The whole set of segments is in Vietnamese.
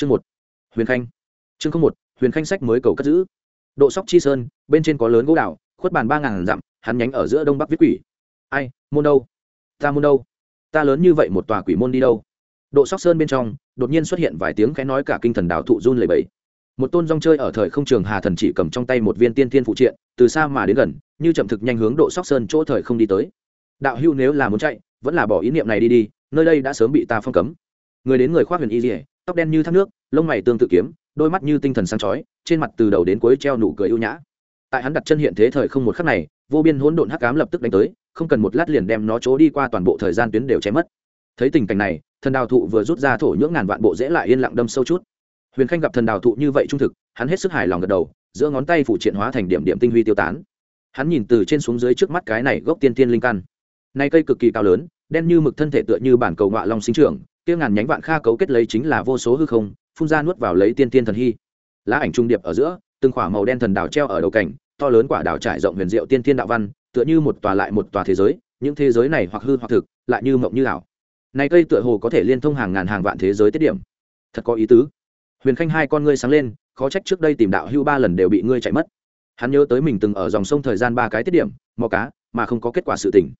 chương một, huyền khanh. Chương không một, huyền khanh sách mới cầu cất giữ. Độ sóc chi sơn, bên trên có lớn gỗ đảo khuất bàn ba ngàn dặm, hắn nhánh ở giữa đông bắc viết quỷ. Ai, môn đâu? Ta môn đâu? Ta lớn như vậy một tòa quỷ môn đi đâu? Độ sóc sơn bên trong, đột nhiên xuất hiện vài tiếng khẽ nói cả kinh thần đảo thụ run lầy bẫy một tôn rong chơi ở thời không trường hà thần chỉ cầm trong tay một viên tiên tiên phụ triện, từ xa mà đến gần, như chậm thực nhanh hướng độ sóc sơn chỗ thời không đi tới. Đạo hưu nếu là muốn chạy, vẫn là bỏ ý niệm này đi đi, nơi đây đã sớm bị ta phong cấm. Người đến người khoác huyền y dỉa tóc đen như thác nước, lông mày tương tự kiếm, đôi mắt như tinh thần sáng chói, trên mặt từ đầu đến cuối treo nụ cười ưu nhã. Tại hắn đặt chân hiện thế thời không một khắc này, vô biên hỗn độn hắc ám lập tức đánh tới, không cần một lát liền đem nó chỗ đi qua toàn bộ thời gian tuyến đều chém mất. Thấy tình cảnh này, thần đào thụ vừa rút ra thổ nhưỡng ngàn vạn bộ dễ lại yên lặng đâm sâu chút. Huyền khanh gặp thần đào thụ như vậy trung thực, hắn hết sức hài lòng gật đầu, giữa ngón tay phủ triện hóa thành điểm điểm tinh huy tiêu tán. Hắn nhìn từ trên xuống dưới trước mắt cái này gốc tiên tiên linh căn nay cây cực kỳ cao lớn, đen như mực thân thể tựa như bản cầu ngọa long sinh trưởng, kia ngàn nhánh vạn kha cấu kết lấy chính là vô số hư không, phun ra nuốt vào lấy tiên tiên thần hy. Lá ảnh trung điệp ở giữa, từng khỏa màu đen thần đào treo ở đầu cảnh, to lớn quả đào trải rộng huyền diệu tiên tiên đạo văn, tựa như một tòa lại một tòa thế giới, những thế giới này hoặc hư hoặc thực, lại như mộng như ảo. Này cây tựa hồ có thể liên thông hàng ngàn hàng vạn thế giới tiết điểm. Thật có ý tứ. Huyền khanh hai con ngươi sáng lên, khó trách trước đây tìm đạo hưu ba lần đều bị ngươi chạy mất. Hắn nhớ tới mình từng ở dòng sông thời gian ba cái tiết điểm, mò cá, mà không có kết quả sự tỉnh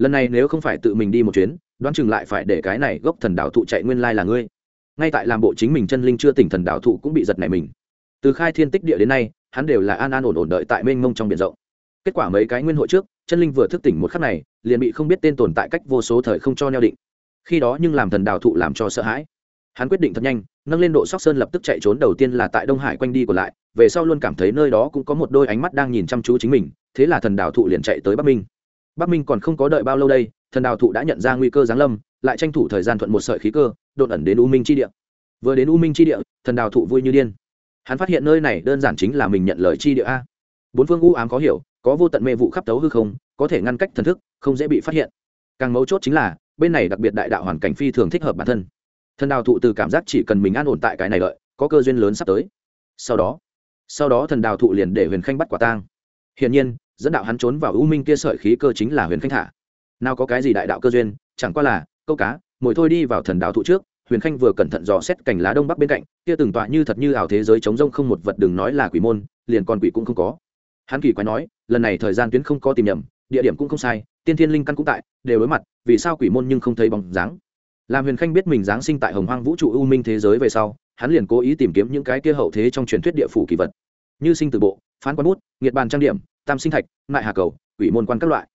lần này nếu không phải tự mình đi một chuyến, đoán chừng lại phải để cái này gốc thần đạo thụ chạy nguyên lai là ngươi. Ngay tại làm bộ chính mình chân linh chưa tỉnh thần đạo thụ cũng bị giật này mình. Từ khai thiên tích địa đến nay, hắn đều là an an ổn ổn đợi tại mênh mông trong biển rộng. Kết quả mấy cái nguyên hội trước, chân linh vừa thức tỉnh một khắc này, liền bị không biết tên tồn tại cách vô số thời không cho neo định. Khi đó nhưng làm thần đạo thụ làm cho sợ hãi. Hắn quyết định thật nhanh, nâng lên độ sóc sơn lập tức chạy trốn đầu tiên là tại đông hải quanh đi còn lại, về sau luôn cảm thấy nơi đó cũng có một đôi ánh mắt đang nhìn chăm chú chính mình, thế là thần đạo thụ liền chạy tới bắc minh bắc minh còn không có đợi bao lâu đây, thần đào thụ đã nhận ra nguy cơ giáng lâm, lại tranh thủ thời gian thuận một sợi khí cơ, đột ẩn đến u minh chi địa. Vừa đến u minh chi địa, thần đào thụ vui như điên. Hắn phát hiện nơi này đơn giản chính là mình nhận lời chi địa a. Bốn phương u ám có hiểu, có vô tận mê vụ khắp tấu hư không, có thể ngăn cách thần thức, không dễ bị phát hiện. Càng mấu chốt chính là, bên này đặc biệt đại đạo hoàn cảnh phi thường thích hợp bản thân. Thần đào thụ từ cảm giác chỉ cần mình an ổn tại cái này lợi có cơ duyên lớn sắp tới. Sau đó sau đó thần đào thụ liền để huyền khanh bắt quả tang. Hiển nhiên dẫn đạo hắn trốn vào u minh kia sợi khí cơ chính là huyền khanh thả. Nào có cái gì đại đạo cơ duyên, chẳng qua là, câu cá mỗi thôi đi vào thần đạo thụ trước, huyền khanh vừa cẩn thận dò xét cành lá đông bắc bên cạnh, kia từng tọa như thật như ảo thế giới chống rông không một vật đừng nói là quỷ môn, liền còn quỷ cũng không có. Hắn kỳ quái nói, lần này thời gian tuyến không có tìm nhầm, địa điểm cũng không sai, tiên thiên linh căn cũng tại, đều đối mặt, vì sao quỷ môn nhưng không thấy bóng dáng? Làm huyền khanh biết mình giáng sinh tại hồng hoang vũ trụ u minh thế giới về sau, hắn liền cố ý tìm kiếm những cái kia hậu thế trong truyền thuyết địa phủ kỳ vật. Như sinh từ bộ phán quan bút nghiệt bàn trang điểm, tam sinh thạch, mại hà cầu, quỷ môn quan các loại.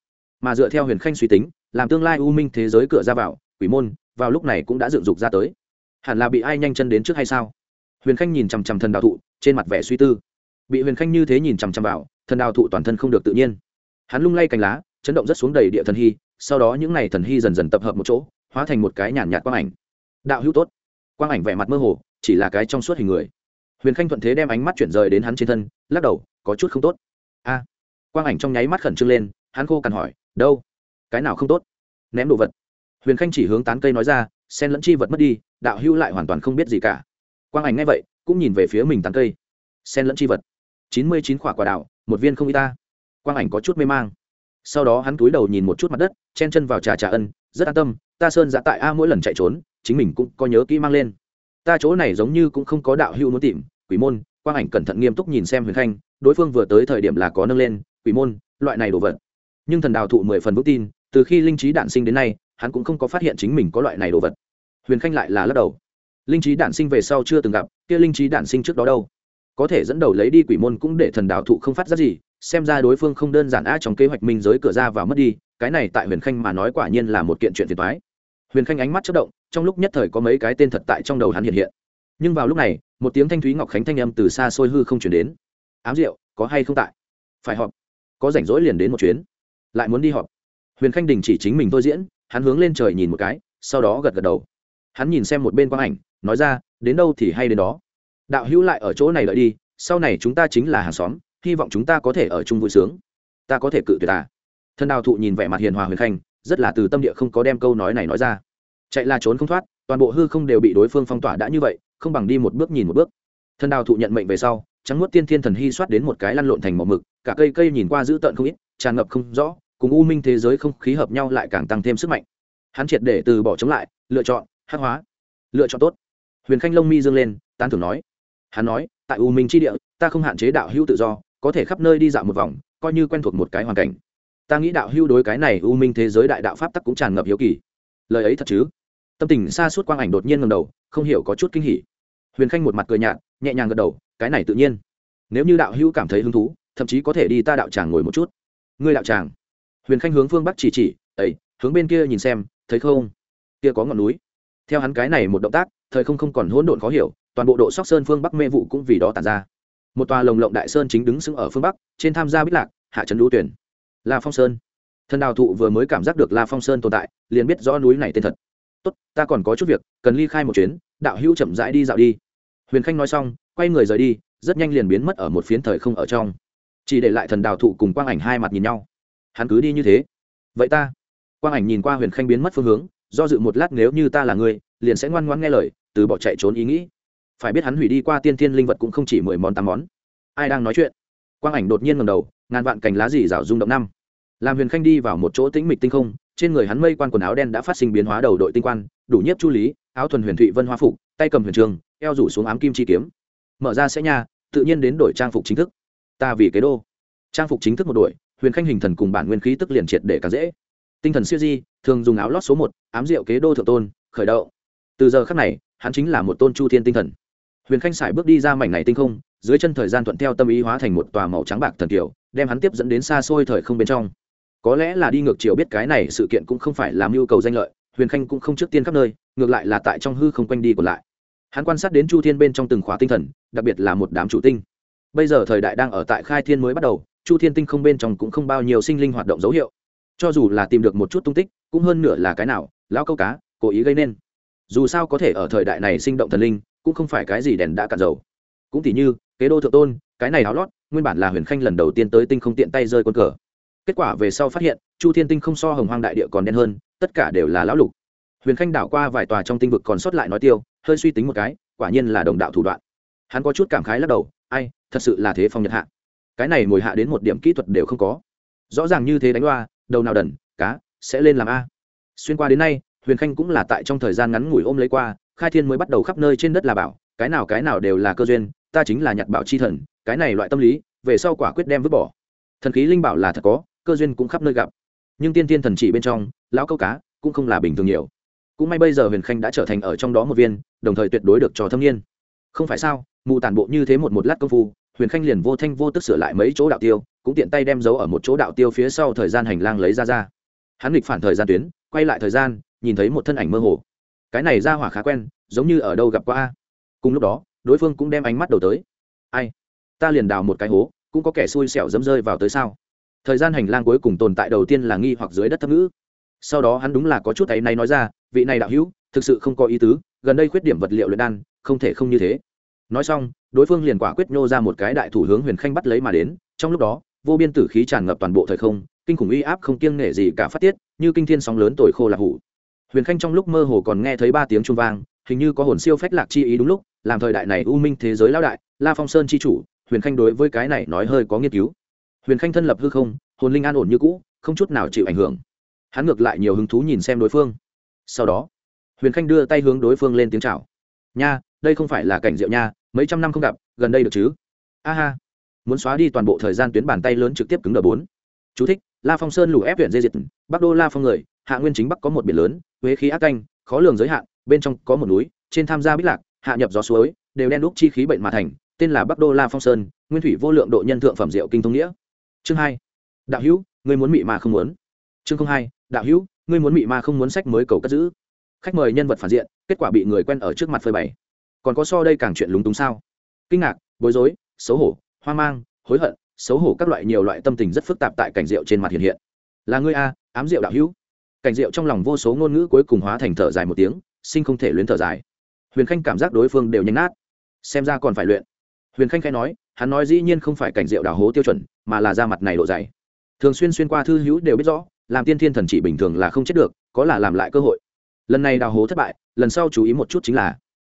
Mà dựa theo huyền khanh suy tính, làm tương lai u minh thế giới cửa ra vào, quỷ môn, vào lúc này cũng đã dựng dục ra tới. Hẳn là bị ai nhanh chân đến trước hay sao? Huyền khanh nhìn chằm chằm thần đạo thụ, trên mặt vẻ suy tư. Bị huyền khanh như thế nhìn chằm chằm vào, thần đạo thụ toàn thân không được tự nhiên. Hắn lung lay cành lá, chấn động rất xuống đầy địa thần hy, sau đó những n à y thần hy dần dần tập hợp một chỗ, hóa thành một cái nhàn nhạt quang ảnh. Đạo hữu tốt. Quang ảnh vẻ mặt mơ hồ, chỉ là cái trong suốt hình người huyền khanh thuận thế đem ánh mắt chuyển rời đến hắn trên thân, lắc đầu, có chút không tốt. A. Quang ảnh trong nháy mắt khẩn trương lên, hắn khô cằn hỏi, đâu? Cái nào không tốt? Ném đồ vật. Huyền khanh chỉ hướng tán cây nói ra sen lẫn chi vật mất đi, đạo Hưu lại hoàn toàn không biết gì cả. Quang ảnh ngay vậy, cũng nhìn về phía mình tán cây. Sen lẫn chi vật? Chín mươi chín quả quả đạo một viên không y ta. Quang ảnh có chút mê mang. Sau đó hắn cúi đầu nhìn một chút mặt đất, chen chân vào trà trà ân, rất an tâm, ta sơn giã tại a mỗi lần chạy trốn, chính mình cũng có nhớ kỹ mang lên. Ta chỗ này giống như cũng không có đạo hưu muốn tìm quỷ môn, quang ảnh cẩn thận nghiêm túc nhìn xem huyền khanh, đối phương vừa tới thời điểm là có nâng lên, quỷ môn, loại này đồ vật. Nhưng thần đào thụ mười phần vững tin, từ khi linh trí đạn sinh đến nay, hắn cũng không có phát hiện chính mình có loại này đồ vật. Huyền khanh lại là lắc đầu. Linh trí đạn sinh về sau chưa từng gặp, kia linh trí đạn sinh trước đó đâu? Có thể dẫn đầu lấy đi quỷ môn cũng để thần đào thụ không phát ra gì, xem ra đối phương không đơn giản a trong kế hoạch minh giới cửa ra và mất đi, cái này tại huyền khanh mà nói quả nhiên là một kiện chuyện phiền toái. Huyền khanh ánh mắt chất động, trong lúc nhất thời có mấy cái tên thật tại trong đầu hắn hiện hiện nhưng vào lúc này một tiếng thanh thúy ngọc khánh thanh âm từ xa xôi hư không chuyển đến. Ám rượu, có hay không tại? Phải họp. Có rảnh rỗi liền đến một chuyến. Lại muốn đi họp. Huyền khanh đình chỉ chính mình thôi diễn hắn hướng lên trời nhìn một cái sau đó gật gật đầu. Hắn nhìn xem một bên quang ảnh nói ra đến đâu thì hay đến đó. Đạo hữu lại ở chỗ này đợi đi sau này chúng ta chính là hàng xóm hy vọng chúng ta có thể ở chung vui sướng. Ta có thể cự tuyệt à thân đào thụ nhìn vẻ mặt hiền hòa huyền khanh rất là từ tâm địa không có đem câu nói này nói ra. Chạy là trốn không thoát toàn bộ hư không đều bị đối phương phong tỏa đã như vậy không bằng đi một bước nhìn một bước. Thân đào thụ nhận mệnh về sau, trắng nuốt tiên thiên thần hy soát đến một cái lăn lộn thành màu mực, cả cây cây nhìn qua dữ tợn không ít, tràn ngập không rõ, cùng u minh thế giới không khí hợp nhau lại càng tăng thêm sức mạnh. Hắn triệt để từ bỏ chống lại, lựa chọn hát hóa. Lựa chọn tốt. Huyền khanh lông mi dương lên, tán thưởng nói. Hắn nói, tại u minh tri địa, ta không hạn chế đạo hữu tự do, có thể khắp nơi đi dạo một vòng, coi như quen thuộc một cái hoàn cảnh. Ta nghĩ đạo hưu đối cái này u minh thế giới đại đạo pháp tắc cũng tràn ngập hiếu kỳ. Lời ấy thật chứ? Tâm tình xa suốt quang ảnh đột nhiên ngầm đầu, không hiểu có chút kinh hỉ. Huyền khanh một mặt cười nhạt, nhẹ nhàng gật đầu, cái này tự nhiên. Nếu như đạo hữu cảm thấy hứng thú, thậm chí có thể đi ta đạo tràng ngồi một chút. Ngươi đạo tràng? Huyền khanh hướng phương bắc chỉ chỉ ấy hướng bên kia nhìn xem, thấy không? Kia có ngọn núi. Theo hắn cái này một động tác, thời không không còn hỗn độn khó hiểu, toàn bộ độ sóc sơn phương bắc mê vụ cũng vì đó tàn ra. Một tòa lồng lộng đại sơn chính đứng sững ở phương bắc, trên tham gia bích lạc, hạ trấn lũ tuyển. La phong sơn. Thần đào thụ vừa mới cảm giác được la phong sơn tồn tại, liền biết rõ núi này tên thật tốt, ta còn có chút việc, cần ly khai một chuyến, đạo hữu chậm rãi đi dạo đi. Huyền khanh nói xong, quay người rời đi, rất nhanh liền biến mất ở một phiến thời không ở trong. Chỉ để lại thần đào thụ cùng quang ảnh hai mặt nhìn nhau. Hắn cứ đi như thế. Vậy ta. Quang ảnh nhìn qua huyền khanh biến mất phương hướng, do dự một lát nếu như ta là người, liền sẽ ngoan ngoan nghe lời, từ bỏ chạy trốn ý nghĩ. Phải biết hắn hủy đi qua tiên thiên linh vật cũng không chỉ mười món tám món. Ai đang nói chuyện? Quang ảnh đột nhiên ngầm đầu, ngàn vạn cành lá dì rào rung động năm. Làm huyền khanh đi vào một chỗ tĩnh mịch tinh không trên người hắn mây quan quần áo đen đã phát sinh biến hóa đầu đội tinh quan, đủ nhiếp chu lý, áo thuần huyền thụy vân hoa phục, tay cầm huyền trường, eo rủ xuống ám kim chi kiếm. Mở ra sẽ nhà tự nhiên đến đổi trang phục chính thức. Ta vì kế đô. Trang phục chính thức một đội huyền khanh hình thần cùng bản nguyên khí tức liền triệt để càng dễ. Tinh thần siêu di, thường dùng áo lót số một, ám diệu kế đô thượng tôn, khởi đậu từ giờ khắc này, hắn chính là một tôn chu thiên tinh thần. Huyền khanh sải bước đi ra mảnh này tinh không, dưới chân thời gian thuận theo tâm ý hóa thành một tòa màu trắng bạc thần kiều đem hắn tiếp dẫn đến xa xôi thời không bên trong có lẽ là đi ngược chiều biết cái này sự kiện cũng không phải làm nhu cầu danh lợi, huyền khanh cũng không trước tiên khắp nơi, ngược lại là tại trong hư không quanh đi còn lại. Hắn quan sát đến chu thiên bên trong từng khóa tinh thần, đặc biệt là một đám chủ tinh. Bây giờ thời đại đang ở tại khai thiên mới bắt đầu, chu thiên tinh không bên trong cũng không bao nhiêu sinh linh hoạt động dấu hiệu. Cho dù là tìm được một chút tung tích, cũng hơn nửa là cái nào, lão câu cá, cố ý gây nên. Dù sao có thể ở thời đại này sinh động thần linh, cũng không phải cái gì đèn đã cạn dầu. Cũng tỉ như, kế đô thượng tôn, cái này áo lót, nguyên bản là huyền khanh lần đầu tiên tới tinh không tiện tay rơi quân cờ kết quả về sau phát hiện, chu thiên tinh không so hồng hoang đại địa còn đen hơn, tất cả đều là lão lục. Huyền khanh đảo qua vài tòa trong tinh vực còn sót lại nói tiêu, hơi suy tính một cái, quả nhiên là đồng đạo thủ đoạn. Hắn có chút cảm khái lắc đầu, ai, thật sự là thế phong nhật hạ. Cái này ngồi hạ đến một điểm kỹ thuật đều không có. Rõ ràng như thế đánh loa, đầu nào đần, cá sẽ lên làm a. Xuyên qua đến nay, huyền khanh cũng là tại trong thời gian ngắn ngủi ôm lấy qua, khai thiên mới bắt đầu khắp nơi trên đất là bảo, cái nào cái nào đều là cơ duyên, ta chính là nhặt bảo chi thần, cái này loại tâm lý, về sau quả quyết đem vứt bỏ. Thần khí linh bảo là thật có cơ duyên cũng khắp nơi gặp. Nhưng tiên tiên thần chỉ bên trong, lão câu cá cũng không là bình thường nhiều. Cũng may bây giờ huyền khanh đã trở thành ở trong đó một viên, đồng thời tuyệt đối được cho thâm niên. Không phải sao, mù tản bộ như thế một một lát công phu, huyền khanh liền vô thanh vô tức sửa lại mấy chỗ đạo tiêu, cũng tiện tay đem dấu ở một chỗ đạo tiêu phía sau thời gian hành lang lấy ra ra. Hắn nghịch phản thời gian tuyến, quay lại thời gian, nhìn thấy một thân ảnh mơ hồ. Cái này ra hỏa khá quen, giống như ở đâu gặp qua cùng lúc đó, đối phương cũng đem ánh mắt đầu tới. Ai? Ta liền đào một cái hố, cũng có kẻ xui xẻo dẫm rơi vào tới sao? Thời gian hành lang cuối cùng tồn tại đầu tiên là nghi hoặc dưới đất thấp ngữ. Sau đó hắn đúng là có chút ấy này nói ra, vị này đạo hữu, thực sự không có ý tứ, gần đây khuyết điểm vật liệu luyện đan, không thể không như thế. Nói xong, đối phương liền quả quyết nhô ra một cái đại thủ hướng huyền khanh bắt lấy mà đến, trong lúc đó, vô biên tử khí tràn ngập toàn bộ thời không, kinh khủng uy áp không kiêng nể gì cả phát tiết, như kinh thiên sóng lớn tồi khô lạc hủ. Huyền khanh trong lúc mơ hồ còn nghe thấy ba tiếng chuông vang, hình như có hồn siêu phách lạc chi ý đúng lúc, làm thời đại này u minh thế giới lao đại, la phong sơn chi chủ, huyền khanh đối với cái này nói hơi có nghiên cứu. Huyền khanh thân lập hư không hồn linh an ổn như cũ không chút nào chịu ảnh hưởng. Hắn ngược lại nhiều hứng thú nhìn xem đối phương. Sau đó huyền khanh đưa tay hướng đối phương lên tiếng chào. Nha đây không phải là cảnh rượu nha mấy trăm năm không gặp gần đây được chứ? A ha. Muốn xóa đi toàn bộ thời gian tuyến bàn tay lớn trực tiếp cứng đờ bốn. Chú thích, La Phong Sơn lù ép huyện dây diệt, Bắc Đô La Phong người, hạ nguyên chính bắc có một biển lớn, huế khí ác canh, khó lường giới hạn, bên trong có một núi, trên tham gia bích lạc, hạ nhập gió suối, đều đen đúc chi khí bệnh mà thành, tên là Bắc Đô La Phong Sơn, nguyên thủy vô lượng độ nhân thượng phẩm rượu kinh thông nghĩa. Chương hai, Đạo hữu, ngươi muốn mị mà không muốn. Chương không hai, Đạo hữu, ngươi muốn mị mà không muốn sách mới cầu cất giữ. Khách mời nhân vật phản diện, kết quả bị người quen ở trước mặt phơi bày. Còn có so đây càng chuyện lúng túng sao? Kinh ngạc, bối rối, xấu hổ, hoang mang, hối hận, xấu hổ các loại nhiều loại tâm tình rất phức tạp tại cảnh rượu trên mặt hiện hiện là ngươi a ám rượu đạo hữu cảnh rượu trong lòng vô số ngôn ngữ cuối cùng hóa thành thở dài một tiếng sinh không thể luyến thở dài huyền khanh cảm giác đối phương đều nhanh nát xem ra còn phải luyện huyền khanh khai nói hắn nói dĩ nhiên không phải cảnh rượu đào hố tiêu chuẩn mà là da mặt này độ dày thường xuyên xuyên qua thư hữu đều biết rõ, làm tiên thiên thần chỉ bình thường là không chết được, có là làm lại cơ hội. Lần này đào hố thất bại, lần sau chú ý một chút chính là,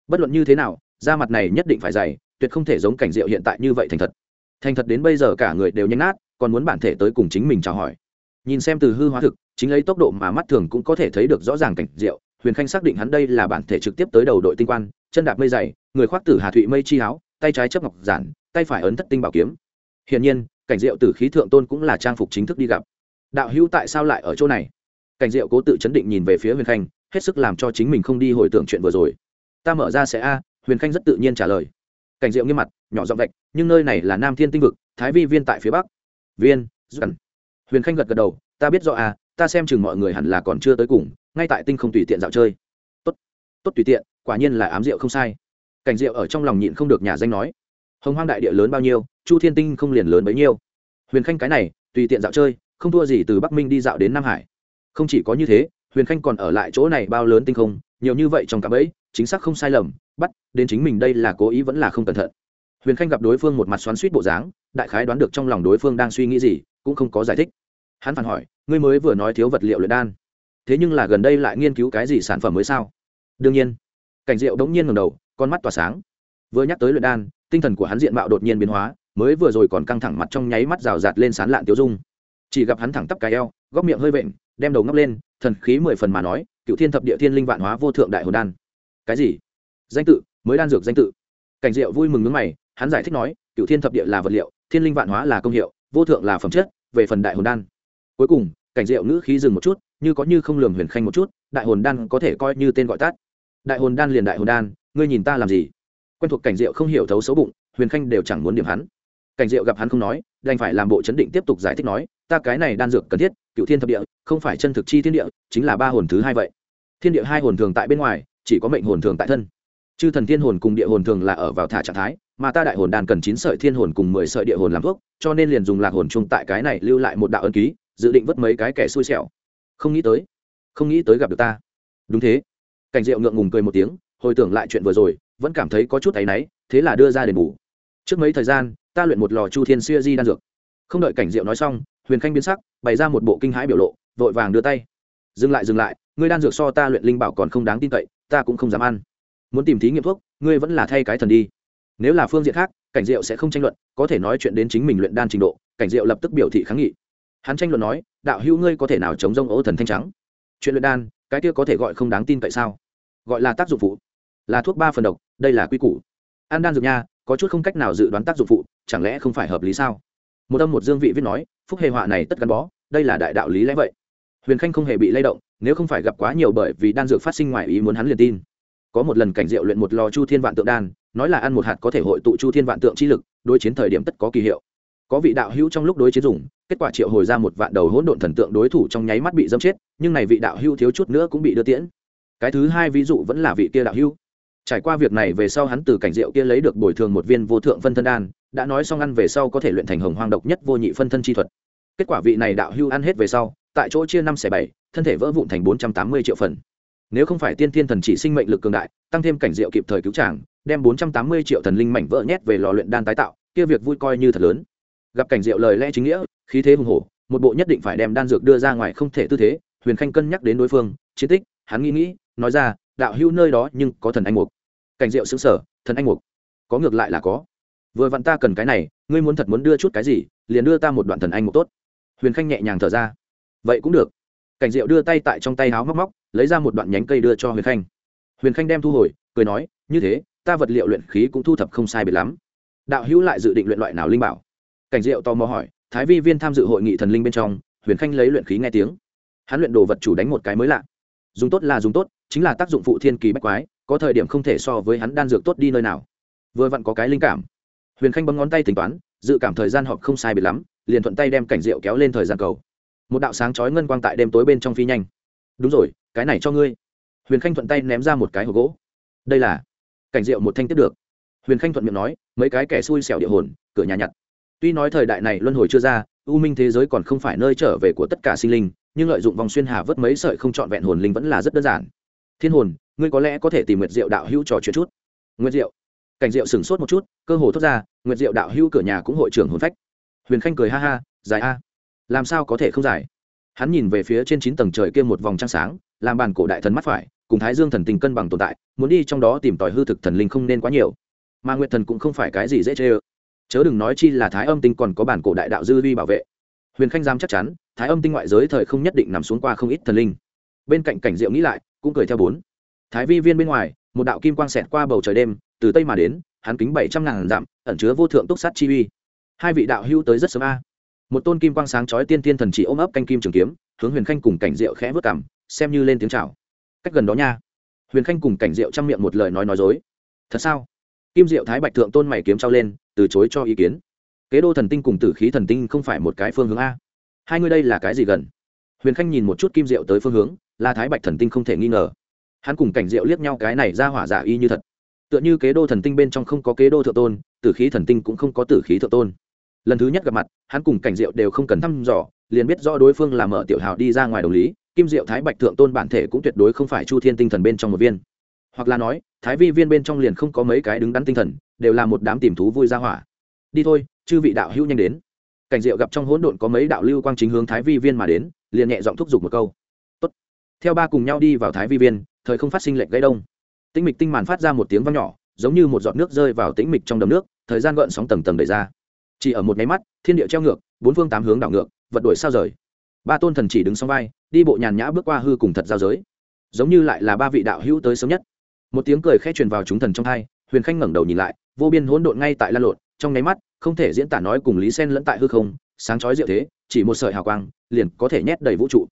bất luận như thế nào, da mặt này nhất định phải dày, tuyệt không thể giống cảnh rượu hiện tại như vậy thành thật. Thành thật đến bây giờ cả người đều nhanh nát, còn muốn bản thể tới cùng chính mình chào hỏi. Nhìn xem từ hư hóa thực, chính lấy tốc độ mà mắt thường cũng có thể thấy được rõ ràng cảnh diệu, huyền khanh xác định hắn đây là bản thể trực tiếp tới đầu đội tinh quan, chân đạp mây dày, người khoác tử hà thụy mây chi áo, tay trái chấp ngọc giản, tay phải ấn thất tinh bảo kiếm. Hiển nhiên cảnh diệu tử khí thượng tôn cũng là trang phục chính thức đi gặp. Đạo hữu tại sao lại ở chỗ này? Cảnh diệu cố tự chấn định nhìn về phía huyền khanh, hết sức làm cho chính mình không đi hồi tưởng chuyện vừa rồi. Ta mở ra sẽ a, huyền khanh rất tự nhiên trả lời. Cảnh diệu nghiêm mặt, nhỏ giọng vạch, nhưng nơi này là nam thiên tinh vực, thái vi viên tại phía bắc. Viên dần huyền khanh gật gật đầu, ta biết rõ a, ta xem chừng mọi người hẳn là còn chưa tới cùng, ngay tại tinh không tùy tiện dạo chơi. Tốt tốt tùy tiện, quả nhiên là ám diệu không sai. Cảnh diệu ở trong lòng nhịn không được nhà danh nói hồng hoang đại địa lớn bao nhiêu, chu thiên tinh không liền lớn bấy nhiêu. Huyền khanh cái này, tùy tiện dạo chơi, không thua gì từ bắc minh đi dạo đến nam hải. Không chỉ có như thế, huyền khanh còn ở lại chỗ này bao lớn tinh không, nhiều như vậy trong cả bẫy, chính xác không sai lầm, bắt đến chính mình đây là cố ý vẫn là không cẩn thận. Huyền khanh gặp đối phương một mặt xoắn suýt bộ dáng, đại khái đoán được trong lòng đối phương đang suy nghĩ gì, cũng không có giải thích. Hắn phản hỏi, ngươi mới vừa nói thiếu vật liệu luyện đan, thế nhưng là gần đây lại nghiên cứu cái gì sản phẩm mới sao? Đương nhiên. Cảnh diệu đống nhiên ngầm đầu, con mắt tỏa sáng. Vừa nhắc tới luyện đan tinh thần của hắn diện mạo đột nhiên biến hóa, mới vừa rồi còn căng thẳng mặt trong nháy mắt rào rạt lên sán lạn tiêu dung. Chỉ gặp hắn thẳng tắp cái eo, góc miệng hơi vện, đem đầu ngóc lên, thần khí mười phần mà nói, cựu thiên thập địa thiên linh vạn hóa vô thượng đại hồn đan. Cái gì? Danh tự, mới đan dược danh tự. Cảnh diệu vui mừng nước mày, hắn giải thích nói, cựu thiên thập địa là vật liệu, thiên linh vạn hóa là công hiệu, vô thượng là phẩm chất, về phần đại hồn đan. Cuối cùng, cảnh diệu ngữ khí dừng một chút, như có như không lường huyền khanh một chút, đại hồn đan có thể coi như tên gọi tắt. Đại hồn đan liền đại hồn đan, ngươi nhìn ta làm gì? Quen thuộc cảnh diệu không hiểu thấu xấu bụng, huyền khanh đều chẳng muốn điểm hắn. Cảnh diệu gặp hắn không nói, đành phải làm bộ chấn định tiếp tục giải thích nói, ta cái này đan dược cần thiết, cựu thiên thập địa, không phải chân thực chi thiên địa, chính là ba hồn thứ hai vậy. Thiên địa hai hồn thường tại bên ngoài, chỉ có mệnh hồn thường tại thân. Chư thần thiên hồn cùng địa hồn thường là ở vào thả trạng thái, mà ta đại hồn đan cần chín sợi thiên hồn cùng mười sợi địa hồn làm thuốc, cho nên liền dùng lạc hồn chung tại cái này lưu lại một đạo ân ký, dự định vứt mấy cái kẻ xui xẻo. Không nghĩ tới, không nghĩ tới gặp được ta. Đúng thế. Cảnh diệu ngượng ngùng cười một tiếng, hồi tưởng lại chuyện vừa rồi vẫn cảm thấy có chút áy náy, thế là đưa ra đền bù. Trước mấy thời gian, ta luyện một lò chu thiên xuya di đan dược. Không đợi cảnh diệu nói xong, huyền khanh biến sắc, bày ra một bộ kinh hãi biểu lộ, vội vàng đưa tay. Dừng lại dừng lại, ngươi đan dược so ta luyện linh bảo còn không đáng tin cậy, ta cũng không dám ăn. Muốn tìm thí nghiệm thuốc, ngươi vẫn là thay cái thần đi. Nếu là phương diện khác, cảnh diệu sẽ không tranh luận, có thể nói chuyện đến chính mình luyện đan trình độ, cảnh diệu lập tức biểu thị kháng nghị. Hắn tranh luận nói, đạo hữu ngươi có thể nào chống rông ố thần thanh trắng? Chuyện luyện đan, cái kia có thể gọi không đáng tin cậy sao? Gọi là tác dụng phụ là thuốc ba phần độc, đây là quy củ. Ăn đan dược nha, có chút không cách nào dự đoán tác dụng phụ, chẳng lẽ không phải hợp lý sao? Một âm một dương vị viết nói, phúc hệ họa này tất gắn bó, đây là đại đạo lý lẽ vậy. Huyền khanh không hề bị lay động, nếu không phải gặp quá nhiều bởi vì đan dược phát sinh ngoài ý muốn hắn liền tin. Có một lần cảnh diệu luyện một lò chu thiên vạn tượng đan, nói là ăn một hạt có thể hội tụ chu thiên vạn tượng chi lực, đối chiến thời điểm tất có kỳ hiệu. Có vị đạo hữu trong lúc đối chiến dùng, kết quả triệu hồi ra một vạn đầu hỗn độn thần tượng đối thủ trong nháy mắt bị dâm chết, nhưng này vị đạo hữu thiếu chút nữa cũng bị đưa tiễn. Cái thứ hai ví dụ vẫn là vị kia đạo hữu trải qua việc này về sau hắn từ cảnh diệu kia lấy được bồi thường một viên vô thượng phân thân đan, đã nói xong ăn về sau có thể luyện thành hồng hoang độc nhất vô nhị phân thân chi thuật. Kết quả vị này đạo hưu ăn hết về sau, tại chỗ chia năm xẻ bảy, thân thể vỡ vụn thành bốn trăm tám mươi triệu phần. Nếu không phải tiên thiên thần chỉ sinh mệnh lực cường đại, tăng thêm cảnh diệu kịp thời cứu tràng đem bốn trăm tám mươi triệu thần linh mảnh vỡ nhét về lò luyện đan tái tạo, kia việc vui coi như thật lớn. Gặp cảnh diệu lời lẽ chính nghĩa, khí thế hùng hổ, một bộ nhất định phải đem đan dược đưa ra ngoài không thể tư thế, huyền khanh cân nhắc đến đối phương, chiến tích, hắn nghĩ nghĩ, nói ra, đạo hữu nơi đó nhưng có thần anh mục cảnh diệu xứng sở thần anh mục, có ngược lại là có. Vừa vặn ta cần cái này, ngươi muốn thật muốn đưa chút cái gì, liền đưa ta một đoạn thần anh mục tốt. Huyền khanh nhẹ nhàng thở ra. Vậy cũng được. Cảnh diệu đưa tay tại trong tay háo móc móc, lấy ra một đoạn nhánh cây đưa cho huyền khanh. Huyền khanh đem thu hồi, cười nói, như thế, ta vật liệu luyện khí cũng thu thập không sai biệt lắm. Đạo hữu lại dự định luyện loại nào linh bảo? Cảnh diệu tò mò hỏi, thái vi viên tham dự hội nghị thần linh bên trong, huyền khanh lấy luyện khí nghe tiếng. Hắn luyện đồ vật chủ đánh một cái mới lạ. Dùng tốt là dùng tốt, chính là tác dụng phụ thiên kỳ bách quái có thời điểm không thể so với hắn đan dược tốt đi nơi nào. Vừa vặn có cái linh cảm. Huyền khanh bấm ngón tay tính toán, dự cảm thời gian họp không sai biệt lắm, liền thuận tay đem cảnh rượu kéo lên thời gian cầu. Một đạo sáng chói ngân quang tại đêm tối bên trong phi nhanh. Đúng rồi, cái này cho ngươi. Huyền khanh thuận tay ném ra một cái hộp gỗ. Đây là cảnh rượu một thanh tiếp được. Huyền khanh thuận miệng nói, mấy cái kẻ xui xẻo địa hồn, cửa nhà nhặt. Tuy nói thời đại này luân hồi chưa ra, u minh thế giới còn không phải nơi trở về của tất cả sinh linh, nhưng lợi dụng vòng xuyên hà vớt mấy sợi không trọn vẹn hồn linh vẫn là rất đơn giản. Thiên hồn ngươi có lẽ có thể tìm nguyệt diệu đạo hữu trò chuyện chút. Nguyệt diệu? Cảnh diệu sửng sốt một chút, cơ hồ thốt ra, nguyệt diệu đạo hữu cửa nhà cũng hội trưởng hồn phách. Huyền khanh cười ha ha, dài a. Làm sao có thể không dài? Hắn nhìn về phía trên chín tầng trời kia một vòng trăng sáng, làm bàn cổ đại thần mắt phải, cùng thái dương thần tình cân bằng tồn tại, muốn đi trong đó tìm tòi hư thực thần linh không nên quá nhiều. Mà nguyệt thần cũng không phải cái gì dễ chê ơ. Chớ đừng nói chi là thái âm tinh còn có bản cổ đại đạo dư vi bảo vệ. Huyền khanh giam chắc chắn, thái âm tinh ngoại giới thời không nhất định nằm xuống qua không ít thần linh. Bên cạnh cảnh diệu nghĩ lại, cũng cười theo bốn thái vi viên bên ngoài, một đạo kim quang xẹt qua bầu trời đêm, từ tây mà đến, hắn kính bảy trăm ngàn dặm, ẩn chứa vô thượng túc sát chi uy. Hai vị đạo hữu tới rất sớm a. Một tôn kim quang sáng chói tiên tiên thần chỉ ôm ấp canh kim trường kiếm, hướng huyền khanh cùng cảnh diệu khẽ vớt cảm xem như lên tiếng chào. Cách gần đó nha. Huyền khanh cùng cảnh diệu chăm miệng một lời nói nói dối. Thật sao? Kim diệu thái bạch thượng tôn mày kiếm trao lên, từ chối cho ý kiến. Kế đô thần tinh cùng tử khí thần tinh không phải một cái phương hướng a. Hai người đây là cái gì gần? Huyền khanh nhìn một chút kim diệu tới phương hướng, là thái bạch thần tinh không thể nghi ngờ hắn cùng cảnh diệu liếc nhau cái này ra hỏa giả y như thật. Tựa như kế đô thần tinh bên trong không có kế đô thượng tôn, tử khí thần tinh cũng không có tử khí thượng tôn. Lần thứ nhất gặp mặt, hắn cùng cảnh diệu đều không cần thăm dò, liền biết rõ đối phương là mở tiểu hào đi ra ngoài đồng lý, kim diệu thái bạch thượng tôn bản thể cũng tuyệt đối không phải chu thiên tinh thần bên trong một viên. Hoặc là nói, thái vi viên bên trong liền không có mấy cái đứng đắn tinh thần, đều là một đám tìm thú vui ra hỏa. Đi thôi, chư vị đạo hữu nhanh đến. Cảnh diệu gặp trong hỗn độn có mấy đạo lưu quang chính hướng thái vi viên mà đến, liền nhẹ giọng thúc giục một câu. Tốt. theo ba cùng nhau đi vào thái vi viên thời không phát sinh lệnh gãy đông. Tĩnh mịch tinh màn phát ra một tiếng vang nhỏ, giống như một giọt nước rơi vào tĩnh mịch trong đầm nước, thời gian gợn sóng tầng tầng đẩy ra. Chỉ ở một máy mắt, thiên địa treo ngược, bốn phương tám hướng đảo ngược, vật đổi sao rời. Ba tôn thần chỉ đứng sau vai, đi bộ nhàn nhã bước qua hư cùng thật giao giới. Giống như lại là ba vị đạo hữu tới sớm nhất. Một tiếng cười khẽ truyền vào chúng thần trong hai, huyền khanh ngẩng đầu nhìn lại, vô biên hỗn độn ngay tại lan lộn, trong nháy mắt, không thể diễn tả nói cùng lý sen lẫn tại hư không, sáng chói diệu thế, chỉ một sợi hào quang, liền có thể nhét đầy vũ trụ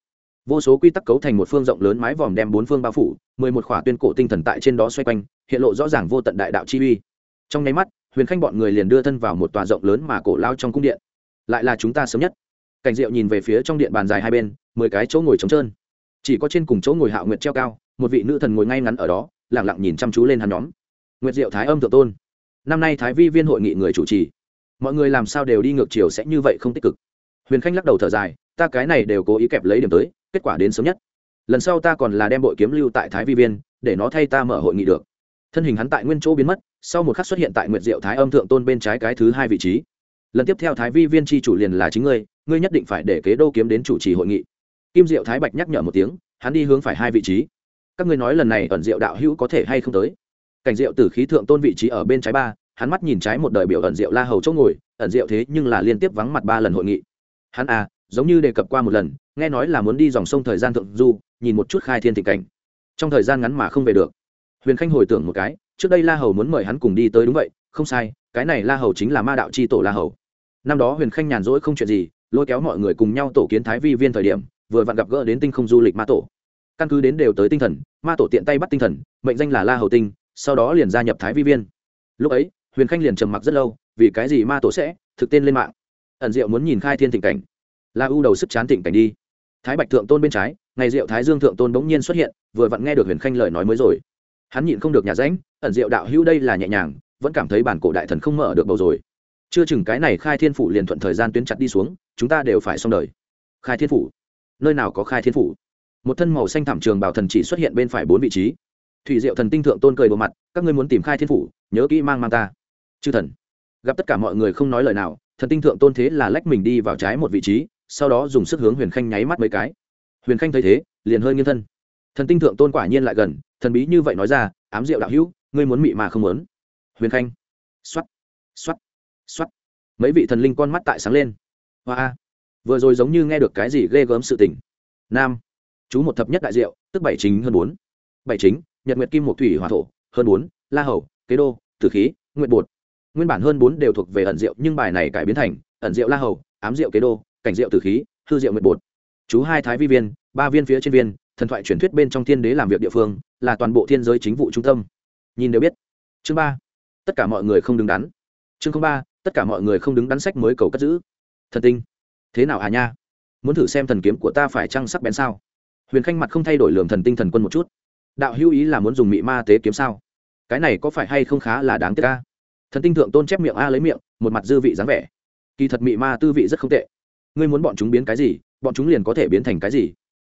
vô số quy tắc cấu thành một phương rộng lớn mái vòm đem bốn phương bao phủ, mười một khỏa tuyên cổ tinh thần tại trên đó xoay quanh, hiện lộ rõ ràng vô tận đại đạo chi uy. Trong nháy mắt, huyền khanh bọn người liền đưa thân vào một tòa rộng lớn mà cổ lao trong cung điện. Lại là chúng ta sớm nhất. Cảnh diệu nhìn về phía trong điện bàn dài hai bên, mười cái chỗ ngồi trống trơn. Chỉ có trên cùng chỗ ngồi hạo nguyệt treo cao, một vị nữ thần ngồi ngay ngắn ở đó lẳng lặng nhìn chăm chú lên hắn nhóm. Nguyệt diệu thái âm thượng tôn. Năm nay thái vi viên hội nghị người chủ trì. Mọi người làm sao đều đi ngược chiều sẽ như vậy không tích cực? Huyền khanh lắc đầu thở dài, ta cái này đều cố ý kẹp lấy điểm tới kết quả đến sớm nhất. Lần sau ta còn là đem bội kiếm lưu tại thái vi viên, để nó thay ta mở hội nghị được. Thân hình hắn tại nguyên chỗ biến mất, sau một khắc xuất hiện tại nguyệt diệu thái âm thượng tôn bên trái cái thứ hai vị trí. Lần tiếp theo thái vi viên tri chủ liền là chính ngươi ngươi nhất định phải để kế đô kiếm đến chủ trì hội nghị. Kim diệu thái bạch nhắc nhở một tiếng, hắn đi hướng phải hai vị trí. Các ngươi nói lần này ẩn diệu đạo hữu có thể hay không tới? Cảnh diệu tử khí thượng tôn vị trí ở bên trái ba, hắn mắt nhìn trái một đời biểu ẩn diệu la hầu chỗ ngồi, ẩn diệu thế nhưng là liên tiếp vắng mặt ba lần hội nghị. Hắn à giống như đề cập qua một lần, nghe nói là muốn đi dòng sông thời gian thượng du, nhìn một chút khai thiên thịnh cảnh. Trong thời gian ngắn mà không về được. Huyền khanh hồi tưởng một cái, trước đây la hầu muốn mời hắn cùng đi tới đúng vậy, không sai, cái này la hầu chính là ma đạo c h i tổ la hầu. Năm đó huyền khanh nhàn rỗi không chuyện gì, lôi kéo mọi người cùng nhau tổ kiến thái vi viên thời điểm, vừa vặn gặp gỡ đến tinh không du lịch ma tổ. Căn cứ đến đều tới tinh thần, ma tổ tiện tay bắt tinh thần, mệnh danh là la hầu tinh, sau đó liền gia nhập thái vi viên. Lúc ấy, huyền khanh liền trầm mặc rất lâu, vì cái gì ma tổ sẽ thực tên lên mạng? Ẩn diệu muốn nhìn khai thiên tình cảnh la u đầu sức chán thịnh cảnh đi. Thái bạch thượng tôn bên trái, ngày diệu thái dương thượng tôn bỗng nhiên xuất hiện, vừa vặn nghe được huyền khanh lời nói mới rồi. Hắn nhịn không được nhà ránh, ẩn diệu đạo hữu đây là nhẹ nhàng, vẫn cảm thấy bản cổ đại thần không mở được bầu rồi. Chưa chừng cái này khai thiên phủ liền thuận thời gian tuyến chặt đi xuống, chúng ta đều phải xong đời. Khai thiên phủ? Nơi nào có khai thiên phủ? Một thân màu xanh thảm trường bảo thần chỉ xuất hiện bên phải bốn vị trí. Thủy diệu thần tinh thượng tôn cười bộ mặt, các ngươi muốn tìm khai thiên phủ, nhớ kỹ mang mang ta. Chư thần. Gặp tất cả mọi người không nói lời nào, thần tinh thượng tôn thế là lách mình đi vào trái một vị trí sau đó dùng sức hướng huyền khanh nháy mắt mấy cái. Huyền khanh thấy thế, liền hơi nghiêng thân. Thần tinh thượng tôn quả nhiên lại gần, thần bí như vậy nói ra, ám diệu đạo hữu, ngươi muốn mị mà không muốn. Huyền khanh x o á t x o á t x o á t mấy vị thần linh con mắt tại sáng lên. Hoa vừa rồi giống như nghe được cái gì ghê gớm sự tình. Nam, chú một thập nhất đại diệu, tức bảy chính hơn bốn. Bảy chính, nhật nguyệt kim một thủy hòa thổ, hơn bốn. La hầu, kế đô, tử khí nguyện bột. Nguyên bản hơn bốn đều thuộc về ẩn diệu, nhưng bài này cải biến thành ẩn diệu la hầu, ám diệu kế đô cảnh diệu tử khí, hư diệu nguyện bột. Chú hai thái vi viên, ba viên phía trên viên, thần thoại truyền thuyết bên trong thiên đế làm việc địa phương, là toàn bộ thiên giới chính vụ trung tâm. Nhìn đều biết. Chương ba. Tất cả mọi người không đứng đắn. Chương ba, tất cả mọi người không đứng đắn sách mới cầu cất giữ. Thần tinh. Thế nào à nha? Muốn thử xem thần kiếm của ta phải trăng sắc bén sao? Huyền khanh mặt không thay đổi lường thần tinh thần quân một chút. Đạo hữu ý là muốn dùng mị ma tế kiếm sao? Cái này có phải hay không khá là đáng tiếc ca thần tinh thượng tôn chép miệng a lấy miệng, một mặt dư vị dáng vẻ. Kỳ thật mị ma tư vị rất không tệ ngươi muốn bọn chúng biến cái gì, bọn chúng liền có thể biến thành cái gì.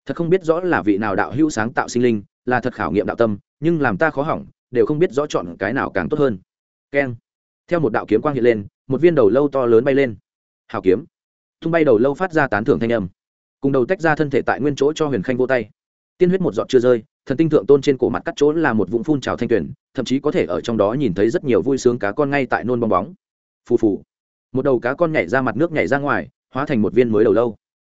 Thật không biết rõ là vị nào đạo hữu sáng tạo sinh linh, là thật khảo nghiệm đạo tâm, nhưng làm ta khó hỏng, đều không biết rõ chọn cái nào càng tốt hơn. Keng. Theo một đạo kiếm quang hiện lên, một viên đầu lâu to lớn bay lên. Hào kiếm. Tung bay đầu lâu phát ra tán thưởng thanh âm. Cùng đầu tách ra thân thể tại nguyên chỗ cho huyền khanh vô tay. Tiên huyết một giọt chưa rơi, thần tinh thượng tôn trên cổ mặt cắt chỗ là một vũng phun trào thanh tuyển thậm chí có thể ở trong đó nhìn thấy rất nhiều vui sướng cá con ngay tại nôn bong bóng. Phù phù. Một đầu cá con nhảy ra mặt nước nhảy ra ngoài hóa thành một viên mới đầu lâu.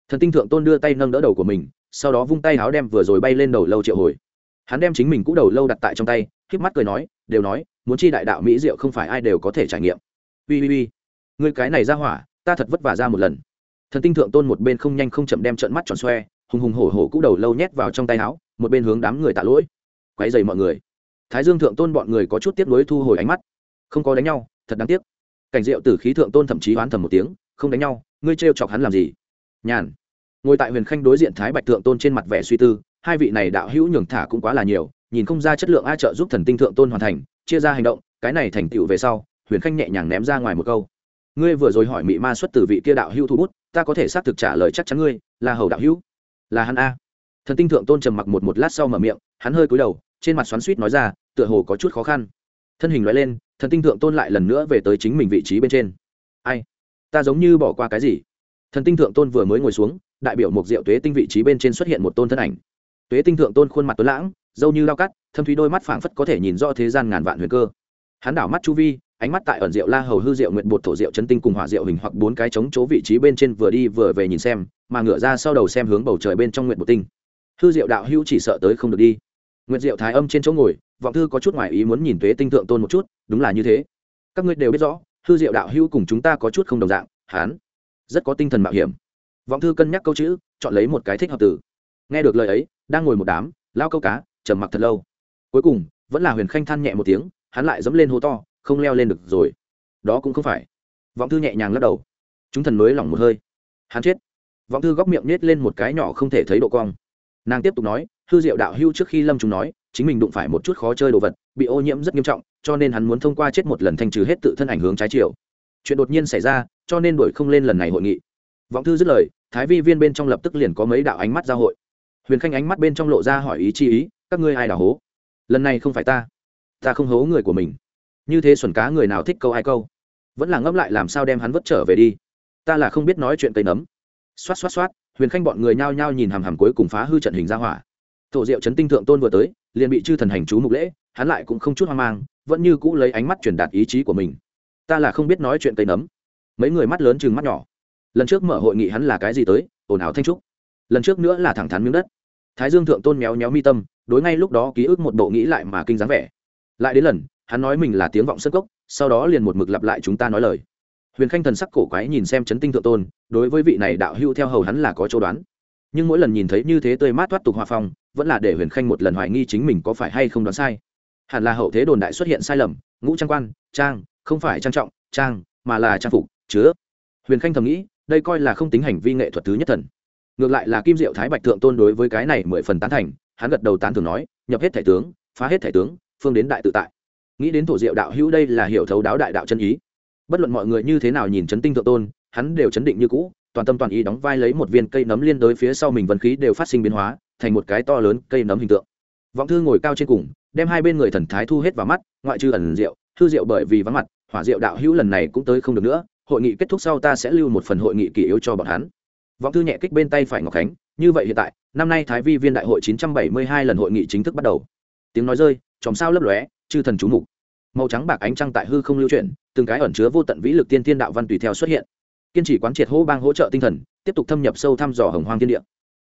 Thần tinh thượng tôn đưa tay nâng đỡ đầu của mình, sau đó vung tay áo đem vừa rồi bay lên đầu lâu triệu hồi. Hắn đem chính mình cũ đầu lâu đặt tại trong tay híp mắt cười nói, đều nói, muốn chi đại đạo mỹ diệu không phải ai đều có thể trải nghiệm. Ui ui ui người cái này ra hỏa, ta thật vất vả ra một lần. Thần tinh thượng tôn một bên không nhanh không chậm đem trận mắt tròn xoe, hùng hùng hổ hổ cũ đầu lâu nhét vào trong tay áo một bên hướng đám người tạ lỗi. Quấy dày mọi người. Thái dương thượng tôn bọn người có chút tiếp nối thu hồi ánh mắt. Không có đánh nhau, thật đáng tiếc. Cảnh diệu tử khí thượng tôn thậm chí oán thầm một tiếng, không đánh nhau ngươi trêu chọc hắn làm gì? Nhàn. Ngồi tại huyền khanh đối diện thái bạch thượng tôn trên mặt vẻ suy tư, hai vị này đạo hữu nhường thả cũng quá là nhiều, nhìn không ra chất lượng ai trợ giúp thần tinh thượng tôn hoàn thành, chia ra hành động, cái này thành tựu về sau, huyền khanh nhẹ nhàng ném ra ngoài một câu. Ngươi vừa rồi hỏi mị ma xuất từ vị kia đạo hữu thu bút, ta có thể xác thực trả lời chắc chắn ngươi, là hầu đạo hữu. Là hắn a. Thần tinh thượng tôn trầm mặc một một lát sau mở miệng, hắn hơi cúi đầu, trên mặt xoắn suýt nói ra, tựa hồ có chút khó khăn. Thân hình nói lên, thần tinh thượng tôn lại lần nữa về tới chính mình vị trí bên trên. Ai? Ta giống như bỏ qua cái gì? Thần tinh thượng tôn vừa mới ngồi xuống, đại biểu một diệu tuế tinh vị trí bên trên xuất hiện một tôn thân ảnh. Tuế tinh thượng tôn khuôn mặt tuấn lãng, dâu như lao cắt, thâm thúy đôi mắt phảng phất có thể nhìn rõ thế gian ngàn vạn huyền cơ. Hắn đảo mắt chu vi, ánh mắt tại ẩn rượu la hầu hư rượu nguyện bột thổ rượu chấn tinh cùng hỏa rượu hình hoặc bốn cái chống chỗ vị trí bên trên vừa đi vừa về nhìn xem, mà ngửa ra sau đầu xem hướng bầu trời bên trong nguyện bột tinh. Hư rượu đạo hữu chỉ sợ tới không được đi. Nguyện rượu thái âm trên chỗ ngồi, vọng thư có chút ngoài ý muốn nhìn tuế tinh thượng tôn một chút, đúng là như thế. Các ngươi đều biết rõ hư diệu đạo hữu cùng chúng ta có chút không đồng dạng, hán. Rất có tinh thần mạo hiểm. Vọng thư cân nhắc câu chữ, chọn lấy một cái thích hợp từ. Nghe được lời ấy, đang ngồi một đám, lao câu cá, trầm mặc thật lâu. Cuối cùng, vẫn là huyền khanh than nhẹ một tiếng, hắn lại dẫm lên hố to, không leo lên được rồi. Đó cũng không phải. Vọng thư nhẹ nhàng lắc đầu. Chúng thần mới lỏng một hơi. Hắn chết. Vọng thư góc miệng nhét lên một cái nhỏ không thể thấy độ cong. Nàng tiếp tục nói, hư diệu đạo hưu trước khi lâm chúng nói, chính mình đụng phải một chút khó chơi đồ vật, bị ô nhiễm rất nghiêm trọng cho nên hắn muốn thông qua chết một lần thanh trừ hết tự thân ảnh hướng trái chiều. Chuyện đột nhiên xảy ra, cho nên đổi không lên lần này hội nghị. Vọng thư dứt lời, thái vi viên bên trong lập tức liền có mấy đạo ánh mắt giao hội. Huyền khanh ánh mắt bên trong lộ ra hỏi ý chi ý, các ngươi ai đào hố? Lần này không phải ta. Ta không hố người của mình. Như thế xuẩn cá người nào thích câu ai câu? Vẫn là ngẫm lại làm sao đem hắn vất trở về đi. Ta là không biết nói chuyện cây nấm. Xoát xoát xoát, huyền khanh bọn người nhao nhao nhìn hàm hàm cuối cùng phá hư trận hình ra hỏa. Thổ diệu Trấn tinh thượng tôn vừa tới, liền bị chư thần hành chú mục lễ, hắn lại cũng không chút hoang mang vẫn như cũ lấy ánh mắt truyền đạt ý chí của mình. Ta là không biết nói chuyện cây nấm. Mấy người mắt lớn chừng mắt nhỏ. Lần trước mở hội nghị hắn là cái gì tới, ồn ào thanh trúc. Lần trước nữa là thẳng thắn miếng đất. Thái dương thượng tôn méo méo mi tâm, đối ngay lúc đó ký ức một bộ nghĩ lại mà kinh dáng vẻ. Lại đến lần, hắn nói mình là tiếng vọng sân cốc, sau đó liền một mực lặp lại chúng ta nói lời. Huyền khanh thần sắc cổ quái nhìn xem chấn tinh thượng tôn, đối với vị này đạo hưu theo hầu hắn là có chỗ đoán. Nhưng mỗi lần nhìn thấy như thế tươi mát thoát tục hòa phong, vẫn là để huyền khanh một lần hoài nghi chính mình có phải hay không đoán sai hẳn là hậu thế đồn đại xuất hiện sai lầm, ngũ trang quan, trang, không phải trang trọng, trang, mà là trang phục, chứa. Huyền khanh thầm nghĩ, đây coi là không tính hành vi nghệ thuật thứ nhất thần. Ngược lại là kim diệu thái bạch thượng tôn đối với cái này mười phần tán thành, hắn gật đầu tán thường nói, nhập hết thể tướng, phá hết thể tướng, phương đến đại tự tại. Nghĩ đến thổ diệu đạo hữu đây là hiểu thấu đáo đại đạo chân ý. Bất luận mọi người như thế nào nhìn chấn tinh thượng tôn, hắn đều chấn định như cũ, toàn tâm toàn ý đóng vai lấy một viên cây nấm liên đối phía sau mình vân khí đều phát sinh biến hóa, thành một cái to lớn cây nấm hình tượng. Vọng thư ngồi cao trên cùng đem hai bên người thần thái thu hết vào mắt, ngoại trừ ẩn rượu thư rượu bởi vì vắng mặt, hỏa rượu đạo hữu lần này cũng tới không được nữa, hội nghị kết thúc sau ta sẽ lưu một phần hội nghị kỷ yếu cho bọn hắn. Vọng thư nhẹ kích bên tay phải ngọc khánh, như vậy hiện tại, năm nay thái vi viên đại hội 972 lần hội nghị chính thức bắt đầu. Tiếng nói rơi, chòm sao lấp lóe, chư thần chú mục. Màu trắng bạc ánh trăng tại hư không lưu chuyển, từng cái ẩn chứa vô tận vĩ lực tiên tiên đạo văn tùy theo xuất hiện. Kiên trì quán triệt hô bang hỗ trợ tinh thần, tiếp tục thâm nhập sâu thăm dò hồng hoang thiên địa.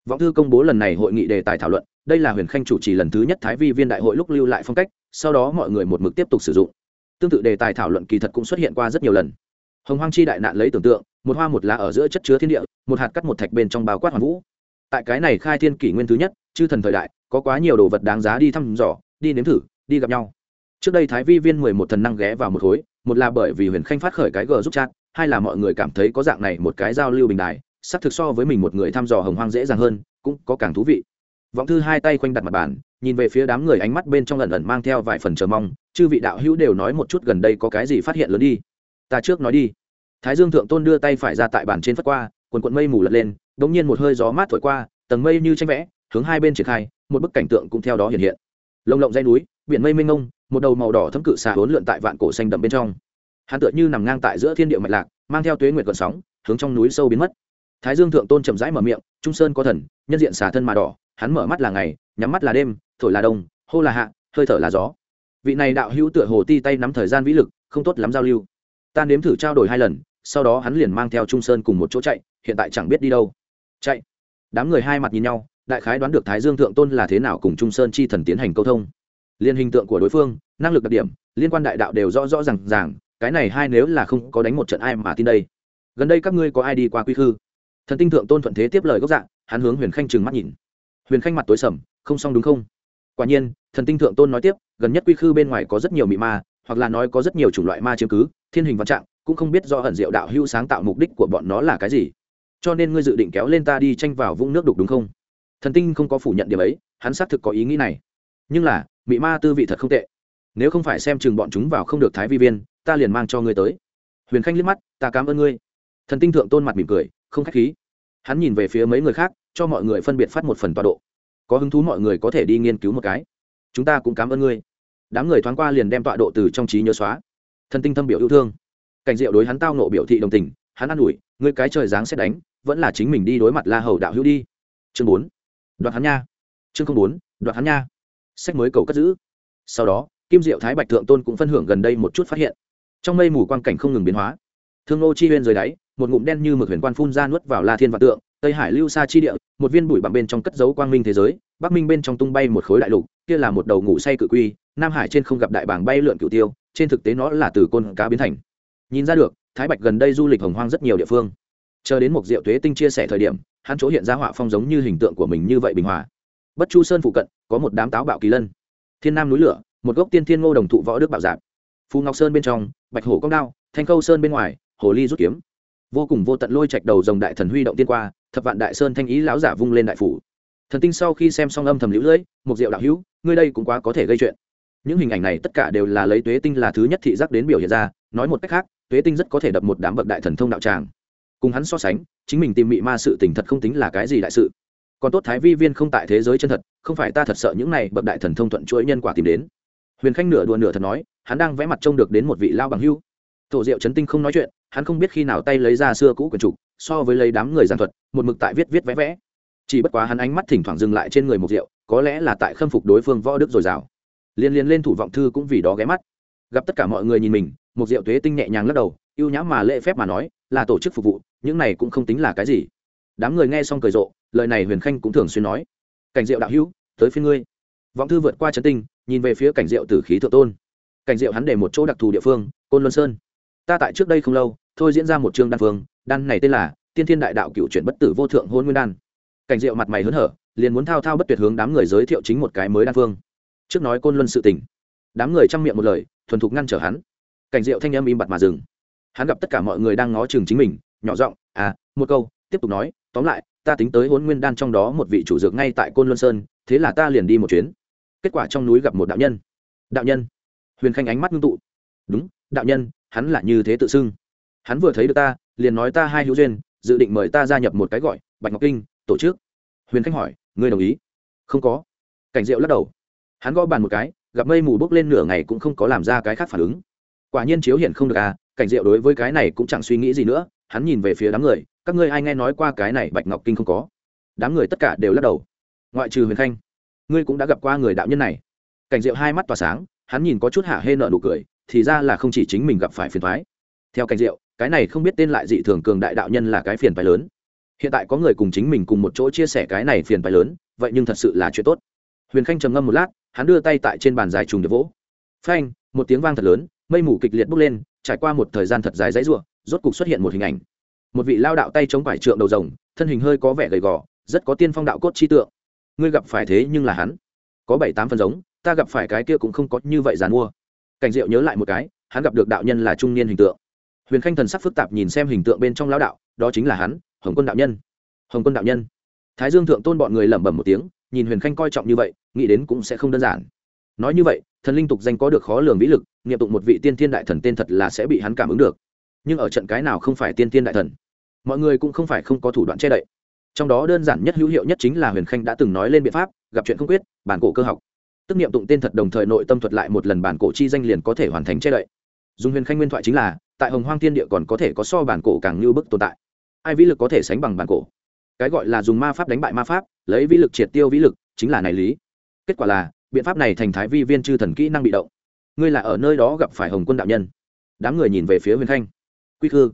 Vọng thư công bố lần này hội nghị đề tài thảo luận đây là huyền khanh chủ trì lần thứ nhất thái vi viên đại hội lúc lưu lại phong cách, sau đó mọi người một mực tiếp tục sử dụng. Tương tự đề tài thảo luận kỳ thật cũng xuất hiện qua rất nhiều lần. Hồng hoang chi đại nạn lấy tưởng tượng, một hoa một lá ở giữa chất chứa thiên địa, một hạt cắt một thạch bên trong bao quát hoàn vũ. Tại cái này khai thiên kỷ nguyên thứ nhất, chư thần thời đại, có quá nhiều đồ vật đáng giá đi thăm dò, đi nếm thử, đi gặp nhau. Trước đây thái vi viên mười một thần năng ghé vào một khối, một là bởi vì huyền khanh phát khởi cái g giúp chat, hai là mọi người cảm thấy có dạng này một cái giao lưu bình đài xác thực so với mình một người thăm dò hồng hoang dễ dàng hơn, cũng có càng thú vị vọng thư hai tay quanh đặt mặt bàn, nhìn về phía đám người ánh mắt bên trong lần ẩn mang theo vài phần chờ mong, chư vị đạo hữu đều nói một chút gần đây có cái gì phát hiện lớn đi. Ta trước nói đi. Thái dương thượng tôn đưa tay phải ra tại bàn trên phất qua, quần quận mây mù lật lên đ ỗ n g nhiên một hơi gió mát thổi qua, tầng mây như tranh vẽ, hướng hai bên triển khai, một bức cảnh tượng cũng theo đó hiện hiện. Lồng lộng dây núi, biển mây mênh ngông một đầu màu đỏ thấm cự xà hốn lượn tại vạn cổ xanh đậm bên trong. Hắn tựa như nằm ngang tại giữa thiên địa mạch lạc, mang theo tuế nguyệt còn sóng, hướng trong núi sâu biến mất. Thái dương thượng tôn chậm rãi mở miệng, trung sơn có thần, nhân diện xà thân mà đỏ hắn mở mắt là ngày, nhắm mắt là đêm, thổi là đông, hô là hạ, hơi thở là gió. Vị này đạo hữu tựa hồ ti tay nắm thời gian vĩ lực, không tốt lắm giao lưu. Ta nếm thử trao đổi hai lần, sau đó hắn liền mang theo trung sơn cùng một chỗ chạy, hiện tại chẳng biết đi đâu. Chạy. Đám người hai mặt nhìn nhau, đại khái đoán được thái dương thượng tôn là thế nào cùng trung sơn chi thần tiến hành câu thông. Liên hình tượng của đối phương, năng lực đặc điểm, liên quan đại đạo đều rõ rõ r à n g ràng, cái này hai nếu là không có đánh một trận ai mà tin đây? Gần đây các ngươi có ai đi qua quy khư? Thần tinh thượng tôn thuận thế tiếp lời gốc dạng hắn hướng huyền khanh trừng mắt nhìn huyền khanh mặt tối sầm, không xong đúng không? Quả nhiên, thần tinh thượng tôn nói tiếp, gần nhất quy khư bên ngoài có rất nhiều mị ma, hoặc là nói có rất nhiều chủng loại ma chiếm cứ, thiên hình văn trạng, cũng không biết do ẩn diệu đạo hữu sáng tạo mục đích của bọn nó là cái gì. Cho nên ngươi dự định kéo lên ta đi tranh vào vũng nước đục đúng không? Thần tinh không có phủ nhận điểm ấy, hắn xác thực có ý nghĩ này. Nhưng là, mị ma tư vị thật không tệ. Nếu không phải xem chừng bọn chúng vào không được thái vi viên, ta liền mang cho ngươi tới. Huyền khanh liếc mắt, ta cảm ơn ngươi. Thần tinh thượng tôn mặt mỉm cười, không k h á c h khí. Hắn nhìn về phía mấy người khác cho mọi người phân biệt phát một phần tọa độ. Có hứng thú mọi người có thể đi nghiên cứu một cái. Chúng ta cũng cảm ơn ngươi. Đám người thoáng qua liền đem tọa độ từ trong trí nhớ xóa. Thần tinh thâm biểu yêu thương. Cảnh diệu đối hắn tao nộ biểu thị đồng tình, hắn ă n ủi, ngươi cái trời dáng xét đánh, vẫn là chính mình đi đối mặt la hầu đạo hữu đi. Chương bốn. Đoạt hắn nha. Chương không bốn, đoạt hắn nha. Sách mới cầu cất giữ. Sau đó, kim diệu thái bạch thượng tôn cũng phân hưởng gần đây một chút phát hiện. Trong mây mù quang cảnh không ngừng biến hóa. Thương nô chi huyên dưới đáy, một ngụm đen như mực huyền quan phun ra nuốt vào la thiên vạn tượng tây hải lưu xa chi địa, một viên bụi bằng bên trong cất dấu quang minh thế giới, bắc minh bên trong tung bay một khối đại lục, kia là một đầu ngủ say cự quy, nam hải trên không gặp đại bảng bay lượn cửu tiêu, trên thực tế nó là từ côn cá biến thành. Nhìn ra được, thái bạch gần đây du lịch hồng hoang rất nhiều địa phương. Chờ đến một diệu thuế tinh chia sẻ thời điểm, hắn chỗ hiện ra họa phong giống như hình tượng của mình như vậy bình hòa. Bất chu sơn phụ cận, có một đám táo bạo kỳ lân. Thiên nam núi lửa, một gốc tiên thiên ngô đồng thụ võ đức bảo giạc phù ngọc sơn bên trong, bạch hổ công đao, thanh khâu sơn bên ngoài, hồ ly rút kiếm. Vô cùng vô tận lôi trạch đầu dòng đại thần huy động tiên qua thập vạn đại sơn thanh ý lão giả vung lên đại phủ. Thần tinh sau khi xem xong âm thầm lũ lưỡi, một diệu đạo hữu, ngươi đây cũng quá có thể gây chuyện. Những hình ảnh này tất cả đều là lấy tuế tinh là thứ nhất thị giác đến biểu hiện ra, nói một cách khác, tuế tinh rất có thể đập một đám bậc đại thần thông đạo tràng. Cùng hắn so sánh, chính mình tìm mị ma sự tình thật không tính là cái gì đại sự. Còn tốt thái vi viên không tại thế giới chân thật, không phải ta thật sợ những này bậc đại thần thông thuận chuỗi nhân quả tìm đến. Huyền khanh nửa đùa nửa thật nói, hắn đang vẽ mặt trông được đến một vị lao bằng hưu thổ diệu trấn tinh không nói chuyện, hắn không biết khi nào tay lấy ra xưa cũ quyển trục, so với lấy đám người giàn thuật, một mực tại viết viết vẽ vẽ. Chỉ bất quá hắn ánh mắt thỉnh thoảng dừng lại trên người một rượu có lẽ là tại khâm phục đối phương võ đức dồi dào. Liên liên lên thủ vọng thư cũng vì đó ghé mắt. Gặp tất cả mọi người nhìn mình một rượu tuế tinh nhẹ nhàng lắc đầu, ưu nhãm mà lễ phép mà nói, là tổ chức phục vụ, những này cũng không tính là cái gì. Đám người nghe xong cười rộ, lời này huyền khanh cũng thường xuyên nói, cảnh diệu đạo hữu, tới phía ngươi. Vọng thư vượt qua trấn tinh, nhìn về phía cảnh diệu tử khí thượng tôn. Cảnh diệu hắn để một chỗ đặc thù địa phương, côn luân sơn ta tại trước đây không lâu, thôi diễn ra một chương đan phương, đan này tên là tiên thiên đại đạo cựu chuyển bất tử vô thượng hôn nguyên đan. Cảnh diệu mặt mày hớn hở, liền muốn thao thao bất tuyệt hướng đám người giới thiệu chính một cái mới đan phương. Trước nói côn luân sự tình. Đám người chăm miệng một lời, thuần thục ngăn trở hắn. Cảnh diệu thanh âm im bặt mà dừng. Hắn gặp tất cả mọi người đang ngó chừng chính mình, nhỏ giọng à một câu, tiếp tục nói, tóm lại, ta tính tới hôn nguyên đan trong đó một vị chủ dược ngay tại côn luân sơn, thế là ta liền đi một chuyến. Kết quả trong núi gặp một đạo nhân. Đạo nhân? Huyền khanh ánh mắt ngưng tụ. Đúng, đạo nhân hắn là như thế tự xưng. Hắn vừa thấy được ta, liền nói ta hai hữu duyên, dự định mời ta gia nhập một cái gọi, bạch ngọc kinh, tổ chức. Huyền khanh hỏi, ngươi đồng ý? Không có. Cảnh diệu lắc đầu. Hắn gõ bàn một cái, gặp mây mù bốc lên nửa ngày cũng không có làm ra cái khác phản ứng. Quả nhiên chiếu hiện không được à cảnh diệu đối với cái này cũng chẳng suy nghĩ gì nữa, hắn nhìn về phía đám người, các ngươi ai nghe nói qua cái này bạch ngọc kinh không có? Đám người tất cả đều lắc đầu. Ngoại trừ huyền khanh, ngươi cũng đã gặp qua người đạo nhân này. Cảnh diệu hai mắt tỏa sáng, hắn nhìn có chút hạ hê nợ nụ cười thì ra là không chỉ chính mình gặp phải phiền thoái. Theo cảnh diệu, cái này không biết tên lại dị thường cường đại đạo nhân là cái phiền phái lớn. Hiện tại có người cùng chính mình cùng một chỗ chia sẻ cái này phiền phái lớn, vậy nhưng thật sự là chuyện tốt. Huyền khanh trầm ngâm một lát, hắn đưa tay tại trên bàn dài trùng để vỗ. Phanh, một tiếng vang thật lớn, mây mù kịch liệt bốc lên, trải qua một thời gian thật dài dãy ruộng rốt cục xuất hiện một hình ảnh. Một vị lao đạo tay chống vải trượng đầu rồng, thân hình hơi có vẻ gầy gò, rất có tiên phong đạo cốt chi tượng. Ngươi gặp phải thế nhưng là hắn. Có bảy tám phần giống, ta gặp phải cái kia cũng không có như vậy giàn mua cảnh diệu nhớ lại một cái, hắn gặp được đạo nhân là trung niên hình tượng. Huyền khanh thần sắc phức tạp nhìn xem hình tượng bên trong lão đạo, đó chính là hắn, hồng quân đạo nhân. Hồng quân đạo nhân. Thái dương thượng tôn bọn người lẩm bẩm một tiếng, nhìn huyền khanh coi trọng như vậy, nghĩ đến cũng sẽ không đơn giản. Nói như vậy, thần linh tục danh có được khó lường vĩ lực nghiệm tụng một vị tiên thiên đại thần tên thật là sẽ bị hắn cảm ứng được. Nhưng ở trận cái nào không phải tiên thiên đại thần? Mọi người cũng không phải không có thủ đoạn che đậy. Trong đó đơn giản nhất hữu hiệu nhất chính là huyền khanh đã từng nói lên biện pháp, gặp chuyện không quyết, bản cổ cơ học tức niệm tụng tên thật đồng thời nội tâm thuật lại một lần bản cổ chi danh liền có thể hoàn thành che đậy. Dùng huyền khanh nguyên thoại chính là, tại hồng hoang thiên địa còn có thể có so bản cổ càng như bức tồn tại. Ai vĩ lực có thể sánh bằng bản cổ? Cái gọi là dùng ma pháp đánh bại ma pháp, lấy vĩ lực triệt tiêu vĩ lực, chính là này lý. Kết quả là, biện pháp này thành thái vi viên chư thần kỹ năng bị động. Ngươi là ở nơi đó gặp phải hồng quân đạo nhân. Đám người nhìn về phía huyền khanh. Quy khư.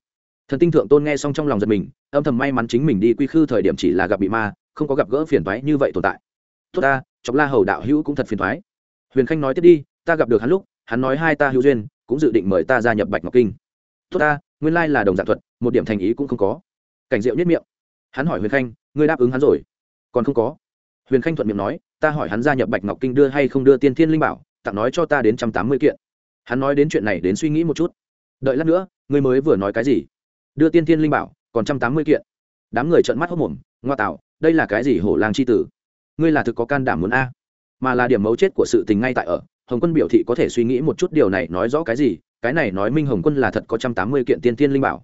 Thần tinh thượng tôn nghe xong trong lòng giật mình, âm thầm may mắn chính mình đi quy khư thời điểm chỉ là gặp bị ma, không có gặp gỡ phiền toái như vậy tồn tại tốt ta, chọc la hầu đạo hữu cũng thật phiền thoái. Huyền khanh nói tiếp đi, ta gặp được hắn lúc, hắn nói hai ta hữu duyên, cũng dự định mời ta gia nhập bạch ngọc kinh. Tốt ta, nguyên lai là đồng dạng thuật, một điểm thành ý cũng không có. Cảnh diệu nhất miệng. Hắn hỏi huyền khanh, ngươi đáp ứng hắn rồi? Còn không có. Huyền khanh thuận miệng nói, ta hỏi hắn gia nhập bạch ngọc kinh đưa hay không đưa tiên thiên linh bảo, tặng nói cho ta đến trăm tám mươi kiện. Hắn nói đến chuyện này đến suy nghĩ một chút. Đợi lát nữa, ngươi mới vừa nói cái gì? Đưa tiên thiên linh bảo, còn trăm tám mươi kiện. Đám người trợn mắt hốc mồm, ngoa tạo, đây là cái gì hổ lang c h i tử? Ngươi là thực có can đảm muốn a? Mà là điểm mấu chết của sự tình ngay tại ở, hồng quân biểu thị có thể suy nghĩ một chút điều này nói rõ cái gì? Cái này nói minh hồng quân là thật có trăm tám mươi kiện tiên tiên linh bảo.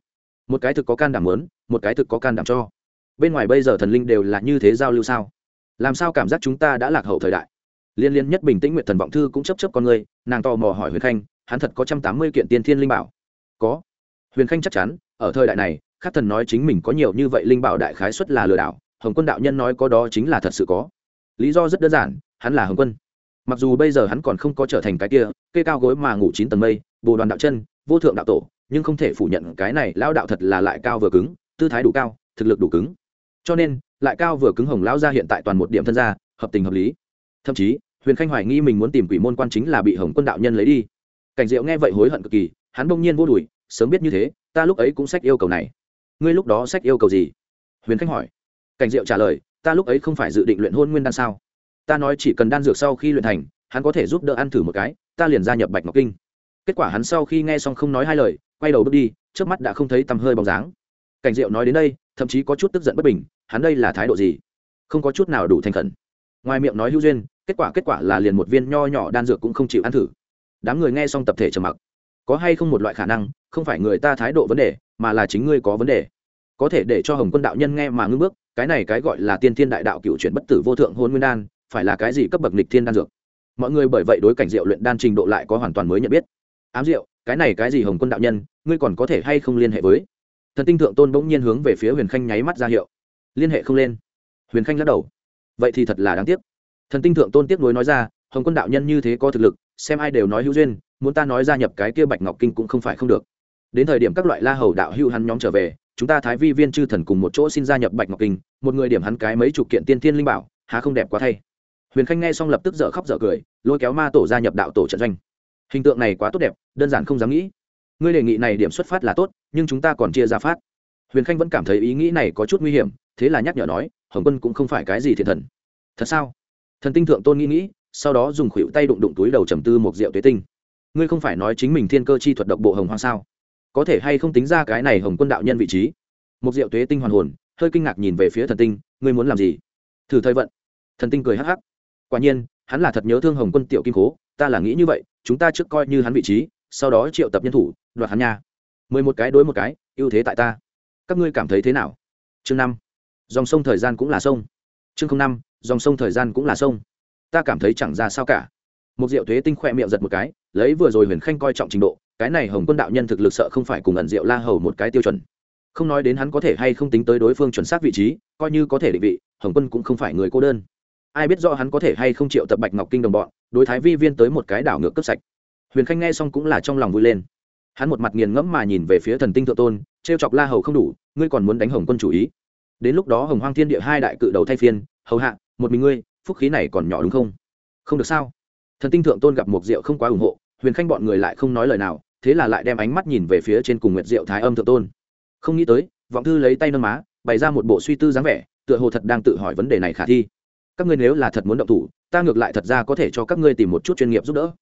Một cái thực có can đảm muốn, một cái thực có can đảm cho. Bên ngoài bây giờ thần linh đều là như thế giao lưu sao? Làm sao cảm giác chúng ta đã lạc hậu thời đại? Liên liên nhất bình tĩnh nguyện thần vọng thư cũng chấp chấp con người, nàng tò mò hỏi huyền khanh, hắn thật có trăm tám mươi kiện tiên thiên linh bảo? Có. Huyền khanh chắc chắn, ở thời đại này, khắc thần nói chính mình có nhiều như vậy linh bảo đại khái xuất là lừa đảo, hồng quân đạo nhân nói có đó chính là thật sự có lý do rất đơn giản, hắn là hồng quân. Mặc dù bây giờ hắn còn không có trở thành cái kia cây cao gối mà ngủ chín tầng mây, bồ đoàn đạo chân, vô thượng đạo tổ, nhưng không thể phủ nhận cái này lao đạo thật là lại cao vừa cứng, tư thái đủ cao, thực lực đủ cứng. Cho nên, lại cao vừa cứng hồng lão ra hiện tại toàn một điểm thân gia, hợp tình hợp lý. Thậm chí, huyền khanh hoài nghi mình muốn tìm quỷ môn quan chính là bị hồng quân đạo nhân lấy đi. Cảnh diệu nghe vậy hối hận cực kỳ, hắn bỗng nhiên vô đùi, sớm biết như thế, ta lúc ấy cũng sách yêu cầu này. Ngươi lúc đó sách yêu cầu gì? Huyền khanh hỏi. Cảnh diệu trả lời ta lúc ấy không phải dự định luyện hôn nguyên đan sao? Ta nói chỉ cần đan dược sau khi luyện thành, hắn có thể giúp đỡ ăn thử một cái, ta liền gia nhập bạch ngọc kinh. Kết quả hắn sau khi nghe xong không nói hai lời, quay đầu bước đi, trước mắt đã không thấy tầm hơi bóng dáng. Cảnh diệu nói đến đây, thậm chí có chút tức giận bất bình, hắn đây là thái độ gì? Không có chút nào đủ thành khẩn. Ngoài miệng nói hữu duyên, kết quả kết quả là liền một viên nho nhỏ đan dược cũng không chịu ăn thử. Đám người nghe xong tập thể trầm mặc. Có hay không một loại khả năng, không phải người ta thái độ vấn đề, mà là chính ngươi có vấn đề. Có thể để cho hồng quân đạo nhân nghe mà ngưng bước cái này cái gọi là tiên thiên đại đạo cựu chuyển bất tử vô thượng hôn nguyên đan, phải là cái gì cấp bậc nịch thiên đan dược? Mọi người bởi vậy đối cảnh diệu luyện đan trình độ lại có hoàn toàn mới nhận biết. Ám diệu, cái này cái gì hồng quân đạo nhân, ngươi còn có thể hay không liên hệ với? Thần tinh thượng tôn bỗng nhiên hướng về phía huyền khanh nháy mắt ra hiệu. Liên hệ không lên. Huyền khanh lắc đầu. Vậy thì thật là đáng tiếc. Thần tinh thượng tôn tiếc nuối nói ra, hồng quân đạo nhân như thế có thực lực, xem ai đều nói hữu duyên, muốn ta nói gia nhập cái kia bạch ngọc kinh cũng không phải không được. Đến thời điểm các loại la hầu đạo hữu hắn nhóm trở về chúng ta thái vi viên chư thần cùng một chỗ xin gia nhập bạch ngọc kinh, một người điểm hắn cái mấy chục kiện tiên thiên linh bảo, há không đẹp quá thay. Huyền khanh nghe xong lập tức dở khóc dở cười, lôi kéo ma tổ gia nhập đạo tổ trận doanh. Hình tượng này quá tốt đẹp, đơn giản không dám nghĩ. Ngươi đề nghị này điểm xuất phát là tốt, nhưng chúng ta còn chia ra phát. Huyền khanh vẫn cảm thấy ý nghĩ này có chút nguy hiểm, thế là nhắc nhở nói, hồng quân cũng không phải cái gì thiện thần. Thật sao? Thần tinh thượng tôn nghĩ nghĩ, sau đó dùng khuỷu tay đụng đụng túi đầu trầm tư một rượu tuế tinh. Ngươi không phải nói chính mình thiên cơ chi thuật độc bộ hồng hoang sao? Có thể hay không tính ra cái này hồng quân đạo nhân vị trí? Một diệu tuế tinh hoàn hồn, hơi kinh ngạc nhìn về phía thần tinh, ngươi muốn làm gì? Thử thời vận. Thần tinh cười hắc hắc. Quả nhiên, hắn là thật nhớ thương hồng quân tiểu kim cố ta là nghĩ như vậy, chúng ta trước coi như hắn vị trí, sau đó triệu tập nhân thủ, đoạt hắn nha. Mười một cái đối một cái, ưu thế tại ta. Các ngươi cảm thấy thế nào? Chương năm. Dòng sông thời gian cũng là sông. Chương năm, dòng sông thời gian cũng là sông. Ta cảm thấy chẳng ra sao cả. Một diệu thuế tinh khoe miệng giật một cái, lấy vừa rồi huyền khanh coi trọng trình độ cái này hồng quân đạo nhân thực lực sợ không phải cùng ẩn diệu la hầu một cái tiêu chuẩn. Không nói đến hắn có thể hay không tính tới đối phương chuẩn xác vị trí, coi như có thể định vị, hồng quân cũng không phải người cô đơn. Ai biết rõ hắn có thể hay không chịu tập bạch ngọc kinh đồng bọn, đối thái vi viên tới một cái đảo ngược cấp sạch. Huyền khanh nghe xong cũng là trong lòng vui lên. Hắn một mặt nghiền ngẫm mà nhìn về phía thần tinh thượng tôn t r e o chọc la hầu không đủ, ngươi còn muốn đánh hồng quân chủ ý. Đến lúc đó hồng hoang thiên địa hai đại cự đầu thay phiên, hầu hạ, một mình ngươi, phúc khí này còn nhỏ đúng không? Không được sao? Thần tinh thượng tôn gặp một diệu không quá ủng hộ huyền khanh bọn người lại không nói lời nào, thế là lại đem ánh mắt nhìn về phía trên cùng nguyệt diệu thái âm thượng tôn. Không nghĩ tới, vọng thư lấy tay nâng má, bày ra một bộ suy tư dáng vẻ, tựa hồ thật đang tự hỏi vấn đề này khả thi. Các ngươi nếu là thật muốn động thủ, ta ngược lại thật ra có thể cho các ngươi tìm một chút chuyên nghiệp giúp đỡ.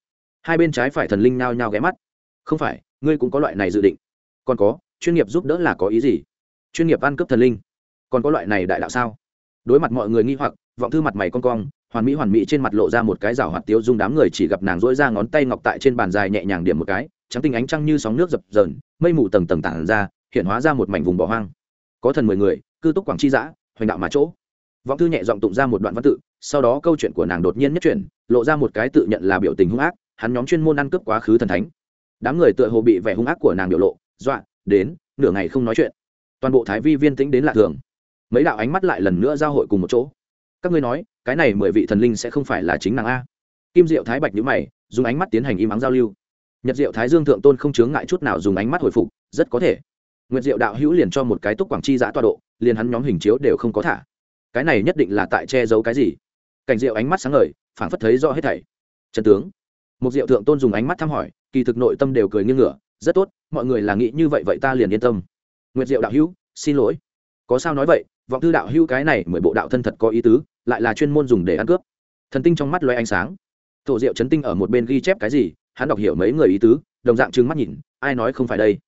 Hai bên trái phải thần linh nao nhao ghé mắt. Không phải, ngươi cũng có loại này dự định. Còn có, chuyên nghiệp giúp đỡ là có ý gì? Chuyên nghiệp ăn cướp thần linh. Còn có loại này đại đạo sao? Đối mặt mọi người nghi hoặc, vọng thư mặt mày con cong hoàn mỹ hoàn mỹ trên mặt lộ ra một cái rào hoạt tiếu dung, đám người chỉ gặp nàng dỗi ra ngón tay ngọc tại trên bàn dài nhẹ nhàng điểm một cái, trắng tinh ánh trăng như sóng nước dập dờn, mây mù tầng tầng tản ra, hiện hóa ra một mảnh vùng bỏ hoang. Có thần mười người, cư túc quảng chi giã hoành đạo mà chỗ. Vọng thư nhẹ giọng tụng ra một đoạn văn tự, sau đó câu chuyện của nàng đột nhiên nhất chuyển, lộ ra một cái tự nhận là biểu tình hung ác, hắn nhóm chuyên môn ăn cướp quá khứ thần thánh. Đám người tựa hồ bị vẻ hung ác của nàng biểu lộ, dọa, đến, nửa ngày không nói chuyện. Toàn bộ thái vi viên tĩnh đến lạ thường. Mấy đạo ánh mắt lại lần nữa giao hội cùng một chỗ các ngươi nói, cái này mười vị thần linh sẽ không phải là chính nàng a? Kim diệu thái bạch nhữ mày, dùng ánh mắt tiến hành im ắng giao lưu. Nhật diệu thái dương thượng tôn không chướng ngại chút nào dùng ánh mắt hồi phục, rất có thể. Nguyệt diệu đạo hữu liền cho một cái túc quảng chi giã tọa độ, liền hắn nhóm hình chiếu đều không có thả. Cái này nhất định là tại che giấu cái gì? Cảnh diệu ánh mắt sáng ngời, phảng phất thấy rõ hết thảy. Trần tướng. Một diệu thượng tôn dùng ánh mắt thăm hỏi, kỳ thực nội tâm đều cười nghiêng ngửa, rất tốt, mọi người là nghĩ như vậy vậy ta liền yên tâm. Nguyệt diệu đạo hữu, xin lỗi. Có sao nói vậy, vọng thư đạo hữu cái này mười bộ đạo thân thật có ý tứ lại là chuyên môn dùng để ăn cướp. Thần tinh trong mắt loay ánh sáng. Thổ diệu chấn tinh ở một bên ghi chép cái gì, hắn đọc hiểu mấy người ý tứ, đồng dạng trừng mắt nhìn, ai nói không phải đây?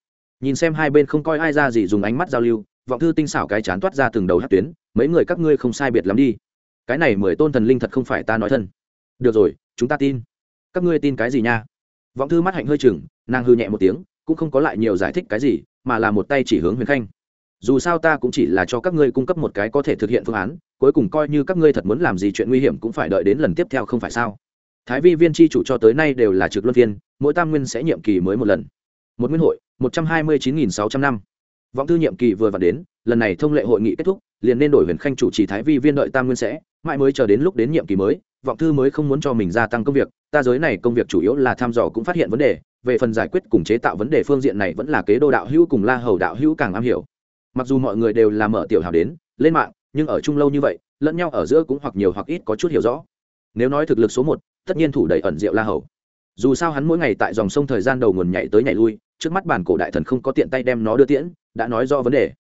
Nhìn xem hai bên không coi ai ra gì dùng ánh mắt giao lưu, vọng thư tinh xảo cái chán toát ra từng đầu hát tuyến, mấy người các ngươi không sai biệt lắm đi. Cái này mười tôn thần linh thật không phải ta nói thân. Được rồi, chúng ta tin. Các ngươi tin cái gì nha? Vọng thư mắt hạnh hơi chừng nàng hư nhẹ một tiếng, cũng không có lại nhiều giải thích cái gì, mà là một tay chỉ hướng huyền khanh dù sao ta cũng chỉ là cho các ngươi cung cấp một cái có thể thực hiện phương án, cuối cùng coi như các ngươi thật muốn làm gì chuyện nguy hiểm cũng phải đợi đến lần tiếp theo không phải sao? Thái vi viên tri chủ cho tới nay đều là trực luân viên, mỗi tam nguyên sẽ nhiệm kỳ mới một lần. Một nguyên hội, một trăm hai mươi chín nghìn sáu trăm năm. Vọng thư nhiệm kỳ vừa vặn đến, lần này thông lệ hội nghị kết thúc, liền nên đổi huyền khanh chủ trì thái vi viên đợi tam nguyên sẽ, mãi mới chờ đến lúc đến nhiệm kỳ mới, vọng thư mới không muốn cho mình gia tăng công việc, ta giới này công việc chủ yếu là thăm dò cũng phát hiện vấn đề, về phần giải quyết cùng chế tạo vấn đề phương diện này vẫn là kế đô đạo hữu cùng la hầu đạo hữu càng am hiểu mặc dù mọi người đều là mở tiểu hào đến, lên mạng, nhưng ở chung lâu như vậy, lẫn nhau ở giữa cũng hoặc nhiều hoặc ít có chút hiểu rõ. Nếu nói thực lực số một, tất nhiên thủ đầy ẩn diệu la hầu. Dù sao hắn mỗi ngày tại dòng sông thời gian đầu nguồn nhảy tới nhảy lui, trước mắt bản cổ đại thần không có tiện tay đem nó đưa tiễn, đã nói do vấn đề.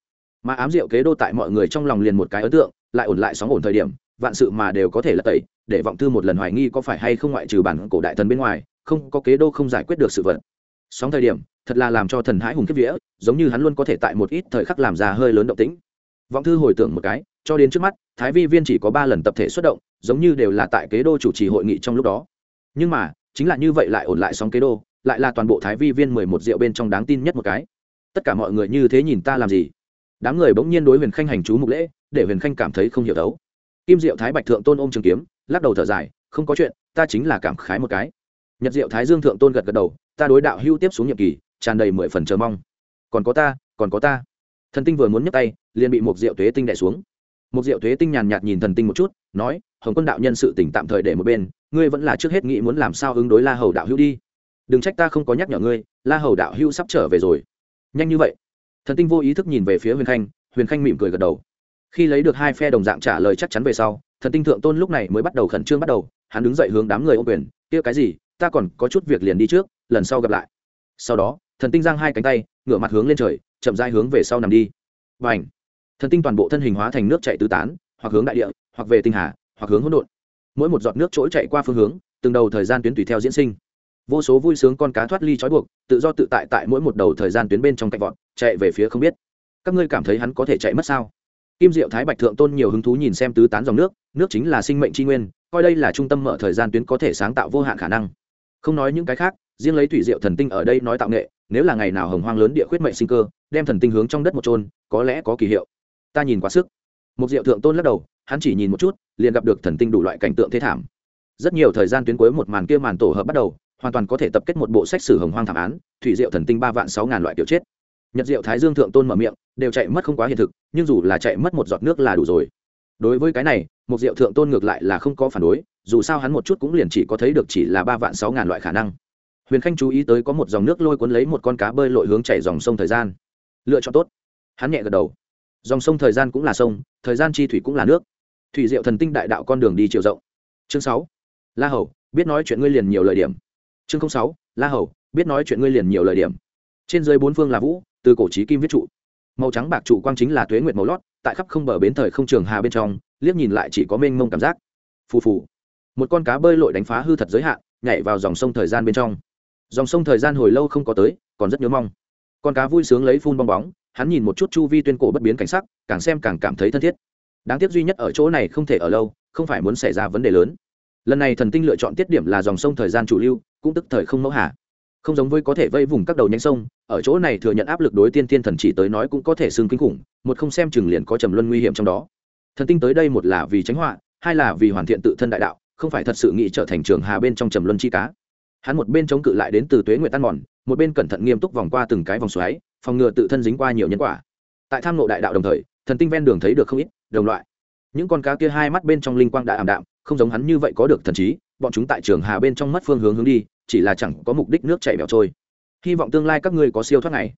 Mà ám diệu kế đô tại mọi người trong lòng liền một cái ấn tượng, lại ổn lại sóng ổn thời điểm, vạn sự mà đều có thể là tẩy, để vọng thư một lần hoài nghi có phải hay không ngoại trừ bản cổ đại thần bên ngoài, không có kế đô không giải quyết được sự vật sóng thời điểm, thật là làm cho thần hãi hùng kiếp vía, giống như hắn luôn có thể tại một ít thời khắc làm ra hơi lớn động tĩnh. Vọng thư hồi tưởng một cái, cho đến trước mắt, thái vi viên chỉ có ba lần tập thể xuất động, giống như đều là tại kế đô chủ trì hội nghị trong lúc đó. Nhưng mà, chính là như vậy lại ổn lại sóng kế đô, lại là toàn bộ thái vi viên mười một rượu bên trong đáng tin nhất một cái. Tất cả mọi người như thế nhìn ta làm gì? Đám người bỗng nhiên đối huyền khanh hành chú mục lễ, để huyền khanh cảm thấy không hiểu đấu. Kim diệu thái bạch thượng tôn ôm trường kiếm, lắc đầu thở dài, không có chuyện, ta chính là cảm khái một cái nhật diệu thái dương thượng tôn gật gật đầu, ta đối đạo hưu tiếp xuống nhiệm kỳ, tràn đầy mười phần chờ mong. Còn có ta, còn có ta. Thần tinh vừa muốn nhấc tay, liền bị một diệu tuế tinh đẻ xuống. Một diệu tuế tinh nhàn nhạt nhìn thần tinh một chút, nói, hồng quân đạo nhân sự tỉnh tạm thời để một bên, ngươi vẫn là trước hết nghĩ muốn làm sao ứng đối la hầu đạo Hưu đi. Đừng trách ta không có nhắc nhở ngươi, la hầu đạo Hưu sắp trở về rồi. Nhanh như vậy, thần tinh vô ý thức nhìn về phía huyền khanh huyền khanh mỉm cười gật đầu. Khi lấy được hai phe đồng dạng trả lời chắc chắn về sau, thần tinh thượng tôn lúc này mới bắt đầu khẩn trương bắt đầu, hắn đứng dậy hướng đám người ô quyền, kia cái gì? Ta còn có chút việc liền đi trước, lần sau gặp lại. Sau đó, thần tinh giang hai cánh tay, ngửa mặt hướng lên trời, chậm dai hướng về sau nằm đi. Và ảnh thần tinh toàn bộ thân hình hóa thành nước chạy tứ tán, hoặc hướng đại địa, hoặc về tinh hà, hoặc hướng hỗn độn. Mỗi một giọt nước trỗi chạy qua phương hướng, từng đầu thời gian tuyến tùy theo diễn sinh. Vô số vui sướng con cá thoát ly trói buộc, tự do tự tại tại mỗi một đầu thời gian tuyến bên trong cạnh vọt, chạy về phía không biết. Các ngươi cảm thấy hắn có thể chạy mất sao? Kim diệu thái bạch thượng tôn nhiều hứng thú nhìn xem tứ tán dòng nước nước chính là sinh mệnh tri nguyên, coi đây là trung tâm mở thời gian tuyến có thể sáng tạo vô hạn khả năng không nói những cái khác, riêng lấy thủy diệu thần tinh ở đây nói tạo nghệ, nếu là ngày nào hồng hoang lớn địa khuyết mệnh sinh cơ, đem thần tinh hướng trong đất một trôn có lẽ có kỳ hiệu. Ta nhìn quá sức. Một diệu thượng tôn lắc đầu, hắn chỉ nhìn một chút, liền gặp được thần tinh đủ loại cảnh tượng thế thảm. Rất nhiều thời gian tuyến cuối một màn kia màn tổ hợp bắt đầu, hoàn toàn có thể tập kết một bộ sách sử hồng hoang thảm án, thủy diệu thần tinh ba vạn sáu ngàn loại kiểu chết. Nhật diệu thái dương thượng tôn mở miệng, đều chạy mất không quá hiện thực, nhưng dù là chạy mất một giọt nước là đủ rồi đối với cái này một diệu thượng tôn ngược lại là không có phản đối, dù sao hắn một chút cũng liền chỉ có thấy được chỉ là ba vạn sáu ngàn loại khả năng. Huyền khanh chú ý tới có một dòng nước lôi cuốn lấy một con cá bơi lội hướng chảy dòng sông thời gian. Lựa chọn tốt. Hắn nhẹ gật đầu. Dòng sông thời gian cũng là sông, thời gian chi thủy cũng là nước. Thủy diệu thần tinh đại đạo con đường đi chiều rộng. Chương sáu. La hầu, biết nói chuyện ngươi liền nhiều lời điểm. Chương sáu. La hầu, biết nói chuyện ngươi liền nhiều lời điểm. Trên dưới bốn phương là vũ, từ cổ trí kim viết trụ. Màu trắng bạc trụ quang chính là tuế nguyệt màu lót tại khắp không bờ bến thời không trường hà bên trong, liếc nhìn lại chỉ có mênh mông cảm giác. Phù phù. Một con cá bơi lội đánh phá hư thật giới hạn, nhảy vào dòng sông thời gian bên trong. Dòng sông thời gian hồi lâu không có tới, còn rất nhớ mong. Con cá vui sướng lấy phun bong bóng, hắn nhìn một chút chu vi tuyên cổ bất biến cảnh sắc, càng xem càng cảm thấy thân thiết. Đáng tiếc duy nhất ở chỗ này không thể ở lâu, không phải muốn xảy ra vấn đề lớn. Lần này thần tinh lựa chọn tiết điểm là dòng sông thời gian chủ lưu, cũng tức thời không mẫu hạ không giống với có thể vây vùng các đầu nhánh sông, ở chỗ này thừa nhận áp lực đối tiên tiên thần chỉ tới nói cũng có thể xương kinh khủng, một không xem chừng liền có trầm luân nguy hiểm trong đó. Thần tinh tới đây một là vì tránh họa, hai là vì hoàn thiện tự thân đại đạo, không phải thật sự nghĩ trở thành trường hà bên trong trầm luân chi cá. Hắn một bên chống cự lại đến từ tuế nguyện tan mòn, một bên cẩn thận nghiêm túc vòng qua từng cái vòng xoáy, phòng ngừa tự thân dính qua nhiều nhân quả. Tại tham nộ đại đạo đồng thời, thần tinh ven đường thấy được không ít đồng loại. Những con cá kia hai mắt bên trong linh quang đã ảm đạm, không giống hắn như vậy có được thần trí, bọn chúng tại trường hà bên trong mất phương hướng hướng đi chỉ là chẳng có mục đích nước chảy bẻo trôi. Hy vọng tương lai các ngươi có siêu thoát này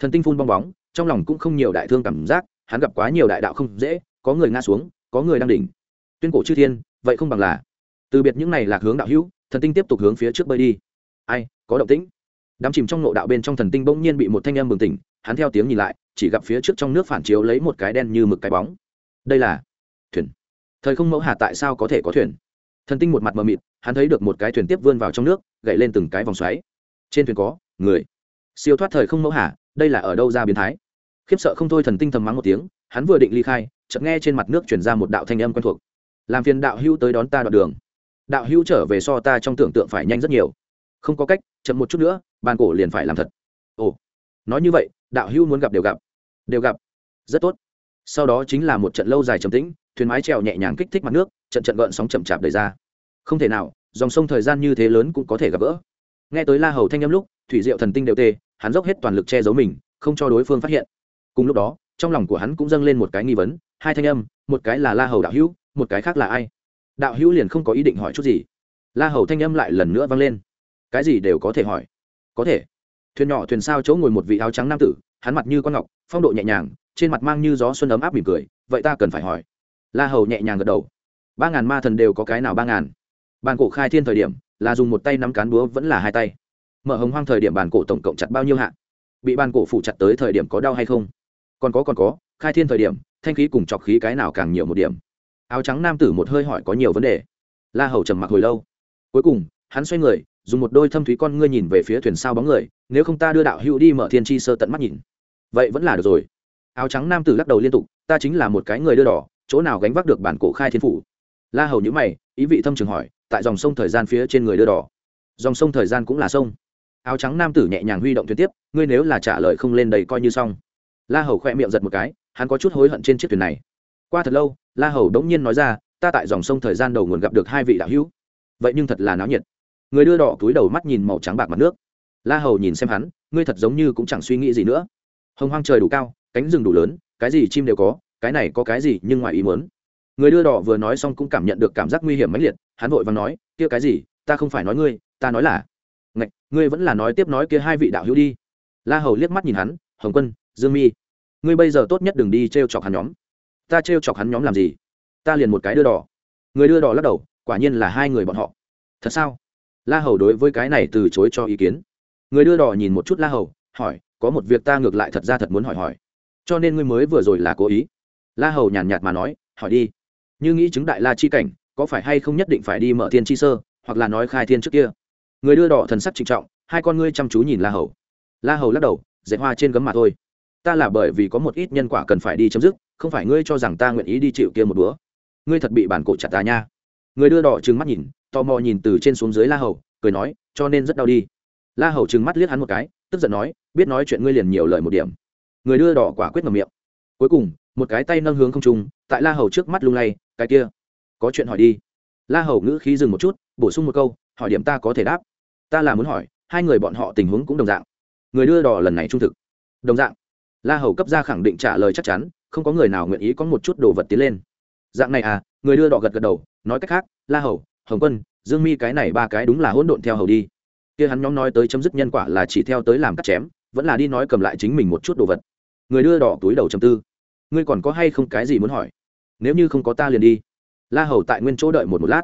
thần tinh phun bong bóng, trong lòng cũng không nhiều đại thương cảm giác, hắn gặp quá nhiều đại đạo không dễ, có người ngã xuống, có người đang đỉnh. Tuyên cổ chư thiên, vậy không bằng là. Từ biệt những này lạc hướng đạo hữu, thần tinh tiếp tục hướng phía trước bơi đi. Ai, có động tĩnh. Đám chìm trong nộ đạo bên trong thần tinh bỗng nhiên bị một thanh âm bừng tỉnh, hắn theo tiếng nhìn lại, chỉ gặp phía trước trong nước phản chiếu lấy một cái đen như mực cái bóng. Đây là thuyền. Thời không mẫu hà tại sao có thể có thuyền? Thần tinh một mặt mờ mịt hắn thấy được một cái thuyền tiếp vươn vào trong nước gậy lên từng cái vòng xoáy. Trên thuyền có người. Siêu thoát thời không mẫu hả, đây là ở đâu ra biến thái? Khiếp sợ không thôi thần tinh thầm mắng một tiếng hắn vừa định ly khai chợt nghe trên mặt nước chuyển ra một đạo thanh âm quen thuộc. Làm phiền đạo hữu tới đón ta đoạn đường. Đạo hữu trở về so ta trong tưởng tượng phải nhanh rất nhiều. Không có cách chậm một chút nữa bàn cổ liền phải làm thật. Ồ nói như vậy đạo hữu muốn gặp đều gặp. Đều gặp. Rất tốt. Sau đó chính là một trận lâu dài trầm tĩnh thuyền mái trèo nhẹ nhàng kích thích mặt nước trận trận gợn sóng chậm chạp đầy ra không thể nào, dòng sông thời gian như thế lớn cũng có thể gặp gỡ. Nghe tới la hầu thanh âm lúc, thủy diệu thần tinh đều tê, hắn dốc hết toàn lực che giấu mình, không cho đối phương phát hiện. Cùng lúc đó, trong lòng của hắn cũng dâng lên một cái nghi vấn, hai thanh âm, một cái là la hầu đạo hữu, một cái khác là ai? Đạo hữu liền không có ý định hỏi chút gì. La hầu thanh âm lại lần nữa vang lên. Cái gì đều có thể hỏi. Có thể. Thuyền nhỏ thuyền sao chỗ ngồi một vị áo trắng nam tử, hắn mặt như con ngọc, phong độ nhẹ nhàng, trên mặt mang như gió xuân ấm áp mỉm cười, vậy ta cần phải hỏi. La hầu nhẹ nhàng gật đầu. Ba ngàn ma thần đều có cái nào ba ngàn? Bàn cổ khai thiên thời điểm, là dùng một tay nắm cán búa vẫn là hai tay. Mở hồng hoang thời điểm bàn cổ tổng cộng chặt bao nhiêu hạ? Bị bàn cổ phủ chặt tới thời điểm có đau hay không? Còn có còn có, khai thiên thời điểm, thanh khí cùng chọc khí cái nào càng nhiều một điểm? Áo trắng nam tử một hơi hỏi có nhiều vấn đề. La hầu trầm mặc hồi lâu. Cuối cùng, hắn xoay người, dùng một đôi thâm thúy con ngươi nhìn về phía thuyền sao bóng người, nếu không ta đưa đạo hữu đi mở thiên tri sơ tận mắt nhìn. Vậy vẫn là được rồi. Áo trắng nam tử lắc đầu liên tục, ta chính là một cái người đưa đỏ, chỗ nào gánh vác được bản cổ khai thiên phủ? La hầu nhữ mày, ý vị thâm trường hỏi tại dòng sông thời gian phía trên người đưa đỏ. Dòng sông thời gian cũng là sông. Áo trắng nam tử nhẹ nhàng huy động thuyền tiếp, ngươi nếu là trả lời không lên đầy coi như xong. La hầu khoe miệng giật một cái, hắn có chút hối hận trên chiếc thuyền này. Qua thật lâu, la hầu đống nhiên nói ra, ta tại dòng sông thời gian đầu nguồn gặp được hai vị đạo hữu. Vậy nhưng thật là náo nhiệt. Người đưa đỏ túi đầu mắt nhìn màu trắng bạc mặt nước. La hầu nhìn xem hắn, ngươi thật giống như cũng chẳng suy nghĩ gì nữa. Hồng hoang trời đủ cao, cánh rừng đủ lớn, cái gì chim đều có, cái này có cái gì nhưng ngoài ý muốn người đưa đỏ vừa nói xong cũng cảm nhận được cảm giác nguy hiểm mãnh liệt, hắn vội và nói, kia cái gì? Ta không phải nói ngươi, ta nói là ngạch, ngươi vẫn là nói tiếp nói kia hai vị đạo hữu đi. La hầu liếc mắt nhìn hắn, hồng quân, dương mi, ngươi bây giờ tốt nhất đừng đi t r e o chọc hắn nhóm. Ta t r e o chọc hắn nhóm làm gì? Ta liền một cái đưa đỏ. Người đưa đỏ lắc đầu, quả nhiên là hai người bọn họ. Thật sao? La hầu đối với cái này từ chối cho ý kiến. Người đưa đỏ nhìn một chút la hầu, hỏi, có một việc ta ngược lại thật ra thật muốn hỏi hỏi. Cho nên ngươi mới vừa rồi là cố ý? La hầu nhàn nhạt mà nói, hỏi đi như nghĩ chứng đại la chi cảnh, có phải hay không nhất định phải đi mở thiên chi sơ, hoặc là nói khai thiên trước kia? Người đưa đỏ thần sắc trịnh trọng, hai con ngươi chăm chú nhìn la hầu. La hầu lắc đầu dạy hoa trên gấm mà thôi. Ta là bởi vì có một ít nhân quả cần phải đi chấm dứt, không phải ngươi cho rằng ta nguyện ý đi chịu kia một bữa ngươi thật bị bản cổ chặt ta nha. Người đưa đỏ trừng mắt nhìn, tò mò nhìn từ trên xuống dưới la hầu, cười nói, cho nên rất đau đi. La hầu trừng mắt liếc hắn một cái, tức giận nói, biết nói chuyện ngươi liền nhiều lời một điểm. Người đưa đỏ quả quyết ngầm miệng. Cuối cùng, một cái tay nâng hướng không trung, tại la hầu trước mắt lung lay cái kia. Có chuyện hỏi đi. La hầu ngữ khí dừng một chút, bổ sung một câu, hỏi điểm ta có thể đáp. Ta là muốn hỏi, hai người bọn họ tình huống cũng đồng dạng. Người đưa đỏ lần này trung thực. Đồng dạng. La hầu cấp ra khẳng định trả lời chắc chắn, không có người nào nguyện ý có một chút đồ vật tiến lên. Dạng này à người đưa đỏ gật gật đầu, nói cách khác, la hầu, hồng quân, dương mi cái này ba cái đúng là hỗn độn theo hầu đi. Kia hắn nhóm nói tới chấm dứt nhân quả là chỉ theo tới làm cắt chém, vẫn là đi nói cầm lại chính mình một chút đồ vật. Người đưa đỏ túi đầu chầm tư. Ngươi còn có hay không cái gì muốn hỏi? Nếu như không có ta liền đi. La hầu tại nguyên chỗ đợi một một lát.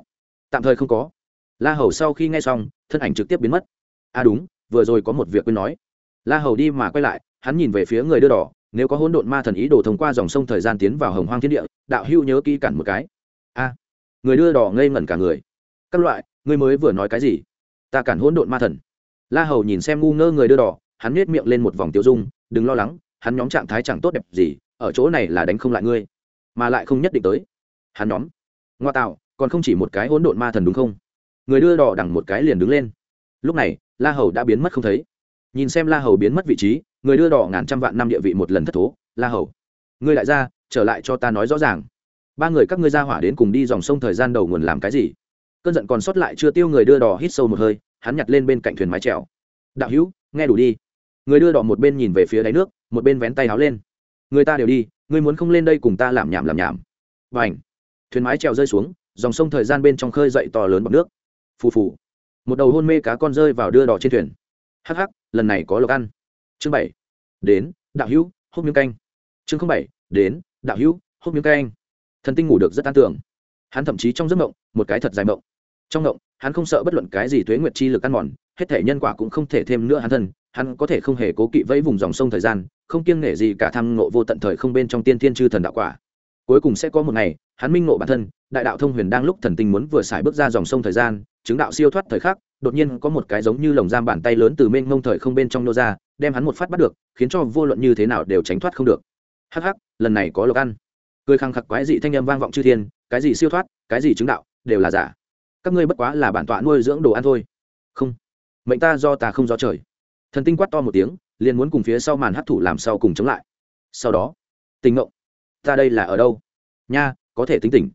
Tạm thời không có. La hầu sau khi nghe xong, thân ảnh trực tiếp biến mất. À đúng, vừa rồi có một việc quên nói. La hầu đi mà quay lại, hắn nhìn về phía người đưa đỏ, nếu có hỗn độn ma thần ý đồ thông qua dòng sông thời gian tiến vào hồng hoang thiên địa, đạo hưu nhớ kỹ cản một cái. A người đưa đỏ ngây ngẩn cả người. Các loại ngươi mới vừa nói cái gì? Ta cản hỗn độn ma thần. La hầu nhìn xem ngu ngơ người đưa đỏ, hắn nhếch miệng lên một vòng tiêu dung, đừng lo lắng, hắn nhóm trạng thái chẳng tốt đẹp gì, ở chỗ này là đánh không lại ngươi mà lại không nhất định tới. Hắn nhóm. Ngoa tạo, còn không chỉ một cái hỗn độn ma thần đúng không? Người đưa đỏ đằng một cái liền đứng lên. Lúc này, la hầu đã biến mất không thấy. Nhìn xem la hầu biến mất vị trí, người đưa đỏ ngàn trăm vạn năm địa vị một lần thất thố. La hầu. Ngươi lại ra trở lại cho ta nói rõ ràng. Ba người các ngươi ra hỏa đến cùng đi dòng sông thời gian đầu nguồn làm cái gì? Cơn giận còn sót lại chưa tiêu người đưa đỏ hít sâu một hơi, hắn nhặt lên bên cạnh thuyền mái trèo đạo hữu, nghe đủ đi. Người đưa đỏ một bên nhìn về phía đáy nước, một bên vén tay áo lên. Người ta đều đi Ngươi muốn không lên đây cùng ta làm nhảm làm nhảm. Và ảnh thuyền mái trèo rơi xuống, dòng sông thời gian bên trong khơi dậy to lớn bọc nước. Phù phù! Một đầu hôn mê cá con rơi vào đưa đỏ trên thuyền. Hắc hắc, lần này có lộc ăn. Chương bảy. Đến, đạo hữu, hút miếng canh. Chương không bảy. Đến, đạo hữu, hút miếng canh. Thần tinh ngủ được rất an tưởng hắn thậm chí trong giấc mộng, một cái thật dài mộng. Trong mộng, hắn không sợ bất luận cái gì tuế nguyệt chi lực ăn mòn, hết thể nhân quả cũng không thể thêm nữa hắn thân, hắn có thể không hề cố kỵ vẫy vùng dòng sông thời gian không kiêng nể gì cả tham ngộ vô tận thời không bên trong tiên thiên chư thần đạo quả. Cuối cùng sẽ có một ngày, hắn minh ngộ bản thân, đại đạo thông huyền đang lúc thần tinh muốn vừa xài bước ra dòng sông thời gian, chứng đạo siêu thoát thời khắc, đột nhiên có một cái giống như lồng giam bàn tay lớn từ mênh mông thời không bên trong nô ra, đem hắn một phát bắt được, khiến cho vô luận như thế nào đều tránh thoát không được. Hắc hắc, lần này có lộc ăn. Cười khăng khặc quái dị thanh âm vang vọng chư thiên, cái gì siêu thoát, cái gì chứng đạo, đều là giả. Các ngươi bất quá là bản tọa nuôi dưỡng đồ ăn thôi. Không, mệnh ta do ta không do trời. Thần tinh quát to một tiếng liền muốn cùng phía sau màn hấp thụ làm sao cùng chống lại. Sau đó, tình ngộ ta đây là ở đâu? Nha, có thể tính tỉnh.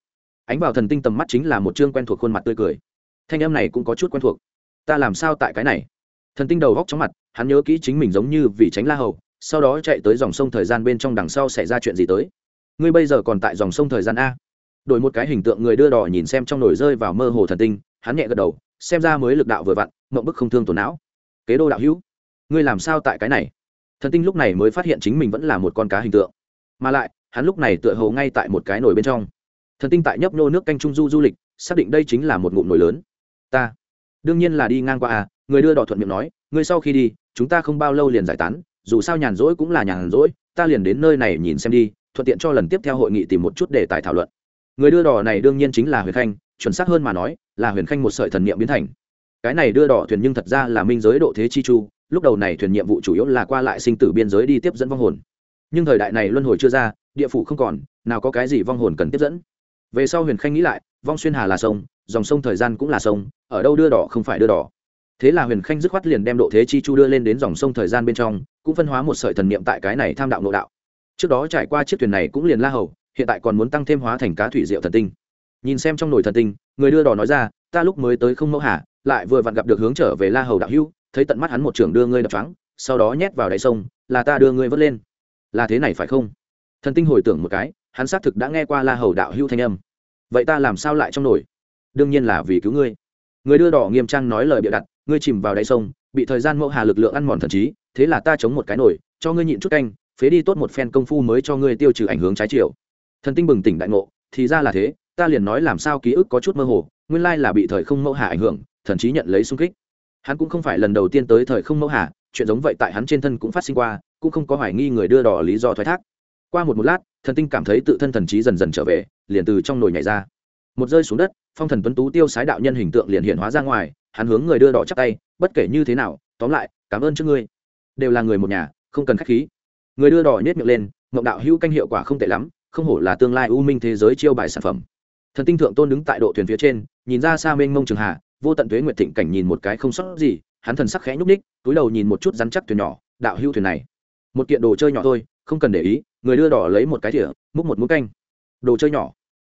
Ánh vào thần tinh tầm mắt chính là một chương quen thuộc khuôn mặt tươi cười. Thanh em này cũng có chút quen thuộc. Ta làm sao tại cái này? Thần tinh đầu góc chóng mặt, hắn nhớ kỹ chính mình giống như vì tránh la hầu, sau đó chạy tới dòng sông thời gian bên trong đằng sau xảy ra chuyện gì tới. Ngươi bây giờ còn tại dòng sông thời gian a? Đổi một cái hình tượng người đưa đỏ nhìn xem trong nồi rơi vào mơ hồ thần tinh, hắn nhẹ gật đầu, xem ra mới lực đạo vừa vặn, mộng bức không thương tổn não. Kế đô đạo hữu ngươi làm sao tại cái này? Thần tinh lúc này mới phát hiện chính mình vẫn là một con cá hình tượng. Mà lại, hắn lúc này tựa hồ ngay tại một cái nồi bên trong. Thần tinh tại nhấp nô nước canh trung du du lịch, xác định đây chính là một ngụm nồi lớn. Ta, đương nhiên là đi ngang qua à người đưa đỏ thuận miệng nói, ngươi sau khi đi, chúng ta không bao lâu liền giải tán, dù sao nhàn rỗi cũng là nhàn rỗi, ta liền đến nơi này nhìn xem đi, thuận tiện cho lần tiếp theo hội nghị tìm một chút đề tài thảo luận. Người đưa đỏ này đương nhiên chính là huyền khanh, chuẩn xác hơn mà nói, là huyền khanh một sợi thần niệm biến thành. Cái này đưa đỏ thuyền nhưng thật ra là minh giới độ thế chi chu lúc đầu này thuyền nhiệm vụ chủ yếu là qua lại sinh tử biên giới đi tiếp dẫn vong hồn. Nhưng thời đại này luân hồi chưa ra, địa phủ không còn, nào có cái gì vong hồn cần tiếp dẫn. Về sau huyền khanh nghĩ lại, vong xuyên hà là sông, dòng sông thời gian cũng là sông, ở đâu đưa đỏ không phải đưa đỏ. Thế là huyền khanh dứt khoát liền đem độ thế chi chu đưa lên đến dòng sông thời gian bên trong, cũng phân hóa một sợi thần niệm tại cái này tham đạo nội đạo. Trước đó trải qua chiếc thuyền này cũng liền la hầu, hiện tại còn muốn tăng thêm hóa thành cá thủy diệu thần tinh. Nhìn xem trong nồi thần tinh, người đưa đỏ nói ra, ta lúc mới tới không mẫu hà, lại vừa vặn gặp được hướng trở về la hầu đạo hữu thấy tận mắt hắn một trưởng đưa ngươi đập trắng sau đó nhét vào đáy sông, là ta đưa ngươi vớt lên. Là thế này phải không? Thần tinh hồi tưởng một cái, hắn xác thực đã nghe qua la hầu đạo hữu thanh âm. Vậy ta làm sao lại trong nổi? đương nhiên là vì cứu ngươi. Người đưa đỏ nghiêm trang nói lời bịa đặt, ngươi chìm vào đáy sông, bị thời gian mẫu hà lực lượng ăn mòn thần trí, thế là ta chống một cái nồi cho ngươi nhịn chút canh, phế đi tốt một phen công phu mới cho ngươi tiêu trừ ảnh hướng trái chiều. Thần tinh bừng tỉnh đại ngộ, thì ra là thế, ta liền nói làm sao ký ức có chút mơ hồ, nguyên lai là bị thời không mẫu hà ảnh hưởng, thần trí nhận lấy sung kích hắn cũng không phải lần đầu tiên tới thời không mẫu hà, chuyện giống vậy tại hắn trên thân cũng phát sinh qua, cũng không có hoài nghi người đưa đỏ lý do thoái thác. Qua một một lát, thần tinh cảm thấy tự thân thần trí dần dần trở về, liền từ trong nồi nhảy ra. Một rơi xuống đất, phong thần tuấn tú tiêu sái đạo nhân hình tượng liền hiện hóa ra ngoài, hắn hướng người đưa đỏ chắc tay, bất kể như thế nào, tóm lại, cảm ơn trước ngươi. Đều là người một nhà, không cần khách khí. Người đưa đỏ nhét miệng lên mộng đạo hữu canh hiệu quả không tệ lắm, không hổ là tương lai u minh thế giới chiêu bài sản phẩm. Thần tinh thượng tôn đứng tại độ thuyền phía trên, nhìn ra xa mênh mông trường hà vô tận tuế nguyệt thịnh cảnh nhìn một cái không sót gì hắn thần sắc khẽ nhúc ních túi đầu nhìn một chút rắn chắc thuyền nhỏ đạo hưu thuyền này. Một kiện đồ chơi nhỏ thôi không cần để ý người đưa đỏ lấy một cái thỉa múc một mũ canh. Đồ chơi nhỏ.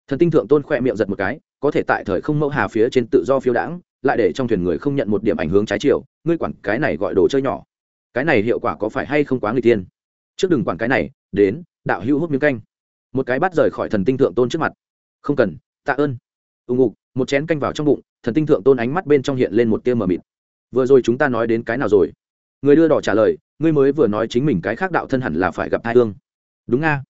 Thần tinh thượng tôn khỏe miệng giật một cái có thể tại thời không mẫu hà phía trên tự do phiêu đãng lại để trong thuyền người không nhận một điểm ảnh hướng trái chiều ngươi quản cái này gọi đồ chơi nhỏ. Cái này hiệu quả có phải hay không quá người tiên? Trước đừng quản cái này đến đạo hữu hút miếng canh. Một cái bắt rời khỏi thần tinh thượng tôn trước mặt. Không cần tạ ơn. Ưng ngục, một chén canh vào trong bụng thần tinh thượng tôn ánh mắt bên trong hiện lên một tia mờ mịt. Vừa rồi chúng ta nói đến cái nào rồi? Người đưa đỏ trả lời, ngươi mới vừa nói chính mình cái khác đạo thân hẳn là phải gặp tai hương đúng nga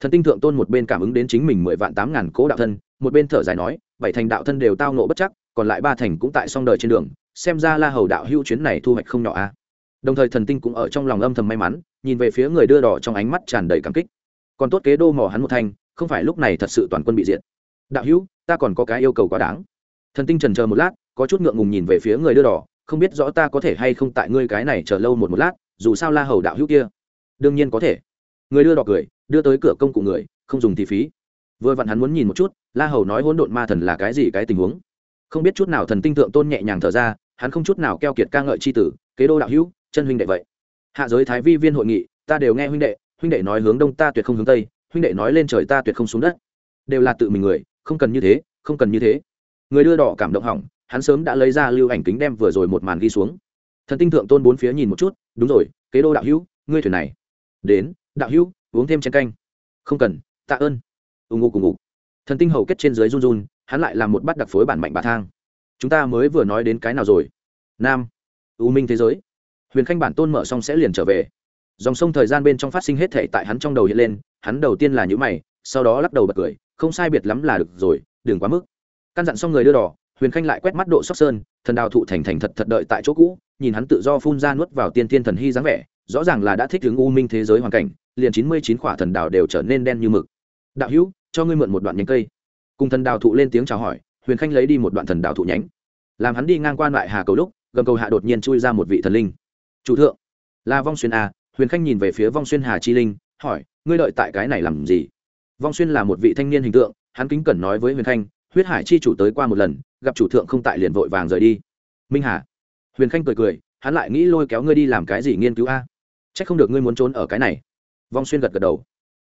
thần tinh thượng tôn một bên cảm ứng đến chính mình mười vạn tám ngàn cố đạo thân, một bên thở dài nói, bảy thành đạo thân đều tao nộ bất chắc, còn lại ba thành cũng tại song đời trên đường, xem ra la hầu đạo hữu chuyến này thu hoạch không nhỏ a. Đồng thời thần tinh cũng ở trong lòng âm thầm may mắn, nhìn về phía người đưa đỏ trong ánh mắt tràn đầy cảm kích. Còn tốt kế đô mò hắn một thanh không phải lúc này thật sự toàn quân bị diệt. Đạo hữu, ta còn có cái yêu cầu quá đáng thần tinh trần chờ một lát, có chút ngượng ngùng nhìn về phía người đưa đỏ, không biết rõ ta có thể hay không tại ngươi cái này chờ lâu một một lát, dù sao la hầu đạo hữu kia. Đương nhiên có thể. Người đưa đỏ cười, đưa tới cửa công cụ người, không dùng thì phí. Vừa vặn hắn muốn nhìn một chút, la hầu nói hỗn độn ma thần là cái gì, cái tình huống. Không biết chút nào thần tinh thượng tôn nhẹ nhàng thở ra, hắn không chút nào keo kiệt ca ngợi c h i tử, kế đô đạo hữu, chân huynh đệ vậy. Hạ giới thái vi viên hội nghị, ta đều nghe huynh đệ huynh đệ nói hướng đông ta tuyệt không hướng tây, huynh đệ nói lên trời ta tuyệt không xuống đất. Đều là tự mình người, không cần như thế, không cần như thế người đưa đỏ cảm động hỏng, hắn sớm đã lấy ra lưu ảnh kính đem vừa rồi một màn ghi xuống. Thần tinh thượng tôn bốn phía nhìn một chút, đúng rồi, kế đô đạo hữu, ngươi thuyền này. Đến, đạo hữu, uống thêm chén canh. Không cần, tạ ơn. Ù ngụ cùng ngụ thần tinh hầu kết trên dưới run run, hắn lại làm một bát đặc phối bản mạnh bà thang. Chúng ta mới vừa nói đến cái nào rồi? Nam ưu minh thế giới. Huyền khanh bản tôn mở xong sẽ liền trở về. Dòng sông thời gian bên trong phát sinh hết thể tại hắn trong đầu hiện lên, hắn đầu tiên là nhữ mày, sau đó lắc đầu bật cười, không sai biệt lắm là được rồi, đừng quá mức căn dặn xong người đưa đỏ, huyền khanh lại quét mắt độ sóc sơn, thần đào thụ thành thành thật thật đợi tại chỗ cũ, nhìn hắn tự do phun ra nuốt vào tiên thiên thần hy dáng vẻ, rõ ràng là đã thích ứng u minh thế giới hoàn cảnh, liền chín mươi chín khỏa thần đào đều trở nên đen như mực. Đạo hữu, cho ngươi mượn một đoạn nhánh cây. Cùng thần đào thụ lên tiếng chào hỏi, huyền khanh lấy đi một đoạn thần đào thụ nhánh. Làm hắn đi ngang qua lại hà cầu lúc, gầm cầu hạ đột nhiên chui ra một vị thần linh. Chủ thượng. Là vong xuyên a huyền khanh nhìn về phía vong xuyên hà chi linh, hỏi, ngươi đợi tại cái này làm gì? Vong xuyên là một vị thanh niên hình tượng, hắn kính cẩn nói với huyền khanh huyết hải chi chủ tới qua một lần, gặp chủ thượng không tại liền vội vàng rời đi. Minh hà. Huyền khanh cười cười, hắn lại nghĩ lôi kéo ngươi đi làm cái gì nghiên cứu a? À? c h ắ c không được ngươi muốn trốn ở cái này. Vong xuyên gật gật đầu.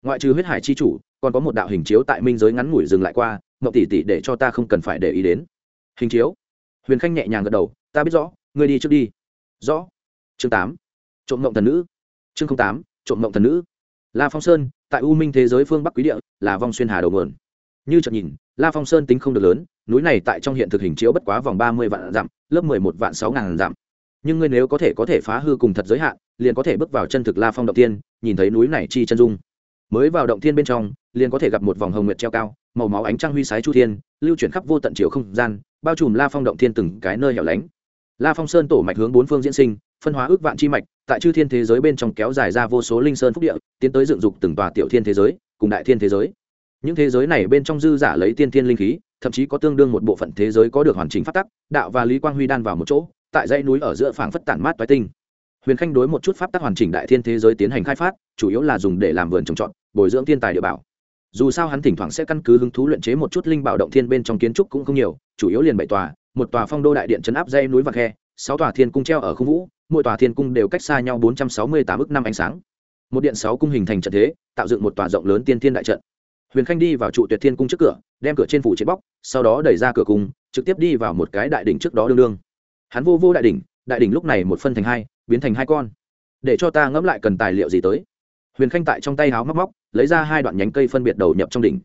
Ngoại trừ huyết hải chi chủ, còn có một đạo hình chiếu tại minh giới ngắn ngủi dừng lại qua, mậu tỷ tỷ để cho ta không cần phải để ý đến. Hình chiếu. Huyền khanh nhẹ nhàng gật đầu, ta biết rõ, ngươi đi trước đi. Rõ. Chương tám. Trộm mộng thần nữ. Chương tám, trộm mộng thần nữ. La phong sơn, tại u minh thế giới phương bắc quý địa, là vong xuyên hà đầu nguồn như chợt nhìn, la phong sơn tính không được lớn, núi này tại trong hiện thực hình chiếu bất quá vòng ba mươi vạn dặm, lớp mười một vạn sáu ngàn dặm. Nhưng ngươi nếu có thể có thể phá hư cùng thật giới hạn, liền có thể bước vào chân thực la phong động tiên nhìn thấy núi này chi chân dung. Mới vào động thiên bên trong, liền có thể gặp một vòng hồng nguyệt treo cao, màu máu ánh trăng huy sái chu thiên, lưu chuyển khắp vô tận chiều không gian, bao trùm la phong động thiên từng cái nơi hẻo lánh. La phong sơn tổ mạch hướng bốn phương diễn sinh, phân hóa ước vạn chi mạch, tại chư thiên thế giới bên trong kéo dài ra vô số linh sơn phúc địa, tiến tới dựng dục từng tòa tiểu thiên thế giới, cùng đại thiên thế giới những thế giới này bên trong dư giả lấy tiên thiên linh khí, thậm chí có tương đương một bộ phận thế giới có được hoàn chỉnh phát tắc, đạo và lý quang huy đan vào một chỗ, tại dãy núi ở giữa phảng phất tản mát toái tinh. Huyền khanh đối một chút pháp tắc hoàn chỉnh đại thiên thế giới tiến hành khai phát, chủ yếu là dùng để làm vườn trồng trọt, bồi dưỡng thiên tài địa bảo. Dù sao hắn thỉnh thoảng sẽ căn cứ hứng thú luyện chế một chút linh bảo động thiên bên trong kiến trúc cũng không nhiều, chủ yếu liền bảy tòa, một tòa phong đô đại điện chấn áp dây núi và khe, sáu tòa thiên cung treo ở không vũ, mỗi tòa thiên cung đều cách xa nhau bốn trăm sáu mươi tám ước năm ánh sáng. Một điện sáu cung hình thành trận thế, tạo dựng một tòa rộng lớn tiên thiên đại trận huyền khanh đi vào trụ tuyệt thiên cung trước cửa, đem cửa trên phủ chế bóc, sau đó đẩy ra cửa cung, trực tiếp đi vào một cái đại đỉnh trước đó đương đương. Hắn vô vô đại đỉnh đại đỉnh lúc này một phân thành hai, biến thành hai con. Để cho ta ngẫm lại cần tài liệu gì tới. Huyền khanh tại trong tay háo móc móc, lấy ra hai đoạn nhánh cây phân biệt đầu nhập trong đỉnh.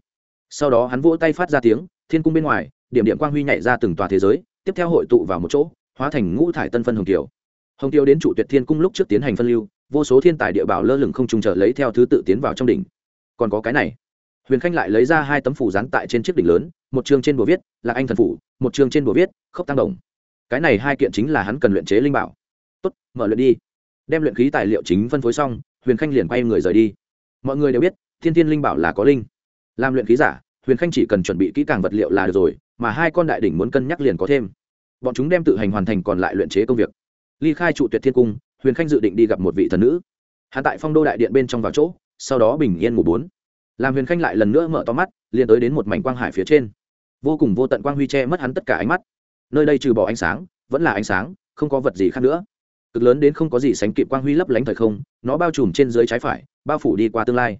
Sau đó hắn vỗ tay phát ra tiếng, thiên cung bên ngoài, điểm điểm quang huy nhảy ra từng tòa thế giới, tiếp theo hội tụ vào một chỗ, hóa thành ngũ thải tân phân hồng kiều. Hồng kiều đến trụ tuyệt thiên cung lúc trước tiến hành phân lưu, vô số thiên tài địa bảo lơ lửng không trùng trở lấy theo thứ tự tiến vào trong đỉnh. Còn có cái này huyền khanh lại lấy ra hai tấm phủ dán tại trên chiếc đỉnh lớn, một chương trên bùa viết là anh thần phủ một chương trên bùa viết, khốc tăng đồng cái này hai kiện chính là hắn cần luyện chế linh bảo. Tốt, mở luyện đi. Đem luyện khí tài liệu chính phân phối xong, huyền khanh liền quay người rời đi. Mọi người đều biết, thiên thiên linh bảo là có linh. Làm luyện khí giả, huyền khanh chỉ cần chuẩn bị kỹ càng vật liệu là được rồi, mà hai con đại đỉnh muốn cân nhắc liền có thêm. Bọn chúng đem tự hành hoàn thành còn lại luyện chế công việc. Ly khai trụ tuyệt thiên cung, huyền khanh dự định đi gặp một vị thần nữ. Hạ tại phong đô đại điện bên trong vào chỗ, sau đó bình yên ngủ bốn làm huyền khanh lại lần nữa mở to mắt, liền tới đến một mảnh quang hải phía trên. Vô cùng vô tận quang huy che mất hắn tất cả ánh mắt. Nơi đây trừ bỏ ánh sáng, vẫn là ánh sáng, không có vật gì khác nữa. Cực lớn đến không có gì sánh kịp quang huy lấp lánh thời không, nó bao trùm trên dưới trái phải, bao phủ đi qua tương lai.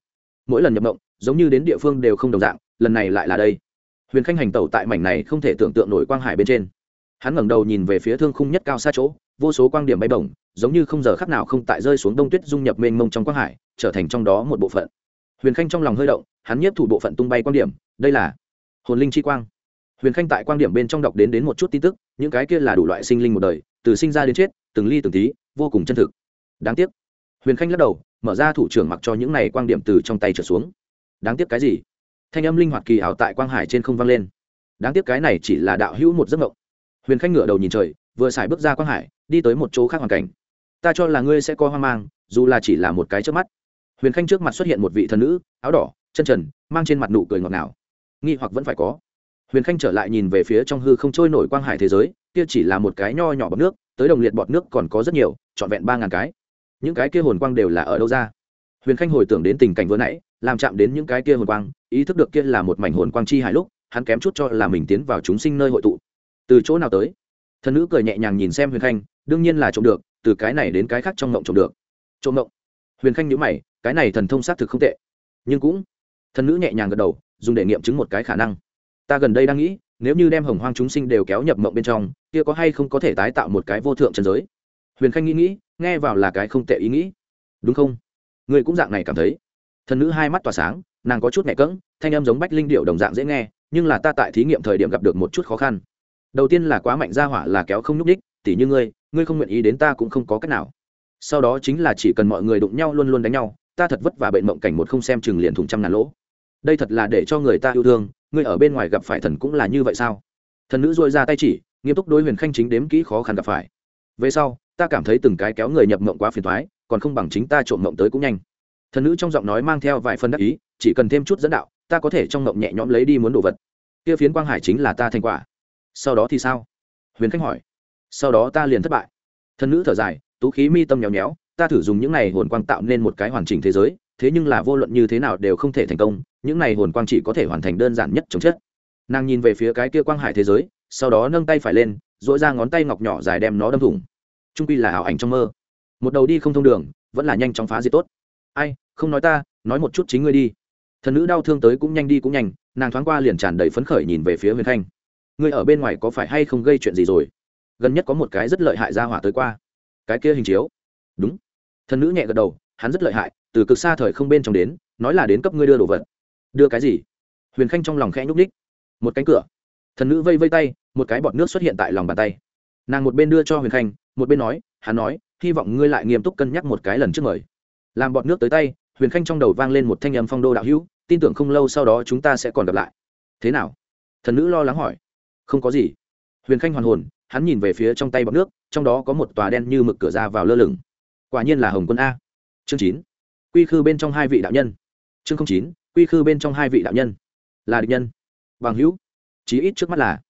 Mỗi lần nhập mộng, giống như đến địa phương đều không đồng dạng, lần này lại là đây. Huyền khanh hành tẩu tại mảnh này không thể tưởng tượng nổi quang hải bên trên. Hắn ngẩng đầu nhìn về phía thương khung nhất cao xa chỗ, vô số quang điểm bay bổng, giống như không giờ khắc nào không tại rơi xuống đông tuyết dung nhập mênh mông trong quang hải, trở thành trong đó một bộ phận huyền khanh trong lòng hơi động, hắn nhiếp thủ bộ phận tung bay quan điểm, đây là hồn linh chi quang. Huyền khanh tại quan điểm bên trong đọc đến đến một chút tin tức, những cái kia là đủ loại sinh linh một đời, từ sinh ra đến chết, từng ly từng tí, vô cùng chân thực. Đáng tiếc. Huyền khanh lắc đầu, mở ra thủ trưởng mặc cho những này quan điểm từ trong tay trở xuống. Đáng tiếc cái gì? Thanh âm linh hoạt kỳ ảo tại quang hải trên không vang lên. Đáng tiếc cái này chỉ là đạo hữu một giấc mộng. Huyền khanh ngửa đầu nhìn trời, vừa xài bước ra quang hải, đi tới một chỗ khác hoàn cảnh. Ta cho là ngươi sẽ có hoang mang, dù là chỉ là một cái trước mắt huyền khanh trước mặt xuất hiện một vị thần nữ, áo đỏ, chân trần, mang trên mặt nụ cười ngọt ngào. Nghi hoặc vẫn phải có. Huyền khanh trở lại nhìn về phía trong hư không trôi nổi quang hải thế giới, kia chỉ là một cái nho nhỏ bọt nước, tới đồng liệt bọt nước còn có rất nhiều, trọn vẹn ba ngàn cái. Những cái kia hồn quang đều là ở đâu ra? Huyền khanh hồi tưởng đến tình cảnh vừa nãy, làm chạm đến những cái kia hồn quang, ý thức được kia là một mảnh hồn quang chi hải lúc, hắn kém chút cho là mình tiến vào chúng sinh nơi hội tụ. Từ chỗ nào tới? Thần nữ cười nhẹ nhàng nhìn xem huyền khanh, đương nhiên là trộm được, từ cái này đến cái khác trong ngộng trộm được. Trộm ngộng? Huyền khanh nhữ mày, cái này thần thông xác thực không tệ. Nhưng cũng, thần nữ nhẹ nhàng gật đầu, dùng để nghiệm chứng một cái khả năng. Ta gần đây đang nghĩ, nếu như đem hồng hoang chúng sinh đều kéo nhập mộng bên trong, kia có hay không có thể tái tạo một cái vô thượng trần giới? Huyền khanh nghĩ nghĩ, nghe vào là cái không tệ ý nghĩ. Đúng không? Người cũng dạng này cảm thấy. Thần nữ hai mắt tỏa sáng, nàng có chút nhẹ cỡng thanh em giống bách linh điệu đồng dạng dễ nghe, nhưng là ta tại thí nghiệm thời điểm gặp được một chút khó khăn. Đầu tiên là quá mạnh ra hỏa là kéo không nhúc đích tỉ như ngươi ngươi không nguyện ý đến ta cũng không có cách nào sau đó chính là chỉ cần mọi người đụng nhau luôn luôn đánh nhau, ta thật vất vả bệnh mộng cảnh một không xem chừng liền thủng trăm ngàn lỗ. Đây thật là để cho người ta yêu thương, người ở bên ngoài gặp phải thần cũng là như vậy sao? Thần nữ dôi ra tay chỉ, nghiêm túc đối huyền khanh chính đếm kỹ khó khăn gặp phải. Về sau, ta cảm thấy từng cái kéo người nhập mộng quá phiền thoái còn không bằng chính ta trộm mộng tới cũng nhanh. Thần nữ trong giọng nói mang theo vài phần đắc ý, chỉ cần thêm chút dẫn đạo, ta có thể trong mộng nhẹ nhõm lấy đi muốn đồ vật. Kia phiến quang hải chính là ta thành quả. Sau đó thì sao? Huyền khanh hỏi. Sau đó ta liền thất bại. Thần nữ thở dài tú khí mi tâm nhéo nhéo, ta thử dùng những này hồn quang tạo nên một cái hoàn chỉnh thế giới, thế nhưng là vô luận như thế nào đều không thể thành công, những này hồn quang chỉ có thể hoàn thành đơn giản nhất chống chất. Nàng nhìn về phía cái kia quang hải thế giới, sau đó nâng tay phải lên dỗi ra ngón tay ngọc nhỏ dài đem nó đâm thủng. Trung quy là ảo ảnh trong mơ. Một đầu đi không thông đường, vẫn là nhanh chóng phá diệt tốt. Ai, không nói ta, nói một chút chính ngươi đi. Thần nữ đau thương tới cũng nhanh đi cũng nhanh, nàng thoáng qua liền tràn đầy phấn khởi nhìn về phía huyền Thanh. ngươi ở bên ngoài có phải hay không gây chuyện gì rồi? Gần nhất có một cái rất lợi hại ra hỏa tới qua cái kia hình chiếu. Đúng. Thần nữ nhẹ gật đầu, hắn rất lợi hại, từ cực xa thời không bên trong đến, nói là đến cấp ngươi đưa đồ vật. Đưa cái gì? Huyền khanh trong lòng khẽ nhúc ních một cánh cửa. Thần nữ vây vây tay, một cái bọt nước xuất hiện tại lòng bàn tay. Nàng một bên đưa cho huyền khanh, một bên nói, hắn nói, hy vọng ngươi lại nghiêm túc cân nhắc một cái lần trước mời. Làm bọt nước tới tay, huyền khanh trong đầu vang lên một thanh âm phong đô đạo hữu, tin tưởng không lâu sau đó chúng ta sẽ còn gặp lại. Thế nào? Thần nữ lo lắng hỏi. Không có gì. Huyền khanh hoàn hồn hắn nhìn về phía trong tay bọt nước, trong đó có một tòa đen như mực cửa ra vào lơ lửng. Quả nhiên là hồng quân a. Chương chín. Quy khư bên trong hai vị đạo nhân. Chương chín, quy khư bên trong hai vị đạo nhân. Là địch nhân. Bằng hữu. Chí ít trước mắt là.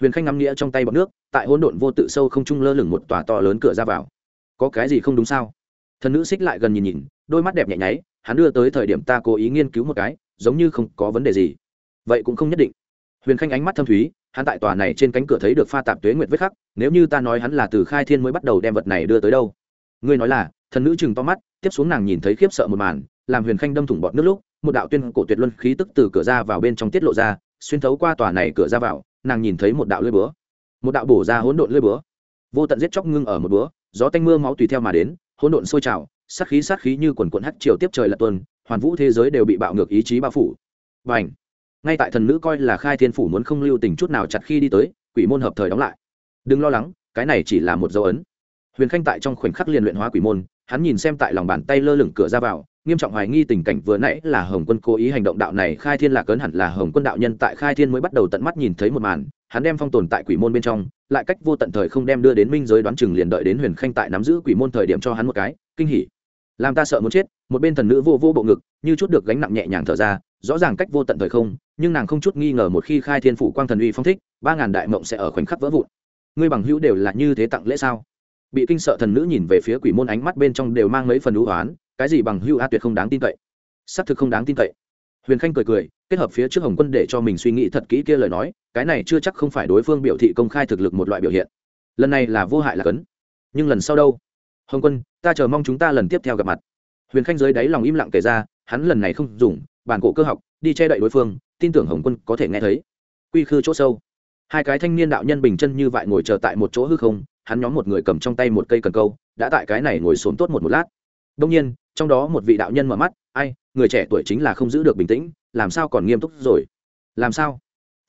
Huyền khanh ngắm nghĩa trong tay bọt nước, tại hỗn độn vô tự sâu không trung lơ lửng một tòa to lớn cửa ra vào. Có cái gì không đúng sao? Thần nữ xích lại gần nhìn nhìn, đôi mắt đẹp nhẹ nháy, hắn đưa tới thời điểm ta cố ý nghiên cứu một cái, giống như không có vấn đề gì. Vậy cũng không nhất định. Huyền khanh ánh mắt thâm thúy hắn tại tòa này trên cánh cửa thấy được pha tạp tuế nguyệt vết khắc, nếu như ta nói hắn là từ khai thiên mới bắt đầu đem vật này đưa tới đâu? Ngươi nói là, thần nữ chừng to mắt, tiếp xuống nàng nhìn thấy khiếp sợ một màn, làm huyền khanh đâm thủng bọt nước lúc, một đạo tuyên cổ tuyệt luân khí tức từ cửa ra vào bên trong tiết lộ ra, xuyên thấu qua tòa này cửa ra vào, nàng nhìn thấy một đạo lưỡi búa. Một đạo bổ ra hỗn độn lưỡi búa. Vô tận giết chóc ngưng ở một búa, gió tanh mưa máu tùy theo mà đến, hỗn độn sôi trào, sát khí sát khí như quần quần hắt chiều tiếp trời lật tuần, hoàn vũ thế giới đều bị bạo ngược ý chí bao phủ. Và ngay tại thần nữ coi là khai thiên phủ muốn không lưu tình chút nào chặt khi đi tới, quỷ môn hợp thời đóng lại. Đừng lo lắng, cái này chỉ là một dấu ấn. Huyền khanh tại trong khoảnh khắc liền luyện hóa quỷ môn, hắn nhìn xem tại lòng bàn tay lơ lửng cửa ra vào, nghiêm trọng hoài nghi tình cảnh vừa nãy là hồng quân cố ý hành động đạo này khai thiên lạc cấn hẳn là hồng quân đạo nhân tại khai thiên mới bắt đầu tận mắt nhìn thấy một màn, hắn đem phong tồn tại quỷ môn bên trong, lại cách vô tận thời không đem đưa đến minh giới đoán chừng liền đợi đến huyền khanh tại nắm giữ quỷ môn thời điểm cho hắn một cái, kinh hỉ. Làm ta sợ muốn chết, một bên thần nữ vô vô bộ ngực, như chút được gánh nặng nhẹ nhàng thở ra rõ ràng cách vô tận thời không, nhưng nàng không chút nghi ngờ một khi khai thiên phủ quang thần uy phong thích, ba ngàn đại mộng sẽ ở khoảnh khắc vỡ vụn. Ngươi bằng hữu đều là như thế tặng lễ sao? Bị kinh sợ thần nữ nhìn về phía quỷ môn ánh mắt bên trong đều mang mấy phần ưu hoán, cái gì bằng hữu a tuyệt không đáng tin cậy. Xác thực không đáng tin cậy. Huyền khanh cười cười, kết hợp phía trước hồng quân để cho mình suy nghĩ thật kỹ kia lời nói, cái này chưa chắc không phải đối phương biểu thị công khai thực lực một loại biểu hiện. Lần này là vô hại là cấn. Nhưng lần sau đâu? Hồng quân, ta chờ mong chúng ta lần tiếp theo gặp mặt. Huyền khanh dưới đáy lòng im lặng kể ra, hắn lần này không dùng bản cổ cơ học, đi che đậy đối phương, tin tưởng hồng quân có thể nghe thấy. Quy khư chỗ sâu. Hai cái thanh niên đạo nhân bình chân như vậy ngồi chờ tại một chỗ hư không, hắn nhóm một người cầm trong tay một cây cần câu, đã tại cái này ngồi xuống tốt một một lát. Đông nhiên, trong đó một vị đạo nhân mở mắt, ai, người trẻ tuổi chính là không giữ được bình tĩnh, làm sao còn nghiêm túc rồi? Làm sao?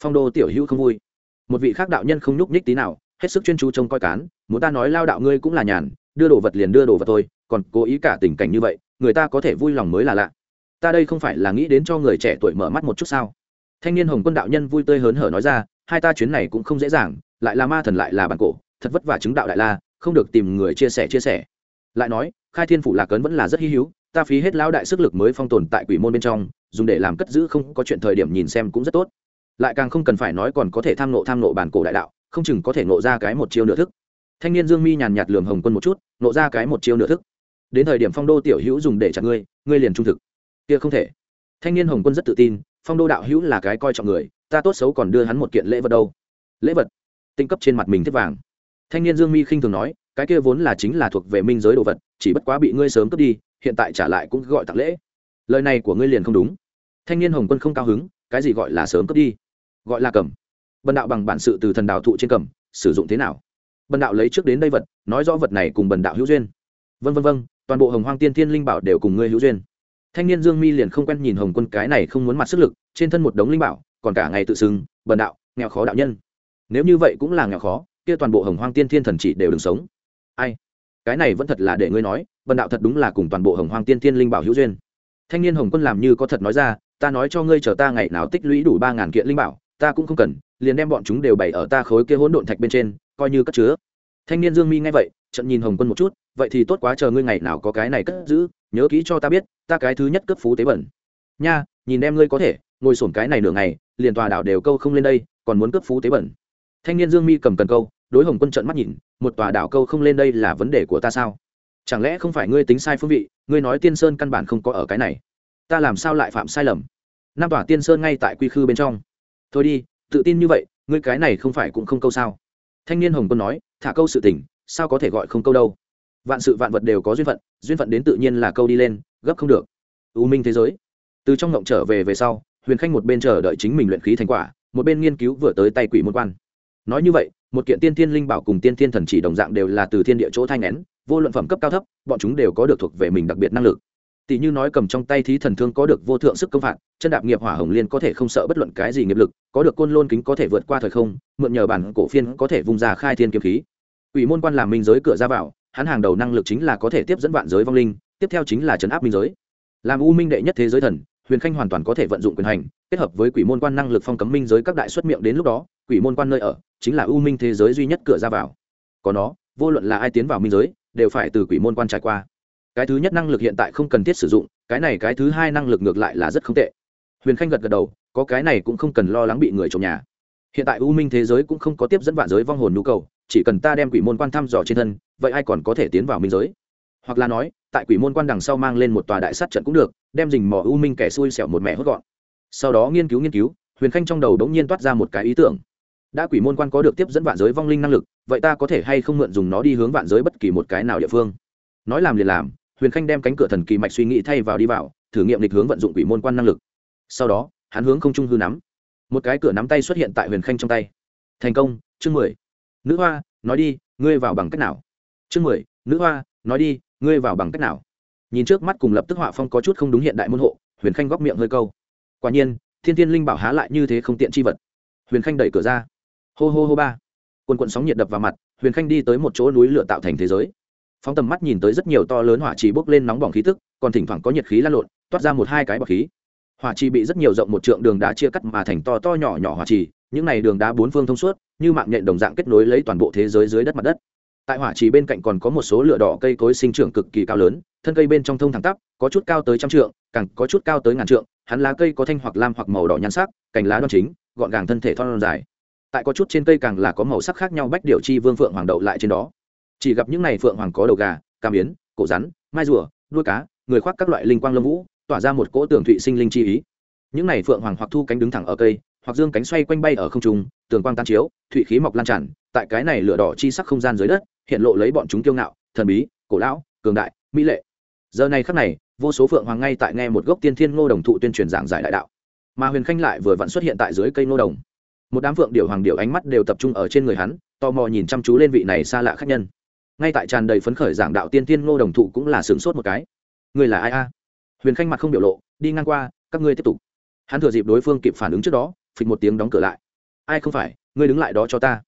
Phong đô tiểu hữu không vui. Một vị khác đạo nhân không nhúc nhích tí nào, hết sức chuyên chú trông coi cán, muốn ta nói lao đạo ngươi cũng là nhàn, đưa đồ vật liền đưa đồ vật thôi, còn cố ý cả tình cảnh như vậy, người ta có thể vui lòng mới là lạ ta đây không phải là nghĩ đến cho người trẻ tuổi mở mắt một chút sao? Thanh niên hồng quân đạo nhân vui tươi hớn hở nói ra, hai ta chuyến này cũng không dễ dàng, lại là ma thần lại là bản cổ, thật vất vả chứng đạo đại la, không được tìm người chia sẻ chia sẻ. Lại nói, khai thiên phủ lạc cấn vẫn là rất hy hữu, ta phí hết lão đại sức lực mới phong tồn tại quỷ môn bên trong, dùng để làm cất giữ không có chuyện thời điểm nhìn xem cũng rất tốt. Lại càng không cần phải nói còn có thể tham nộ tham nộ bản cổ đại đạo, không chừng có thể nộ ra cái một chiêu nửa thức. Thanh niên dương mi nhàn nhạt lường hồng quân một chút nộ ra cái một chiêu nửa thức. Đến thời điểm phong đô tiểu hữu dùng để chặt ngươi ngươi liền trung thực kia không thể. Thanh niên hồng quân rất tự tin, phong đô đạo hữu là cái coi trọng người, ta tốt xấu còn đưa hắn một kiện lễ vật đâu. Lễ vật? Tinh cấp trên mặt mình thiết vàng. Thanh niên dương mi khinh thường nói, cái kia vốn là chính là thuộc về minh giới đồ vật, chỉ bất quá bị ngươi sớm cướp đi, hiện tại trả lại cũng gọi tặng lễ. Lời này của ngươi liền không đúng. Thanh niên hồng quân không cao hứng, cái gì gọi là sớm cướp đi? Gọi là cầm. Bần đạo bằng bản sự từ thần đạo thụ trên cầm, sử dụng thế nào? Bần đạo lấy trước đến đây vật, nói rõ vật này cùng bần đạo hữu duyên. Vân vân vân toàn bộ hồng hoang tiên thiên linh bảo đều cùng ngươi hữu duyên thanh niên dương mi liền không quen nhìn hồng quân cái này không muốn mặt sức lực, trên thân một đống linh bảo, còn cả ngày tự xưng, bần đạo, nghèo khó đạo nhân. Nếu như vậy cũng là nghèo khó, kia toàn bộ hồng hoang tiên thiên thần chỉ đều đừng sống. Ai? Cái này vẫn thật là để ngươi nói, bần đạo thật đúng là cùng toàn bộ hồng hoang tiên thiên linh bảo hữu duyên. Thanh niên hồng quân làm như có thật nói ra, ta nói cho ngươi chờ ta ngày nào tích lũy đủ ba ngàn kiện linh bảo, ta cũng không cần, liền đem bọn chúng đều bày ở ta khối kia hỗn độn thạch bên trên, coi như cất chứa. Thanh niên dương mi nghe vậy trận nhìn hồng quân một chút, vậy thì tốt quá, chờ ngươi ngày nào có cái này cất giữ, nhớ kỹ cho ta biết ta cái thứ nhất cấp phú tế bẩn. Nha, nhìn em ngươi có thể, ngồi sổm cái này nửa ngày, liền tòa đảo đều câu không lên đây, còn muốn cấp phú tế bẩn. Thanh niên dương mi cầm cần câu, đối hồng quân trận mắt nhìn, một tòa đảo câu không lên đây là vấn đề của ta sao? Chẳng lẽ không phải ngươi tính sai phương vị, ngươi nói tiên sơn căn bản không có ở cái này. Ta làm sao lại phạm sai lầm? Năm tòa tiên sơn ngay tại quy khư bên trong. Thôi đi, tự tin như vậy, ngươi cái này không phải cũng không câu sao? Thanh niên hồng quân nói, thả câu sự tình, sao có thể gọi không câu đâu? Vạn sự vạn vật đều có duyên phận duyên phận đến tự nhiên là câu đi lên gấp không được. U minh thế giới. Từ trong ngộng trở về về sau, huyền khanh một bên chờ đợi chính mình luyện khí thành quả, một bên nghiên cứu vừa tới tay quỷ môn quan. Nói như vậy, một kiện tiên thiên linh bảo cùng tiên thiên thần chỉ đồng dạng đều là từ thiên địa chỗ thanh nén vô luận phẩm cấp cao thấp, bọn chúng đều có được thuộc về mình đặc biệt năng lực. Tỷ như nói cầm trong tay thí thần thương có được vô thượng sức công phạt, chân đạp nghiệp hỏa hồng liên có thể không sợ bất luận cái gì nghiệp lực, có được côn lôn kính có thể vượt qua thời không, mượn nhờ bản cổ phiên có thể vung ra khai thiên kiếm khí. Ủy môn quan làm minh giới cửa ra vào, hắn hàng đầu năng lực chính là có thể tiếp dẫn vạn giới vong linh tiếp theo chính là trấn áp minh giới. Làm u minh đệ nhất thế giới thần, huyền khanh hoàn toàn có thể vận dụng quyền hành, kết hợp với quỷ môn quan năng lực phong cấm minh giới các đại xuất miệng đến lúc đó, quỷ môn quan nơi ở chính là u minh thế giới duy nhất cửa ra vào. Có nó, vô luận là ai tiến vào minh giới, đều phải từ quỷ môn quan trải qua. Cái thứ nhất năng lực hiện tại không cần thiết sử dụng, cái này cái thứ hai năng lực ngược lại là rất không tệ. Huyền khanh gật gật đầu, có cái này cũng không cần lo lắng bị người trộm nhà. Hiện tại u minh thế giới cũng không có tiếp dẫn vạn giới vong hồn nhu cầu, chỉ cần ta đem quỷ môn quan thăm dò trên thân, vậy ai còn có thể tiến vào minh giới? Hoặc là nói, tại quỷ môn quan đằng sau mang lên một tòa đại sát trận cũng được, đem dình mỏ u minh kẻ xui xẻo một mẹ hốt gọn. Sau đó nghiên cứu nghiên cứu, huyền khanh trong đầu đống nhiên toát ra một cái ý tưởng. Đã quỷ môn quan có được tiếp dẫn vạn giới vong linh năng lực, vậy ta có thể hay không mượn dùng nó đi hướng vạn giới bất kỳ một cái nào địa phương? Nói làm liền làm, huyền khanh đem cánh cửa thần kỳ mạch suy nghĩ thay vào đi vào, thử nghiệm lịch hướng vận dụng quỷ môn quan năng lực. Sau đó, hắn hướng không trung hư nắm. Một cái cửa nắm tay xuất hiện tại huyền khanh trong tay. Thành công, chương mười. Nữ hoa, nói đi, ngươi vào bằng cách nào? Chương mười. Nữ hoa, nói đi ngươi vào bằng cách nào? Nhìn trước mắt cùng lập tức họa phong có chút không đúng hiện đại môn hộ, huyền khanh góc miệng hơi câu. Quả nhiên, thiên tiên linh bảo há lại như thế không tiện chi vật. Huyền khanh đẩy cửa ra. Hô hô hô ba. Quần quận sóng nhiệt đập vào mặt, huyền khanh đi tới một chỗ núi lửa tạo thành thế giới. Phóng tầm mắt nhìn tới rất nhiều to lớn hỏa trì bốc lên nóng bỏng khí tức, còn thỉnh thoảng có nhiệt khí lan lộn, toát ra một hai cái bọc khí. Hỏa trì bị rất nhiều rộng một trượng đường đá chia cắt mà thành to to nhỏ nhỏ hỏa trì, những này đường đá bốn phương thông suốt, như mạng nhện đồng dạng kết nối lấy toàn bộ thế giới dưới đất mặt đất tại hỏa trì bên cạnh còn có một số lửa đỏ cây cối sinh trưởng cực kỳ cao lớn, thân cây bên trong thông thẳng tắp, có chút cao tới trăm trượng, càng có chút cao tới ngàn trượng, hắn lá cây có thanh hoặc lam hoặc màu đỏ nhan sắc, cành lá đoan chính, gọn gàng thân thể thon dài. Tại có chút trên cây càng là có màu sắc khác nhau bách điệu chi vương phượng hoàng đậu lại trên đó. Chỉ gặp những này phượng hoàng có đầu gà, cam yến, cổ rắn, mai rùa, đuôi cá, người khoác các loại linh quang lâm vũ, tỏa ra một cỗ tường thụy sinh linh chi ý. Những này phượng hoàng hoặc thu cánh đứng thẳng ở cây, hoặc dương cánh xoay quanh bay ở không trung, tường quang tan chiếu, thụy khí mọc lan tràn, tại cái này lửa đỏ chi sắc không gian dưới đất hiện lộ lấy bọn chúng kiêu ngạo, thần bí, cổ lão, cường đại, mỹ lệ. Giờ này khắc này, vô số phượng hoàng ngay tại nghe một gốc tiên thiên ngô đồng thụ tuyên truyền giảng giải đại đạo. Mà huyền khanh lại vừa vặn xuất hiện tại dưới cây ngô đồng. Một đám phượng điểu hoàng điểu ánh mắt đều tập trung ở trên người hắn, tò mò nhìn chăm chú lên vị này xa lạ khách nhân. Ngay tại tràn đầy phấn khởi giảng đạo tiên thiên ngô đồng thụ cũng là sửng sốt một cái. Người là ai a? Huyền khanh mặt không biểu lộ, đi ngang qua, các ngươi tiếp tục. Hắn thừa dịp đối phương kịp phản ứng trước đó, phịch một tiếng đóng cửa lại. Ai không phải, ngươi đứng lại đó cho ta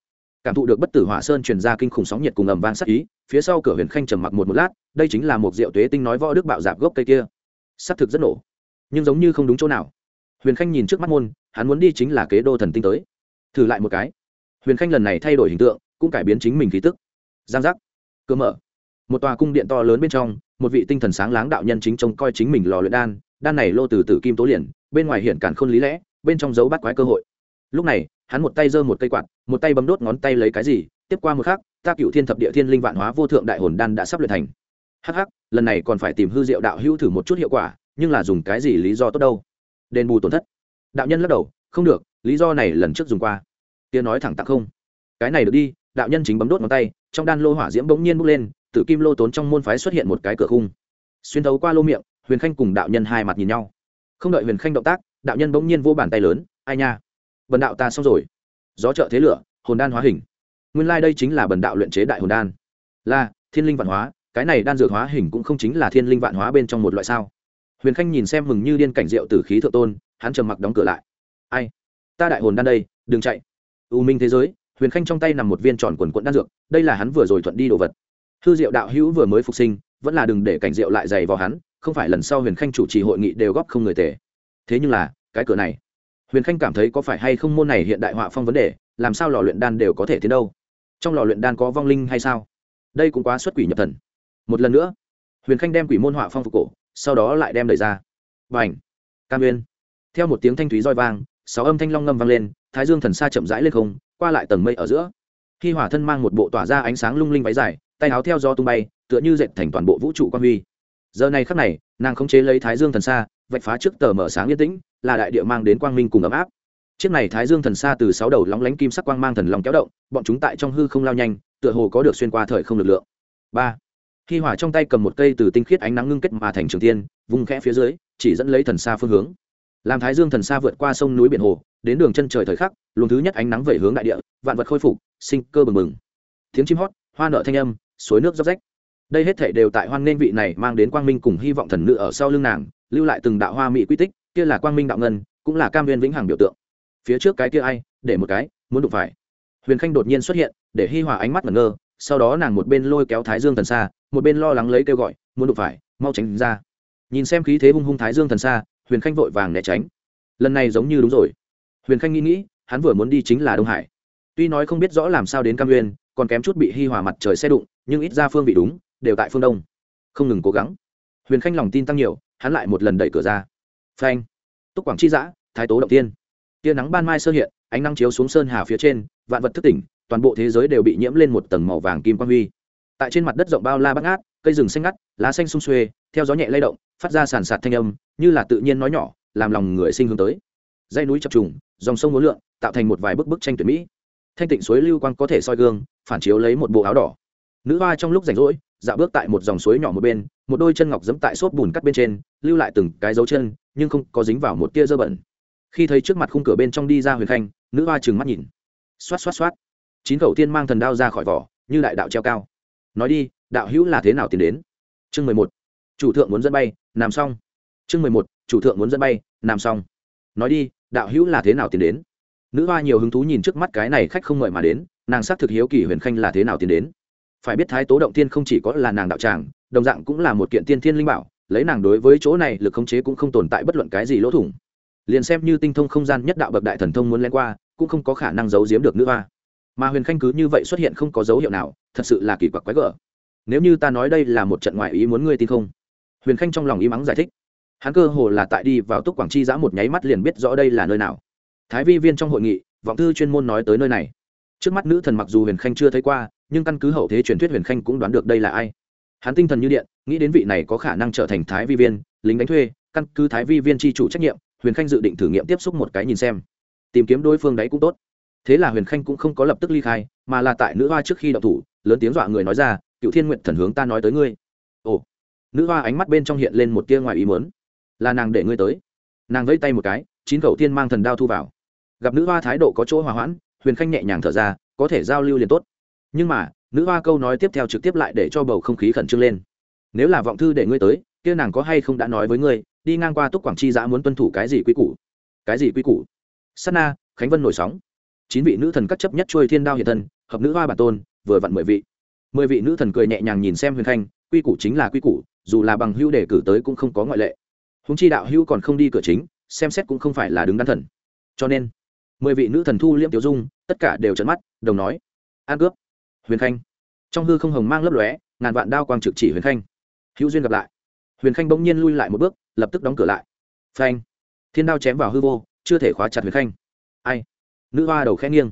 cảm thụ được bất tử hỏa sơn truyền ra kinh khủng sóng nhiệt cùng ầm vang sắc ý, phía sau cửa huyền khanh trầm mặc một một lát, đây chính là một rượu tuế tinh nói võ đức bạo dạp gốc cây kia. S thực rất nổ, nhưng giống như không đúng chỗ nào. Huyền khanh nhìn trước mắt môn, hắn muốn đi chính là kế đô thần tinh tới. Thử lại một cái. Huyền khanh lần này thay đổi hình tượng, cũng cải biến chính mình khí tức. Giang giác. Cơ mở. Một tòa cung điện to lớn bên trong, một vị tinh thần sáng láng đạo nhân chính trông coi chính mình lò luyện đan đan này lô từ tử kim tố liền, bên ngoài hiện cản khôn lý lẽ, bên trong dấu bắt quái cơ hội lúc này, hắn một tay giơ một cây quạt, một tay bấm đốt ngón tay lấy cái gì, tiếp qua một khác ta cựu thiên thập địa thiên linh vạn hóa vô thượng đại hồn đan đã sắp luyện thành. Hắc hắc, lần này còn phải tìm hư diệu đạo hữu thử một chút hiệu quả, nhưng là dùng cái gì lý do tốt đâu? Đền bù tổn thất. Đạo nhân lắc đầu, không được, lý do này lần trước dùng qua. Tia nói thẳng tặng không. Cái này được đi, đạo nhân chính bấm đốt ngón tay, trong đan lô hỏa diễm bỗng nhiên bốc lên tự kim lô tốn trong môn phái xuất hiện một cái cửa khung. Xuyên thấu qua lô miệng, huyền khanh cùng đạo nhân hai mặt nhìn nhau. Không đợi huyền khanh động tác, đạo nhân bỗng nhiên vô bàn tay lớn, ai nha? Bần đạo ta xong rồi. Gió trợ thế lửa, hồn đan hóa hình. Nguyên lai、like、đây chính là bần đạo luyện chế đại hồn đan. Là, thiên linh vạn hóa, cái này đan dược hóa hình cũng không chính là thiên linh vạn hóa bên trong một loại sao? Huyền khanh nhìn xem mừng như điên cảnh rượu từ khí thượng tôn, hắn trầm mặc đóng cửa lại. Ai? Ta đại hồn đan đây, đừng chạy. U minh thế giới, huyền khanh trong tay nằm một viên tròn quần quận đan dược, đây là hắn vừa rồi thuận đi đồ vật. Hư diệu đạo hữu vừa mới phục sinh, vẫn là đừng để cảnh diệu lại dày vào hắn, không phải lần sau huyền khanh chủ trì hội nghị đều góp không người tề thế nhưng là, cái cửa này huyền khanh cảm thấy có phải hay không môn này hiện đại họa phong vấn đề, làm sao lò luyện đan đều có thể tiến đâu? Trong lò luyện đan có vong linh hay sao? Đây cũng quá xuất quỷ nhập thần. Một lần nữa, huyền khanh đem quỷ môn họa phong phục cổ, sau đó lại đem đẩy ra. B à n h cam nguyên! Theo một tiếng thanh thúy roi vang, sáu âm thanh long ngâm vang lên, thái dương thần xa chậm rãi lên không, qua lại tầng mây ở giữa. Khi hỏa thân mang một bộ tỏa ra ánh sáng lung linh váy dài, tay áo theo gió tung bay, tựa như dệt thành toàn bộ vũ trụ quan huy. Giờ này khắc này, nàng khống chế lấy thái dương thần xa, vạch phá trước tờ mở sáng yên tĩnh là đại địa mang đến quang minh cùng ấm áp. Chiếc này thái dương thần xa từ sáu đầu lóng lánh kim sắc quang mang thần lòng kéo động, bọn chúng tại trong hư không lao nhanh, tựa hồ có được xuyên qua thời không lực lượng. Ba. Khi hỏa trong tay cầm một cây từ tinh khiết ánh nắng ngưng kết mà thành trường tiên, vùng khẽ phía dưới, chỉ dẫn lấy thần xa phương hướng. Làm thái dương thần xa vượt qua sông núi biển hồ, đến đường chân trời thời khắc, luồng thứ nhất ánh nắng về hướng đại địa, vạn vật khôi phục, sinh cơ bừng bừng. Tiếng chim hót, hoa nợ thanh âm, suối nước róc rách. Đây hết thể đều tại hoan nên vị này mang đến quang minh cùng hy vọng thần nữ ở sau lưng nàng, lưu lại từng đạo hoa mỹ quy tích kia là quang minh đạo ngân, cũng là cam viên vĩnh hằng biểu tượng. Phía trước cái kia ai, để một cái, muốn đụng phải. Huyền khanh đột nhiên xuất hiện, để hi hòa ánh mắt ngẩn ngơ, sau đó nàng một bên lôi kéo thái dương thần xa một bên lo lắng lấy kêu gọi, muốn đụng phải, mau tránh ra. Nhìn xem khí thế hung hung thái dương thần xa huyền khanh vội vàng né tránh. Lần này giống như đúng rồi. Huyền khanh nghĩ nghĩ, hắn vừa muốn đi chính là đông hải. Tuy nói không biết rõ làm sao đến cam nguyên, còn kém chút bị hi hòa mặt trời xe đụng, nhưng ít ra phương vị đúng, đều tại phương đông. Không ngừng cố gắng. Huyền khanh lòng tin tăng nhiều, hắn lại một lần đẩy cửa ra phanh. Túc quảng chi giã, thái tố động tiên tia nắng ban mai sơ hiện, ánh nắng chiếu xuống sơn hà phía trên, vạn vật thức tỉnh, toàn bộ thế giới đều bị nhiễm lên một tầng màu vàng kim quang huy. Tại trên mặt đất rộng bao la bắt ngát, cây rừng xanh ngắt, lá xanh sung xuê, theo gió nhẹ lay động, phát ra sàn sạt thanh âm, như là tự nhiên nói nhỏ, làm lòng người sinh hướng tới. Dây núi chập trùng, dòng sông ngốn lượn, tạo thành một vài bức bức tranh tuyển mỹ. Thanh tịnh suối lưu quang có thể soi gương, phản chiếu lấy một bộ áo đỏ. Nữ hoa trong lúc rảnh rỗi, dạo bước tại một dòng suối nhỏ một bên, một đôi chân ngọc dẫm tại xốp bùn cắt bên trên, lưu lại từng cái dấu chân nhưng không có dính vào một tia dơ bẩn. Khi thấy trước mặt khung cửa bên trong đi ra huyền khanh, nữ hoa trừng mắt nhìn. Xoát xoát xoát. Chín khẩu tiên mang thần đao ra khỏi vỏ, như đại đạo treo cao. Nói đi, đạo hữu là thế nào tiến đến? Chương mười một. Chủ thượng muốn dẫn bay làm xong. Chương mười một. Chủ thượng muốn dẫn bay làm xong. Nói đi, đạo hữu là thế nào tiến đến? Nữ hoa nhiều hứng thú nhìn trước mắt cái này khách không ngợi mà đến, nàng xác thực hiếu kỳ huyền khanh là thế nào tiến đến. Phải biết thái tố động tiên không chỉ có là nàng đạo tràng, đồng dạng cũng là một kiện tiên thiên linh bảo lấy nàng đối với chỗ này lực khống chế cũng không tồn tại bất luận cái gì lỗ thủng. Liền xem như tinh thông không gian nhất đạo bậc đại thần thông muốn len qua, cũng không có khả năng giấu giếm được nữ hoa. Mà huyền khanh cứ như vậy xuất hiện không có dấu hiệu nào, thật sự là kỳ quặc quái gở. Nếu như ta nói đây là một trận ngoại ý muốn ngươi tin không? Huyền khanh trong lòng ý mắng giải thích. Hắn cơ hồ là tại đi vào túc quảng chi giã một nháy mắt liền biết rõ đây là nơi nào. Thái vi viên trong hội nghị, vọng thư chuyên môn nói tới nơi này. Trước mắt nữ thần mặc dù huyền khanh chưa thấy qua, nhưng căn cứ hậu thế truyền thuyết huyền khanh cũng đoán được đây là ai hắn tinh thần như điện, nghĩ đến vị này có khả năng trở thành thái vi viên, lính đánh thuê, căn cứ thái vi viên tri chủ trách nhiệm, huyền khanh dự định thử nghiệm tiếp xúc một cái nhìn xem. Tìm kiếm đối phương đấy cũng tốt. Thế là huyền khanh cũng không có lập tức ly khai, mà là tại nữ hoa trước khi đậu thủ, lớn tiếng dọa người nói ra, cựu thiên nguyện thần hướng ta nói tới ngươi. Ồ. Nữ hoa ánh mắt bên trong hiện lên một tia ngoài ý mớn là nàng để ngươi tới. Nàng vẫy tay một cái, chín cầu tiên mang thần đao thu vào. Gặp nữ hoa thái độ có chỗ hòa hoãn, huyền khanh nhẹ nhàng thở ra, có thể giao lưu liền tốt. Nhưng mà nữ hoa câu nói tiếp theo trực tiếp lại để cho bầu không khí khẩn trương lên. Nếu là vọng thư để ngươi tới, kia nàng có hay không đã nói với ngươi, đi ngang qua túc quảng chi giã muốn tuân thủ cái gì quy củ? Cái gì quy củ? Sắt na khánh vân nổi sóng. Chín vị nữ thần cắt chấp nhất trôi thiên đao hiện thân, hợp nữ hoa bản tôn, vừa vặn mười vị. Mười vị nữ thần cười nhẹ nhàng nhìn xem huyền khanh, quy củ chính là quy củ, dù là bằng hưu để cử tới cũng không có ngoại lệ. Húng chi đạo hưu còn không đi cửa chính, xem xét cũng không phải là đứng đắn thần. Cho nên, mười vị nữ thần thu liễm tiểu dung, tất cả đều trận mắt, đồng nói, an cướp huyền khanh. Trong hư không hồng mang lấp lóe, ngàn vạn đao quang trực chỉ huyền khanh. Hữu duyên gặp lại. Huyền khanh bỗng nhiên lui lại một bước, lập tức đóng cửa lại. Phanh. Thiên đao chém vào hư vô, chưa thể khóa chặt huyền khanh. Ai? Nữ hoa đầu khẽ nghiêng.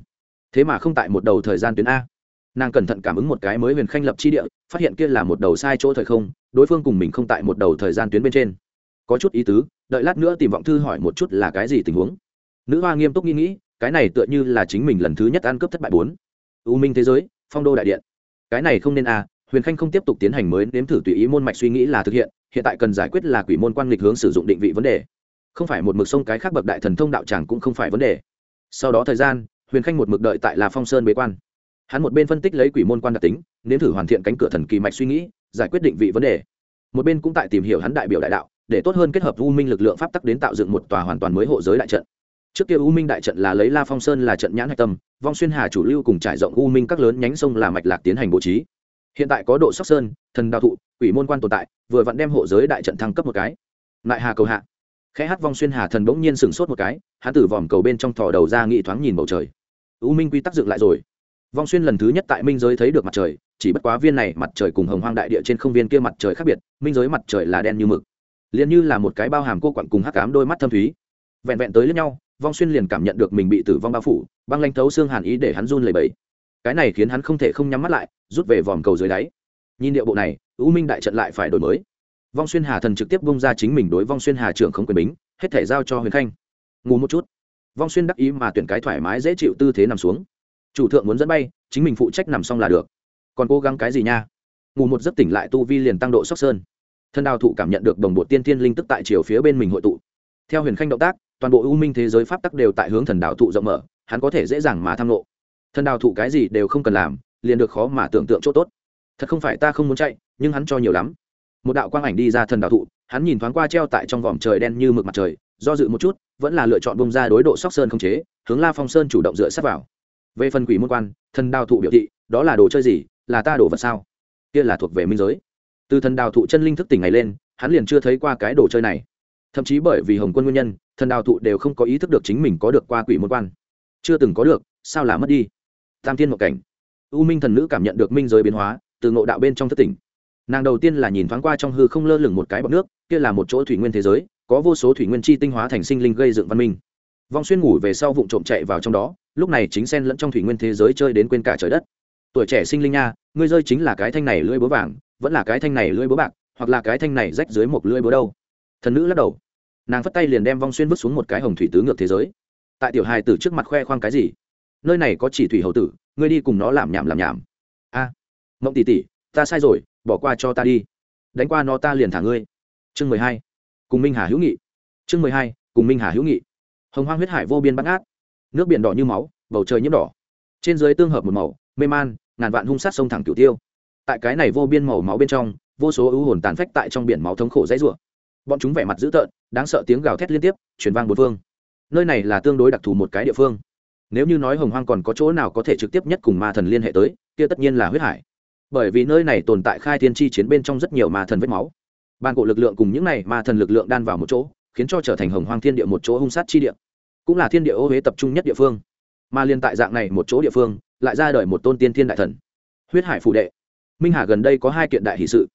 Thế mà không tại một đầu thời gian tuyến a. Nàng cẩn thận cảm ứng một cái mới huyền khanh lập chi địa, phát hiện kia là một đầu sai chỗ thời không, đối phương cùng mình không tại một đầu thời gian tuyến bên trên. Có chút ý tứ, đợi lát nữa tìm vọng thư hỏi một chút là cái gì tình huống. Nữ hoa nghiêm túc nghĩ nghĩ, cái này tựa như là chính mình lần thứ nhất ăn cướp thất bại bốn. U minh thế giới phong đô đại điện. Cái này không nên a huyền khanh không tiếp tục tiến hành mới nếm thử tùy ý môn mạch suy nghĩ là thực hiện hiện tại cần giải quyết là quỷ môn quan lịch hướng sử dụng định vị vấn đề. Không phải một mực sông cái khác bậc đại thần thông đạo tràng cũng không phải vấn đề. Sau đó thời gian, huyền khanh một mực đợi tại là phong sơn bế quan. Hắn một bên phân tích lấy quỷ môn quan đặc tính, nếm thử hoàn thiện cánh cửa thần kỳ mạch suy nghĩ, giải quyết định vị vấn đề. Một bên cũng tại tìm hiểu hắn đại biểu đại đạo, để tốt hơn kết hợp u minh lực lượng pháp tắc đến tạo dựng một tòa hoàn toàn mới hộ giới đại trận trước kia u minh đại trận là lấy la phong sơn là trận nhãn hạch tâm, vong xuyên hà chủ lưu cùng trải rộng u minh các lớn nhánh sông là mạch lạc tiến hành bố trí. Hiện tại có độ sóc sơn, thần đào thụ, quỷ môn quan tồn tại, vừa vặn đem hộ giới đại trận thăng cấp một cái. Lại hà cầu hạ. Khẽ hát vong xuyên hà thần bỗng nhiên sừng sốt một cái, hắn từ vòm cầu bên trong thò đầu ra nghị thoáng nhìn bầu trời. U minh quy tắc dựng lại rồi. Vong xuyên lần thứ nhất tại minh giới thấy được mặt trời, chỉ bất quá viên này mặt trời cùng hồng hoang đại địa trên không viên kia mặt trời khác biệt, minh giới mặt trời là đen như mực. Liền như là một cái bao hàm cô quặn cùng hắc cám đôi mắt thâm thúy. Vẹn vẹn tới lẫn nhau vong xuyên liền cảm nhận được mình bị tử vong bao phủ, băng lanh thấu xương hàn ý để hắn run lẩy bẩy. Cái này khiến hắn không thể không nhắm mắt lại, rút về vòm cầu dưới đáy. Nhìn điệu bộ này, u minh đại trận lại phải đổi mới. Vong xuyên hà thần trực tiếp bung ra chính mình đối vong xuyên hà trưởng không quyền bính, hết thể giao cho huyền khanh. Ngủ một chút. Vong xuyên đắc ý mà tuyển cái thoải mái dễ chịu tư thế nằm xuống. Chủ thượng muốn dẫn bay, chính mình phụ trách nằm xong là được. Còn cố gắng cái gì nha? Ngủ một giấc tỉnh lại tu vi liền tăng độ sóc sơn. Thân đào thụ cảm nhận được đồng bộ tiên Thiên linh tức tại chiều phía bên mình hội tụ. Theo huyền khanh động tác toàn bộ u minh thế giới pháp tắc đều tại hướng thần đạo thụ rộng mở, hắn có thể dễ dàng mà tham lộ thần đạo thụ cái gì đều không cần làm, liền được khó mà tưởng tượng chỗ tốt. Thật không phải ta không muốn chạy, nhưng hắn cho nhiều lắm. Một đạo quang ảnh đi ra thần đạo thụ, hắn nhìn thoáng qua treo tại trong vòm trời đen như mực mặt trời, do dự một chút, vẫn là lựa chọn bông ra đối độ sóc sơn không chế, hướng la phong sơn chủ động dựa sát vào. Về phần quỷ môn quan, thần đào thụ biểu thị, đó là đồ chơi gì, là ta đồ vật sao? Kia là thuộc về minh giới. Từ thần đào thụ chân linh thức tỉnh này lên, hắn liền chưa thấy qua cái đồ chơi này thậm chí bởi vì hồng quân nguyên nhân, thần đào thụ đều không có ý thức được chính mình có được qua quỷ môn quan. Chưa từng có được, sao là mất đi? Tam thiên một cảnh. U minh thần nữ cảm nhận được minh giới biến hóa, từ ngộ đạo bên trong thất tỉnh. Nàng đầu tiên là nhìn thoáng qua trong hư không lơ lửng một cái bọc nước, kia là một chỗ thủy nguyên thế giới, có vô số thủy nguyên chi tinh hóa thành sinh linh gây dựng văn minh. Vong xuyên ngủ về sau vụ trộm chạy vào trong đó, lúc này chính xen lẫn trong thủy nguyên thế giới chơi đến quên cả trời đất. Tuổi trẻ sinh linh nha, ngươi rơi chính là cái thanh này lưỡi búa vàng, vẫn là cái thanh này lưỡi búa bạc, hoặc là cái thanh này rách dưới một lưỡi búa đâu. Thần nữ lắc đầu nàng phất tay liền đem vong xuyên vứt xuống một cái hồng thủy tứ ngược thế giới. Tại tiểu hài tử trước mặt khoe khoang cái gì? Nơi này có chỉ thủy hầu tử ngươi đi cùng nó làm nhảm làm nhảm. A à, mộng tỷ tỷ ta sai rồi bỏ qua cho ta đi. Đánh qua nó ta liền thả ngươi. Chương mười hai cùng minh hà hữu nghị. Chương mười hai cùng minh hà hữu nghị. Hồng hoang huyết hải vô biên bắt ngát. Nước biển đỏ như máu bầu trời nhiễm đỏ. Trên dưới tương hợp một màu mê man ngàn vạn hung sát sông thẳng cửu tiêu. Tại cái này vô biên màu máu bên trong vô số ưu hồn tàn phách tại trong biển máu thống khổ dãy rủa bọn chúng vẻ mặt dữ tợn, đáng sợ tiếng gào thét liên tiếp chuyển vang bốn phương. Nơi này là tương đối đặc thù một cái địa phương. Nếu như nói hồng hoang còn có chỗ nào có thể trực tiếp nhất cùng ma thần liên hệ tới, kia tất nhiên là huyết hải. Bởi vì nơi này tồn tại khai thiên chi chiến bên trong rất nhiều ma thần vết máu. Ban cổ lực lượng cùng những này ma thần lực lượng đan vào một chỗ, khiến cho trở thành hồng hoang thiên địa một chỗ hung sát chi địa. Cũng là thiên địa ô huế tập trung nhất địa phương. Mà liên tại dạng này một chỗ địa phương, lại ra đời một tôn tiên thiên đại thần. Huyết hải phụ đệ. Minh hà gần đây có hai kiện đại hỷ sự.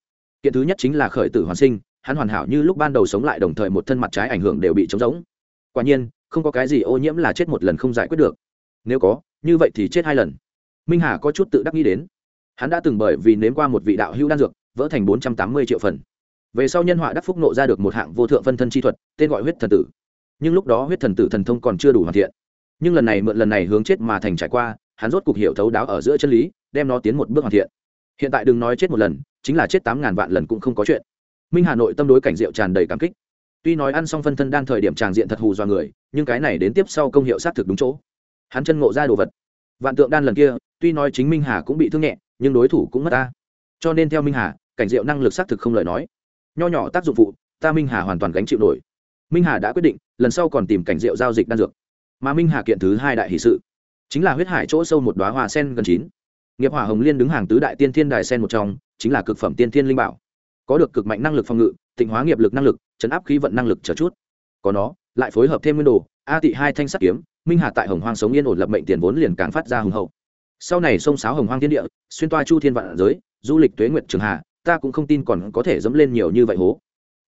Kiện thứ nhất chính là khởi tử hoàn sinh hắn hoàn hảo như lúc ban đầu sống lại đồng thời một thân mặt trái ảnh hưởng đều bị trống rỗng. Quả nhiên, không có cái gì ô nhiễm là chết một lần không giải quyết được. Nếu có, như vậy thì chết hai lần. Minh hà có chút tự đắc nghĩ đến. Hắn đã từng bởi vì nếm qua một vị đạo hữu đan dược, vỡ thành bốn trăm tám mươi triệu phần. Về sau nhân họa đắc phúc nộ ra được một hạng vô thượng phân thân chi thuật, tên gọi huyết thần tử. Nhưng lúc đó huyết thần tử thần thông còn chưa đủ hoàn thiện. Nhưng lần này mượn lần này hướng chết mà thành trải qua, hắn rốt cục hiểu thấu đáo ở giữa chân lý, đem nó tiến một bước hoàn thiện. Hiện tại đừng nói chết một lần, chính là chết tám ngàn vạn lần cũng không có chuyện minh hà nội tâm đối cảnh rượu tràn đầy cảm kích. Tuy nói ăn xong phân thân đang thời điểm tràng diện thật hù do người, nhưng cái này đến tiếp sau công hiệu xác thực đúng chỗ. Hắn chân ngộ ra đồ vật. Vạn tượng đan lần kia, tuy nói chính minh hà cũng bị thương nhẹ, nhưng đối thủ cũng mất ta. Cho nên theo minh hà, cảnh diệu năng lực xác thực không lời nói. Nho nhỏ tác dụng phụ, ta minh hà hoàn toàn gánh chịu nổi. Minh hà đã quyết định, lần sau còn tìm cảnh diệu giao dịch đan dược. Mà minh hà kiện thứ hai đại hỷ sự, chính là huyết hải chỗ sâu một đoá hoa sen gần chín. Nghiệp hỏa hồng liên đứng hàng tứ đại tiên thiên đài sen một trong, chính là cực phẩm tiên thiên linh bảo có được cực mạnh năng lực phòng ngự, tịnh hóa nghiệp lực năng lực, chấn áp khí vận năng lực trở chút. Có nó, lại phối hợp thêm nguyên đồ, a tị hai thanh sắt kiếm, minh hà tại hồng hoang sống yên ổn lập mệnh tiền vốn liền càng phát ra hùng hậu. Sau này sông sáo hồng hoang thiên địa, xuyên toa chu thiên vạn giới, du lịch tuế nguyệt trường hà ta cũng không tin còn có thể dẫm lên nhiều như vậy hố.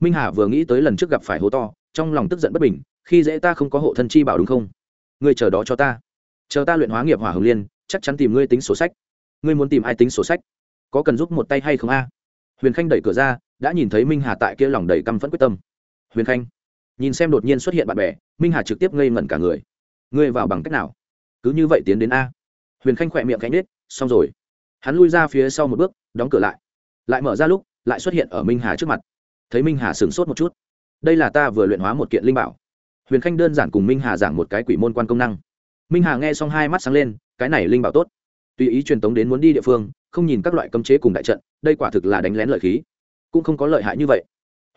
Minh hà vừa nghĩ tới lần trước gặp phải hố to, trong lòng tức giận bất bình, khi dễ ta không có hộ thân chi bảo đúng không? Ngươi chờ đó cho ta. Chờ ta luyện hóa nghiệp hỏa hồng liên, chắc chắn tìm ngươi tính sổ sách. Ngươi muốn tìm ai tính sổ sách? Có cần giúp một tay hay không a? Huyền khanh đẩy cửa ra, đã nhìn thấy minh hà tại kia lòng đầy căm phẫn quyết tâm. Huyền khanh, nhìn xem đột nhiên xuất hiện bạn bè, minh hà trực tiếp ngây ngẩn cả người. Ngươi vào bằng cách nào? Cứ như vậy tiến đến a. Huyền khanh khỏe miệng cánh nết xong rồi. Hắn lui ra phía sau một bước, đóng cửa lại. Lại mở ra lúc, lại xuất hiện ở minh hà trước mặt. Thấy minh hà sửng sốt một chút. Đây là ta vừa luyện hóa một kiện linh bảo. Huyền khanh đơn giản cùng minh hà giảng một cái quỷ môn quan công năng. Minh hà nghe xong hai mắt sáng lên, cái này linh bảo tốt tùy ý truyền tống đến muốn đi địa phương, không nhìn các loại cấm chế cùng đại trận, đây quả thực là đánh lén lợi khí. Cũng không có lợi hại như vậy.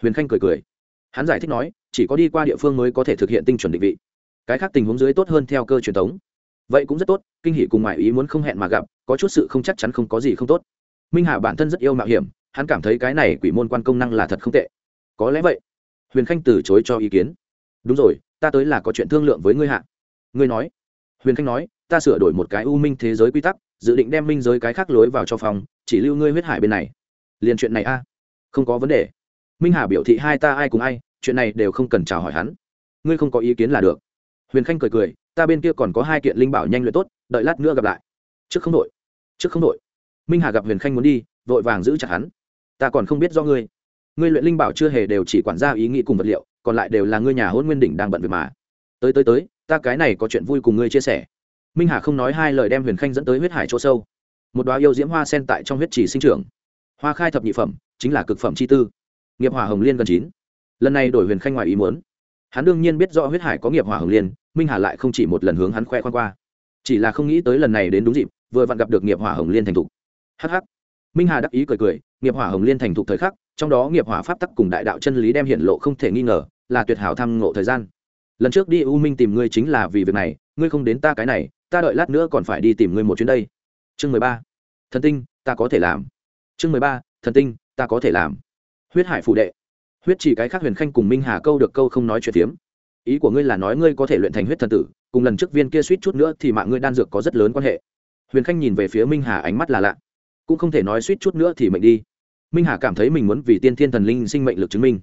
Huyền khanh cười cười. Hắn giải thích nói, chỉ có đi qua địa phương mới có thể thực hiện tinh chuẩn định vị. Cái khác tình huống dưới tốt hơn theo cơ truyền thống vậy cũng rất tốt, kinh hỷ cùng ngoại ý muốn không hẹn mà gặp, có chút sự không chắc chắn không có gì không tốt. Minh hà bản thân rất yêu mạo hiểm, hắn cảm thấy cái này quỷ môn quan công năng là thật không tệ. Có lẽ vậy. Huyền khanh từ chối cho ý kiến. Đúng rồi, ta tới là có chuyện thương lượng với ngươi hạ. Ngươi nói. Huyền khanh nói ta sửa đổi một cái u minh thế giới quy tắc, dự định đem minh giới cái khác lối vào cho phòng, chỉ lưu ngươi huyết hải bên này. Liền chuyện này a. Không có vấn đề. Minh hà biểu thị hai ta ai cùng ai, chuyện này đều không cần chào hỏi hắn. Ngươi không có ý kiến là được. Huyền khanh cười cười, ta bên kia còn có hai kiện linh bảo nhanh luyện tốt, đợi lát nữa gặp lại. Trước không đội trước không đội minh hà gặp huyền khanh muốn đi, vội vàng giữ chặt hắn. Ta còn không biết do ngươi. Ngươi luyện linh bảo chưa hề đều chỉ quản ra ý nghĩ cùng vật liệu, còn lại đều là ngươi nhà hôn nguyên đỉnh đang bận việc mà. Tới tới tới, ta cái này có chuyện vui cùng ngươi chia sẻ minh hà không nói hai lời đem huyền khanh dẫn tới huyết hải chỗ sâu. Một đoá yêu diễm hoa sen tại trong huyết trì sinh trưởng. Hoa khai thập nhị phẩm, chính là cực phẩm chi tư. Nghiệp hỏa hồng liên gần chín. Lần này đổi huyền khanh ngoài ý muốn. Hắn đương nhiên biết rõ huyết hải có nghiệp hỏa hồng liên, minh hà lại không chỉ một lần hướng hắn khoe khoan qua. Chỉ là không nghĩ tới lần này đến đúng dịp, vừa vặn gặp được nghiệp hỏa hồng liên thành thục. Hh minh hà đắc ý cười cười, nghiệp hỏa hồng liên thành thục thời khắc, trong đó nghiệp hỏa pháp tắc cùng đại đạo chân lý đem hiện lộ không thể nghi ngờ, là tuyệt hảo tham ngộ thời gian. Lần trước đi u minh tìm ngươi chính là vì việc này, ngươi không đến ta cái này ta đợi lát nữa còn phải đi tìm ngươi một chuyến đây. Chương mười ba. Thần tinh, ta có thể làm. Chương mười ba. Thần tinh, ta có thể làm. Huyết hải phụ đệ. Huyết chỉ cái khác huyền khanh cùng minh hà câu được câu không nói chuyện tiếm. ý của ngươi là nói ngươi có thể luyện thành huyết thần tử, cùng lần trước viên kia suýt chút nữa thì mạng ngươi đan dược có rất lớn quan hệ. Huyền khanh nhìn về phía minh hà, ánh mắt là lạ. Cũng không thể nói suýt chút nữa thì mệnh đi. Minh hà cảm thấy mình muốn vì tiên thiên thần linh sinh mệnh lực chứng minh.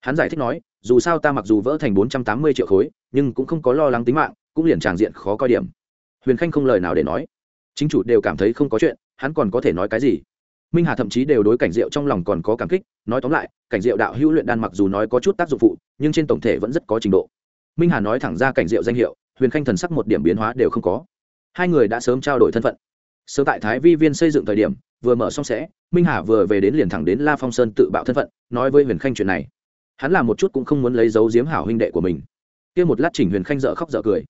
Hắn giải thích nói, dù sao ta mặc dù vỡ thành bốn trăm tám mươi triệu khối, nhưng cũng không có lo lắng tính mạng, cũng liền tràng diện khó coi điểm huyền khanh không lời nào để nói. Chính chủ đều cảm thấy không có chuyện, hắn còn có thể nói cái gì? Minh hà thậm chí đều đối cảnh diệu trong lòng còn có cảm kích, nói tóm lại, cảnh diệu đạo hữu luyện đan mặc dù nói có chút tác dụng phụ, nhưng trên tổng thể vẫn rất có trình độ. Minh hà nói thẳng ra cảnh diệu danh hiệu, huyền khanh thần sắc một điểm biến hóa đều không có. Hai người đã sớm trao đổi thân phận. Sớm tại thái vi viên xây dựng thời điểm, vừa mở xong sẽ, minh hà vừa về đến liền thẳng đến la phong sơn tự bạo thân phận, nói với huyền khanh chuyện này. Hắn làm một chút cũng không muốn lấy dấu diếm hảo huynh đệ của mình. Kia một lát chỉnh huyền khanh dở khóc dở cười.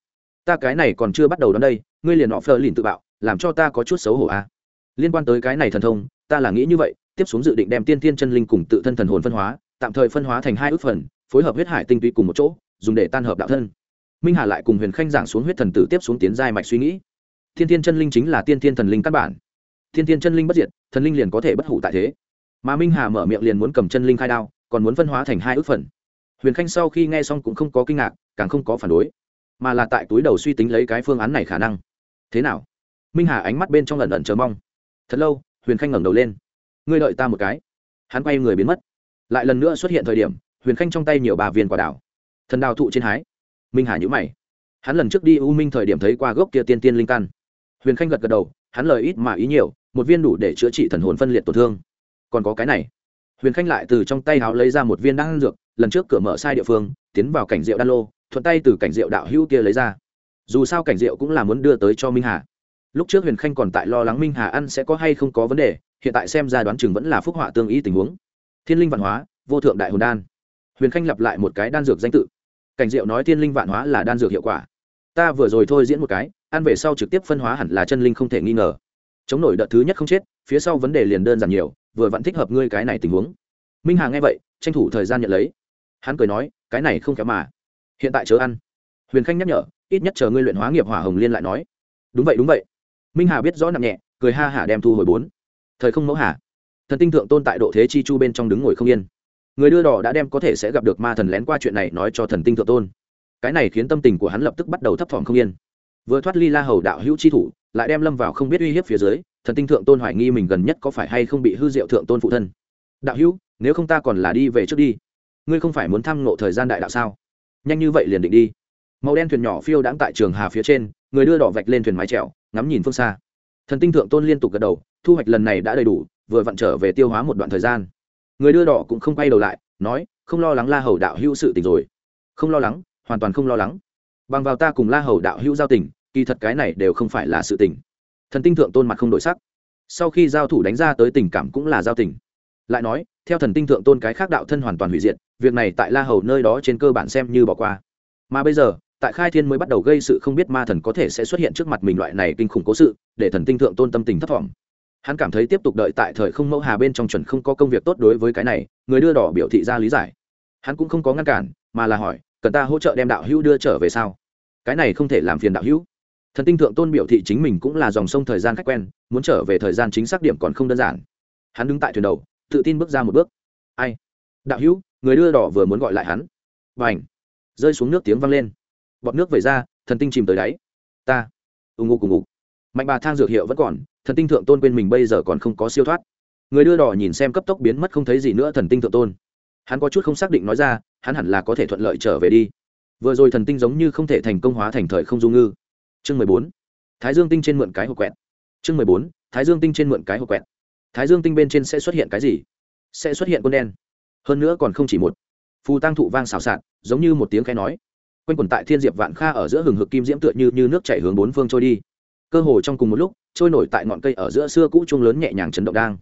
Ta cái này còn chưa bắt đầu đón đây ngươi liền họ phơ lìn tự bạo, làm cho ta có chút xấu hổ a à. liên quan tới cái này thần thông, ta là nghĩ như vậy, tiếp xuống dự định đem tiên tiên chân linh cùng tự thân thần hồn phân hóa, tạm thời phân hóa thành hai ước phần, phối hợp huyết hải tinh túy cùng một chỗ, dùng để tan hợp đạo thân. Minh hà lại cùng huyền khanh giảng xuống huyết thần tử tiếp xuống tiến giai mạch suy nghĩ. Thiên tiên chân linh chính là tiên tiên thần linh căn bản. Thiên tiên chân linh bất diệt, thần linh liền có thể bất hủ tại thế. Mà minh hà mở miệng liền muốn cầm chân linh khai đao, còn muốn phân hóa thành hai ước phần. Huyền khanh sau khi nghe xong cũng không có kinh ngạc, càng không có phản đối. Mà là tại túi đầu suy tính lấy cái phương án này khả năng thế nào? Minh hà ánh mắt bên trong lần lần chờ mong. Thật lâu, huyền khanh ngẩng đầu lên. Ngươi đợi ta một cái. Hắn quay người biến mất. Lại lần nữa xuất hiện thời điểm, huyền khanh trong tay nhiều bà viên quả đảo thần đào thụ trên hái. Minh hà nhữ mày. Hắn lần trước đi u minh thời điểm thấy qua gốc kia tiên tiên linh căn. Huyền khanh gật gật đầu, hắn lời ít mà ý nhiều, một viên đủ để chữa trị thần hồn phân liệt tổn thương. Còn có cái này. Huyền khanh lại từ trong tay háo lấy ra một viên đan dược, lần trước cửa mở sai địa phương, tiến vào cảnh rượu đan lô, thuận tay từ cảnh rượu đạo hữu kia lấy ra dù sao cảnh rượu cũng là muốn đưa tới cho minh hà. Lúc trước huyền khanh còn tại lo lắng minh hà ăn sẽ có hay không có vấn đề, hiện tại xem ra đoán chừng vẫn là phúc họa tương ý tình huống. Thiên linh văn hóa, vô thượng đại hồn đan. Huyền khanh lặp lại một cái đan dược danh tự. Cảnh diệu nói thiên linh vạn hóa là đan dược hiệu quả. Ta vừa rồi thôi diễn một cái, ăn về sau trực tiếp phân hóa hẳn là chân linh không thể nghi ngờ. Chống nổi đợt thứ nhất không chết, phía sau vấn đề liền đơn giản nhiều, vừa vẫn thích hợp ngươi cái này tình huống. Minh hà nghe vậy, tranh thủ thời gian nhận lấy. Hắn cười nói, cái này không kéo mà. Hiện tại chớ ăn. Huyền khanh nhắc nhở ít nhất chờ ngươi luyện hóa nghiệp hỏa hồng liên lại nói. Đúng vậy đúng vậy. Minh hà biết rõ nặng nhẹ, cười ha hả đem thu hồi bốn. Thời không mẫu hà. Thần tinh thượng tôn tại độ thế chi chu bên trong đứng ngồi không yên. Người đưa đỏ đã đem có thể sẽ gặp được ma thần lén qua chuyện này nói cho thần tinh thượng tôn. Cái này khiến tâm tình của hắn lập tức bắt đầu thấp thỏm không yên. Vừa thoát ly la hầu đạo hữu chi thủ, lại đem lâm vào không biết uy hiếp phía dưới, thần tinh thượng tôn hoài nghi mình gần nhất có phải hay không bị hư diệu thượng tôn phụ thân. Đạo hữu, nếu không ta còn là đi về trước đi. Ngươi không phải muốn thăm ngộ thời gian đại đạo sao? Nhanh như vậy liền định đi màu đen thuyền nhỏ phiêu đãng tại trường hà phía trên, người đưa đỏ vạch lên thuyền mái trèo, ngắm nhìn phương xa. Thần tinh thượng tôn liên tục gật đầu, thu hoạch lần này đã đầy đủ, vừa vặn trở về tiêu hóa một đoạn thời gian. Người đưa đỏ cũng không quay đầu lại, nói, không lo lắng la hầu đạo hữu sự tình rồi. Không lo lắng, hoàn toàn không lo lắng. Bằng vào ta cùng la hầu đạo hữu giao tình, kỳ thật cái này đều không phải là sự tình. Thần tinh thượng tôn mặt không đổi sắc. Sau khi giao thủ đánh ra tới tình cảm cũng là giao tình. Lại nói, theo thần tinh thượng tôn cái khác đạo thân hoàn toàn hủy diệt, việc này tại la hầu nơi đó trên cơ bản xem như bỏ qua. Mà bây giờ tại khai thiên mới bắt đầu gây sự không biết ma thần có thể sẽ xuất hiện trước mặt mình loại này kinh khủng cố sự, để thần tinh thượng tôn tâm tình thất vọng. Hắn cảm thấy tiếp tục đợi tại thời không mẫu hà bên trong chuẩn không có công việc tốt đối với cái này, người đưa đỏ biểu thị ra lý giải. Hắn cũng không có ngăn cản, mà là hỏi, cần ta hỗ trợ đem đạo hữu đưa trở về sao? Cái này không thể làm phiền đạo hữu. Thần tinh thượng tôn biểu thị chính mình cũng là dòng sông thời gian khách quen, muốn trở về thời gian chính xác điểm còn không đơn giản. Hắn đứng tại thuyền đầu, tự tin bước ra một bước. Ai? Đạo hữu, người đưa đỏ vừa muốn gọi lại hắn. Và ảnh rơi xuống nước tiếng vang lên bọt nước vẩy ra, thần tinh chìm tới đáy. Ta ưng ngục cùng ngục. Mạnh bà thang dược hiệu vẫn còn, thần tinh thượng tôn quên mình bây giờ còn không có siêu thoát. Người đưa đỏ nhìn xem cấp tốc biến mất không thấy gì nữa thần tinh thượng tôn. Hắn có chút không xác định nói ra, hắn hẳn là có thể thuận lợi trở về đi. Vừa rồi thần tinh giống như không thể thành công hóa thành thời không du ngư. Chương mười bốn. Thái dương tinh trên mượn cái hộp quẹt. Chương mười bốn. Thái dương tinh trên mượn cái hộp quẹt. Thái dương tinh bên trên sẽ xuất hiện cái gì? Sẽ xuất hiện quân đen. Hơn nữa còn không chỉ một. Phù tăng thụ vang xào xạc, giống như một tiếng khai nói quanh quần tại thiên diệp vạn kha ở giữa hừng hực kim diễm tựa như, như nước chảy hướng bốn phương trôi đi. Cơ hồ trong cùng một lúc trôi nổi tại ngọn cây ở giữa xưa cũ chung lớn nhẹ nhàng chấn động đang.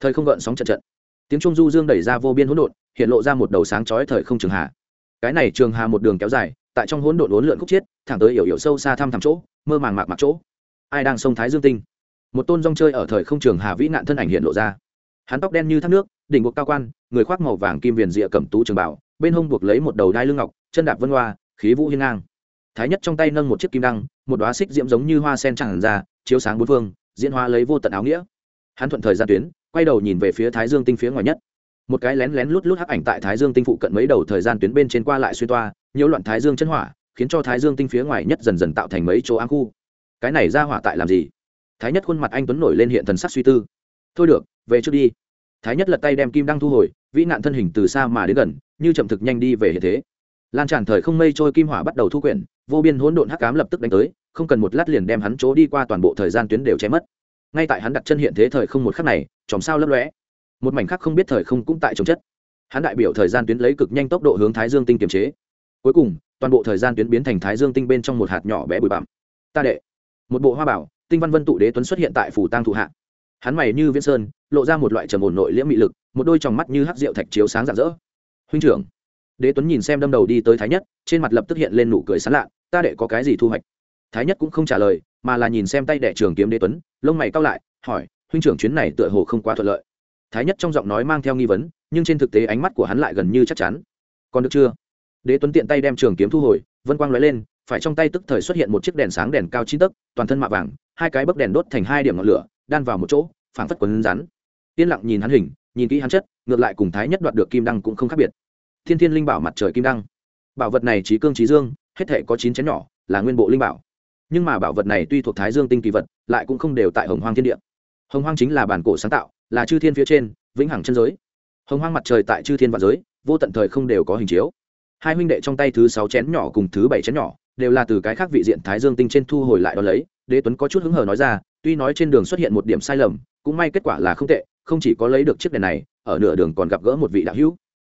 Thời không gợn sóng trận trận. Tiếng trung du dương đẩy ra vô biên hỗn độn hiện lộ ra một đầu sáng chói thời không trường hà. Cái này trường hà một đường kéo dài tại trong hỗn độn uốn lượn khúc chiết thẳng tới yểu yểu sâu xa thăm thẳm chỗ mơ màng mạc mạc chỗ. Ai đang sông thái dương tinh? Một tôn rong chơi ở thời không trường hà vĩ nạn thân ảnh hiện lộ ra. Hắn tóc đen như thác nước đỉnh buộc cao quan người khoác màu vàng kim viền rịa cẩm tú trường bảo bên hông buộc lấy một đầu đai lưng ngọc chân đạp vân hoa khí vũ hiên ngang. Thái nhất trong tay nâng một chiếc kim đăng, một đoá xích diễm giống như hoa sen tràn ra, chiếu sáng bốn phương, diễn hoa lấy vô tận áo nghĩa. Hắn thuận thời gian tuyến, quay đầu nhìn về phía thái dương tinh phía ngoài nhất. Một cái lén lén lút lút hắc ảnh tại thái dương tinh phụ cận mấy đầu thời gian tuyến bên trên qua lại xuyên toa, nhiễu loạn thái dương chân hỏa, khiến cho thái dương tinh phía ngoài nhất dần dần tạo thành mấy chỗ áng khu. Cái này ra hỏa tại làm gì? Thái nhất khuôn mặt anh tuấn nổi lên hiện thần sắc suy tư. Thôi được, về trước đi. Thái nhất lật tay đem kim đăng thu hồi, vĩ nạn thân hình từ xa mà đến gần, như chậm thực nhanh đi về hiện thế lan tràn thời không mây trôi kim hỏa bắt đầu thu quyển, vô biên hỗn độn hắc cám lập tức đánh tới, không cần một lát liền đem hắn chỗ đi qua toàn bộ thời gian tuyến đều che mất. Ngay tại hắn đặt chân hiện thế thời không một khắc này, chòm sao lấp lóe. Một mảnh khắc không biết thời không cũng tại trồng chất. Hắn đại biểu thời gian tuyến lấy cực nhanh tốc độ hướng thái dương tinh kiềm chế. Cuối cùng, toàn bộ thời gian tuyến biến thành thái dương tinh bên trong một hạt nhỏ bé bụi bặm. Ta đệ, một bộ hoa bảo, tinh văn vân tụ đế tuấn xuất hiện tại phủ tăng thụ hạ. Hắn mày như viễn sơn, lộ ra một loại trầm ổn nội liễm mị lực, một đôi tròng mắt như hắc rượu thạch chiếu sáng rạng rỡ. Huynh trưởng đế tuấn nhìn xem đâm đầu đi tới thái nhất, trên mặt lập tức hiện lên nụ cười sán lạ, ta đệ có cái gì thu hoạch? Thái nhất cũng không trả lời, mà là nhìn xem tay đệ trường kiếm đế tuấn, lông mày cao lại, hỏi, huynh trưởng chuyến này tựa hồ không quá thuận lợi. Thái nhất trong giọng nói mang theo nghi vấn, nhưng trên thực tế ánh mắt của hắn lại gần như chắc chắn. Còn được chưa? Đế tuấn tiện tay đem trường kiếm thu hồi, vân quang lóe lên, phải trong tay tức thời xuất hiện một chiếc đèn sáng đèn cao chín tấc, toàn thân mạ vàng, hai cái bấc đèn đốt thành hai điểm ngọn lửa, đan vào một chỗ, phảng phất quấn rắn. Yên lặng nhìn hắn hình, nhìn kỹ hắn chất, ngược lại cùng thái nhất đoạt được kim đăng cũng không khác biệt thiên thiên linh bảo mặt trời kim đăng. Bảo vật này trí cương trí dương, hết thể có chín chén nhỏ, là nguyên bộ linh bảo. Nhưng mà bảo vật này tuy thuộc thái dương tinh kỳ vật, lại cũng không đều tại hồng hoang thiên địa. Hồng hoang chính là bản cổ sáng tạo, là chư thiên phía trên, vĩnh hằng chân giới. Hồng hoang mặt trời tại chư thiên và giới, vô tận thời không đều có hình chiếu. Hai huynh đệ trong tay thứ sáu chén nhỏ cùng thứ bảy chén nhỏ, đều là từ cái khác vị diện thái dương tinh trên thu hồi lại đó lấy. Đế tuấn có chút hứng hờ nói ra, tuy nói trên đường xuất hiện một điểm sai lầm, cũng may kết quả là không tệ, không chỉ có lấy được chiếc đèn này, ở nửa đường còn gặp gỡ một vị đạo hữu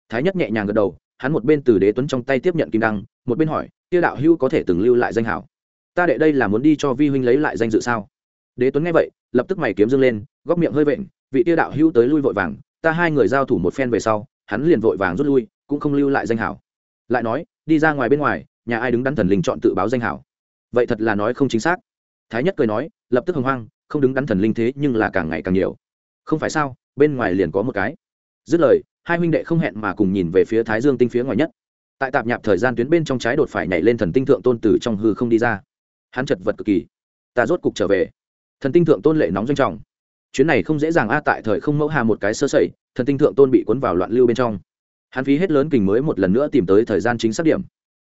thái nhất nhẹ nhàng gật đầu, hắn một bên từ đế tuấn trong tay tiếp nhận kim đăng, một bên hỏi kia đạo hữu có thể từng lưu lại danh hảo? Ta đệ đây là muốn đi cho vi huynh lấy lại danh dự sao? Đế tuấn nghe vậy, lập tức mày kiếm dương lên, góc miệng hơi vện, vị tiêu đạo hữu tới lui vội vàng, ta hai người giao thủ một phen về sau, hắn liền vội vàng rút lui, cũng không lưu lại danh hảo. Lại nói, đi ra ngoài bên ngoài, nhà ai đứng đắn thần linh chọn tự báo danh hảo? Vậy thật là nói không chính xác. Thái nhất cười nói, lập tức hồng hoang, không đứng đắn thần linh thế nhưng là càng ngày càng nhiều. Không phải sao, bên ngoài liền có một cái. Dứt lời hai huynh đệ không hẹn mà cùng nhìn về phía thái dương tinh phía ngoài nhất. Tại tạp nhạp thời gian tuyến bên trong trái đột phải nhảy lên thần tinh thượng tôn từ trong hư không đi ra. Hắn chật vật cực kỳ. Ta rốt cục trở về. Thần tinh thượng tôn lệ nóng doanh trọng. Chuyến này không dễ dàng a, tại thời không mẫu hà một cái sơ sẩy, thần tinh thượng tôn bị cuốn vào loạn lưu bên trong. Hắn phí hết lớn kình mới một lần nữa tìm tới thời gian chính xác điểm.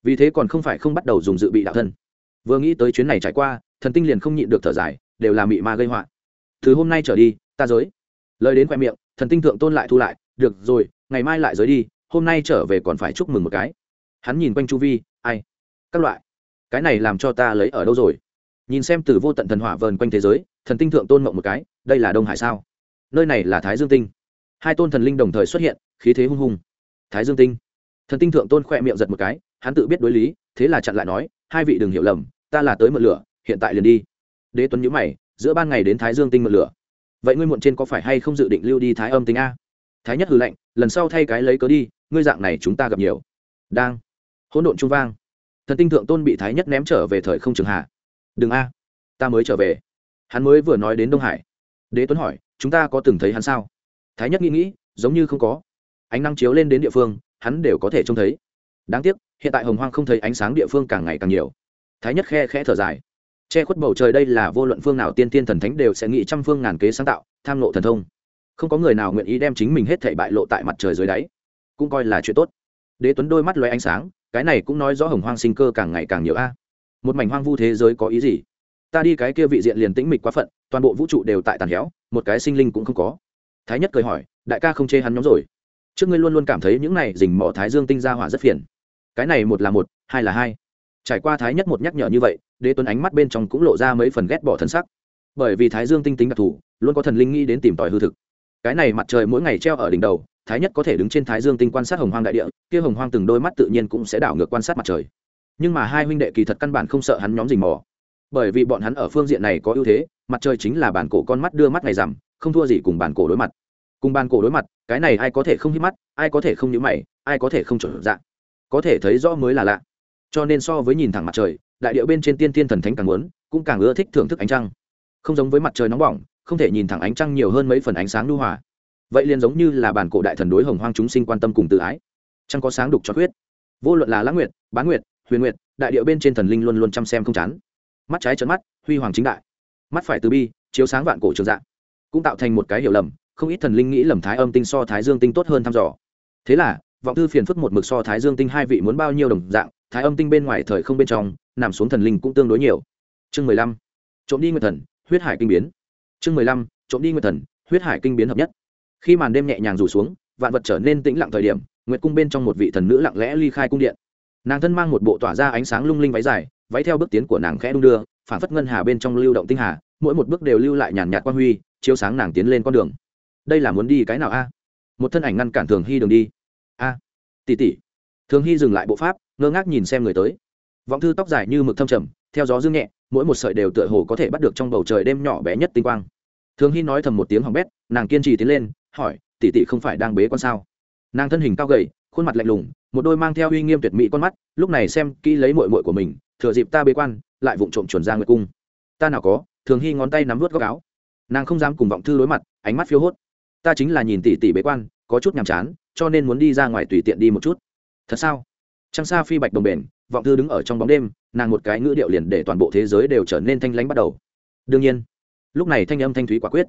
Vì thế còn không phải không bắt đầu dùng dự bị đạo thân. Vừa nghĩ tới chuyến này trải qua, thần tinh liền không nhịn được thở dài, đều là mị ma gây họa. Từ hôm nay trở đi, ta giới. Lời đến khoe miệng, thần tinh thượng tôn lại thu lại được rồi, ngày mai lại giới đi, hôm nay trở về còn phải chúc mừng một cái. Hắn nhìn quanh chu vi, ai? Các loại? Cái này làm cho ta lấy ở đâu rồi? Nhìn xem từ vô tận thần hỏa vờn quanh thế giới, thần tinh thượng tôn mộng một cái, đây là đông hải sao? Nơi này là thái dương tinh. Hai tôn thần linh đồng thời xuất hiện, khí thế hung hùng thái dương tinh? Thần tinh thượng tôn khỏe miệng giật một cái, hắn tự biết đối lý, thế là chặn lại nói, hai vị đừng hiểu lầm, ta là tới mượn lửa, hiện tại liền đi. Đế tuấn nhữ mày, giữa ban ngày đến thái dương tinh mượn lửa. Vậy ngươi muộn trên có phải hay không dự định lưu đi thái âm tinh a? Thái nhất hư lệnh lần sau thay cái lấy cớ đi, ngươi dạng này chúng ta gặp nhiều. Đang. Hỗn độn trung vang. Thần tinh thượng tôn bị thái nhất ném trở về thời không trường hạ. Đừng a, ta mới trở về. Hắn mới vừa nói đến đông hải. Đế tuấn hỏi, chúng ta có từng thấy hắn sao? Thái nhất nghĩ nghĩ, giống như không có. Ánh năng chiếu lên đến địa phương, hắn đều có thể trông thấy. Đáng tiếc, hiện tại hồng hoang không thấy ánh sáng địa phương càng ngày càng nhiều. Thái nhất khe khẽ thở dài. Che khuất bầu trời đây là vô luận phương nào tiên tiên thần thánh đều sẽ nghĩ trăm phương ngàn kế sáng tạo, tham lộ thần thông không có người nào nguyện ý đem chính mình hết thảy bại lộ tại mặt trời dưới đáy. Cũng coi là chuyện tốt. Đế tuấn đôi mắt loé ánh sáng, cái này cũng nói rõ hồng hoang sinh cơ càng ngày càng nhiều a. À. Một mảnh hoang vu thế giới có ý gì? Ta đi cái kia vị diện liền tĩnh mịch quá phận, toàn bộ vũ trụ đều tại tàn héo, một cái sinh linh cũng không có. Thái nhất cười hỏi, đại ca không chê hắn nhóm rồi. Trước ngươi luôn luôn cảm thấy những này dình mỏ thái dương tinh ra hỏa rất phiền. Cái này một là một, hai là hai. Trải qua thái nhất một nhắc nhở như vậy, đế tuấn ánh mắt bên trong cũng lộ ra mấy phần ghét bỏ thân sắc. Bởi vì thái dương tinh tính đặc thù, luôn có thần linh nghĩ đến tìm tòi hư thực cái này mặt trời mỗi ngày treo ở đỉnh đầu, thái nhất có thể đứng trên thái dương tinh quan sát hồng hoang đại địa, kia hồng hoang từng đôi mắt tự nhiên cũng sẽ đảo ngược quan sát mặt trời. Nhưng mà hai huynh đệ kỳ thật căn bản không sợ hắn nhóm rình mò. Bởi vì bọn hắn ở phương diện này có ưu thế, mặt trời chính là bản cổ con mắt đưa mắt ngày rằm, không thua gì cùng bản cổ đối mặt. Cùng bản cổ đối mặt, cái này ai có thể không hít mắt, ai có thể không nhíu mày, ai có thể không trở dạng có thể thấy rõ mới là lạ. Cho nên so với nhìn thẳng mặt trời, đại điệu bên trên tiên tiên thần thánh càng muốn, cũng càng ưa thích thưởng thức ánh trăng. Không giống với mặt trời nóng bỏng không thể nhìn thẳng ánh trăng nhiều hơn mấy phần ánh sáng lưu hòa. Vậy liền giống như là bản cổ đại thần đối hồng hoang chúng sinh quan tâm cùng tự ái. Trăng có sáng đục cho huyết vô luận là lãng nguyệt bán nguyệt, huyền nguyệt, đại điệu bên trên thần linh luôn luôn chăm xem không chán. Mắt trái trợn mắt, huy hoàng chính đại. Mắt phải từ bi, chiếu sáng vạn cổ trường dạng cũng tạo thành một cái hiểu lầm, không ít thần linh nghĩ lầm thái âm tinh so thái dương tinh tốt hơn thăm dò. Thế là, vọng thư phiền phức một mực so thái dương tinh hai vị muốn bao nhiêu đồng dạng, thái âm tinh bên ngoài thời không bên trong, nằm xuống thần linh cũng tương đối nhiều. Chương mười lăm. Trộm đi nguyệt thần, huyết hải kinh biến chương mười lăm, trộm đi nguyệt thần, huyết hải kinh biến hợp nhất. Khi màn đêm nhẹ nhàng rủ xuống, vạn vật trở nên tĩnh lặng thời điểm, nguyệt cung bên trong một vị thần nữ lặng lẽ ly khai cung điện. Nàng thân mang một bộ tỏa ra ánh sáng lung linh váy dài, váy theo bước tiến của nàng khẽ đung đưa, phản phất ngân hà bên trong lưu động tinh hà, mỗi một bước đều lưu lại nhàn nhạt quan huy, chiếu sáng nàng tiến lên con đường. Đây là muốn đi cái nào a? Một thân ảnh ngăn cản thường hy đường đi. A, tỷ tỷ. Thường hy dừng lại bộ pháp, ngơ ngác nhìn xem người tới. Vọng thư tóc dài như mực thâm trầm, theo gió dương nhẹ, mỗi một sợi đều tựa hồ có thể bắt được trong bầu trời đêm nhỏ bé nhất tinh quang thường hy nói thầm một tiếng hỏng bét, nàng kiên trì tiến lên, hỏi, tỷ tỷ không phải đang bế con sao? Nàng thân hình cao gầy, khuôn mặt lạnh lùng, một đôi mang theo uy nghiêm tuyệt mỹ con mắt, lúc này xem kỹ lấy mội mội của mình, thừa dịp ta bế quan, lại vụng trộm chuẩn ra nguyệt cung. Ta nào có. Thường hy ngón tay nắm vớt góc áo. Nàng không dám cùng vọng thư đối mặt, ánh mắt phiêu hốt. Ta chính là nhìn tỷ tỷ bế quan, có chút nhàm chán, cho nên muốn đi ra ngoài tùy tiện đi một chút. Thật sao? Trăng xa phi bạch đồng bền, vọng thư đứng ở trong bóng đêm, nàng một cái ngữ điệu liền để toàn bộ thế giới đều trở nên thanh lãnh bắt đầu. Đương nhiên lúc này thanh âm thanh thúy quả quyết.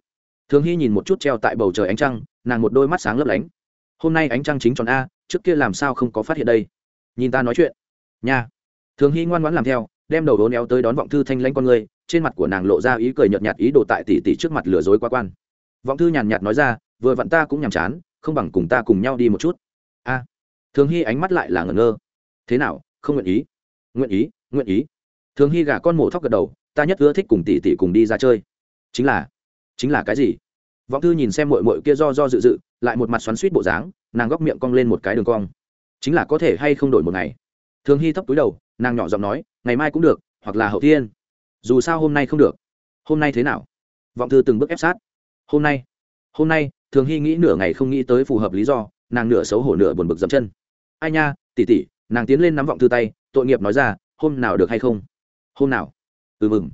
Thường hy nhìn một chút treo tại bầu trời ánh trăng, nàng một đôi mắt sáng lấp lánh. Hôm nay ánh trăng chính tròn a, trước kia làm sao không có phát hiện đây? Nhìn ta nói chuyện. Nha. Thường hy ngoan ngoãn làm theo, đem đầu đố néo tới đón vọng thư thanh lãnh con người, trên mặt của nàng lộ ra ý cười nhợt nhạt ý đồ tại tỷ tỷ trước mặt lừa dối quá quan. Vọng thư nhàn nhạt nói ra, vừa vặn ta cũng nhàm chán, không bằng cùng ta cùng nhau đi một chút. A. Thường hy ánh mắt lại là ngẩn ngơ. Thế nào, không nguyện ý? Nguyện ý nguyện ý. Thường hy gả con mổ thóc gật đầu, ta nhất ưa thích cùng tỷ tỷ cùng đi ra chơi chính là chính là cái gì? Vọng thư nhìn xem mội mội kia do do dự dự, lại một mặt xoắn suýt bộ dáng, nàng góc miệng cong lên một cái đường cong. Chính là có thể hay không đổi một ngày? Thường hy thấp túi đầu, nàng nhỏ giọng nói, ngày mai cũng được, hoặc là hậu thiên. Dù sao hôm nay không được. Hôm nay thế nào? Vọng thư từng bước ép sát. Hôm nay hôm nay, thường hy nghĩ nửa ngày không nghĩ tới phù hợp lý do, nàng nửa xấu hổ nửa buồn bực dậm chân. Ai nha tỉ tỉ nàng tiến lên nắm vọng thư tay, tội nghiệp nói ra, hôm nào được hay không? Hôm nào? Ừ mừng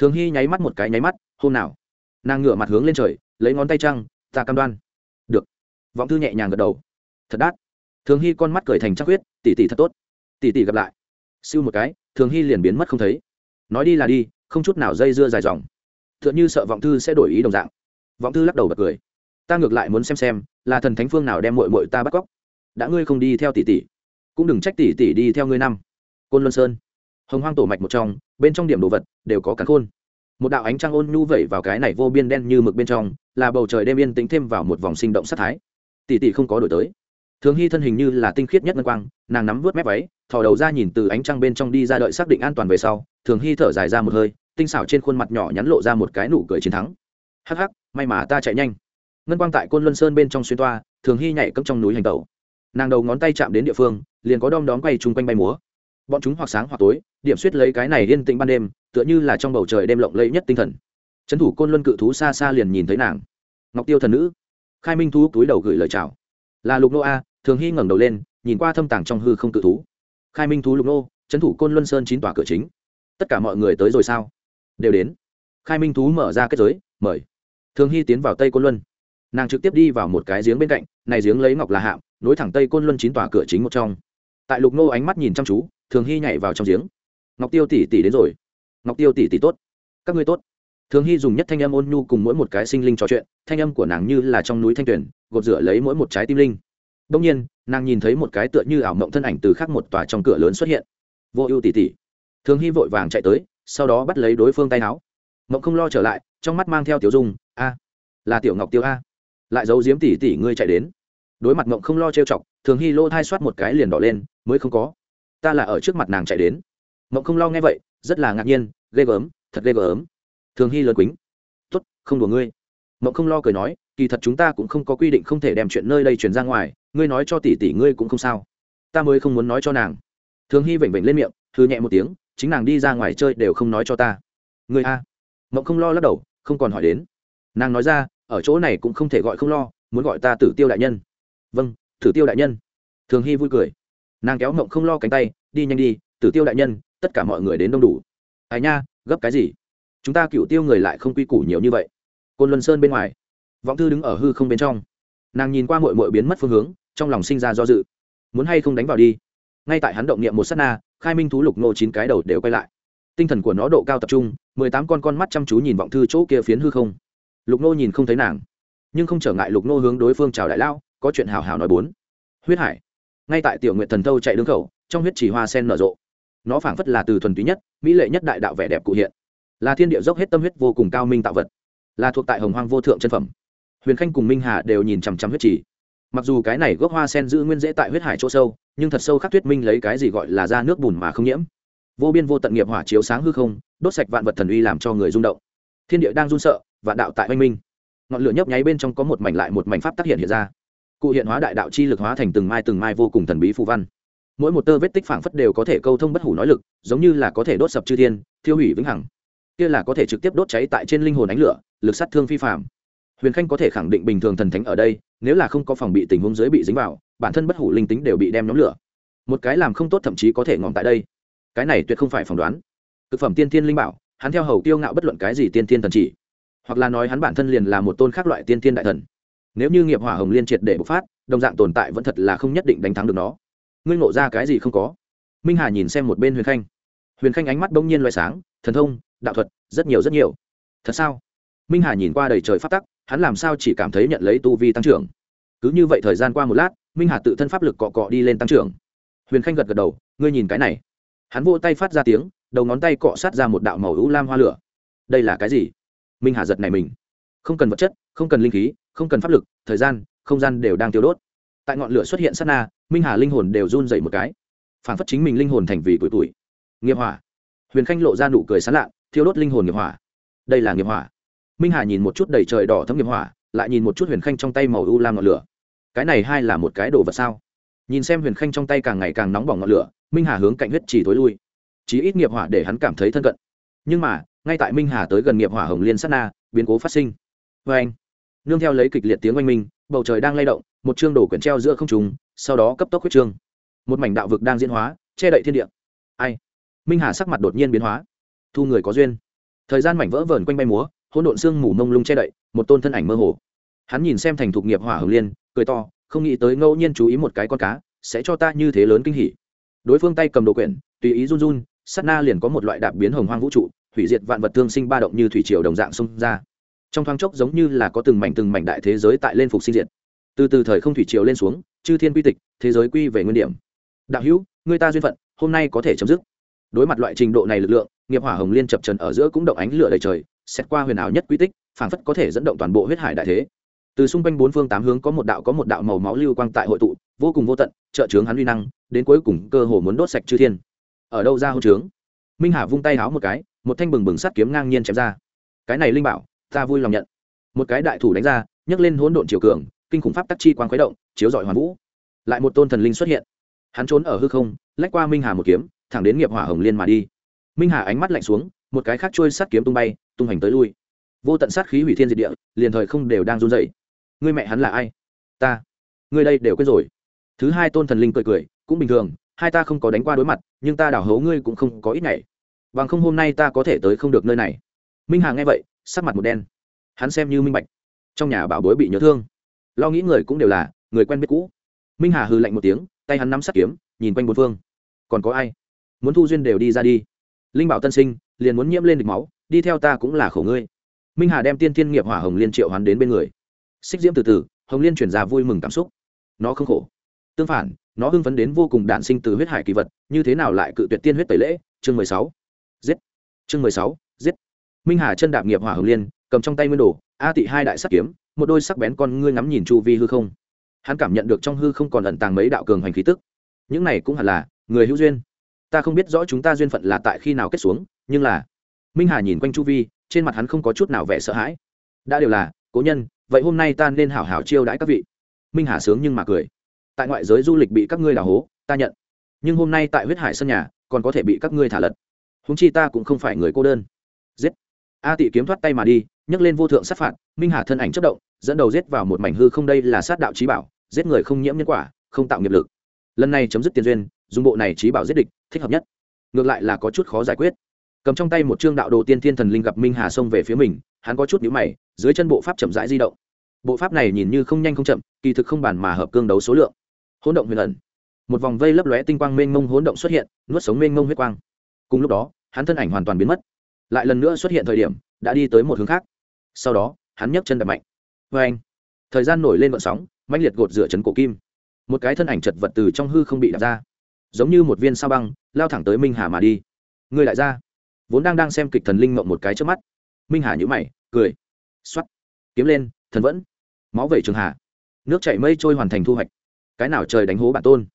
thường hy nháy mắt một cái nháy mắt hôm nào? Nàng ngửa mặt hướng lên trời, lấy ngón tay trăng, ta cam đoan. Được. Vọng thư nhẹ nhàng gật đầu. Thật đắt. Thường hy con mắt cười thành chắc huyết tỉ tỉ thật tốt. Tỉ tỉ gặp lại. Siêu một cái, thường hy liền biến mất không thấy. Nói đi là đi, không chút nào dây dưa dài dòng. T h ư ợ n h ư sợ vọng thư sẽ đổi ý đồng dạng. Vọng thư lắc đầu bật cười. Ta ngược lại muốn xem xem, là thần thánh phương nào đem mội mội ta bắt cóc. Đã ngươi không đi theo tỷ tỷ, cũng đừng trách tỷ tỷ đi theo ngươi năm. Côn luân sơn. Hồng hoang tổ mạch một trong, bên trong điểm đồ vật đều có cắn khôn một đạo ánh trăng ôn nhu vẩy vào cái này vô biên đen như mực bên trong, là bầu trời đêm yên tĩnh thêm vào một vòng sinh động sát thái. Tỷ tỷ không có đổi tới. Thường hy thân hình như là tinh khiết nhất ngân quang, nàng nắm vớt mép váy, thò đầu ra nhìn từ ánh trăng bên trong đi ra đợi xác định an toàn về sau, thường hy thở dài ra một hơi, tinh xảo trên khuôn mặt nhỏ nhắn lộ ra một cái nụ cười chiến thắng. Hắc hắc, may mà ta chạy nhanh. Ngân quang tại côn luân sơn bên trong xuyên toa, thường hy nhảy cấm trong núi hành tẩu. Nàng đầu ngón tay chạm đến địa phương, liền có đom đóm quay chung quanh bay múa bọn chúng hoặc sáng hoặc tối, điểm suýt lấy cái này yên tĩnh ban đêm, tựa như là trong bầu trời đêm lộng lẫy nhất tinh thần. Trấn thủ côn luân cự thú xa xa liền nhìn thấy nàng. Ngọc tiêu thần nữ. Khai minh thú túi đầu gửi lời chào. Là lục nô a, thường hy ngẩng đầu lên, nhìn qua thâm tàng trong hư không cự thú. Khai minh thú lục nô, trấn thủ côn luân sơn chín tòa cửa chính. Tất cả mọi người tới rồi sao? Đều đến. Khai minh thú mở ra kết giới, mời. Thường hy tiến vào tây côn luân. Nàng trực tiếp đi vào một cái giếng bên cạnh, này giếng lấy ngọc là hạm, nối thẳng tây côn luân chín tòa cửa chính một trong tại lục nô ánh mắt nhìn chăm chú, thường hy nhảy vào trong giếng. Ngọc tiêu tỷ tỷ đến rồi. Ngọc tiêu tỷ tỷ tốt. Các ngươi tốt. Thường hy dùng nhất thanh âm ôn nhu cùng mỗi một cái sinh linh trò chuyện, thanh âm của nàng như là trong núi thanh tuyển gột rửa lấy mỗi một trái tim linh. Đông nhiên, nàng nhìn thấy một cái tựa như ảo mộng thân ảnh từ khác một tòa trong cửa lớn xuất hiện. Vô ưu tỉ tỉ thường hy vội vàng chạy tới, sau đó bắt lấy đối phương tay áo. Mộng không lo trở lại, trong mắt mang theo tiểu dung, a, là tiểu ngọc tiêu a. Lại giấu diếm tỉ tỉ ngươi chạy đến đối mặt mộng không lo trêu chọc, thường hy lô thai soát một cái liền đỏ lên, mới không có. Ta là ở trước mặt nàng chạy đến. Mộng không lo nghe vậy, rất là ngạc nhiên, ghê gớm, thật ghê gớm. Thường hy lớn quýnh tốt, không đùa ngươi. Mộng không lo cười nói, kỳ thật chúng ta cũng không có quy định không thể đem chuyện nơi đây truyền ra ngoài, ngươi nói cho tỷ tỷ ngươi cũng không sao. Ta mới không muốn nói cho nàng. Thường hy vểnh vểnh lên miệng thư nhẹ một tiếng, chính nàng đi ra ngoài chơi đều không nói cho ta. Ngươi a. Mộng không lo lắc đầu, không còn hỏi đến. Nàng nói ra, ở chỗ này cũng không thể gọi không lo, muốn gọi ta tử tiêu đại nhân vâng tử tiêu đại nhân. Thường hy vui cười. Nàng kéo mộng không lo cánh tay, đi nhanh đi, tử tiêu đại nhân, tất cả mọi người đến đông đủ. Ai nha, gấp cái gì? Chúng ta cựu tiêu người lại không quy củ nhiều như vậy. Côn luân sơn bên ngoài. Vọng thư đứng ở hư không bên trong. Nàng nhìn qua mội mội biến mất phương hướng, trong lòng sinh ra do dự. Muốn hay không đánh vào đi? Ngay tại hắn động niệm một s á t na, khai minh thú lục nô chín cái đầu đều quay lại. Tinh thần của nó độ cao tập trung, mười tám con con mắt chăm chú nhìn vọng thư chỗ kia phiến hư không. Lục nô nhìn không thấy nàng, nhưng không trở ngại lục nô hướng đối phương chào đại lao có chuyện hào hào nói bốn. Huyết hải. Ngay tại tiểu nguyện thần thâu chạy đương khẩu, trong huyết chỉ hoa sen nở rộ. Nó phảng phất là từ thuần túy nhất, mỹ lệ nhất đại đạo vẻ đẹp cụ hiện. Là thiên địa dốc hết tâm huyết vô cùng cao minh tạo vật. Là thuộc tại hồng hoang vô thượng chân phẩm. Huyền khanh cùng minh hà đều nhìn chằm chằm huyết chỉ. Mặc dù cái này gốc hoa sen giữ nguyên dễ tại huyết hải chỗ sâu, nhưng thật sâu khắc thuyết minh lấy cái gì gọi là ra nước bùn mà không nhiễm. Vô biên vô tận nghiệp hỏa chiếu sáng hư không, đốt sạch vạn vật thần uy làm cho người rung động. Thiên địa đang run sợ, vạn đạo tại oanh minh. Ngọn lửa nhấp nháy bên trong có một mảnh lại một mảnh pháp tác hiện hiện ra cụ hiện hóa đại đạo chi lực hóa thành từng mai từng mai vô cùng thần bí phù văn. Mỗi một tơ vết tích phảng phất đều có thể câu thông bất hủ nói lực, giống như là có thể đốt sập chư thiên, thiêu hủy vĩnh hằng. Kia là có thể trực tiếp đốt cháy tại trên linh hồn ánh lửa, lực sát thương phi phạm huyền khanh có thể khẳng định bình thường thần thánh ở đây, nếu là không có phòng bị tình huống dưới bị dính vào, bản thân bất hủ linh tính đều bị đem nhóm lửa. Một cái làm không tốt thậm chí có thể ngọn tại đây. Cái này tuyệt không phải phỏng đoán. Thực phẩm tiên thiên linh bảo, hắn theo hầu tiêu ngạo bất luận cái gì tiên thiên thần chỉ. Hoặc là nói hắn bản thân liền là một tôn khác loại tiên thiên đại thần nếu như nghiệp hỏa hồng liên triệt để bộc phát, đồng dạng tồn tại vẫn thật là không nhất định đánh thắng được nó. Ngươi ngộ ra cái gì không có? Minh hà nhìn xem một bên huyền khanh. Huyền khanh ánh mắt bỗng nhiên loại sáng, thần thông, đạo thuật, rất nhiều rất nhiều. Thật sao? Minh hà nhìn qua đầy trời phát tắc, hắn làm sao chỉ cảm thấy nhận lấy tu vi tăng trưởng? Cứ như vậy thời gian qua một lát, minh hà tự thân pháp lực cọ cọ đi lên tăng trưởng. Huyền khanh gật gật đầu, ngươi nhìn cái này. Hắn vô tay phát ra tiếng, đầu ngón tay cọ sát ra một đạo màu hữu lam hoa lửa. Đây là cái gì? Minh hà giật này mình không cần vật chất, không cần linh khí, không cần pháp lực, thời gian, không gian đều đang tiêu đốt. Tại ngọn lửa xuất hiện sát na, minh hà linh hồn đều run dậy một cái. Phản phất chính mình linh hồn thành vì tuổi tuổi. Nghiệp hỏa. Huyền khanh lộ ra nụ cười sán lạ, thiêu đốt linh hồn nghiệp hỏa. Đây là nghiệp hỏa. Minh hà nhìn một chút đầy trời đỏ thấm nghiệp hỏa, lại nhìn một chút huyền khanh trong tay màu u lam ngọn lửa. Cái này hai là một cái đồ vật sao? Nhìn xem huyền khanh trong tay càng ngày càng nóng bỏng ngọn lửa, minh hà hướng cạnh huyết chỉ tối lui. Chí ít nghiệp hỏa để hắn cảm thấy thân cận. Nhưng mà, ngay tại minh hà tới gần nghiệp hỏa hồng liên sát na, biến cố phát sinh vê anh. Nương theo lấy kịch liệt tiếng oanh minh, bầu trời đang lay động, một chương đổ quyển treo giữa không trùng sau đó cấp tốc huyết trương một mảnh đạo vực đang diễn hóa, che đậy thiên địa. Ai? Minh hà sắc mặt đột nhiên biến hóa. Thu người có duyên. Thời gian mảnh vỡ vờn quanh bay múa, hỗn độn xương mù mông lung che đậy, một tôn thân ảnh mơ hồ. Hắn nhìn xem thành thục nghiệp hỏa hồng liên, cười to, không nghĩ tới ngẫu nhiên chú ý một cái con cá, sẽ cho ta như thế lớn kinh hỉ. Đối phương tay cầm đồ quyển, tùy ý run run, sát na liền có một loại đạp biến hồng hoang vũ trụ, hủy diệt vạn vật thương sinh ba động như thủy triều đồng dạng xông ra trong thoáng chốc giống như là có từng mảnh từng mảnh đại thế giới tại lên phục sinh diện từ từ thời không thủy triều lên xuống, chư thiên quy tịch, thế giới quy về nguyên điểm. Đạo hữu, người ta duyên phận, hôm nay có thể chấm dứt. Đối mặt loại trình độ này lực lượng, nghiệp hỏa hồng liên chập trần ở giữa cũng động ánh lửa đầy trời, xét qua huyền ảo nhất quy tích, phảng phất có thể dẫn động toàn bộ huyết hải đại thế. Từ xung quanh bốn phương tám hướng có một đạo có một đạo màu máu lưu quang tại hội tụ, vô cùng vô tận, trợ trướng hắn uy năng, đến cuối cùng cơ hồ muốn đốt sạch chư thiên. Ở đâu ra hậu trướng? Minh hà vung tay háo một cái, một thanh bừng bừng sắt kiếm ngang nhiên chém ra. Cái này linh bảo ta vui lòng nhận. Một cái đại thủ đánh ra, nhấc lên hỗn độn chiều cường, kinh khủng pháp tắc chi quang khuấy động, chiếu dọi hoàn vũ. Lại một tôn thần linh xuất hiện. Hắn trốn ở hư không, lách qua minh hà một kiếm, thẳng đến nghiệp hỏa hồng liên mà đi. Minh hà ánh mắt lạnh xuống, một cái khác trôi sát kiếm tung bay, tung hành tới lui. Vô tận sát khí hủy thiên diệt địa, liền thời không đều đang run dậy người mẹ hắn là ai? Ta. Người đây đều quên rồi. Thứ hai tôn thần linh cười cười, cũng bình thường, hai ta không có đánh qua đối mặt, nhưng ta đảo hấu ngươi cũng không có ít này bằng không hôm nay ta có thể tới không được nơi này. Minh hà nghe vậy sắc mặt một đen. Hắn xem như minh bạch. Trong nhà bảo bối bị nhớ thương. Lo nghĩ người cũng đều là người quen biết cũ. Minh hà hư lạnh một tiếng, tay hắn nắm sắt kiếm, nhìn quanh bốn phương. Còn có ai? Muốn thu duyên đều đi ra đi. Linh bảo tân sinh, liền muốn nhiễm lên địch máu, đi theo ta cũng là khổ ngươi. Minh hà đem tiên thiên nghiệp hỏa hồng liên triệu hắn đến bên người. Xích diễm từ từ, hồng liên chuyển ra vui mừng cảm xúc. Nó không khổ. Tương phản, nó hưng phấn đến vô cùng đạn sinh từ huyết hải kỳ vật, như thế nào lại cự tuyệt tiên huyết tẩy lễ? Chương mười sáu. Giết. Chương mười sáu. Giết minh hà chân đạp nghiệp hỏa hồng liên, cầm trong tay nguyên đồ, a tị hai đại sắc kiếm, một đôi sắc bén con ngươi ngắm nhìn chu vi hư không. Hắn cảm nhận được trong hư không còn ẩn tàng mấy đạo cường hành khí tức. Những này cũng hẳn là người hữu duyên. Ta không biết rõ chúng ta duyên phận là tại khi nào kết xuống, nhưng là minh hà nhìn quanh chu vi, trên mặt hắn không có chút nào vẻ sợ hãi. Đã đều là, cố nhân, vậy hôm nay ta nên hảo hảo chiêu đãi các vị. Minh hà sướng nhưng mà cười. Tại ngoại giới du lịch bị các ngươi đào hố, ta nhận. Nhưng hôm nay tại huyết hải sân nhà, còn có thể bị các ngươi thả lật. Húng chi ta cũng không phải người cô đơn. Giết a tị kiếm thoát tay mà đi, nhấc lên vô thượng sát phạt, minh hà thân ảnh chất động, dẫn đầu giết vào một mảnh hư không đây là sát đạo trí bảo, giết người không nhiễm nhân quả, không tạo nghiệp lực. Lần này chấm dứt tiền duyên, dùng bộ này trí bảo giết địch, thích hợp nhất. Ngược lại là có chút khó giải quyết. Cầm trong tay một chương đạo đồ tiên thiên thần linh gặp minh hà xông về phía mình, hắn có chút nhíu mày, dưới chân bộ pháp chậm rãi di động. Bộ pháp này nhìn như không nhanh không chậm, kỳ thực không bàn mà hợp cương đấu số lượng. Hỗn động huyền ẩn. Một vòng vây lấp lóe tinh quang mênh mông hỗn động xuất hiện, nuốt sống mênh mông huyết quang. Cùng lúc đó, hắn thân ảnh hoàn toàn biến mất lại lần nữa xuất hiện thời điểm, đã đi tới một hướng khác. Sau đó, hắn nhấc chân đập mạnh. Vê anh, thời gian nổi lên vận sóng mạnh liệt gột rửa chấn cổ kim. Một cái thân ảnh chật vật từ trong hư không bị đạp ra. Giống như một viên sao băng, lao thẳng tới minh hà mà đi. Người lại ra. Vốn đang đang xem kịch thần linh mộng một cái trước mắt. Minh hà nhữ mày, cười. X o á t kiếm lên, thần vẫn. Máu vẩy trường hà nước chảy mây trôi hoàn thành thu hoạch. Cái nào trời đánh hố bản tôn.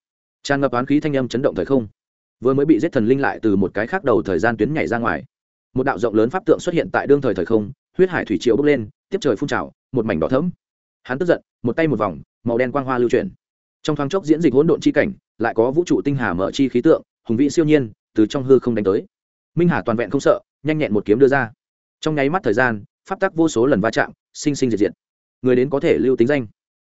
Tràn ngập oán khí thanh âm chấn động thời không. Vừa mới bị giết thần linh lại từ một cái khác đầu thời gian tuyến nhảy ra ngoài một đạo rộng lớn pháp tượng xuất hiện tại đương thời thời không, huyết hải thủy triều bốc lên, tiếp trời phun trào, một mảnh đỏ thẫm. Hắn tức giận, một tay một vòng, màu đen quang hoa lưu chuyển. Trong thoáng chốc diễn dịch hỗn độn chi cảnh, lại có vũ trụ tinh hà mở chi khí tượng, hùng vĩ siêu nhiên, từ trong hư không đánh tới. Minh hà toàn vẹn không sợ, nhanh nhẹn một kiếm đưa ra. Trong nháy mắt thời gian, pháp tắc vô số lần va chạm, sinh sinh diệt diệt. Người đến có thể lưu tính danh.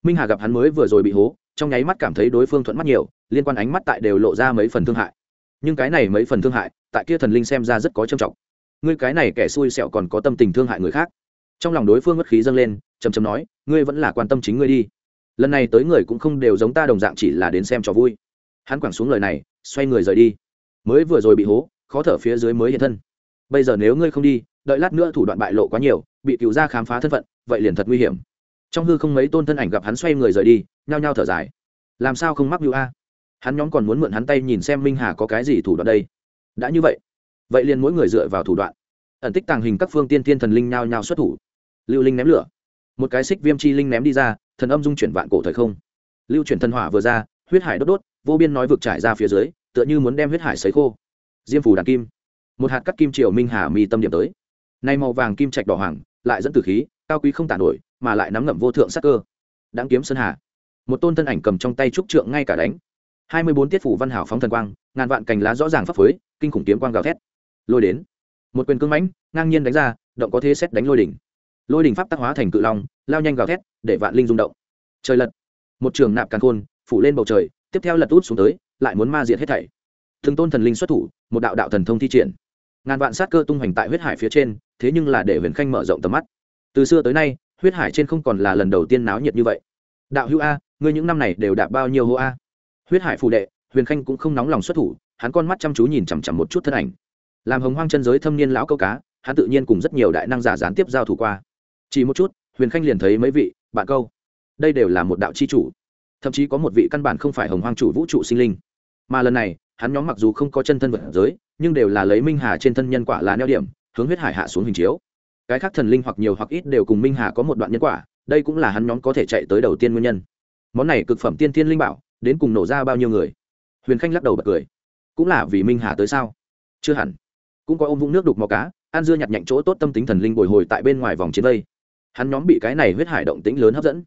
Minh hà gặp hắn mới vừa rồi bị hố, trong nháy mắt cảm thấy đối phương thuận mắt nhiều, liên quan ánh mắt tại đều lộ ra mấy phần thương hại. Nhưng cái này mấy phần thương hại, tại kia thần linh xem ra rất có trầm trọng ngươi cái này kẻ xui xẹo còn có tâm tình thương hại người khác. Trong lòng đối phương mất khí dâng lên chầm chầm nói, ngươi vẫn là quan tâm chính ngươi đi. Lần này tới người cũng không đều giống ta đồng dạng chỉ là đến xem cho vui. Hắn quẳng xuống lời này, xoay người rời đi. Mới vừa rồi bị hố, khó thở phía dưới mới hiện thân. Bây giờ nếu ngươi không đi, đợi lát nữa thủ đoạn bại lộ quá nhiều, bị cựu gia khám phá thân phận, vậy liền thật nguy hiểm. Trong hư không mấy tôn thân ảnh gặp hắn xoay người rời đi, nhao nhao thở dài. Làm sao không mắc mưu a? Hắn nhóm còn muốn mượn hắn tay nhìn xem minh hà có cái gì thủ đoạn đây. Đã như vậy vậy liền mỗi người dựa vào thủ đoạn. Ẩn tích tàng hình các phương tiên tiên thần linh nhao nhao xuất thủ. Lưu linh ném lửa. Một cái xích viêm chi linh ném đi ra, thần âm dung chuyển vạn cổ thời không. Lưu chuyển thần hỏa vừa ra, huyết hải đốt đốt, vô biên nói vực trải ra phía dưới, tựa như muốn đem huyết hải sấy khô. Diêm phủ đàn kim. Một hạt cắt kim triều minh hà mi tâm điểm tới. Nay màu vàng kim trạch đỏ hoàng, lại dẫn từ khí, cao quý không tản nổi, mà lại nắm ngậm vô thượng sắc cơ. Đáng kiếm sơn hà. Một tôn thân ảnh cầm trong tay trúc trượng ngay cả đánh. Hai mươi bốn tiết phủ văn hảo phóng thần quang, ngàn vạn cành lá rõ ràng phấp phới, kinh khủng kiếm quang gào thét lôi đến. Một quyền cưng mãnh, ngang nhiên đánh ra, động có thế xét đánh lôi đỉnh. Lôi đỉnh pháp tác hóa thành cự long, lao nhanh gào thét, để vạn linh rung động. Trời lật. Một trường nạp càn khôn, phủ lên bầu trời, tiếp theo lật út xuống tới, lại muốn ma diệt hết thảy. Thường tôn thần linh xuất thủ, một đạo đạo thần thông thi triển. Ngàn vạn sát cơ tung hoành tại huyết hải phía trên, thế nhưng là để huyền khanh mở rộng tầm mắt. Từ xưa tới nay, huyết hải trên không còn là lần đầu tiên náo nhiệt như vậy. Đạo hữu a, ngươi những năm này đều đạp bao nhiêu hô a? Huyết hải phù đệ, huyền khanh cũng không nóng lòng xuất thủ, hắn con mắt chăm chú nhìn chằm chằm một chút thân ảnh làm hồng hoang chân giới thâm niên lão câu cá, hắn tự nhiên cùng rất nhiều đại năng giả gián tiếp giao thủ qua. Chỉ một chút, huyền khanh liền thấy mấy vị, bạn câu. Đây đều là một đạo c h i chủ. Thậm chí có một vị căn bản không phải hồng hoang chủ vũ trụ sinh linh. Mà lần này, hắn nhóm mặc dù không có chân thân vật giới, nhưng đều là lấy minh hà trên thân nhân quả là neo điểm, hướng huyết hải hạ xuống hình chiếu. Cái khác thần linh hoặc nhiều hoặc ít đều cùng minh hà có một đoạn nhân quả, đây cũng là hắn nhóm có thể chạy tới đầu tiên nguyên nhân. Món này cực phẩm tiên thiên linh bảo, đến cùng nổ ra bao nhiêu người? Huyền khanh lắc đầu bật cười. Cũng là vì minh hà tới sao? Chưa hẳn cũng có ôm vũng nước đục mò cá an dưa nhặt nhạnh chỗ tốt tâm tính thần linh bồi hồi tại bên ngoài vòng chiến vây. Hắn nhóm bị cái này huyết hải động tĩnh lớn hấp dẫn.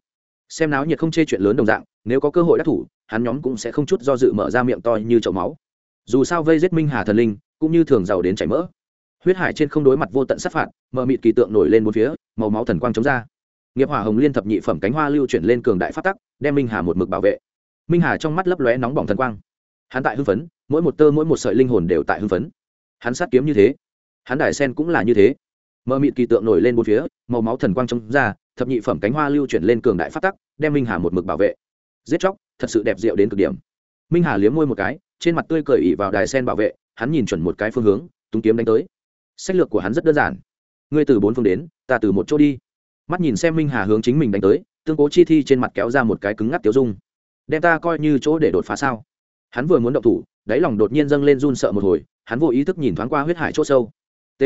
Xem náo nhiệt không chê chuyện lớn đồng dạng, nếu có cơ hội đắc thủ, hắn nhóm cũng sẽ không chút do dự mở ra miệng to như chậu máu. Dù sao vây giết minh hà thần linh, cũng như thường giàu đến chảy mỡ. Huyết hải trên không đối mặt vô tận sát phạt, mờ mịt kỳ tượng nổi lên một phía, màu máu thần quang chống ra. Nghiệp hỏa hồng liên thập nhị phẩm cánh hoa lưu chuyển lên cường đại phát tắc, đem minh hà một mực bảo vệ. Minh hà trong mắt lấp lóe nóng bỏng thần quang. Hắn tại hưng phấn, mỗi một tơ mỗi một sợi linh hồn đều tại hưng phấn hắn sát kiếm như thế. Hắn đài sen cũng là như thế. Mờ mịt kỳ tượng nổi lên bốn phía, màu máu thần quang trông ra, thập nhị phẩm cánh hoa lưu chuyển lên cường đại phát tắc, đem minh hà một mực bảo vệ. Giết chóc, thật sự đẹp rượu đến cực điểm. Minh hà liếm môi một cái, trên mặt tươi cười ỉ vào đài sen bảo vệ, hắn nhìn chuẩn một cái phương hướng túng kiếm đánh tới. Sách lược của hắn rất đơn giản. Ngươi từ bốn phương đến, ta từ một chỗ đi. Mắt nhìn xem minh hà hướng chính mình đánh tới, tương cố chi thi trên mặt kéo ra một cái cứng ngắc tiêu dung. Đem ta coi như chỗ để đột phá sao? Hắn vừa muốn động thủ, đáy lòng đột nhiên dâng lên run sợ một hồi hắn vô ý thức nhìn thoáng qua huyết hải c h ỗ sâu. T.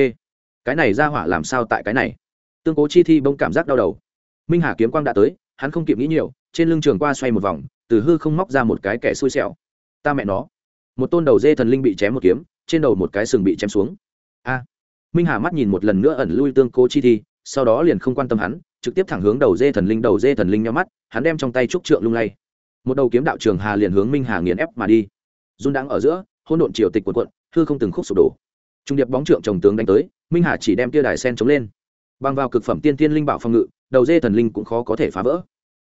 Cái này ra hỏa làm sao tại cái này? Tương cố chi thi bông cảm giác đau đầu. Minh hà kiếm quang đã tới, hắn không kịp nghĩ nhiều, trên lưng trường qua xoay một vòng, từ hư không móc ra một cái kẻ xui xẻo. Ta mẹ nó. Một tôn đầu dê thần linh bị chém một kiếm, trên đầu một cái sừng bị chém xuống. A. Minh hà mắt nhìn một lần nữa ẩn lui tương cố chi thi, sau đó liền không quan tâm hắn, trực tiếp thẳng hướng đầu dê thần linh, đầu dê thần linh nhau mắt, hắn đem trong tay trúc trượng lung lay. Một đầu kiếm đạo trường hà liền hướng minh hà nghiền ép mà đi. Run đang ở giữa hôn độn triều tịch quần quận hư không từng khúc sụp đổ. Trung điệp bóng trượng chồng tướng đánh tới, minh hà chỉ đem tia đài sen chống lên. Băng vào cực phẩm tiên tiên linh bảo phòng ngự, đầu dê thần linh cũng khó có thể phá vỡ.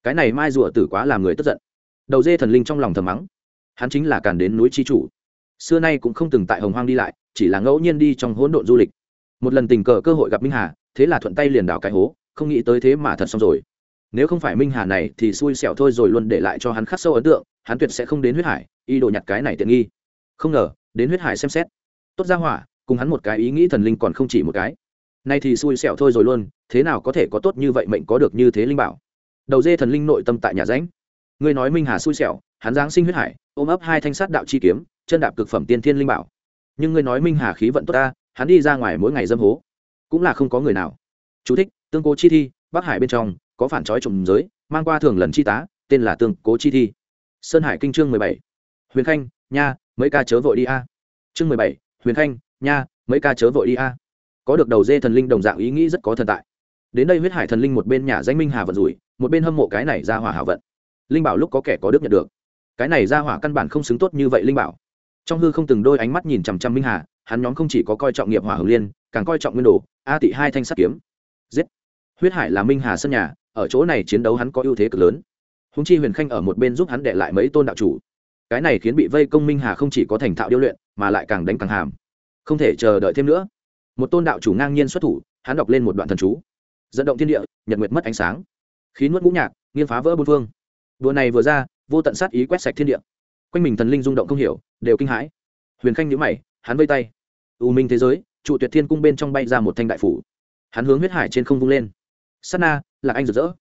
Cái này mai rùa tử quá làm người tức giận. Đầu dê thần linh trong lòng thầm mắng. Hắn chính là càn đến núi chi chủ. Xưa nay cũng không từng tại hồng hoang đi lại, chỉ là ngẫu nhiên đi trong hỗn độn du lịch. Một lần tình cờ cơ hội gặp minh hà, thế là thuận tay liền đảo cái hố, không nghĩ tới thế mà thật xong rồi. Nếu không phải minh hà này thì xui xẻo thôi rồi luôn để lại cho hắn khắc sâu ấn tượng, hắn tuyệt sẽ không đến huyết hải y đồ nhặt cái này tiện nghi. Không ngờ đến huyết hải xem xét. Tốt ra hỏa cùng hắn một cái ý nghĩ thần linh còn không chỉ một cái. Nay thì xui xẻo thôi rồi luôn thế nào có thể có tốt như vậy mệnh có được như thế linh bảo? Đầu dê thần linh nội tâm tại nhà ránh ngươi nói minh hà xui xẻo hắn giáng sinh huyết hải ôm ấp hai thanh sát đạo chi kiếm chân đạp cực phẩm tiên thiên linh bảo. Nhưng ngươi nói minh hà khí vận tốt ta hắn đi ra ngoài mỗi ngày dâm hố. Cũng là không có người nào. Chú thích, tương cố chi thi bắc hải bên trong có phản trói trùng giới mang qua thường lần chi tá tên là tương cố chi thi. Sơn hải kinh trương mười bảy. Huyền khanh nha mấy ca chớ vội đi a. Chương mười bảy, huyền khanh, nha, mấy ca chớ vội đi a. Có được đầu dê thần linh đồng dạng ý nghĩ rất có thần tại. Đến đây huyết hải thần linh một bên nhà danh minh hà vận rủi, một bên hâm mộ cái này ra hỏa hảo vận. Linh bảo lúc có kẻ có đức nhận được. Cái này ra hỏa căn bản không xứng tốt như vậy linh bảo. Trong hư không từng đôi ánh mắt nhìn chằm chằm minh hà, hắn nhóm không chỉ có coi trọng nghiệp hỏa hồng liên, càng coi trọng nguyên đồ, a tị hai thanh sắt kiếm. Giết! Huyết hải là minh hà sân nhà, ở chỗ này chiến đấu hắn có ưu thế cực lớn. Húng chi huyền khanh ở một bên giúp hắn để lại mấy tôn đạo chủ cái này khiến bị vây công minh hà không chỉ có thành thạo điêu luyện, mà lại càng đánh càng hàm. Không thể chờ đợi thêm nữa. Một tôn đạo chủ ngang nhiên xuất thủ, hắn đọc lên một đoạn thần chú. Dẫn động thiên địa, nhật nguyệt mất ánh sáng. Khí nuốt ngũ nhạc, nghiên phá vỡ bốn phương. Đùa này vừa ra, vô tận sát ý quét sạch thiên địa. Quanh mình thần linh rung động không hiểu, đều kinh hãi. Huyền khanh nhữ mày, hắn vây tay. U minh thế giới, trụ tuyệt thiên cung bên trong bay ra một thanh đại phủ. Hắn hướng huyết hải trên không vung lên. Sắt na là anh rực rỡ.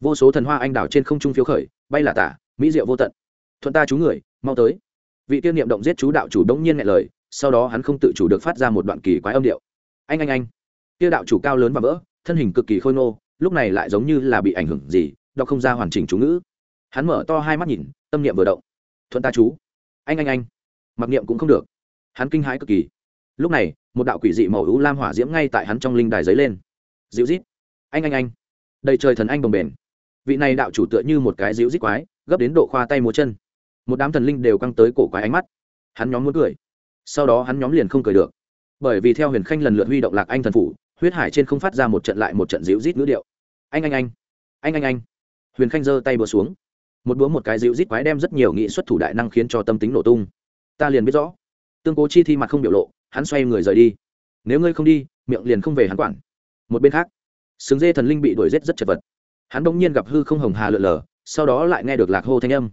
Vô số thần hoa anh đảo trên không trung phiếu khởi, bay là tả, mỹ diệu vô tận. Thuận ta chú người mau tới. Vị tiên niệm động giết chú đạo chủ đống nhiên ngại lời, sau đó hắn không tự chủ được phát ra một đoạn kỳ quái âm điệu. Anh anh anh. Tiêu đạo chủ cao lớn và vỡ, thân hình cực kỳ khôi ngô, lúc này lại giống như là bị ảnh hưởng gì, đọc không ra hoàn chỉnh chú ngữ. Hắn mở to hai mắt nhìn, tâm niệm vừa động. Thuận ta chú. Anh anh anh. Mặc niệm cũng không được. Hắn kinh hãi cực kỳ. Lúc này, một đạo quỷ dị màu ưu lam hỏa diễm ngay tại hắn trong linh đài giấy lên. Dịu rít anh anh anh. Đầy trời thần anh bồng bền. Vị này đạo chủ tựa như một cái dịu rít quái, gấp đến độ khoa tay múa chân một đám thần linh đều căng tới cổ quái ánh mắt. Hắn nhóm muốn cười. Sau đó hắn nhóm liền không cười được. Bởi vì theo huyền khanh lần lượt huy động lạc anh thần phủ, huyết hải trên không phát ra một trận lại một trận dịu rít ngữ điệu. Anh anh anh anh anh anh. Huyền khanh giơ tay búa xuống. Một búa một cái dịu rít quái đem rất nhiều nghị xuất thủ đại năng khiến cho tâm tính nổ tung. Ta liền biết rõ. Tương cố chi thi mặt không biểu lộ, hắn xoay người rời đi. Nếu ngươi không đi, miệng liền không về hắn quản. Một bên khác sừng dê thần linh bị đuổi g rất chật vật. Hắn bỗng nhiên gặp hư không hồng hà lượn lờ, sau đó lại nghe được lạc hô thanh âm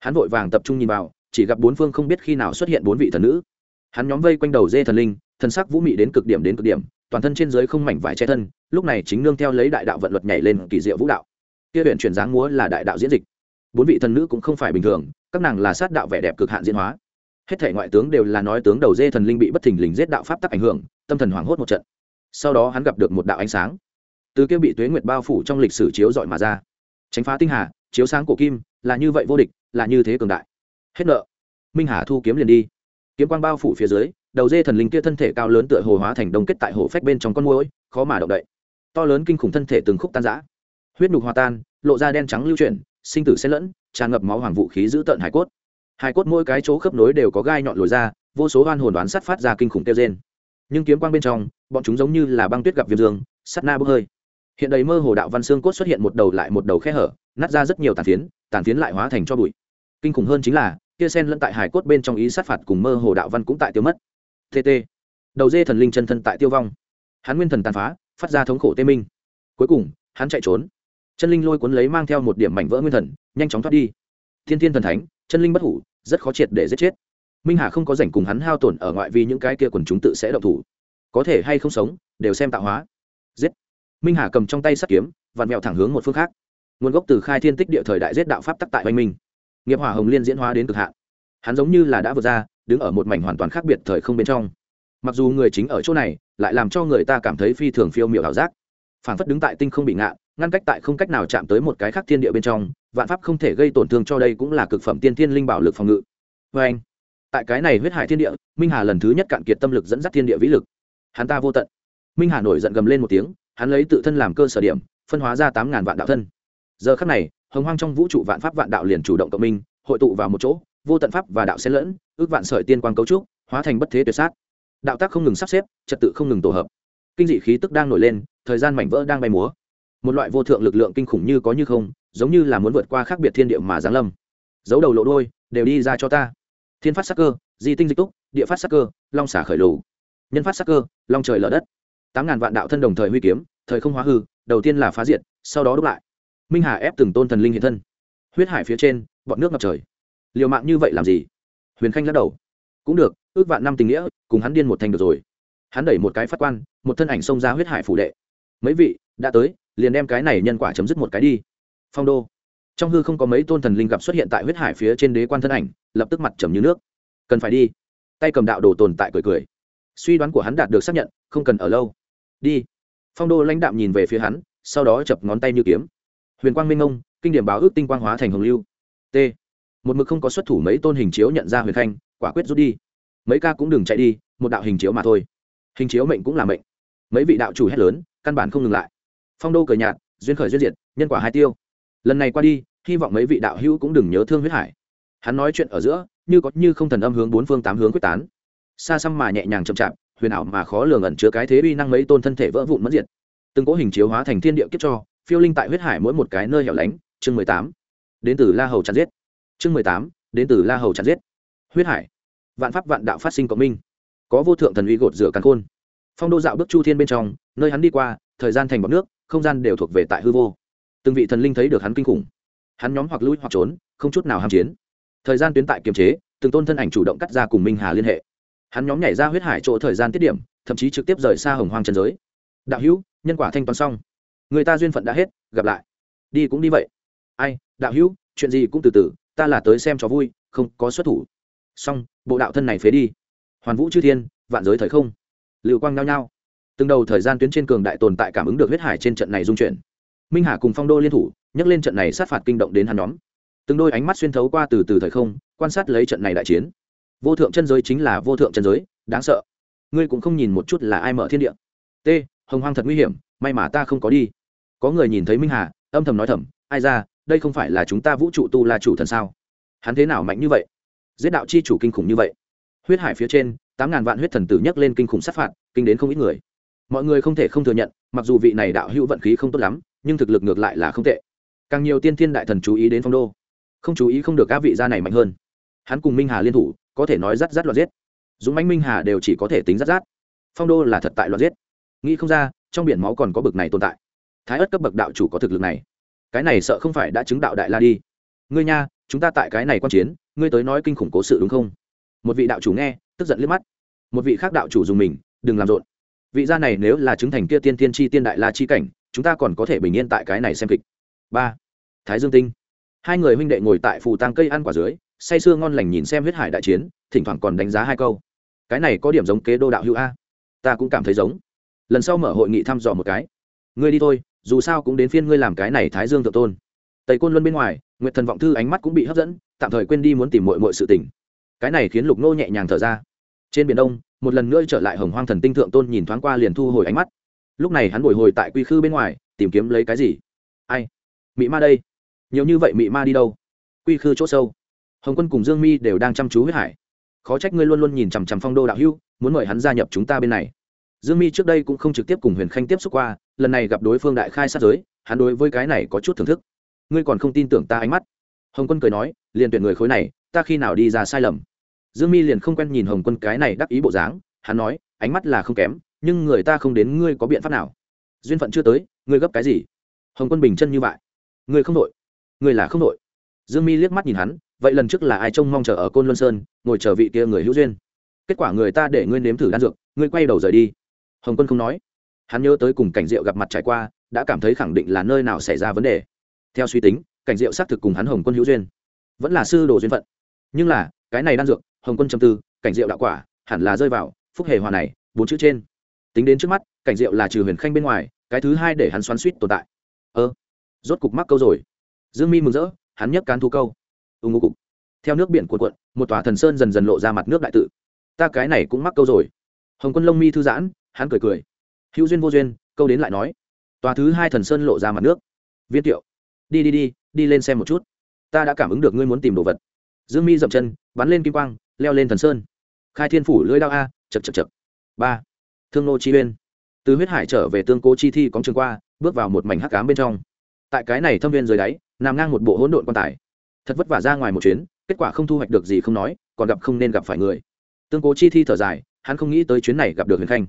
hắn vội vàng tập trung nhìn vào, chỉ gặp bốn phương không biết khi nào xuất hiện bốn vị thần nữ. Hắn nhóm vây quanh đầu dê thần linh, thần sắc vũ mị đến cực điểm đến cực điểm, toàn thân trên dưới không mảnh vải che thân, lúc này chính nương theo lấy đại đạo vận luật nhảy lên kỳ diệu vũ đạo. Kia huyện chuyển dáng múa là đại đạo diễn dịch. Bốn vị thần nữ cũng không phải bình thường, các nàng là sát đạo vẻ đẹp cực hạn diễn hóa. Hết thể ngoại tướng đều là nói tướng đầu dê thần linh bị bất thình lình giết đạo pháp tắc ảnh hưởng, tâm thần hoảng hốt một trận. Sau đó hắn gặp được một đạo ánh sáng. Từ kia bị tuế nguyệt bao phủ trong lịch sử chiếu dọi mà ra. Tránh phá tinh hà, chiếu sáng cổ kim, là như vậy vô địch là như thế cường đại. Hết nợ. Minh hà thu kiếm liền đi. Kiếm quang bao phủ phía dưới, đầu dê thần linh kia thân thể cao lớn tựa hồ hóa thành đông kết tại hồ phách bên trong con môi khó mà động đậy. To lớn kinh khủng thân thể từng khúc tan rã. Huyết nục hòa tan, lộ ra đen trắng lưu chuyển, sinh tử xen lẫn, tràn ngập máu hoàng vũ khí giữ tợn hải cốt. Hải cốt mỗi cái chỗ khớp nối đều có gai nhọn lồi ra, vô số hoan hồn đoán sắt phát ra kinh khủng tiêu rên. Nhưng kiếm quang bên trong, bọn chúng giống như là băng tuyết gặp viêm dương, sắt na bốc hơi. Hiện đầy mơ hồ đạo văn xương cốt xuất hiện một đầu lại một đầu khe hở, nát ra rất nhiều tàn phiến tàn phiến lại hóa thành cho bụi kinh khủng hơn chính là, kia sen lẫn tại hải cốt bên trong ý sát phạt cùng mơ hồ đạo văn cũng tại tiêu mất. Tt đầu dê thần linh chân thân tại tiêu vong. Hắn nguyên thần tàn phá, phát ra thống khổ tê minh. Cuối cùng, hắn chạy trốn. Chân linh lôi cuốn lấy mang theo một điểm mảnh vỡ nguyên thần, nhanh chóng thoát đi. Thiên thiên thần thánh, chân linh bất hủ, rất khó triệt để giết chết. Minh hà không có rảnh cùng hắn hao tổn ở ngoại vì những cái kia quần chúng tự sẽ động thủ. Có thể hay không sống, đều xem tạo hóa. Giết. Minh hà cầm trong tay sắt kiếm, vặn mẹo thẳng hướng một phương khác. Nguồn gốc từ khai thiên tích địa thời đại giết đạo pháp tắc tại oanh minh nghiệp hỏa hồng liên diễn hóa đến cực hạn. Hắn giống như là đã vượt ra, đứng ở một mảnh hoàn toàn khác biệt thời không bên trong. Mặc dù người chính ở chỗ này, lại làm cho người ta cảm thấy phi thường phiêu miệu ảo giác. Phản phất đứng tại tinh không bị ngạn ngăn cách tại không cách nào chạm tới một cái khác thiên địa bên trong, vạn pháp không thể gây tổn thương cho đây cũng là cực phẩm tiên thiên linh bảo lực phòng ngự. Vê anh, tại cái này huyết hải thiên địa, minh hà lần thứ nhất cạn kiệt tâm lực dẫn dắt thiên địa vĩ lực. Hắn ta vô tận. Minh hà nổi giận gầm lên một tiếng, hắn lấy tự thân làm cơ sở điểm, phân hóa ra tám ngàn vạn đạo thân. Giờ khắc này hồng hoang trong vũ trụ vạn pháp vạn đạo liền chủ động cộng minh, hội tụ vào một chỗ, vô tận pháp và đạo xen lẫn, ước vạn sợi tiên quang cấu trúc, hóa thành bất thế tuyệt sát. Đạo tác không ngừng sắp xếp, trật tự không ngừng tổ hợp. Kinh dị khí tức đang nổi lên, thời gian mảnh vỡ đang bay múa. Một loại vô thượng lực lượng kinh khủng như có như không, giống như là muốn vượt qua khác biệt thiên địa mà giáng lâm. Giấu đầu lộ đôi đều đi ra cho ta. Thiên phát sắc cơ, di tinh dịch túc, địa phát sắc cơ, long xả khởi lù. Nhân phát sắc cơ, long trời lở đất. Tám ngàn vạn đạo thân đồng thời huy kiếm, thời không hóa hư, đầu tiên là phá diệt, sau đó đúc lại minh hà ép từng tôn thần linh hiện thân. Huyết hải phía trên, bọn nước ngập trời. Liều mạng như vậy làm gì? Huyền khanh lắc đầu. Cũng được, ước vạn năm tình nghĩa, cùng hắn điên một thành được rồi. Hắn đẩy một cái phát quan, một thân ảnh xông ra huyết hải phủ đệ. Mấy vị, đã tới, liền đem cái này nhân quả chấm dứt một cái đi. Phong đô. Trong hư không có mấy tôn thần linh gặp xuất hiện tại huyết hải phía trên đế quan thân ảnh, lập tức mặt trầm như nước. Cần phải đi. Tay cầm đạo đồ tồn tại cười cười. Suy đoán của hắn đạt được xác nhận, không cần ở lâu. Đi. Phong đô lãnh đạm nhìn về phía hắn, sau đó chập ngón tay như kiếm huyền quang minh ngông, kinh điểm báo ước tinh quang hóa thành hồng lưu. T. Một mực không có xuất thủ mấy tôn hình chiếu nhận ra huyền khanh, quả quyết rút đi. Mấy ca cũng đừng chạy đi, một đạo hình chiếu mà thôi. Hình chiếu mệnh cũng là mệnh. Mấy vị đạo chủ hét lớn, căn bản không ngừng lại. Phong đô cờ nhạt, duyên khởi duyên diệt, nhân quả hai tiêu. Lần này qua đi, hy vọng mấy vị đạo hữu cũng đừng nhớ thương huyết hải. Hắn nói chuyện ở giữa, như có như không thần âm hướng bốn phương tám hướng quyết tán. Xa xăm mà nhẹ nhàng chậm chạp, huyền ảo mà khó lường ẩn chứa cái thế uy năng mấy tôn thân thể vỡ vụn mất diệt. Từng cỗ hình chiếu hóa thành thiên địa kiếp cho phiêu linh tại huyết hải mỗi một cái nơi hẻo lánh, chương mười tám, đến từ la hầu chặt giết. Chương mười tám, đến từ la hầu chặt giết. Huyết hải, vạn pháp vạn đạo phát sinh cộng minh. Có vô thượng thần uy gột rửa càn khôn. Phong đô dạo bước chu thiên bên trong, nơi hắn đi qua, thời gian thành bọc nước, không gian đều thuộc về tại hư vô. Từng vị thần linh thấy được hắn kinh khủng. Hắn nhóm hoặc lui hoặc trốn, không chút nào ham chiến. Thời gian tuyến tại kiềm chế, từng tôn thân ảnh chủ động cắt ra cùng minh hà liên hệ. Hắn nhóm nhảy ra huyết hải chỗ thời gian tiết điểm, thậm chí trực tiếp rời xa hồng hoang trần giới. Đạo hữu, nhân quả thanh toán xong người ta duyên phận đã hết, gặp lại. Đi cũng đi vậy. Ai, đạo hữu, chuyện gì cũng từ từ, ta là tới xem cho vui, không có xuất thủ. Xong, bộ đạo thân này phế đi. Hoàn vũ chư thiên, vạn giới thời không. Lưu quang nhao nhao. Từng đầu thời gian tuyến trên cường đại tồn tại cảm ứng được huyết hải trên trận này dung chuyển. Minh hà cùng phong đô liên thủ nhắc lên trận này sát phạt kinh động đến hắn nhóm. Từng đôi ánh mắt xuyên thấu qua từ từ thời không, quan sát lấy trận này đại chiến. Vô thượng chân giới chính là vô thượng chân giới, đáng sợ. Ngươi cũng không nhìn một chút là ai mở thiên địa. T, hồng hoang thật nguy hiểm, may mà ta không có đi có người nhìn thấy minh hà, âm thầm nói thầm, ai ra, đây không phải là chúng ta vũ trụ tu la chủ thần sao? Hắn thế nào mạnh như vậy? Giết đạo chi chủ kinh khủng như vậy. Huyết hải phía trên, tám ngàn vạn huyết thần tử nhấc lên kinh khủng sát phạt, kinh đến không ít người. Mọi người không thể không thừa nhận, mặc dù vị này đạo hữu vận khí không tốt lắm, nhưng thực lực ngược lại là không tệ. Càng nhiều tiên thiên đại thần chú ý đến phong đô. Không chú ý không được các vị gia này mạnh hơn. Hắn cùng minh hà liên thủ, có thể nói rắt rắt loạt giết. Dũng mãnh minh hà đều chỉ có thể tính rắt rát phong đô là thật tại loạt giết. Nghĩ không ra, trong biển máu còn có bực này tồn tại thái ất cấp bậc đạo chủ có thực lực này. Cái này sợ không phải đã chứng đạo đại la đi. Ngươi nha, chúng ta tại cái này quan chiến, ngươi tới nói kinh khủng cố sự đúng không? Một vị đạo chủ nghe, tức giận liếc mắt. Một vị khác đạo chủ dùng mình, đừng làm rộn. Vị gia này nếu là chứng thành kia tiên tiên tri tiên đại la chi cảnh, chúng ta còn có thể bình yên tại cái này xem kịch. Ba. Thái dương tinh. Hai người huynh đệ ngồi tại phù tăng cây ăn quả dưới, say sưa ngon lành nhìn xem huyết hải đại chiến, thỉnh thoảng còn đánh giá hai câu. Cái này có điểm giống kế đô đạo hữu a. Ta cũng cảm thấy giống. Lần sau mở hội nghị thăm dò một cái. Ngươi đi thôi dù sao cũng đến phiên ngươi làm cái này thái dương tự tôn. Tây côn luân bên ngoài, nguyệt thần vọng thư ánh mắt cũng bị hấp dẫn, tạm thời quên đi muốn tìm mọi mọi sự tình. Cái này khiến lục nô nhẹ nhàng thở ra. Trên biển đông, một lần nữa trở lại hồng hoang thần tinh thượng tôn nhìn thoáng qua liền thu hồi ánh mắt. Lúc này hắn bồi hồi tại quy khư bên ngoài, tìm kiếm lấy cái gì? Ai? Mị ma đây. Nhiều như vậy mị ma đi đâu? Quy khư c h ỗ sâu. Hồng quân cùng dương mi đều đang chăm chú huyết hải. Khó trách ngươi luôn luôn nhìn chằm chằm phong đô đạo hưu, muốn mời hắn gia nhập chúng ta bên này. Dương mi trước đây cũng không trực tiếp cùng huyền khanh tiếp xúc qua lần này gặp đối phương đại khai sát giới, hắn đối với cái này có chút thưởng thức. Ngươi còn không tin tưởng ta ánh mắt. Hồng quân cười nói, liền tuyển người khối này, ta khi nào đi ra sai lầm. Dương mi liền không quen nhìn hồng quân cái này đắc ý bộ dáng, hắn nói, ánh mắt là không kém, nhưng người ta không đến ngươi có biện pháp nào. Duyên phận chưa tới, ngươi gấp cái gì? Hồng quân bình chân như vậy. Ngươi không đội. Ngươi là không đội. Dương mi liếc mắt nhìn hắn, vậy lần trước là ai trông mong chờ ở côn luân sơn, ngồi chờ vị kia người hữu duyên? Kết quả người ta để ngươi nếm thử đan dược, ngươi quay đầu rời đi. Hồng quân không nói hắn nhớ tới cùng cảnh diệu gặp mặt trải qua, đã cảm thấy khẳng định là nơi nào xảy ra vấn đề. Theo suy tính, cảnh diệu xác thực cùng hắn hồng quân hữu duyên. Vẫn là sư đồ duyên phận. Nhưng là, cái này đan dược, hồng quân trầm tư, cảnh diệu đạo quả, hẳn là rơi vào phúc hề hòa này, bốn chữ trên. Tính đến trước mắt, cảnh diệu là trừ huyền khanh bên ngoài, cái thứ hai để hắn xoắn suýt tồn tại. Ơ, rốt cục mắc câu rồi. Dương mi mừng rỡ, hắn nhấc cán thu câu. Ưng ngô cục. Theo nước biển cuộn cuộn, một tòa thần sơn dần dần lộ ra mặt nước đại tự. Ta cái này cũng mắc câu rồi. Hồng quân lông mi thư giãn, hắn cười cười hữu duyên vô duyên, câu đến lại nói. Tòa thứ hai thần sơn lộ ra mặt nước. Viên tiệu đi đi đi đi lên xem một chút. Ta đã cảm ứng được ngươi muốn tìm đồ vật. Dương mi dậm chân, bắn lên kim quang, leo lên thần sơn. Khai thiên phủ lưỡi đao a chật chật chật ba. Thương nô chi uyên. Từ huyết hải trở về tương cố chi thi cóng trường qua, bước vào một mảnh hắc cám bên trong. Tại cái này thâm viên dưới đáy, nằm ngang một bộ hỗn độn quan tài. Thật vất vả ra ngoài một chuyến, kết quả không thu hoạch được gì không nói, còn gặp không nên gặp phải người. Tương cố chi thi thở dài, hắn không nghĩ tới chuyến này gặp được huyền khanh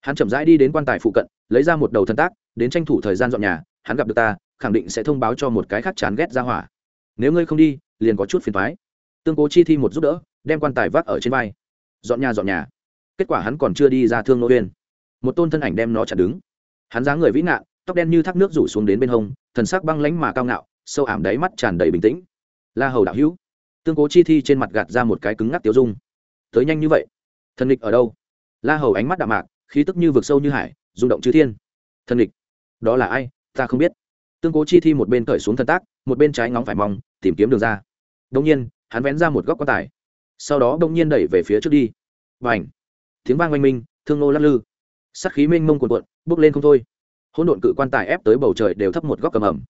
hắn chậm rãi đi đến quan tài phụ cận, lấy ra một đầu thân tác, đến tranh thủ thời gian dọn nhà, hắn gặp được ta, khẳng định sẽ thông báo cho một cái khác chán ghét ra hỏa. Nếu ngươi không đi, liền có chút phiền thoái tương cố chi thi một giúp đỡ, đem quan tài vác ở trên vai. Dọn nhà dọn nhà. Kết quả hắn còn chưa đi ra thương nô uyên. Một tôn thân ảnh đem nó chặn đứng. Hắn dáng người vĩ nạn tóc đen như thác nước rủ xuống đến bên hông, thần sắc băng lánh mà cao ngạo, sâu ảm đáy mắt tràn đầy bình tĩnh. La hầu đạo hữu. Tương cố chi thi trên mặt gạt ra một cái cứng ngắc tiêu dung. Tới nhanh như vậy? Thần địch ở đâu? La hầu ánh mắt đạm mạc khí tức như vực sâu như hải, rung động chư thiên. Thần địch đó là ai? Ta không biết. Tương cố chi thi một bên cởi xuống thân tác, một bên trái ngóng phải mong, tìm kiếm đường ra. Đông nhiên, hắn vén ra một góc quan tài. Sau đó đông nhiên đẩy về phía trước đi. Và ảnh tiếng vang oanh minh, thương nô lắc lư. Sắc khí mênh mông cuộn cuộn bước lên không thôi. Hỗn độn cự quan tài ép tới bầu trời đều thấp một góc cầm ẩm.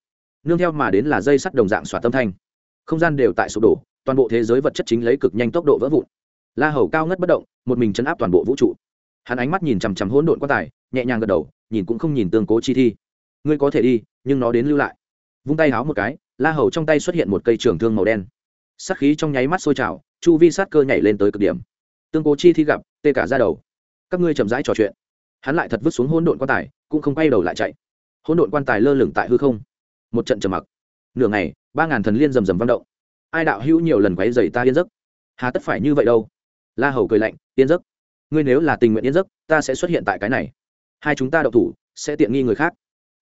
Nương theo mà đến là dây sắt đồng dạng xoa tâm thanh. Không gian đều tại sụp đổ, toàn bộ thế giới vật chất chính lấy cực nhanh tốc độ vỡ vụn. La hầu cao ngất bất động, một mình chấn áp toàn bộ vũ trụ hắn ánh mắt nhìn chằm chằm hỗn độn quan tài, nhẹ nhàng gật đầu, nhìn cũng không nhìn tương cố chi thi. Ngươi có thể đi, nhưng nó đến lưu lại. Vung tay háo một cái, la hầu trong tay xuất hiện một cây trường thương màu đen. Sát khí trong nháy mắt sôi trào, chu vi sát cơ nhảy lên tới cực điểm. Tương cố chi thi gặp, tê cả ra đầu. Các ngươi chậm rãi trò chuyện. Hắn lại thật vứt xuống hỗn độn quan tài, cũng không quay đầu lại chạy. Hỗn độn quan tài lơ lửng tại hư không. Một trận trầm mặc. Nửa ngày, ba ngàn thần liên rầm rầm vang động. Ai đạo hữu nhiều lần quấy dày ta yên giấc? Hà tất phải như vậy đâu? La hầu cười lạnh, yên giấc ngươi nếu là tình nguyện yên giấc, ta sẽ xuất hiện tại cái này. Hai chúng ta đậu thủ, sẽ tiện nghi người khác.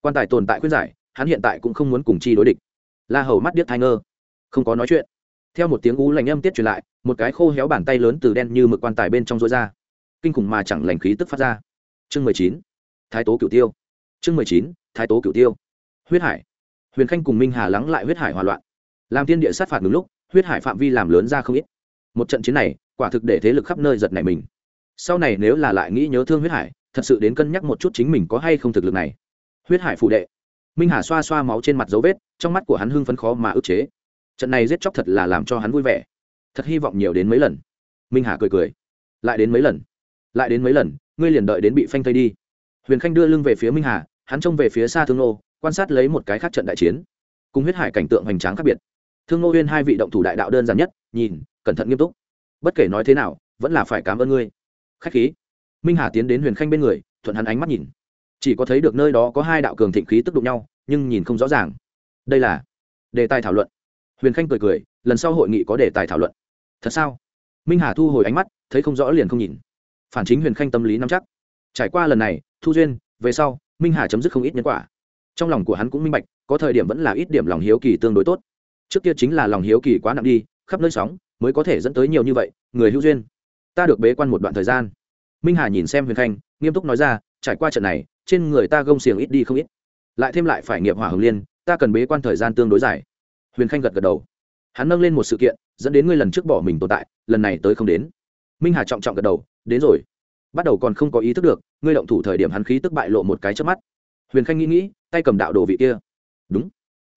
Quan tài tồn tại khuyên giải, hắn hiện tại cũng không muốn cùng chi đối địch. La hầu mắt điếc thai ngơ. Không có nói chuyện. Theo một tiếng ú lành âm tiết truyền lại, một cái khô héo bàn tay lớn từ đen như mực quan tài bên trong rối ra. Kinh khủng mà chẳng lành khí tức phát ra. Chương mười chín. Thái tố cửu tiêu. Chương mười chín. Thái tố cửu tiêu. Huyết hải. Huyền khanh cùng minh hà lắng lại huyết hải hòa loạn. Làm thiên địa sát phạt đúng lúc, huyết hải phạm vi làm lớn ra không ít. Một trận chiến này, quả thực để thế lực khắp nơi giật nảy mình sau này nếu là lại nghĩ nhớ thương huyết hải, thật sự đến cân nhắc một chút chính mình có hay không thực lực này. Huyết hải phụ đệ. Minh hà xoa xoa máu trên mặt dấu vết, trong mắt của hắn hưng phấn khó mà ức chế. Trận này giết chóc thật là làm cho hắn vui vẻ. Thật hy vọng nhiều đến mấy lần. Minh hà cười cười. Lại đến mấy lần. Lại đến mấy lần, ngươi liền đợi đến bị phanh thây đi. Huyền khanh đưa lưng về phía minh hà, hắn trông về phía xa thương nô, quan sát lấy một cái khác trận đại chiến. Cùng huyết hải cảnh tượng hoành tráng khác biệt. Thương nô huyên hai vị động thủ đại đạo đơn giản nhất, nhìn, cẩn thận nghiêm túc. Bất kể nói thế nào, vẫn là phải cảm ơn ngươi khách khí. Minh hà tiến đến huyền khanh bên người, thuận hắn ánh mắt nhìn. Chỉ có thấy được nơi đó có hai đạo cường thịnh khí tức đụng nhau, nhưng nhìn không rõ ràng. Đây là đề tài thảo luận. Huyền khanh cười cười, lần sau hội nghị có đề tài thảo luận. Thật sao? Minh hà thu hồi ánh mắt, thấy không rõ liền không nhìn. Phản chính huyền khanh tâm lý nắm chắc. Trải qua lần này, thu duyên, về sau, minh hà chấm dứt không ít nhân quả. Trong lòng của hắn cũng minh bạch, có thời điểm vẫn là ít điểm lòng hiếu kỳ tương đối tốt. Trước kia chính là lòng hiếu kỳ quá nặng đi, khắp nơi sóng, mới có thể dẫn tới nhiều như vậy, người hữu duyên ta được bế quan một đoạn thời gian. Minh hà nhìn xem huyền khanh, nghiêm túc nói ra, trải qua trận này, trên người ta gông xiềng ít đi không ít. Lại thêm lại phải nghiệp hỏa hồng liên, ta cần bế quan thời gian tương đối dài. Huyền khanh gật gật đầu. Hắn nâng lên một sự kiện, dẫn đến ngươi lần trước bỏ mình tồn tại, lần này tới không đến. Minh hà trọng trọng gật đầu, đến rồi. Bắt đầu còn không có ý thức được, ngươi động thủ thời điểm hắn khí tức bại lộ một cái trước mắt. Huyền khanh nghĩ nghĩ, tay cầm đạo đồ vị kia. Đúng.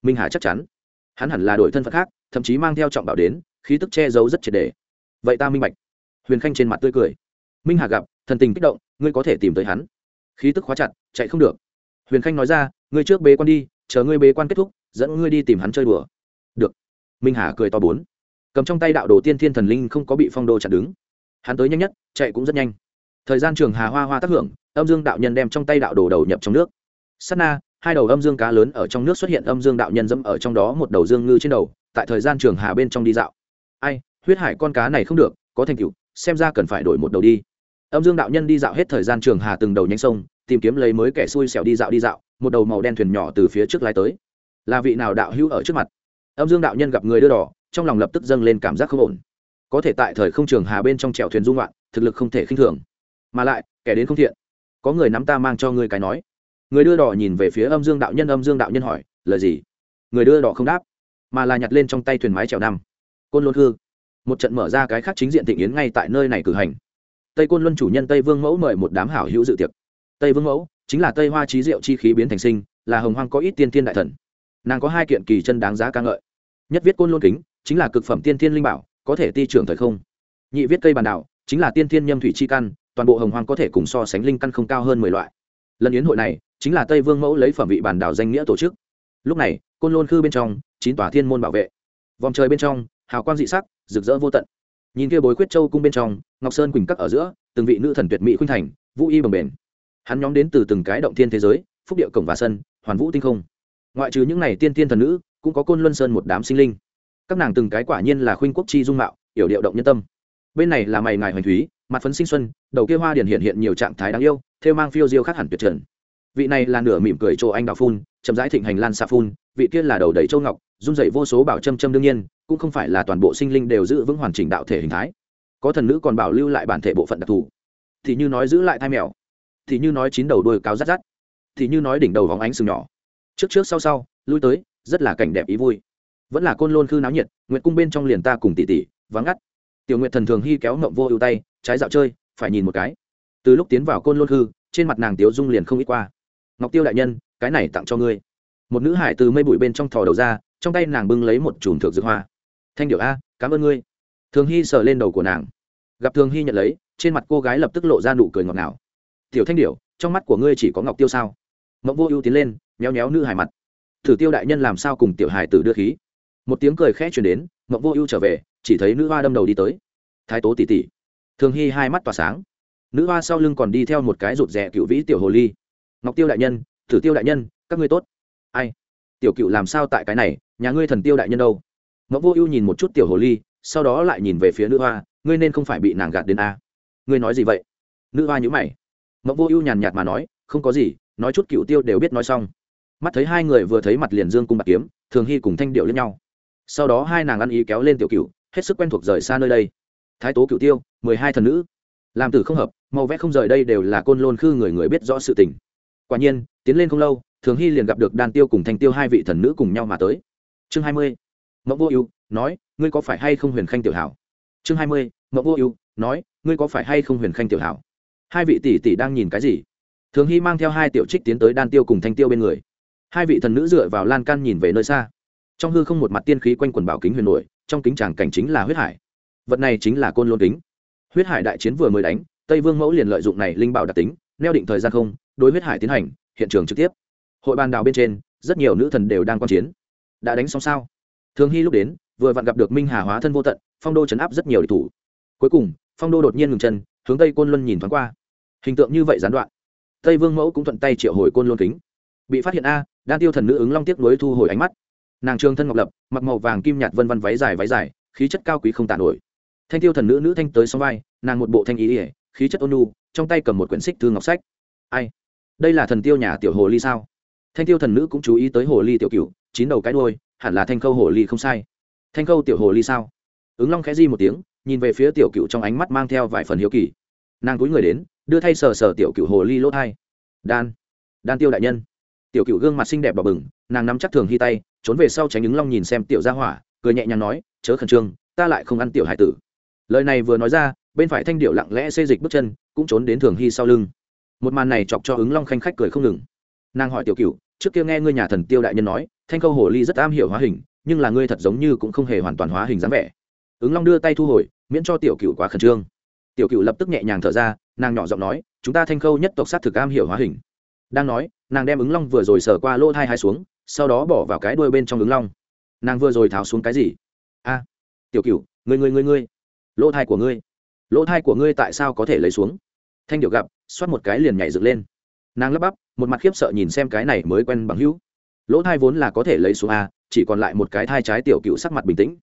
Minh hà chắc chắn. Hắn hẳn là đổi thân phận khác, thậm chí mang theo trọng bảo đến, khí tức che giấu rất triệt đề vậy ta minh bạch huyền khanh trên mặt tươi cười. Minh hà gặp, thần tình kích động, ngươi có thể tìm tới hắn. Khí tức khóa chặt, chạy không được. Huyền khanh nói ra, ngươi trước bế quan đi, chờ ngươi bế quan kết thúc, dẫn ngươi đi tìm hắn chơi đùa. Được. Minh hà cười to bốn. Cầm trong tay đạo đồ tiên thiên thần linh không có bị phong đô chặn đứng. Hắn tới nhanh nhất, chạy cũng rất nhanh. Thời gian trường hà hoa hoa tác hưởng, âm dương đạo nhân đem trong tay đạo đồ đầu nhập trong nước. Sắt na, hai đầu âm dương cá lớn ở trong nước xuất hiện âm dương đạo nhân dẫm ở trong đó một đầu dương ngư trên đầu, tại thời gian trường hà bên trong đi dạo. Ai, huyết hải con cá này không được, có thành tựu xem ra cần phải đổi một đầu đi. Âm dương đạo nhân đi dạo hết thời gian trường hà từng đầu nhanh sông, tìm kiếm lấy mới kẻ xui xẻo đi dạo đi dạo, một đầu màu đen thuyền nhỏ từ phía trước lái tới. Là vị nào đạo hữu ở trước mặt? Âm dương đạo nhân gặp người đưa đỏ, trong lòng lập tức dâng lên cảm giác không ổn. Có thể tại thời không trường hà bên trong trèo thuyền dung loạn thực lực không thể khinh thường. Mà lại, kẻ đến không thiện. Có người nắm ta mang cho ngươi cái nói. Người đưa đỏ nhìn về phía âm dương đạo nhân, âm dương đạo nhân hỏi, lời gì? Người đưa đỏ không đáp, mà là nhặt lên trong tay thuyền mái trèo năm. Côn lôn hư một trận mở ra cái khác chính diện thịnh yến ngay tại nơi này cử hành. Tây côn luân chủ nhân tây vương mẫu mời một đám hảo hữu dự tiệc. Tây vương mẫu chính là tây hoa trí diệu chi khí biến thành sinh, là hồng hoang có ít tiên thiên đại thần. Nàng có hai kiện kỳ chân đáng giá ca ngợi. Nhất viết côn luân kính, chính là cực phẩm tiên thiên linh bảo, có thể ti trưởng thời không. Nhị viết cây bàn đảo, chính là tiên thiên nhâm thủy chi căn, toàn bộ hồng hoang có thể cùng so sánh linh căn không cao hơn mười loại. Lần yến hội này, chính là tây vương mẫu lấy phẩm vị bàn đảo danh nghĩa tổ chức. Lúc này, côn lôn khư bên trong, chín tòa thiên môn bảo vệ. Vòng trời bên trong hào quang dị sắc, rực rỡ vô tận. Nhìn kia bối quyết châu cung bên trong, ngọc sơn quỳnh các ở giữa, từng vị nữ thần tuyệt mỹ khuynh thành, vũ y bồng bềnh. hắn nhóm đến từ từng cái động thiên thế giới, phúc địa cổng và sân, hoàn vũ tinh không. Ngoại trừ những này tiên tiên thần nữ, cũng có côn luân sơn một đám sinh linh. Các nàng từng cái quả nhiên là khuynh quốc chi dung mạo, yểu điệu động nhân tâm. Bên này là mày ngài hoành thúy, mặt phấn sinh xuân, đầu kia hoa điển hiện hiện nhiều trạng thái đáng yêu theo mang phiêu diêu khác hẳn tuyệt trần. Vị này là nửa mỉm cười chỗ anh đào phun, chậm rãi thịnh hành lan xạ phun, vị kia là đầu đầy châu ngọc run dậy vô số bảo châm châm đương nhiên, cũng không phải là toàn bộ sinh linh đều giữ vững hoàn chỉnh đạo thể hình thái. Có thần nữ còn bảo lưu lại bản thể bộ phận đặc thù. Thì như nói giữ lại thai mèo. Thì như nói chín đầu đuôi cao rát rát. Thì như nói đỉnh đầu vóng ánh sừng nhỏ. Trước trước sau sau, lui tới, rất là cảnh đẹp ý vui. Vẫn là côn lôn khư náo nhiệt, nguyệt cung bên trong liền ta cùng tỷ tỷ, vắng ngắt. Tiểu nguyệt thần thường hy kéo mộng vô ưu tay, trái dạo chơi, phải nhìn một cái. Từ lúc tiến vào côn lôn khư, trên mặt nàng tiếu dung liền không ít qua. Ngọc tiêu đại nhân, cái này tặng cho ngươi. Một nữ hải từ mây bụi bên trong thò đầu ra trong tay nàng bưng lấy một chùm thược dược hoa. Thanh điệu a, cảm ơn ngươi. Thường hy sờ lên đầu của nàng. Gặp thường hy nhận lấy, trên mặt cô gái lập tức lộ ra nụ cười ngọt ngào. Tiểu thanh điệu trong mắt của ngươi chỉ có ngọc tiêu sao? Mộng vô ưu tiến lên, méo méo nữ hải mặt. Thử tiêu đại nhân làm sao cùng tiểu hải tử đưa khí? Một tiếng cười khẽ chuyển đến, mộng vô ưu trở về, chỉ thấy nữ hoa đâm đầu đi tới. Thái tố tỉ tỉ thường hy hai mắt tỏa sáng. Nữ hoa sau lưng còn đi theo một cái rụt rè cựu vĩ tiểu hồ ly. Ngọc tiêu đại nhân, thử tiêu đại nhân, các ngươi tốt. Ai? Tiểu cựu làm sao tại cái này, nhà ngươi thần tiêu đại nhân đâu? Mộng vô ưu nhìn một chút tiểu hồ ly, sau đó lại nhìn về phía nữ hoa, ngươi nên không phải bị nàng gạt đến a. Ngươi nói gì vậy? Nữ hoa nhữ mày. Mộng vô ưu nhàn nhạt mà nói, không có gì, nói chút cựu tiêu đều biết nói xong. Mắt thấy hai người vừa thấy mặt liền dương cung bạc kiếm, thường hy cùng thanh điệu lẫn nhau. Sau đó hai nàng ăn ý kéo lên tiểu cựu, hết sức quen thuộc rời xa nơi đây. Thái tố cựu tiêu, mười hai thần nữ. Làm tử không hợp, màu vẽ không rời đây đều là côn lôn khư người người biết rõ sự tình. Quả nhiên, tiến lên không lâu thường hy liền gặp được đan tiêu cùng thanh tiêu hai vị thần nữ cùng nhau mà tới. Chương hai mươi mẫu vô ưu nói, ngươi có phải hay không huyền khanh tiểu hảo? Chương hai mươi mẫu vô ưu nói, ngươi có phải hay không huyền khanh tiểu hảo? Hai vị tỷ tỷ đang nhìn cái gì? Thường hy mang theo hai tiểu trích tiến tới đan tiêu cùng thanh tiêu bên người. Hai vị thần nữ dựa vào lan can nhìn về nơi xa. Trong hư không một mặt tiên khí quanh quần bảo kính huyền nổi, trong kính tràng cảnh chính là huyết hải. Vật này chính là côn lôn kính. Huyết hải đại chiến vừa mới đánh, tây vương mẫu liền lợi dụng này linh bảo đặc tính, neo định thời gian không, đối huyết hải tiến hành, hiện trường trực tiếp hội bàn đào bên trên, rất nhiều nữ thần đều đang quan chiến. Đã đánh xong sao? Thường hy lúc đến, vừa vặn gặp được minh hà hóa thân vô tận, phong đô chấn áp rất nhiều địch thủ. Cuối cùng, phong đô đột nhiên ngừng chân, hướng tây côn luân nhìn thoáng qua. Hình tượng như vậy gián đoạn. Tây vương mẫu cũng thuận tay triệu hồi côn luân kính. Bị phát hiện a, đan tiêu thần nữ ứng long tiếc nối thu hồi ánh mắt. Nàng trương thân ngọc lập, mặc màu vàng kim nhạt vân vân váy dài váy dài, khí chất cao quý không tàn nổi. Thanh tiêu thần nữ nữ thanh tới sau vai, nàng một bộ thanh ý ỉa khí chất ôn nu trong tay cầm một quyển xích thư ngọc sách. Ai? Đây là thần tiêu nhà tiểu hồ ly sao? Thanh tiêu thần nữ cũng chú ý tới hồ ly tiểu cựu chín đầu cái đôi hẳn là thanh khâu hồ ly không sai. Thanh khâu tiểu hồ ly sao? Ứng long khẽ di một tiếng, nhìn về phía tiểu cựu trong ánh mắt mang theo vài phần hiếu kỳ. Nàng cúi người đến, đưa thay sờ sờ tiểu cựu hồ ly lỗ thai. Đan đan tiêu đại nhân. Tiểu cựu gương mặt xinh đẹp đỏ bừng, nàng nắm chắc thường hy tay, trốn về sau tránh ứng long nhìn xem tiểu gia hỏa, cười nhẹ nhàng nói, chớ khẩn trương, ta lại không ăn tiểu hải tử. Lời này vừa nói ra, bên phải thanh điệu lặng lẽ xê dịch bước chân, cũng trốn đến thường hy sau lưng. Một màn này chọc cho ứng long khanh khách cười không ngừng nàng hỏi tiểu cựu trước kia nghe ngươi nhà thần tiêu đại nhân nói, thanh câu hồ ly rất am hiểu hóa hình, nhưng là ngươi thật giống như cũng không hề hoàn toàn hóa hình dáng vẻ. Ứng long đưa tay thu hồi, miễn cho tiểu cựu quá khẩn trương. Tiểu cựu lập tức nhẹ nhàng thở ra, nàng nhỏ giọng nói, chúng ta thanh khâu nhất tộc sát thực am hiểu hóa hình. Đang nói, nàng đem ứng long vừa rồi sờ qua lỗ thai hai xuống, sau đó bỏ vào cái đuôi bên trong ứng long. Nàng vừa rồi tháo xuống cái gì? A, tiểu cựu người người người người lỗ thai của ngươi. Lỗ thai của ngươi tại sao có thể lấy xuống? Thanh điệu gặp, xoát một cái liền nhảy dựng lên nàng lắp bắp, một mặt khiếp sợ nhìn xem cái này mới quen bằng hữu. Lỗ thai vốn là có thể lấy xuống a, chỉ còn lại một cái thai trái tiểu cựu sắc mặt bình tĩnh.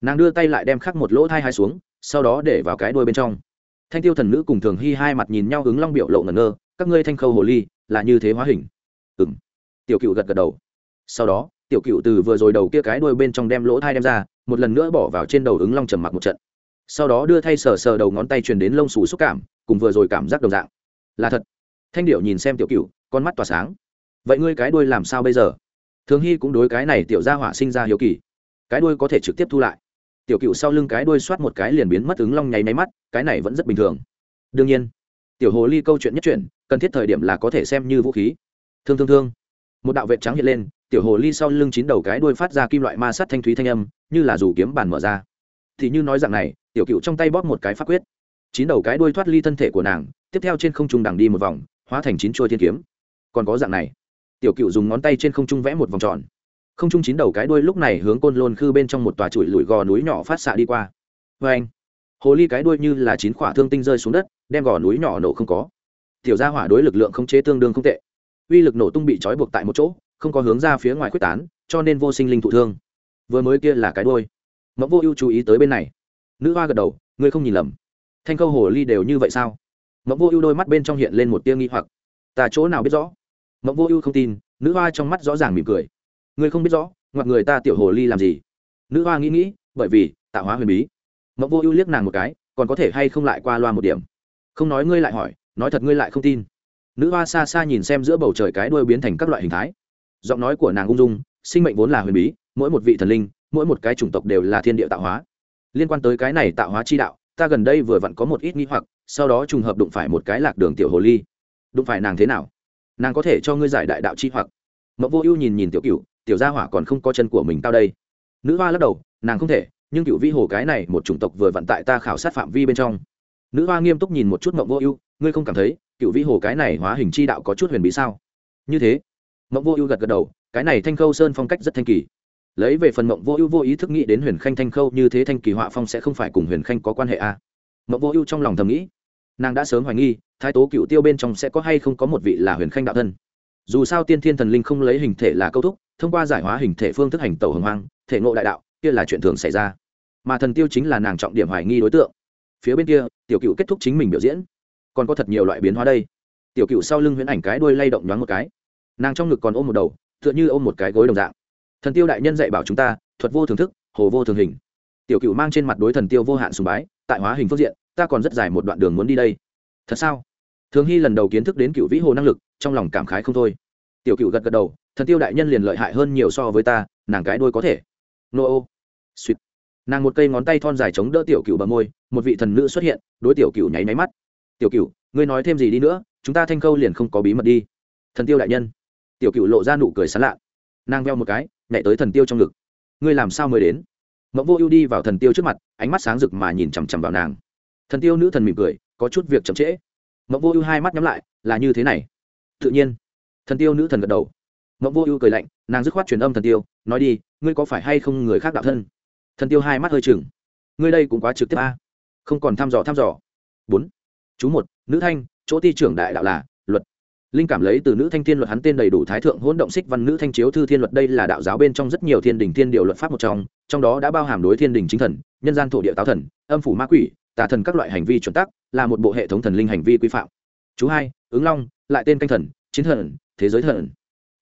Nàng đưa tay lại đem khắc một lỗ thai hai xuống, sau đó để vào cái đuôi bên trong. Thanh tiêu thần nữ cùng thường hy hai mặt nhìn nhau ứng long biểu lộ ngẩn ngơ, các ngươi thanh khâu hồ ly, là như thế hóa hình. Ừ m tiểu cựu gật gật đầu. Sau đó, tiểu cựu từ vừa rồi đầu kia cái đuôi bên trong đem lỗ thai đem ra, một lần nữa bỏ vào trên đầu ứng long trầm mặc một trận. Sau đó đưa thay sờ sờ đầu ngón tay truyền đến lông xù xúc cảm, cùng vừa rồi cảm giác đồng dạng. Là thật thanh điệu nhìn xem tiểu cựu con mắt tỏa sáng. Vậy ngươi cái đuôi làm sao bây giờ? Thường hy cũng đối cái này tiểu gia hỏa sinh ra hiếu kỳ. Cái đuôi có thể trực tiếp thu lại. Tiểu cựu sau lưng cái đuôi xoát một cái liền biến mất ứng long nháy máy mắt, cái này vẫn rất bình thường. Đương nhiên, tiểu hồ ly câu chuyện nhất chuyện, cần thiết thời điểm là có thể xem như vũ khí. Thương thương thương. Một đạo vệ trắng hiện lên, tiểu hồ ly sau lưng chín đầu cái đuôi phát ra kim loại ma sát thanh thúy thanh âm, như là dù kiếm bàn mở ra. Thì như nói rằng này, tiểu cựu trong tay bóp một cái pháp quyết. Chín đầu cái đuôi thoát ly thân thể của nàng, tiếp theo trên không trung đằng đi một vòng hóa thành chín chuôi thiên kiếm. Còn có dạng này. Tiểu cựu dùng ngón tay trên không trung vẽ một vòng tròn. Không trung chín đầu cái đuôi lúc này hướng côn lôn khư bên trong một tòa trụi lùi gò núi nhỏ phát xạ đi qua. Vê anh, hồ ly cái đuôi như là chín khỏa thương tinh rơi xuống đất, đem gò núi nhỏ nổ không có. Tiểu gia hỏa đối lực lượng không chế tương đương không tệ. Uy lực nổ tung bị trói buộc tại một chỗ, không có hướng ra phía ngoài quyết tán, cho nên vô sinh linh thụ thương. Vừa mới kia là cái đuôi. Mẫu vô ưu chú ý tới bên này. Nữ hoa gật đầu, ngươi không nhìn lầm. Thanh câu hồ ly đều như vậy sao? Mẫu vô ưu đôi mắt bên trong hiện lên một tia nghi hoặc. Ta chỗ nào biết rõ? Mẫu vô ưu không tin, nữ hoa trong mắt rõ ràng mỉm cười. Ngươi không biết rõ, ngoặc người ta tiểu hồ ly làm gì? Nữ hoa nghĩ nghĩ, bởi vì, tạo hóa huyền bí. Mẫu vô ưu liếc nàng một cái, còn có thể hay không lại qua loa một điểm? Không nói ngươi lại hỏi, nói thật ngươi lại không tin. Nữ hoa xa xa nhìn xem giữa bầu trời cái đuôi biến thành các loại hình thái. Giọng nói của nàng ung dung, sinh mệnh vốn là huyền bí, mỗi một vị thần linh, mỗi một cái chủng tộc đều là thiên địa tạo hóa. Liên quan tới cái này tạo hóa chi đạo, ta gần đây vừa vặn có một ít nghi hoặc sau đó trùng hợp đụng phải một cái lạc đường tiểu hồ ly. Đụng phải nàng thế nào? Nàng có thể cho ngươi giải đại đạo chi hoặc. Mậu vô ưu nhìn nhìn tiểu cựu tiểu gia hỏa còn không có chân của mình cao đây. Nữ hoa lắc đầu, nàng không thể, nhưng cựu vi hồ cái này một chủng tộc vừa vặn tại ta khảo sát phạm vi bên trong. Nữ hoa nghiêm túc nhìn một chút mậu vô ưu, ngươi không cảm thấy cựu vi hồ cái này hóa hình chi đạo có chút huyền bí sao? Như thế mậu vô ưu gật gật đầu, cái này thanh khâu sơn phong cách rất thanh kỳ. Lấy về phần mộng vô ưu vô ý thức nghĩ đến huyền khanh thanh khâu như thế thanh kỳ họa phong sẽ không phải cùng huyền khanh có quan hệ a à. mộng vô ưu trong lòng thầm nghĩ nàng đã sớm hoài nghi, thái tố cựu tiêu bên trong sẽ có hay không có một vị là huyền khanh đạo thân. Dù sao tiên thiên thần linh không lấy hình thể là câu thúc, thông qua giải hóa hình thể phương thức hành tàu hồng hoang, thể ngộ đại đạo, kia là chuyện thường xảy ra. Mà thần tiêu chính là nàng trọng điểm hoài nghi đối tượng. Phía bên kia, tiểu cựu kết thúc chính mình biểu diễn. Còn có thật nhiều loại biến hóa đây. Tiểu cựu sau lưng huyễn ảnh cái đuôi lay động nhoáng một cái. Nàng trong ngực còn ôm một đầu, tựa như ôm một cái gối đồng dạng. Thần tiêu đại nhân dạy bảo chúng ta, thuật vô thường thức, hồ vô thường hình. Tiểu cựu mang trên mặt đối thần tiêu vô hạn sùng bái, tại hóa hình phương diện ta còn rất dài một đoạn đường muốn đi đây. Thật sao? Thường hy lần đầu kiến thức đến cựu vĩ hồ năng lực, trong lòng cảm khái không thôi. Tiểu cựu gật gật đầu, thần tiêu đại nhân liền lợi hại hơn nhiều so với ta, nàng cái đôi có thể. Nô ô. Suýt nàng một cây ngón tay thon dài chống đỡ tiểu cựu bờ môi, một vị thần nữ xuất hiện, đối tiểu cựu nháy máy mắt. Tiểu cựu, ngươi nói thêm gì đi nữa, chúng ta thanh khâu liền không có bí mật đi. Thần tiêu đại nhân. Tiểu cựu lộ ra nụ cười sán lạ. Nàng veo một cái, nhảy tới thần tiêu trong ngực. Ngươi làm sao mới đến? Mẫu vô ưu đi vào thần tiêu trước mặt, ánh mắt sáng rực mà nhìn chằm chằm vào nàng thần tiêu nữ thần mỉm cười, có chút việc chậm trễ. Mộng vô ưu hai mắt nhắm lại, là như thế này. Tự nhiên, thần tiêu nữ thần gật đầu. Mộng vô ưu cười lạnh, nàng dứt khoát truyền âm thần tiêu, nói đi, ngươi có phải hay không người khác đạo thân? Thần tiêu hai mắt hơi chừng. Ngươi đây cũng quá trực tiếp a. Không còn thăm dò thăm dò. Bốn. Chú một, nữ thanh, chỗ ti trưởng đại đạo là luật. Linh cảm lấy từ nữ thanh thiên luật hắn tên đầy đủ thái thượng hỗn động xích văn nữ thanh chiếu thư thiên luật đây là đạo giáo bên trong rất nhiều thiên đình thiên điều luật pháp một trong trong đó đã bao hàm đối thiên đình chính thần, nhân gian thổ địa táo thần, âm phủ ma quỷ tà thần các loại hành vi chuẩn tắc, là một bộ hệ thống thần linh hành vi quy phạm. Chú hai, ứng long, lại tên canh thần, chiến thần, thế giới thần.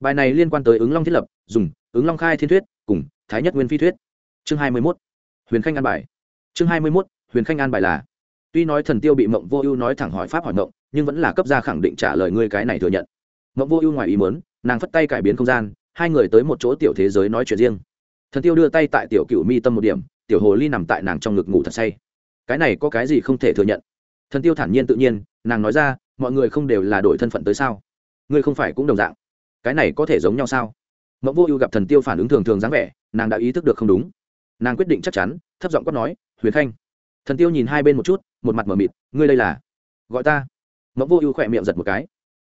Bài này liên quan tới ứng long thiết lập, dùng, ứng long khai thiên thuyết, cùng, thái nhất nguyên phi thuyết. Chương hai mươi mốt, huyền khanh an bài. Chương hai mươi mốt, huyền khanh an bài là, tuy nói thần tiêu bị mộng vô ưu nói thẳng hỏi pháp hỏi mộng nhưng vẫn là cấp ra khẳng định trả lời ngươi cái này thừa nhận. Mộng vô ưu ngoài ý mớn nàng phất tay cải biến không gian, hai người tới một chỗ tiểu thế giới nói chuyện riêng. Thần tiêu đưa tay tại tiểu cựu mi tâm một điểm, tiểu hồ ly nằm tại nàng trong ngực ngủ thật say cái này có cái gì không thể thừa nhận? Thần tiêu thản nhiên tự nhiên, nàng nói ra, mọi người không đều là đổi thân phận tới sao? Ngươi không phải cũng đồng dạng. Cái này có thể giống nhau sao? Mẫu vô ưu gặp thần tiêu phản ứng thường thường dáng vẻ, nàng đã ý thức được không đúng. Nàng quyết định chắc chắn, thấp giọng quát nói, huyền khanh. Thần tiêu nhìn hai bên một chút, một mặt m ở mịt, ngươi đây là? Gọi ta. Mẫu vô ưu khỏe miệng giật một cái.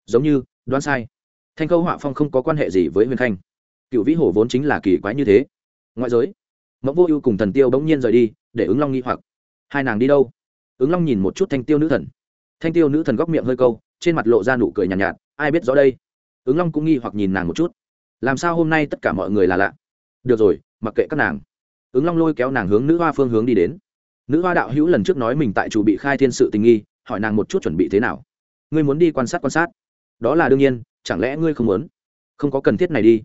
Giống như, đoán sai. Thanh câu họa phong không có quan hệ gì với huyền khanh. Cựu vĩ hổ vốn chính là kỳ quái như thế. Ngoại giới. Mẫu vô ưu cùng thần tiêu bỗng nhiên rời đi, để ứng long nghi hoặc hai nàng đi đâu? Ứng long nhìn một chút thanh tiêu nữ thần. Thanh tiêu nữ thần góc miệng hơi câu trên mặt lộ ra nụ cười nhàn nhạt, nhạt ai biết rõ đây? Ứng long cũng nghi hoặc nhìn nàng một chút. Làm sao hôm nay tất cả mọi người là lạ? Được rồi mặc kệ các nàng. Ứng long lôi kéo nàng hướng nữ hoa phương hướng đi đến. Nữ hoa đạo hữu lần trước nói mình tại chủ bị khai thiên sự tình nghi hỏi nàng một chút chuẩn bị thế nào. Ngươi muốn đi quan sát quan sát? Đó là đương nhiên chẳng lẽ ngươi không muốn? Không có cần thiết này đi.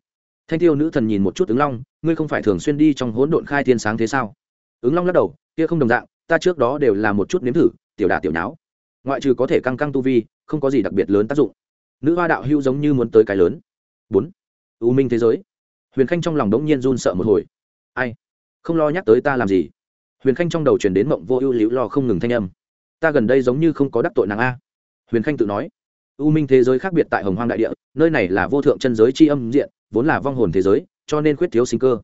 Thanh tiêu nữ thần nhìn một chút ứng long ngươi không phải thường xuyên đi trong hỗn độn khai thiên sáng thế sao? Ứng long lắc đầu kia không đồng dạng ta trước đó đều là một chút nếm thử, tiểu đà tiểu nháo. Ngoại trừ có thể căng căng tu vi, không có gì đặc biệt lớn tác dụng. Nữ hoa đạo hưu giống như muốn tới cái lớn. Bốn. U minh thế giới. Huyền khanh trong lòng đống nhiên run sợ một hồi. Ai? Không lo nhắc tới ta làm gì? Huyền khanh trong đầu truyền đến mộng vô ưu liễu lo không ngừng thanh âm. Ta gần đây giống như không có đắc tội nàng a. Huyền khanh tự nói. U minh thế giới khác biệt tại hồng hoang đại địa, nơi này là vô thượng chân giới c h i âm diện, vốn là vong hồn thế giới, cho nên khuyết thiếu sinh cơ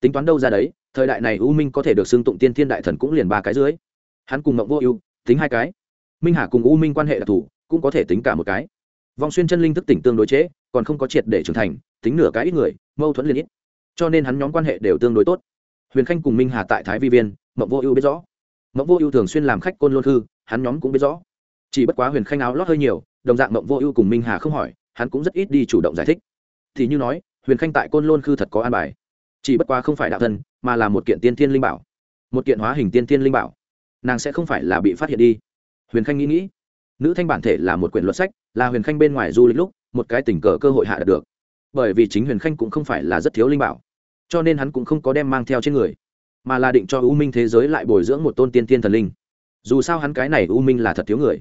tính toán đâu ra đấy thời đại này u minh có thể được xưng tụng tiên thiên đại thần cũng liền ba cái dưới. Hắn cùng mộng vô ưu tính hai cái. Minh hà cùng u minh quan hệ đặc thù cũng có thể tính cả một cái. Vong xuyên chân linh thức tỉnh tương đối chế, còn không có triệt để trưởng thành tính nửa cái ít người mâu thuẫn liên ít. Cho nên hắn nhóm quan hệ đều tương đối tốt. Huyền khanh cùng minh hà tại thái vi viên mộng vô ưu biết rõ. Mộng vô ưu thường xuyên làm khách côn lôn thư, hắn nhóm cũng biết rõ. Chỉ bất quá huyền khanh áo lót hơi nhiều đồng dạng mộng vô ưu cùng minh hà không hỏi hắn cũng rất ít đi chủ động giải thích. Thì như nói huyền khanh tại côn lôn khư thật có an bài chỉ bất quá không phải đạo thân, mà là một kiện tiên thiên linh bảo. Một kiện hóa hình tiên thiên linh bảo. Nàng sẽ không phải là bị phát hiện đi. Huyền khanh nghĩ nghĩ. Nữ thanh bản thể là một quyển luật sách, là huyền khanh bên ngoài du lịch lúc, một cái tình cờ cơ hội hạ được. Bởi vì chính huyền khanh cũng không phải là rất thiếu linh bảo, cho nên hắn cũng không có đem mang theo trên người, mà là định cho u minh thế giới lại bồi dưỡng một tôn tiên tiên thần linh. Dù sao hắn cái này u minh là thật thiếu người.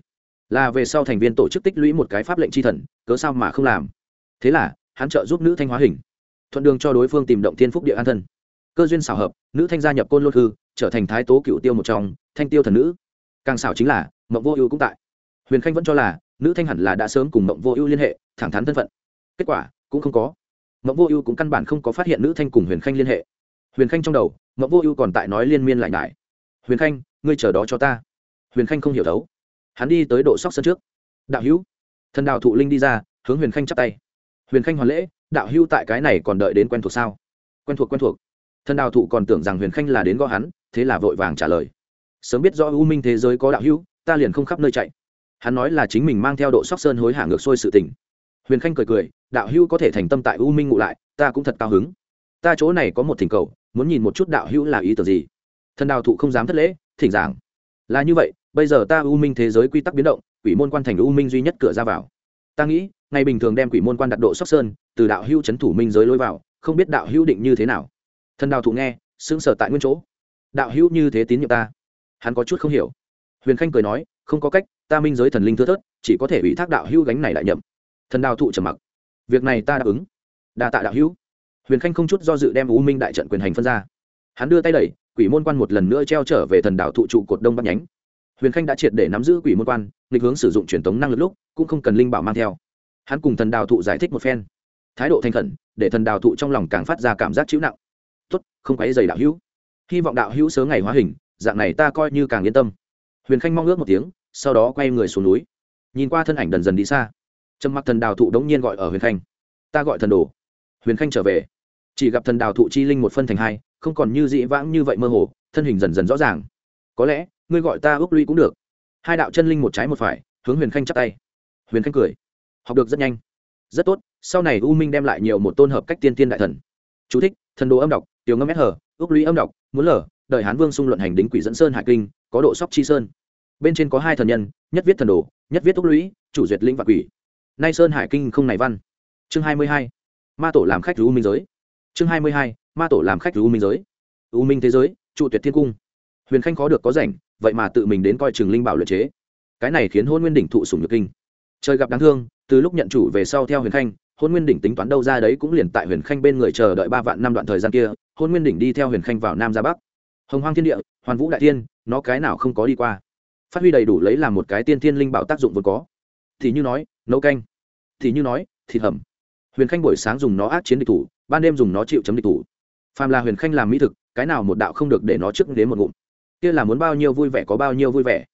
Là về sau thành viên tổ chức tích lũy một cái pháp lệnh c h i thần, cớ sao mà không làm? Thế là, hắn trợ giúp nữ thanh hóa hình thuận đường cho đối phương tìm động thiên phúc địa an thân. Cơ duyên xảo hợp, nữ thanh gia nhập côn lôn hư, trở thành thái tố cựu tiêu một trong, thanh tiêu thần nữ. Càng xảo chính là, mộng vô ưu cũng tại. Huyền khanh vẫn cho là, nữ thanh hẳn là đã sớm cùng mộng vô ưu liên hệ, thẳng thắn thân phận. Kết quả, cũng không có. Mộng vô ưu cũng căn bản không có phát hiện nữ thanh cùng huyền khanh liên hệ. Huyền khanh trong đầu, mộng vô ưu còn tại nói liên miên lại ngại huyền khanh, ngươi chờ đó cho ta. Huyền khanh không hiểu thấu. Hắn đi tới độ sóc sân trước. Đạo hữu. Thần đạo thụ linh đi ra, hướng huyền khanh chắp tay. Huyền khanh hoàn lễ đạo hưu tại cái này còn đợi đến quen thuộc sao? Quen thuộc quen thuộc. Thần đạo thụ còn tưởng rằng huyền khanh là đến gõ hắn thế là vội vàng trả lời. Sớm biết do u minh thế giới có đạo hưu, ta liền không khắp nơi chạy. Hắn nói là chính mình mang theo độ sóc sơn hối hả ngược xuôi sự tình. Huyền khanh cười cười đạo hưu có thể thành tâm tại u minh ngụ lại ta cũng thật cao hứng. Ta chỗ này có một thỉnh cầu muốn nhìn một chút đạo hưu là ý tưởng gì. Thần đạo thụ không dám thất lễ thỉnh giảng. Là như vậy bây giờ ta u minh thế giới quy tắc biến động quỷ môn quan thành u minh duy nhất cửa ra vào. Ta nghĩ ngày bình thường đem quỷ môn quan đặt độ sóc sơn từ đạo hữu trấn thủ minh giới lối vào, không biết đạo hữu định như thế nào. Thần đào thụ nghe, sững sờ tại nguyên chỗ. Đạo hữu như thế tín nhiệm ta. Hắn có chút không hiểu. Huyền khanh cười nói, không có cách, ta minh giới thần linh thưa thớt, chỉ có thể ủy thác đạo hữu gánh này lại nhậm. Thần đào thụ trầm mặc. Việc này ta đáp ứng. Đa tạ đạo hữu. Huyền khanh không chút do dự đem u minh đại trận quyền hành phân ra. Hắn đưa tay đẩy, quỷ môn quan một lần nữa treo trở về thần đạo thụ trụ cột đông bắc nhánh. Huyền khanh đã triệt để nắm giữ quỷ môn quan, nghịch hướng sử dụng truyền thống năng lực lúc, cũng không cần linh bảo mang theo. Hắn cùng thần đào thụ giải thích một phen thái độ thành khẩn, để thần đào thụ trong lòng càng phát ra cảm giác chịu nặng. Tốt, không quấy dày đạo hữu. Hy vọng đạo hữu sớm ngày hóa hình, dạng này ta coi như càng yên tâm. Huyền khanh mong ước một tiếng, sau đó quay người xuống núi. Nhìn qua thân ảnh dần dần đi xa, trầm mặc thần đào thụ đống nhiên gọi ở huyền khanh. Ta gọi thần đồ. Huyền khanh trở về. Chỉ gặp thần đào thụ chi linh một phân thành hai, không còn như dị vãng như vậy mơ hồ, thân hình dần dần rõ ràng. Có lẽ, ngươi gọi ta ước lũy cũng được. Hai đạo chân linh một trái một phải, hướng huyền khanh chắp tay. Huyền khanh cười. Học được rất nhanh. Rất tốt sau này u minh đem lại nhiều một tôn hợp cách tiên tiên đại thần. Chú thích, thần đồ âm đọc tiểu ngâm hở ước lũy âm đọc muốn lở đợi hán vương xung luận hành đính quỷ dẫn sơn hải kinh có độ sóc chi sơn. Bên trên có hai thần nhân nhất viết thần đồ nhất viết ước lũy chủ duyệt linh và quỷ. Nay sơn hải kinh không này văn. Chương hai mươi hai ma tổ làm khách u minh giới. Chương hai mươi hai ma tổ làm khách u minh giới. U minh thế giới trụ tuyệt thiên cung. Huyền khanh khó được có rảnh vậy mà tự mình đến coi trường linh bảo luyện chế. Cái này khiến hôn nguyên đỉnh thụ sùng nhược kinh. Trời gặp đáng thương từ lúc nhận chủ về sau theo huyền khanh hôn nguyên đỉnh tính toán đâu ra đấy cũng liền tại huyền khanh bên người chờ đợi ba vạn năm đoạn thời gian kia, hôn nguyên đỉnh đi theo huyền khanh vào nam ra bắc. Hồng hoang thiên địa, hoàn vũ đại thiên, nó cái nào không có đi qua. Phát huy đầy đủ lấy làm một cái tiên thiên linh bảo tác dụng vốn có. Thì như nói, nấu canh. Thì như nói, thịt hầm. Huyền khanh buổi sáng dùng nó ác chiến địch thủ, ban đêm dùng nó chịu chấm địch thủ. Phàm là huyền khanh làm mỹ thực, cái nào một đạo không được để nó trước đến một ngụm. Kia là muốn bao nhiêu vui vẻ có bao nhiêu vui vẻ.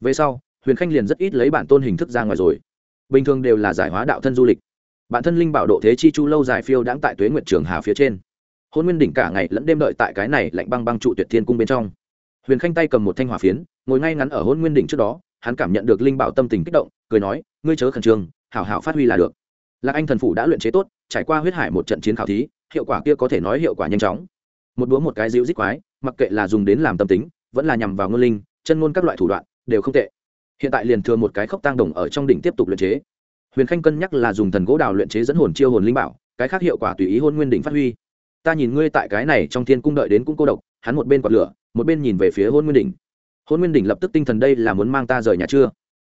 Về sau, huyền khanh liền rất ít lấy bản tôn hình thức ra ngoài rồi. Bình thường đều là giải hóa đạo thân du lịch bản thân linh bảo độ thế chi chu lâu dài phiêu đãng tại tuế nguyệt trường hà phía trên. Hôn nguyên đỉnh cả ngày lẫn đêm đợi tại cái này lạnh băng băng trụ tuyệt thiên cung bên trong. Huyền khanh tay cầm một thanh hỏa phiến, ngồi ngay ngắn ở hôn nguyên đỉnh trước đó, hắn cảm nhận được linh bảo tâm tình kích động, cười nói, ngươi chớ khẩn trương, hảo hảo phát huy là được. Lạc anh thần phủ đã luyện chế tốt, trải qua huyết hải một trận chiến khảo thí, hiệu quả kia có thể nói hiệu quả nhanh chóng. Một đũa một cái dịu dít quái, mặc kệ là dùng đến làm tâm tính, vẫn là nhằm vào ngôn linh, chân ngôn các loại thủ đoạn, đều không tệ. Hiện tại liền thừa một cái khốc tăng đồng ở trong đỉnh tiếp tục luyện chế huyền khanh cân nhắc là dùng thần gỗ đào luyện chế dẫn hồn chiêu hồn linh bảo, cái khác hiệu quả tùy ý hôn nguyên đỉnh phát huy. Ta nhìn ngươi tại cái này trong thiên cung đợi đến cũng cô độc, hắn một bên quạt lửa, một bên nhìn về phía hôn nguyên đỉnh. Hôn nguyên đỉnh lập tức tinh thần đây là muốn mang ta rời nhà chưa?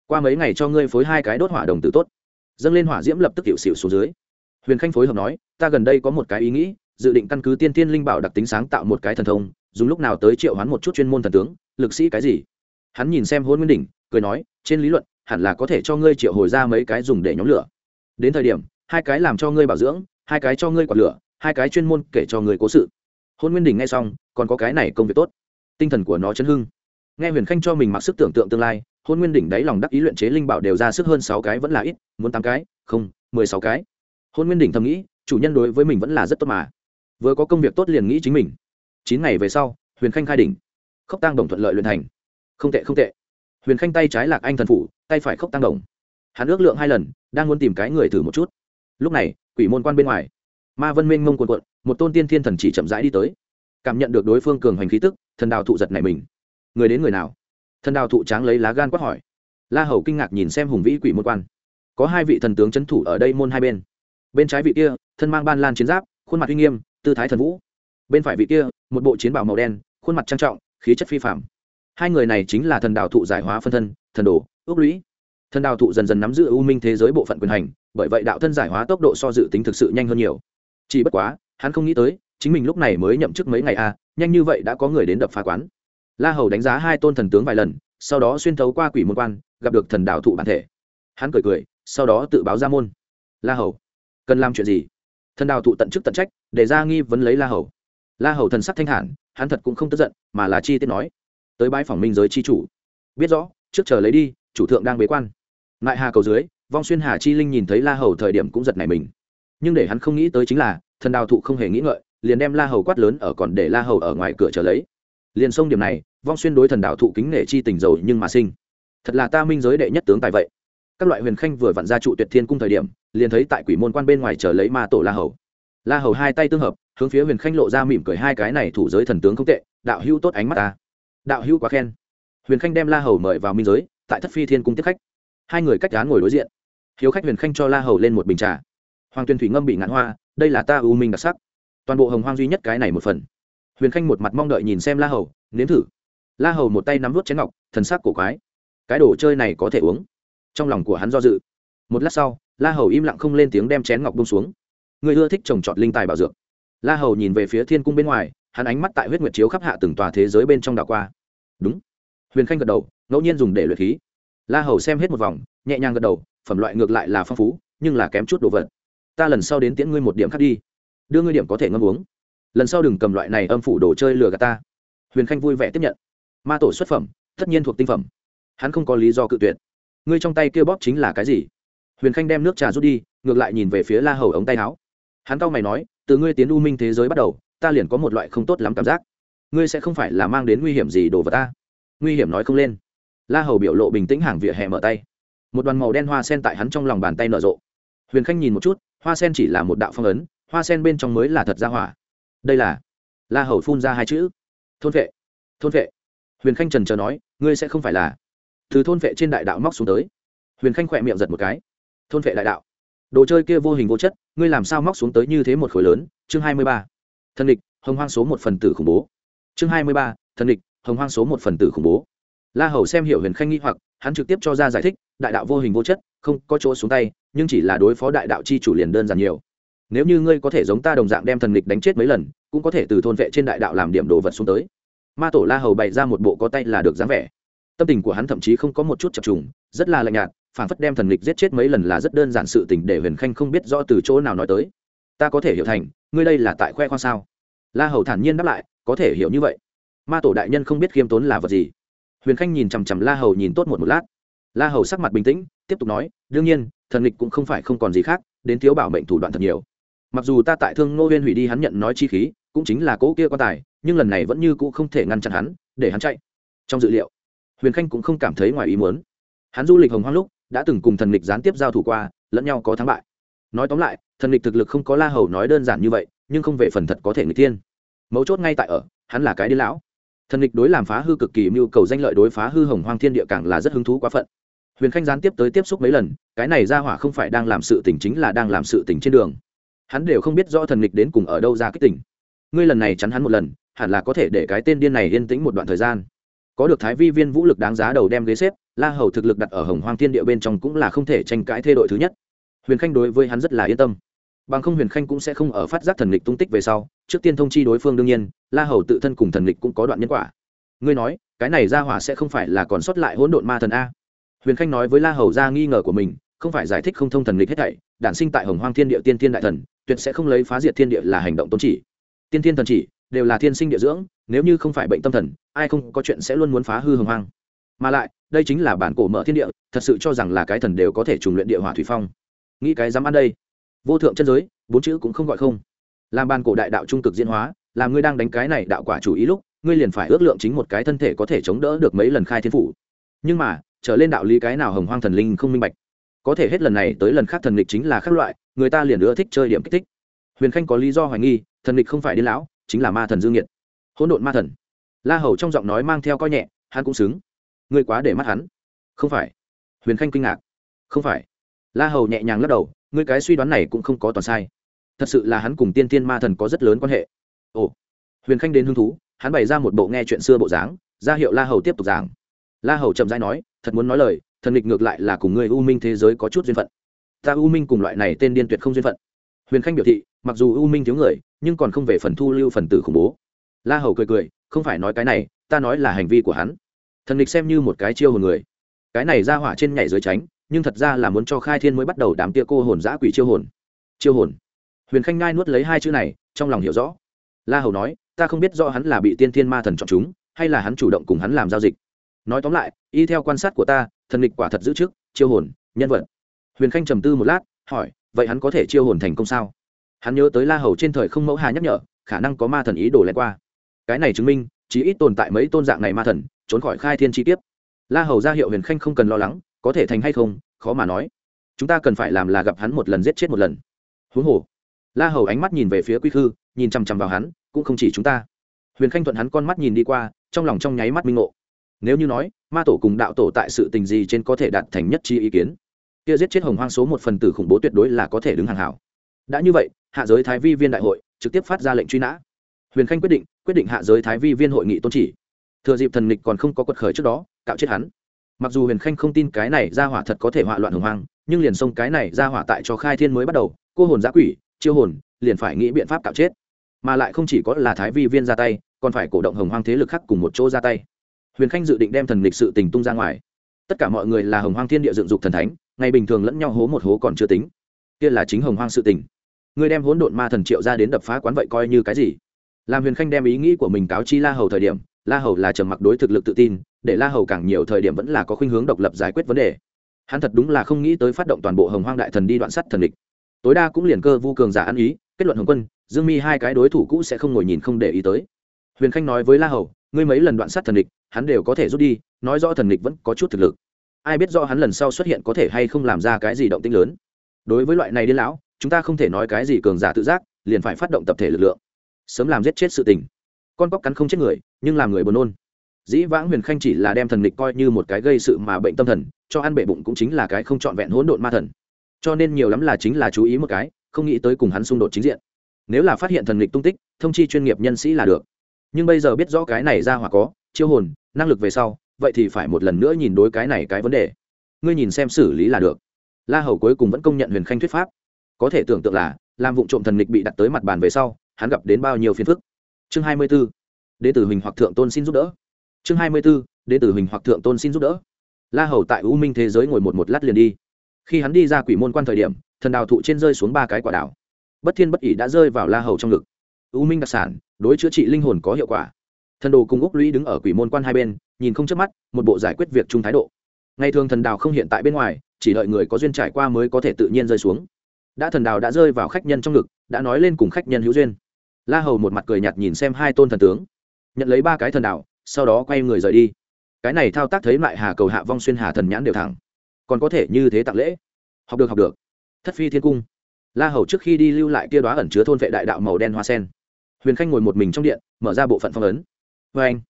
Qua mấy ngày cho ngươi phối hai cái đốt hỏa đồng tử tốt. Dâng lên hỏa diễm lập tức hiệu xịu xuống dưới. Huyền khanh phối hợp nói, ta gần đây có một cái ý nghĩ, dự định căn cứ tiên tiên linh bảo đặc tính sáng tạo một cái thần thông, dùng lúc nào tới triệu hoán một chút chuyên môn thần tướng, lực sĩ cái gì? Hắn nhìn xem hôn nguyên đỉnh, cười nói, trên lý luận hẳn là có thể cho ngươi triệu hồi ra mấy cái dùng để nhóm lửa. Đến thời điểm, hai cái làm cho ngươi bảo dưỡng, hai cái cho ngươi quạt lửa, hai cái chuyên môn kể cho ngươi cố sự. Hôn nguyên đỉnh nghe xong, còn có cái này công việc tốt. Tinh thần của nó chấn hưng. Nghe huyền khanh cho mình mặc sức tưởng tượng tương lai, hôn nguyên đỉnh đáy lòng đắc ý luyện chế linh bảo đều ra sức hơn sáu cái vẫn là ít, muốn tám cái, không, mười sáu cái. Hôn nguyên đỉnh thầm nghĩ, chủ nhân đối với mình vẫn là rất tốt mà. Vừa có công việc tốt liền nghĩ chính mình. Chín ngày về sau, huyền khanh khai đỉnh. Khốc tăng đồng thuận lợi luyện thành. Không tệ không tệ huyền khanh tay trái lạc anh thần phủ, tay phải khốc tăng đồng. Hắn ước lượng hai lần, đang muốn tìm cái người thử một chút. Lúc này, quỷ môn quan bên ngoài. Ma vân minh mông quần quận một tôn tiên thiên thần chỉ chậm rãi đi tới. Cảm nhận được đối phương cường hành khí tức, thần đào thụ giật này mình. Người đến người nào? Thần đào thụ tráng lấy lá gan quát hỏi. La hầu kinh ngạc nhìn xem hùng vĩ quỷ môn quan. Có hai vị thần tướng c h ấ n thủ ở đây môn hai bên. Bên trái vị kia, thân mang ban lan chiến giáp, khuôn mặt uy nghiêm, tư thái thần vũ. Bên phải vị kia, một bộ chiến bảo màu đen, khuôn mặt trang trọng, khí chất phi phạm hai người này chính là thần đạo thụ giải hóa phân thân thần đồ ước lũy. Thần đạo thụ dần dần nắm giữ ưu minh thế giới bộ phận quyền hành bởi vậy đạo thân giải hóa tốc độ so dự tính thực sự nhanh hơn nhiều. Chỉ bất quá hắn không nghĩ tới chính mình lúc này mới nhậm chức mấy ngày a à, nhanh như vậy đã có người đến đập phá quán. La hầu đánh giá hai tôn thần tướng vài lần sau đó xuyên thấu qua quỷ môn quan gặp được thần đạo thụ bản thể. Hắn cười cười sau đó tự báo ra môn. La hầu cần làm chuyện gì? Thần đạo thụ tận chức tận trách để ra nghi vấn lấy la hầu. La hầu thần sắc thanh hẳn hắn thật cũng không tức giận mà là chi tiết nói tới bãi phòng minh giới chi chủ. Biết rõ, trước chờ lấy đi, chủ thượng đang bế quan. Nại hà cầu dưới, vong xuyên hà chi linh nhìn thấy la hầu thời điểm cũng giật này mình. Nhưng để hắn không nghĩ tới chính là, thần đào thụ không hề nghĩ ngợi, liền đem la hầu quát lớn ở còn để la hầu ở ngoài cửa chờ lấy. Liền xông điểm này, vong xuyên đối thần đào thụ kính nể chi tình dầu nhưng mà sinh. Thật là ta minh giới đệ nhất tướng tài vậy. Các loại huyền khanh vừa vặn ra trụ tuyệt thiên cung thời điểm, liền thấy tại quỷ môn quan bên ngoài chờ lấy ma tổ la hầu. La hầu hai tay tương hợp, hướng phía huyền khanh lộ ra mỉm cười hai cái này thủ giới thần tướng không tệ, đạo hữu tốt ánh mắt ta đạo hữu quá khen. Huyền khanh đem la hầu mời vào minh giới, tại thất phi thiên cung tiếp khách. Hai người cách án ngồi đối diện. Hiếu khách huyền khanh cho la hầu lên một bình trà. Hoàng tuyên thủy ngâm bị ngạn hoa, đây là ta ưu minh đặc sắc. Toàn bộ hồng hoang duy nhất cái này một phần. Huyền khanh một mặt mong đợi nhìn xem la hầu, nếm thử. La hầu một tay nắm vút chén ngọc, thần sắc cổ quái. Cái đồ chơi này có thể uống. Trong lòng của hắn do dự. Một lát sau, la hầu im lặng không lên tiếng đem chén ngọc bông xuống. Người ưa thích trồng trọt linh tài bảo dược. La hầu nhìn về phía thiên cung bên ngoài, hắn ánh mắt tại huyết nguyệt chiếu khắp hạ từng tòa thế giới bên trong đảo qua đúng. Huyền khanh gật đầu, ngẫu nhiên dùng để luyện khí. La hầu xem hết một vòng, nhẹ nhàng gật đầu, phẩm loại ngược lại là phong phú, nhưng là kém chút đồ vật. Ta lần sau đến tiễn ngươi một điểm khác đi. Đưa ngươi điểm có thể ngâm uống. Lần sau đừng cầm loại này âm phủ đồ chơi lừa gạt ta. Huyền khanh vui vẻ tiếp nhận. Ma tổ xuất phẩm, tất nhiên thuộc tinh phẩm. Hắn không có lý do cự tuyệt. Ngươi trong tay kia bóp chính là cái gì? Huyền khanh đem nước trà rút đi, ngược lại nhìn về phía la hầu ống tay áo. Hắn cau mày nói, từ ngươi tiến u minh thế giới bắt đầu, ta liền có một loại không tốt lắm cảm giác ngươi sẽ không phải là mang đến nguy hiểm gì đồ vào ta. Nguy hiểm nói không lên. La hầu biểu lộ bình tĩnh hàng vỉa hè mở tay. Một đoàn màu đen hoa sen tại hắn trong lòng bàn tay nở rộ. Huyền khanh nhìn một chút, hoa sen chỉ là một đạo phong ấn, hoa sen bên trong mới là thật ra hỏa. Đây là la hầu phun ra hai chữ. Thôn vệ thôn vệ. Huyền khanh trần trờ nói, ngươi sẽ không phải là. Từ thôn vệ trên đại đạo móc xuống tới. Huyền khanh khỏe miệng giật một cái. Thôn vệ đại đạo. Đồ chơi kia vô hình vô chất, ngươi làm sao móc xuống tới như thế một khối lớn? Chương hai mươi ba. Thân địch, hồng hoang số một phần tử khủng bố chương hai mươi ba, thần địch, hồng hoang số một phần tử khủng bố. La hầu xem hiểu huyền khanh nghi hoặc, hắn trực tiếp cho ra giải thích, đại đạo vô hình vô chất, không có chỗ xuống tay, nhưng chỉ là đối phó đại đạo chi chủ liền đơn giản nhiều. Nếu như ngươi có thể giống ta đồng dạng đem thần địch đánh chết mấy lần, cũng có thể từ thôn vệ trên đại đạo làm điểm đồ vật xuống tới. Ma tổ la hầu bày ra một bộ có tay là được dáng vẻ. Tâm tình của hắn thậm chí không có một chút chập trùng, rất là lạnh nhạt, phản phất đem thần địch giết chết mấy lần là rất đơn giản sự tình để huyền khanh không biết rõ từ chỗ nào nói tới. Ta có thể hiểu thành, ngươi đây là tại khoe khoang sao? La hầu thản nhiên đáp lại, có thể hiểu như vậy. Ma tổ đại nhân không biết khiêm tốn là vật gì. Huyền khanh nhìn chằm chằm la hầu nhìn tốt một một lát. La hầu sắc mặt bình tĩnh, tiếp tục nói, đương nhiên, thần Lịch cũng không phải không còn gì khác, đến thiếu bảo mệnh thủ đoạn thật nhiều. Mặc dù ta tại thương Ngô huyên hủy đi hắn nhận nói chi khí, cũng chính là cỗ kia quan tài, nhưng lần này vẫn như cũ không thể ngăn chặn hắn, để hắn chạy. Trong dự liệu, huyền khanh cũng không cảm thấy ngoài ý muốn. Hắn du lịch hồng hoang lúc, đã từng cùng thần Lịch gián tiếp giao thủ qua, lẫn nhau có thắng bại. Nói tóm lại, thần Lịch thực lực không có la hầu nói đơn giản như vậy nhưng không về phần thật có thể người tiên mấu chốt ngay tại ở, hắn là cái điên lão. Thần địch đối làm phá hư cực kỳ mưu cầu danh lợi đối phá hư hồng hoang thiên địa càng là rất hứng thú quá phận. Huyền khanh gián tiếp tới tiếp xúc mấy lần, cái này ra hỏa không phải đang làm sự tình chính là đang làm sự tình trên đường. Hắn đều không biết rõ thần nghịch đến cùng ở đâu ra cái tình. Ngươi lần này chắn hắn một lần, hẳn là có thể để cái tên điên này yên tĩnh một đoạn thời gian. Có được thái vi viên vũ lực đáng giá đầu đem ghế xếp, la hầu thực lực đặt ở hồng hoang thiên địa bên trong cũng là không thể tranh cãi thê đội thứ nhất. Huyền khanh đối với hắn rất là yên tâm bằng không huyền khanh cũng sẽ không ở phát giác thần lịch tung tích về sau, trước tiên thông chi đối phương đương nhiên, la hầu tự thân cùng thần lịch cũng có đoạn nhân quả. Ngươi nói, cái này ra hỏa sẽ không phải là còn sót lại hỗn độn ma thần a? Huyền khanh nói với la hầu ra nghi ngờ của mình, không phải giải thích không thông thần lịch hết thảy, đản sinh tại hồng hoang thiên địa tiên thiên đại thần, tuyệt sẽ không lấy phá diệt thiên địa là hành động tôn chỉ. Tiên thiên thần chỉ, đều là thiên sinh địa dưỡng, nếu như không phải bệnh tâm thần, ai không có chuyện sẽ luôn muốn phá hư hồng hoang. Mà lại, đây chính là bản cổ mở thiên địa, thật sự cho rằng là cái thần đều có thể trùng luyện địa hỏa thủy phong. Nghĩ cái dám ăn đây vô thượng chân giới, bốn chữ cũng không gọi không. Làm bàn cổ đại đạo trung cực diễn hóa là ngươi đang đánh cái này đạo quả chủ ý lúc, ngươi liền phải ước lượng chính một cái thân thể có thể chống đỡ được mấy lần khai thiên phủ. Nhưng mà, trở lên đạo lý cái nào hồng hoang thần linh không minh bạch. Có thể hết lần này tới lần khác thần lịch chính là khác loại, người ta liền ưa thích chơi điểm kích thích. Huyền khanh có lý do hoài nghi, thần lịch không phải đi lão, chính là ma thần dương nhiệt hỗn độn ma thần. La hầu trong giọng nói mang theo coi nhẹ, hắn cũng xứng. Ngươi quá để mắt hắn. Không phải. Huyền khanh kinh ngạc. Không phải. La hầu nhẹ nhàng lắc đầu ngươi cái suy đoán này cũng không có toàn sai. Thật sự là hắn cùng tiên tiên ma thần có rất lớn quan hệ. Ồ, huyền khanh đến hứng thú, hắn bày ra một bộ nghe chuyện xưa bộ dáng, ra hiệu la hầu tiếp tục giảng. La hầu chậm rãi nói, thật muốn nói lời, thần địch ngược lại là cùng người u minh thế giới có chút duyên phận. Ta u minh cùng loại này tên điên tuyệt không duyên phận. Huyền khanh biểu thị, mặc dù u minh thiếu người, nhưng còn không về phần thu lưu phần tử khủng bố. La hầu cười cười, không phải nói cái này, ta nói là hành vi của hắn. Thần địch xem như một cái chiêu hồn người. Cái này ra hỏa trên nhảy dưới tránh nhưng thật ra là muốn cho khai thiên mới bắt đầu đám tia cô hồn giã quỷ chiêu hồn. Chiêu hồn. Huyền khanh ngai nuốt lấy hai chữ này, trong lòng hiểu rõ. La hầu nói, ta không biết do hắn là bị tiên thiên ma thần chọn chúng, hay là hắn chủ động cùng hắn làm giao dịch. Nói tóm lại, y theo quan sát của ta, thần lịch quả thật giữ chức, chiêu hồn, nhân vật. Huyền khanh trầm tư một lát, hỏi, vậy hắn có thể chiêu hồn thành công sao? Hắn nhớ tới la hầu trên thời không mẫu hà nhắc nhở, khả năng có ma thần ý đồ lén qua. Cái này chứng minh chỉ ít tồn tại mấy tôn dạng này ma thần, trốn khỏi khai thiên chi tiết la hầu ra hiệu huyền khanh không cần lo lắng có thể thành hay không, khó mà nói. Chúng ta cần phải làm là gặp hắn một lần giết chết một lần. Huống hồ, la hầu ánh mắt nhìn về phía quy khư, nhìn chằm chằm vào hắn, cũng không chỉ chúng ta. Huyền khanh thuận hắn con mắt nhìn đi qua, trong lòng trong nháy mắt minh ngộ. Nếu như nói, ma tổ cùng đạo tổ tại sự tình gì trên có thể đạt thành nhất chi ý kiến? Kia giết chết hồng hoang số một phần tử khủng bố tuyệt đối là có thể đứng hàng hảo. Đã như vậy, hạ giới thái vi viên đại hội trực tiếp phát ra lệnh truy nã. Huyền khanh quyết định quyết định hạ giới thái vi viên hội nghị tôn chỉ. Thừa dịp thần nghịch còn không có quật khởi trước đó, cạo chết hắn mặc dù huyền khanh không tin cái này ra hỏa thật có thể hỏa loạn hồng hoang, nhưng liền xông cái này ra hỏa tại cho khai thiên mới bắt đầu, cô hồn giã quỷ, chiêu hồn, liền phải nghĩ biện pháp cạo chết. Mà lại không chỉ có là thái vi viên ra tay, còn phải cổ động hồng hoang thế lực khác cùng một chỗ ra tay. Huyền khanh dự định đem thần lịch sự tình tung ra ngoài. Tất cả mọi người là hồng hoang thiên địa dựng dục thần thánh, ngày bình thường lẫn nhau hố một hố còn chưa tính. Kia là chính hồng hoang sự tình. Người đem hỗn độn ma thần triệu ra đến đập phá quán vậy coi như cái gì? Làm huyền khanh đem ý nghĩ của mình cáo chi la hầu thời điểm la hầu là trầm mặc đối thực lực tự tin, để la hầu càng nhiều thời điểm vẫn là có khuynh hướng độc lập giải quyết vấn đề. Hắn thật đúng là không nghĩ tới phát động toàn bộ hồng hoang đại thần đi đoạn sắt thần địch. Tối đa cũng liền cơ vu cường giả ăn ý, kết luận hồng quân, dương mi hai cái đối thủ cũ sẽ không ngồi nhìn không để ý tới. Huyền khanh nói với la hầu, ngươi mấy lần đoạn sát thần địch, hắn đều có thể rút đi, nói rõ thần địch vẫn có chút thực lực. Ai biết do hắn lần sau xuất hiện có thể hay không làm ra cái gì động tinh lớn. Đối với loại này điên lão, chúng ta không thể nói cái gì cường giả tự giác, liền phải phát động tập thể lực lượng. Sớm làm giết chết sự tình. Con cóc cắn không chết người nhưng làm người buồn nôn. Dĩ vãng huyền khanh chỉ là đem thần lịch coi như một cái gây sự mà bệnh tâm thần, cho ăn bệ bụng cũng chính là cái không trọn vẹn hỗn độn ma thần. Cho nên nhiều lắm là chính là chú ý một cái, không nghĩ tới cùng hắn xung đột chính diện. Nếu là phát hiện thần lịch tung tích, thông chi chuyên nghiệp nhân sĩ là được. Nhưng bây giờ biết rõ cái này ra hoặc có, chiêu hồn, năng lực về sau, vậy thì phải một lần nữa nhìn đối cái này cái vấn đề. Ngươi nhìn xem xử lý là được. La hầu cuối cùng vẫn công nhận huyền khanh thuyết pháp. Có thể tưởng tượng là, làm vụ trộm thần lịch bị đặt tới mặt bàn về sau, hắn gặp đến bao nhiêu phiền phức. Chương hai mươi b ố Đế tử huỳnh hoặc thượng tôn xin giúp đỡ. Chương hai mươi b ố đ tử huỳnh hoặc thượng tôn xin giúp đỡ. La hầu tại u minh thế giới ngồi một một lát liền đi. Khi hắn đi ra quỷ môn quan thời điểm, thần đào thụ trên rơi xuống ba cái quả đảo bất thiên bất ỉ đã rơi vào la hầu trong ngực. U minh đặc sản, đối chữa trị linh hồn có hiệu quả. Thần đồ cùng úc lũy đứng ở quỷ môn quan hai bên, nhìn không chớp mắt, một bộ giải quyết việc chung thái độ. Ngày thường thần đào không hiện tại bên ngoài, chỉ đợi người có duyên trải qua mới có thể tự nhiên rơi xuống. Đã thần đào đã rơi vào khách nhân trong ngực, đã nói lên cùng khách nhân hữu duyên. La hầu một mặt cười nhạt nhìn xem hai tôn thần tướng nhận lấy ba cái thần đạo, sau đó quay người rời đi. Cái này thao tác thấy lại hà cầu hạ vong xuyên hà thần nhãn đều thẳng. Còn có thể như thế tặng lễ. Học được học được. Thất phi thiên cung. La hầu trước khi đi lưu lại kia đoá ẩn chứa thôn vệ đại đạo màu đen hoa sen. Huyền khanh ngồi một mình trong điện mở ra bộ phận phong ấn. Vê anh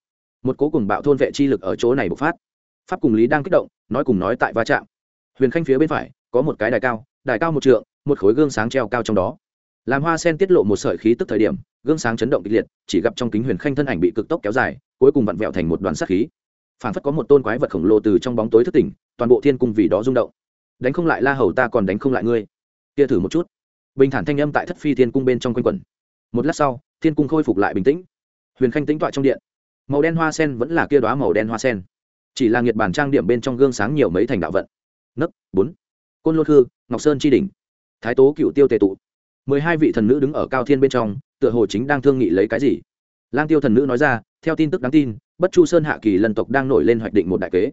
một cố cùng bạo thôn vệ chi lực ở chỗ này bộc phát. Pháp cùng lý đang kích động nói cùng nói tại va chạm. Huyền khanh phía bên phải có một cái đài cao đài cao một trượng một khối gương sáng treo cao trong đó làm hoa sen tiết lộ một sợi khí tức thời điểm, gương sáng chấn động kịch liệt, chỉ gặp trong kính huyền khanh thân ảnh bị cực tốc kéo dài, cuối cùng vặn vẹo thành một đoàn sát khí. Phản phất có một tôn quái vật khổng lồ từ trong bóng tối thức tỉnh, toàn bộ thiên cung vì đó rung động. Đánh không lại la hầu ta còn đánh không lại ngươi. Kia thử một chút. Bình thản thanh âm tại thất phi thiên cung bên trong quanh quẩn. Một lát sau, thiên cung khôi phục lại bình tĩnh. Huyền khanh tính tọa trong điện. Màu đen hoa sen vẫn là kia đoá màu đen hoa sen. Chỉ là nghiệt bản trang điểm bên trong gương sáng nhiều mấy thành đạo vận. Nấc, bốn. Côn lôn hư ngọc sơn tri đình thái tố cựu tiêu tề tụ mười hai vị thần nữ đứng ở cao thiên bên trong, tựa hồ chính đang thương nghị lấy cái gì. Lang tiêu thần nữ nói ra, theo tin tức đáng tin, bất chu sơn hạ kỳ lân tộc đang nổi lên hoạch định một đại kế.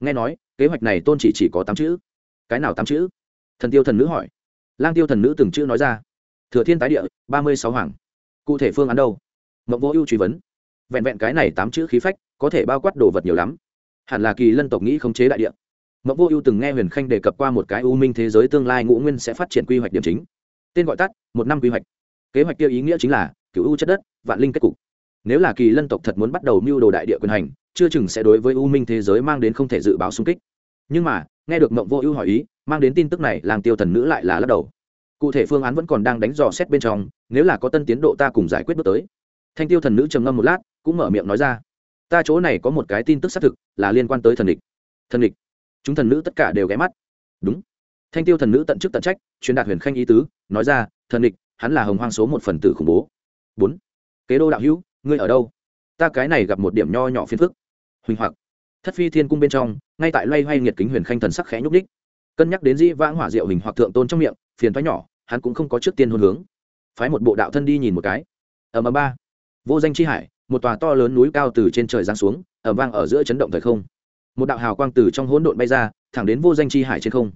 Nghe nói, kế hoạch này tôn chỉ chỉ có tám chữ. Cái nào tám chữ? Thần tiêu thần nữ hỏi. Lang tiêu thần nữ từng chữ nói ra. Thừa thiên tái địa, ba mươi sáu hoàng. Cụ thể phương án đâu? Mộng vô ưu truy vấn. Vẹn vẹn cái này tám chữ khí phách, có thể bao quát đồ vật nhiều lắm. Hẳn là kỳ lân tộc nghĩ khống chế đại địa. Mộng vô ưu từng nghe huyền khanh đề cập qua một cái u minh thế giới tương lai ngũ nguyên sẽ phát triển quy hoạch điểm chính tên gọi tắt, một năm quy hoạch. Kế hoạch kia ý nghĩa chính là cựu u chất đất, vạn linh kết cục. Nếu là kỳ lân tộc thật muốn bắt đầu mưu đồ đại địa quyền hành, chưa chừng sẽ đối với u minh thế giới mang đến không thể dự báo xung kích. Nhưng mà, nghe được mộng vô ưu hỏi ý, mang đến tin tức này, làng tiêu thần nữ lại là lắc đầu. Cụ thể phương án vẫn còn đang đánh dò xét bên trong, nếu là có tân tiến độ ta cùng giải quyết bước tới. Thanh tiêu thần nữ trầm ngâm một lát, cũng mở miệng nói ra. Ta chỗ này có một cái tin tức xác thực, là liên quan tới thần địch. Thần địch. Chúng thần nữ tất cả đều ghé mắt. Đúng thanh tiêu thần nữ tận chức tận trách, truyền đạt huyền khanh ý tứ, nói ra, thần địch hắn là hồng hoang số một phần tử khủng bố. Bốn. Kế đô đạo hữu, ngươi ở đâu? Ta cái này gặp một điểm nho nhỏ phiền phức. Huỳnh hoặc. Thất phi thiên cung bên trong, ngay tại loay hoay nghiệt kính huyền khanh thần sắc khẽ nhúc đích cân nhắc đến dĩ vãng hỏa diệu hình hoặc thượng tôn trong miệng, phiền thoái nhỏ, hắn cũng không có trước tiên hôn hướng. Phái một bộ đạo thân đi nhìn một cái. Ở mờ ba. Vô danh chi hải, một tòa to lớn núi cao từ trên trời giáng xuống ở vang ở giữa chấn động thời không. Một đạo hào quang từ trong hỗn độn bay ra, thẳng đến vô danh chi hải trên không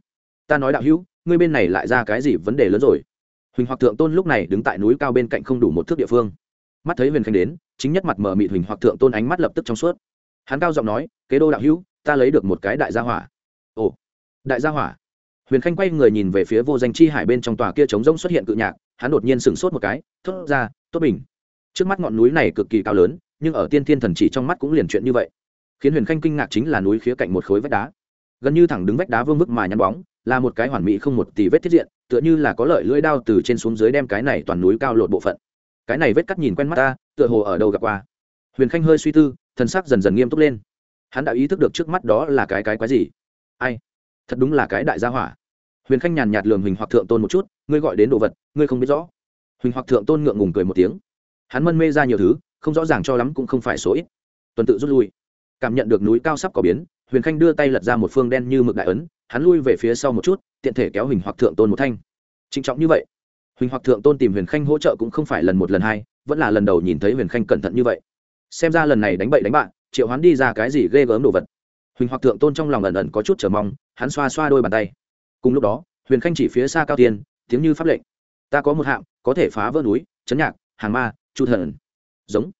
ta nói đạo hữu, ngươi bên này lại ra cái gì vấn đề lớn rồi? Huỳnh hoặc thượng tôn lúc này đứng tại núi cao bên cạnh không đủ một thước địa phương. Mắt thấy huyền khanh đến, chính nhất mặt mở mịt huỳnh hoặc thượng tôn ánh mắt lập tức trong suốt. Hắn cao giọng nói, kế đô đạo hữu, ta lấy được một cái đại gia hỏa. Ồ, đại gia hỏa? Huyền khanh quay người nhìn về phía vô danh chi hải bên trong tòa kia trống rỗng xuất hiện cự nhạc, hắn đột nhiên sửng sốt một cái thốt ra tốt bình. Trước mắt ngọn núi này cực kỳ cao lớn, nhưng ở tiên thiên thần chỉ trong mắt cũng liền chuyện như vậy. Khiến huyền khanh kinh ngạc chính là núi khía cạnh một khối vách đá. Gần như thẳng đứng vách đá vương vức mà nhăn bóng là một cái hoàn mỹ không một tỷ vết thiết diện, tựa như là có lợi lưỡi đao từ trên xuống dưới đem cái này toàn núi cao lột bộ phận. Cái này vết cắt nhìn quen mắt ta, tựa hồ ở đâu gặp qua. Huyền khanh hơi suy tư, thần sắc dần dần nghiêm túc lên. Hắn đã ý thức được trước mắt đó là cái cái quái gì? Ai? Thật đúng là cái đại gia hỏa. Huyền khanh nhàn nhạt lường huỳnh hoặc thượng tôn một chút, ngươi gọi đến đồ vật, ngươi không biết rõ. Huỳnh hoặc thượng tôn ngượng ngùng cười một tiếng. Hắn mân mê ra nhiều thứ, không rõ ràng cho lắm cũng không phải số ít. Tuần tự rút lui. Cảm nhận được núi cao sắp có biến, huyền khanh đưa tay lật ra một phương đen như mực đại ấn hắn lui về phía sau một chút, tiện thể kéo huỳnh hoặc thượng tôn một thanh. Trịnh trọng như vậy, huỳnh hoặc thượng tôn tìm huyền khanh hỗ trợ cũng không phải lần một lần hai, vẫn là lần đầu nhìn thấy huyền khanh cẩn thận như vậy. Xem ra lần này đánh bậy đánh bạn, triệu hoán đi ra cái gì ghê gớm đồ vật. Huỳnh hoặc thượng tôn trong lòng ẩn ẩn có chút chờ mong, hắn xoa xoa đôi bàn tay. Cùng lúc đó, huyền khanh chỉ phía xa cao tiên, tiếng như pháp lệnh. Ta có một hạng, có thể phá vỡ núi, chấn nhạc, hàng ma, chu thần. Giống.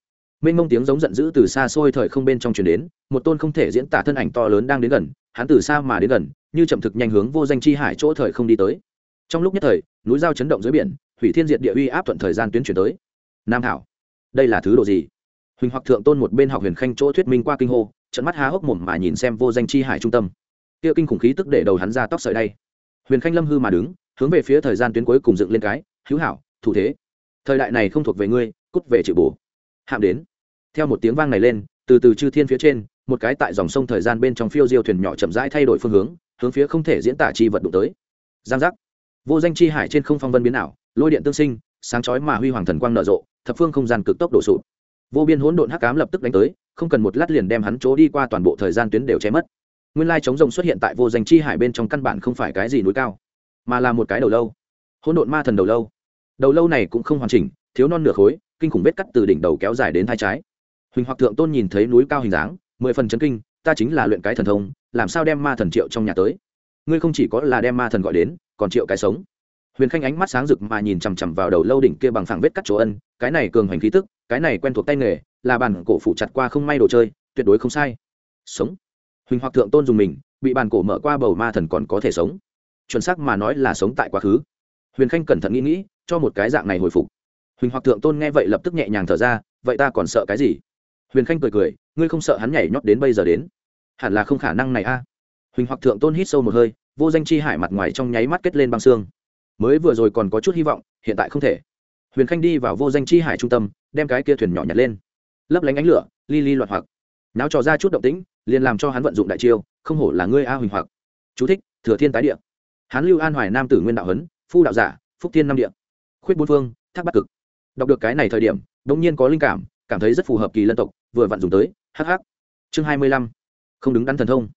Mênh mông tiếng giống giận dữ từ xa xôi thời không bên trong truyền đến, một tôn không thể diễn tả thân ảnh to lớn đang đến gần, hắn từ xa mà đến gần như chậm thực nhanh hướng vô danh chi hải chỗ thời không đi tới. Trong lúc nhất thời, núi giao chấn động dưới biển hủy thiên diệt địa uy áp thuận thời gian tuyến chuyển tới. Nam thảo, đây là thứ đồ gì? Huỳnh hoặc thượng tôn một bên học huyền khanh chỗ thuyết minh qua kinh hô trận mắt há hốc mồm mà nhìn xem vô danh chi hải trung tâm. Kia kinh khủng khí tức để đầu hắn ra tóc sợi đây huyền khanh lâm hư mà đứng, hướng về phía thời gian tuyến cuối cùng dựng lên cái, hữu hảo, thủ thế. Thời đại này không thuộc về ngươi, cút về chịu bổ. Hạm đến. Theo một tiếng vang này lên, từ từ chư thiên phía trên, một cái tại dòng sông thời gian bên trong phiêu diêu thuyền nhỏ chậm rãi thay đổi phương hướng hướng phía không thể diễn tả chi vật đụng tới. Giang giác. Vô danh chi hải trên không phong vân biến ảo, lôi điện tương sinh, sáng chói mà huy hoàng thần quang nở rộ, thập phương không gian cực tốc đổ sụp. Vô biên hỗn độn hắc ám lập tức đánh tới, không cần một lát liền đem hắn chỗ đi qua toàn bộ thời gian tuyến đều che mất. Nguyên lai chống rồng xuất hiện tại vô danh chi hải bên trong căn bản không phải cái gì núi cao, mà là một cái đầu lâu. Hỗn độn ma thần đầu lâu. Đầu lâu này cũng không hoàn chỉnh, thiếu non nửa khối, kinh khủng vết cắt từ đỉnh đầu kéo dài đến thái trái. Huỳnh hoặc thượng tôn nhìn thấy núi cao hình dáng, mười phần chấn kinh ta chính là luyện cái thần thông, làm sao đem ma thần triệu trong nhà tới? Ngươi không chỉ có là đem ma thần gọi đến, còn triệu cái sống. Huyền khanh ánh mắt sáng rực mà nhìn chằm chằm vào đầu lâu đỉnh kia bằng phẳng vết cắt chỗ ân, cái này cường hành khí tức, cái này quen thuộc tay nghề, là bàn cổ phủ chặt qua không may đồ chơi, tuyệt đối không sai. Sống. Huỳnh hoặc thượng tôn dùng mình, bị bàn cổ mở qua bầu ma thần còn có thể sống. Chuẩn xác mà nói là sống tại quá khứ. Huyền khanh cẩn thận nghĩ nghĩ, cho một cái dạng này hồi phục. Huỳnh hoặc thượng tôn nghe vậy lập tức nhẹ nhàng thở ra, vậy ta còn sợ cái gì? Huyền khanh cười cười ngươi không sợ hắn nhảy nhót đến bây giờ đến? Hẳn là không khả năng này a. Huỳnh hoặc thượng tôn hít sâu một hơi, vô danh chi hải mặt ngoài trong nháy mắt kết lên băng xương. Mới vừa rồi còn có chút hy vọng, hiện tại không thể. Huyền khanh đi vào vô danh chi hải trung tâm, đem cái kia thuyền nhỏ nhặt lên. Lấp lánh ánh lửa, li li loạn hoặc. Náo trò ra chút động tĩnh, liền làm cho hắn vận dụng đại chiêu, không hổ là ngươi a huỳnh hoặc. Chú thích, thừa thiên tái địa. Hán lưu an hoài nam tử nguyên đạo hấn, phu đạo giả, phúc thiên nam địa. Khuyết bốn phương, thác bắc cực. Đọc được cái này thời điểm đông nhiên có linh cảm cảm thấy rất phù hợp kỳ lân tộc, vừa vặn dùng tới hh chương hai mươi lăm. Không đứng đắn thần thông.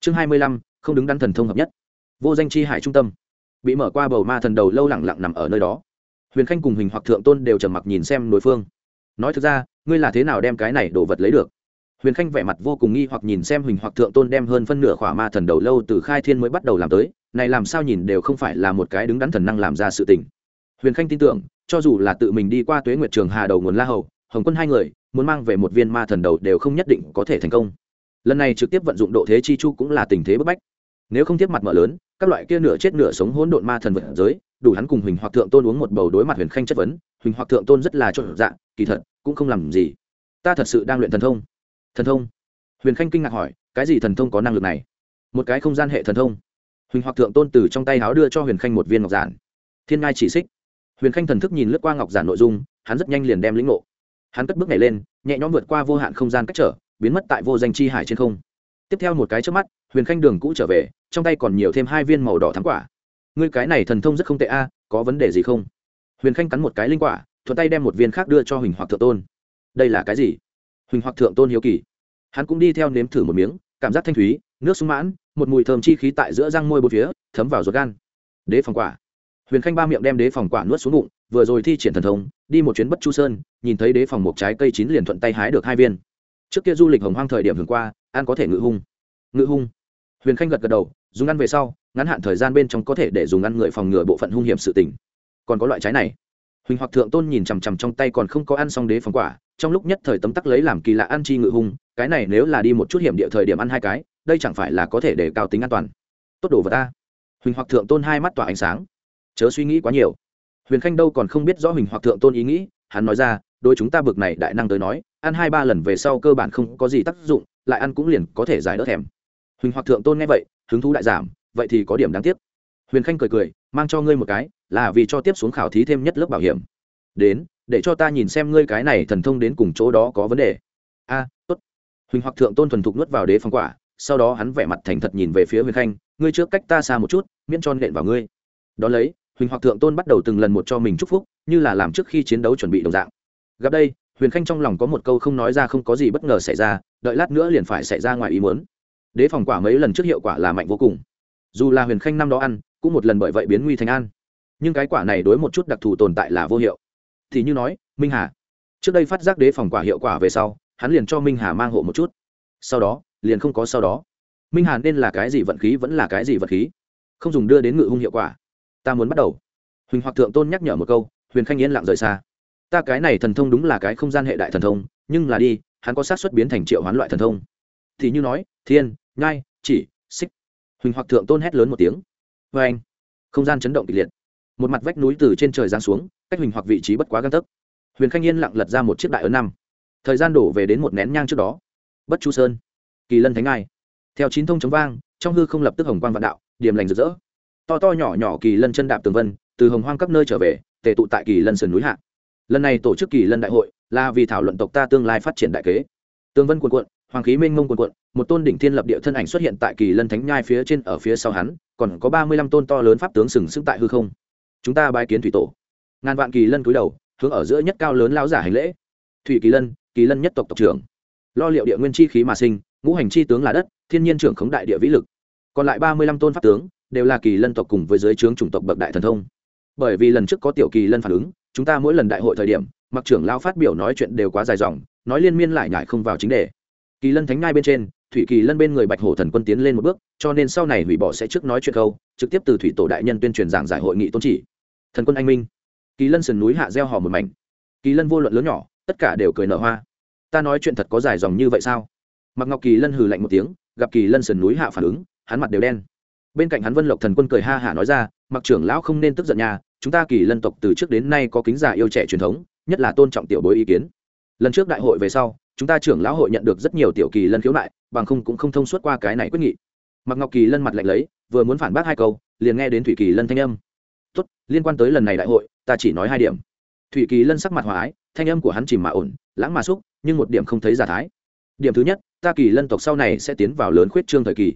Chương hai mươi lăm, không đứng đắn thần thông hợp nhất. Vô danh chi hải trung tâm. Bị mở qua bầu ma thần đầu lâu lẳng lặng nằm ở nơi đó. Huyền khanh cùng hình hoặc thượng tôn đều trầm mặc nhìn xem đối phương. Nói thực ra, ngươi là thế nào đem cái này đồ vật lấy được? Huyền khanh vẻ mặt vô cùng nghi hoặc nhìn xem hình hoặc thượng tôn đem hơn phân nửa khỏa ma thần đầu lâu từ khai thiên mới bắt đầu làm tới. Này làm sao nhìn đều không phải là một cái đứng đắn thần năng làm ra sự tình. Huyền khanh tin tưởng, cho dù là tự mình đi qua tuế nguyệt trường hà đầu nguồn la hầu, hồng quân hai người muốn mang về một viên ma thần đầu đều không nhất định có thể thành công. Lần này trực tiếp vận dụng độ thế chi chu cũng là tình thế bức bách. Nếu không tiếp mặt mở lớn, các loại kia nửa chết nửa sống hỗn độn ma thần vật giới, đủ hắn cùng huỳnh hoặc thượng tôn uống một bầu đối mặt huyền khanh chất vấn, huỳnh hoặc thượng tôn rất là trộn dạng kỳ thật, cũng không làm gì. Ta thật sự đang luyện thần thông. Thần thông? Huyền khanh kinh ngạc hỏi, cái gì thần thông có năng lực này? Một cái không gian hệ thần thông. Huỳnh hoặc thượng tôn từ trong tay áo đưa cho huyền khanh một viên ngọc giản. Thiên ngai chỉ xích. Huyền khanh thần thức nhìn lướt qua ngọc giản nội dung, hắn rất nhanh liền đem lĩnh ngộ hắn cất bước này lên, nhẹ nhõm vượt qua vô hạn không gian cách trở, biến mất tại vô danh chi hải trên không. Tiếp theo một cái trước mắt, huyền khanh đường cũ trở về, trong tay còn nhiều thêm hai viên màu đỏ thắng quả. Ngươi cái này thần thông rất không tệ a à, có vấn đề gì không? Huyền khanh cắn một cái linh quả, thuận tay đem một viên khác đưa cho huỳnh hoặc thượng tôn. Đây là cái gì? Huỳnh hoặc thượng tôn hiếu kỳ. Hắn cũng đi theo nếm thử một miếng, cảm giác thanh thúy, nước sung mãn, một mùi thơm chi khí tại giữa răng môi bốn phía, thấm vào ruột gan. Đế phòng quả. Huyền khanh ba miệng đem đế phòng quả nuốt xuống bụng vừa rồi thi triển thần thông, đi một chuyến bất chu sơn, nhìn thấy đế phòng một trái cây chín liền thuận tay hái được hai viên. Trước kia du lịch hồng hoang thời điểm hưởng qua, ăn có thể ngự hung. Ngự hung. Huyền khanh gật gật đầu, dùng ăn về sau, ngắn hạn thời gian bên trong có thể để dùng ăn người phòng ngừa bộ phận hung hiểm sự tình. Còn có loại trái này. Huỳnh hoặc thượng tôn nhìn chằm chằm trong tay còn không có ăn xong đế phòng quả, trong lúc nhất thời tấm tắc lấy làm kỳ lạ ăn chi ngự hung, cái này nếu là đi một chút hiểm địa thời điểm ăn hai cái, đây chẳng phải là có thể để cao tính an toàn. Tốt đồ vật ta. Huỳnh hoặc thượng tôn hai mắt tỏa ánh sáng. Chớ suy nghĩ quá nhiều huyền khanh đâu còn không biết rõ huỳnh hoặc thượng tôn ý nghĩ, hắn nói ra đôi chúng ta bực này đại năng tới nói, ăn hai ba lần về sau cơ bản không có gì tác dụng, lại ăn cũng liền có thể giải đỡ thèm. Huỳnh hoặc thượng tôn nghe vậy, hứng thú đại giảm, vậy thì có điểm đáng tiếc. Huyền khanh cười cười, mang cho ngươi một cái, là vì cho tiếp xuống khảo thí thêm nhất lớp bảo hiểm. Đến, để cho ta nhìn xem ngươi cái này thần thông đến cùng chỗ đó có vấn đề. A, tốt. Huỳnh hoặc thượng tôn thuần thục nuốt vào đế phong quả, sau đó hắn vẻ mặt thành thật nhìn về phía huyền khanh, ngươi trước cách ta xa một chút, miễn cho nện vào ngươi. Đón lấy huỳnh hoặc thượng tôn bắt đầu từng lần một cho mình chúc phúc, như là làm trước khi chiến đấu chuẩn bị đồng dạng. Gặp đây, huyền khanh trong lòng có một câu không nói ra không có gì bất ngờ xảy ra, đợi lát nữa liền phải xảy ra ngoài ý muốn. Đế phòng quả mấy lần trước hiệu quả là mạnh vô cùng. Dù là huyền khanh năm đó ăn, cũng một lần bởi vậy biến nguy thành an. Nhưng cái quả này đối một chút đặc thù tồn tại là vô hiệu. Thì như nói, minh hà. Trước đây phát giác đế phòng quả hiệu quả về sau, hắn liền cho minh hà mang hộ một chút. Sau đó, liền không có sau đó. Minh hà nên là cái gì vận khí vẫn là cái gì vật khí. Không dùng đưa đến ngự hung hiệu quả ta muốn bắt đầu. Huỳnh hoặc thượng tôn nhắc nhở một câu, huyền khanh yên lặng rời xa. Ta cái này thần thông đúng là cái không gian hệ đại thần thông, nhưng là đi, hắn có sát xuất biến thành triệu hoán loại thần thông. Thì như nói, thiên, nhai, chỉ, xích. Huỳnh hoặc thượng tôn hét lớn một tiếng. Vê anh không gian chấn động kịch liệt. Một mặt vách núi từ trên trời giáng xuống, cách huỳnh hoặc vị trí bất quá găng tấc. Huyền khanh yên lặng lật ra một chiếc đại ấn năm. Thời gian đổ về đến một nén nhang trước đó. Bất chu sơn. Kỳ lân thánh ngai. Theo chín thông chống vang, trong hư không lập tức hồng quang vạn đạo, điểm lành rực rỡ to to nhỏ nhỏ kỳ lân chân đạp tường vân, từ hồng hoang các nơi trở về, tề tụ tại kỳ lân sườn núi hạ. Lần này tổ chức kỳ lân đại hội là vì thảo luận tộc ta tương lai phát triển đại kế. Tường vân quần quận hoàng khí mênh mông quần quận một tôn đỉnh thiên lập địa thân ảnh xuất hiện tại kỳ lân thánh nhai phía trên ở phía sau hắn, còn có ba mươi lăm tôn to lớn pháp tướng sừng sững tại hư không. Chúng ta bài kiến thủy tổ. Ngàn vạn kỳ lân cúi đầu, hướng ở giữa nhất cao lớn lao giả hành lễ. Thủy kỳ lân kỳ lân nhất tộc tộc trưởng. Lo liệu địa nguyên chi khí mà sinh, ngũ hành chi tướng là đất, thiên nhiên trưởng khống đại địa vĩ lực. Còn lại ba mươi lăm tôn pháp tướng đều là kỳ lân tộc cùng với giới trướng chủng tộc bậc đại thần thông. Bởi vì lần trước có tiểu kỳ lân phản ứng, chúng ta mỗi lần đại hội thời điểm, mặc trưởng lao phát biểu nói chuyện đều quá dài dòng, nói liên miên lại nhải không vào chính đề. Kỳ lân thánh ngai bên trên, thủy kỳ lân bên người bạch hổ thần quân tiến lên một bước, cho nên sau này hủy bỏ sẽ trước nói chuyện câu, trực tiếp từ thủy tổ đại nhân tuyên truyền giảng giải hội nghị tôn chỉ. Thần quân anh minh. Kỳ lân sườn núi hạ gieo hò một mảnh. Kỳ lân vô luận lớn nhỏ, tất cả đều cười nở hoa. Ta nói chuyện thật có dài dòng như vậy sao? Mặc ngọc kỳ lân hừ lạnh một tiếng, gặp kỳ lân sườn núi hạ phản ứng, hắn mặt đều đen bên cạnh hắn vân lộc thần quân cười ha hả nói ra, mặc trưởng lão không nên tức giận nhà chúng ta kỳ lân tộc từ trước đến nay có kính già yêu trẻ truyền thống, nhất là tôn trọng tiểu bối ý kiến. Lần trước đại hội về sau, chúng ta trưởng lão hội nhận được rất nhiều tiểu kỳ lân khiếu nại, bằng không cũng không thông suốt qua cái này quyết nghị. Mặc ngọc kỳ lân mặt lạnh lấy, vừa muốn phản bác hai câu, liền nghe đến thủy kỳ lân thanh âm. Tốt, liên quan tới lần này đại hội, ta chỉ nói hai điểm. Thủy kỳ lân sắc mặt hòa ái, thanh âm của hắn chìm mà ổn, lãng mà xúc, nhưng một điểm không thấy giả thái. Điểm thứ nhất, ta kỳ lân tộc sau này sẽ tiến vào lớn khuyết trương thời kỳ.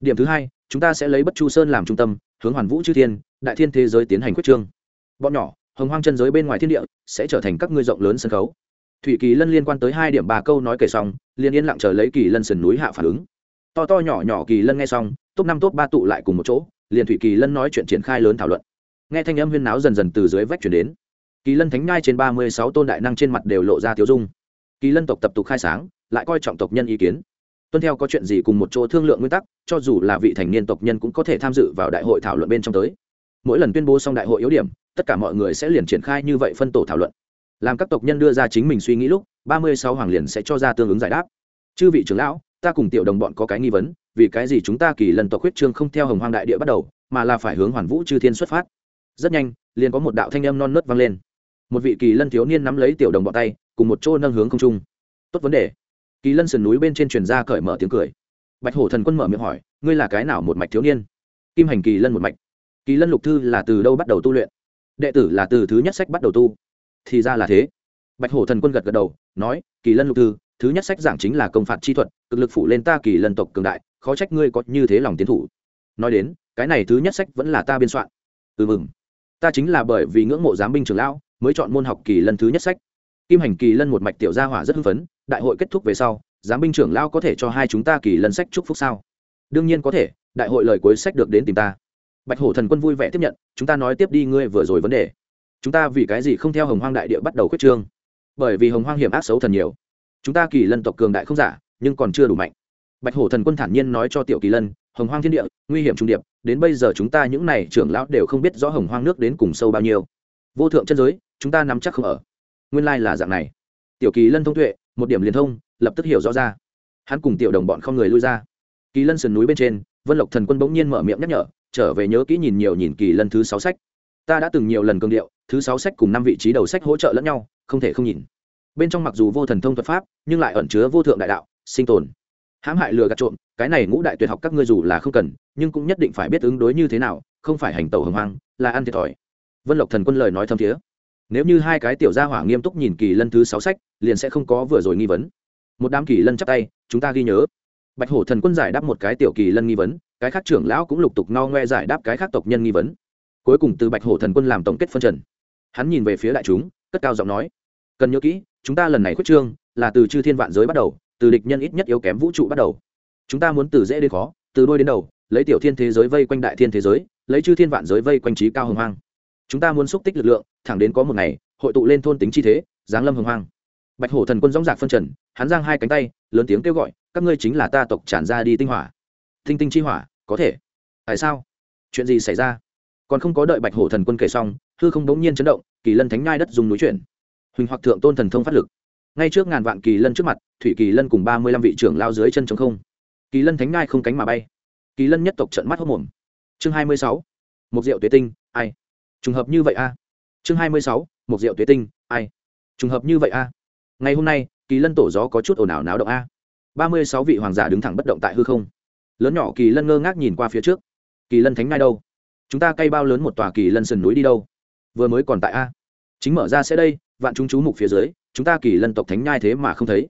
Điểm thứ hai chúng ta sẽ lấy bất chu sơn làm trung tâm, hướng hoàn vũ chư thiên, đại thiên thế giới tiến hành quyết trương. Bọn nhỏ, hồng hoang chân giới bên ngoài thiên địa, sẽ trở thành các ngươi rộng lớn sân khấu. Thủy kỳ lân liên quan tới hai điểm ba câu nói kể xong, liền yên lặng chờ lấy kỳ lân sườn núi hạ phản ứng. To to nhỏ nhỏ kỳ lân nghe xong, top năm top ba tụ lại cùng một chỗ, liền thủy kỳ lân nói chuyện triển khai lớn thảo luận. Nghe thanh âm huyên náo dần dần từ dưới vách chuyển đến. Kỳ lân thánh ngai trên ba mươi sáu tôn đại năng trên mặt đều lộ ra tiêu dung. Kỳ lân tộc tập tục khai sáng, lại coi trọng tộc nhân ý kiến tuân theo có chuyện gì cùng một chỗ thương lượng nguyên tắc, cho dù là vị thành niên tộc nhân cũng có thể tham dự vào đại hội thảo luận bên trong tới. Mỗi lần tuyên bố xong đại hội yếu điểm, tất cả mọi người sẽ liền triển khai như vậy phân tổ thảo luận. Làm các tộc nhân đưa ra chính mình suy nghĩ lúc, ba mươi sáu hoàng liền sẽ cho ra tương ứng giải đáp. Chư vị trưởng lão, ta cùng tiểu đồng bọn có cái nghi vấn, vì cái gì chúng ta kỳ lần tộc huyết trương không theo hồng hoang đại địa bắt đầu, mà là phải hướng hoàn vũ chư thiên xuất phát? Rất nhanh, liền có một đạo thanh âm non nớt vang lên. Một vị kỳ lân thiếu niên nắm lấy tiểu đồng bọn tay, cùng một chỗ nâng hướng không trung. Tốt vấn đề kỳ lân sườn núi bên trên truyền ra cởi mở tiếng cười. Bạch hổ thần quân mở miệng hỏi, ngươi là cái nào một mạch thiếu niên? Kim hành kỳ lân một mạch. Kỳ lân lục thư là từ đâu bắt đầu tu luyện? Đệ tử là từ thứ nhất sách bắt đầu tu. Thì ra là thế. Bạch hổ thần quân gật gật đầu, nói, kỳ lân lục thư, thứ nhất sách giảng chính là công phạt chi thuật, cực lực phủ lên ta kỳ lân tộc cường đại, khó trách ngươi có như thế lòng tiến thủ. Nói đến, cái này thứ nhất sách vẫn là ta biên soạn. Ừ mừng ta chính là bởi vì ngưỡng mộ giám binh trường lão, mới chọn môn học kỳ lân thứ nhất sách kim hành kỳ lân một mạch tiểu gia hỏa rất hưng phấn, đại hội kết thúc về sau, giám binh trưởng lao có thể cho hai chúng ta kỳ lân sách chúc phúc sao? Đương nhiên có thể, đại hội lời cuối sách được đến tìm ta. Bạch hổ thần quân vui vẻ tiếp nhận, chúng ta nói tiếp đi ngươi vừa rồi vấn đề. Chúng ta vì cái gì không theo hồng hoang đại địa bắt đầu khuyết trương? Bởi vì hồng hoang hiểm ác xấu thần nhiều. Chúng ta kỳ lân tộc cường đại không giả, nhưng còn chưa đủ mạnh. Bạch hổ thần quân thản nhiên nói cho tiểu kỳ lân, hồng hoang thiên địa, nguy hiểm trung điệp, đến bây giờ chúng ta những n à y trưởng lão đều không biết rõ hồng hoang nước đến cùng sâu bao nhiêu. Vô thượng chân giới, chúng ta nắm chắc không ở nguyên lai là dạng này. Tiểu kỳ lân thông tuệ, một điểm liên thông, lập tức hiểu rõ ra. Hắn cùng tiểu đồng bọn không người lui ra. Kỳ lân sườn núi bên trên, vân lộc thần quân bỗng nhiên mở miệng nhắc nhở, trở về nhớ kỹ nhìn nhiều nhìn kỳ lân thứ sáu sách. Ta đã từng nhiều lần cương điệu, thứ sáu sách cùng năm vị trí đầu sách hỗ trợ lẫn nhau, không thể không nhìn. Bên trong mặc dù vô thần thông thuật pháp, nhưng lại ẩn chứa vô thượng đại đạo, sinh tồn. Hãm hại lừa gạt trộm, cái này ngũ đại tuyệt học các ngươi dù là không cần, nhưng cũng nhất định phải biết ứng đối như thế nào, không phải hành tẩu hồng hoang, là ăn thiệt thòi. Vân lộc thần quân lời nói thâm thiế nếu như hai cái tiểu gia hỏa nghiêm túc nhìn kỳ lân thứ sáu sách, liền sẽ không có vừa rồi nghi vấn. Một đám kỳ lân chắp tay, chúng ta ghi nhớ. Bạch hổ thần quân giải đáp một cái tiểu kỳ lân nghi vấn, cái khác trưởng lão cũng lục tục no ngoe giải đáp cái khác tộc nhân nghi vấn. Cuối cùng từ bạch hổ thần quân làm tổng kết phân trần. Hắn nhìn về phía đại chúng, cất cao giọng nói, cần nhớ kỹ, chúng ta lần này khuyết trương, là từ chư thiên vạn giới bắt đầu, từ địch nhân ít nhất yếu kém vũ trụ bắt đầu. Chúng ta muốn từ dễ đến khó, từ đôi đến đầu, lấy tiểu thiên thế giới vây quanh đại thiên thế giới, lấy chư thiên vạn giới vây quanh trí cao hồng hoang chúng ta muốn xúc tích lực lượng, thẳng đến có một ngày, hội tụ lên thôn tính chi thế, giáng lâm hồng hoang. Bạch hổ thần quân dõng dạc phân trần, hắn giang hai cánh tay, lớn tiếng kêu gọi, các ngươi chính là ta tộc tràn ra đi tinh hỏa. Tinh tinh chi hỏa, có thể. Tại sao? Chuyện gì xảy ra? Còn không có đợi bạch hổ thần quân kể xong, hư không đống nhiên chấn động, kỳ lân thánh ngai đất dùng núi chuyển. Huỳnh hoặc thượng tôn thần thông phát lực. Ngay trước ngàn vạn kỳ lân trước mặt, thủy kỳ lân cùng ba mươi lăm vị trưởng lao dưới chân trống không. Kỳ lân thánh ngai không cánh mà bay. Kỳ lân nhất tộc trận mắt hốc mồm. Chương hai mươi sáu. Một rượu tuế tinh, ai? Trùng hợp như vậy a. Chương hai mươi sáu một rượu tuế tinh, ai? Trùng hợp như vậy a. Ngày hôm nay, kỳ lân tổ gió có chút ồn ào náo động a. Ba mươi sáu vị hoàng giả đứng thẳng bất động tại hư không. Lớn nhỏ kỳ lân ngơ ngác nhìn qua phía trước. Kỳ lân thánh ngai đâu? Chúng ta cây bao lớn một tòa kỳ lân sườn núi đi đâu? Vừa mới còn tại a. Chính mở ra sẽ đây, vạn chúng chú mục phía dưới, chúng ta kỳ lân tộc thánh nhai thế mà không thấy.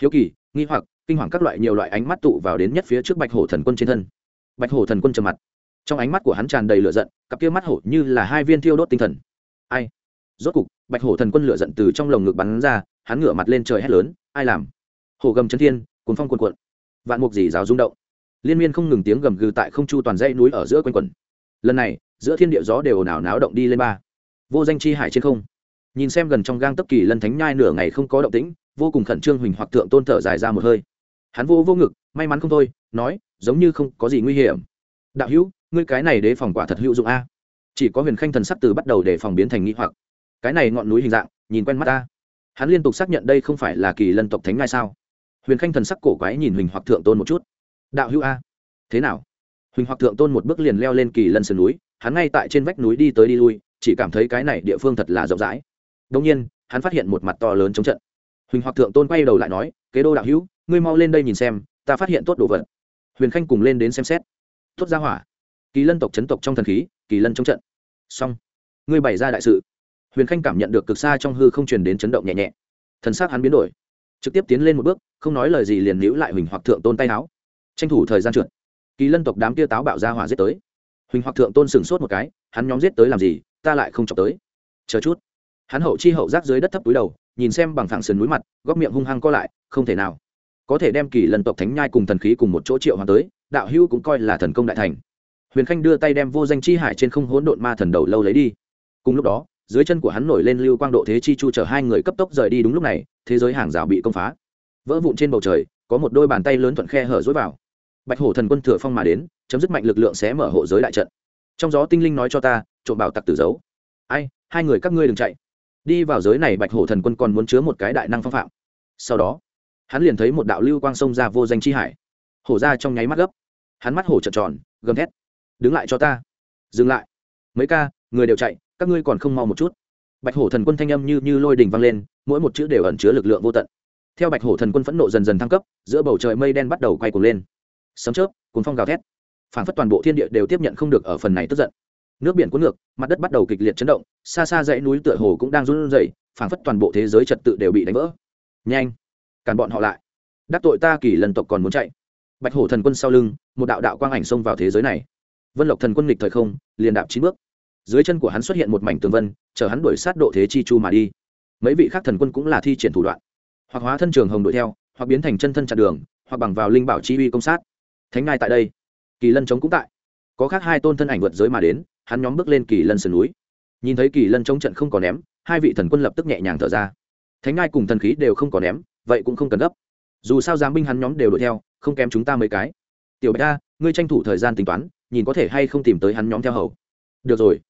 Hiếu kỳ, nghi hoặc, kinh hoàng các loại nhiều loại ánh mắt tụ vào đến nhất phía trước bạch hổ thần quân trên thân. Bạch hổ thần quân trầm mặt trong ánh mắt của hắn tràn đầy lửa giận, cặp kia mắt hổ như là hai viên thiêu đốt tinh thần. Ai? Rốt cục, bạch hổ thần quân lửa giận từ trong lồng ngực bắn ra, hắn ngửa mặt lên trời hét lớn, ai làm? Hổ gầm chân thiên cuốn phong cuồn cuộn. Vạn mục dì rào rung động. Liên miên không ngừng tiếng gầm gừ tại không chu toàn dãy núi ở giữa quanh quần lần này, giữa thiên địa gió đều ồn ào náo động đi lên ba. Vô danh chi hải trên không. Nhìn xem gần trong gang tấp kỳ lân thánh nhai nửa ngày không có động tĩnh, vô cùng khẩn trương huỳnh hoặc thượng tôn thở dài ra một hơi. Hắn vô vô ngực, may mắn không thôi, nói, giống như không có gì nguy hiểm. Đạo hữu ngươi cái này đề phòng quả thật hữu dụng a. Chỉ có huyền khanh thần sắc từ bắt đầu để phòng biến thành nghi hoặc. Cái này ngọn núi hình dạng, nhìn quen mắt ta. Hắn liên tục xác nhận đây không phải là kỳ lân tộc thánh ngai sao? Huyền khanh thần sắc cổ quái nhìn huỳnh hoặc thượng tôn một chút. Đạo hữu a. Thế nào? Huỳnh hoặc thượng tôn một bước liền leo lên kỳ lân sườn núi, hắn ngay tại trên vách núi đi tới đi lui, chỉ cảm thấy cái này địa phương thật là rộng rãi. Đông nhiên, hắn phát hiện một mặt to lớn chống trận. Huỳnh hoặc thượng tôn quay đầu lại nói, kế đô đạo hữu, ngươi mau lên đây nhìn xem, ta phát hiện tốt đồ vật. Huyền khanh cùng lên đến xem xét. Tốt ra hỏa kỳ lân tộc chấn tộc trong thần khí, kỳ lân trong trận. Xong. Ngươi bày ra đại sự. Huyền khanh cảm nhận được cực xa trong hư không truyền đến chấn động nhẹ nhẹ. Thần s á c hắn biến đổi. Trực tiếp tiến lên một bước, không nói lời gì liền níu lại huỳnh hoặc thượng tôn tay áo. Tranh thủ thời gian trượt. Kỳ lân tộc đám kia táo bạo ra hỏa giết tới. Huỳnh hoặc thượng tôn sừng sốt một cái, hắn nhóm giết tới làm gì, ta lại không chọc tới. Chờ chút. Hắn hậu chi hậu rác dưới đất thấp túi đầu, nhìn xem bằng thẳng sườn núi mặt, góc miệng hung hăng co lại, không thể nào. Có thể đem kỳ lân tộc thánh nhai cùng thần khí cùng một chỗ triệu hoàng tới, đạo hữu cũng coi là thần công đại thành huyền khanh đưa tay đem vô danh chi hải trên không hỗn độn ma thần đầu lâu lấy đi. Cùng lúc đó, dưới chân của hắn nổi lên lưu quang độ thế chi chu chở hai người cấp tốc rời đi đúng lúc này, thế giới hàng rào bị công phá. Vỡ vụn trên bầu trời, có một đôi bàn tay lớn thuận khe hở dối vào. Bạch hổ thần quân thừa phong mà đến, chấm dứt mạnh lực lượng sẽ mở hộ giới đại trận. Trong gió tinh linh nói cho ta, trộm bảo tặc tử giấu. Ai, hai người các ngươi đừng chạy. Đi vào giới này, bạch hổ thần quân còn muốn chứa một cái đại năng phong phạm. Sau đó, hắn liền thấy một đạo lưu quang sông ra vô danh chi hải. Hổ ra trong nháy mắt gấp. Hắn mắt hổ trợn tròn, gầm thét đứng lại cho ta. Dừng lại. Mấy ca, người đều chạy, các ngươi còn không mau một chút. Bạch hổ thần quân thanh âm như như lôi đình vang lên, mỗi một chữ đều ẩn chứa lực lượng vô tận. Theo bạch hổ thần quân phẫn nộ dần dần thăng cấp, giữa bầu trời mây đen bắt đầu quay cuồng lên. Sấm chớp cùng phong gào thét. Phản phất toàn bộ thiên địa đều tiếp nhận không được ở phần này tức giận. Nước biển cuốn ngược, mặt đất bắt đầu kịch liệt chấn động, xa xa dãy núi tựa hồ cũng đang run rẩy, phản phất toàn bộ thế giới trật tự đều bị đánh vỡ. Nhanh, cản bọn họ lại. Đắc tội ta kỳ lần tộc còn muốn chạy. Bạch hổ thần quân sau lưng, một đạo đạo quang ảnh xông vào thế giới này vân lộc thần quân nghịch thời không, liền đạp chín bước. Dưới chân của hắn xuất hiện một mảnh tường vân, chờ hắn đuổi sát độ thế chi chu mà đi. Mấy vị khác thần quân cũng là thi triển thủ đoạn. Hoặc hóa thân trường hồng đuổi theo, hoặc biến thành chân thân chặn đường, hoặc bằng vào linh bảo chi uy công sát. Thánh ngai tại đây. Kỳ lân chống cũng tại. Có khác hai tôn thân ảnh vượt giới mà đến, hắn nhóm bước lên kỳ lân sườn núi. Nhìn thấy kỳ lân chống trận không có ném, hai vị thần quân lập tức nhẹ nhàng thở ra. Thánh ngai cùng thần khí đều không có ném, vậy cũng không cần gấp. Dù sao giám binh hắn nhóm đều đuổi theo, không kém chúng ta mấy cái tiểu bạch a, ngươi tranh thủ thời gian tính toán, nhìn có thể hay không tìm tới hắn nhóm theo hầu. Được rồi.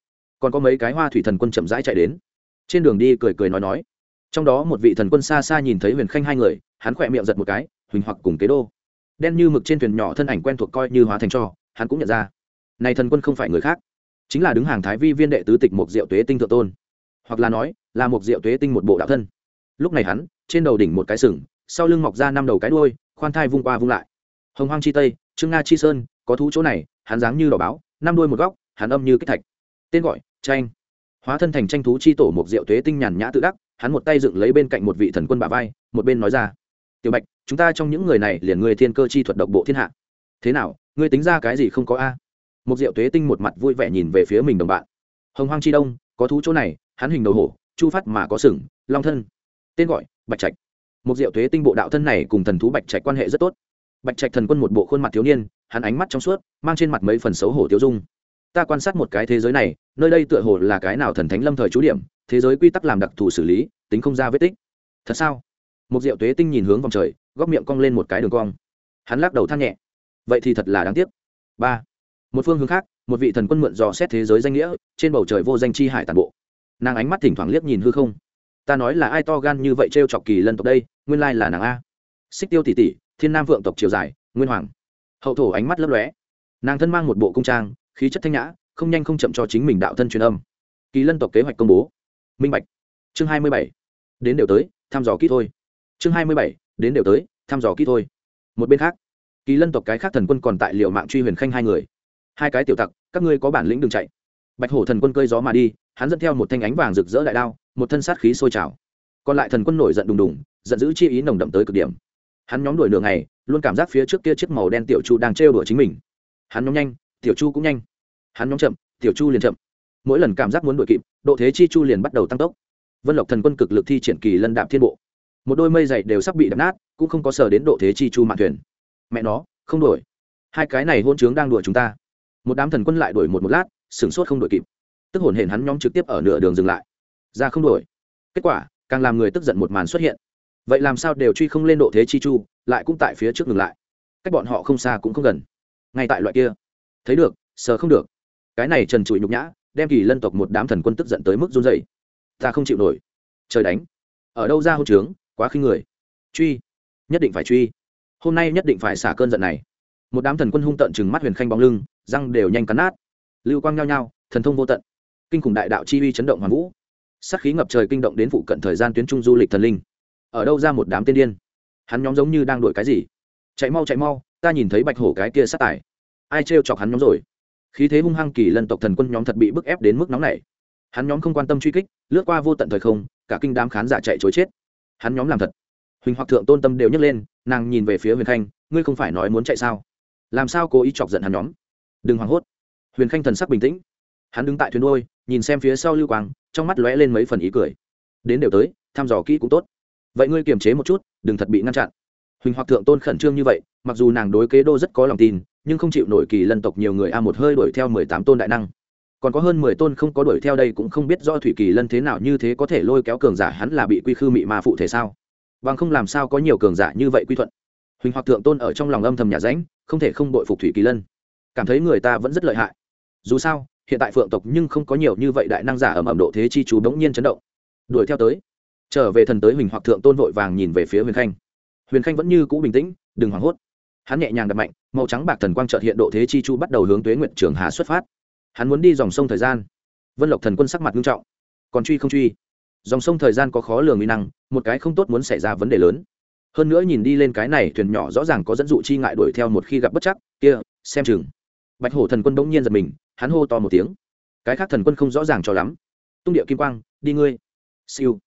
Còn có mấy cái hoa thủy thần quân chậm rãi chạy đến. Trên đường đi cười cười nói nói. Trong đó một vị thần quân xa xa nhìn thấy huyền khanh hai người, hắn khỏe miệng giật một cái, huỳnh hoặc cùng kế đô. Đen như mực trên thuyền nhỏ thân ảnh quen thuộc coi như hóa thành cho, hắn cũng nhận ra. Này thần quân không phải người khác, chính là đứng hàng thái vi viên đệ tứ tịch một diệu tuế tinh thượng tôn. Hoặc là nói, là một diệu tuế tinh một bộ đạo thân. Lúc này hắn, trên đầu đỉnh một cái sừng, sau lưng mọc ra năm đầu cái đuôi, khoan thai vung qua vung lại hồng hoang chi tây, trương nga chi sơn, có thú chỗ này, hắn dáng như đỏ báo, năm đuôi một góc, hắn âm như kích thạch. Tên gọi, tranh. Hóa thân thành tranh thú chi tổ một diệu tuế tinh nhàn nhã tự đắc, hắn một tay dựng lấy bên cạnh một vị thần quân bà vai, một bên nói ra. Tiểu bạch, chúng ta trong những người này liền người thiên cơ chi thuật độc bộ thiên hạ. Thế nào, ngươi tính ra cái gì không có a? Một diệu tuế tinh một mặt vui vẻ nhìn về phía mình đồng bạn. Hồng hoang chi đông, có thú chỗ này, hắn hình đầu hổ, chu phát mà có sừng, long thân. Tên gọi, bạch trạch. Một diệu tuế tinh bộ đạo thân này cùng thần thú bạch trạch quan hệ rất tốt bạch trạch thần quân một bộ khuôn mặt thiếu niên, hắn ánh mắt trong suốt, mang trên mặt mấy phần xấu hổ tiêu dung. Ta quan sát một cái thế giới này, nơi đây tựa hồ là cái nào thần thánh lâm thời trú điểm, thế giới quy tắc làm đặc thù xử lý, tính không ra vết tích. Thật sao? Một diệu tuế tinh nhìn hướng vòng trời, góc miệng cong lên một cái đường cong. Hắn lắc đầu than nhẹ. Vậy thì thật là đáng tiếc. Ba. Một phương hướng khác, một vị thần quân mượn dò xét thế giới danh nghĩa, trên bầu trời vô danh chi hải tàn bộ. Nàng ánh mắt thỉnh thoảng liếc nhìn hư không. Ta nói là ai to gan như vậy t r e o chọc kỳ lân tộc đây, nguyên lai là nàng a. Xích tiêu tỷ tỷ thiên nam vượng tộc triều dài, nguyên hoàng. Hậu thổ ánh mắt lấp lóe. Nàng thân mang một bộ cung trang, khí chất thanh nhã, không nhanh không chậm cho chính mình đạo thân truyền âm. Kỳ lân tộc kế hoạch công bố. Minh bạch. Chương hai mươi bảy. Đến đều tới, thăm dò kỹ thôi. Chương hai mươi bảy. Đến đều tới, thăm dò kỹ thôi. Một bên khác, kỳ lân tộc cái khác thần quân còn tại liệu mạng truy huyền khanh hai người. Hai cái tiểu tặc, các ngươi có bản lĩnh đừng chạy. Bạch hổ thần quân cơi gió mà đi, hắn dẫn theo một thanh ánh vàng rực rỡ đại đao, một thân sát khí sôi trào. Còn lại thần quân nổi giận đùng đùng, giận dữ chi ý nồng đậm tới cực điểm hắn nhóm đuổi nửa ngày, luôn cảm giác phía trước kia chiếc màu đen tiểu chu đang trêu đuổi chính mình. Hắn nhóm nhanh, tiểu chu cũng nhanh. Hắn nhóm chậm, tiểu chu liền chậm. Mỗi lần cảm giác muốn đuổi kịp, độ thế chi chu liền bắt đầu tăng tốc. Vân lộc thần quân cực lực thi triển kỳ lân đạp thiên bộ. Một đôi mây dày đều sắp bị đập nát, cũng không có sờ đến độ thế chi chu mạn thuyền. Mẹ nó, không đuổi. Hai cái này hôn trướng đang đuổi chúng ta. Một đám thần quân lại đuổi một một lát, sửng sốt không đuổi kịp. Tức hồn hển hắn nhóm trực tiếp ở nửa đường dừng lại. Ra không đuổi. Kết quả, càng làm người tức giận một màn xuất hiện vậy làm sao đều truy không lên độ thế chi chu, lại cũng tại phía trước ngừng lại? Cách bọn họ không xa cũng không gần. Ngay tại loại kia. Thấy được, sờ không được. Cái này trần trụi nhục nhã, đem kỳ lân tộc một đám thần quân tức giận tới mức run dày ta không chịu nổi. Trời đánh. Ở đâu ra hôn trướng, quá khinh người. Truy. Nhất định phải truy. Hôm nay nhất định phải xả cơn giận này. Một đám thần quân hung tận chừng mắt huyền khanh bóng lưng, răng đều nhanh cắn nát. Lưu quang nhao nhao, thần thông vô tận. Kinh khủng đại đạo chi uy chấn động hoàn vũ. Sắc khí ngập trời kinh động đến phụ cận thời gian tuyến trung du lịch thần linh ở đâu ra một đám tiên điên? Hắn nhóm giống như đang đuổi cái gì? Chạy mau chạy mau, ta nhìn thấy bạch hổ cái kia sát tải ai trêu chọc hắn nhóm rồi? Khí thế hung hăng kỳ lân tộc thần quân nhóm thật bị bức ép đến mức nóng này hắn nhóm không quan tâm truy kích, lướt qua vô tận thời không, cả kinh đám khán giả chạy chối chết. Hắn nhóm làm thật. Huỳnh hoặc thượng tôn tâm đều nhấc lên, nàng nhìn về phía huyền khanh, ngươi không phải nói muốn chạy sao? Làm sao cố ý chọc giận hắn nhóm? Đừng hoảng hốt. Huyền khanh thần sắc bình tĩnh. Hắn đứng tại thuyền đôi nhìn xem phía sau lưu quang, trong mắt lóe lên mấy phần ý cười. Đến đều tới, thăm dò kỹ cũng tốt vậy ngươi kiềm chế một chút, đừng thật bị ngăn chặn. Huỳnh hoặc thượng tôn khẩn trương như vậy, mặc dù nàng đối kế đô rất có lòng tin, nhưng không chịu nổi kỳ lân tộc nhiều người a một hơi đuổi theo mười tám tôn đại năng. Còn có hơn mười tôn không có đuổi theo đây cũng không biết do thủy kỳ lân thế nào như thế có thể lôi kéo cường giả hắn là bị quy khư mị ma phụ thể sao? Bằng không làm sao có nhiều cường giả như vậy quy thuận. Huỳnh hoặc thượng tôn ở trong lòng âm thầm nhà ránh không thể không đội phục thủy kỳ lân. Cảm thấy người ta vẫn rất lợi hại. Dù sao, hiện tại phượng tộc nhưng không có nhiều như vậy đại năng giả ở ẩm độ thế chi chú bỗng nhiên chấn động. Đuổi theo tới trở về thần tới huỳnh hoặc thượng tôn vội vàng nhìn về phía huyền khanh. Huyền khanh vẫn như cũ bình tĩnh, đừng hoảng hốt. Hắn nhẹ nhàng đập mạnh, màu trắng bạc thần quang trợt hiện độ thế chi chu bắt đầu hướng tuế nguyện trường hà xuất phát. Hắn muốn đi dòng sông thời gian. Vân lộc thần quân sắc mặt nghiêm trọng. Còn truy không truy? Dòng sông thời gian có khó lường mỹ năng, một cái không tốt muốn xảy ra vấn đề lớn. Hơn nữa nhìn đi lên cái này, thuyền nhỏ rõ ràng có dẫn dụ chi ngại đuổi theo một khi gặp bất chắc. Kia, xem chừng. Bạch hổ thần quân bỗng nhiên giật mình, hắn hô to một tiếng. Cái khác thần quân không rõ ràng cho lắm. Tung địa kim quang, đi ngươi. Siêu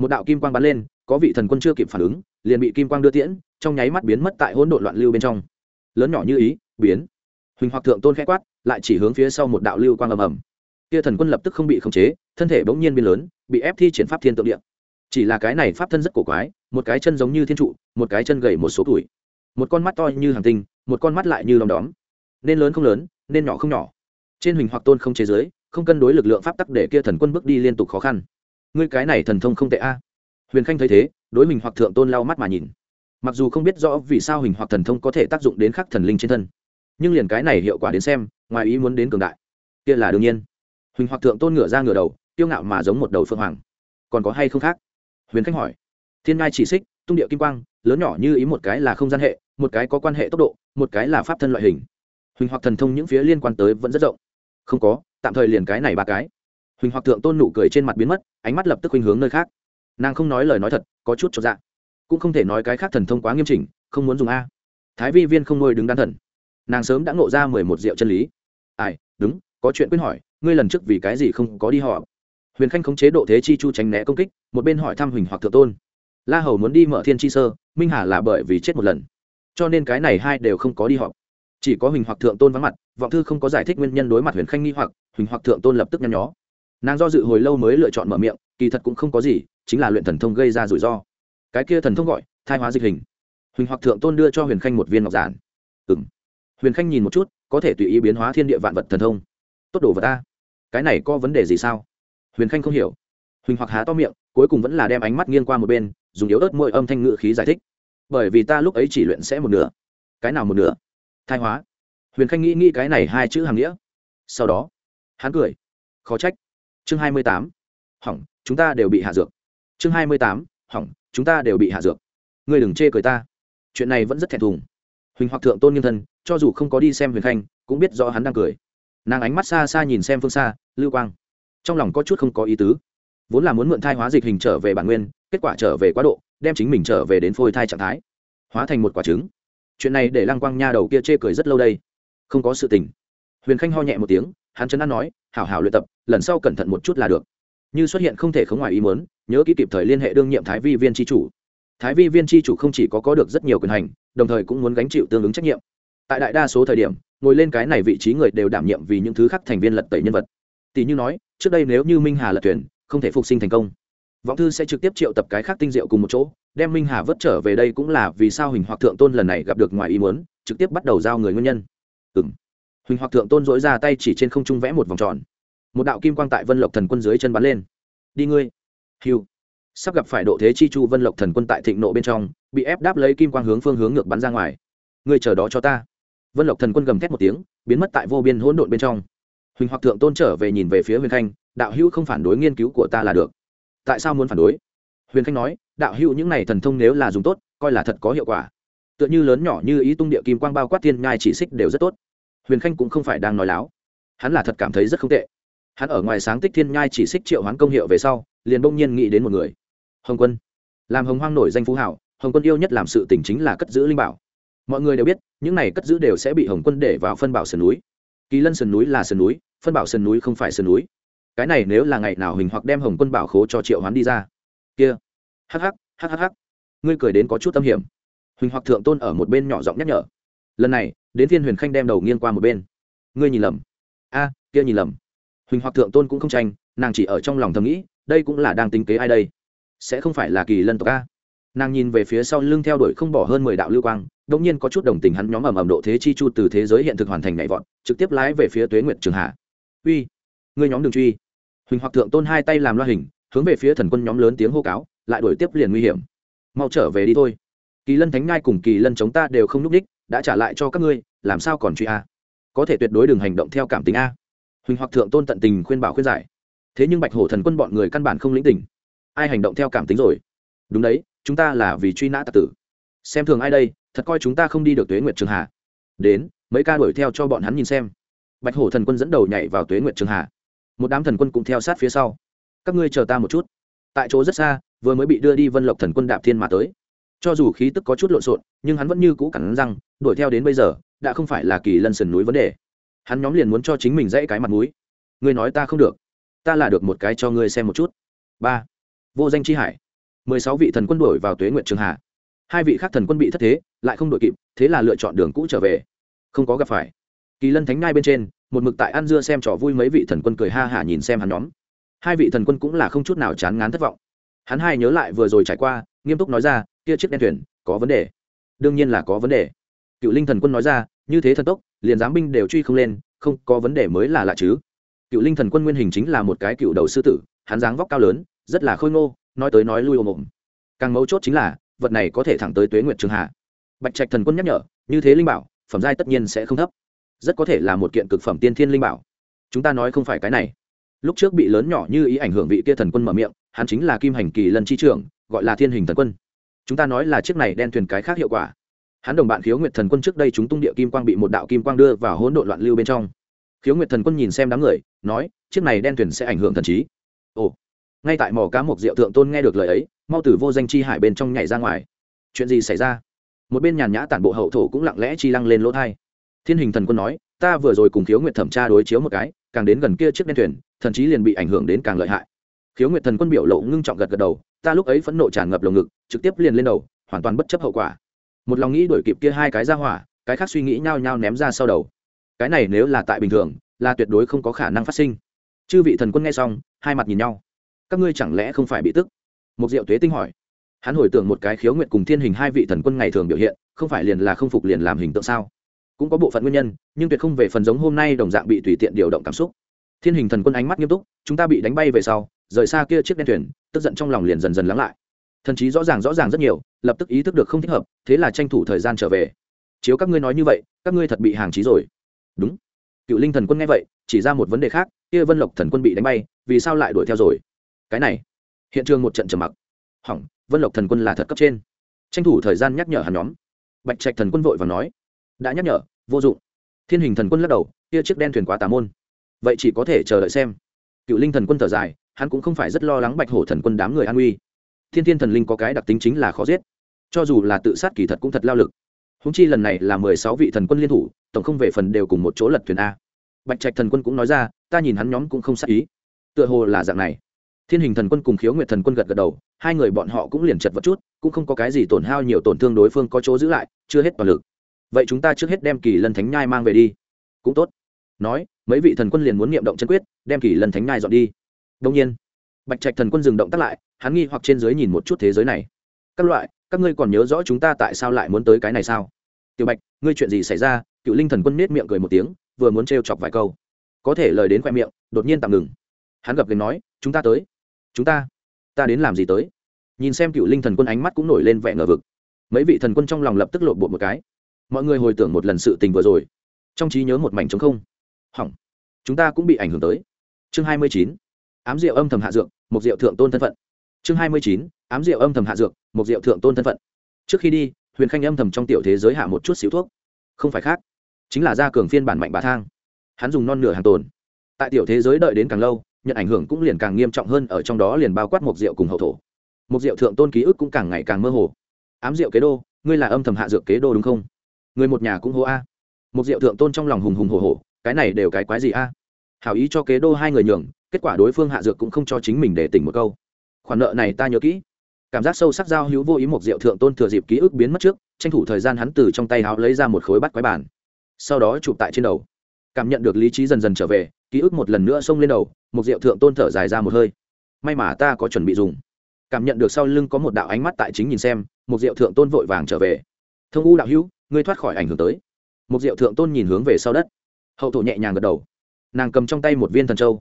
một đạo kim quang bắn lên, có vị thần quân chưa kịp phản ứng, liền bị kim quang đưa tiễn, trong nháy mắt biến mất tại hỗn độn loạn lưu bên trong. Lớn nhỏ như ý, biến. Huỳnh hoặc thượng tôn khẽ quát, lại chỉ hướng phía sau một đạo lưu quang ầm ầm. Kia thần quân lập tức không bị khống chế, thân thể bỗng nhiên biến lớn, bị ép thi triển pháp thiên tượng địa. Chỉ là cái này pháp thân rất cổ quái, một cái chân giống như thiên trụ, một cái chân gầy một số tuổi. Một con mắt to như hàng tinh, một con mắt lại như đom đóm. Nên lớn không lớn, nên nhỏ không nhỏ. Trên huỳnh hoặc tôn không chế giới, không cân đối lực lượng pháp tắc để kia thần quân bước đi liên tục khó khăn ngươi cái này thần thông không tệ a. Huyền khanh thấy thế, đối mình hoặc thượng tôn lau mắt mà nhìn. Mặc dù không biết rõ vì sao hình hoặc thần thông có thể tác dụng đến khắc thần linh trên thân, nhưng liền cái này hiệu quả đến xem, ngoài ý muốn đến cường đại. Kia là đương nhiên. Huỳnh hoặc thượng tôn ngửa ra ngửa đầu tiêu ngạo mà giống một đầu phương hoàng. Còn có hay không khác? Huyền khanh hỏi. Thiên ngai chỉ xích, tung địa kim quang, lớn nhỏ như ý một cái là không gian hệ, một cái có quan hệ tốc độ, một cái là pháp thân loại hình. Huỳnh hoặc thần thông những phía liên quan tới vẫn rất rộng. Không có, tạm thời liền cái này ba cái huỳnh hoặc thượng tôn nụ cười trên mặt biến mất, ánh mắt lập tức khuynh hướng nơi khác. Nàng không nói lời nói thật, có chút cho dạ. Cũng không thể nói cái khác thần thông quá nghiêm chỉnh, không muốn dùng a. Thái vi viên không nuôi đứng đan thần. Nàng sớm đã ngộ ra mười một rượu chân lý. Ai, đúng, có chuyện quyết hỏi, ngươi lần trước vì cái gì không có đi họ huyền khanh khống chế độ thế chi chu tránh né công kích, một bên hỏi thăm huỳnh hoặc thượng tôn. La hầu muốn đi mở thiên chi sơ, minh hà là bởi vì chết một lần. Cho nên cái này hai đều không có đi họp. Chỉ có huỳnh hoặc thượng tôn vắng mặt, vọng thư không có giải thích nguyên nhân đối mặt huyền khanh nghi hoặc, huỳnh hoặc thượng tôn lập tức nhăn nhó nàng do dự hồi lâu mới lựa chọn mở miệng, kỳ thật cũng không có gì, chính là luyện thần thông gây ra rủi ro. Cái kia thần thông gọi, thai hóa dịch hình. Huỳnh hoặc thượng tôn đưa cho huyền khanh một viên ngọc giản. Ừ m huyền khanh nhìn một chút, có thể tùy ý biến hóa thiên địa vạn vật thần thông. Tốt đồ vật ta. Cái này có vấn đề gì sao? Huyền khanh không hiểu. Huỳnh hoặc há to miệng, cuối cùng vẫn là đem ánh mắt nghiêng qua một bên, dùng yếu ớt môi âm thanh ngự khí giải thích. Bởi vì ta lúc ấy chỉ luyện sẽ một nửa. Cái nào một nửa? Thai hóa. Huyền khanh nghĩ nghĩ cái này hai chữ hàng nghĩa. Sau đó, hắn cười. Khó trách chương hai mươi tám. Hỏng, chúng ta đều bị hạ dược. Chương hai mươi tám. Hỏng, chúng ta đều bị hạ dược. Ngươi đừng chê cười ta. Chuyện này vẫn rất thẹn thùng. Huỳnh hoặc thượng tôn nghiêm thân, cho dù không có đi xem huyền khanh, cũng biết rõ hắn đang cười. Nàng ánh mắt xa xa nhìn xem phương xa, lưu quang. Trong lòng có chút không có ý tứ. Vốn là muốn mượn thai hóa dịch hình trở về bản nguyên, kết quả trở về quá độ, đem chính mình trở về đến phôi thai trạng thái. Hóa thành một quả trứng. Chuyện này để lăng quang nha đầu kia chê cười rất lâu đây. Không có sự tình. Huyền khanh ho nhẹ một tiếng hắn chấn an nói, hảo hảo luyện tập, lần sau cẩn thận một chút là được. Như xuất hiện không thể không ngoài ý muốn, nhớ kỹ kịp thời liên hệ đương nhiệm thái vi viên tri chủ. Thái vi viên tri chủ không chỉ có có được rất nhiều quyền hành, đồng thời cũng muốn gánh chịu tương ứng trách nhiệm. Tại đại đa số thời điểm, ngồi lên cái này vị trí người đều đảm nhiệm vì những thứ khác thành viên lật tẩy nhân vật. Tỷ như nói, trước đây nếu như minh hà lật tuyển không thể phục sinh thành công. Vọng thư sẽ trực tiếp triệu tập cái khác tinh diệu cùng một chỗ, đem minh hà vớt trở về đây cũng là vì sao hình hoặc thượng tôn lần này gặp được ngoài ý muốn, trực tiếp bắt đầu giao người nguyên nhân. Ừ m huỳnh hoặc thượng tôn dỗi ra tay chỉ trên không trung vẽ một vòng tròn. Một đạo kim quang tại vân lộc thần quân dưới chân bắn lên. Đi ngươi. Hiu sắp gặp phải độ thế chi chu vân lộc thần quân tại thịnh nộ bên trong, bị ép đáp lấy kim quang hướng phương hướng ngược bắn ra ngoài. Ngươi chờ đó cho ta. Vân lộc thần quân gầm thét một tiếng, biến mất tại vô biên hỗn độn bên trong. Huỳnh hoặc thượng tôn trở về nhìn về phía huyền khanh, đạo hữu không phản đối nghiên cứu của ta là được. Tại sao muốn phản đối? Huyền khanh nói, đạo hữu những này thần thông nếu là dùng tốt, coi là thật có hiệu quả. Tựa như lớn nhỏ như ý tung địa kim quang bao quát thiên nhai chỉ xích đều rất tốt huyền khanh cũng không phải đang nói láo. Hắn là thật cảm thấy rất không tệ. Hắn ở ngoài sáng tích thiên nhai chỉ xích triệu hoán công hiệu về sau liền bỗng nhiên nghĩ đến một người. Hồng quân. Làm hồng hoang nổi danh phú hảo hồng quân yêu nhất làm sự tỉnh chính là cất giữ linh bảo. Mọi người đều biết những này cất giữ đều sẽ bị hồng quân để vào phân bảo sườn núi. Kỳ lân sườn núi là sườn núi phân bảo sườn núi không phải sườn núi. Cái này nếu là ngày nào hình hoặc đem hồng quân bảo khố cho triệu hoán đi ra. Kia. Hắc hắc, hắc hắc hắc. ngươi cười đến có chút tâm hiểm. Huỳnh hoặc thượng tôn ở một bên nhỏ giọng nhắc nhở. Lần này đến thiên huyền khanh đem đầu nghiêng qua một bên ngươi nhìn lầm a kia nhìn lầm huỳnh hoặc thượng tôn cũng không tranh nàng chỉ ở trong lòng thầm nghĩ đây cũng là đang tính kế ai đây sẽ không phải là kỳ lân tộc a nàng nhìn về phía sau lưng theo đuổi không bỏ hơn mười đạo lưu quang đông nhiên có chút đồng tình hắn nhóm ẩm ẩm độ thế chi chu từ thế giới hiện thực hoàn thành nhảy vọt trực tiếp lái về phía tuế nguyệt trường hạ uy ngươi nhóm đường truy huỳnh hoặc thượng tôn hai tay làm loa hình hướng về phía thần quân nhóm lớn tiếng hô cáo lại đuổi tiếp liền nguy hiểm mau trở về đi thôi kỳ lân thánh ngai cùng kỳ lân chống ta đều không n ú c đích đã trả lại cho các ngươi, làm sao còn truy a? Có thể tuyệt đối đừng hành động theo cảm tính a. Huỳnh hoặc thượng tôn tận tình khuyên bảo khuyên giải. Thế nhưng bạch hổ thần quân bọn người căn bản không lĩnh tình. Ai hành động theo cảm tính rồi? Đúng đấy, chúng ta là vì truy nã tạc tử. Xem thường ai đây, thật coi chúng ta không đi được tuế nguyệt trường hà. Đến, mấy ca đuổi theo cho bọn hắn nhìn xem. Bạch hổ thần quân dẫn đầu nhảy vào tuế nguyệt trường hà. Một đám thần quân cũng theo sát phía sau. Các ngươi chờ ta một chút. Tại chỗ rất xa, vừa mới bị đưa đi vân lộc thần quân đạp thiên mà tới cho dù khí tức có chút lộn xộn, nhưng hắn vẫn như cũ cẳng răng, đuổi theo đến bây giờ, đã không phải là kỳ lân sườn núi vấn đề. Hắn nhóm liền muốn cho chính mình dãy cái mặt núi ngươi nói ta không được. Ta là được một cái cho ngươi xem một chút. Ba. Vô danh chi hải. Mười sáu vị thần quân đuổi vào tuế nguyện trường hạ hai vị khác thần quân bị thất thế, lại không đội kịp, thế là lựa chọn đường cũ trở về. Không có gặp phải. Kỳ lân thánh ngai bên trên, một mực tại ăn dưa xem trò vui mấy vị thần quân cười ha hả nhìn xem hắn nhóm. Hai vị thần quân cũng là không chút nào chán ngán thất vọng. Hắn hai nhớ lại vừa rồi trải qua, nghiêm túc nói ra kia chiếc đen thuyền, có vấn đề. Đương nhiên là có vấn đề. Cựu linh thần quân nói ra, như thế thần tốc, liền giám binh đều truy không lên, không có vấn đề mới là lạ chứ. Cựu linh thần quân nguyên hình chính là một cái cựu đầu sư tử, hắn dáng vóc cao lớn, rất là khôi ngô, nói tới nói lui ồm ồm. Càng mấu chốt chính là, vật này có thể thẳng tới tuế nguyệt trường hạ. Bạch trạch thần quân nhắc nhở, như thế linh bảo, phẩm giai tất nhiên sẽ không thấp. Rất có thể là một kiện cực phẩm tiên thiên linh bảo. Chúng ta nói không phải cái này. Lúc trước bị lớn nhỏ như ý ảnh hưởng vị kia thần quân mở miệng, hắn chính là kim hành kỳ lần chi trưởng, gọi là thiên hình thần quân chúng ta nói là chiếc này đen thuyền cái khác hiệu quả. Hắn đồng bạn khiếu nguyệt thần quân trước đây chúng tung địa kim quang bị một đạo kim quang đưa vào hỗn độn loạn lưu bên trong. Khiếu nguyệt thần quân nhìn xem đám người, nói, chiếc này đen thuyền sẽ ảnh hưởng thần trí. Ồ. Ngay tại mỏ cá mộc diệu thượng tôn nghe được lời ấy, mau từ vô danh chi hải bên trong nhảy ra ngoài. Chuyện gì xảy ra? Một bên nhàn nhã tản bộ hậu thổ cũng lặng lẽ chi lăng lên lỗ thai. Thiên hình thần quân nói, ta vừa rồi cùng khiếu nguyệt thẩm tra đối chiếu một cái, càng đến gần kia chiếc đen thuyền, thần chí liền bị ảnh hưởng đến càng lợi hại khiếu nguyệt thần quân biểu lộ ngưng trọng gật gật đầu, ta lúc ấy phẫn nộ tràn ngập lồng ngực, trực tiếp liền lên đầu, hoàn toàn bất chấp hậu quả. Một lòng nghĩ đuổi kịp kia hai cái ra hỏa, cái khác suy nghĩ nhao nhao ném ra sau đầu. Cái này nếu là tại bình thường, là tuyệt đối không có khả năng phát sinh. Chư vị thần quân nghe xong, hai mặt nhìn nhau. Các ngươi chẳng lẽ không phải bị tức? Một diệu tuế tinh hỏi. Hắn hồi tưởng một cái khiếu nguyện cùng thiên hình hai vị thần quân ngày thường biểu hiện, không phải liền là không phục liền làm hình tượng sao? Cũng có bộ phận nguyên nhân, nhưng tuyệt không về phần giống hôm nay đồng dạng bị tùy tiện điều động cảm xúc. Thiên hình thần quân ánh mắt nghiêm túc, chúng ta bị đánh bay về sau rời xa kia chiếc đen thuyền, tức giận trong lòng liền dần dần lắng lại. Thần chí rõ ràng rõ ràng rất nhiều, lập tức ý thức được không thích hợp, thế là tranh thủ thời gian trở về. Chiếu các ngươi nói như vậy, các ngươi thật bị hàng trí rồi. Đúng. Cựu linh thần quân nghe vậy, chỉ ra một vấn đề khác, kia vân lộc thần quân bị đánh bay, vì sao lại đuổi theo rồi? Cái này, hiện trường một trận trầm mặc. Hỏng, vân lộc thần quân là thật cấp trên. Tranh thủ thời gian nhắc nhở hắn nhóm. Bạch trạch thần quân vội và nói, đã nhắc nhở, vô dụng. Thiên hình thần quân lắc đầu, kia chiếc đen thuyền quá tà môn. Vậy chỉ có thể chờ đợi xem. Cựu linh thần quân thở dài hắn cũng không phải rất lo lắng bạch hổ thần quân đám người an uy. Thiên thiên thần linh có cái đặc tính chính là khó giết. Cho dù là tự sát kỳ thật cũng thật lao lực. Húng chi lần này là mười sáu vị thần quân liên thủ, tổng không về phần đều cùng một chỗ lật thuyền a. Bạch trạch thần quân cũng nói ra, ta nhìn hắn nhóm cũng không sát ý. Tựa hồ là dạng này. Thiên hình thần quân cùng khiếu nguyệt thần quân gật gật đầu, hai người bọn họ cũng liền chật vật chút, cũng không có cái gì tổn hao nhiều tổn thương đối phương có chỗ giữ lại, chưa hết toàn lực. Vậy chúng ta trước hết đem kỳ lân thánh nhai mang về đi. Cũng tốt. Nói, mấy vị thần quân liền muốn nghiệm động chân quyết, đem kỳ lân thánh nhai dọn đi đông nhiên, bạch trạch thần quân dừng động tắt lại, hắn nghi hoặc trên dưới nhìn một chút thế giới này. Các loại, các ngươi còn nhớ rõ chúng ta tại sao lại muốn tới cái này sao? Tiểu bạch, ngươi chuyện gì xảy ra? Cựu linh thần quân nết miệng cười một tiếng, vừa muốn trêu chọc vài câu. Có thể lời đến khoe miệng, đột nhiên tạm ngừng. Hắn gập gành nói, chúng ta tới. Chúng ta ta đến làm gì tới? Nhìn xem cựu linh thần quân ánh mắt cũng nổi lên vẻ ngờ vực. Mấy vị thần quân trong lòng lập tức lộn bột một cái. Mọi người hồi tưởng một lần sự tình vừa rồi. Trong trí nhớ một mảnh trống không. Hỏng. Chúng ta cũng bị ảnh hưởng tới. Chương hai mươi chín ám diệu âm thầm hạ dược một diệu thượng tôn thân phận. Chương hai mươi chín, ám diệu âm thầm hạ dược một diệu thượng tôn thân phận. Trước khi đi, huyền khanh âm thầm trong tiểu thế giới hạ một chút xíu thuốc. Không phải khác, chính là gia cường phiên bản mạnh bà thang. Hắn dùng non nửa hàng tồn. Tại tiểu thế giới đợi đến càng lâu, nhận ảnh hưởng cũng liền càng nghiêm trọng hơn, ở trong đó liền bao quát một diệu cùng hậu thổ. Một diệu thượng tôn ký ức cũng càng ngày càng mơ hồ. Ám diệu kế đô, ngươi là âm thầm hạ dược kế đô đúng không? Người một nhà cũng hô a. Một diệu thượng tôn trong lòng hùng hùng hồ hồ cái này đều cái quái gì a? Hảo ý cho kế đô hai người nhường kết quả đối phương hạ dược cũng không cho chính mình để tỉnh một câu. Khoản nợ này ta nhớ kỹ. Cảm giác sâu sắc giao hữu vô ý một rượu thượng tôn thừa dịp ký ức biến mất trước, tranh thủ thời gian hắn từ trong tay áo lấy ra một khối bắt quái bàn. Sau đó chụp tại trên đầu. Cảm nhận được lý trí dần dần trở về, ký ức một lần nữa xông lên đầu, một rượu thượng tôn thở dài ra một hơi. May mà ta có chuẩn bị dùng. Cảm nhận được sau lưng có một đạo ánh mắt tại chính nhìn xem, một rượu thượng tôn vội vàng trở về. Thông u đạo hữu, ngươi thoát khỏi ảnh hưởng tới. Một rượu thượng tôn nhìn hướng về sau đất. Hậu thổ nhẹ nhàng gật đầu. Nàng cầm trong tay một viên thần châu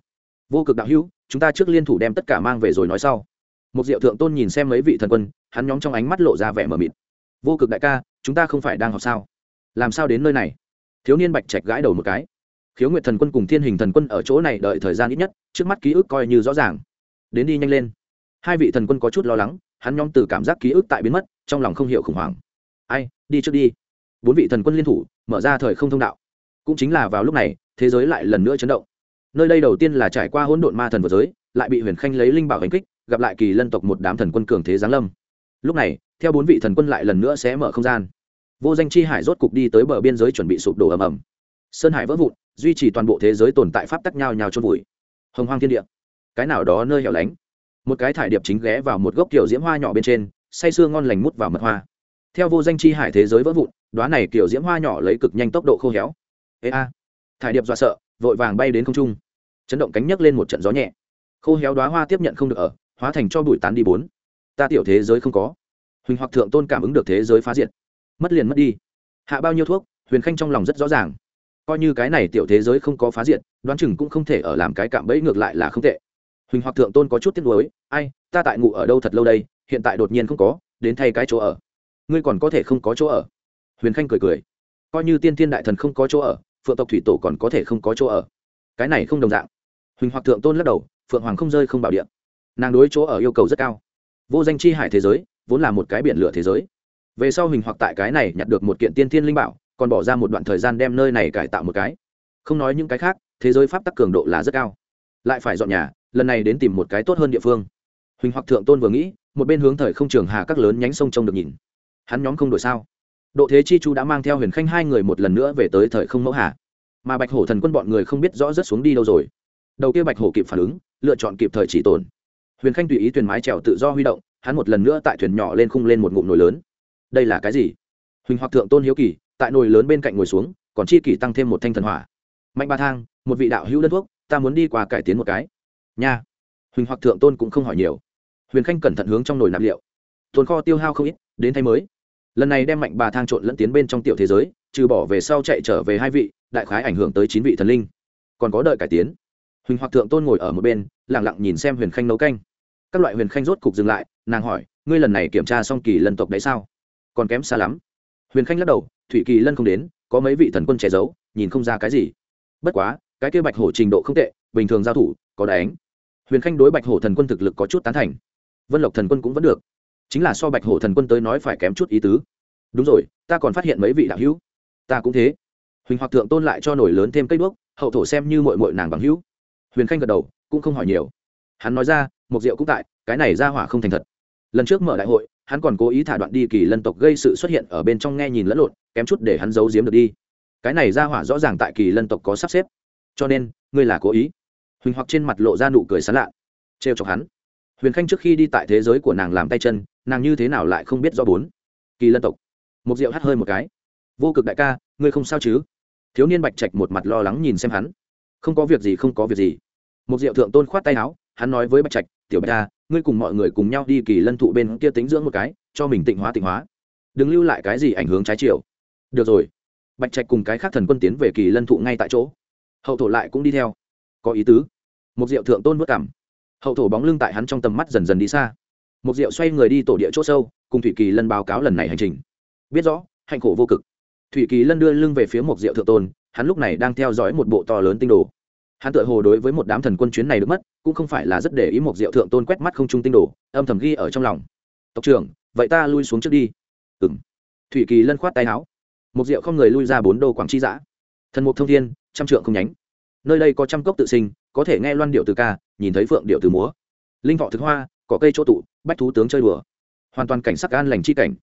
vô cực đạo hữu, chúng ta trước liên thủ đem tất cả mang về rồi nói sau. Một diệu thượng tôn nhìn xem mấy vị thần quân, hắn nhóm trong ánh mắt lộ ra vẻ mờ mịt. Vô cực đại ca, chúng ta không phải đang học sao? Làm sao đến nơi này? Thiếu niên bạch trạch gãi đầu một cái. Khiếu nguyệt thần quân cùng thiên hình thần quân ở chỗ này đợi thời gian ít nhất, trước mắt ký ức coi như rõ ràng. Đến đi nhanh lên. Hai vị thần quân có chút lo lắng, hắn nhóm từ cảm giác ký ức tại biến mất, trong lòng không hiểu khủng hoảng. Ai, đi trước đi. Bốn vị thần quân liên thủ, mở ra thời không thông đạo. Cũng chính là vào lúc này, thế giới lại lần nữa chấn động nơi đây đầu tiên là trải qua hỗn độn ma thần vượt giới, lại bị huyền khanh lấy linh bảo hành kích, gặp lại kỳ lân tộc một đám thần quân cường thế giáng lâm. Lúc này, theo bốn vị thần quân lại lần nữa sẽ mở không gian. Vô danh chi hải rốt cục đi tới bờ biên giới chuẩn bị sụp đổ ầm ầm. Sơn hải vỡ vụn, duy trì toàn bộ thế giới tồn tại pháp tắc nhau nhào trôn vùi. Hồng hoang thiên địa. Cái nào đó nơi hẻo lánh. Một cái thải điệp chính ghé vào một gốc kiểu diễm hoa nhỏ bên trên, say sưa ngon lành mút vào mật hoa. Theo vô danh chi hải thế giới vỡ vụn đoá này kiểu diễm hoa nhỏ lấy cực nhanh tốc độ khô héo. Ê a. Thải điệp do sợ vội vàng bay đến không trung. Chấn động cánh nhấc lên một trận gió nhẹ. Khô héo đoá hoa tiếp nhận không được ở, hóa thành cho bụi tán đi bốn. Ta tiểu thế giới không có. Huỳnh hoặc thượng tôn cảm ứng được thế giới phá diệt. Mất liền mất đi. Hạ bao nhiêu thuốc, huyền khanh trong lòng rất rõ ràng. Coi như cái này tiểu thế giới không có phá diệt, đoán chừng cũng không thể ở làm cái cạm bẫy ngược lại là không tệ. Huỳnh hoặc thượng tôn có chút tiếc nuối, ai, ta tại ngủ ở đâu thật lâu đây, hiện tại đột nhiên không có, đến thay cái chỗ ở. Ngươi còn có thể không có chỗ ở. Huyền khanh cười cười, coi như tiên thiên đại thần không có chỗ ở phượng tộc thủy tổ còn có thể không có chỗ ở. Cái này không đồng dạng. Huỳnh hoặc thượng tôn lắc đầu, phượng hoàng không rơi không bảo điện nàng đối chỗ ở yêu cầu rất cao. Vô danh chi hải thế giới, vốn là một cái biển lửa thế giới. Về sau huỳnh hoặc tại cái này nhặt được một kiện tiên thiên linh bảo, còn bỏ ra một đoạn thời gian đem nơi này cải tạo một cái. Không nói những cái khác, thế giới pháp tắc cường độ là rất cao. Lại phải dọn nhà, lần này đến tìm một cái tốt hơn địa phương. Huỳnh hoặc thượng tôn vừa nghĩ, một bên hướng thời không trường hà các lớn nhánh sông trông được nhìn. Hắn nhóm không đổi sao? Độ thế chi chu đã mang theo huyền khanh hai người một lần nữa về tới thời không mẫu hà. Mà bạch hổ thần quân bọn người không biết rõ rất xuống đi đâu rồi. Đầu kia bạch hổ kịp phản ứng, lựa chọn kịp thời chỉ tồn. Huyền khanh tùy ý thuyền mái trèo tự do huy động, hắn một lần nữa tại thuyền nhỏ lên khung lên một ngụm nồi lớn. Đây là cái gì? Huỳnh hoặc thượng tôn hiếu kỳ, tại nồi lớn bên cạnh ngồi xuống, còn chi kỷ tăng thêm một thanh thần hỏa. Mạnh ba thang, một vị đạo hữu đơn thuốc, ta muốn đi qua cải tiến một cái. Nha. Huỳnh hoặc thượng tôn cũng không hỏi nhiều. Huyền khanh cẩn thận hướng trong nồi nạp liệu. Tồn kho tiêu hao không ít, đến thay mới lần này đem mạnh bà thang trộn lẫn tiến bên trong tiểu thế giới, trừ bỏ về sau chạy trở về hai vị, đại khái ảnh hưởng tới chín vị thần linh. Còn có đợi cải tiến. Huỳnh hoặc thượng tôn ngồi ở một bên lẳng lặng nhìn xem huyền khanh nấu canh. Các loại huyền khanh rốt cục dừng lại, nàng hỏi, ngươi lần này kiểm tra xong kỳ lân tộc đấy sao? Còn kém xa lắm. Huyền khanh lắc đầu, thủy kỳ lân không đến, có mấy vị thần quân che giấu, nhìn không ra cái gì. Bất quá, cái kia bạch hổ trình độ không tệ, bình thường giao thủ, có đánh. Huyền khanh đối bạch hổ thần quân thực lực có chút tán thành. Vân lộc thần quân cũng vẫn được. Chính là so bạch hổ thần quân tới nói phải kém chút ý tứ đúng rồi, ta còn phát hiện mấy vị đạo hữu. Ta cũng thế. Huỳnh hoặc thượng tôn lại cho nổi lớn thêm cây đuốc, hậu thổ xem như mội mội nàng bằng hữu. Huyền khanh gật đầu, cũng không hỏi nhiều. Hắn nói ra một rượu cũng tại, cái này ra hỏa không thành thật. Lần trước mở đại hội, hắn còn cố ý thả đoạn đi kỳ lân tộc gây sự xuất hiện ở bên trong nghe nhìn lẫn lộn, kém chút để hắn giấu giếm được đi. Cái này ra hỏa rõ ràng tại kỳ lân tộc có sắp xếp. Cho nên, ngươi là cố ý. Huỳnh hoặc trên mặt lộ ra nụ cười sán lạ. Trêu chọc hắn. Huyền khanh trước khi đi tại thế giới của nàng làm tay chân, nàng như thế nào lại không biết do bốn. Kỳ lân tộc một rượu hắt hơi một cái. Vô cực đại ca, ngươi không sao chứ? Thiếu niên bạch trạch một mặt lo lắng nhìn xem hắn. Không có việc gì, không có việc gì. Một diệu thượng tôn khoát tay áo, hắn nói với bạch trạch, tiểu bạch ca, ngươi cùng mọi người cùng nhau đi kỳ lân thụ bên kia tính dưỡng một cái, cho mình tịnh hóa tịnh hóa. Đừng lưu lại cái gì ảnh hưởng trái chiều. Được rồi. Bạch trạch cùng cái khác thần quân tiến về kỳ lân thụ ngay tại chỗ. Hậu thổ lại cũng đi theo. Có ý tứ. Một diệu thượng tôn vất cảm. Hậu thổ bóng lưng tại hắn trong tầm mắt dần dần đi xa. Một diệu xoay người đi tổ địa chỗ sâu, cùng thủy kỳ lân báo cáo lần này hành trình biết rõ, hạnh khổ vô cực. Thủy kỳ lân đưa lưng về phía một diệu thượng tôn, hắn lúc này đang theo dõi một bộ to lớn tinh đồ. Hắn tự hồ đối với một đám thần quân chuyến này được mất, cũng không phải là rất để ý một diệu thượng tôn quét mắt không trung tinh đồ, âm thầm ghi ở trong lòng. Tộc trưởng, vậy ta lui xuống trước đi. Ừng thủy kỳ lân khoát tay áo. Một diệu không người lui ra bốn đô quảng tri giã. Thần mục thông thiên, trăm trượng không nhánh. Nơi đây có trăm cốc tự sinh, có thể nghe loan điệu từ ca, nhìn thấy phượng điệu từ múa. Linh thọ thực hoa có cây chỗ tụ, bách thú tướng chơi đùa. Hoàn toàn cảnh sắc an lành chi cảnh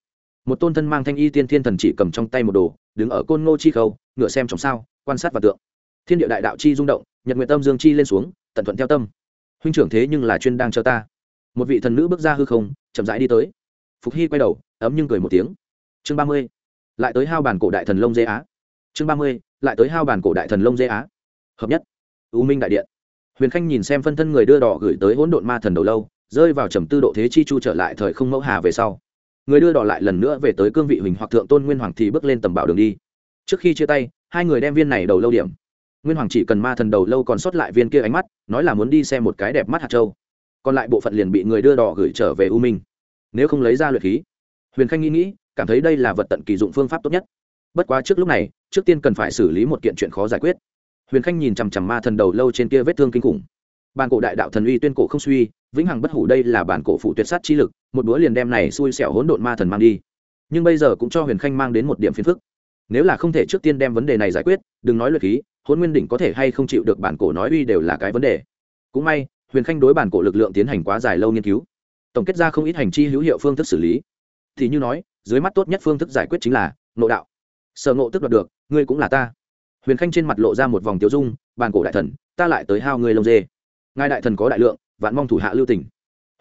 một tôn thân mang thanh y tiên thiên thần chỉ cầm trong tay một đồ, đứng ở côn ngô chi khâu, ngựa xem trong sao, quan sát và tượng. Thiên địa đại đạo chi rung động, nhật nguyện tâm dương chi lên xuống, tận thuận theo tâm. Huynh trưởng thế nhưng là chuyên đang chờ ta. Một vị thần nữ bước ra hư không, chậm rãi đi tới. Phục hy quay đầu, ấm nhưng cười một tiếng. Chương ba mươi, lại tới hao bản cổ đại thần lông dê á. Chương ba mươi, lại tới hao bản cổ đại thần lông dê á. Hợp nhất, u minh đại điện. Huyền khanh nhìn xem phân thân người đưa đỏ gửi tới hỗn độn ma thần đầu lâu, rơi vào trầm tư độ thế chi chu trở lại thời không mẫu hà về sau người đưa đỏ lại lần nữa về tới cương vị huỳnh hoặc thượng tôn nguyên hoàng thì bước lên tầm bảo đường đi. Trước khi chia tay, hai người đem viên này đầu lâu điểm. Nguyên hoàng chỉ cần ma thần đầu lâu còn sót lại viên kia ánh mắt, nói là muốn đi xem một cái đẹp mắt hạt châu. Còn lại bộ phận liền bị người đưa đỏ gửi trở về u minh. Nếu không lấy ra luyện khí. Huyền khanh nghĩ nghĩ, cảm thấy đây là vật tận kỳ dụng phương pháp tốt nhất. Bất quá trước lúc này, trước tiên cần phải xử lý một kiện chuyện khó giải quyết. Huyền khanh nhìn chằm chằm ma thần đầu lâu trên kia vết thương kinh khủng. Bàn cổ đại đạo thần uy tuyên cổ không suy vĩnh hằng bất hủ đây là bản cổ phụ tuyệt sát chi lực, một bữa liền đem này xui xẻo hỗn độn ma thần mang đi. Nhưng bây giờ cũng cho huyền khanh mang đến một điểm phiền phức. Nếu là không thể trước tiên đem vấn đề này giải quyết, đừng nói luật khí hôn nguyên đỉnh có thể hay không chịu được bản cổ nói uy đều là cái vấn đề. Cũng may, huyền khanh đối bản cổ lực lượng tiến hành quá dài lâu nghiên cứu. Tổng kết ra không ít hành chi hữu hiệu phương thức xử lý. Thì như nói, dưới mắt tốt nhất phương thức giải quyết chính là nộ đạo. Sở ngộ tức đoạt được, ngươi cũng là ta. Huyền khanh trên mặt lộ ra một vòng tiêu dung, bản cổ đại thần, ta lại tới hao ngươi lông dê. Ngài đại thần có đại lượng vạn mong thủ hạ lưu tỉnh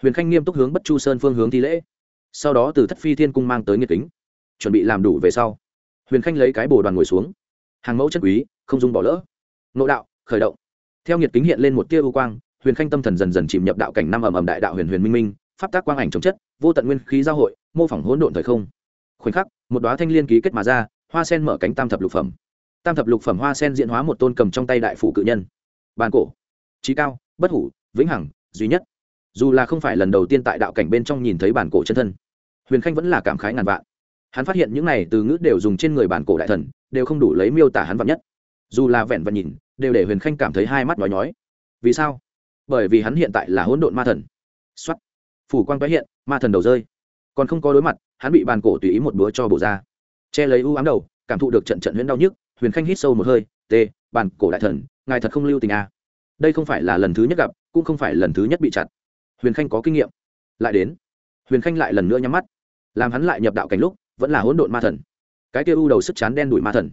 huyền khanh nghiêm túc hướng bất chu sơn phương hướng thi lễ. Sau đó từ thất phi thiên cung mang tới nghiệt kính, chuẩn bị làm đủ về sau. Huyền khanh lấy cái bồ đoàn ngồi xuống. Hàng mẫu chất quý, không dùng bỏ lỡ. Nộ đạo, khởi động. Theo nhiệt kính hiện lên một tia ưu quang, huyền khanh tâm thần dần dần chìm nhập đạo cảnh năm ầm ầm đại đạo huyền huyền minh minh, pháp tác quang ảnh chống chất, vô tận nguyên khí giao hội, mô phỏng hỗn độn thời không. Khoảnh khắc, một đoá thanh liên ký kết mà ra, hoa sen mở cánh tam thập lục phẩm. Tam thập lục phẩm hoa sen diễn hóa một tôn cầm trong tay đại phủ cự nhân. Bàn cổ, trí cao, bất hủ, vĩnh hằng duy nhất. Dù là không phải lần đầu tiên tại đạo cảnh bên trong nhìn thấy bản cổ chân thân, huyền khanh vẫn là cảm khái ngàn vạn. Hắn phát hiện những này từ ngữ đều dùng trên người bản cổ đại thần, đều không đủ lấy miêu tả hắn vạn nhất. Dù là vẹn và nhìn, đều để huyền khanh cảm thấy hai mắt nói nhói. Vì sao? Bởi vì hắn hiện tại là hỗn độn ma thần. Xuất phủ quang tái hiện, ma thần đầu rơi. Còn không có đối mặt, hắn bị bàn cổ tùy ý một búa cho bổ ra. Che lấy u ám đầu, cảm thụ được trận trận huyễn đau nhức, huyền khanh hít sâu một hơi t bàn cổ đại thần, ngài thật không lưu tình à đây không phải là lần thứ nhất gặp, cũng không phải lần thứ nhất bị chặt. Huyền khanh có kinh nghiệm. Lại đến. Huyền khanh lại lần nữa nhắm mắt. Làm hắn lại nhập đạo cảnh lúc, vẫn là hỗn độn ma thần. Cái kia u đầu sức chán đen đuổi ma thần.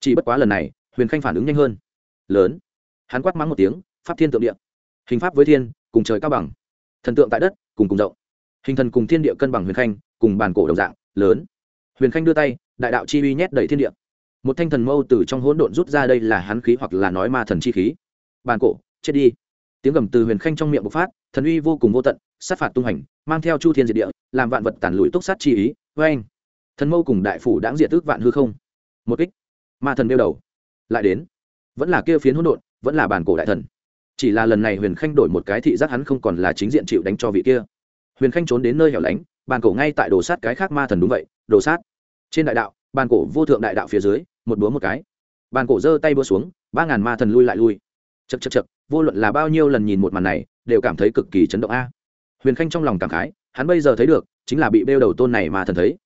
Chỉ bất quá lần này, huyền khanh phản ứng nhanh hơn. Lớn. Hắn quát mắng một tiếng, pháp thiên tượng địa. Hình pháp với thiên, cùng trời cao bằng. Thần tượng tại đất, cùng cùng rộng. Hình thần cùng thiên địa cân bằng huyền khanh, cùng bàn cổ đồng dạng, lớn. Huyền khanh đưa tay, đại đạo chi uy nhét đầy thiên địa. Một thanh thần mâu từ trong hỗn độn rút ra đây là hắn khí hoặc là nói ma thần chi khí bàn cổ, chết đi. Tiếng gầm từ huyền khanh trong miệng bộc phát, thần uy vô cùng vô tận, sát phạt tung hành, mang theo chu thiên diệt địa, làm vạn vật tàn lụi túc sát chi ý vê anh thần mâu cùng đại phủ đáng diệt tước vạn hư không. Một kích. Ma thần đeo đầu. Lại đến. Vẫn là kia phiến hỗn độn, vẫn là bàn cổ đại thần. Chỉ là lần này huyền khanh đổi một cái thị giác hắn không còn là chính diện chịu đánh cho vị kia. Huyền khanh trốn đến nơi hẻo lánh, bàn cổ ngay tại đồ sát cái khác ma thần đúng vậy, đồ sát. Trên đại đạo, bàn cổ vô thượng đại đạo phía dưới, một búa một cái. Bàn cổ giơ tay búa xuống, ba ngàn ma thần lui lại lui chật chật chật, vô luận là bao nhiêu lần nhìn một màn này, đều cảm thấy cực kỳ chấn động a. Huyền khanh trong lòng cảm khái, hắn bây giờ thấy được, chính là bị bêu đầu tôn này mà thần thấy.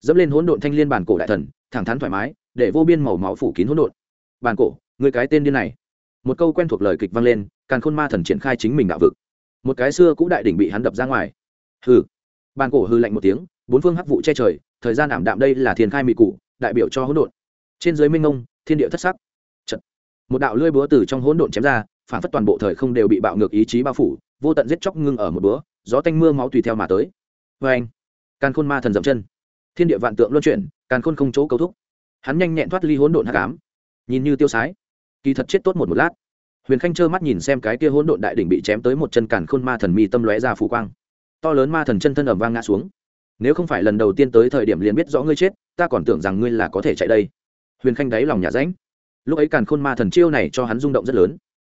Dẫm lên hỗn độn thanh liên bản cổ đại thần, thẳng thắn thoải mái, để vô biên màu máu phủ kín hỗn độn. Bản cổ, người cái tên điên này. Một câu quen thuộc lời kịch vang lên càng khôn ma thần triển khai chính mình đạo vực. Một cái xưa cũ đại đỉnh bị hắn đập ra ngoài. Hừ. Bản cổ hư lạnh một tiếng, bốn phương hắc vụ che trời, thời gian ảm đạm đây là thiên khai mị cụ, đại biểu cho hỗn độn. Trên dưới minh ngông, thiên địa thất sắc một đạo lưỡi búa từ trong hỗn độn chém ra, phản phất toàn bộ thời không đều bị bạo ngược ý chí bao phủ, vô tận giết chóc ngưng ở một búa, gió tanh mưa máu tùy theo mà tới. Vê anh, càn khôn ma thần dậm chân. Thiên địa vạn tượng luân chuyển, càn khôn không chỗ cấu thúc. Hắn nhanh nhẹn thoát ly hỗn độn hạ cám nhìn như tiêu sái, kỳ thật chết tốt một một lát. Huyền khanh trơ mắt nhìn xem cái kia hỗn độn đại đỉnh bị chém tới một chân càn khôn ma thần mi tâm lóe ra phủ quang. To lớn ma thần chân thân ẩm vang ngã xuống. Nếu không phải lần đầu tiên tới thời điểm liền biết rõ ngươi chết, ta còn tưởng rằng ngươi là có thể chạy đây. Huyền khanh đáy lòng nhà ránh lúc ấy càn khôn ma thần chiêu này cho hắn rung động rất lớn.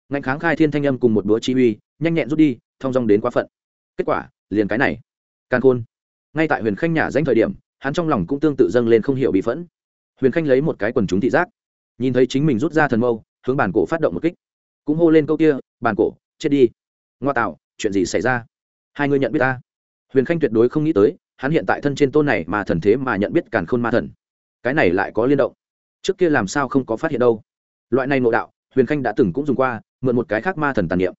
Ngạnh kháng khai thiên thanh âm cùng một đũa chi uy, nhanh nhẹn rút đi, thong dong đến quá phận. Kết quả, liền cái này. Càn khôn. Ngay tại huyền khanh nhà danh thời điểm, hắn trong lòng cũng tương tự dâng lên không hiểu bị phẫn. Huyền khanh lấy một cái quần chúng thị giác. Nhìn thấy chính mình rút ra thần mâu, hướng bàn cổ phát động một kích. Cũng hô lên câu kia bàn cổ, chết đi. Ngoa tạo, chuyện gì xảy ra? Hai người nhận biết ta. Huyền khanh tuyệt đối không nghĩ tới, hắn hiện tại thân trên tôn này mà thần thế mà nhận biết càn khôn ma thần. Cái này lại có liên động trước kia làm sao không có phát hiện đâu. Loại này nội đạo, huyền khanh đã từng cũng dùng qua, mượn một cái khác ma thần tàn niệm.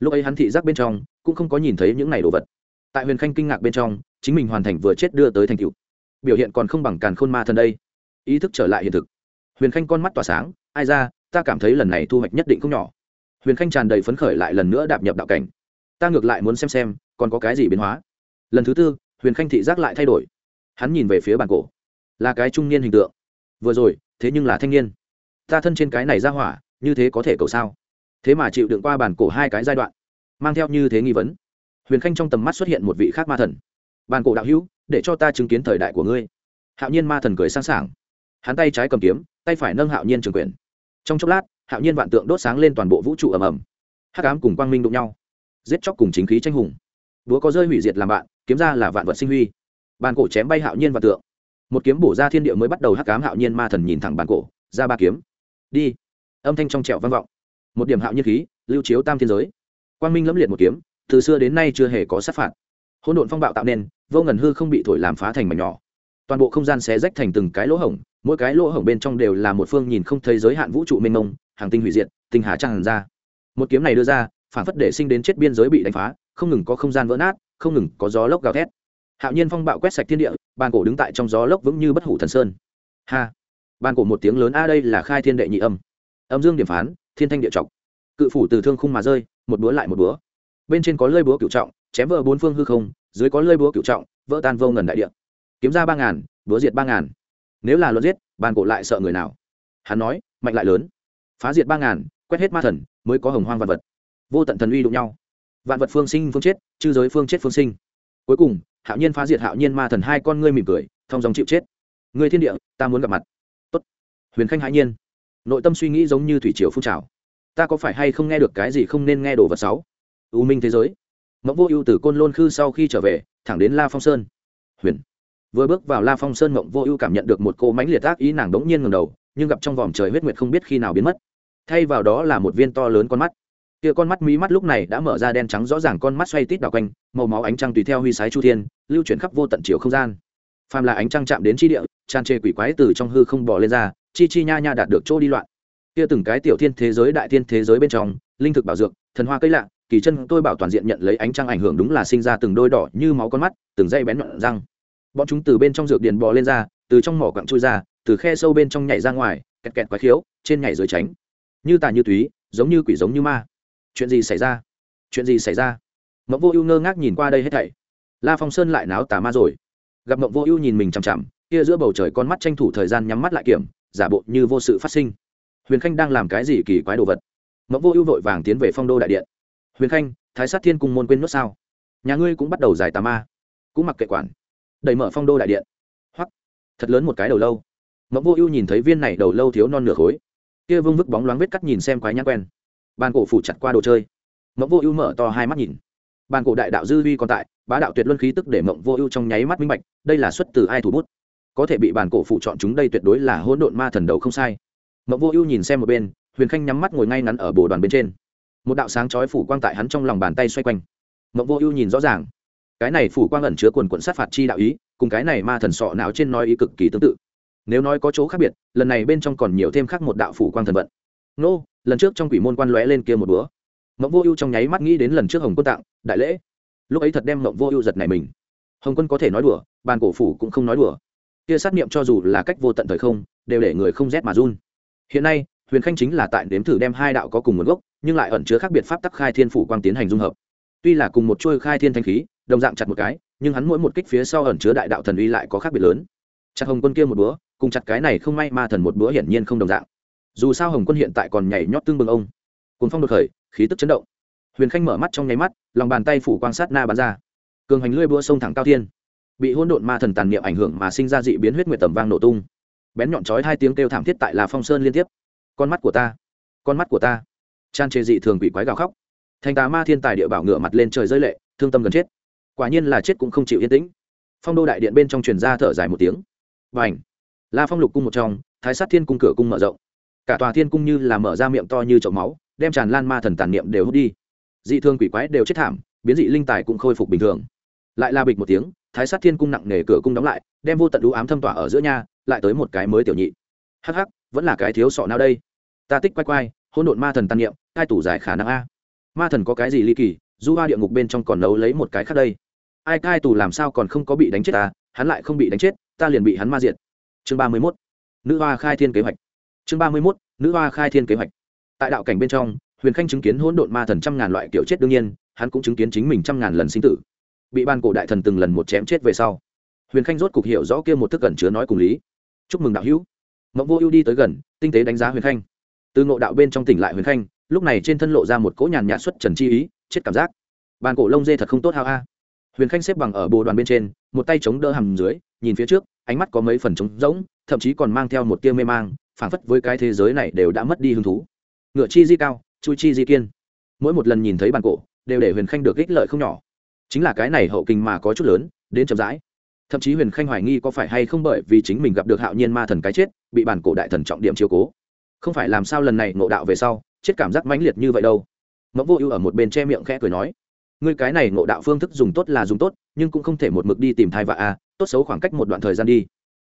Lúc ấy hắn thị giác bên trong, cũng không có nhìn thấy những này đồ vật. Tại huyền khanh kinh ngạc bên trong, chính mình hoàn thành vừa chết đưa tới thành cựu biểu hiện còn không bằng càn khôn ma thần đây. Ý thức trở lại hiện thực. Huyền khanh con mắt tỏa sáng, ai ra, ta cảm thấy lần này thu hoạch nhất định không nhỏ. Huyền khanh tràn đầy phấn khởi lại lần nữa đạp nhập đạo cảnh. Ta ngược lại muốn xem xem, còn có cái gì biến hóa? Lần thứ tư, huyền khanh thị giác lại thay đổi. Hắn nhìn về phía bàn cổ. Là cái trung niên hình tượng. Vừa rồi thế nhưng là thanh niên. Ta thân trên cái này ra hỏa, như thế có thể cầu sao? Thế mà chịu đựng qua bản cổ hai cái giai đoạn, mang theo như thế nghi vấn. Huyền khanh trong tầm mắt xuất hiện một vị khác ma thần. Bàn cổ đạo hữu, để cho ta chứng kiến thời đại của ngươi. Hạo nhiên ma thần cười sẵn sàng hắn tay trái cầm kiếm, tay phải nâng hạo nhiên trường quyền. Trong chốc lát, hạo nhiên vạn tượng đốt sáng lên toàn bộ vũ trụ ầm ầm. Hắc ám cùng quang minh đụng nhau. Giết chóc cùng chính khí tranh hùng. Búa có rơi hủy diệt làm bạn, kiếm ra là vạn vật sinh huy. Bàn cổ chém bay hạo nhiên vạn tượng một kiếm bổ ra thiên địa mới bắt đầu hắc ám hạo nhiên ma thần nhìn thẳng bàn cổ, ra ba kiếm. Đi. Âm thanh trong trẹo vang vọng. Một điểm hạo nhiên khí, lưu chiếu tam thiên giới. Quang minh lẫm liệt một kiếm, từ xưa đến nay chưa hề có sát phạt. Hỗn độn phong bạo tạo nên, vô ngần hư không bị thổi làm phá thành mảnh nhỏ. Toàn bộ không gian xé rách thành từng cái lỗ hổng, mỗi cái lỗ hổng bên trong đều là một phương nhìn không thấy giới hạn vũ trụ mênh mông, hàng tinh hủy diệt, tinh hà tràn ra. Một kiếm này đưa ra, phản phất để sinh đến chết biên giới bị đánh phá, không ngừng có không gian vỡ nát, không ngừng có gió lốc gào thét hạo nhiên phong bạo quét sạch thiên địa, bàn cổ đứng tại trong gió lốc vững như bất hủ thần sơn. Ha! Bàn cổ một tiếng lớn, a, đây là khai thiên đệ nhị âm. Âm dương điểm phán, thiên thanh địa trọc cự phủ từ thương khung mà rơi, một búa lại một búa. Bên trên có lơi búa cựu trọng, chém vỡ bốn phương hư không, dưới có lơi búa cựu trọng, vỡ tan vô ngần đại địa. Kiếm ra ba ngàn, búa diệt ba ngàn. Nếu là luật giết, bàn cổ lại sợ người nào? Hắn nói, mạnh lại lớn. Phá diệt ba ngàn, quét hết ma thần, mới có hồng hoang vạn vật. Vô tận thần uy đụng nhau. Vạn vật phương sinh, phương chết, chư giới phương chết, phương sinh. Cuối cùng hạo nhiên phá diệt hạo nhiên ma thần hai con ngươi mỉm cười, thong dòng chịu chết. Ngươi thiên địa, ta muốn gặp mặt. Tốt. Huyền khanh hãi nhiên. Nội tâm suy nghĩ giống như thủy triều phun trào. Ta có phải hay không nghe được cái gì không nên nghe đồ vật sáu u minh thế giới. Mẫu vô ưu từ côn lôn khư sau khi trở về, thẳng đến la phong sơn. Huyền. Vừa bước vào la phong sơn mộng vô ưu cảm nhận được một cô mánh liệt ác ý nàng đống nhiên ngầm đầu, nhưng gặp trong vòm trời huyết nguyệt không biết khi nào biến mất. Thay vào đó là một viên to lớn con mắt. Kia con mắt mí mắt lúc này đã mở ra đen trắng rõ ràng, con mắt xoay tít đảo quanh, màu máu ánh trăng tùy theo huy sái chu thiên lưu chuyển khắp vô tận chiều không gian. Phàm là ánh trăng chạm đến chi địa, tràn trề quỷ quái từ trong hư không bỏ lên ra, chi chi nha nha đạt được chỗ đi loạn. Kia từng cái tiểu thiên thế giới đại thiên thế giới bên trong, linh thực bảo dược, thần hoa cây lạ, kỳ chân tôi bảo toàn diện nhận lấy ánh trăng ảnh hưởng đúng là sinh ra từng đôi đỏ như máu con mắt, từng dây bén nhọn răng. Bọn chúng từ bên trong dược điền bò lên ra, từ trong mỏ quặng trôi ra, từ khe sâu bên trong nhảy ra ngoài, kẹt kẹt quái khiếu, trên nhảy dưới tránh. Như tà như túy, giống như quỷ giống như ma. Chuyện gì xảy ra? Chuyện gì xảy ra? Mẫu vô ưu ngơ ngác nhìn qua đây hết thảy la phong sơn lại náo tà ma rồi. Gặp mộng vô ưu nhìn mình chằm chằm, kia giữa bầu trời con mắt tranh thủ thời gian nhắm mắt lại kiểm, giả bộ như vô sự phát sinh. Huyền khanh đang làm cái gì kỳ quái đồ vật? Mộng vô ưu vội vàng tiến về phong đô đại điện. Huyền khanh, thái sát thiên cung môn quên nốt sao? Nhà ngươi cũng bắt đầu giải tà ma. Cũng mặc kệ quản. Đẩy mở phong đô đại điện. Hoặc thật lớn một cái đầu lâu. Mộng vô ưu nhìn thấy viên này đầu lâu thiếu non nửa khối. Kia vương vức bóng loáng vết cắt nhìn xem quái nhãn quen. Bàn cổ phủ chặt qua đồ chơi. Mộng vô ưu mở to hai mắt nhìn. Bàn cổ đại đạo dư huy còn tại bá đạo tuyệt luân khí tức để mộng vô ưu trong nháy mắt minh bạch, đây là xuất từ ai thủ bút? Có thể bị bàn cổ phụ chọn chúng đây tuyệt đối là hỗn độn ma thần đầu không sai. Mộng vô ưu nhìn xem một bên, huyền khanh nhắm mắt ngồi ngay ngắn ở bồ đoàn bên trên. Một đạo sáng chói phủ quang tại hắn trong lòng bàn tay xoay quanh. Mộng vô ưu nhìn rõ ràng, cái này phủ quang ẩn chứa quần quận sát phạt chi đạo ý, cùng cái này ma thần sọ não trên nói ý cực kỳ tương tự. Nếu nói có chỗ khác biệt, lần này bên trong còn nhiều thêm khác một đạo phủ quang thần vận. Nô, lần trước trong quỷ môn quan lóe lên kia một búa mộng vô ưu trong nháy mắt nghĩ đến lần trước hồng quân tặng đại lễ lúc ấy thật đem mộng vô ưu giật này mình. Hồng quân có thể nói đùa, bàn cổ phủ cũng không nói đùa. Kia sát niệm cho dù là cách vô tận thời không, đều để người không rét mà run. Hiện nay, huyền khanh chính là tại đếm thử đem hai đạo có cùng nguồn gốc, nhưng lại ẩn chứa khác biệt pháp tắc khai thiên phủ quang tiến hành dung hợp. Tuy là cùng một chuôi khai thiên thanh khí, đồng dạng chặt một cái, nhưng hắn mỗi một kích phía sau ẩn chứa đại đạo thần uy lại có khác biệt lớn. Chặt hồng quân kia một búa cùng chặt cái này không may ma thần một búa hiển nhiên không đồng dạng. Dù sao hồng quân hiện tại còn nhảy nhót tương bừng ông. Cùng phong đột khởi, khí tức chấn động huyền khanh mở mắt trong nháy mắt, lòng bàn tay phủ quan sát na bắn ra. Cường hành lưỡi búa sông thẳng cao thiên. Bị hôn độn ma thần tàn niệm ảnh hưởng mà sinh ra dị biến huyết nguyệt tầm vang nổ tung. Bén nhọn chói hai tiếng kêu thảm thiết tại là phong sơn liên tiếp. Con mắt của ta! Con mắt của ta! Tràn trề dị thường bị quái gào khóc. Thành tà ma thiên tài địa bảo ngựa mặt lên trời rơi lệ, thương tâm gần chết. Quả nhiên là chết cũng không chịu yên tĩnh. Phong đô đại điện bên trong truyền ra thở dài một tiếng. Và ảnh la phong lục cung một trong, thái sát thiên cung cửa cung mở rộng. Cả tòa thiên cung như là mở ra miệng to như chậu máu, đem tràn lan ma thần tàn niệm đều hút đi dị thương quỷ quái đều chết thảm, biến dị linh tài cũng khôi phục bình thường. Lại la bịch một tiếng, thái sát thiên cung nặng nề cửa cung đóng lại, đem vô tận đũ ám thâm tỏa ở giữa nha, lại tới một cái mới tiểu nhị. Hắc hắc, vẫn là cái thiếu sọ nào đây? Ta tích quay quay, hỗn độn ma thần tàn niệm hai tủ giải khả năng a. Ma thần có cái gì ly kỳ, du hoa địa ngục bên trong còn nấu lấy một cái khác đây. Ai cai tù làm sao còn không có bị đánh chết ta, hắn lại không bị đánh chết, ta liền bị hắn ma diệt. Chương ba mươi mốt, nữ hoa khai thiên kế hoạch. Chương ba mươi mốt, nữ hoa khai thiên kế hoạch. Tại đạo cảnh bên trong huyền khanh chứng kiến hỗn độn ma thần trăm ngàn loại kiểu chết đương nhiên, hắn cũng chứng kiến chính mình trăm ngàn lần sinh tử. Bị ban cổ đại thần từng lần một chém chết về sau, huyền khanh rốt cục hiểu rõ kia một thức cẩn chứa nói cùng lý. Chúc mừng đạo hữu. Mẫu vô ưu đi tới gần, tinh tế đánh giá huyền khanh. Từ ngộ đạo bên trong tỉnh lại huyền khanh, lúc này trên thân lộ ra một cỗ nhàn nhạt xuất trần chi ý, chết cảm giác. Bàn cổ lông dê thật không tốt hao a. Huyền khanh xếp bằng ở bồ đoàn bên trên, một tay chống đỡ hầm dưới, nhìn phía trước, ánh mắt có mấy phần trống rỗng, thậm chí còn mang theo một tia mê mang, phảng phất với cái thế giới này đều đã mất đi hứng thú. Ngựa chi di cao chui chi di kiên. Mỗi một lần nhìn thấy bàn cổ đều để huyền khanh được ích lợi không nhỏ. Chính là cái này hậu kinh mà có chút lớn đến chậm rãi. Thậm chí huyền khanh hoài nghi có phải hay không bởi vì chính mình gặp được hạo nhiên ma thần cái chết bị bản cổ đại thần trọng điểm chiếu cố. Không phải làm sao lần này ngộ đạo về sau chết cảm giác mãnh liệt như vậy đâu. Mẫu vô ưu ở một bên che miệng khẽ cười nói ngươi cái này ngộ đạo phương thức dùng tốt là dùng tốt nhưng cũng không thể một mực đi tìm thai vạ a à, tốt xấu khoảng cách một đoạn thời gian đi.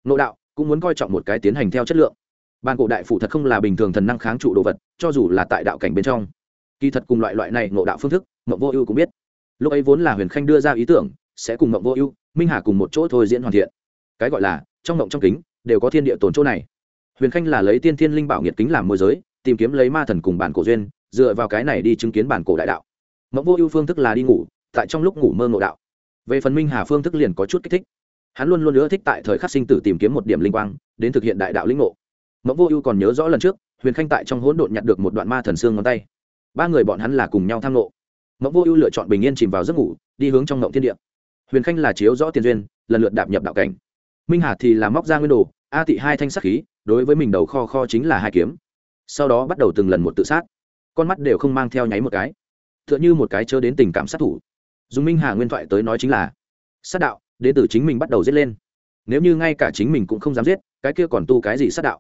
Ngộ đạo cũng muốn coi trọng một cái tiến hành theo chất lượng bàn cổ đại phủ thật không là bình thường thần năng kháng trụ đồ vật, cho dù là tại đạo cảnh bên trong. Kỳ thật cùng loại loại này ngộ đạo phương thức, mộng vô ưu cũng biết. Lúc ấy vốn là huyền khanh đưa ra ý tưởng, sẽ cùng mộng vô ưu, minh hà cùng một chỗ thôi diễn hoàn thiện. Cái gọi là, trong mộng trong kính, đều có thiên địa tồn chỗ này. Huyền khanh là lấy tiên thiên linh bảo nghiệt kính làm môi giới, tìm kiếm lấy ma thần cùng bản cổ duyên, dựa vào cái này đi chứng kiến bản cổ đại đạo. Mộng vô ưu phương thức là đi ngủ, tại trong lúc ngủ mơ ngộ đạo. Về phần minh hà phương thức liền có chút kích thích. Hắn luôn luôn ưa thích tại thời khắc sinh tử tìm kiếm một điểm linh quang, đến thực hiện đại đạo lĩnh ngộ mộng vô ưu còn nhớ rõ lần trước, huyền khanh tại trong hỗn độn nhặt được một đoạn ma thần xương ngón tay. Ba người bọn hắn là cùng nhau tham ngộ. Mộng vô ưu lựa chọn bình yên chìm vào giấc ngủ, đi hướng trong ngộng thiên địa. Huyền khanh là chiếu rõ tiền duyên, lần lượt đạp nhập đạo cảnh. Minh hà thì là móc ra nguyên đồ, a tị hai thanh sắc khí, đối với mình đầu kho kho chính là hai kiếm. Sau đó bắt đầu từng lần một tự sát. Con mắt đều không mang theo nháy một cái. T h ư ợ n h ư một cái chớ đến tình cảm sát thủ. Dùng minh hà nguyên thoại tới nói chính là, sát đạo, đến từ chính mình bắt đầu giết lên. Nếu như ngay cả chính mình cũng không dám giết, cái kia còn tu cái gì sát đạo?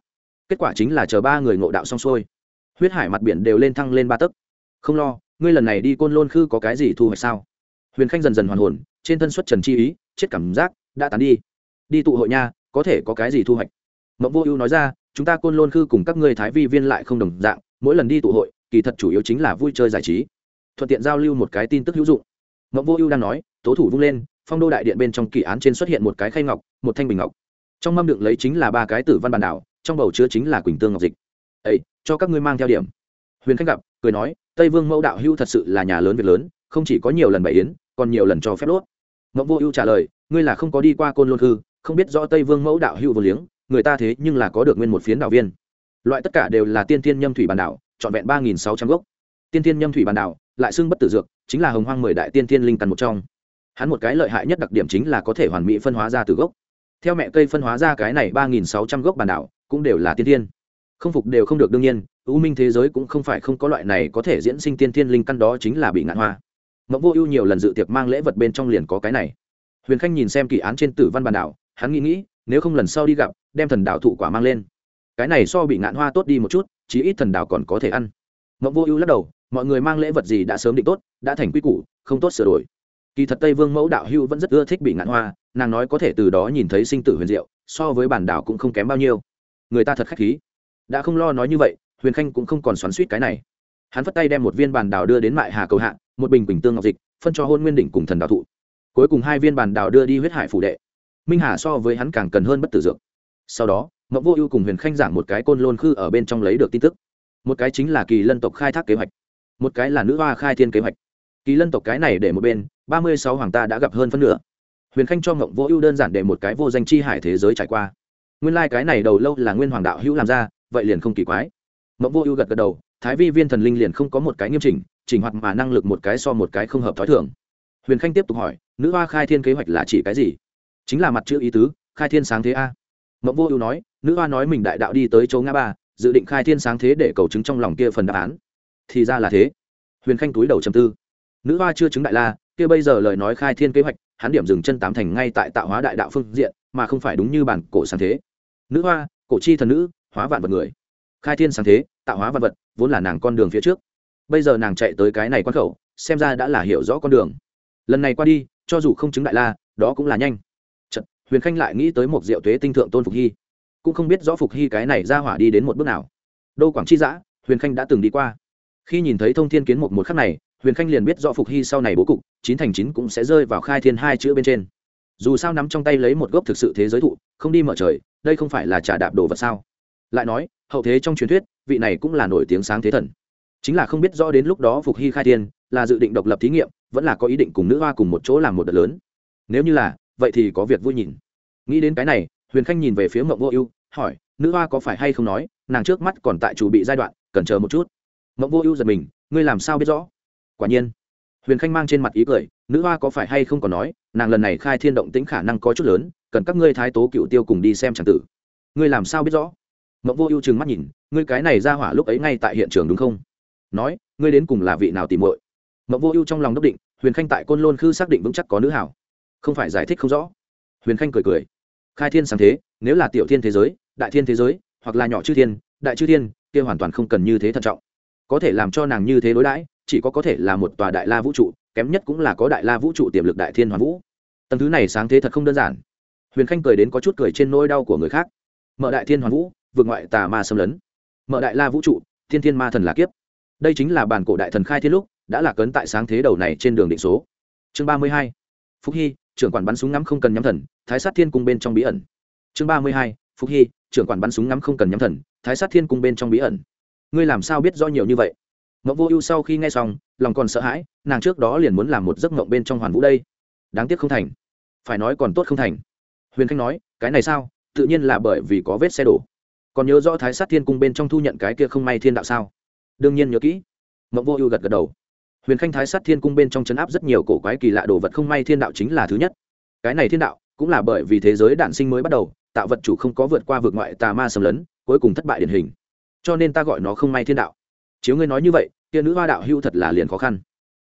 Kết quả chính là chờ ba người ngộ đạo xong xuôi. Huyết hải mặt biển đều lên thăng lên ba tấc. Không lo, ngươi lần này đi côn lôn khư có cái gì thu hoạch sao? Huyền khanh dần dần hoàn hồn, trên thân xuất trần chi ý, chết cảm giác đã tán đi. Đi tụ hội nha, có thể có cái gì thu hoạch? Mộng vô ưu nói ra, chúng ta côn lôn khư cùng các ngươi thái vi viên lại không đồng dạng, mỗi lần đi tụ hội, kỳ thật chủ yếu chính là vui chơi giải trí. Thuận tiện giao lưu một cái tin tức hữu dụng. Mộng vô ưu đang nói, tố thủ vung lên, phong đô đại điện bên trong kỳ án trên xuất hiện một cái khay ngọc, một thanh bình ngọc. Trong mâm đựng lấy chính là ba cái tử văn bản đảo trong bầu chứa chính là quỳnh tương ngọc dịch. Ấy cho các ngươi mang theo điểm. Huyền khách gặp, cười nói, tây vương mẫu đạo hưu thật sự là nhà lớn việc lớn, không chỉ có nhiều lần bày yến, còn nhiều lần cho phép đốt. Mẫu vô ưu trả lời, ngươi là không có đi qua côn lôn hư không biết rõ tây vương mẫu đạo hưu vô liếng, người ta thế nhưng là có được nguyên một phiến đạo viên. Loại tất cả đều là tiên thiên nhâm thủy bản đảo trọn vẹn ba nghìn sáu trăm gốc. Tiên thiên nhâm thủy bản đảo lại xưng bất tử dược, chính là hồng hoang mười đại tiên thiên linh căn một trong. Hắn một cái lợi hại nhất đặc điểm chính là có thể hoàn mỹ phân hóa ra từ gốc. Theo mẹ cây phân hóa ra cái này ba nghìn sáu trăm gốc bản đảo cũng đều là tiên thiên. Không phục đều không được đương nhiên, ưu minh thế giới cũng không phải không có loại này có thể diễn sinh tiên thiên linh căn đó chính là bị ngạn hoa. Mẫu vô ưu nhiều lần dự tiệc mang lễ vật bên trong liền có cái này. Huyền khanh nhìn xem kỳ án trên tử văn bản đảo, hắn nghĩ nghĩ, nếu không lần sau đi gặp, đem thần đạo thụ quả mang lên. Cái này so bị ngạn hoa tốt đi một chút, chí ít thần đạo còn có thể ăn. Mẫu vô ưu lắc đầu, mọi người mang lễ vật gì đã sớm định tốt, đã thành quy củ, không tốt sửa đổi. Kỳ thật tây vương mẫu đạo hưu vẫn rất ưa thích bị ngạn hoa, nàng nói có thể từ đó nhìn thấy sinh tử huyền diệu, so với bản đảo cũng không kém bao nhiêu người ta thật khách khí. Đã không lo nói như vậy, huyền khanh cũng không còn xoắn suýt cái này. Hắn phất tay đem một viên bàn đào đưa đến mại hà cầu hạ, một bình bình tương ngọc dịch, phân cho hôn nguyên đỉnh cùng thần đào thụ. Cuối cùng hai viên bàn đào đưa đi huyết hải phủ đệ. Minh hà so với hắn càng cần hơn bất tử dược. Sau đó mậu vô ưu cùng huyền khanh giảng một cái côn lôn khư ở bên trong lấy được tin tức. Một cái chính là kỳ lân tộc khai thác kế hoạch. Một cái là nữ hoa khai thiên kế hoạch. Kỳ lân tộc cái này để một bên, ba mươi sáu hoàng ta đã gặp hơn phân nửa. Huyền khanh cho mộng vô ưu đơn giản để một cái vô danh chi hải thế giới trải qua nguyên lai、like、cái này đầu lâu là nguyên hoàng đạo hữu làm ra, vậy liền không kỳ quái. Mẫu vô ưu gật gật đầu, thái vi viên thần linh liền không có một cái nghiêm chỉnh chỉnh hoạt mà năng lực một cái so một cái không hợp t h ó i thường. Huyền khanh tiếp tục hỏi, nữ hoa khai thiên kế hoạch là chỉ cái gì? Chính là mặt chữ ý tứ, khai thiên sáng thế a. Mẫu vô ưu nói, nữ hoa nói mình đại đạo đi tới chỗ ngã ba, dự định khai thiên sáng thế để cầu chứng trong lòng kia phần đáp án. Thì ra là thế. Huyền khanh túi đầu chầm tư. Nữ hoa chưa chứng đại la, kia bây giờ lời nói khai thiên kế hoạch hắn điểm dừng chân tám thành ngay tại tạo hóa đại đạo phương diện, mà không phải đúng như bản cổ sáng thế. Nữ hoa, cổ chi thần nữ, hóa vạn vật người. Khai thiên sáng thế, tạo hóa vạn vật, vốn là nàng con đường phía trước. Bây giờ nàng chạy tới cái này quan khẩu, xem ra đã là hiểu rõ con đường. Lần này qua đi, cho dù không chứng đại la, đó cũng là nhanh. Huyền khanh lại nghĩ tới một diệu tuế tinh thượng tôn phục hy. Cũng không biết rõ phục hy cái này ra hỏa đi đến một bước nào. Đô quảng chi giã, huyền khanh đã từng đi qua. Khi nhìn thấy thông thiên kiến một một khắc này huyền khanh liền biết rõ phục hy sau này bố cục, chín thành chín cũng sẽ rơi vào khai thiên hai chữ bên trên. Dù sao nắm trong tay lấy một gốc thực sự thế giới thụ, không đi mở trời, đây không phải là trả đạp đồ vật sao? Lại nói, hậu thế trong truyền thuyết, vị này cũng là nổi tiếng sáng thế thần. Chính là không biết rõ đến lúc đó phục hy khai thiên, là dự định độc lập thí nghiệm, vẫn là có ý định cùng nữ hoa cùng một chỗ làm một đợt lớn. Nếu như là, vậy thì có việc vui nhìn. Nghĩ đến cái này, huyền khanh nhìn về phía mộng vô ưu, hỏi, nữ hoa có phải hay không nói, nàng trước mắt còn tại chủ bị giai đoạn, cần chờ một chút. Mộng vô ưu giật mình, ngươi làm sao biết rõ? Quả nhiên. Huyền khanh mang trên mặt ý cười, nữ hoa có phải hay không còn nói, nàng lần này khai thiên động tĩnh khả năng có chút lớn, cần các ngươi thái tố cựu tiêu cùng đi xem tràng tử. Ngươi làm sao biết rõ? Mộng vô ưu chừng mắt nhìn, ngươi cái này ra hỏa lúc ấy ngay tại hiện trường đúng không? Nói, ngươi đến cùng là vị nào tìm muội? Mộng vô ưu trong lòng đốc định, huyền khanh tại côn lôn khư xác định vững chắc có nữ hảo. Không phải giải thích không rõ. Huyền khanh cười cười. Khai thiên sáng thế, nếu là tiểu thiên thế giới, đại thiên thế giới, hoặc là nhỏ chư thiên, đại chư thiên, kia hoàn toàn không cần như thế thận trọng. Có thể làm cho nàng như thế đối đãi chỉ có có thể là một tòa đại la vũ trụ, kém nhất cũng là có đại la vũ trụ tiềm lực đại thiên hoàn vũ. Tầng thứ này sáng thế thật không đơn giản. Huyền khanh cười đến có chút cười trên nỗi đau của người khác. Mở đại thiên hoàn vũ, vượt ngoại tà ma xâm lấn. Mở đại la vũ trụ, thiên thiên ma thần là kiếp. Đây chính là bản cổ đại thần khai thiên lúc, đã là cấn tại sáng thế đầu này trên đường định số. Chương ba mươi hai. Phúc hy, trưởng quản bắn súng ngắm không cần nhắm thần, thái sát thiên cung bên trong bí ẩn. Chương ba mươi hai. Phúc hy, trưởng quản bắn súng ngắm không cần nhắm thần, thái sát thiên cung bên trong bí ẩn. Ngươi làm sao biết do nhiều như vậy? Mộng vô ưu sau khi nghe xong, lòng còn sợ hãi, nàng trước đó liền muốn làm một giấc mộng bên trong hoàn vũ đây. Đáng tiếc không thành. Phải nói còn tốt không thành. Huyền khanh nói, cái này sao? Tự nhiên là bởi vì có vết xe đổ. Còn nhớ rõ thái sát thiên cung bên trong thu nhận cái kia không may thiên đạo sao? Đương nhiên nhớ kỹ. Mộng vô ưu gật gật đầu. Huyền khanh thái sát thiên cung bên trong chấn áp rất nhiều cổ quái kỳ lạ đồ vật không may thiên đạo chính là thứ nhất. Cái này thiên đạo cũng là bởi vì thế giới đạn sinh mới bắt đầu, tạo vật chủ không có vượt qua vượt ngoại tà ma xâm lấn, cuối cùng thất bại điển hình. Cho nên ta gọi nó không may thiên đạo chiếu ngươi nói như vậy, kia nữ hoa đạo hưu thật là liền khó khăn.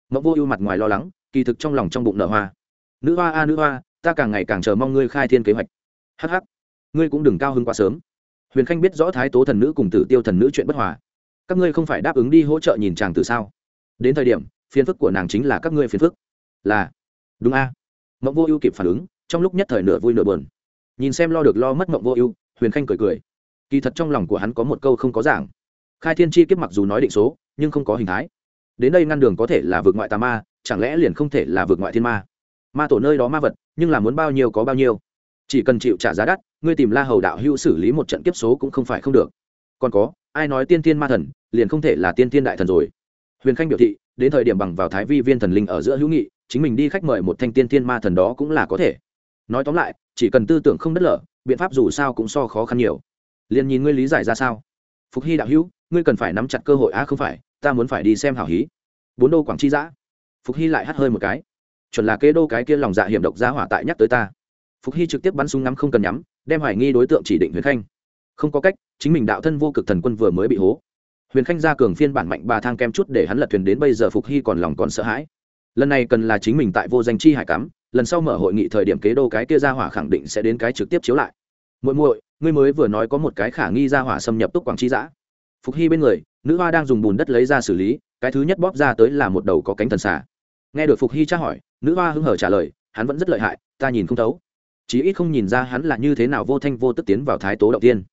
Mẫu vô ưu mặt ngoài lo lắng, kỳ thực trong lòng trong bụng nở hoa. Nữ hoa a, nữ hoa, ta càng ngày càng chờ mong ngươi khai thiên kế hoạch. Hh ngươi cũng đừng cao hơn quá sớm. Huyền khanh biết rõ thái tố thần nữ cùng tử tiêu thần nữ chuyện bất hòa. Các ngươi không phải đáp ứng đi hỗ trợ nhìn chàng từ sao? Đến thời điểm, phiền phức của nàng chính là các ngươi phiền phức. Là, đúng a. Mộng vô ưu kịp phản ứng, trong lúc nhất thời nửa vui nửa buồn. Nhìn xem lo được lo mất mộng vô ưu, huyền khanh cười cười. Kỳ thật trong lòng của hắn có một câu không có giảng khai thiên chi kiếp mặc dù nói định số, nhưng không có hình thái. Đến đây ngăn đường có thể là vượt ngoại tà ma, chẳng lẽ liền không thể là vượt ngoại thiên ma? Ma tổ nơi đó ma vật, nhưng là muốn bao nhiêu có bao nhiêu. Chỉ cần chịu trả giá đắt, ngươi tìm la hầu đạo hữu xử lý một trận kiếp số cũng không phải không được. Còn có, ai nói tiên tiên ma thần, liền không thể là tiên tiên đại thần rồi? Huyền khanh biểu thị, đến thời điểm bằng vào thái vi viên thần linh ở giữa hữu nghị, chính mình đi khách mời một thanh tiên tiên ma thần đó cũng là có thể. Nói tóm lại, chỉ cần tư tưởng không đất lở, biện pháp dù sao cũng so khó khăn nhiều. Liền nhìn ngươi lý giải ra sao? Phục hy đạo hữu ngươi cần phải nắm chặt cơ hội á, không phải, ta muốn phải đi xem hảo hí. Bốn đô quảng chi giã phục hy lại hắt hơi một cái. Chuẩn là kế đô cái kia lòng dạ hiểm độc ra hỏa tại nhắc tới ta. Phục hy trực tiếp bắn súng ngắm không cần nhắm, đem hoài nghi đối tượng chỉ định huyền khanh. Không có cách, chính mình đạo thân vô cực thần quân vừa mới bị hố. Huyền khanh ra cường phiên bản mạnh ba thang kem chút để hắn lật thuyền đến bây giờ phục hy còn lòng còn sợ hãi. Lần này cần là chính mình tại vô danh chi hải cắm, lần sau mở hội nghị thời điểm kế đô cái kia ra hỏa khẳng định sẽ đến cái trực tiếp chiếu lại. Muội muội, ngươi mới vừa nói có một cái khả nghi ra hỏa xâm nhập túc quảng chi giã phục hy bên người, nữ hoa đang dùng bùn đất lấy ra xử lý, cái thứ nhất bóp ra tới là một đầu có cánh thần xà. Nghe được phục hy tra hỏi, nữ hoa hưng hở trả lời, hắn vẫn rất lợi hại, ta nhìn không thấu. Chí ít không nhìn ra hắn là như thế nào vô thanh vô tức tiến vào thái tố đầu tiên.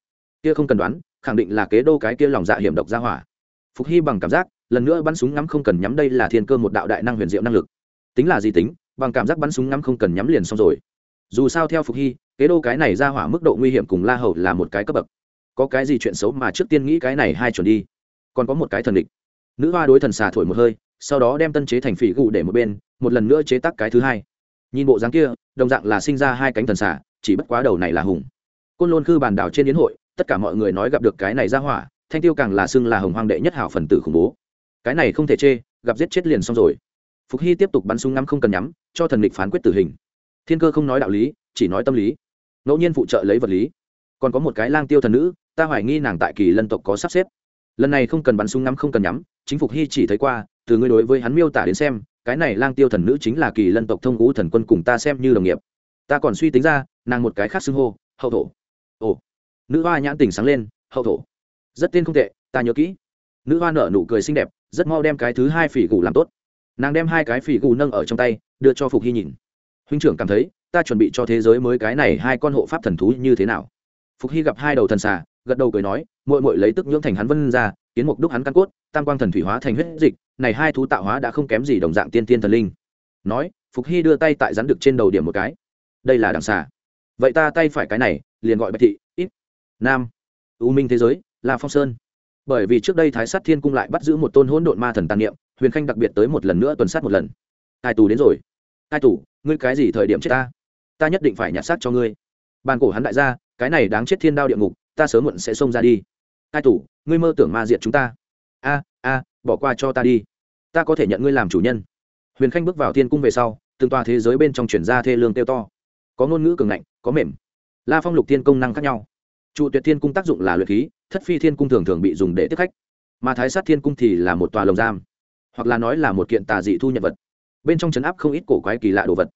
Kia không cần đoán, khẳng định là kế đô cái kia lòng dạ hiểm độc ra hỏa. Phục hy bằng cảm giác, lần nữa bắn súng ngắm không cần nhắm, đây là thiên cơ một đạo đại năng huyền diệu năng lực. Tính là gì tính, bằng cảm giác bắn súng ngắm không cần nhắm liền xong rồi. Dù sao theo phục hy, kế đô cái này ra hỏa mức độ nguy hiểm cùng la hầu là một cái cấp bậc có cái gì chuyện xấu mà trước tiên nghĩ cái này hai chuẩn đi. Còn có một cái thần địch. Nữ hoa đối thần xà thổi một hơi, sau đó đem tân chế thành phỉ gù để một bên, một lần nữa chế tắc cái thứ hai. Nhìn bộ dáng kia, đồng dạng là sinh ra hai cánh thần xà, chỉ bất quá đầu này là hùng. Côn lôn khư bàn đảo trên yến hội, tất cả mọi người nói gặp được cái này ra hỏa, thanh tiêu càng là xưng là hồng hoang đệ nhất hảo phần tử khủng bố. Cái này không thể chê, gặp giết chết liền xong rồi. Phục hy tiếp tục bắn súng ngắm không cần nhắm, cho thần địch phán quyết tử hình. Thiên cơ không nói đạo lý, chỉ nói tâm lý. Ngẫu nhiên phụ trợ lấy vật lý. Còn có một cái lang tiêu thần nữ ta hoài nghi nàng tại kỳ lân tộc có sắp xếp. Lần này không cần bắn súng ngắm, không cần nhắm, chính phục hy chỉ thấy qua, từ ngươi đối với hắn miêu tả đến xem, cái này lang tiêu thần nữ chính là kỳ lân tộc thông ngũ thần quân cùng ta xem như đồng nghiệp. Ta còn suy tính ra, nàng một cái khác xưng hô, hậu thổ. Ồ, nữ hoa nhãn tình sáng lên, hậu thổ. Rất tên không tệ, ta nhớ kỹ. Nữ hoa nở nụ cười xinh đẹp, rất mau đem cái thứ hai phỉ gù làm tốt. Nàng đem hai cái phỉ gù nâng ở trong tay, đưa cho phục hy nhìn. Huynh trưởng cảm thấy, ta chuẩn bị cho thế giới mới cái này hai con hộ pháp thần thú như thế nào. Phục hy gặp hai đầu thần xà gật đầu cười nói mội mội lấy tức nhưỡng thành hắn vân ra, kiến mục đúc hắn căn cốt, tam quang thần thủy hóa thành huyết dịch, này hai thú tạo hóa đã không kém gì đồng dạng tiên tiên thần linh. Nói, phục hy đưa tay tại rắn được trên đầu điểm một cái. Đây là đằng xà. Vậy ta tay phải cái này, liền gọi bạch thị, ít, nam. U minh thế giới là phong sơn. Bởi vì trước đây thái sát thiên cung lại bắt giữ một tôn hỗn độn ma thần tàn niệm, huyền khanh đặc biệt tới một lần nữa tuần sát một lần. Hai tù đến rồi. Hai tù, ngươi cái gì thời điểm chết ta? Ta nhất định phải nhặt xác cho ngươi. Bàn cổ hắn đại gia, cái này đáng chết thiên đao địa ngục ta sớm muộn sẽ xông ra đi. Tai tủ, ngươi mơ tưởng ma diệt chúng ta. A a, bỏ qua cho ta đi. Ta có thể nhận ngươi làm chủ nhân. Huyền khanh bước vào thiên cung về sau, từng tòa thế giới bên trong chuyển ra thê lương tiêu to. Có ngôn ngữ cường ngạnh, có mềm. La phong lục thiên công năng khác nhau. Trụ tuyệt thiên cung tác dụng là luyện khí, thất phi thiên cung thường thường bị dùng để tiếp khách. Mà thái sát thiên cung thì là một tòa lồng giam, hoặc là nói là một kiện tà dị thu nhận vật. Bên trong chấn áp không ít cổ quái kỳ lạ đồ vật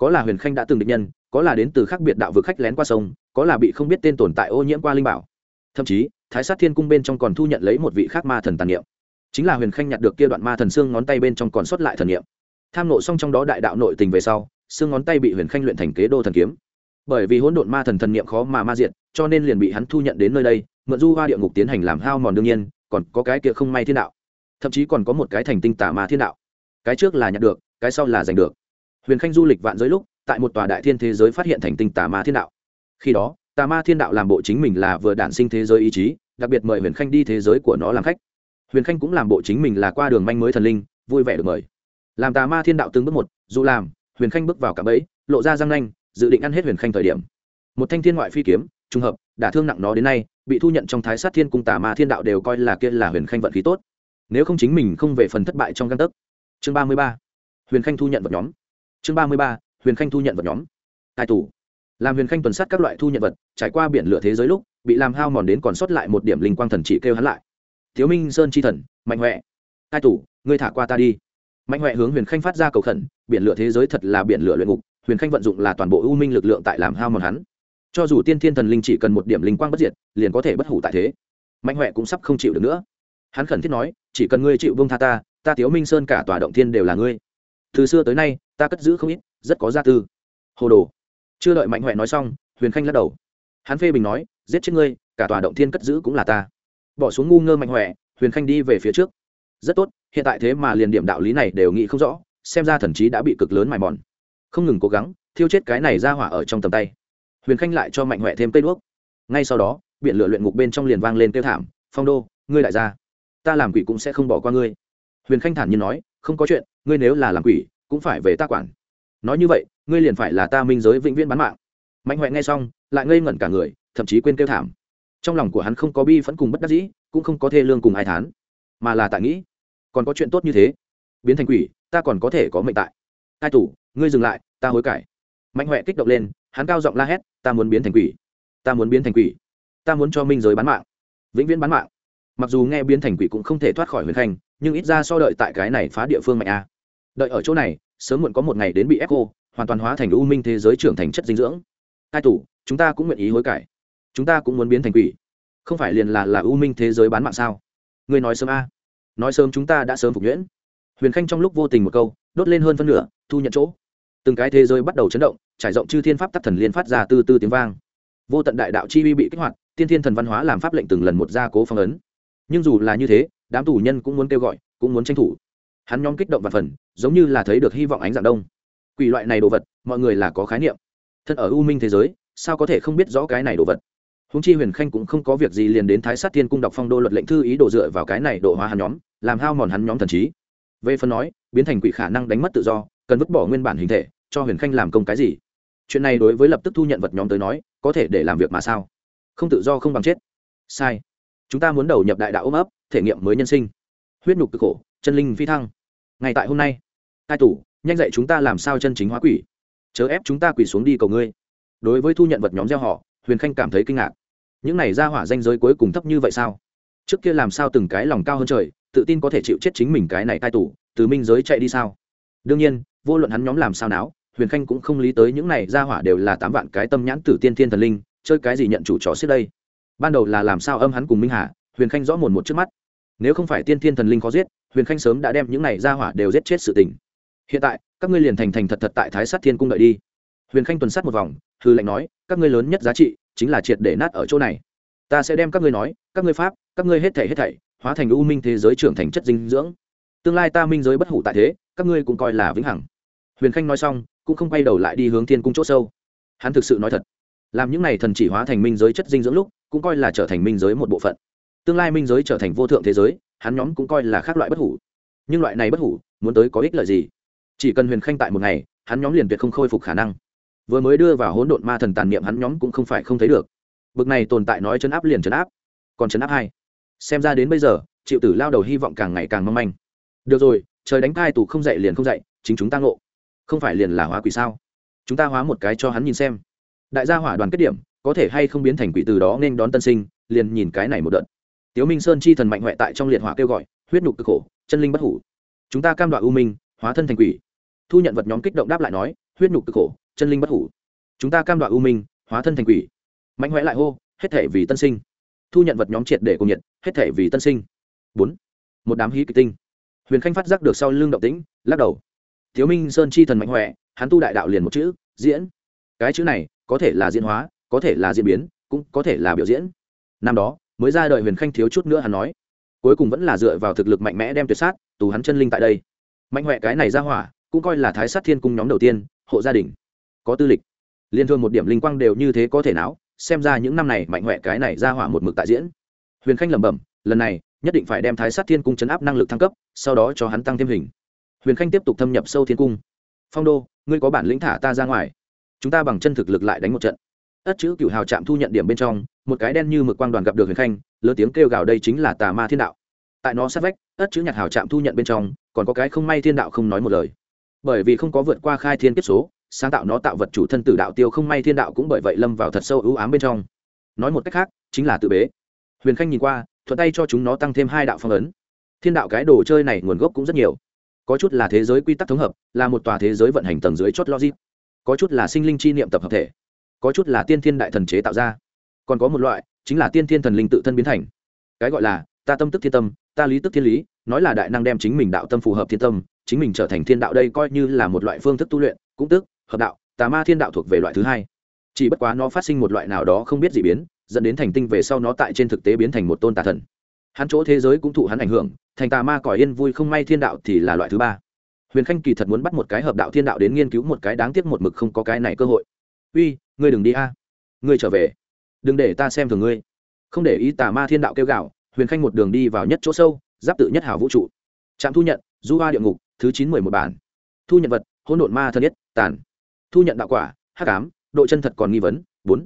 có là huyền khanh đã từng định nhân, có là đến từ khác biệt đạo vực khách lén qua sông, có là bị không biết tên tồn tại ô nhiễm qua linh bảo. Thậm chí, thái sát thiên cung bên trong còn thu nhận lấy một vị khác ma thần tàn niệm. Chính là huyền khanh nhặt được kia đoạn ma thần xương ngón tay bên trong còn sót lại thần niệm. Tham nộ xong trong đó đại đạo nội tình về sau, xương ngón tay bị huyền khanh luyện thành kế đô thần kiếm. Bởi vì hỗn độn ma thần thần niệm khó mà ma diện cho nên liền bị hắn thu nhận đến nơi đây, mượn du hoa địa ngục tiến hành làm hao mòn đương nhiên, còn có cái kia không may thiên đạo. Thậm chí còn có một cái thành tinh tả ma thiên đạo. Cái trước là nhặt được, cái sau là giành được huyền khanh du lịch vạn giới lúc, tại một tòa đại thiên thế giới phát hiện thành tinh tà ma thiên đạo. Khi đó, tà ma thiên đạo làm bộ chính mình là vừa đản sinh thế giới ý chí, đặc biệt mời huyền khanh đi thế giới của nó làm khách. Huyền khanh cũng làm bộ chính mình là qua đường manh mới thần linh, vui vẻ được mời. Làm tà ma thiên đạo từng bước một, dù làm, huyền khanh bước vào cả bẫy, lộ ra răng nanh, dự định ăn hết huyền khanh thời điểm. Một thanh thiên ngoại phi kiếm, trùng hợp, đả thương nặng nó đến nay, bị thu nhận trong thái sát thiên cung tà ma thiên đạo đều coi là kia là huyền khanh vận khí tốt. Nếu không chính mình không về phần thất bại trong găng tấc. Chương ba mươi ba. Huyền khanh thu nhận vật nhóm chương ba mươi ba, huyền khanh thu nhận vật nhóm. Tài tù làm huyền khanh tuần sát các loại thu nhận vật, trải qua biển lửa thế giới lúc, bị làm hao mòn đến còn sót lại một điểm linh quang thần chỉ kêu hắn lại. Thiếu minh sơn chi thần, mạnh huệ. Tài tù ngươi thả qua ta đi. Mạnh huệ hướng huyền khanh phát ra cầu khẩn, biển lửa thế giới thật là biển lửa luyện ngục, huyền khanh vận dụng là toàn bộ ưu minh lực lượng tại làm hao mòn hắn. Cho dù tiên thiên thần linh chỉ cần một điểm linh quang bất diệt, liền có thể bất hủ tại thế. Mạnh huệ cũng sắp không chịu được nữa. Hắn khẩn thiết nói, chỉ cần ngươi chịu vương tha ta ta tiếu minh sơn cả tòa động thiên đều là ngươi. Từ xưa tới nay ta cất giữ không ít, rất có gia tư. Hồ đồ. Chưa đợi mạnh huệ nói xong, huyền khanh lắc đầu. Hắn phê bình nói, giết chết ngươi, cả tòa động thiên cất giữ cũng là ta. Bỏ xuống ngu ngơ mạnh huệ, huyền khanh đi về phía trước. Rất tốt, hiện tại thế mà liền điểm đạo lý này đều nghĩ không rõ, xem ra thần chí đã bị cực lớn mài mòn. Không ngừng cố gắng, thiêu chết cái này ra hỏa ở trong tầm tay. Huyền khanh lại cho mạnh huệ thêm cây đuốc. Ngay sau đó biện lửa luyện ngục bên trong liền vang lên kêu thảm, phong đô, ngươi lại ra. Ta làm quỷ cũng sẽ không bỏ qua ngươi. Huyền khanh thản nhiên nói, không có chuyện, ngươi nếu là làm quỷ cũng phải về ta quản. Nói như vậy, ngươi liền phải là ta minh giới vĩnh viễn bán mạng. Mạnh huệ nghe xong, lại ngây ngẩn cả người, thậm chí quên kêu thảm. Trong lòng của hắn không có bi phẫn cùng bất đắc dĩ, cũng không có thê lương cùng ai thán, mà là tại nghĩ, còn có chuyện tốt như thế, biến thành quỷ, ta còn có thể có mệnh tại. Hai tủ ngươi dừng lại, ta hối cải. Mạnh huệ kích động lên, hắn cao giọng la hét, ta muốn biến thành quỷ. Ta muốn biến thành quỷ. Ta muốn cho minh giới bán mạng. Vĩnh viễn bán mạng. Mặc dù nghe biến thành quỷ cũng không thể thoát khỏi huyền khanh, nhưng ít ra so đợi tại cái này phá địa phương mạnh a đợi ở chỗ này, sớm muộn có một ngày đến bị ép cô, hoàn toàn hóa thành u minh thế giới trưởng thành chất dinh dưỡng. Hai tủ, chúng ta cũng nguyện ý hối cải. Chúng ta cũng muốn biến thành quỷ. Không phải liền là là u minh thế giới bán mạng sao? Người nói sớm a. Nói sớm chúng ta đã sớm phục nhuyễn. Huyền khanh trong lúc vô tình một câu, đốt lên hơn phân nửa, thu nhận chỗ. Từng cái thế giới bắt đầu chấn động, trải rộng chư thiên pháp tắc thần liên phát ra từ từ tiếng vang. Vô tận đại đạo chi uy bị kích hoạt, tiên thiên thần văn hóa làm pháp lệnh từng lần một gia cố phong ấn. Nhưng dù là như thế, đám tù nhân cũng muốn kêu gọi, cũng muốn tranh thủ hắn nhóm kích động và phần, giống như là thấy được hy vọng ánh dạng đông. Quỷ loại này đồ vật, mọi người là có khái niệm. Thân ở u minh thế giới, sao có thể không biết rõ cái này đồ vật? Húng chi huyền khanh cũng không có việc gì liền đến thái sát thiên cung đọc phong đô luật lệnh thư ý đồ dựa vào cái này độ hóa hắn nhóm, làm hao mòn hắn nhóm thần trí. Về phần nói, biến thành quỷ khả năng đánh mất tự do, cần vứt bỏ nguyên bản hình thể, cho huyền khanh làm công cái gì? Chuyện này đối với lập tức thu nhận vật nhóm tới nói, có thể để làm việc mà sao? Không tự do không bằng chết. Sai. Chúng ta muốn đầu nhập đại đạo ôm ấp, thể nghiệm mới nhân sinh. Huyết nhục cực khổ, chân linh phi thăng ngay tại hôm nay cai tủ, nhanh dạy chúng ta làm sao chân chính hóa quỷ. Chớ ép chúng ta quỷ xuống đi cầu ngươi. Đối với thu nhận vật nhóm gieo họ, huyền khanh cảm thấy kinh ngạc. Những này ra hỏa danh giới cuối cùng thấp như vậy sao? Trước kia làm sao từng cái lòng cao hơn trời, tự tin có thể chịu chết chính mình cái này tai tủ, từ minh giới chạy đi sao? Đương nhiên, vô luận hắn nhóm làm sao náo, huyền khanh cũng không lý tới những này ra hỏa đều là tám vạn cái tâm nhãn tử tiên thiên thần linh, chơi cái gì nhận chủ trò xếp đây? Ban đầu là làm sao âm hắn cùng minh hà, huyền khanh rõ mồn một trước mắt. Nếu không phải tiên thiên thần linh khó giết huyền khanh sớm đã đem những này ra hỏa đều giết chết sự tình. Hiện tại, các ngươi liền thành thành thật thật tại thái sát thiên cung đợi đi. Huyền khanh tuần sát một vòng hư lệnh nói, các ngươi lớn nhất giá trị chính là triệt để nát ở chỗ này. Ta sẽ đem các ngươi nói, các ngươi pháp, các ngươi hết thảy hết thảy, hóa thành u minh thế giới trưởng thành chất dinh dưỡng. Tương lai ta minh giới bất hủ tại thế, các ngươi cũng coi là vĩnh hằng. Huyền khanh nói xong, cũng không quay đầu lại đi hướng thiên cung chỗ sâu. Hắn thực sự nói thật, làm những này thần chỉ hóa thành minh giới chất dinh dưỡng lúc, cũng coi là trở thành minh giới một bộ phận. Tương lai minh giới trở thành vô thượng thế giới hắn nhóm cũng coi là khác loại bất hủ. Nhưng loại này bất hủ, muốn tới có ích lợi gì? Chỉ cần huyền khanh tại một ngày, hắn nhóm liền tuyệt không khôi phục khả năng. Vừa mới đưa vào hỗn độn ma thần tàn niệm hắn nhóm cũng không phải không thấy được. Bực này tồn tại nói chấn áp liền chấn áp. Còn chấn áp hai. Xem ra đến bây giờ chịu tử lao đầu hy vọng càng ngày càng mong manh. Được rồi, trời đánh thai tù không dậy liền không dậy chính chúng ta ngộ. Không phải liền là hóa quỷ sao? Chúng ta hóa một cái cho hắn nhìn xem. Đại gia hỏa đoàn kết điểm, có thể hay không biến thành quỷ từ đó nên đón tân sinh, liền nhìn cái này một đợt tiếu minh sơn chi thần mạnh huệ tại trong liệt hỏa kêu gọi, huyết nhục cực khổ, chân linh bất hủ. Chúng ta cam đoan u minh, hóa thân thành quỷ. Thu nhận vật nhóm kích động đáp lại nói, huyết nhục cực khổ, chân linh bất hủ. Chúng ta cam đoan u minh, hóa thân thành quỷ. Mạnh huệ lại hô, hết thể vì tân sinh. Thu nhận vật nhóm triệt để cùng nhiệt, hết thể vì tân sinh. Bốn. Một đám hí kịch tinh. Huyền khanh phát giác được sau lưng động tĩnh, lắc đầu. Thiếu minh sơn chi thần mạnh huệ, hắn tu đại đạo liền một chữ, diễn. Cái chữ này, có thể là diễn hóa, có thể là diễn biến, cũng có thể là biểu diễn. Năm đó mới ra đời huyền khanh thiếu chút nữa hắn nói. Cuối cùng vẫn là dựa vào thực lực mạnh mẽ đem tuyệt sát, tù hắn chân linh tại đây. Mạnh huệ cái này ra hỏa, cũng coi là thái sát thiên cung nhóm đầu tiên, hộ gia đình. Có tư lịch. Liên thương một điểm linh quang đều như thế có thể não xem ra những năm này mạnh huệ cái này ra hỏa một mực tại diễn. Huyền khanh lẩm bẩm, lần này, nhất định phải đem thái sát thiên cung chấn áp năng lực thăng cấp, sau đó cho hắn tăng thêm hình. Huyền khanh tiếp tục thâm nhập sâu thiên cung. Phong đô, ngươi có bản lĩnh thả ta ra ngoài. Chúng ta bằng chân thực lực lại đánh một trận. Ất chữ cựu hào trạm thu nhận điểm bên trong một cái đen như mực quang đoàn gặp được huyền khanh, lớn tiếng kêu gào đây chính là tà ma thiên đạo. Tại nó sát vách, ất chữ nhạc hào trạm thu nhận bên trong, còn có cái không may thiên đạo không nói một lời. Bởi vì không có vượt qua khai thiên kiếp số, sáng tạo nó tạo vật chủ thân tử đạo tiêu không may thiên đạo cũng bởi vậy lâm vào thật sâu ưu ám bên trong. Nói một cách khác, chính là tự bế. Huyền khanh nhìn qua, thuận tay cho chúng nó tăng thêm hai đạo phong ấn. Thiên đạo cái đồ chơi này nguồn gốc cũng rất nhiều. Có chút là thế giới quy tắc thống hợp, là một tòa thế giới vận hành tầng dưới chót logic. Có chút là sinh linh chi niệm tập hợp thể. Có chút là tiên thiên đại thần chế tạo ra còn có một loại, chính là tiên thiên thần linh tự thân biến thành. Cái gọi là, ta tâm tức thiên tâm, ta lý tức thiên lý, nói là đại năng đem chính mình đạo tâm phù hợp thiên tâm, chính mình trở thành thiên đạo đây coi như là một loại phương thức tu luyện, cũng tức, hợp đạo, tà ma thiên đạo thuộc về loại thứ hai. Chỉ bất quá nó phát sinh một loại nào đó không biết gì biến, dẫn đến thành tinh về sau nó tại trên thực tế biến thành một tôn tà thần. Hắn chỗ thế giới cũng thụ hắn ảnh hưởng, thành tà ma cõi yên vui không may thiên đạo thì là loại thứ ba. Huyền khanh kỳ thật muốn bắt một cái hợp đạo thiên đạo đến nghiên cứu một cái đáng tiếc một mực không có cái này cơ hội. Uy, ngươi đừng đi a. Ngươi trở về đừng để ta xem thường ngươi. Không để ý tà ma thiên đạo kêu gạo, huyền khanh một đường đi vào nhất chỗ sâu, giáp tự nhất hảo vũ trụ. Trạm thu nhận, du hoa địa ngục, thứ chín mười một bản. Thu nhận vật, hỗn độn ma thân nhất tàn. Thu nhận đạo quả, hắc ám, độ chân thật còn nghi vấn, bốn.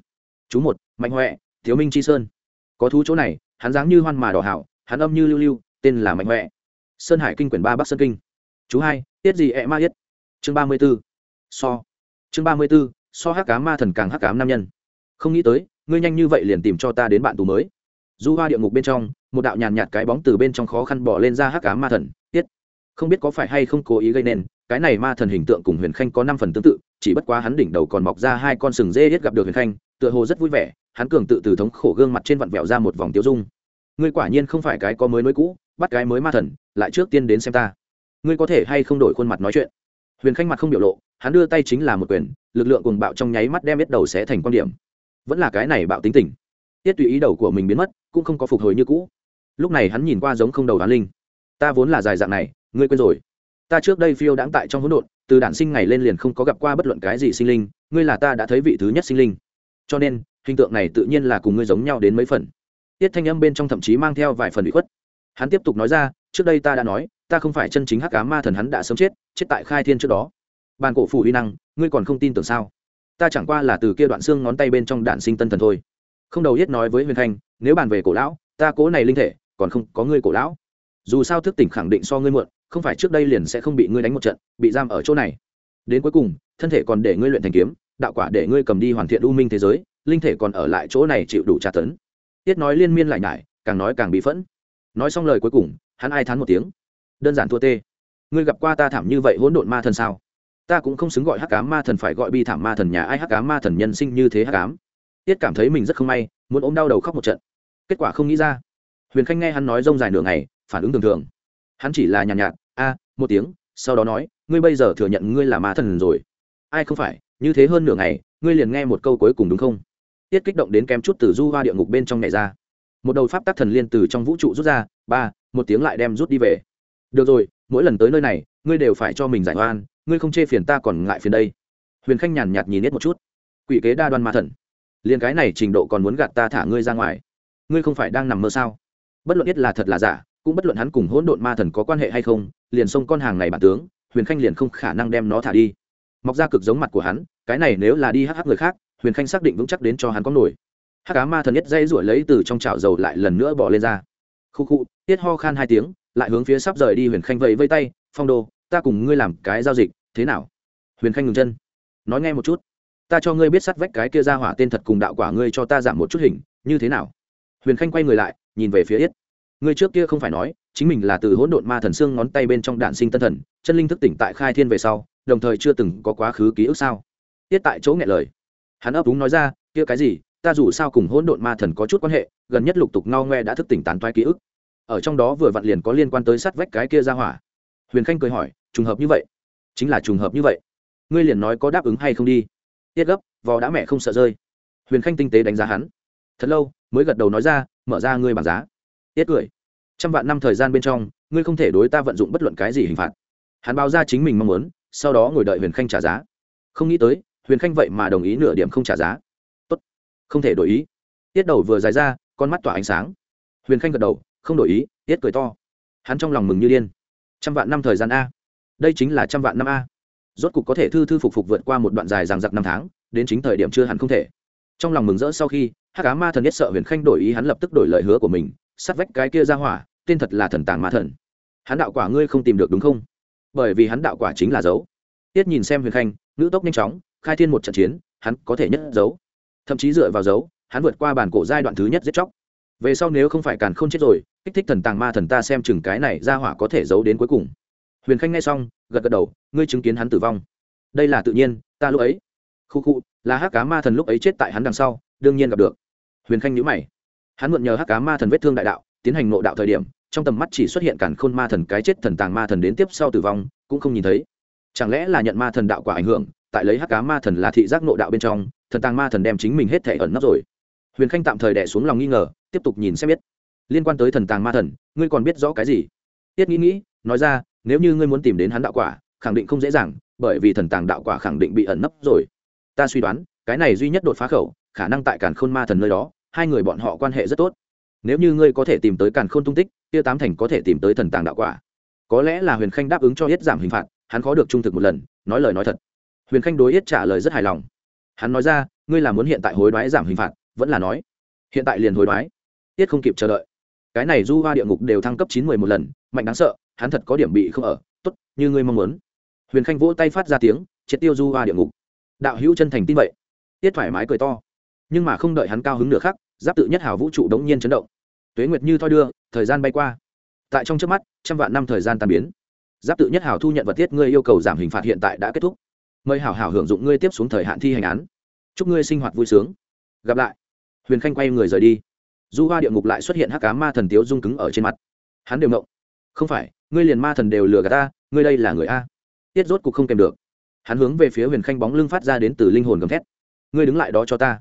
Chú một, mạnh huệ, thiếu minh chi sơn. Có thú chỗ này, hắn dáng như hoan mà đỏ hảo, hắn âm như lưu lưu, tên là mạnh huệ. Sơn hải kinh quyển ba bắc sơn kinh. Chú hai, tiết gì ẹ ma yết? Chương ba mươi b ố so. Chương ba mươi b ố so hắc cám ma thần càng hắc cám nam nhân. Không nghĩ tới ngươi nhanh như vậy liền tìm cho ta đến bạn tù mới. Du hoa địa ngục bên trong, một đạo nhàn nhạt cái bóng từ bên trong khó khăn bỏ lên ra hắc cá ma thần, tiết. Không biết có phải hay không cố ý gây nên, cái này ma thần hình tượng cùng huyền khanh có năm phần tương tự, chỉ bất quá hắn đỉnh đầu còn mọc ra hai con sừng dê hết gặp được huyền khanh, tựa hồ rất vui vẻ, hắn cường tự từ thống khổ gương mặt trên vặn vẹo ra một vòng tiêu dung. Ngươi quả nhiên không phải cái có mới nối cũ, bắt cái mới ma thần, lại trước tiên đến xem ta. Ngươi có thể hay không đổi khuôn mặt nói chuyện? Huyền khanh mặt không biểu lộ, hắn đưa tay chính là một quyền, lực lượng cùng bạo trong nháy mắt đem biết đầu sẽ thành quan điểm vẫn là cái này bạo tính tình. Tiết tùy ý đầu của mình biến mất, cũng không có phục hồi như cũ. Lúc này hắn nhìn qua giống không đầu đoán linh. Ta vốn là dài dạng này, ngươi quên rồi. Ta trước đây phiêu đãng tại trong hỗn độn, từ đản sinh ngày lên liền không có gặp qua bất luận cái gì sinh linh, ngươi là ta đã thấy vị thứ nhất sinh linh. Cho nên, hình tượng này tự nhiên là cùng ngươi giống nhau đến mấy phần. Tiết thanh âm bên trong thậm chí mang theo vài phần bị khuất. Hắn tiếp tục nói ra, trước đây ta đã nói, ta không phải chân chính hắc cá ma thần hắn đã sớm chết chết tại khai thiên trước đó. Bàn cổ phủ uy năng, ngươi còn không tin tưởng sao? Ta chẳng qua là từ kia đoạn xương ngón tay bên trong đạn sinh tân thần thôi. Không đầu yết nói với huyền Thanh, nếu bàn về cổ lão ta cố này linh thể còn không có ngươi cổ lão. Dù sao thức tỉnh khẳng định so ngươi muộn không phải trước đây liền sẽ không bị ngươi đánh một trận bị giam ở chỗ này. Đến cuối cùng thân thể còn để ngươi luyện thành kiếm đạo quả để ngươi cầm đi hoàn thiện u minh thế giới linh thể còn ở lại chỗ này chịu đủ tra tấn. Tiết nói liên miên lại nhải càng nói càng bị phẫn. Nói xong lời cuối cùng hắn ai thán một tiếng. Đơn giản thua tê. Ngươi gặp qua ta thảm như vậy hỗn độn ma thần sao? Ta cũng không xứng gọi hắc cám ma thần phải gọi bi thảm ma thần nhà ai hắc cám ma thần nhân sinh như thế hắc cám tiết cảm thấy mình rất không may muốn ôm đau đầu khóc một trận. Kết quả không nghĩ ra. Huyền khanh nghe hắn nói rông dài nửa ngày phản ứng thường thường. Hắn chỉ là nhàn nhạt, a một tiếng sau đó nói ngươi bây giờ thừa nhận ngươi là ma thần rồi. Ai không phải như thế hơn nửa ngày ngươi liền nghe một câu cuối cùng đúng không? Tiết kích động đến kém chút từ du hoa địa ngục bên trong nhảy ra. Một đầu pháp tắc thần liên từ trong vũ trụ rút ra ba một tiếng lại đem rút đi về. Được rồi mỗi lần tới nơi này ngươi đều phải cho mình giải oan ngươi không chê phiền ta còn ngại phiền đây. Huyền khanh nhàn nhạt nhìn hết một chút. Quỷ kế đa đoan ma thần. Liền cái này trình độ còn muốn gạt ta thả ngươi ra ngoài. Ngươi không phải đang nằm mơ sao? Bất luận biết là thật là giả, cũng bất luận hắn cùng hỗn độn ma thần có quan hệ hay không, liền xông con hàng này bản tướng, huyền khanh liền không khả năng đem nó thả đi. Mọc ra cực giống mặt của hắn, cái này nếu là đi hắc hắc người khác, huyền khanh xác định vững chắc đến cho hắn có nổi. Hắc cá ma thần nhất dây ruổi lấy từ trong chảo dầu lại lần nữa bỏ lên ra. Khu khu, tiết ho khan hai tiếng, lại hướng phía sắp rời đi huyền khanh vẫy vây tay, phong đô ta cùng ngươi làm cái giao dịch, thế nào? Huyền khanh ngừng chân. Nói nghe một chút. Ta cho ngươi biết sắt vách cái kia ra hỏa tên thật cùng đạo quả ngươi cho ta giảm một chút hình, như thế nào? Huyền khanh quay người lại, nhìn về phía yết. Ngươi trước kia không phải nói, chính mình là từ hỗn độn ma thần xương ngón tay bên trong đạn sinh tân thần, chân linh thức tỉnh tại khai thiên về sau, đồng thời chưa từng có quá khứ ký ức sao? Tiết tại chỗ nghe lời. Hắn ấp úng nói ra, kia cái gì? Ta dù sao cùng hỗn độn ma thần có chút quan hệ, gần nhất lục tục ngao ngoe đã thức tỉnh tán toái ký ức. Ở trong đó vừa vặn liền có liên quan tới sát vách cái kia ra hỏa huyền khanh cười hỏi, trùng hợp như vậy? Chính là trùng hợp như vậy. Ngươi liền nói có đáp ứng hay không đi. Tiết gấp, vò đã mẹ không sợ rơi. Huyền khanh tinh tế đánh giá hắn. Thật lâu, mới gật đầu nói ra, mở ra ngươi bảng giá. Tiết cười. Trăm vạn năm thời gian bên trong, ngươi không thể đối ta vận dụng bất luận cái gì hình phạt. Hắn báo ra chính mình mong muốn, sau đó ngồi đợi huyền khanh trả giá. Không nghĩ tới, huyền khanh vậy mà đồng ý nửa điểm không trả giá. Tốt, không thể đổi ý. Tiết đầu vừa dài ra, con mắt tỏa ánh sáng. Huyền khanh gật đầu, không đổi ý. Tiết cười to. Hắn trong lòng mừng như điên trăm vạn năm thời gian a. Đây chính là trăm vạn năm a. Rốt cục có thể thư thư phục phục vượt qua một đoạn dài ràng giặc năm tháng, đến chính thời điểm chưa hẳn không thể. Trong lòng mừng rỡ sau khi hát cá ma thần nhất sợ huyền khanh đổi ý hắn lập tức đổi lời hứa của mình, sát vách cái kia ra hỏa, tên thật là thần tàng ma thần. Hắn đạo quả ngươi không tìm được đúng không? Bởi vì hắn đạo quả chính là dấu. Tiết nhìn xem huyền khanh nữ tốc nhanh chóng, khai thiên một trận chiến, hắn có thể nhất dấu thậm chí dựa vào dấu, hắn vượt qua bản cổ giai đoạn thứ nhất giết chóc về sau nếu không phải càn không chết rồi, kích thích thần tàng ma thần ta xem chừng cái này ra hỏa có thể giấu đến cuối cùng. Huyền khanh nghe xong, gật gật đầu, ngươi chứng kiến hắn tử vong. Đây là tự nhiên, ta lúc ấy. Khu khu, là hắc cá ma thần lúc ấy chết tại hắn đằng sau, đương nhiên gặp được. Huyền khanh nhữ mày. Hắn mượn nhờ hắc cá ma thần vết thương đại đạo, tiến hành nộ đạo thời điểm, trong tầm mắt chỉ xuất hiện cản khôn ma thần cái chết thần tàng ma thần đến tiếp sau tử vong, cũng không nhìn thấy. Chẳng lẽ là nhận ma thần đạo quả ảnh hưởng, tại lấy hắc cá ma thần là thị giác nộ đạo bên trong, thần tàng ma thần đem chính mình hết thể ẩn nấp rồi. Huyền khanh tạm thời đẻ xuống lòng nghi ngờ tiếp tục nhìn xem biết. Liên quan tới thần tàng ma thần, ngươi còn biết rõ cái gì? Tiết nghĩ nghĩ nói ra, nếu như ngươi muốn tìm đến hắn đạo quả, khẳng định không dễ dàng, bởi vì thần tàng đạo quả khẳng định bị ẩn nấp rồi. Ta suy đoán, cái này duy nhất đột phá khẩu, khả năng tại càn khôn ma thần nơi đó, hai người bọn họ quan hệ rất tốt. Nếu như ngươi có thể tìm tới càn khôn tung tích tiêu tám thành có thể tìm tới thần tàng đạo quả. Có lẽ là huyền khanh đáp ứng cho yết giảm hình phạt, hắn khó được trung thực một lần, nói lời nói thật. Huyền khanh đối yết trả lời rất hài lòng. Hắn nói ra, ngươi là muốn hiện tại hối đoái giảm hình phạt, vẫn là nói, hiện tại liền hối đoái. Tiết không kịp chờ đợi. Cái này du hoa địa ngục đều thăng cấp chín mười một lần, mạnh đáng sợ, hắn thật có điểm bị không ở. Tốt, như ngươi mong muốn. Huyền khanh vỗ tay phát ra tiếng, triệt tiêu du hoa địa ngục. Đạo hữu chân thành tin vậy. Tiết thoải mái cười to. Nhưng mà không đợi hắn cao hứng nửa khắc, giáp tự nhất hào vũ trụ đống nhiên chấn động. Tuế nguyệt như thoi đưa, thời gian bay qua. Tại trong trước mắt, trăm vạn năm thời gian tàn biến. Giáp tự nhất hào thu nhận vật tiết ngươi yêu cầu giảm hình phạt hiện tại đã kết thúc. Mời hảo hảo hưởng dụng ngươi tiếp xuống thời hạn thi hành án. Chúc ngươi sinh hoạt vui sướng. Gặp lại. Huyền khanh quay người rời đi du hoa địa ngục lại xuất hiện hắc cá ma thần tiếu dung cứng ở trên mặt. Hắn đều ngộng. Không phải, ngươi liền ma thần đều lừa gạt ta, ngươi đây là người a. Tiết rốt cục không kèm được. Hắn hướng về phía huyền khanh bóng lưng phát ra đến từ linh hồn gầm thét. Ngươi đứng lại đó cho ta.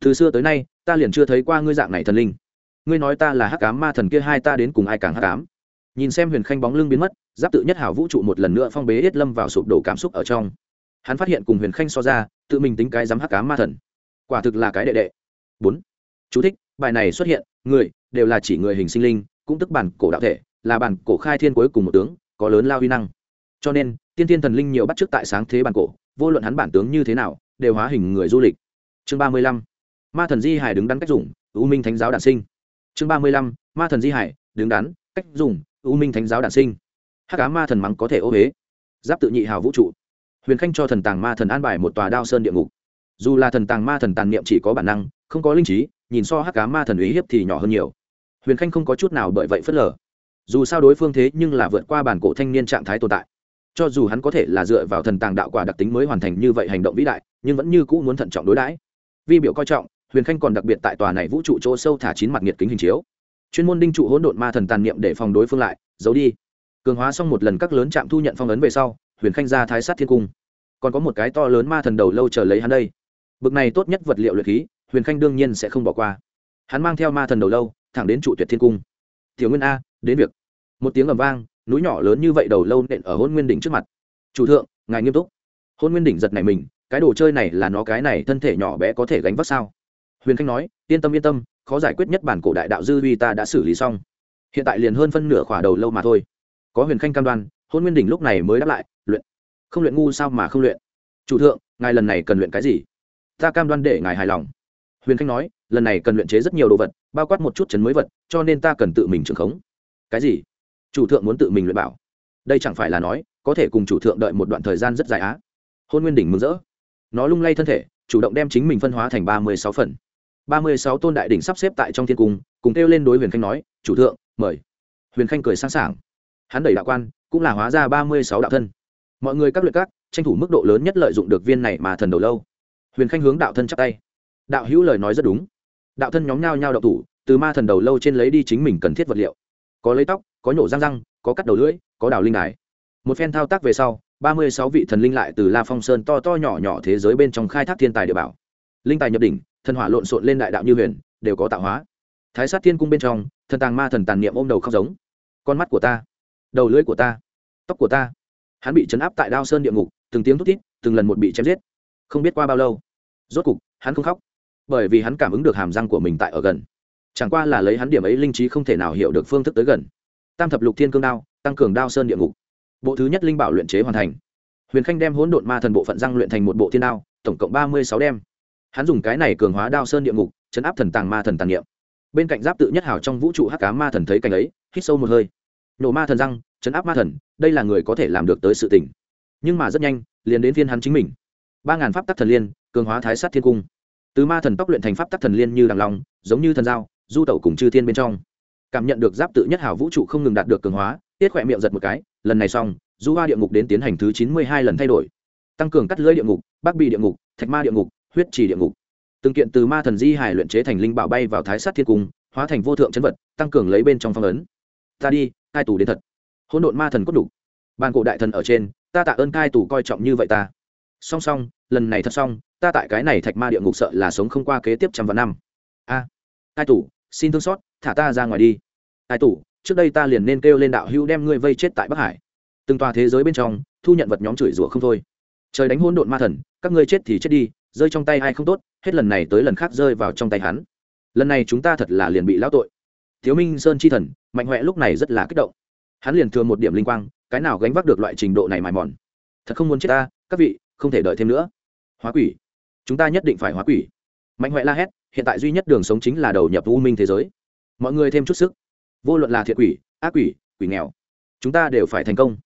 Từ xưa tới nay, ta liền chưa thấy qua ngươi dạng này thần linh. Ngươi nói ta là hắc cám ma thần kia hai ta đến cùng ai càng hắc cám nhìn xem huyền khanh bóng lưng biến mất, giáp tự nhất hảo vũ trụ một lần nữa phong bế yết lâm vào sụp đổ cảm xúc ở trong. Hắn phát hiện cùng huyền khanh so ra, tự mình tính cái dám hắc cám ma thần. Quả thực là cái đệ đệ. Bốn. Chú thích bài này xuất hiện, người, đều là chỉ người hình sinh linh, cũng tức bản cổ đạo thể, là bản cổ khai thiên cuối cùng một tướng, có lớn lao huy năng. Cho nên, tiên tiên thần linh nhiều bắt chước tại sáng thế bản cổ, vô luận hắn bản tướng như thế nào, đều hóa hình người du lịch. Chương ba mươi lăm, ma thần di hải đứng đắn cách dùng ưu minh thánh giáo đản sinh. Chương ba mươi lăm, ma thần di hải đứng đắn cách dùng ưu minh thánh giáo đản sinh. Hát cá ma thần mắng có thể ô huế giáp tự nhị hào vũ trụ. Huyền khanh cho thần tàng ma thần an bài một tòa đao sơn địa ngục. Dù là thần tàng ma thần tàn niệm chỉ có bản năng, không có linh trí nhìn so hắc cá ma thần uy hiếp thì nhỏ hơn nhiều. Huyền khanh không có chút nào bởi vậy phớt lờ. Dù sao đối phương thế nhưng là vượt qua bản cổ thanh niên trạng thái tồn tại. Cho dù hắn có thể là dựa vào thần tàng đạo quả đặc tính mới hoàn thành như vậy hành động vĩ đại, nhưng vẫn như cũ muốn thận trọng đối đãi. Vi biểu coi trọng, huyền khanh còn đặc biệt tại tòa này vũ trụ chỗ sâu thả chín mặt nhiệt kính hình chiếu. Chuyên môn đinh trụ hỗn độn ma thần tàn niệm để phòng đối phương lại, giấu đi. Cường hóa xong một lần các lớn trạm thu nhận phong ấn về sau, huyền khanh ra thái sát thiên cung. Còn có một cái to lớn ma thần đầu lâu chờ lấy hắn đây. Bực này tốt nhất vật liệu luyện khí huyền khanh đương nhiên sẽ không bỏ qua. Hắn mang theo ma thần đầu lâu, thẳng đến trụ tuyệt thiên cung. Tiểu nguyên a, đến việc. Một tiếng ầm vang, núi nhỏ lớn như vậy đầu lâu nện ở hôn nguyên đỉnh trước mặt. Chủ thượng, ngài nghiêm túc. Hôn nguyên đỉnh giật này mình, cái đồ chơi này là nó cái này thân thể nhỏ bé có thể gánh vác sao? Huyền khanh nói, yên tâm yên tâm, khó giải quyết nhất bản cổ đại đạo dư uy ta đã xử lý xong. Hiện tại liền hơn phân nửa khỏa đầu lâu mà thôi. Có huyền khanh cam đoan hôn nguyên đỉnh lúc này mới đáp lại, luyện. Không luyện ngu sao mà không luyện? Chủ thượng, ngài lần này cần luyện cái gì? Ta cam đoan để ngài hài lòng huyền khanh nói, lần này cần luyện chế rất nhiều đồ vật, bao quát một chút chấn mới vật, cho nên ta cần tự mình trưởng khống. Cái gì? Chủ thượng muốn tự mình luyện bảo. Đây chẳng phải là nói, có thể cùng chủ thượng đợi một đoạn thời gian rất dài á. Hôn nguyên đỉnh mừng rỡ. Nó lung lay thân thể, chủ động đem chính mình phân hóa thành ba mươi sáu phần. ba mươi sáu tôn đại đỉnh sắp xếp tại trong thiên cung, cùng kêu lên đối huyền khanh nói, chủ thượng, mời. Huyền khanh cười sẵn sàng. Hắn đẩy đạo quan, cũng là hóa ra ba mươi sáu đạo thân. Mọi người các luyện các, tranh thủ mức độ lớn nhất lợi dụng được viên này mà thần đầu lâu. Huyền khanh hướng đạo thân chắp tay đạo hữu lời nói rất đúng. Đạo thân nhóm nhao nhao đậu thủ, từ ma thần đầu lâu trên lấy đi chính mình cần thiết vật liệu. Có lấy tóc, có nhổ răng răng, có cắt đầu lưỡi, có đào linh đài. Một phen thao tác về sau, ba mươi sáu vị thần linh lại từ la phong sơn to to nhỏ nhỏ thế giới bên trong khai thác thiên tài địa bảo. Linh tài nhập đỉnh, thần hỏa lộn xộn lên đại đạo như huyền, đều có tạo hóa. Thái sát thiên cung bên trong, thần tàng ma thần tàn niệm ôm đầu khóc giống. Con mắt của ta, đầu lưỡi của ta, tóc của ta. Hắn bị chấn áp tại đao sơn địa ngục, từng tiếng thút thít, từng lần một bị chém giết. Không biết qua bao lâu, rốt cục, hắn không khóc bởi vì hắn cảm ứng được hàm răng của mình tại ở gần. Chẳng qua là lấy hắn điểm ấy linh trí không thể nào hiểu được phương thức tới gần. Tam thập lục thiên cương đao, tăng cường đao sơn địa ngục. Bộ thứ nhất linh bảo luyện chế hoàn thành. Huyền khanh đem hỗn độn ma thần bộ phận răng luyện thành một bộ thiên đao, tổng cộng ba mươi sáu đem. Hắn dùng cái này cường hóa đao sơn địa ngục, chấn áp thần tàng ma thần tàn niệm. Bên cạnh giáp tự nhất hào trong vũ trụ hắc cá ma thần thấy cảnh ấy, hít sâu một hơi. Nổ ma thần răng, chấn áp ma thần, đây là người có thể làm được tới sự tỉnh nhưng mà rất nhanh, liền đến phiên hắn chính mình. Ba ngàn pháp tắc thần liên, cường hóa thái sát thiên cung từ ma thần tóc luyện thành pháp tắc thần liên như đằng lòng giống như thần dao, du tẩu cùng chư thiên bên trong. Cảm nhận được giáp tự nhất hào vũ trụ không ngừng đạt được cường hóa, tiết khỏe miệng giật một cái, lần này xong, du hoa địa ngục đến tiến hành thứ chín mươi hai lần thay đổi. Tăng cường cắt lưỡi địa ngục, bắc bị địa ngục, thạch ma địa ngục, huyết trì địa ngục. Từng kiện từ ma thần di hải luyện chế thành linh bảo bay vào thái sát thiên cung, hóa thành vô thượng chấn vật, tăng cường lấy bên trong phong ấn. Ta đi, cai tù đến thật. Hỗn độn ma thần cốt đủ. Bàn cổ đại thần ở trên, ta tạ ơn cai tù coi trọng như vậy ta. Song song lần này thật xong ta tại cái này thạch ma địa ngục sợ là sống không qua kế tiếp trăm vạn năm. A à, cai xin thương xót thả ta ra ngoài đi. Tai tủ trước đây ta liền nên kêu lên đạo hữu đem ngươi vây chết tại bắc hải. Từng tòa thế giới bên trong thu nhận vật nhóm chửi rủa không thôi. Trời đánh hôn độn ma thần các ngươi chết thì chết đi rơi trong tay ai không tốt hết lần này tới lần khác rơi vào trong tay hắn. Lần này chúng ta thật là liền bị lão tội. Thiếu minh sơn chi thần mạnh huệ lúc này rất là kích động. Hắn liền thừa một điểm linh quang cái nào gánh vác được loại trình độ này mài mòn. Thật không muốn chết ta các vị không thể đợi thêm nữa hóa quỷ. Chúng ta nhất định phải hóa quỷ. Mạnh huệ la hét, hiện tại duy nhất đường sống chính là đầu nhập u minh thế giới. Mọi người thêm chút sức. Vô luận là thiện quỷ, ác quỷ quỷ nghèo, chúng ta đều phải thành công.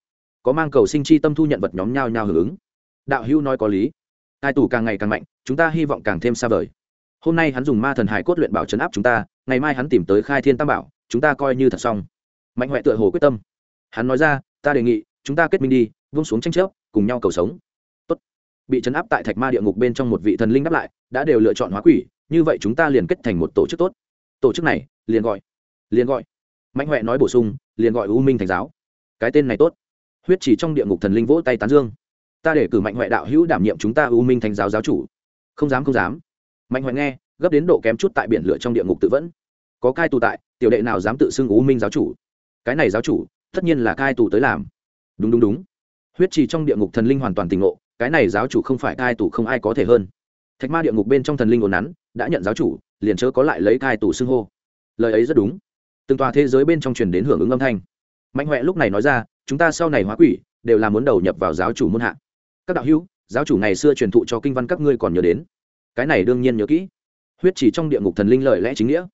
Có mang cầu sinh chi tâm thu nhận vật nhóm nhau nhau hưởng ứng. Đạo hữu nói có lý. Tài tù càng ngày càng mạnh, chúng ta hy vọng càng thêm xa vời. Hôm nay hắn dùng ma thần hải cốt luyện bảo chấn áp chúng ta, ngày mai hắn tìm tới khai thiên tam bảo, chúng ta coi như thật xong. Mạnh huệ tựa hồ quyết tâm. Hắn nói ra, ta đề nghị, chúng ta kết minh đi vung xuống tranh chấp, cùng nhau cầu sống bị chấn áp tại thạch ma địa ngục bên trong một vị thần linh đáp lại, đã đều lựa chọn hóa quỷ, như vậy chúng ta liền kết thành một tổ chức tốt. Tổ chức này, liền gọi liền gọi. Mạnh huệ nói bổ sung, liền gọi u minh thành giáo. Cái tên này tốt. Huyết chỉ trong địa ngục thần linh vỗ tay tán dương. Ta để cử mạnh huệ đạo hữu đảm nhiệm chúng ta u minh thành giáo giáo chủ. Không dám không dám. Mạnh huệ nghe, gấp đến độ kém chút tại biển lửa trong địa ngục tự vẫn. Có cai tù tại, tiểu đệ nào dám tự xưng u minh giáo chủ? Cái này giáo chủ, tất nhiên là cai tù tới làm. Đúng đúng đúng. Huyết trì trong địa ngục thần linh hoàn toàn tỉnh ngộ cái này giáo chủ không phải cai tù không ai có thể hơn. Thạch ma địa ngục bên trong thần linh ồn nắn, đã nhận giáo chủ, liền chớ có lại lấy cai tù xưng hô. Lời ấy rất đúng. Từng tòa thế giới bên trong truyền đến hưởng ứng âm thanh. Mạnh huệ lúc này nói ra, chúng ta sau này hóa quỷ, đều là muốn đầu nhập vào giáo chủ môn hạ. Các đạo hữu, giáo chủ ngày xưa truyền thụ cho kinh văn các ngươi còn nhớ đến. Cái này đương nhiên nhớ kỹ. Huyết chỉ trong địa ngục thần linh lợi lẽ chính nghĩa.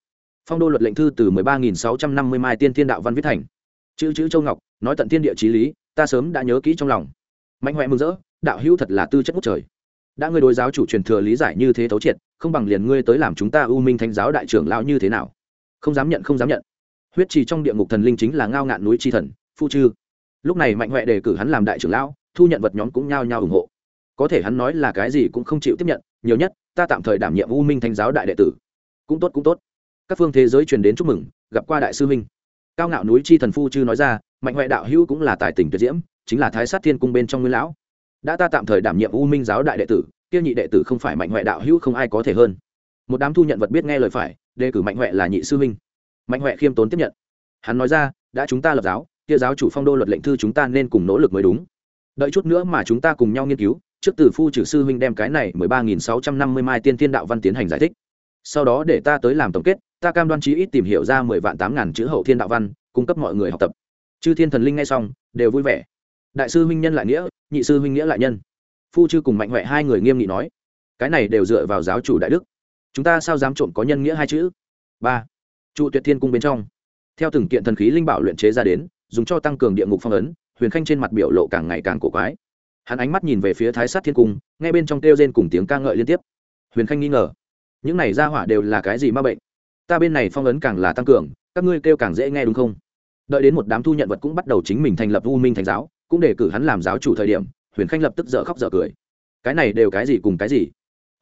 Phong đô luật lệnh thư từ mười ba nghìn sáu trăm năm mươi mai tiên thiên đạo văn viết thành. Chữ chữ châu ngọc, nói tận thiên địa trí lý, ta sớm đã nhớ kỹ trong lòng. Mạnh huệ mừng rỡ đạo hữu thật là tư chất ngút trời. Đã ngươi đối giáo chủ truyền thừa lý giải như thế thấu triệt, không bằng liền ngươi tới làm chúng ta u minh thánh giáo đại trưởng lão như thế nào? Không dám nhận, không dám nhận. Huyết trì trong địa ngục thần linh chính là ngao ngạn núi tri thần, phu chư. Lúc này mạnh huệ đề cử hắn làm đại trưởng lão, thu nhận vật nhóm cũng nhao nhao ủng hộ. Có thể hắn nói là cái gì cũng không chịu tiếp nhận, nhiều nhất, ta tạm thời đảm nhiệm u minh thánh giáo đại đệ tử. Cũng tốt cũng tốt. Các phương thế giới truyền đến chúc mừng, gặp qua đại sư minh cao ngạo núi chi thần phu chư nói ra, mạnh huệ đạo hữu cũng là tài tình tuyệt diễm, chính là thái sát thiên cung bên trong nguyên lão đã ta tạm thời đảm nhiệm u minh giáo đại đệ tử tiêu nhị đệ tử không phải mạnh huệ đạo hữu không ai có thể hơn. Một đám thu nhận vật biết nghe lời phải, đề cử mạnh huệ là nhị sư minh mạnh huệ khiêm tốn tiếp nhận. Hắn nói ra, đã chúng ta lập giáo, kia giáo chủ phong đô luật lệnh thư chúng ta nên cùng nỗ lực mới đúng. Đợi chút nữa mà chúng ta cùng nhau nghiên cứu, trước từ phu trừ sư huynh đem cái này mười ba nghìn sáu trăm năm mươi mai tiên thiên đạo văn tiến hành giải thích. Sau đó để ta tới làm tổng kết, ta cam đoan chí ít tìm hiểu ra mười vạn tám ngàn chữ hậu thiên đạo văn, cung cấp mọi người học tập. Chư thiên thần linh nghe xong, đều vui vẻ. Đại sư huynh nhân lại nghĩa nhị sư huynh nghĩa lại nhân. Phu chư cùng mạnh huệ hai người nghiêm nghị nói, cái này đều dựa vào giáo chủ đại đức. Chúng ta sao dám trộm có nhân nghĩa hai chữ? Ba, trụ tuyệt thiên cung bên trong. Theo từng kiện thần khí linh bảo luyện chế ra đến, dùng cho tăng cường địa ngục phong ấn, huyền khanh trên mặt biểu lộ càng ngày càng cổ quái. Hắn ánh mắt nhìn về phía thái sát thiên cung ngay bên trong kêu rên cùng tiếng ca ngợi liên tiếp. Huyền khanh nghi ngờ, những này ra hỏa đều là cái gì ma bệnh? Ta bên này phong ấn càng là tăng cường, các ngươi kêu càng dễ nghe đúng không? Đợi đến một đám thu nhận vật cũng bắt đầu chính mình thành lập u minh thành giáo cũng để cử hắn làm giáo chủ thời điểm, huyền khanh lập tức dở khóc dở cười. Cái này đều cái gì cùng cái gì?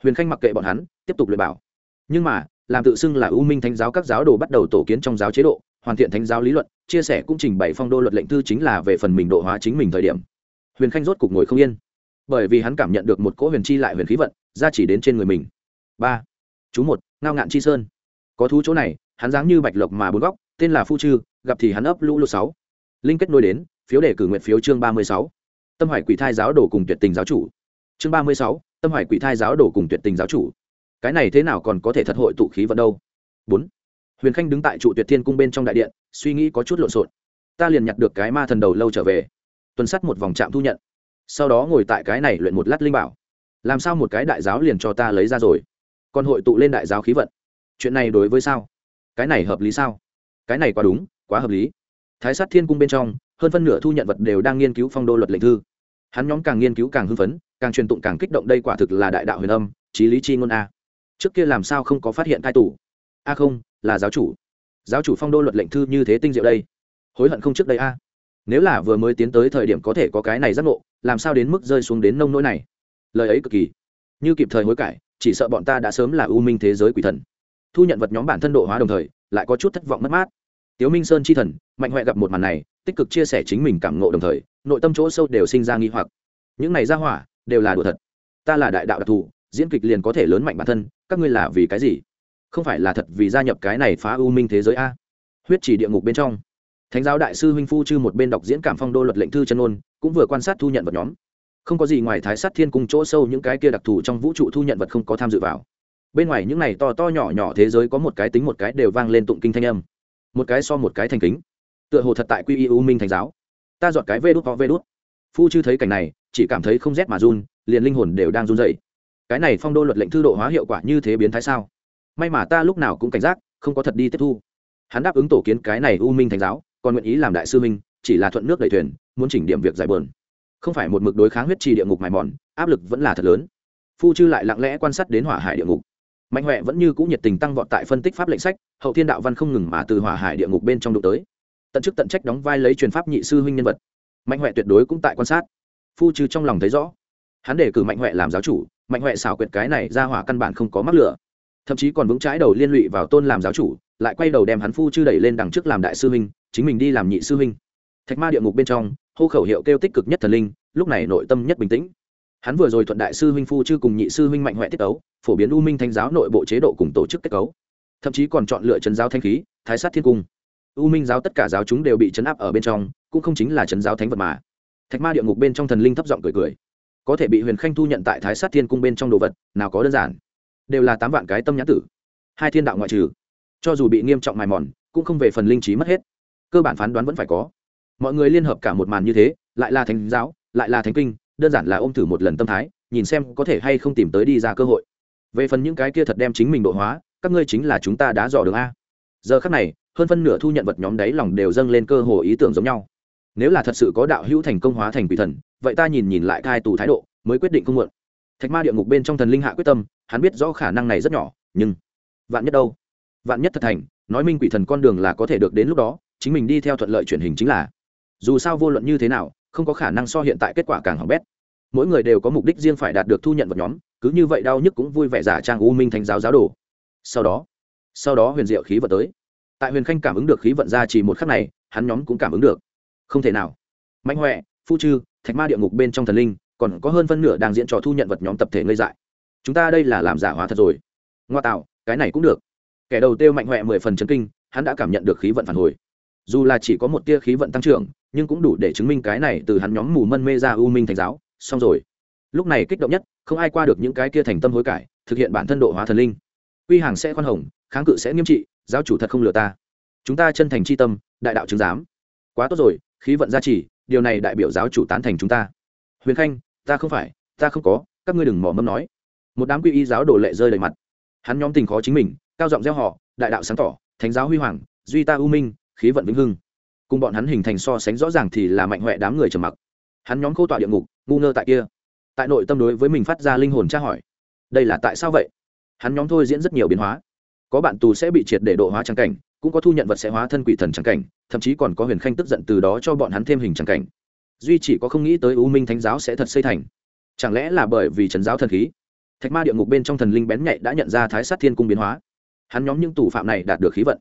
Huyền khanh mặc kệ bọn hắn, tiếp tục luyện bảo. Nhưng mà, làm tự xưng là u minh thánh giáo các giáo đồ bắt đầu tổ kiến trong giáo chế độ, hoàn thiện thánh giáo lý luận, chia sẻ cũng trình bày phong đô luật lệnh thư chính là về phần mình độ hóa chính mình thời điểm. Huyền khanh rốt cục ngồi không yên. Bởi vì hắn cảm nhận được một cỗ huyền chi lại huyền khí vận, ra chỉ đến trên người mình. Ba. Chú một, ngao ngạn chi sơn. Có thú chỗ này, hắn dáng như bạch lộc mà bốn góc, tên là phu chư, gặp thì hắn ấp lũ lô sáu. Linh kết nối đến phiếu đề cử nguyện phiếu chương ba mươi sáu. Tâm hoài quỷ thai giáo đồ cùng tuyệt tình giáo chủ. Chương ba mươi sáu, tâm hoài quỷ thai giáo đồ cùng tuyệt tình giáo chủ. Cái này thế nào còn có thể thật hội tụ khí vận đâu? Bốn. Huyền khanh đứng tại trụ tuyệt thiên cung bên trong đại điện, suy nghĩ có chút lộn xộn. Ta liền nhặt được cái ma thần đầu lâu trở về. Tuần sắt một vòng trạm thu nhận. Sau đó ngồi tại cái này luyện một lát linh bảo. Làm sao một cái đại giáo liền cho ta lấy ra rồi? Còn hội tụ lên đại giáo khí vận. Chuyện này đối với sao? Cái này hợp lý sao? Cái này quá đúng, quá hợp lý. Thái sát thiên cung bên trong hơn phân nửa thu nhận vật đều đang nghiên cứu phong đô luật lệnh thư. Hắn nhóm càng nghiên cứu càng hưng phấn, càng truyền tụng càng kích động đây quả thực là đại đạo huyền âm trí lý chi ngôn a. Trước kia làm sao không có phát hiện cai tủ a không, là giáo chủ. Giáo chủ phong đô luật lệnh thư như thế tinh diệu đây. Hối hận không trước đây a. Nếu là vừa mới tiến tới thời điểm có thể có cái này giác ngộ, làm sao đến mức rơi xuống đến nông nỗi này? Lời ấy cực kỳ. Như kịp thời hối cải, chỉ sợ bọn ta đã sớm là ưu minh thế giới quỷ thần. Thu nhận vật nhóm bản thân độ hóa đồng thời, lại có chút thất vọng mất mát. Tiếu minh sơn chi thần, mạnh huệ gặp một màn này tích cực chia sẻ chính mình cảm ngộ đồng thời, nội tâm chỗ sâu đều sinh ra nghi hoặc. Những này ra hỏa, đều là đùa thật. Ta là đại đạo đặc thù, diễn kịch liền có thể lớn mạnh bản thân, các ngươi là vì cái gì? Không phải là thật vì gia nhập cái này phá ưu minh thế giới a? Huyết chỉ địa ngục bên trong. Thánh giáo đại sư huynh phu chư một bên đọc diễn cảm phong đô luật lệnh thư chân ôn, cũng vừa quan sát thu nhận vật nhóm. Không có gì ngoài thái sát thiên cung chỗ sâu những cái kia đặc thù trong vũ trụ thu nhận vật không có tham dự vào. Bên ngoài những này to to nhỏ nhỏ thế giới có một cái tính một cái đều vang lên tụng kinh thanh âm. Một cái so một cái thành kính tựa hồ thật tại quy y u minh thành giáo. Ta dọn cái vê đốt ho vê đốt phu chư thấy cảnh này, chỉ cảm thấy không rét mà run, liền linh hồn đều đang run dậy cái này phong đô luật lệnh thư độ hóa hiệu quả như thế biến thái sao? May mà ta lúc nào cũng cảnh giác, không có thật đi tiếp thu. Hắn đáp ứng tổ kiến cái này u minh thành giáo, còn nguyện ý làm đại sư minh, chỉ là thuận nước đầy thuyền, muốn chỉnh điểm việc giải bờn không phải một mực đối kháng huyết trì địa ngục mài mòn, áp lực vẫn là thật lớn. Phu chư lại lặng lẽ quan sát đến hỏa hải địa ngục. Mạnh huệ vẫn như c ũ nhiệt tình tăng vọt tại phân tích pháp lệnh sách, hậu thiên đạo văn không ngừng mà từ hỏa hải địa ngục bên trong đụng tới tận chức tận trách đóng vai lấy truyền pháp nhị sư huynh nhân vật. Mạnh huệ tuyệt đối cũng tại quan sát. Phu chư trong lòng thấy rõ. Hắn để cử mạnh huệ làm giáo chủ, mạnh huệ xảo quyệt cái này ra hỏa căn bản không có mắc lửa. Thậm chí còn vững trái đầu liên lụy vào tôn làm giáo chủ, lại quay đầu đem hắn phu chư đẩy lên đằng trước làm đại sư huynh, chính mình đi làm nhị sư huynh. Thạch ma địa ngục bên trong, hô khẩu hiệu kêu tích cực nhất thần linh, lúc này nội tâm nhất bình tĩnh. Hắn vừa rồi thuận đại sư huynh phu chư cùng nhị sư huynh mạnh huệ tiết ấu, phổ biến u minh thanh giáo nội bộ chế độ cùng tổ chức kết cấu. Thậm chí còn chọn lựa trần giáo thanh khí, thái sát thiên cung u minh giáo tất cả giáo chúng đều bị chấn áp ở bên trong, cũng không chính là chấn giáo thánh vật mà. Thạch ma địa ngục bên trong thần linh thấp giọng cười cười. Có thể bị huyền khanh thu nhận tại thái sát thiên cung bên trong đồ vật, nào có đơn giản. Đều là tám vạn cái tâm nhãn tử. Hai thiên đạo ngoại trừ. Cho dù bị nghiêm trọng mài mòn, cũng không về phần linh trí mất hết. Cơ bản phán đoán vẫn phải có. Mọi người liên hợp cả một màn như thế, lại là thánh giáo, lại là thánh kinh, đơn giản là ôm thử một lần tâm thái, nhìn xem có thể hay không tìm tới đi ra cơ hội. Về phần những cái kia thật đem chính mình độ hóa, các ngươi chính là chúng ta đã dò đường a. Giờ khắc này hơn phân nửa thu nhận vật nhóm đấy lòng đều dâng lên cơ hồ ý tưởng giống nhau. Nếu là thật sự có đạo hữu thành công hóa thành quỷ thần, vậy ta nhìn nhìn lại thai tù thái độ, mới quyết định không muộn. Thạch ma địa ngục bên trong thần linh hạ quyết tâm, hắn biết rõ khả năng này rất nhỏ, nhưng vạn nhất đâu? Vạn nhất thật thành, nói minh quỷ thần con đường là có thể được đến lúc đó, chính mình đi theo thuận lợi truyền hình chính là. Dù sao vô luận như thế nào, không có khả năng so hiện tại kết quả càng hỏng bét. Mỗi người đều có mục đích riêng phải đạt được thu nhận vật nhóm, cứ như vậy đau nhức cũng vui vẻ giả trang u minh thành giáo giáo đồ. Sau đó sau đó huyền diệu khí vật tới tại huyền khanh cảm ứng được khí vận ra chỉ một khắc này, hắn nhóm cũng cảm ứng được. Không thể nào. Mạnh huệ, phu chư, thạch ma địa ngục bên trong thần linh, còn có hơn phân nửa đang diễn trò thu nhận vật nhóm tập thể ngây dại. Chúng ta đây là làm giả hóa thật rồi. Ngoa tạo, cái này cũng được. Kẻ đầu tiêu mạnh huệ mười phần chấn kinh, hắn đã cảm nhận được khí vận phản hồi. Dù là chỉ có một tia khí vận tăng trưởng, nhưng cũng đủ để chứng minh cái này từ hắn nhóm mù mân mê ra u minh thành giáo, xong rồi. Lúc này kích động nhất, không ai qua được những cái kia thành tâm hối cải, thực hiện bản thân độ hóa thần linh. Quy hàng sẽ khoan hồng, kháng cự sẽ nghiêm trị giáo chủ thật không lừa ta. Chúng ta chân thành c h i tâm, đại đạo chứng giám. Quá tốt rồi, khí vận gia trì, điều này đại biểu giáo chủ tán thành chúng ta. Huyền khanh, ta không phải, ta không có, các ngươi đừng mỏ mâm nói. Một đám quy y giáo đồ lệ rơi đầy mặt. Hắn nhóm tình khó chính mình, cao giọng gieo họ, đại đạo sáng tỏ, thánh giáo huy hoàng, duy ta ưu minh, khí vận vĩnh hưng. Cùng bọn hắn hình thành so sánh rõ ràng thì là mạnh huệ đám người trầm mặc. Hắn nhóm khô tọa địa ngục, ngu ngơ tại kia. Tại nội tâm đối với mình phát ra linh hồn tra hỏi. Đây là tại sao vậy? Hắn nhóm thôi diễn rất nhiều biến hóa có bạn tù sẽ bị triệt để độ hóa trắng cảnh, cũng có thu nhận vật sẽ hóa thân quỷ thần trắng cảnh, thậm chí còn có huyền khanh tức giận từ đó cho bọn hắn thêm hình trắng cảnh. Duy chỉ có không nghĩ tới u minh thánh giáo sẽ thật xây thành. Chẳng lẽ là bởi vì trần giáo thần khí? Thạch ma địa ngục bên trong thần linh bén nhạy đã nhận ra thái sát thiên cung biến hóa. Hắn nhóm những tù phạm này đạt được khí vận.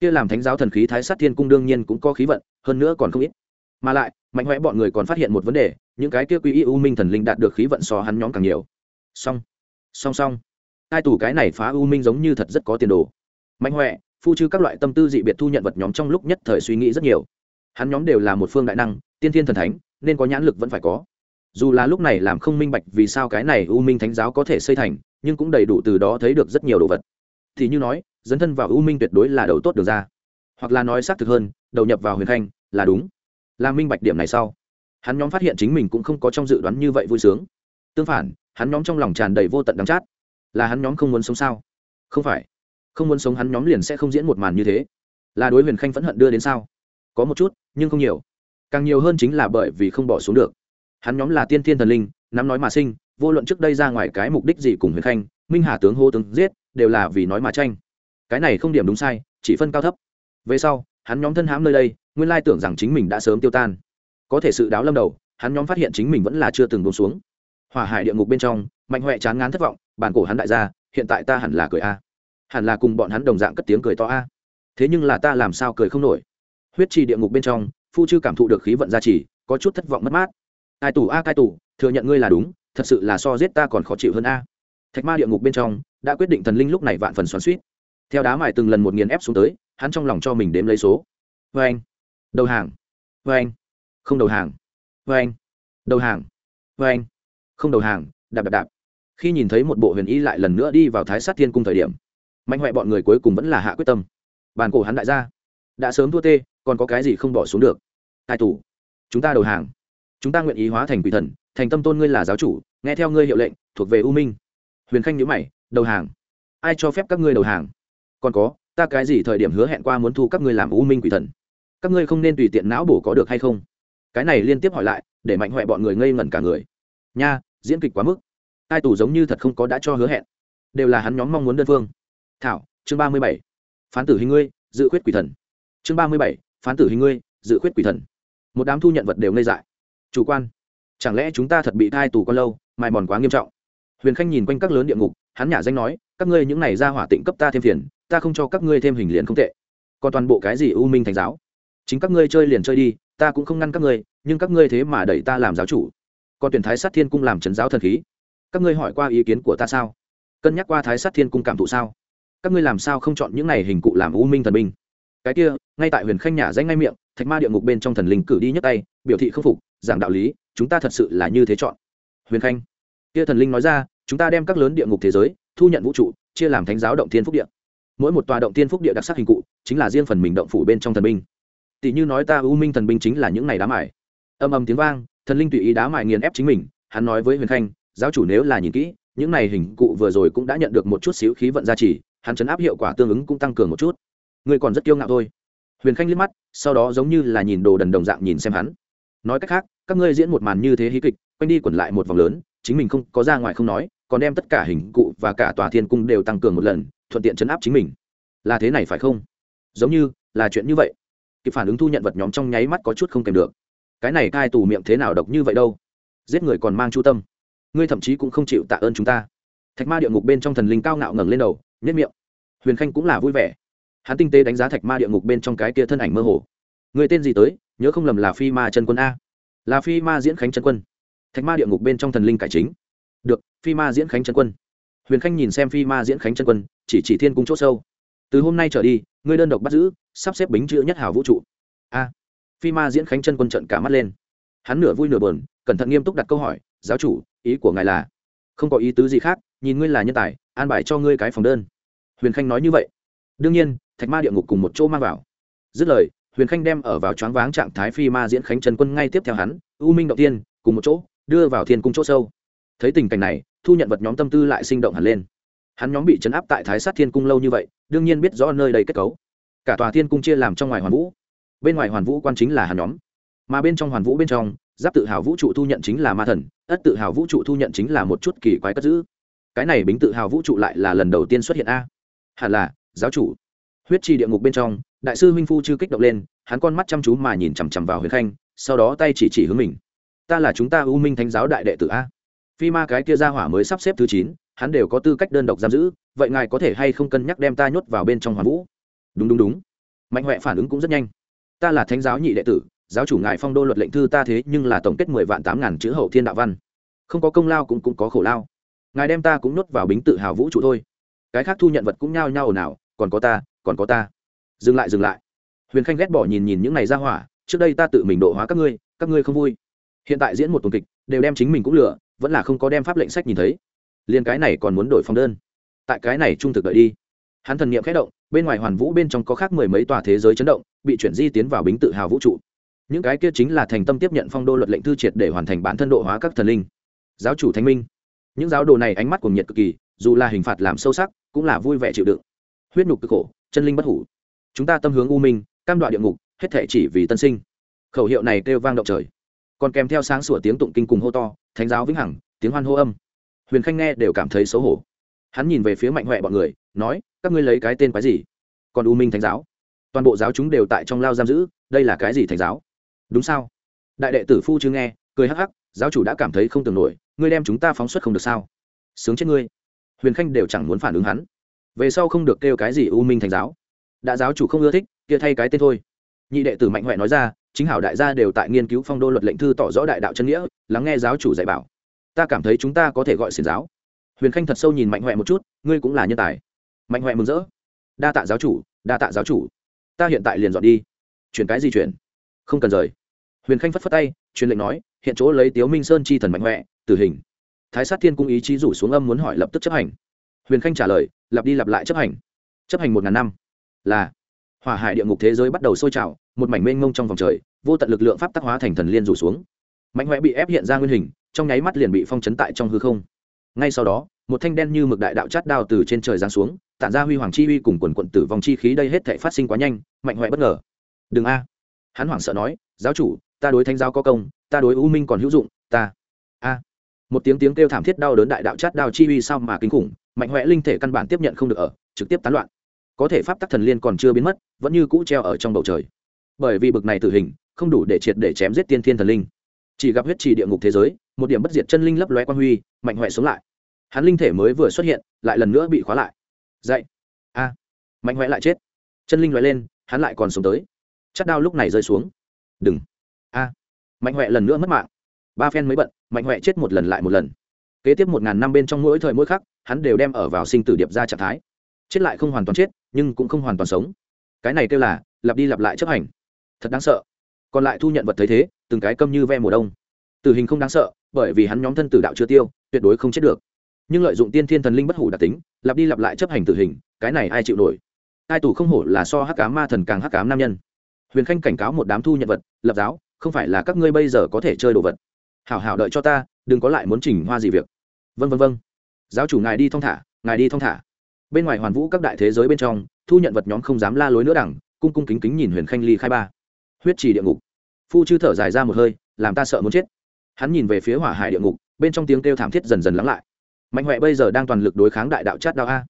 Kia làm thánh giáo thần khí thái sát thiên cung đương nhiên cũng có khí vận, hơn nữa còn không ít. Mà lại, mạnh mẽ bọn người còn phát hiện một vấn đề, những cái kia quy y u minh thần linh đạt được khí vận so hắn nhóm càng nhiều. Song song song ai tủ cái này phá u minh giống như thật rất có tiền đồ. Mạnh huệ, phu chư các loại tâm tư dị biệt thu nhận vật nhóm trong lúc nhất thời suy nghĩ rất nhiều. Hắn nhóm đều là một phương đại năng, tiên thiên thần thánh, nên có nhãn lực vẫn phải có. Dù là lúc này làm không minh bạch vì sao cái này u minh thánh giáo có thể xây thành, nhưng cũng đầy đủ từ đó thấy được rất nhiều đồ vật. Thì như nói, dấn thân vào u minh tuyệt đối là đầu tốt được ra. Hoặc là nói xác thực hơn, đầu nhập vào huyền khanh, là đúng. Là minh bạch điểm này sau. Hắn nhóm phát hiện chính mình cũng không có trong dự đoán như vậy vui sướng. Tương phản, hắn nhóm trong lòng tràn đầy vô tận đắng chát là hắn nhóm không muốn sống sao? Không phải. Không muốn sống hắn nhóm liền sẽ không diễn một màn như thế. Là đối huyền khanh phẫn hận đưa đến sao? Có một chút, nhưng không nhiều. Càng nhiều hơn chính là bởi vì không bỏ xuống được. Hắn nhóm là tiên thiên thần linh, nắm nói mà sinh, vô luận trước đây ra ngoài cái mục đích gì cùng huyền khanh, minh hà tướng hô tướng giết, đều là vì nói mà tranh. Cái này không điểm đúng sai, chỉ phân cao thấp. Về sau, hắn nhóm thân hãm nơi đây, nguyên lai tưởng rằng chính mình đã sớm tiêu tan. Có thể sự đáo lâm đầu, hắn nhóm phát hiện chính mình vẫn là chưa từng buông xuống hỏa hải địa ngục bên trong, mạnh huệ chán ngán thất vọng bàn cổ hắn đại gia, hiện tại ta hẳn là cười a. Hẳn là cùng bọn hắn đồng dạng cất tiếng cười to a. Thế nhưng là ta làm sao cười không nổi. Huyết trì địa ngục bên trong, phu chư cảm thụ được khí vận gia trì, có chút thất vọng mất mát. Ai tù a, cai tù, thừa nhận ngươi là đúng, thật sự là so giết ta còn khó chịu hơn a. Thạch ma địa ngục bên trong, đã quyết định thần linh lúc này vạn phần xoắn suýt theo đá mài từng lần một nghiền ép xuống tới, hắn trong lòng cho mình đếm lấy số. Vê anh. Đầu hàng. Vê anh. Không đầu hàng. Vê anh. Đầu hàng. Vê anh không đầu hàng, đạp đạp đạp. Khi nhìn thấy một bộ huyền y lại lần nữa đi vào thái sát thiên cung thời điểm, mạnh huệ bọn người cuối cùng vẫn là hạ quyết tâm. Bàn cổ hắn đại gia, đã sớm thua tê, còn có cái gì không bỏ xuống được? Tài tù, chúng ta đầu hàng. Chúng ta nguyện ý hóa thành quỷ thần, thành tâm tôn ngươi là giáo chủ, nghe theo ngươi hiệu lệnh, thuộc về u minh. Huyền khanh nhữ mày, đầu hàng. Ai cho phép các ngươi đầu hàng? Còn có, ta cái gì thời điểm hứa hẹn qua muốn thu các ngươi làm u minh quỷ thần? Các ngươi không nên tùy tiện não bổ có được hay không? Cái này liên tiếp hỏi lại, để mạnh huệ bọn người ngây ngẩn cả người. Nha diễn kịch quá mức. Tai tù giống như thật không có đã cho hứa hẹn. Đều là hắn nhóm mong muốn đơn phương. Thảo, chương ba mươi bảy. Phán tử hình ngươi, dự khuyết quỷ thần. Chương ba mươi bảy, phán tử hình ngươi, dự khuyết quỷ thần. Một đám thu nhận vật đều ngây dại. Chủ quan. Chẳng lẽ chúng ta thật bị thai tù con lâu, mài mòn quá nghiêm trọng? Huyền khanh nhìn quanh các lớn địa ngục, hắn nhả danh nói, các ngươi những này ra hỏa tịnh cấp ta thêm phiền, ta không cho các ngươi thêm hình liền không tệ. Còn toàn bộ cái gì u minh thành giáo? Chính các ngươi chơi liền chơi đi, ta cũng không ngăn các ngươi, nhưng các ngươi thế mà đẩy ta làm giáo chủ còn tuyển thái sát thiên cung làm trấn giáo thần khí. Các ngươi hỏi qua ý kiến của ta sao? Cân nhắc qua thái sát thiên cung cảm thụ sao? Các ngươi làm sao không chọn những này hình cụ làm u minh thần binh? Cái kia, ngay tại huyền khanh nhả danh ngay miệng, thạch ma địa ngục bên trong thần linh cử đi nhấc tay, biểu thị khâm phục, giảng đạo lý, chúng ta thật sự là như thế chọn. Huyền khanh, kia thần linh nói ra, chúng ta đem các lớn địa ngục thế giới, thu nhận vũ trụ, chia làm thánh giáo động thiên phúc địa. Mỗi một tòa động thiên phúc địa đặc sắc hình cụ, chính là riêng phần mình động phủ bên trong thần binh. Tỷ như nói ta u minh thần binh chính là những này đá ải âm âm tiếng vang thần linh tùy ý đá mài nghiền ép chính mình, hắn nói với huyền khanh, giáo chủ nếu là nhìn kỹ, những này hình cụ vừa rồi cũng đã nhận được một chút xíu khí vận gia trì, hắn chấn áp hiệu quả tương ứng cũng tăng cường một chút. Ngươi còn rất kiêu ngạo thôi. Huyền khanh liếc mắt, sau đó giống như là nhìn đồ đần đồng dạng nhìn xem hắn. Nói cách khác, các ngươi diễn một màn như thế hí kịch, quanh đi quẩn lại một vòng lớn, chính mình không có ra ngoài không nói, còn đem tất cả hình cụ và cả tòa thiên cung đều tăng cường một lần, thuận tiện chấn áp chính mình. Là thế này phải không? Giống như là chuyện như vậy. Kịp phản ứng thu nhận vật nhóm trong nháy mắt có chút không kèm được cái này cai tù miệng thế nào độc như vậy đâu? Giết người còn mang chu tâm. Ngươi thậm chí cũng không chịu tạ ơn chúng ta. Thạch ma địa ngục bên trong thần linh cao ngạo ngẩng lên đầu nhất miệng. Huyền khanh cũng là vui vẻ. Hắn tinh tế đánh giá thạch ma địa ngục bên trong cái kia thân ảnh mơ hồ. Người tên gì tới? Nhớ không lầm là phi ma chân quân a. Là phi ma diễn khánh chân quân. Thạch ma địa ngục bên trong thần linh cải chính. Được, phi ma diễn khánh chân quân. Huyền khanh nhìn xem phi ma diễn khánh chân quân, chỉ chỉ thiên cung c h ỗ sâu. Từ hôm nay trở đi, ngươi đơn độc bắt giữ, sắp xếp bính chữ nhất hào vũ trụ. A phi ma diễn khánh chân quân trận cả mắt lên. Hắn nửa vui nửa bờn cẩn thận nghiêm túc đặt câu hỏi, giáo chủ, ý của ngài là? Không có ý tứ gì khác, nhìn ngươi là nhân tài, an bài cho ngươi cái phòng đơn. Huyền khanh nói như vậy. Đương nhiên, thạch ma địa ngục cùng một chỗ mang vào. Dứt lời, huyền khanh đem ở vào choáng váng trạng thái phi ma diễn khánh trần quân ngay tiếp theo hắn, u minh động tiên, cùng một chỗ, đưa vào thiên cung chỗ sâu. Thấy tình cảnh này, thu nhận vật nhóm tâm tư lại sinh động hẳn lên. Hắn nhóm bị chấn áp tại thái sát thiên cung lâu như vậy, đương nhiên biết rõ nơi đầy kết cấu. Cả tòa thiên cung chia làm trong ngoài hoàn vũ bên ngoài hoàn vũ quan chính là hàn nhóm. Mà bên trong hoàn vũ bên trong, giáp tự hào vũ trụ thu nhận chính là ma thần, ất tự hào vũ trụ thu nhận chính là một chút kỳ quái cất giữ. Cái này bính tự hào vũ trụ lại là lần đầu tiên xuất hiện a. Hẳn là, giáo chủ. Huyết trì địa ngục bên trong, đại sư huynh phu chưa kích động lên, hắn con mắt chăm chú mà nhìn chằm chằm vào huyền khanh, sau đó tay chỉ chỉ hướng mình. Ta là chúng ta u minh thánh giáo đại đệ tử a. Phi ma cái kia ra hỏa mới sắp xếp thứ chín, hắn đều có tư cách đơn độc giam giữ, vậy ngài có thể hay không cân nhắc đem ta nhốt vào bên trong hoàn vũ? Đúng đúng đúng. Mạnh huệ phản ứng cũng rất nhanh ta là thánh giáo nhị đệ tử, giáo chủ ngài phong đô luật lệnh thư ta thế nhưng là tổng kết mười vạn tám ngàn chữ hậu thiên đạo văn. Không có công lao cũng cũng có khổ lao. Ngài đem ta cũng nuốt vào bính tự hào vũ trụ thôi. Cái khác thu nhận vật cũng nhao nhao ồn ào, còn có ta, còn có ta. Dừng lại dừng lại. Huyền khanh ghét bỏ nhìn nhìn những này ra hỏa, trước đây ta tự mình độ hóa các ngươi các ngươi không vui. Hiện tại diễn một tuần kịch, đều đem chính mình cũng lựa vẫn là không có đem pháp lệnh sách nhìn thấy. Liền cái này còn muốn đổi phong đơn. Tại cái này trung thực đợi đi. Hắn thần nghiệm khẽ động bên ngoài hoàn vũ bên trong có khác mười mấy tòa thế giới chấn động, bị chuyển di tiến vào bính tự hào vũ trụ. Những cái kia chính là thành tâm tiếp nhận phong đô luật lệnh thư triệt để hoàn thành bản thân độ hóa các thần linh. Giáo chủ thánh minh. Những giáo đồ này ánh mắt cùng nhiệt cực kỳ, dù là hình phạt làm sâu sắc, cũng là vui vẻ chịu đựng. Huyết nhục cực khổ, chân linh bất hủ. Chúng ta tâm hướng u minh, cam đoạn địa ngục, hết thể chỉ vì tân sinh. Khẩu hiệu này kêu vang động trời. Còn kèm theo sáng sủa tiếng tụng kinh cùng hô to, thánh giáo vĩnh hằng, tiếng hoan hô âm. Huyền khanh nghe đều cảm thấy xấu hổ. Hắn nhìn về phía mạnh huệ bọn người nói, các ngươi lấy cái tên quái gì? Còn u minh thánh giáo. Toàn bộ giáo chúng đều tại trong lao giam giữ, đây là cái gì thánh giáo? Đúng sao? Đại đệ tử phu chưa nghe, cười hắc hắc, giáo chủ đã cảm thấy không tưởng nổi, ngươi đem chúng ta phóng xuất không được sao? Sướng chết ngươi. Huyền khanh đều chẳng muốn phản ứng hắn. Về sau không được kêu cái gì u minh thánh giáo. Đã giáo chủ không ưa thích, kia thay cái tên thôi. Nhị đệ tử mạnh huệ nói ra, chính hảo đại gia đều tại nghiên cứu phong đô luật lệnh thư tỏ rõ đại đạo chân nghĩa, lắng nghe giáo chủ dạy bảo. Ta cảm thấy chúng ta có thể gọi xiển giáo. Huyền khanh thật sâu nhìn mạnh huệ một chút, ngươi cũng là nhân tài mạnh huệ mừng rỡ. Đa tạ giáo chủ, đa tạ giáo chủ. Ta hiện tại liền dọn đi. Chuyển cái gì chuyển? Không cần rời. Huyền khanh phất phất tay, truyền lệnh nói, hiện chỗ lấy tiếu minh sơn chi thần mạnh huệ tử hình. Thái sát thiên cung ý chí rủ xuống âm muốn hỏi lập tức chấp hành. Huyền khanh trả lời, lặp đi lặp lại chấp hành. Chấp hành một ngàn năm. Là, hỏa hải địa ngục thế giới bắt đầu sôi trào, một mảnh mênh mông trong vòng trời, vô tận lực lượng pháp tác hóa thành thần liên rủ xuống. Mạnh huệ bị ép hiện ra nguyên hình, trong nháy mắt liền bị phong chấn tại trong hư không. Ngay sau đó một thanh đen như mực đại đạo chát đao từ trên trời giáng xuống, tản ra huy hoàng chi uy cùng quần quận tử vong chi khí đây hết thể phát sinh quá nhanh, mạnh hoẹ bất ngờ. Đừng a. Hắn hoảng sợ nói, giáo chủ, ta đối thanh giáo có công, ta đối u minh còn hữu dụng, ta. A. Một tiếng tiếng kêu thảm thiết đau đớn đại đạo chát đao chi uy sao mà kinh khủng, mạnh hoẹ linh thể căn bản tiếp nhận không được ở, trực tiếp tán loạn. Có thể pháp tắc thần liên còn chưa biến mất, vẫn như cũ treo ở trong bầu trời. Bởi vì bực này tử hình, không đủ để triệt để chém giết tiên thiên thần linh. Chỉ gặp huyết trì địa ngục thế giới, một điểm bất diệt chân linh lấp lóe quan huy, mạnh hoẹ sống lại hắn linh thể mới vừa xuất hiện, lại lần nữa bị khóa lại. Dậy. A. Mạnh huệ lại chết. Chân linh loại lên, hắn lại còn sống tới. Chắc đao lúc này rơi xuống. Đừng. A. Mạnh huệ lần nữa mất mạng. Ba phen mới bận, mạnh huệ chết một lần lại một lần. Kế tiếp một ngàn năm bên trong mỗi thời mỗi khắc, hắn đều đem ở vào sinh tử điệp ra trạng thái. Chết lại không hoàn toàn chết, nhưng cũng không hoàn toàn sống. Cái này kêu là, lặp đi lặp lại chấp hành. Thật đáng sợ. Còn lại thu nhận vật thấy thế, từng cái câm như ve mùa đông. Tử hình không đáng sợ, bởi vì hắn nhóm thân tử đạo chưa tiêu, tuyệt đối không chết được nhưng lợi dụng tiên thiên thần linh bất hủ đặc tính, lặp đi lặp lại chấp hành tử hình, cái này ai chịu nổi? Ai tù không hổ là so hắc cám ma thần càng hắc cám nam nhân. Huyền khanh cảnh cáo một đám thu nhận vật, lập giáo, không phải là các ngươi bây giờ có thể chơi đồ vật. Hảo hảo đợi cho ta, đừng có lại muốn chỉnh hoa gì việc. Vân vân vân giáo chủ ngài đi thong thả, ngài đi thong thả. Bên ngoài hoàn vũ các đại thế giới bên trong, thu nhận vật nhóm không dám la lối nữa đẳng cung cung kính kính nhìn huyền khanh ly khai ba. Huyết trì địa ngục. Phu chư thở dài ra một hơi, làm ta sợ muốn chết. Hắn nhìn về phía hỏa hải địa ngục, bên trong tiếng kêu thảm thiết dần dần lắng lại mạnh huệ bây giờ đang toàn lực đối kháng đại đạo chát đao a.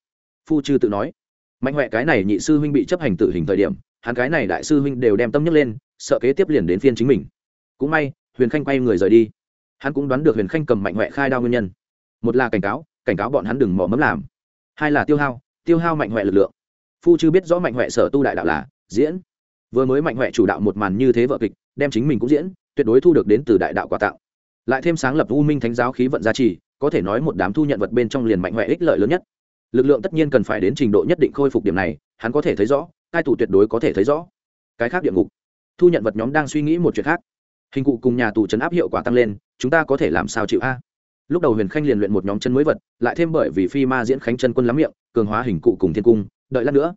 Phu chư tự nói, mạnh huệ, cái này nhị sư huynh bị chấp hành tử hình thời điểm, hắn cái này đại sư huynh đều đem tâm nhấc lên, sợ kế tiếp liền đến phiên chính mình. Cũng may, huyền khanh quay người rời đi. Hắn cũng đoán được huyền khanh cầm mạnh huệ khai đao nguyên nhân. Một là cảnh cáo cảnh cáo bọn hắn đừng mỏ mẫm làm. Hai là tiêu hao tiêu hao mạnh huệ lực lượng. Phu chư biết rõ mạnh huệ sở tu đại đạo là diễn. Vừa mới mạnh huệ chủ đạo một màn như thế vợ kịch, đem chính mình cũng diễn, tuyệt đối thu được đến từ đại đạo quà tặng lại thêm sáng lập u minh thánh giáo khí vận gia trì, có thể nói một đám thu nhận vật bên trong liền mạnh mẽ ích lợi lớn nhất. Lực lượng tất nhiên cần phải đến trình độ nhất định khôi phục điểm này, hắn có thể thấy rõ hai tù tuyệt đối có thể thấy rõ. Cái khác địa ngục, thu nhận vật nhóm đang suy nghĩ một chuyện khác. Hình cụ cùng nhà tù chấn áp hiệu quả tăng lên, chúng ta có thể làm sao chịu a? Lúc đầu huyền khanh liền luyện một nhóm chân mới vật, lại thêm bởi vì phi ma diễn khánh chân quân lắm miệng, cường hóa hình cụ cùng thiên cung, đợi lát nữa,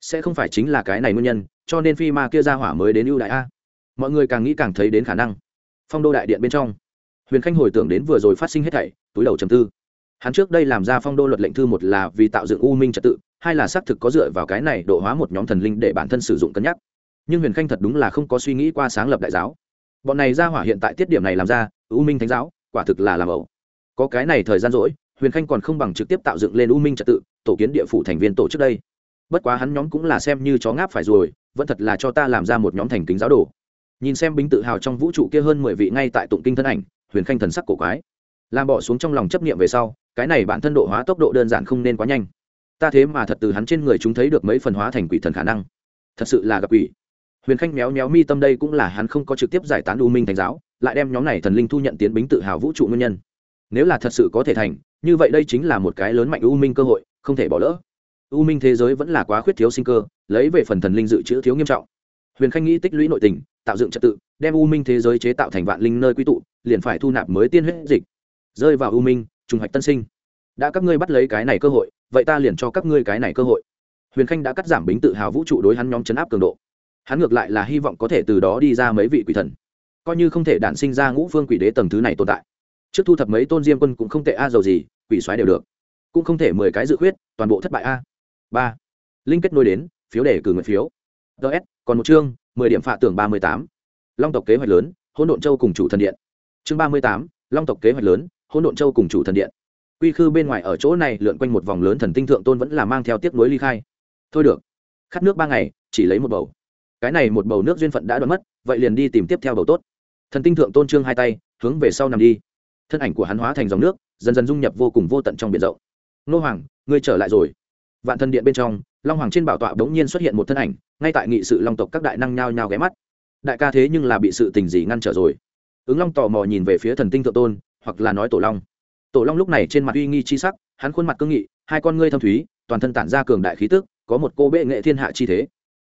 sẽ không phải chính là cái này nguyên nhân, cho nên phi ma kia ra hỏa mới đến ưu đại a. Mọi người càng nghĩ càng thấy đến khả năng. Phong đô đại điện bên trong huyền khanh hồi tưởng đến vừa rồi phát sinh hết thảy, túi đầu trầm tư. Hắn trước đây làm ra phong đô luật lệnh thư một là vì tạo dựng u minh trật tự, hai là xác thực có dựa vào cái này độ hóa một nhóm thần linh để bản thân sử dụng cân nhắc. Nhưng huyền khanh thật đúng là không có suy nghĩ qua sáng lập đại giáo. Bọn này ra hỏa hiện tại tiết điểm này làm ra, u minh thánh giáo, quả thực là làm ẩu. Có cái này thời gian rỗi, huyền khanh còn không bằng trực tiếp tạo dựng lên u minh trật tự, tổ kiến địa phủ thành viên tổ trước đây. Bất quá hắn nhóm cũng là xem như chó ngáp phải rồi, vẫn thật là cho ta làm ra một nhóm thành kính giáo đồ. Nhìn xem bính tự hào trong vũ trụ kia hơn mười vị ngay tại tụng kinh thân ảnh huyền khanh thần sắc cổ quái. Làm bỏ xuống trong lòng chấp niệm về sau, cái này bản thân độ hóa tốc độ đơn giản không nên quá nhanh. Ta thế mà thật từ hắn trên người chúng thấy được mấy phần hóa thành quỷ thần khả năng. Thật sự là gặp quỷ. Huyền khanh méo méo mi tâm đây cũng là hắn không có trực tiếp giải tán u minh thành giáo, lại đem nhóm này thần linh thu nhận tiến bính tự hào vũ trụ nguyên nhân. Nếu là thật sự có thể thành, như vậy đây chính là một cái lớn mạnh u minh cơ hội, không thể bỏ lỡ. U minh thế giới vẫn là quá khuyết thiếu sinh cơ, lấy về phần thần linh dự trữ thiếu nghiêm trọng. Huyền khanh nghĩ tích lũy nội tình, tạo dựng trật tự đem u minh thế giới chế tạo thành vạn linh nơi quy tụ, liền phải thu nạp mới tiên huyết dịch. Rơi vào u minh, trùng hoạch tân sinh. Đã các ngươi bắt lấy cái này cơ hội, vậy ta liền cho các ngươi cái này cơ hội. Huyền khanh đã cắt giảm bính tự hào vũ trụ đối hắn nhóm chấn áp cường độ. Hắn ngược lại là hy vọng có thể từ đó đi ra mấy vị quỷ thần. Coi như không thể đản sinh ra ngũ phương quỷ đế tầng thứ này tồn tại. Trước thu thập mấy tôn diêm quân cũng không tệ a, dầu gì, quỷ xoáy đều được. Cũng không thể mười cái dự khuyết, toàn bộ thất bại a. Ba. Linh kết nối đến, phiếu đề cử nguyện phiếu. Ts còn một chương, mười điểm phạ tưởng ba mươi tám long tộc kế hoạch lớn, hỗn độn châu cùng chủ thần điện. Chương ba mươi tám, long tộc kế hoạch lớn, hỗn độn châu cùng chủ thần điện. Quy khư bên ngoài ở chỗ này lượn quanh một vòng lớn thần tinh thượng tôn vẫn là mang theo tiếc nuối ly khai. Thôi được, khát nước ba ngày, chỉ lấy một bầu. Cái này một bầu nước duyên phận đã đoán mất, vậy liền đi tìm tiếp theo bầu tốt. Thần tinh thượng tôn trương hai tay, hướng về sau nằm đi. Thân ảnh của hắn hóa thành dòng nước, dần dần dung nhập vô cùng vô tận trong biển rộng. Nô hoàng, ngươi trở lại rồi. Vạn thần điện bên trong, long hoàng trên bảo tọa bỗng nhiên xuất hiện một thân ảnh, ngay tại nghị sự long tộc các đại năng nhao nhao ghé mắt đại ca thế nhưng là bị sự tình gì ngăn trở rồi. Ứng long tò mò nhìn về phía thần tinh thượng tôn, hoặc là nói tổ long. Tổ long lúc này trên mặt uy nghi chi sắc, hắn khuôn mặt cương nghị, hai con ngươi thâm thúy, toàn thân tản ra cường đại khí tức, có một cô bệ nghệ thiên hạ chi thế.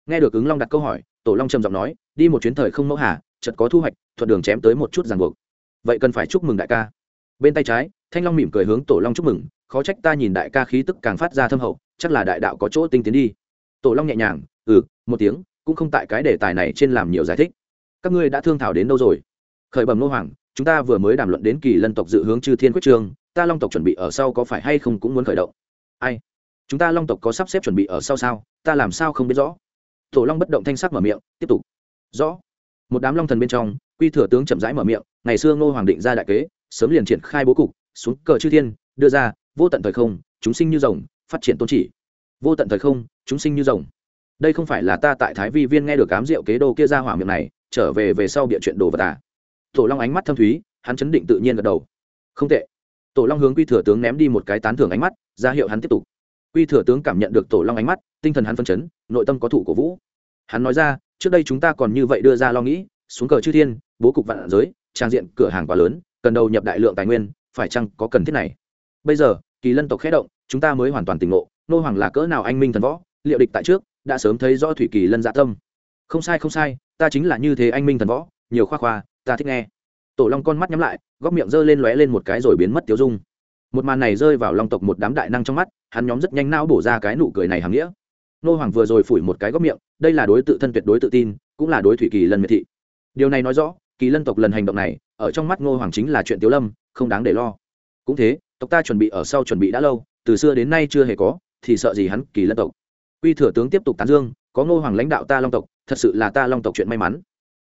Nghe được ứng long đặt câu hỏi, tổ long trầm giọng nói, đi một chuyến thời không mẫu hà, chợt có thu hoạch, thuận đường chém tới một chút ràng buộc. Vậy cần phải chúc mừng đại ca. Bên tay trái, thanh long mỉm cười hướng tổ long chúc mừng, khó trách ta nhìn đại ca khí tức càng phát ra thâm hậu, chắc là đại đạo có chỗ tinh tiến đi. Tổ long nhẹ nhàng ừ một tiếng cũng không tại cái đề tài này trên làm nhiều giải thích. Các ngươi đã thương thảo đến đâu rồi? Khởi bẩm nô hoàng, chúng ta vừa mới đàm luận đến kỳ lân tộc dự hướng chư thiên quyết trương ta long tộc chuẩn bị ở sau có phải hay không cũng muốn khởi động? Ai? Chúng ta long tộc có sắp xếp chuẩn bị ở sau sao? Ta làm sao không biết rõ? Tổ long bất động thanh sắc mở miệng, tiếp tục. Rõ. Một đám long thần bên trong, quy thừa tướng chậm rãi mở miệng, ngày xưa ngô hoàng định ra đại kế, sớm liền triển khai bố cục, xuống cờ chư thiên, đưa ra, vô tận thời không, chúng sinh như rồng, phát triển tôn chỉ. Vô tận thời không, chúng sinh như rồng đây không phải là ta tại thái vi viên nghe được cám rượu kế đô kia ra hỏa miệng này, trở về về sau bịa chuyện đồ vật à? Tổ long ánh mắt thâm thúy, hắn chấn định tự nhiên gật đầu. Không tệ. Tổ long hướng quy thừa tướng ném đi một cái tán thưởng ánh mắt, ra hiệu hắn tiếp tục. Quy thừa tướng cảm nhận được tổ long ánh mắt, tinh thần hắn phân chấn, nội tâm có thủ cổ vũ. Hắn nói ra, trước đây chúng ta còn như vậy đưa ra lo nghĩ, xuống cờ chư thiên, bố cục vạn giới, trang diện cửa hàng quá lớn, cần đầu nhập đại lượng tài nguyên, phải chăng có cần thiết này? Bây giờ, kỳ lân tộc khé động, chúng ta mới hoàn toàn tỉnh ngộ, nô hoàng là cỡ nào anh minh thần võ, liệu địch tại trước đã sớm thấy rõ thủy kỳ lân dạ tâm. Không sai không sai, ta chính là như thế anh minh thần võ, nhiều khoa khoa, ta thích nghe. Tổ long con mắt nhắm lại, góc miệng giơ lên lóe lên một cái rồi biến mất tiêu dung. Một màn này rơi vào long tộc một đám đại năng trong mắt, hắn nhóm rất nhanh não bổ ra cái nụ cười này hàm nghĩa. Nô hoàng vừa rồi phủi một cái góc miệng, đây là đối tự thân tuyệt đối tự tin, cũng là đối thủy kỳ lân miệt thị. Điều này nói rõ, kỳ lân tộc lần hành động này, ở trong mắt ngô hoàng chính là chuyện tiếu lâm, không đáng để lo. Cũng thế, tộc ta chuẩn bị ở sau chuẩn bị đã lâu, từ xưa đến nay chưa hề có, thì sợ gì hắn kỳ lân tộc quy thừa tướng tiếp tục tán dương, có ngô hoàng lãnh đạo ta long tộc, thật sự là ta long tộc chuyện may mắn.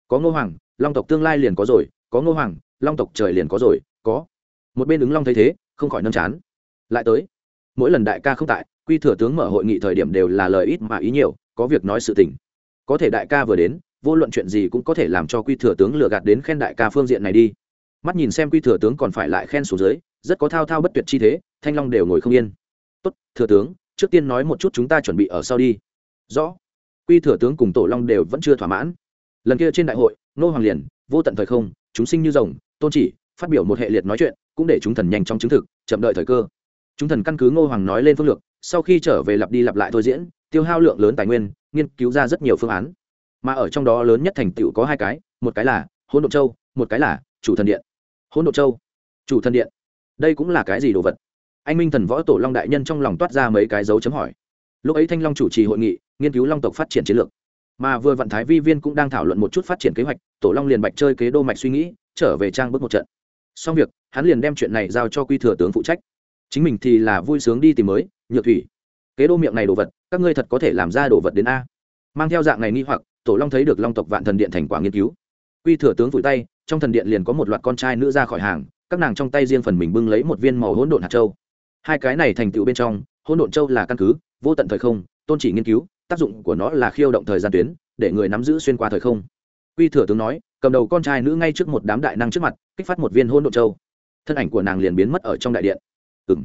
Có ngô hoàng, long tộc tương lai liền có rồi, có ngô hoàng, long tộc trời liền có rồi, có. Một bên ứng long thấy thế, không khỏi nâm chán. Lại tới. Mỗi lần đại ca không tại, quy thừa tướng mở hội nghị thời điểm đều là lời ít mà ý nhiều, có việc nói sự tình. Có thể đại ca vừa đến, vô luận chuyện gì cũng có thể làm cho quy thừa tướng lừa gạt đến khen đại ca phương diện này đi. Mắt nhìn xem quy thừa tướng còn phải lại khen xuống dưới, rất có thao thao bất tuyệt chi thế, thanh long đều ngồi không yên. Tốt, thừa tướng trước tiên nói một chút chúng ta chuẩn bị ở sau đi. Rõ. Quy thừa tướng cùng tổ long đều vẫn chưa thỏa mãn. Lần kia trên đại hội, nô hoàng liền, vô tận thời không, chúng sinh như rồng, tôn chỉ, phát biểu một hệ liệt nói chuyện, cũng để chúng thần nhanh trong chứng thực, chậm đợi thời cơ. Chúng thần căn cứ ngô hoàng nói lên phương lược, sau khi trở về lặp đi lặp lại thôi diễn, tiêu hao lượng lớn tài nguyên, nghiên cứu ra rất nhiều phương án. Mà ở trong đó lớn nhất thành tựu có hai cái, một cái là hỗn độn châu, một cái là chủ thần điện. Hỗn độn châu, chủ thần điện. Đây cũng là cái gì đồ vật? Anh minh thần võ tổ long đại nhân trong lòng toát ra mấy cái dấu chấm hỏi. Lúc ấy thanh long chủ trì hội nghị, nghiên cứu long tộc phát triển chiến lược. Mà vừa vận thái vi viên cũng đang thảo luận một chút phát triển kế hoạch, tổ long liền bạch chơi kế đô mạch suy nghĩ, trở về trang bước một trận. Xong việc, hắn liền đem chuyện này giao cho quy thừa tướng phụ trách. Chính mình thì là vui sướng đi tìm mới, nhược thủy. Kế đô miệng này đồ vật, các ngươi thật có thể làm ra đồ vật đến a. Mang theo dạng này nghi hoặc, tổ long thấy được long tộc vạn thần điện thành quả nghiên cứu. Quy thừa tướng vùi tay, trong thần điện liền có một loạt con trai nữ ra khỏi hàng, các nàng trong tay riêng phần mình bưng lấy một viên màu hỗn độn hạt châu hai cái này thành tựu bên trong, hỗn độn châu là căn cứ, vô tận thời không, tôn chỉ nghiên cứu, tác dụng của nó là khiêu động thời gian tuyến, để người nắm giữ xuyên qua thời không. Quy thừa tướng nói, cầm đầu con trai nữ ngay trước một đám đại năng trước mặt, kích phát một viên hôn độn châu. Thân ảnh của nàng liền biến mất ở trong đại điện. Ừ m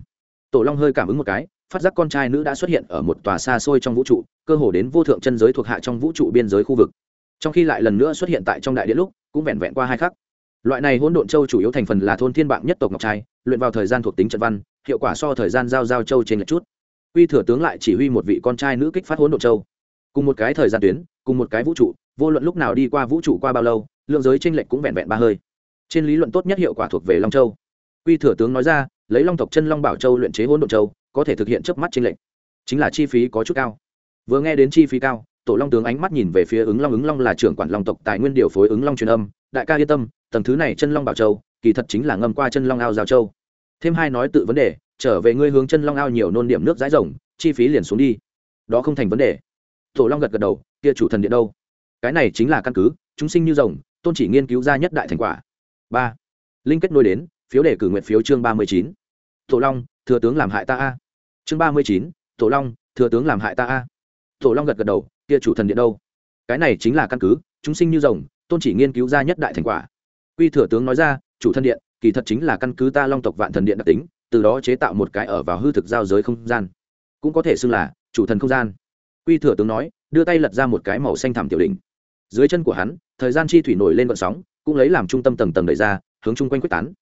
tổ long hơi cảm ứng một cái, phát giác con trai nữ đã xuất hiện ở một tòa xa xôi trong vũ trụ, cơ hồ đến vô thượng chân giới thuộc hạ trong vũ trụ biên giới khu vực. Trong khi lại lần nữa xuất hiện tại trong đại điện lúc, cũng vẹn vẹn qua hai khắc. Loại này hôn độn châu chủ yếu thành phần là thôn thiên bạng nhất tộc ngọc trai, luyện vào thời gian thuộc tính trận văn hiệu quả so thời gian giao giao châu trên lệch chút. Quy thừa tướng lại chỉ huy một vị con trai nữ kích phát hỗn độn châu. Cùng một cái thời gian tuyến, cùng một cái vũ trụ, vô luận lúc nào đi qua vũ trụ qua bao lâu, lượng giới tranh lệch cũng vẹn vẹn ba hơi. Trên lý luận tốt nhất hiệu quả thuộc về long châu. Quy thừa tướng nói ra, lấy long tộc chân long bảo châu luyện chế hỗn độn châu, có thể thực hiện chớp mắt tranh lệch. Chính là chi phí có chút cao. Vừa nghe đến chi phí cao, tổ long tướng ánh mắt nhìn về phía ứng long ứng long là trưởng quản long tộc tài nguyên điều phối ứng long truyền âm. Đại ca yên tâm, tầng thứ này chân long bảo châu, kỳ thật chính là ngâm qua chân long ao giao châu thêm hai nói tự vấn đề, trở về ngươi hướng chân long ao nhiều nôn điểm nước dãi rồng, chi phí liền xuống đi. Đó không thành vấn đề. Tổ long gật gật đầu, kia chủ thần điện đâu? Cái này chính là căn cứ, chúng sinh như rồng, tôn chỉ nghiên cứu ra nhất đại thành quả. Ba. Linh kết nối đến, phiếu đề cử nguyện phiếu chương ba mươi chín. Tổ long, thừa tướng làm hại ta a. Chương ba mươi chín, tổ long, thừa tướng làm hại ta a. Tổ long gật gật đầu, kia chủ thần điện đâu? Cái này chính là căn cứ, chúng sinh như rồng, tôn chỉ nghiên cứu ra nhất đại thành quả. Quy thừa tướng nói ra, chủ thần điện kỳ thật chính là căn cứ ta long tộc vạn thần điện đặc tính, từ đó chế tạo một cái ở vào hư thực giao giới không gian. Cũng có thể xưng là chủ thần không gian. Quy thừa tướng nói, đưa tay lật ra một cái màu xanh thảm tiểu đỉnh. Dưới chân của hắn, thời gian chi thủy nổi lên vận sóng, cũng lấy làm trung tâm tầng tầng đẩy ra, hướng chung quanh quyết tán.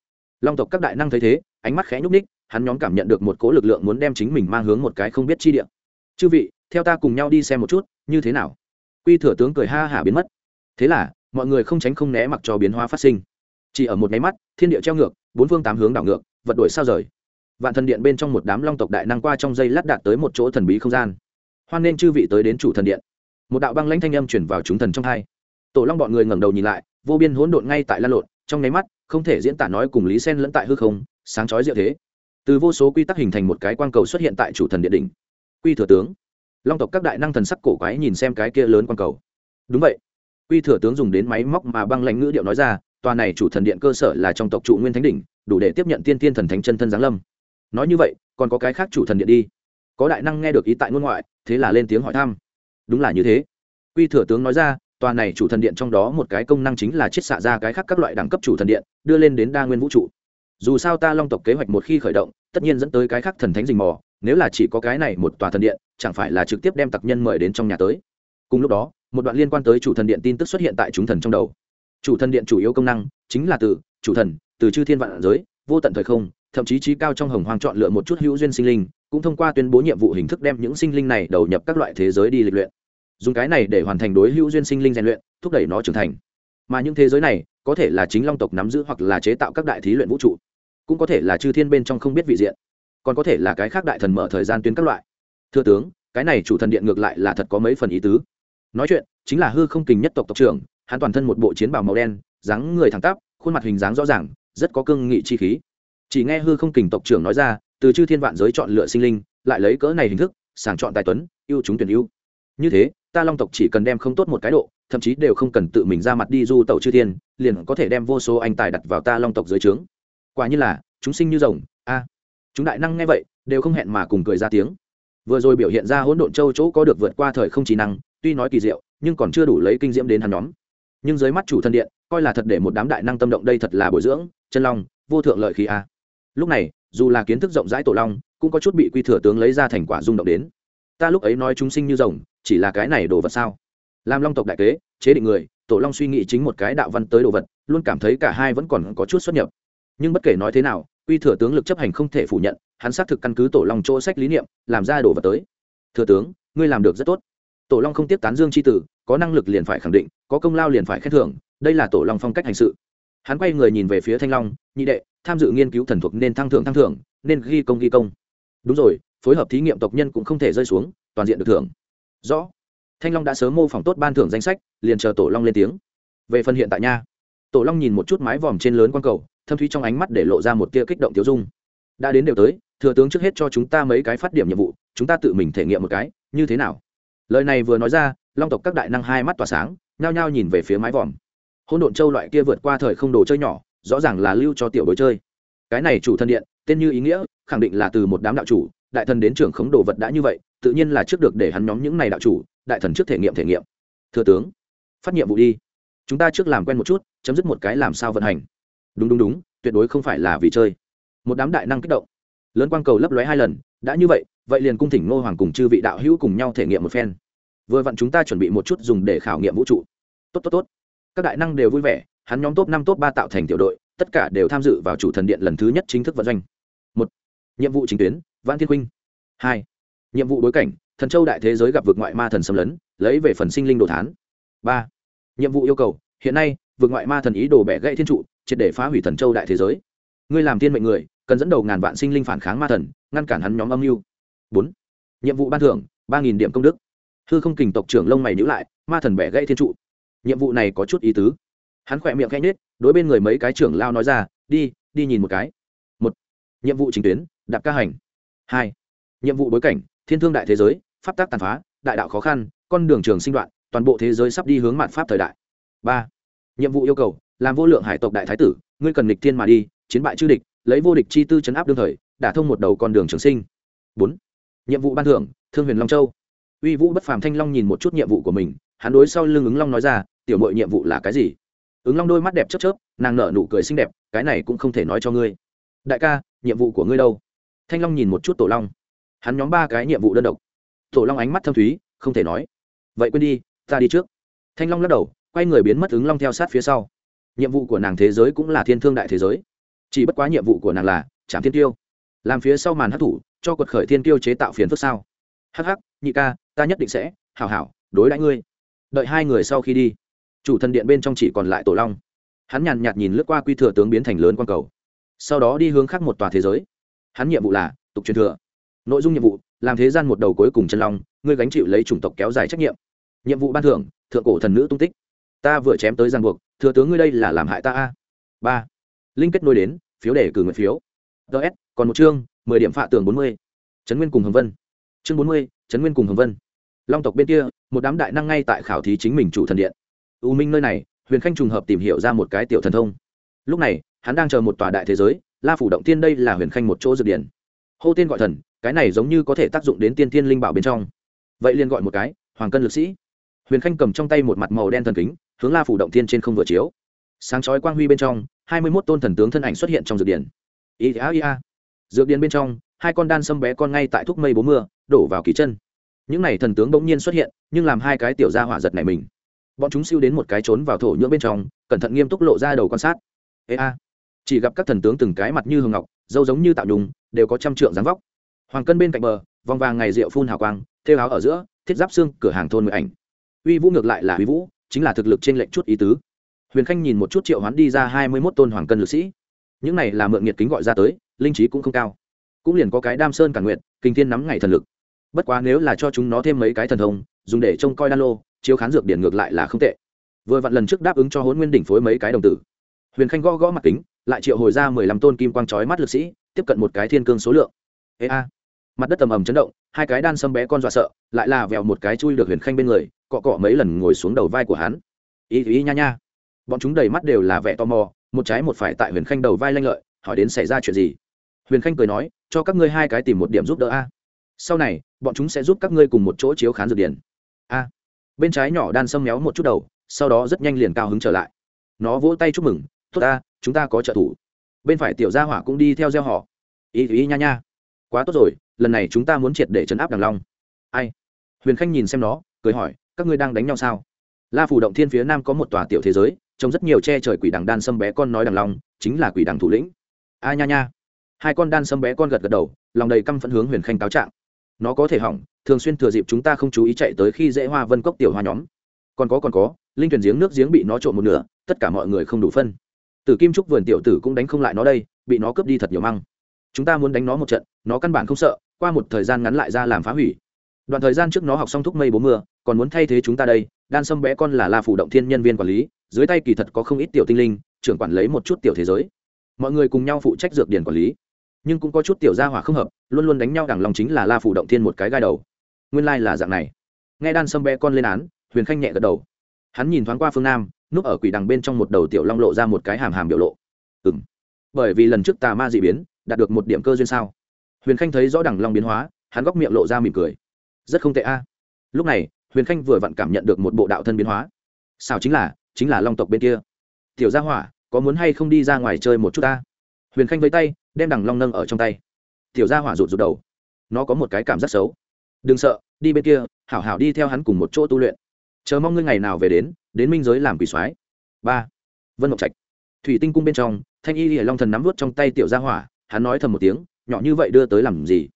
Long tộc các đại năng thấy thế, ánh mắt khẽ nhúc ních hắn nhóm cảm nhận được một cỗ lực lượng muốn đem chính mình mang hướng một cái không biết chi địa. Chư vị, theo ta cùng nhau đi xem một chút, như thế nào? Quy thừa tướng cười ha hả biến mất. Thế là, mọi người không tránh không né mặc cho biến hóa phát sinh chỉ ở một máy mắt, thiên địa treo ngược, bốn phương tám hướng đảo ngược, vật đuổi sao rời. Vạn thần điện bên trong một đám long tộc đại năng qua trong dây lát đạt tới một chỗ thần bí không gian. Hoan nên chư vị tới đến chủ thần điện. Một đạo băng lãnh thanh âm chuyển vào chúng thần trong hai. Tổ long bọn người ngẩng đầu nhìn lại, vô biên hỗn độn ngay tại lan lộn, trong nháy mắt, không thể diễn tả nói cùng lý sen lẫn tại hư không, sáng chói diệu thế. Từ vô số quy tắc hình thành một cái quang cầu xuất hiện tại chủ thần điện đỉnh. Quy thừa tướng. Long tộc các đại năng thần sắc cổ quái nhìn xem cái kia lớn quang cầu. Đúng vậy. Quy thừa tướng dùng đến máy móc mà băng lãnh ngữ điệu nói ra tòa này chủ thần điện cơ sở là trong tộc trụ nguyên thánh đỉnh, đủ để tiếp nhận tiên tiên thần thánh chân thân giáng lâm. Nói như vậy, còn có cái khác chủ thần điện đi. Có đại năng nghe được ý tại ngôn ngoại, thế là lên tiếng hỏi thăm. Đúng là như thế. Quy thừa tướng nói ra, tòa này chủ thần điện trong đó một cái công năng chính là chiết xạ ra cái khác các loại đẳng cấp chủ thần điện, đưa lên đến đa nguyên vũ trụ. Dù sao ta long tộc kế hoạch một khi khởi động, tất nhiên dẫn tới cái khác thần thánh rình mò, nếu là chỉ có cái này một tòa thần điện, chẳng phải là trực tiếp đem tặc nhân mời đến trong nhà tới. Cùng lúc đó, một đoạn liên quan tới chủ thần điện tin tức xuất hiện tại chúng thần trong đầu chủ thần điện chủ yếu công năng chính là từ, chủ thần, từ chư thiên vạn giới, vô tận thời không, thậm chí trí cao trong hồng hoàng chọn lựa một chút hữu duyên sinh linh, cũng thông qua tuyên bố nhiệm vụ hình thức đem những sinh linh này đầu nhập các loại thế giới đi lịch luyện. Dùng cái này để hoàn thành đối hữu duyên sinh linh rèn luyện, thúc đẩy nó trưởng thành. Mà những thế giới này, có thể là chính long tộc nắm giữ hoặc là chế tạo các đại thí luyện vũ trụ, cũng có thể là chư thiên bên trong không biết vị diện, còn có thể là cái khác đại thần mở thời gian tuyến các loại. Thưa tướng, cái này chủ thần điện ngược lại là thật có mấy phần ý tứ. Nói chuyện, chính là hư không kình nhất tộc tộc trưởng hắn toàn thân một bộ chiến bào màu đen, dáng người thẳng tắp, khuôn mặt hình dáng rõ ràng, rất có cương nghị chi khí. Chỉ nghe hư không kình tộc trưởng nói ra, từ chư thiên vạn giới chọn lựa sinh linh, lại lấy cỡ này hình thức, sàng chọn tài tuấn, ưu chúng tuyển ưu. Như thế, ta long tộc chỉ cần đem không tốt một cái độ, thậm chí đều không cần tự mình ra mặt đi du tẩu chư thiên, liền có thể đem vô số anh tài đặt vào ta long tộc dưới trướng. Quả như là, chúng sinh như rồng, a. Chúng đại năng nghe vậy, đều không hẹn mà cùng cười ra tiếng. Vừa rồi biểu hiện ra hỗn độn châu chỗ có được vượt qua thời không trí năng, tuy nói kỳ diệu, nhưng còn chưa đủ lấy kinh diễm đến hắn nhóm nhưng dưới mắt chủ thần điện, coi là thật để một đám đại năng tâm động đây thật là bồi dưỡng, chân long, vô thượng lợi khí a. Lúc này, dù là kiến thức rộng rãi tổ long, cũng có chút bị quy thừa tướng lấy ra thành quả rung động đến. Ta lúc ấy nói chúng sinh như rồng, chỉ là cái này đồ vật sao? Làm long tộc đại kế, chế định người, tổ long suy nghĩ chính một cái đạo văn tới đồ vật, luôn cảm thấy cả hai vẫn còn có chút xuất nhập. Nhưng bất kể nói thế nào, quy thừa tướng lực chấp hành không thể phủ nhận, hắn xác thực căn cứ tổ long chỗ sách lý niệm, làm ra đồ vật tới. Thừa tướng, ngươi làm được rất tốt. Tổ long không tiếp tán dương c h i tử có năng lực liền phải khẳng định, có công lao liền phải khen thưởng, đây là tổ long phong cách hành sự. Hắn quay người nhìn về phía thanh long, nhị đệ, tham dự nghiên cứu thần thuộc nên thăng thưởng thăng thưởng, nên ghi công ghi công. Đúng rồi, phối hợp thí nghiệm tộc nhân cũng không thể rơi xuống, toàn diện được thưởng. Rõ. Thanh long đã sớm mô phỏng tốt ban thưởng danh sách, liền chờ tổ long lên tiếng. Về phần hiện tại nha. Tổ long nhìn một chút mái vòm trên lớn q cầu, thâm thúy trong ánh mắt để lộ ra một tia kích động tiêu dung. Đã đến đều tới, thừa tướng trước hết cho chúng ta mấy cái phát điểm nhiệm vụ, chúng ta tự mình thể nghiệm một cái, như thế nào? Lời này vừa nói ra long tộc các đại năng hai mắt tỏa sáng, nhao nhao nhìn về phía mái vòm. Hôn độn châu loại kia vượt qua thời không đồ chơi nhỏ, rõ ràng là lưu cho tiểu đối chơi. Cái này chủ thân điện, tên như ý nghĩa, khẳng định là từ một đám đạo chủ, đại thần đến trưởng khống đồ vật đã như vậy, tự nhiên là trước được để hắn nhóm những này đạo chủ, đại thần trước thể nghiệm thể nghiệm. Thừa tướng, phát nhiệm vụ đi. Chúng ta trước làm quen một chút, chấm dứt một cái làm sao vận hành. Đúng đúng đúng, tuyệt đối không phải là vì chơi. Một đám đại năng kích động. Lớn quang cầu lấp lóe hai lần, đã như vậy vậy liền cung thỉnh ngô hoàng cùng chư vị đạo hữu cùng nhau thể nghiệm một phen vừa vặn chúng ta chuẩn bị một chút dùng để khảo nghiệm vũ trụ. Tốt tốt tốt. Các đại năng đều vui vẻ, hắn nhóm top năm, top ba tạo thành tiểu đội, tất cả đều tham dự vào chủ thần điện lần thứ nhất chính thức vận doanh. Một, nhiệm vụ chính tuyến văn thiên huynh hai, nhiệm vụ bối cảnh, thần châu đại thế giới gặp vượt ngoại ma thần xâm lấn, lấy về phần sinh linh đồ thán. Ba, nhiệm vụ yêu cầu, hiện nay vượt ngoại ma thần ý đồ bẻ gãy thiên trụ, triệt để phá hủy thần châu đại thế giới. Ngươi làm thiên mệnh người, cần dẫn đầu ngàn vạn sinh linh phản kháng ma thần, ngăn cản hắn nhóm âm mưu. Bốn, nhiệm vụ ban thưởng, ba nghìn điểm công đức hư không kình tộc trưởng lông mày nhữ lại, ma thần bẻ gãy thiên trụ. Nhiệm vụ này có chút ý tứ. Hắn khỏe miệng khẽ nết đối bên người mấy cái trưởng lao nói ra, đi đi nhìn một cái. Một. Nhiệm vụ chính tuyến, đạp ca hành. Hai. Nhiệm vụ bối cảnh, thiên thương đại thế giới, pháp tác tàn phá, đại đạo khó khăn, con đường trường sinh đoạn, toàn bộ thế giới sắp đi hướng mạn pháp thời đại. Ba. Nhiệm vụ yêu cầu, làm vô lượng hải tộc đại thái tử, ngươi cần lịch thiên mà đi, chiến bại chư địch, lấy vô địch chi tư chấn áp đương thời, đả thông một đầu con đường trường sinh. Bốn. Nhiệm vụ ban thưởng, thương huyền long châu uy vũ bất phàm thanh long nhìn một chút nhiệm vụ của mình, hắn đối sau lưng ứng long nói ra, tiểu mội nhiệm vụ là cái gì? Ứng long đôi mắt đẹp chớp chớp, nàng nở nụ cười xinh đẹp, cái này cũng không thể nói cho ngươi. Đại ca, nhiệm vụ của ngươi đâu? Thanh long nhìn một chút tổ long. Hắn nhóm ba cái nhiệm vụ đơn độc. Tổ long ánh mắt thâm thúy, không thể nói. Vậy quên đi, ta đi trước. Thanh long lắc đầu, quay người biến mất ứng long theo sát phía sau. Nhiệm vụ của nàng thế giới cũng là thiên thương đại thế giới. Chỉ bất quá nhiệm vụ của nàng là chạm thiên tiêu làm phía sau màn hát thủ cho quật khởi thiên tiêu chế tạo phiền phức sao? Hh nhị ca ta nhất định sẽ, hảo hảo, đối đãi ngươi. Đợi hai người sau khi đi, chủ thần điện bên trong chỉ còn lại tổ long. Hắn nhàn nhạt nhìn lướt qua quy thừa tướng biến thành lớn quan cầu. Sau đó đi hướng khác một tòa thế giới. Hắn nhiệm vụ là tục truyền thừa. Nội dung nhiệm vụ, làm thế gian một đầu cuối cùng chân long, ngươi gánh chịu lấy chủng tộc kéo dài trách nhiệm. Nhiệm vụ ban thưởng, thượng cổ thần nữ tung tích. Ta vừa chém tới giang buộc, thừa tướng ngươi đây là làm hại ta a. Ba. Linh kết nối đến, phiếu để cử nguyện phiếu. Ts còn một chương, mười điểm phạ tường bốn mươi. Trấn nguyên cùng hồng vân. Chương bốn mươi trấn nguyên cùng hồng vân long tộc bên kia, một đám đại năng ngay tại khảo thí chính mình chủ thần điện. U minh nơi này, huyền khanh trùng hợp tìm hiểu ra một cái tiểu thần thông. Lúc này, hắn đang chờ một tòa đại thế giới, la phủ động tiên đây là huyền khanh một chỗ dược điển hô tiên gọi thần, cái này giống như có thể tác dụng đến tiên tiên linh bảo bên trong. Vậy liền gọi một cái, hoàng cân lực sĩ. Huyền khanh cầm trong tay một mặt màu đen thần kính, hướng la phủ động tiên trên không vừa chiếu. Sáng chói quang huy bên trong, hai mươi mốt tôn thần tướng thân ảnh xuất hiện trong dược điển ý a ý a dược điển bên trong, hai con đan sâm bé con ngay tại thúc mây bố mưa, đổ vào kỳ chân những n à y thần tướng bỗng nhiên xuất hiện, nhưng làm hai cái tiểu gia hỏa giật này mình. Bọn chúng siêu đến một cái trốn vào thổ nhưỡng bên trong, cẩn thận nghiêm túc lộ ra đầu quan sát. Ê a, chỉ gặp các thần tướng từng cái mặt như hường ngọc, dâu giống như tạo nhùng đều có trăm trượng dáng vóc. Hoàng cân bên cạnh bờ, vòng vàng ngày rượu phun hào quang, thêu áo ở giữa, thiết giáp xương, cửa hàng thôn người ảnh. Uy vũ ngược lại là uy vũ, chính là thực lực trên lệnh chút ý tứ. Huyền khanh nhìn một chút triệu hoán đi ra hai mươi mốt tôn hoàng cân lực sĩ. Những này là mượn nhiệt kính gọi ra tới, linh trí cũng không cao. Cũng liền có cái đam sơn cả nguyện kinh thiên nắm ngày thần lực bất quá nếu là cho chúng nó thêm mấy cái thần thông, dùng để trông coi đan lô, chiếu khán dược điển ngược lại là không tệ. Vừa vặn lần trước đáp ứng cho hôn nguyên đỉnh phối mấy cái đồng tử. Huyền khanh gõ gõ mặt kính, lại triệu hồi ra mười lăm tôn kim quang trói mắt lực sĩ, tiếp cận một cái thiên cương số lượng. Ê a. Mặt đất tầm ầm chấn động, hai cái đan sâm bé con dọa sợ, lại là vẹo một cái chui được huyền khanh bên người, cọ cọ mấy lần ngồi xuống đầu vai của hắn. Ý ý nha nha. Bọn chúng đầy mắt đều là vẻ tò mò, một trái một phải tại huyền khanh đầu vai lanh lợi, hỏi đến xảy ra chuyện gì. Huyền khanh cười nói, cho các ngươi hai cái tìm một điểm giúp đỡ a. Sau này bọn chúng sẽ giúp các ngươi cùng một chỗ chiếu khán dược điển a. Bên trái nhỏ đan sâm méo một chút đầu, sau đó rất nhanh liền cao hứng trở lại. Nó vỗ tay chúc mừng, tốt ta, chúng ta có trợ thủ. Bên phải tiểu gia hỏa cũng đi theo gieo họ. Ý ý nha nha. Quá tốt rồi, lần này chúng ta muốn triệt để chấn áp đằng long. Ai? Huyền khanh nhìn xem nó, cười hỏi, các ngươi đang đánh nhau sao? La phủ động thiên phía nam có một tòa tiểu thế giới, trông rất nhiều che trời quỷ đằng đan sâm bé con nói đằng long, chính là quỷ đằng thủ lĩnh. A nha nha. Hai con đan sâm bé con gật gật đầu, lòng đầy căm phẫn hướng huyền khanh cáo trạng nó có thể hỏng, thường xuyên thừa dịp chúng ta không chú ý chạy tới khi dễ hoa vân cốc tiểu hoa nhóm. Còn có còn có, linh thuyền giếng nước giếng bị nó trộn một nửa, tất cả mọi người không đủ phân. Tử kim trúc vườn tiểu tử cũng đánh không lại nó đây, bị nó cướp đi thật nhiều măng. Chúng ta muốn đánh nó một trận, nó căn bản không sợ, qua một thời gian ngắn lại ra làm phá hủy. Đoạn thời gian trước nó học xong thúc mây bố mưa, còn muốn thay thế chúng ta đây, đan sâm bé con là la phủ động thiên nhân viên quản lý, dưới tay kỳ thật có không ít tiểu tinh linh, trưởng quản lấy một chút tiểu thế giới. Mọi người cùng nhau phụ trách dược điển quản lý nhưng cũng có chút tiểu gia hỏa không hợp, luôn luôn đánh nhau đằng lòng chính là la phủ động thiên một cái gai đầu. Nguyên lai、like、là dạng này. Nghe đan sâm bé con lên án, huyền khanh nhẹ gật đầu. Hắn nhìn thoáng qua phương nam, núp ở quỷ đằng bên trong một đầu tiểu long lộ ra một cái hàm hàm biểu lộ. Ừ m bởi vì lần trước tà ma d ị biến, đạt được một điểm cơ duyên sao? Huyền khanh thấy rõ đằng long biến hóa, hắn góc miệng lộ ra mỉm cười. Rất không tệ a. Lúc này, huyền khanh vừa vặn cảm nhận được một bộ đạo thân biến hóa. Sao chính là chính là long tộc bên kia. Tiểu gia hỏa, có muốn hay không đi ra ngoài chơi một chút ta? Huyền khanh với tay đem đằng long nâng ở trong tay. Tiểu gia hỏa rụt rụt đầu. Nó có một cái cảm giác xấu. Đừng sợ, đi bên kia, hảo hảo đi theo hắn cùng một chỗ tu luyện. Chờ mong ngươi ngày nào về đến đến minh giới làm quỷ soái. Ba. Vân ngọc trạch. Thủy tinh cung bên trong, thanh y hỉa long thần nắm vút trong tay tiểu gia hỏa, hắn nói thầm một tiếng, nhỏ như vậy đưa tới làm gì?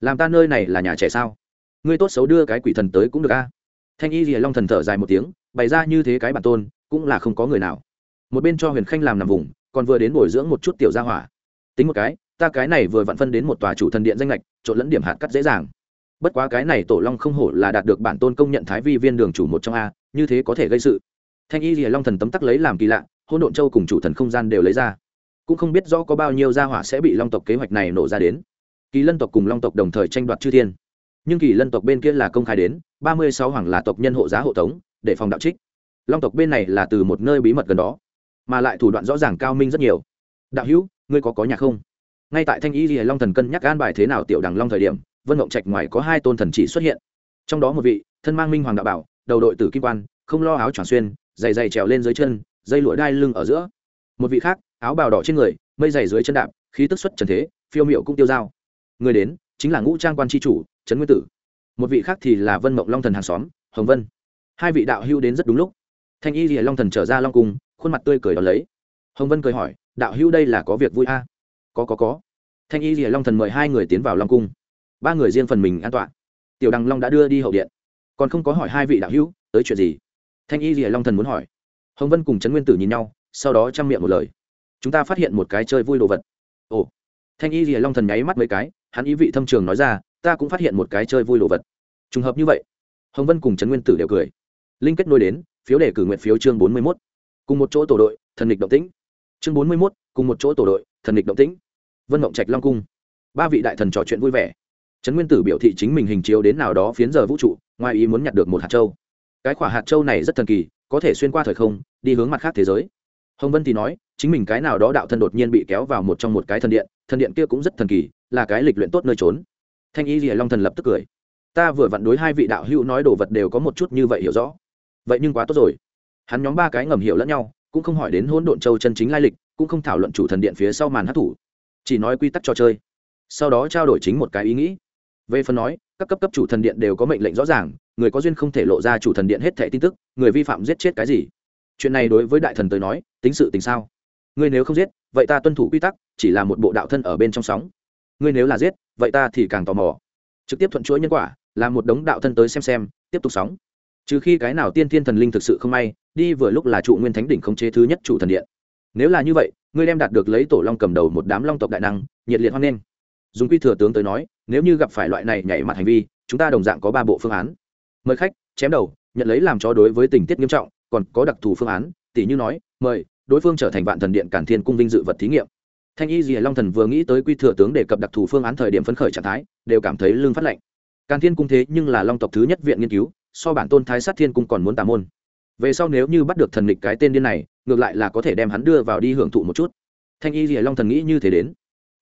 Làm ta nơi này là nhà trẻ sao? Ngươi tốt xấu đưa cái quỷ thần tới cũng được a. Thanh y hỉa long thần thở dài một tiếng, bày ra như thế cái bản tôn, cũng là không có người nào. Một bên cho huyền khanh làm nằm vùng, còn vừa đến bồi dưỡng một chút tiểu gia hỏa tính một cái, ta cái này vừa vặn phân đến một tòa chủ thần điện danh lệch, trộn lẫn điểm hạt cắt dễ dàng. Bất quá cái này tổ long không hổ là đạt được bản tôn công nhận thái vi viên đường chủ một trong a, như thế có thể gây sự. Thanh y lìa long thần tấm tắc lấy làm kỳ lạ hôn độn châu cùng chủ thần không gian đều lấy ra. Cũng không biết rõ có bao nhiêu gia hỏa sẽ bị long tộc kế hoạch này nổ ra đến. Kỳ lân tộc cùng long tộc đồng thời tranh đoạt chư thiên. Nhưng kỳ lân tộc bên kia là công khai đến, ba mươi sáu hoàng là tộc nhân hộ giá hộ tống, để phòng đạo trích. Long tộc bên này là từ một nơi bí mật gần đó, mà lại thủ đoạn rõ ràng cao minh rất nhiều. Đạo hữu ngươi có có nhà không? Ngay tại thanh y lìa long thần cân nhắc an bài thế nào tiểu đằng long thời điểm, vân mộng trạch ngoài có hai tôn thần chỉ xuất hiện. Trong đó một vị, thân mang minh hoàng đạo bảo, đầu đội tử kim quan, không lo áo tròn xuyên dày dày trèo lên dưới chân, dây lụa đai lưng ở giữa. Một vị khác, áo bào đỏ trên người, mây dày dưới chân đạp, khí tức xuất trần thế, phiêu miệu cũng tiêu dao. Người đến, chính là ngũ trang quan tri chủ, trấn nguyên tử. Một vị khác thì là vân mộng long thần hàng xóm, hồng vân. Hai vị đạo hưu đến rất đúng lúc. Thanh y rìa long thần trở ra long cung, khuôn mặt tươi cười đón lấy. Hồng vân cười hỏi đạo hữu đây là có việc vui a. Có có có. Thanh y rìa long thần mời hai người tiến vào long cung. Ba người riêng phần mình an toàn tiểu đằng long đã đưa đi hậu điện. Còn không có hỏi hai vị đạo hữu, tới chuyện gì? Thanh y rìa long thần muốn hỏi. Hồng vân cùng trấn nguyên tử nhìn nhau, sau đó chăm miệng một lời. Chúng ta phát hiện một cái chơi vui đồ vật. Ồ. Thanh y rìa long thần nháy mắt mấy cái, hắn ý vị thâm trường nói ra, ta cũng phát hiện một cái chơi vui đồ vật. Trùng hợp như vậy, hồng vân cùng trấn nguyên tử đều cười. Linh kết nối đến, phiếu đề cử nguyện phiếu chương bốn mươi mốt. Cùng một chỗ tổ đội, thần địch động tĩnh chương bốn mươi mốt, cùng một chỗ tổ đội, thần địch động tĩnh. Vân mộng trạch long cung. Ba vị đại thần trò chuyện vui vẻ. Trấn nguyên tử biểu thị chính mình hình chiếu đến nào đó phiến giờ vũ trụ, ngoài ý muốn nhặt được một hạt châu. Cái quả hạt châu này rất thần kỳ, có thể xuyên qua thời không, đi hướng mặt khác thế giới. Hồng vân thì nói, chính mình cái nào đó đạo thân đột nhiên bị kéo vào một trong một cái thần điện thần điện kia cũng rất thần kỳ, là cái lịch luyện tốt nơi trốn. Thanh y rìa long thần lập tức cười. Ta vừa vặn đối hai vị đạo hữu nói đồ vật đều có một chút như vậy hiểu rõ. Vậy nhưng quá tốt rồi. Hắn nhóm ba cái ngầm hiểu lẫn nhau cũng không hỏi đến hỗn độn châu chân chính lai lịch, cũng không thảo luận chủ thần điện phía sau màn hát thủ, chỉ nói quy tắc trò chơi. Sau đó trao đổi chính một cái ý nghĩ. Về phần nói, các cấp cấp chủ thần điện đều có mệnh lệnh rõ ràng, người có duyên không thể lộ ra chủ thần điện hết thẻ tin tức, người vi phạm giết chết cái gì? Chuyện này đối với đại thần tới nói, tính sự tình sao? Ngươi nếu không giết, vậy ta tuân thủ quy tắc, chỉ là một bộ đạo thân ở bên trong sóng. Ngươi nếu là giết, vậy ta thì càng tò mò. Trực tiếp thuận chuỗi nhân quả, là một đống đạo thân tới xem xem, tiếp tục sóng. Trừ khi cái nào tiên thiên thần linh thực sự không may đi vừa lúc là trụ nguyên thánh đỉnh khống chế thứ nhất chủ thần điện. Nếu là như vậy, ngươi đem đạt được lấy tổ long cầm đầu một đám long tộc đại năng, nhiệt liệt hoan nghênh. Dùng quy thừa tướng tới nói, nếu như gặp phải loại này nhảy mặt hành vi, chúng ta đồng dạng có ba bộ phương án. Mời khách, chém đầu, nhận lấy làm cho đối với tình tiết nghiêm trọng, còn có đặc thù phương án tỷ như nói, mời, đối phương trở thành vạn thần điện cản thiên cung vinh dự vật thí nghiệm. Thanh y dì long thần vừa nghĩ tới quy thừa tướng đề cập đặc thù phương án thời điểm phấn khởi trạng thái, đều cảm thấy lương phát lệnh càn thiên cung thế nhưng là long tộc thứ nhất viện nghiên cứu, so bản tôn thái sát thiên cung còn muốn tà môn về sau nếu như bắt được thần lịch cái tên điên này, ngược lại là có thể đem hắn đưa vào đi hưởng thụ một chút. Thanh y rìa long thần nghĩ như thế đến.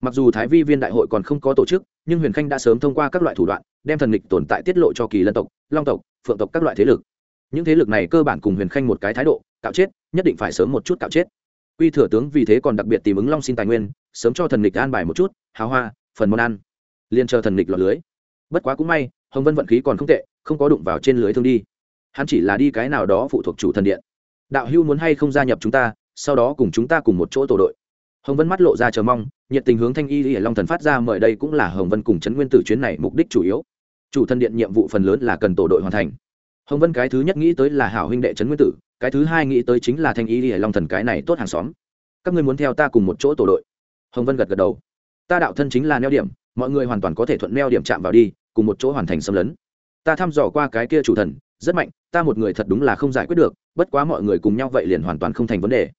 Mặc dù thái vi viên đại hội còn không có tổ chức, nhưng huyền khanh đã sớm thông qua các loại thủ đoạn, đem thần lịch tồn tại tiết lộ cho kỳ lân tộc, long tộc, phượng tộc các loại thế lực. Những thế lực này cơ bản cùng huyền khanh một cái thái độ, cạo chết, nhất định phải sớm một chút cạo chết. Quy thừa tướng vì thế còn đặc biệt tìm ứng long xin tài nguyên, sớm cho thần lịch an bài một chút hào hoa, phần món ăn. Liền chờ thần lịch lọt lưới. Bất quá cũng may, hồng vân vận khí còn không tệ, không có đụng vào trên lưới thương đi hắn chỉ là đi cái nào đó phụ thuộc chủ thần điện. Đạo hưu muốn hay không gia nhập chúng ta, sau đó cùng chúng ta cùng một chỗ tổ đội. Hồng vân mắt lộ ra chờ mong, nhiệt tình hướng thanh y y long thần phát ra mời đây cũng là hồng vân cùng trấn nguyên tử chuyến này mục đích chủ yếu. Chủ thần điện nhiệm vụ phần lớn là cần tổ đội hoàn thành. Hồng vân cái thứ nhất nghĩ tới là hảo huynh đệ trấn nguyên tử, cái thứ hai nghĩ tới chính là thanh y y long thần cái này tốt hàng xóm. Các ngươi muốn theo ta cùng một chỗ tổ đội. Hồng vân gật gật đầu. Ta đạo thân chính là neo điểm, mọi người hoàn toàn có thể thuận neo điểm chạm vào đi, cùng một chỗ hoàn thành xâm lấn. Ta thăm dò qua cái kia chủ thần rất mạnh, ta một người thật đúng là không giải quyết được, bất quá mọi người cùng nhau vậy liền hoàn toàn không thành vấn đề.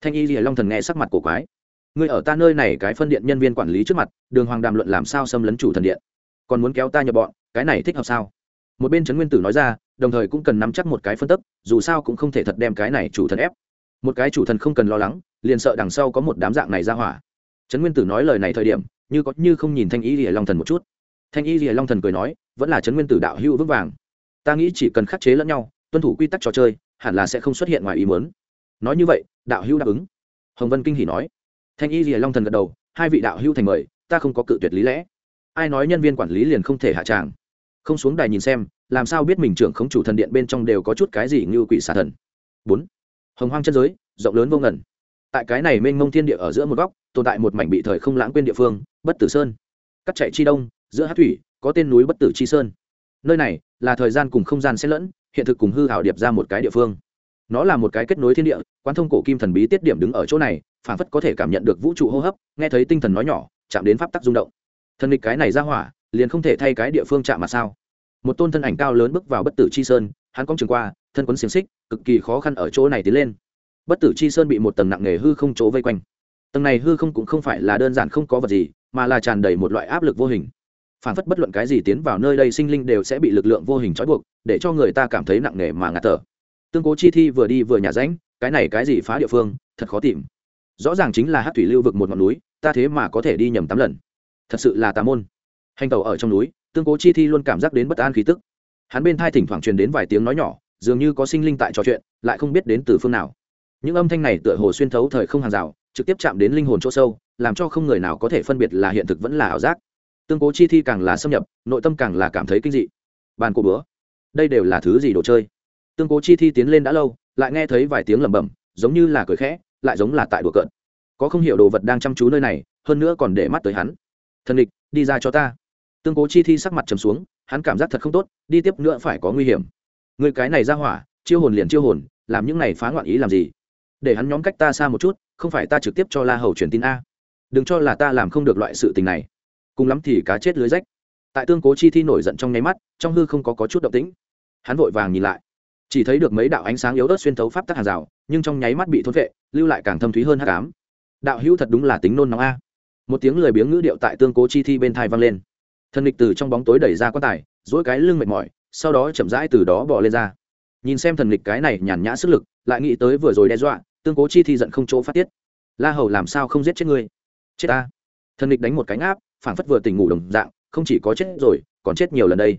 Thanh y rìa long thần nghe sắc mặt cổ quái. Ngươi ở ta nơi này cái phân điện nhân viên quản lý trước mặt, đường hoàng đàm luận làm sao xâm lấn chủ thần điện? Còn muốn kéo ta nhập bọn, cái này thích hợp sao? Một bên trấn nguyên tử nói ra, đồng thời cũng cần nắm chắc một cái phân tấp dù sao cũng không thể thật đem cái này chủ thần ép. Một cái chủ thần không cần lo lắng, liền sợ đằng sau có một đám dạng này ra hỏa. Trấn nguyên tử nói lời này thời điểm, như có như không nhìn thanh y rìa long thần một chút. Thanh y rìa long thần cười nói, vẫn là trấn nguyên tử đạo hữu vững vàng ta nghĩ chỉ cần khắc chế lẫn nhau, tuân thủ quy tắc trò chơi, hẳn là sẽ không xuất hiện ngoài ý muốn. Nói như vậy, đạo hữu đáp ứng. Hồng vân kinh hỉ nói. Thanh y rìa long thần gật đầu, hai vị đạo hữu thành mời, ta không có cự tuyệt lý lẽ. Ai nói nhân viên quản lý liền không thể hạ tràng? Không xuống đài nhìn xem, làm sao biết mình trưởng khống chủ thần điện bên trong đều có chút cái gì như quỷ xà thần? Bốn. Hồng hoang chân giới, rộng lớn vô ngần. Tại cái này mênh mông thiên địa ở giữa một góc, tồn tại một mảnh bị thời không lãng quên địa phương, bất tử sơn. Cắt chạy chi đông, giữa hát thủy, có tên núi bất tử chi sơn. Nơi này là thời gian cùng không gian xen lẫn, hiện thực cùng hư hảo điệp ra một cái địa phương. Nó là một cái kết nối thiên địa quan thông cổ kim thần bí tiết điểm đứng ở chỗ này phản phất có thể cảm nhận được vũ trụ hô hấp, nghe thấy tinh thần nói nhỏ, chạm đến pháp tắc rung động. Thần địch cái này ra hỏa, liền không thể thay cái địa phương chạm mà sao? Một tôn thân ảnh cao lớn bước vào bất tử chi sơn, hắn cong trường qua, thân quấn xiềng xích, cực kỳ khó khăn ở chỗ này tiến lên. Bất tử chi sơn bị một tầng nặng nề hư không chỗ vây quanh. Tầng này hư không cũng không phải là đơn giản không có vật gì, mà là tràn đầy một loại áp lực vô hình phản phất bất luận cái gì tiến vào nơi đây sinh linh đều sẽ bị lực lượng vô hình trói buộc, để cho người ta cảm thấy nặng nề mà ngạt thở. Tương cố chi thi vừa đi vừa nhà ránh cái này cái gì phá địa phương, thật khó tìm. Rõ ràng chính là hát thủy lưu vực một ngọn núi, ta thế mà có thể đi nhầm tám lần. Thật sự là tà môn. Hành tàu ở trong núi, tương cố chi thi luôn cảm giác đến bất an khí tức. Hắn bên thai thỉnh thoảng truyền đến vài tiếng nói nhỏ, dường như có sinh linh tại trò chuyện, lại không biết đến từ phương nào. Những âm thanh này tựa hồ xuyên thấu thời không hàng rào, trực tiếp chạm đến linh hồn chỗ sâu, làm cho không người nào có thể phân biệt là hiện thực vẫn là ảo giác tương cố chi thi càng là xâm nhập, nội tâm càng là cảm thấy kinh dị. Bàn cổ bữa. Đây đều là thứ gì đồ chơi? Tương cố chi thi tiến lên đã lâu, lại nghe thấy vài tiếng lẩm bẩm, giống như là cười khẽ, lại giống là tại đùa cợt. Có không hiểu đồ vật đang chăm chú nơi này, hơn nữa còn để mắt tới hắn. Thần địch, đi ra cho ta. Tương cố chi thi sắc mặt trầm xuống, hắn cảm giác thật không tốt, đi tiếp nữa phải có nguy hiểm. Người cái này ra hỏa, chiêu hồn liền chiêu hồn, làm những này phá ngoạn ý làm gì? Để hắn nhóm cách ta xa một chút, không phải ta trực tiếp cho la hầu truyền tin a. Đừng cho là ta làm không được loại sự tình này cùng lắm thì cá chết lưới rách. Tại tương cố chi thi nổi giận trong nháy mắt trong hư không có, có chút động tĩnh. Hắn vội vàng nhìn lại. Chỉ thấy được mấy đạo ánh sáng yếu ớt xuyên thấu pháp tắc hàng rào nhưng trong nháy mắt bị thôn vệ lưu lại càng thâm thúy hơn hát cám đạo hữu thật đúng là tính nôn nóng a. Một tiếng lười biếng ngữ điệu tại tương cố chi thi bên thai vang lên. Thân địch từ trong bóng tối đẩy ra quan tài dỗi cái lưng mệt mỏi sau đó chậm rãi từ đó bỏ lên ra. Nhìn xem thần địch cái này nhàn nhã sức lực lại nghĩ tới vừa rồi đe dọa tương cố chi thi giận không chỗ phát tiết. La hầu làm sao không giết chết ngươi? Chết ta. Thần địch đánh một cánh áp phảng phất vừa tỉnh ngủ đồng dạng, không chỉ có chết rồi, còn chết nhiều lần đây.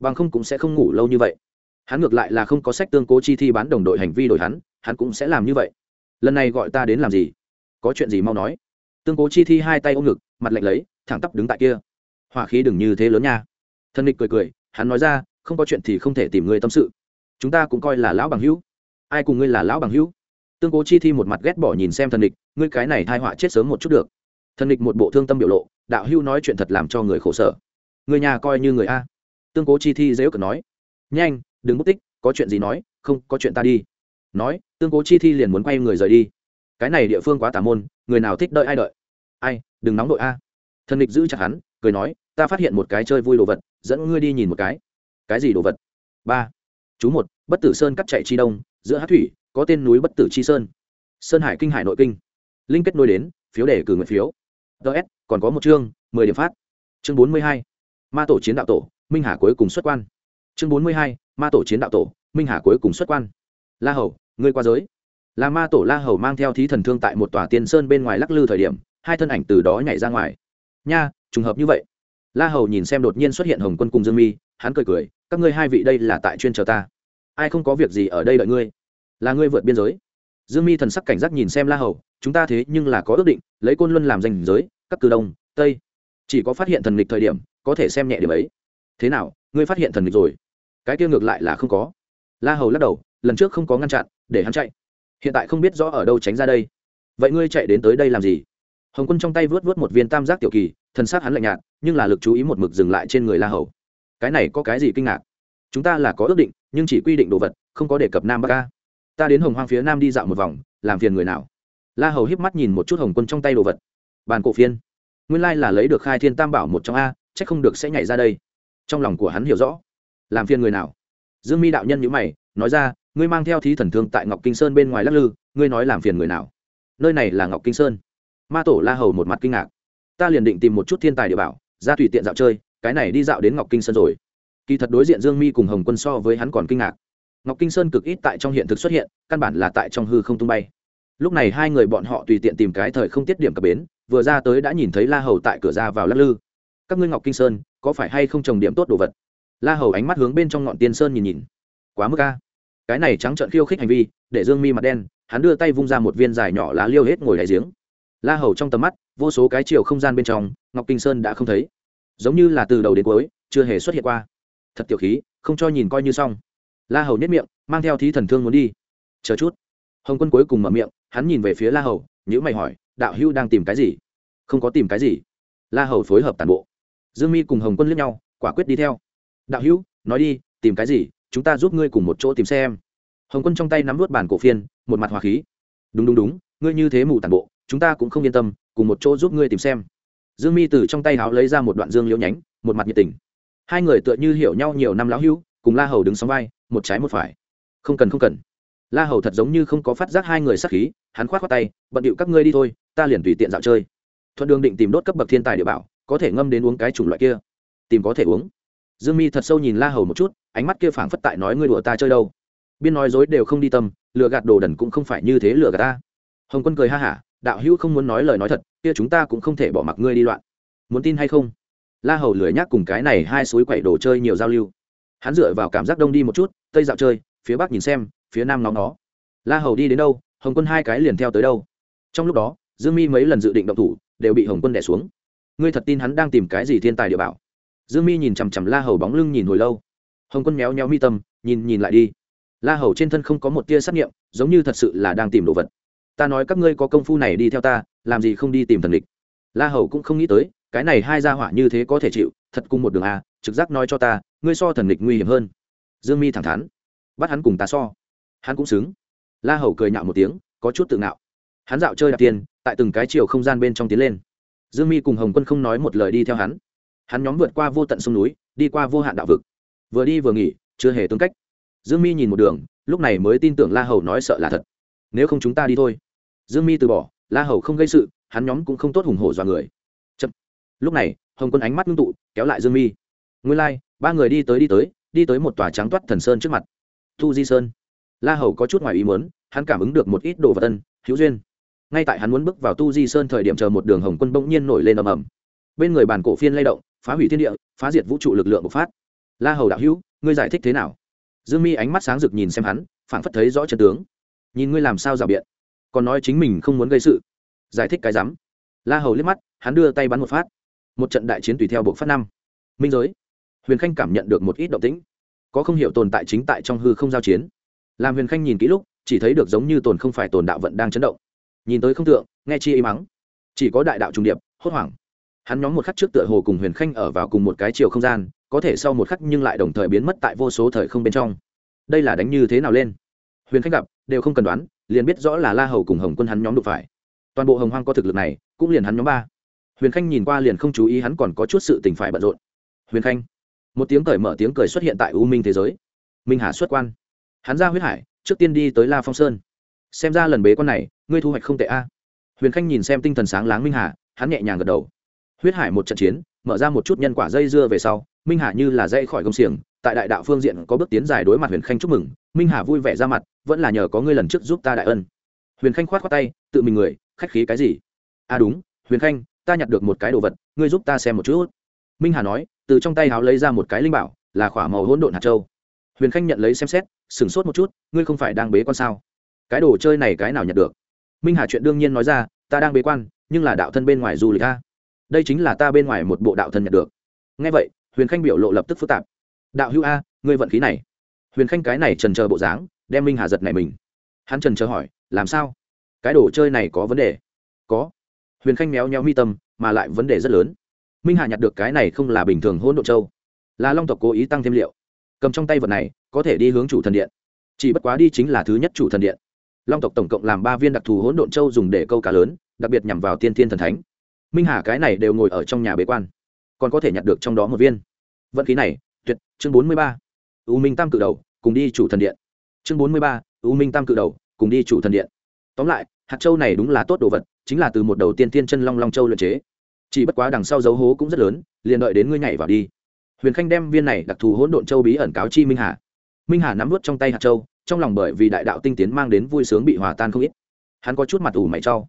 Bằng không cũng sẽ không ngủ lâu như vậy. Hắn ngược lại là không có sách tương cố chi thi bán đồng đội hành vi đổi hắn hắn cũng sẽ làm như vậy. Lần này gọi ta đến làm gì? Có chuyện gì mau nói. Tương cố chi thi hai tay ôm ngực, mặt lạnh lấy, thẳng tắp đứng tại kia. Hỏa khí đừng như thế lớn nha. Thân địch cười cười, hắn nói ra, không có chuyện thì không thể tìm người tâm sự. Chúng ta cũng coi là lão bằng hữu. Ai cùng ngươi là lão bằng hữu? Tương cố chi thi một mặt ghét bỏ nhìn xem thần địch ngươi cái này thai họa chết sớm một chút được. Thần địch một bộ thương tâm biểu lộ đạo hưu nói chuyện thật làm cho người khổ sở. Người nhà coi như người a. Tương cố chi thi dễ ước nói. Nhanh, đừng mất tích, có chuyện gì nói, không, có chuyện ta đi. Nói, tương cố chi thi liền muốn quay người rời đi. Cái này địa phương quá tà môn, người nào thích đợi ai đợi. Ai, đừng nóng đội a. Thần địch giữ chặt hắn, cười nói, ta phát hiện một cái chơi vui đồ vật, dẫn ngươi đi nhìn một cái. Cái gì đồ vật? Ba. Chú một, bất tử sơn cắt chạy chi đông, giữa hát thủy, có tên núi bất tử chi sơn. Sơn hải kinh hải nội kinh. Linh kết nối đến, phiếu để cử nguyện phiếu. Ts còn có một chương, mười điểm phát. Chương bốn mươi hai, ma tổ chiến đạo tổ, minh hà cuối cùng xuất quan. Chương bốn mươi hai, ma tổ chiến đạo tổ, minh hà cuối cùng xuất quan. La hầu, ngươi qua giới. Là ma tổ la hầu mang theo thí thần thương tại một tòa tiên sơn bên ngoài lắc lư thời điểm, hai thân ảnh từ đó nhảy ra ngoài. Nha, trùng hợp như vậy. La hầu nhìn xem đột nhiên xuất hiện hồng quân cùng dương mi, hắn cười cười, các ngươi hai vị đây là tại chuyên chờ ta. Ai không có việc gì ở đây đợi ngươi? Là ngươi vượt biên giới. Dương mi thần sắc cảnh giác nhìn xem la hầu, chúng ta thế nhưng là có ước định, lấy côn luân làm danh giới các cử đông, tây. Chỉ có phát hiện thần nghịch thời điểm, có thể xem nhẹ điểm ấy. Thế nào, ngươi phát hiện thần nghịch rồi? Cái kia ngược lại là không có. La hầu lắc đầu, lần trước không có ngăn chặn, để hắn chạy. Hiện tại không biết rõ ở đâu tránh ra đây. Vậy ngươi chạy đến tới đây làm gì? Hồng quân trong tay vớt vớt một viên tam giác tiểu kỳ, thần s á c hắn lạnh nhạt, nhưng là lực chú ý một mực dừng lại trên người la hầu. Cái này có cái gì kinh ngạc? Chúng ta là có ước định, nhưng chỉ quy định đồ vật, không có đề cập nam bắc ca ta đến hồng hoang phía nam đi dạo một vòng, làm phiền người nào? La hầu híp mắt nhìn một chút hồng quân trong tay đồ vật bàn cổ phiên. Nguyên lai là lấy được khai thiên tam bảo một trong a c h ắ c không được sẽ nhảy ra đây. Trong lòng của hắn hiểu rõ. Làm phiền người nào? Dương mi đạo nhân nhữ mày, nói ra, ngươi mang theo thí thần thương tại ngọc kinh sơn bên ngoài lắc lư, ngươi nói làm phiền người nào? Nơi này là ngọc kinh sơn. Ma tổ la hầu một mặt kinh ngạc. Ta liền định tìm một chút thiên tài địa bảo, ra tùy tiện dạo chơi, cái này đi dạo đến ngọc kinh sơn rồi. Kỳ thật đối diện dương mi cùng hồng quân so với hắn còn kinh ngạc. Ngọc kinh sơn cực ít tại trong hiện thực xuất hiện, căn bản là tại trong hư không tung bay. Lúc này hai người bọn họ tùy tiện tìm cái thời không tiết điểm cập bến vừa ra tới đã nhìn thấy la hầu tại cửa ra vào lắc lư. Các ngươi ngọc kinh sơn, có phải hay không trồng điểm tốt đồ vật? La hầu ánh mắt hướng bên trong ngọn tiên sơn nhìn nhìn. Quá mức ca cái này trắng trợn khiêu khích hành vi, để dương mi mặt đen, hắn đưa tay vung ra một viên dài nhỏ lá liêu hết ngồi đại giếng. La hầu trong tầm mắt, vô số cái chiều không gian bên trong, ngọc kinh sơn đã không thấy. Giống như là từ đầu đến cuối, chưa hề xuất hiện qua. Thật tiểu khí, không cho nhìn coi như xong. La hầu nhất miệng, mang theo thí thần thương muốn đi. Chờ chút. Hồng quân cuối cùng mở miệng, hắn nhìn về phía la hầu nhữ mày hỏi, đạo hưu đang tìm cái gì? Không có tìm cái gì. La hầu phối hợp tàn bộ. Dương mi cùng hồng quân liếc nhau, quả quyết đi theo. Đạo hữu, nói đi, tìm cái gì? Chúng ta giúp ngươi cùng một chỗ tìm xem. Hồng quân trong tay nắm vút bản cổ phiên, một mặt hòa khí. Đúng đúng đúng, ngươi như thế mù tàn bộ, chúng ta cũng không yên tâm, cùng một chỗ giúp ngươi tìm xem. Dương mi từ trong tay háo lấy ra một đoạn dương liễu nhánh, một mặt nhiệt tình. Hai người tựa như hiểu nhau nhiều năm lão hữu, cùng la hầu đứng sóng vai, một trái một phải. Không cần không cần la hầu thật giống như không có phát giác hai người sắc khí, hắn k h o á t khoác tay, bận điệu các ngươi đi thôi, ta liền tùy tiện dạo chơi. Thuận đường định tìm đốt cấp bậc thiên tài địa bảo, có thể ngâm đến uống cái chủng loại kia. Tìm có thể uống. Dương mi thật sâu nhìn la hầu một chút, ánh mắt kia phảng phất tại nói ngươi đùa ta chơi đâu. Biên nói dối đều không đi tâm, lừa gạt đồ đần cũng không phải như thế lừa gạt ta. Hồng quân cười ha hả, đạo hữu không muốn nói lời nói thật, kia chúng ta cũng không thể bỏ mặc ngươi đi loạn. Muốn tin hay không? La hầu lười nhác cùng cái này hai suối quậy đồ chơi nhiều giao lưu. Hắn dựa vào cảm giác đông đi một chút, tây dạo chơi, phía bắc nhìn xem phía nam nóng nó. La hầu đi đến đâu, hồng quân hai cái liền theo tới đâu. Trong lúc đó, dương mi mấy lần dự định động thủ, đều bị hồng quân đẻ xuống. Ngươi thật tin hắn đang tìm cái gì thiên tài địa bảo? Dương mi nhìn chằm chằm la hầu bóng lưng nhìn hồi lâu. Hồng quân méo méo mi tâm, nhìn nhìn lại đi. La hầu trên thân không có một tia xác nghiệm, giống như thật sự là đang tìm đồ vật. Ta nói các ngươi có công phu này đi theo ta, làm gì không đi tìm thần địch? La hầu cũng không nghĩ tới, cái này hai gia hỏa như thế có thể chịu, thật cùng một đường a trực giác nói cho ta, ngươi so thần địch nguy hiểm hơn. Dương mi thẳng thắn. Bắt hắn cùng ta so hắn cũng xứng. La hầu cười nhạo một tiếng có chút tự ngạo. Hắn dạo chơi đạp tiền tại từng cái chiều không gian bên trong tiến lên. Dương mi cùng hồng quân không nói một lời đi theo hắn. Hắn nhóm vượt qua vô tận sông núi đi qua vô hạn đạo vực. Vừa đi vừa nghỉ chưa hề tương cách. Dương mi nhìn một đường lúc này mới tin tưởng la hầu nói sợ là thật. Nếu không chúng ta đi thôi. Dương mi từ bỏ la hầu không gây sự hắn nhóm cũng không tốt hùng hổ dọa người. Chậm. lúc này hồng quân ánh mắt ngưng tụ kéo lại dương mi. Nguyên lai、like, ba người đi tới đi tới đi tới một tòa trắng toát thần sơn trước mặt. Thu di sơn la hầu có chút ngoài ý muốn, hắn cảm ứng được một ít đồ vật tân hữu duyên. Ngay tại hắn muốn bước vào tu di sơn thời điểm chờ một đường hồng quân bỗng nhiên nổi lên ầm ầm. Bên người bàn cổ phiên lay động, phá hủy thiên địa, phá diệt vũ trụ lực lượng bộc phát. La hầu đạo hữu, ngươi giải thích thế nào? Dương mi ánh mắt sáng rực nhìn xem hắn, phảng phất thấy rõ chân tướng. Nhìn ngươi làm sao rào biện? Còn nói chính mình không muốn gây sự. Giải thích cái rắm. La hầu liếc mắt, hắn đưa tay bắn một phát. Một trận đại chiến tùy theo buộc phát năm. Minh giới. Huyền khanh cảm nhận được một ít động tĩnh. Có không hiểu tồn tại chính tại trong hư không giao chiến làm huyền khanh nhìn kỹ lúc, chỉ thấy được giống như tồn không phải tồn đạo vận đang chấn động. Nhìn tới không tượng, nghe chi y mắng. Chỉ có đại đạo trung điệp, hốt hoảng. Hắn nhóm một khắc trước tựa hồ cùng huyền khanh ở vào cùng một cái chiều không gian, có thể sau một khắc nhưng lại đồng thời biến mất tại vô số thời không bên trong. Đây là đánh như thế nào lên? Huyền khanh gặp, đều không cần đoán, liền biết rõ là la hầu cùng hồng quân hắn nhóm đụng phải. Toàn bộ hồng hoang có thực lực này, cũng liền hắn nhóm ba. Huyền khanh nhìn qua liền không chú ý hắn còn có chút sự tình phải bận rộn. Huyền khanh, một tiếng cởi mở tiếng cười xuất hiện tại u minh thế giới. Minh hà xuất quan hắn ra huyết hải, trước tiên đi tới la phong sơn. Xem ra lần bế con này, ngươi thu hoạch không tệ a. Huyền khanh nhìn xem tinh thần sáng láng minh hà, hắn nhẹ nhàng gật đầu. Huyết hải một trận chiến, mở ra một chút nhân quả dây dưa về sau, minh hà như là dây khỏi công xiềng, tại đại đạo phương diện có bước tiến dài đối mặt huyền khanh chúc mừng, minh hà vui vẻ ra mặt, vẫn là nhờ có ngươi lần trước giúp ta đại ân. Huyền khanh khoát khoát tay, tự mình người, khách khí cái gì? À đúng, huyền khanh, ta nhặt được một cái đồ vật, ngươi giúp ta xem một chút. Minh hà nói, từ trong tay háo lấy ra một cái linh bảo, là khỏa màu hỗn độn hạt châu huyền khanh nhận lấy xem xét, sửng sốt một chút, ngươi không phải đang bế quan sao? Cái đồ chơi này cái nào nhận được? Minh hà chuyện đương nhiên nói ra, ta đang bế quan, nhưng là đạo thân bên ngoài du lịch ta đây chính là ta bên ngoài một bộ đạo thân nhận được. Ngay vậy, huyền khanh biểu lộ lập tức phức tạp. Đạo hữu a, ngươi vận khí này. Huyền khanh cái này trần chờ bộ dáng, đem minh hà giật này mình. Hắn trần chờ hỏi, làm sao? Cái đồ chơi này có vấn đề? Có. Huyền khanh méo nhéo mi tâm, mà lại vấn đề rất lớn. Minh hà nhặt được cái này không là bình thường hỗn độ châu. Là long tộc cố ý tăng thêm liệu cầm trong tay vật này, có thể đi hướng chủ thần điện. Chỉ bất quá đi chính là thứ nhất chủ thần điện. Long tộc tổng cộng làm ba viên đặc thù hỗn độn châu dùng để câu cá lớn, đặc biệt nhằm vào tiên thiên thần thánh. Minh hà cái này đều ngồi ở trong nhà bế quan, còn có thể nhặt được trong đó một viên. Vận khí này, tuyệt, chương bốn mươi ba. U minh tam cự đầu, cùng đi chủ thần điện. Chương bốn mươi ba, u minh tam cự đầu, cùng đi chủ thần điện. Tóm lại, hạt châu này đúng là tốt đồ vật, chính là từ một đầu tiên tiên chân long long châu luyện chế. Chỉ bất quá đằng sau dấu hố cũng rất lớn, liền đợi đến ngươi nhảy vào đi huyền khanh đem viên này đặc thù hỗn độn châu bí ẩn cáo chi minh hà. Minh hà nắm vút trong tay hạt châu, trong lòng bởi vì đại đạo tinh tiến mang đến vui sướng bị hòa tan không ít. Hắn có chút mặt ủ mày trau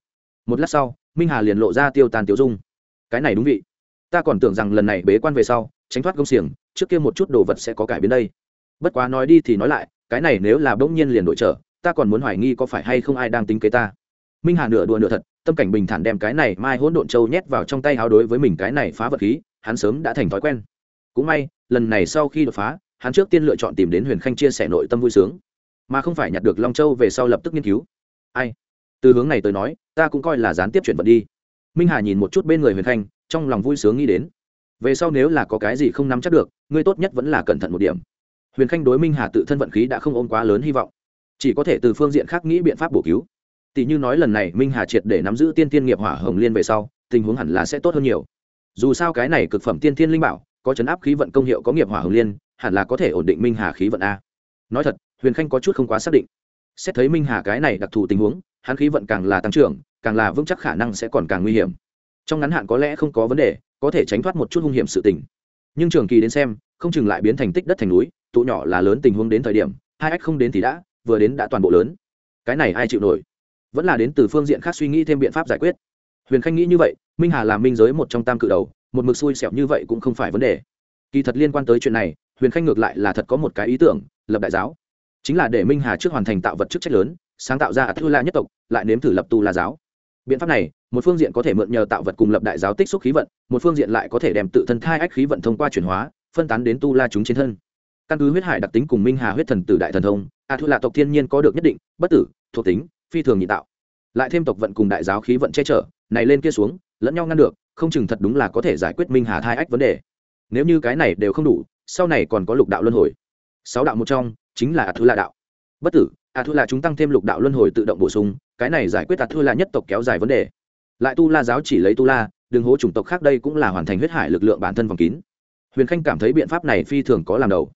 một lát sau, minh hà liền lộ ra tiêu tàn tiêu dung. Cái này đúng vị. Ta còn tưởng rằng lần này bế quan về sau, tránh thoát công xiềng, trước kia một chút đồ vật sẽ có cải biến đây. Bất quá nói đi thì nói lại, cái này nếu là bỗng nhiên liền đội trở, ta còn muốn hoài nghi có phải hay không ai đang tính kế ta. Minh hà nửa đùa nửa thật, tâm cảnh bình thản đem cái này mai hỗn độn châu nhét vào trong tay háo đối với mình cái này phá vật khí, hắn sớm đã thành thói quen cũng may, lần này sau khi đột phá, hắn trước tiên lựa chọn tìm đến huyền khanh chia sẻ nội tâm vui sướng. Mà không phải nhặt được long châu về sau lập tức nghiên cứu. Ai? Từ hướng này tới nói, ta cũng coi là gián tiếp chuyển vận đi. Minh hà nhìn một chút bên người huyền khanh, trong lòng vui sướng nghĩ đến. Về sau nếu là có cái gì không nắm chắc được, ngươi tốt nhất vẫn là cẩn thận một điểm. Huyền khanh đối minh hà tự thân vận khí đã không ôm quá lớn hy vọng. Chỉ có thể từ phương diện khác nghĩ biện pháp bổ cứu. Tỷ như nói lần này minh hà triệt để nắm giữ tiên tiên nghiệp hỏa hồng liên về sau, tình huống hẳn là sẽ tốt hơn nhiều. Dù sao cái này cực phẩm tiên tiên linh bảo có chấn áp khí vận công hiệu có nghiệp hỏa hồng liên, hẳn là có thể ổn định minh hà khí vận a. Nói thật, huyền khanh có chút không quá xác định. Xét thấy minh hà cái này đặc thù tình huống, hắn khí vận càng là tăng trưởng, càng là vững chắc khả năng sẽ còn càng nguy hiểm. Trong ngắn hạn có lẽ không có vấn đề, có thể tránh thoát một chút hung hiểm sự tình. Nhưng trường kỳ đến xem, không chừng lại biến thành tích đất thành núi, tụ nhỏ là lớn tình huống đến thời điểm, hai ách không đến thì đã, vừa đến đã toàn bộ lớn. Cái này ai chịu nổi? Vẫn là đến từ phương diện khác suy nghĩ thêm biện pháp giải quyết huyền khanh nghĩ như vậy, minh hà làm minh giới một trong tam cự đầu, một mực xui xẻo như vậy cũng không phải vấn đề. Kỳ thật liên quan tới chuyện này, huyền khanh ngược lại là thật có một cái ý tưởng, lập đại giáo. Chính là để minh hà trước hoàn thành tạo vật chức trách lớn, sáng tạo ra ạt thư la nhất tộc, lại nếm thử lập tu la giáo. Biện pháp này, một phương diện có thể mượn nhờ tạo vật cùng lập đại giáo tích xúc khí vận, một phương diện lại có thể đem tự thân thai ách khí vận thông qua chuyển hóa, phân tán đến tu la chúng trên thân. Căn cứ huyết hải đặc tính cùng minh hà huyết thần tử đại thần thông a thu là tộc thiên nhiên có được nhất định, bất tử, thuộc tính, phi thường nhị tạo. Lại thêm tộc vận cùng đại giáo khí vận che chở này lên kia xuống, lẫn nhau ngăn được, không chừng thật đúng là có thể giải quyết minh hà thai ách vấn đề. Nếu như cái này đều không đủ, sau này còn có lục đạo luân hồi. Sáu đạo một trong, chính là a thu la đạo. Bất tử a thu la chúng tăng thêm lục đạo luân hồi tự động bổ sung, cái này giải quyết a thu la nhất tộc kéo dài vấn đề. Lại tu la giáo chỉ lấy tu la, đừng hố chủng tộc khác đây cũng là hoàn thành huyết hải lực lượng bản thân vòng kín. Huyền khanh cảm thấy biện pháp này phi thường có làm đầu.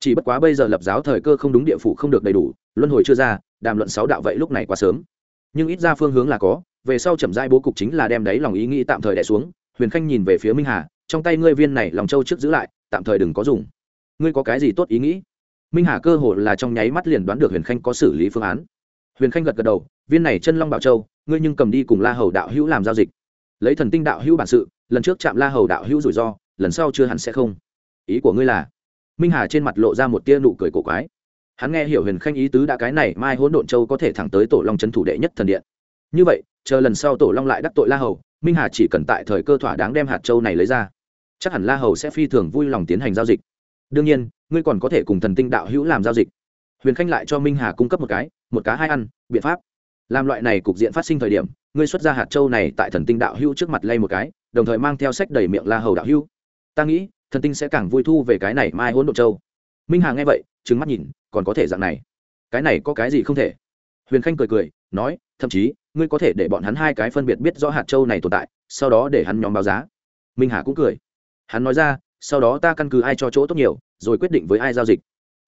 Chỉ bất quá bây giờ lập giáo thời cơ không đúng địa phủ không được đầy đủ, luân hồi chưa ra, đàm luận sáu đạo vậy lúc này quá sớm. Nhưng ít ra phương hướng là có về sau chậm rãi bố cục chính là đem đấy lòng ý nghĩ tạm thời đè xuống. Huyền khanh nhìn về phía minh hà, trong tay ngươi viên này lòng châu trước giữ lại, tạm thời đừng có dùng. Ngươi có cái gì tốt ý nghĩ? Minh hà cơ hồ là trong nháy mắt liền đoán được huyền khanh có xử lý phương án. Huyền khanh gật gật đầu, viên này chân long bảo châu, ngươi nhưng cầm đi cùng la hầu đạo hữu làm giao dịch. Lấy thần tinh đạo hữu bản sự, lần trước chạm la hầu đạo hữu rủi ro, lần sau chưa hẳn sẽ không. Ý của ngươi là? Minh hà trên mặt lộ ra một tia nụ cười cổ quái. Hắn nghe hiểu huyền khanh ý tứ đã cái này mai hỗn độn châu có thể thẳng tới tổ long trấn thủ đệ nhất thần điện như vậy, chờ lần sau tổ long lại đắc tội la hầu, minh hà chỉ cần tại thời cơ thỏa đáng đem hạt châu này lấy ra, chắc hẳn la hầu sẽ phi thường vui lòng tiến hành giao dịch. Đương nhiên, ngươi còn có thể cùng thần tinh đạo hữu làm giao dịch. Huyền khanh lại cho minh hà cung cấp một cái, một cá hai ăn, biện pháp. Làm loại này cục diện phát sinh thời điểm, ngươi xuất ra hạt châu này tại thần tinh đạo hữu trước mặt lay một cái, đồng thời mang theo sách đầy miệng la hầu đạo hữu. Ta nghĩ, thần tinh sẽ càng vui thu về cái này mai hỗn độ châu. Minh hà nghe vậy trứng mắt nhìn, còn có thể dạng này. Cái này có cái gì không thể? Huyền khanh cười cười, nói, thậm chí ngươi có thể để bọn hắn hai cái phân biệt biết rõ hạt châu này tồn tại, sau đó để hắn nhóm báo giá. Minh hà cũng cười. Hắn nói ra, sau đó ta căn cứ ai cho chỗ tốt nhiều, rồi quyết định với ai giao dịch.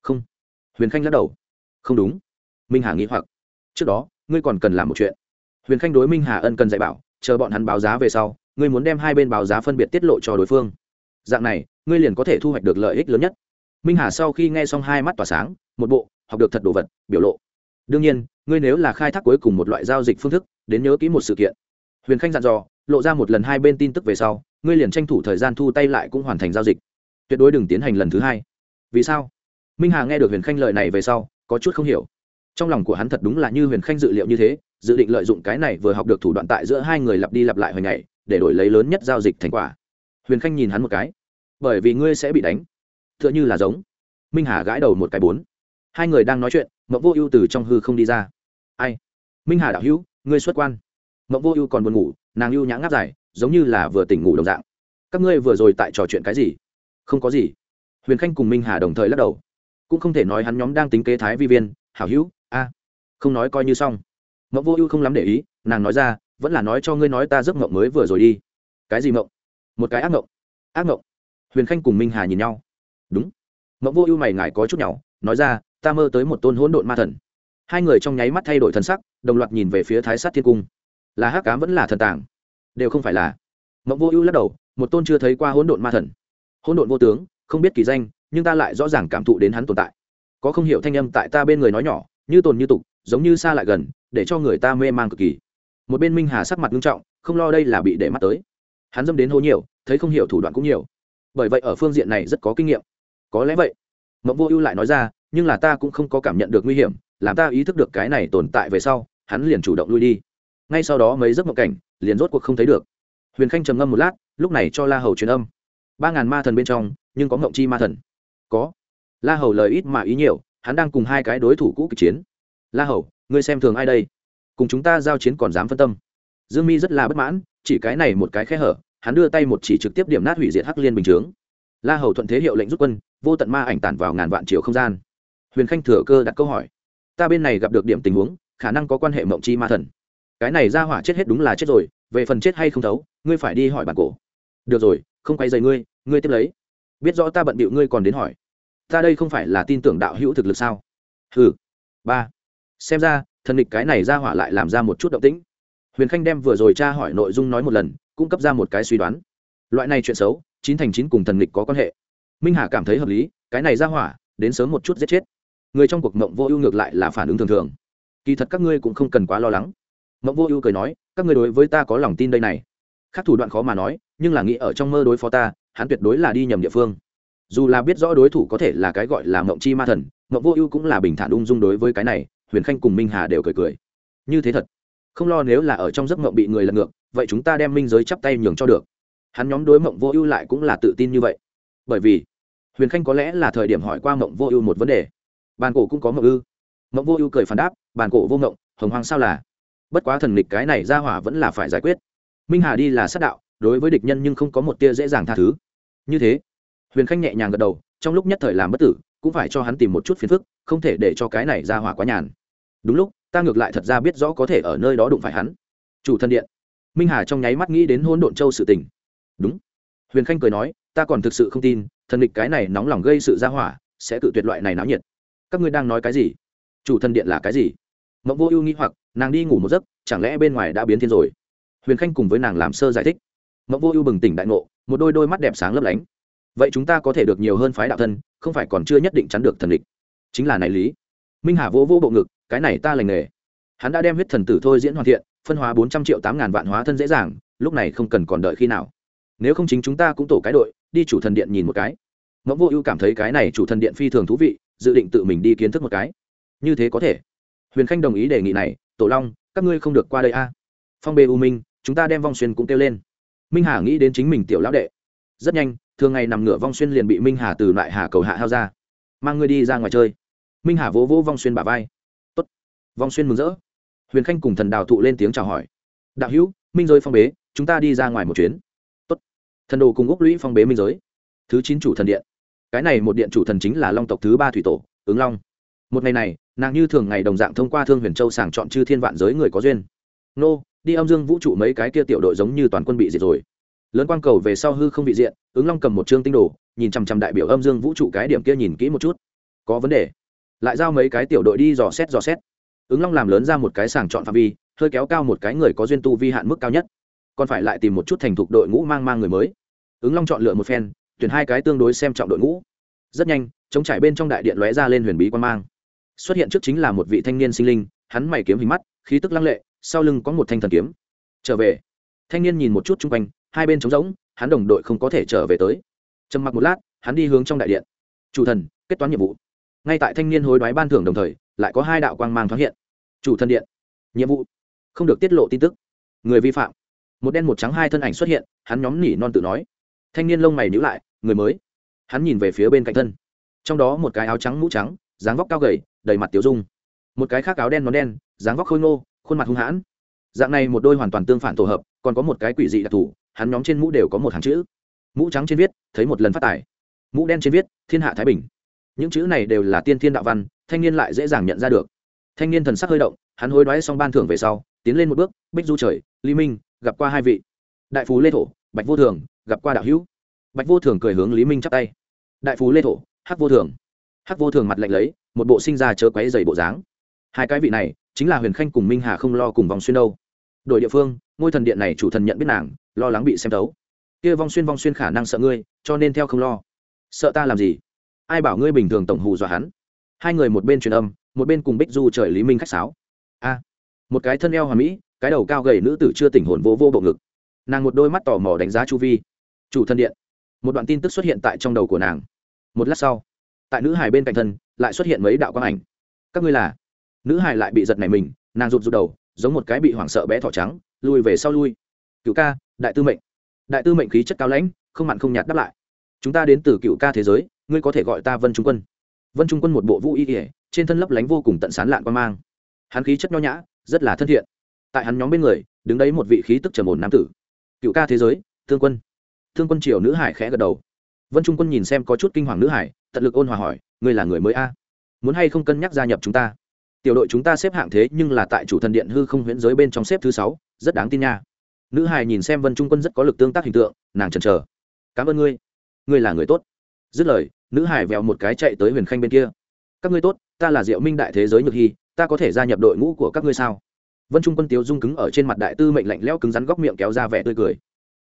Không. Huyền khanh lắc đầu. Không đúng. Minh hà nghĩ hoặc. Trước đó, ngươi còn cần làm một chuyện. Huyền khanh đối minh hà ân cần dạy bảo, chờ bọn hắn báo giá về sau, ngươi muốn đem hai bên báo giá phân biệt tiết lộ cho đối phương. Dạng này, ngươi liền có thể thu hoạch được lợi ích lớn nhất. Minh hà sau khi nghe xong hai mắt tỏa sáng, một bộ, học được thật đồ vật, biểu lộ đương nhiên, ngươi nếu là khai thác cuối cùng một loại giao dịch phương thức, đến nhớ kỹ một sự kiện. Huyền khanh dặn dò, lộ ra một lần hai bên tin tức về sau, ngươi liền tranh thủ thời gian thu tay lại cũng hoàn thành giao dịch. Tuyệt đối đừng tiến hành lần thứ hai. Vì sao? Minh hà nghe được huyền khanh lời này về sau, có chút không hiểu. Trong lòng của hắn thật đúng là như huyền khanh dự liệu như thế, dự định lợi dụng cái này vừa học được thủ đoạn tại giữa hai người lặp đi lặp lại hồi ngày, để đổi lấy lớn nhất giao dịch thành quả. Huyền khanh nhìn hắn một cái. Bởi vì ngươi sẽ bị đánh. T h ư ợ n h ư là giống. Minh hà gãi đầu một cái bốn hai người đang nói chuyện, mộng vô ưu từ trong hư không đi ra. Ai? Minh hà đạo hữu, ngươi xuất quan. Mộng vô ưu còn buồn ngủ, nàng ưu nhã ngáp dài, giống như là vừa tỉnh ngủ đồng dạng. Các ngươi vừa rồi tại trò chuyện cái gì? Không có gì. Huyền khanh cùng minh hà đồng thời lắc đầu. Cũng không thể nói hắn nhóm đang tính kế thái vi viên. Hảo hữu, a. Không nói coi như xong. Mộng vô ưu không lắm để ý, nàng nói ra, vẫn là nói cho ngươi nói ta giấc mộng mới vừa rồi đi. Cái gì mộng? Một cái ác mộng. Ác mộng. Huyền khanh cùng minh hà nhìn nhau. Đúng. Mộng vô ưu mày ngài có chút nhỏ, nói ra ta mơ tới một tôn hỗn độn ma thần. Hai người trong nháy mắt thay đổi thần sắc, đồng loạt nhìn về phía thái sát thiên cung. Là hắc cám vẫn là thần tàng? Đều không phải là. Mộng vô ưu lắc đầu, một tôn chưa thấy qua hỗn độn ma thần. Hỗn độn vô tướng, không biết kỳ danh, nhưng ta lại rõ ràng cảm thụ đến hắn tồn tại. Có không hiểu thanh âm tại ta bên người nói nhỏ, như tồn như tục, giống như xa lại gần, để cho người ta mê man cực kỳ. Một bên minh hà sắc mặt nghiêm trọng, không lo đây là bị để mắt tới. Hắn dâm đến hố nhiều, thấy không hiểu thủ đoạn cũng nhiều. Bởi vậy ở phương diện này rất có kinh nghiệm. Có lẽ vậy. Mộng vô ưu lại nói ra nhưng là ta cũng không có cảm nhận được nguy hiểm, làm ta ý thức được cái này tồn tại về sau, hắn liền chủ động lui đi. Ngay sau đó mấy giấc mộng cảnh, liền rốt cuộc không thấy được. Huyền khanh trầm ngâm một lát, lúc này cho la hầu truyền âm. Ba ngàn ma thần bên trong, nhưng có ngộng chi ma thần. Có. La hầu lời ít mà ý nhiều, hắn đang cùng hai cái đối thủ cũ kịch chiến. La hầu, ngươi xem thường ai đây? Cùng chúng ta giao chiến còn dám phân tâm. Dương mi rất là bất mãn, chỉ cái này một cái khe hở, hắn đưa tay một chỉ trực tiếp điểm nát hủy diệt hắc liên bình chướng. La hầu thuận thế hiệu lệnh rút quân, vô tận ma ảnh tản vào ngàn vạn chiều không gian huyền khanh thừa cơ đặt câu hỏi. Ta bên này gặp được điểm tình huống, khả năng có quan hệ mộng chi ma thần. Cái này ra hỏa chết hết đúng là chết rồi, về phần chết hay không thấu, ngươi phải đi hỏi bản cổ. Được rồi, không quay dày ngươi ngươi tiếp lấy. Biết rõ ta bận bịu ngươi còn đến hỏi. Ta đây không phải là tin tưởng đạo hữu thực lực sao? Hừ. Ba. Xem ra, thần địch cái này ra hỏa lại làm ra một chút động tĩnh. Huyền khanh đem vừa rồi tra hỏi nội dung nói một lần cung cấp ra một cái suy đoán. Loại này chuyện xấu, chín thành chín cùng thần địch có quan hệ. Minh hà cảm thấy hợp lý, cái này ra hỏa, đến sớm một chút giết chết người trong cuộc mộng vô ưu ngược lại là phản ứng thường thường. Kỳ thật các ngươi cũng không cần quá lo lắng. Mộng vô ưu cười nói, các ngươi đối với ta có lòng tin đây này. Khác thủ đoạn khó mà nói, nhưng là nghĩ ở trong mơ đối phó ta, hắn tuyệt đối là đi nhầm địa phương. Dù là biết rõ đối thủ có thể là cái gọi là mộng chi ma thần, mộng vô ưu cũng là bình thản ung dung đối với cái này, huyền khanh cùng minh hà đều cười cười. Như thế thật. Không lo nếu là ở trong giấc mộng bị người lật ngược, vậy chúng ta đem minh giới chắp tay nhường cho được. Hắn nhóm đối mộng vô ưu lại cũng là tự tin như vậy. Bởi vì, huyền khanh có lẽ là thời điểm hỏi qua mộng vô ưu một vấn đề bàn cổ cũng có mộng ư. Mộng vô ưu cười phản đáp, bàn cổ vô mộng, hồng hoàng sao là? Bất quá thần lịch cái này ra hỏa vẫn là phải giải quyết. Minh hà đi là sát đạo, đối với địch nhân nhưng không có một tia dễ dàng tha thứ. Như thế, huyền khanh nhẹ nhàng gật đầu, trong lúc nhất thời làm bất tử, cũng phải cho hắn tìm một chút phiền phức, không thể để cho cái này ra hỏa quá nhàn. Đúng lúc, ta ngược lại thật ra biết rõ có thể ở nơi đó đụng phải hắn. Chủ thân điện. Minh hà trong nháy mắt nghĩ đến hôn độn châu sự tình. Đúng. Huyền khanh cười nói, ta còn thực sự không tin, thần địch cái này nóng lòng gây sự ra hỏa, sẽ tự tuyệt loại này náo nhiệt các ngươi đang nói cái gì? Chủ thần điện là cái gì? Mộng vô ưu nghĩ hoặc, nàng đi ngủ một giấc, chẳng lẽ bên ngoài đã biến thiên rồi? Huyền khanh cùng với nàng làm sơ giải thích. Mộng vô ưu bừng tỉnh đại ngộ, một đôi đôi mắt đẹp sáng lấp lánh. Vậy chúng ta có thể được nhiều hơn phái đạo thân, không phải còn chưa nhất định chắn được thần địch. Chính là này lý. Minh hà vô vô bộ ngực, cái này ta lành nghề. Hắn đã đem huyết thần tử thôi diễn hoàn thiện, phân hóa bốn trăm triệu tám ngàn vạn hóa thân dễ dàng, lúc này không cần còn đợi khi nào. Nếu không chính chúng ta cũng tổ cái đội, đi chủ thần điện nhìn một cái. Mẫu vô ưu cảm thấy cái này chủ thần điện phi thường thú vị dự định tự mình đi kiến thức một cái. Như thế có thể. Huyền khanh đồng ý đề nghị này, tổ long, các ngươi không được qua đây a. Phong bê u minh, chúng ta đem vong xuyên cũng kêu lên. Minh hà nghĩ đến chính mình tiểu lão đệ. Rất nhanh, thường ngày nằm ngửa vong xuyên liền bị minh hà từ lại hà cầu hạ hao ra. Mang ngươi đi ra ngoài chơi. Minh hà vỗ vỗ vong xuyên bà vai. Tốt. Vong xuyên mừng rỡ. Huyền khanh cùng thần đào thụ lên tiếng chào hỏi. Đạo hữu, minh giới phong bế, chúng ta đi ra ngoài một chuyến. Tốt. Thần đồ cùng úc lũy phong bế minh giới. Thứ chín chủ thần điện cái này một điện chủ thần chính là long tộc thứ ba thủy tổ, ứng long. Một ngày này, nàng như thường ngày đồng dạng thông qua thương huyền châu sàng chọn chư thiên vạn giới người có duyên. Nô, đi âm dương vũ trụ mấy cái kia tiểu đội giống như toàn quân bị diệt rồi. Lớn quang cầu về sau hư không bị diện, ứng long cầm một chương tinh đồ, nhìn chằm chằm đại biểu âm dương vũ trụ cái điểm kia nhìn kỹ một chút. Có vấn đề. Lại giao mấy cái tiểu đội đi dò xét dò xét. Ứng long làm lớn ra một cái sàng chọn phạm vi, hơi kéo cao một cái người có duyên tu vi hạn mức cao nhất. Còn phải lại tìm một chút thành thục đội ngũ mang mang người mới. Ứng long chọn lựa một phen tuyển hai cái tương đối xem trọng đội ngũ. Rất nhanh chống trải bên trong đại điện lóe ra lên huyền bí quan mang. Xuất hiện trước chính là một vị thanh niên sinh linh, hắn mày kiếm hình mắt, khí tức lăng lệ, sau lưng có một thanh thần kiếm. Trở về. Thanh niên nhìn một chút chung quanh, hai bên trống rỗng, hắn đồng đội không có thể trở về tới. Trầm mặc một lát, hắn đi hướng trong đại điện. Chủ thần, kết toán nhiệm vụ. Ngay tại thanh niên hối đoái ban thưởng đồng thời, lại có hai đạo quang mang thoáng hiện. Chủ thần điện. Nhiệm vụ. Không được tiết lộ tin tức. Người vi phạm. Một đen một trắng hai thân ảnh xuất hiện, hắn nhóm nỉ non tự nói. Thanh niên lông mày nhữ lại người mới. Hắn nhìn về phía bên cạnh thân. Trong đó một cái áo trắng mũ trắng, dáng vóc cao gầy, đầy mặt tiểu dung. Một cái khác áo đen nón đen, dáng vóc khôi ngô, khuôn mặt hung hãn. Dạng này một đôi hoàn toàn tương phản tổ hợp, còn có một cái quỷ dị đặc thù, hắn nhóm trên mũ đều có một hàng chữ. Mũ trắng trên viết, thấy một lần phát tài. Mũ đen trên viết, thiên hạ thái bình. Những chữ này đều là tiên thiên đạo văn, thanh niên lại dễ dàng nhận ra được. Thanh niên thần sắc hơi động, hắn hối đoái xong ban thưởng về sau, tiến lên một bước, bích du trời lý minh, gặp qua hai vị. Đại phú lê thổ, bạch vô thường, gặp qua đạo hữu bạch vô thường cười hướng lý minh chắp tay. Đại phú lê thổ, hắc vô thường. Hắc vô thường mặt lạnh lấy, một bộ sinh ra chớ quấy dày bộ dáng. Hai cái vị này, chính là huyền khanh cùng minh hà không lo cùng vòng xuyên đâu. Đội địa phương, ngôi thần điện này chủ thần nhận biết nàng, lo lắng bị xem thấu. Kia vong xuyên vong xuyên khả năng sợ ngươi, cho nên theo không lo. Sợ ta làm gì? Ai bảo ngươi bình thường tổng hù dọa hắn? Hai người một bên truyền âm, một bên cùng bích du trời lý minh khách sáo. A! Một cái thân eo hòa mỹ, cái đầu cao gầy nữ tử chưa tỉnh hồn vô vô bộ ngực. Nàng một đôi mắt tò mò đánh giá chu vi. Chủ thân điện một đoạn tin tức xuất hiện tại trong đầu của nàng. Một lát sau, tại nữ hải bên cạnh thân lại xuất hiện mấy đạo quang ảnh. Các ngươi là? Nữ hải lại bị giật này mình, nàng rụt rụt đầu, giống một cái bị hoảng sợ bé thỏ trắng, lùi về sau lui. Cựu ca, đại tư mệnh. Đại tư mệnh khí chất cao lãnh, không mặn không nhạt đáp lại. Chúng ta đến từ cựu ca thế giới, ngươi có thể gọi ta vân trung quân. Vân trung quân một bộ vũ y ỉa trên thân lấp lánh vô cùng tận sán lạn quan mang. Hắn khí chất nho nhã, rất là thân thiện. Tại hắn nhóm bên người, đứng đấy một vị khí tức trầm ổn nam tử. Cựu ca thế giới, thương quân thương quân triều nữ hải khẽ gật đầu. Vân trung quân nhìn xem có chút kinh hoàng nữ hải, tận lực ôn hòa hỏi, ngươi là người mới a? Muốn hay không cân nhắc gia nhập chúng ta? Tiểu đội chúng ta xếp hạng thế nhưng là tại chủ thần điện hư không huyễn giới bên trong xếp thứ sáu, rất đáng tin nha. Nữ hải nhìn xem vân trung quân rất có lực tương tác hình tượng, nàng chần chờ. Cảm ơn ngươi. Ngươi là người tốt. Dứt lời, nữ hải vẹo một cái chạy tới huyền khanh bên kia. Các ngươi tốt, ta là diệu minh đại thế giới nhược hy, ta có thể gia nhập đội ngũ của các ngươi sao? Vân trung quân tiếu dung cứng ở trên mặt đại tư mệnh lạnh lẽo cứng rắn góc miệng kéo ra vẻ tươi cười.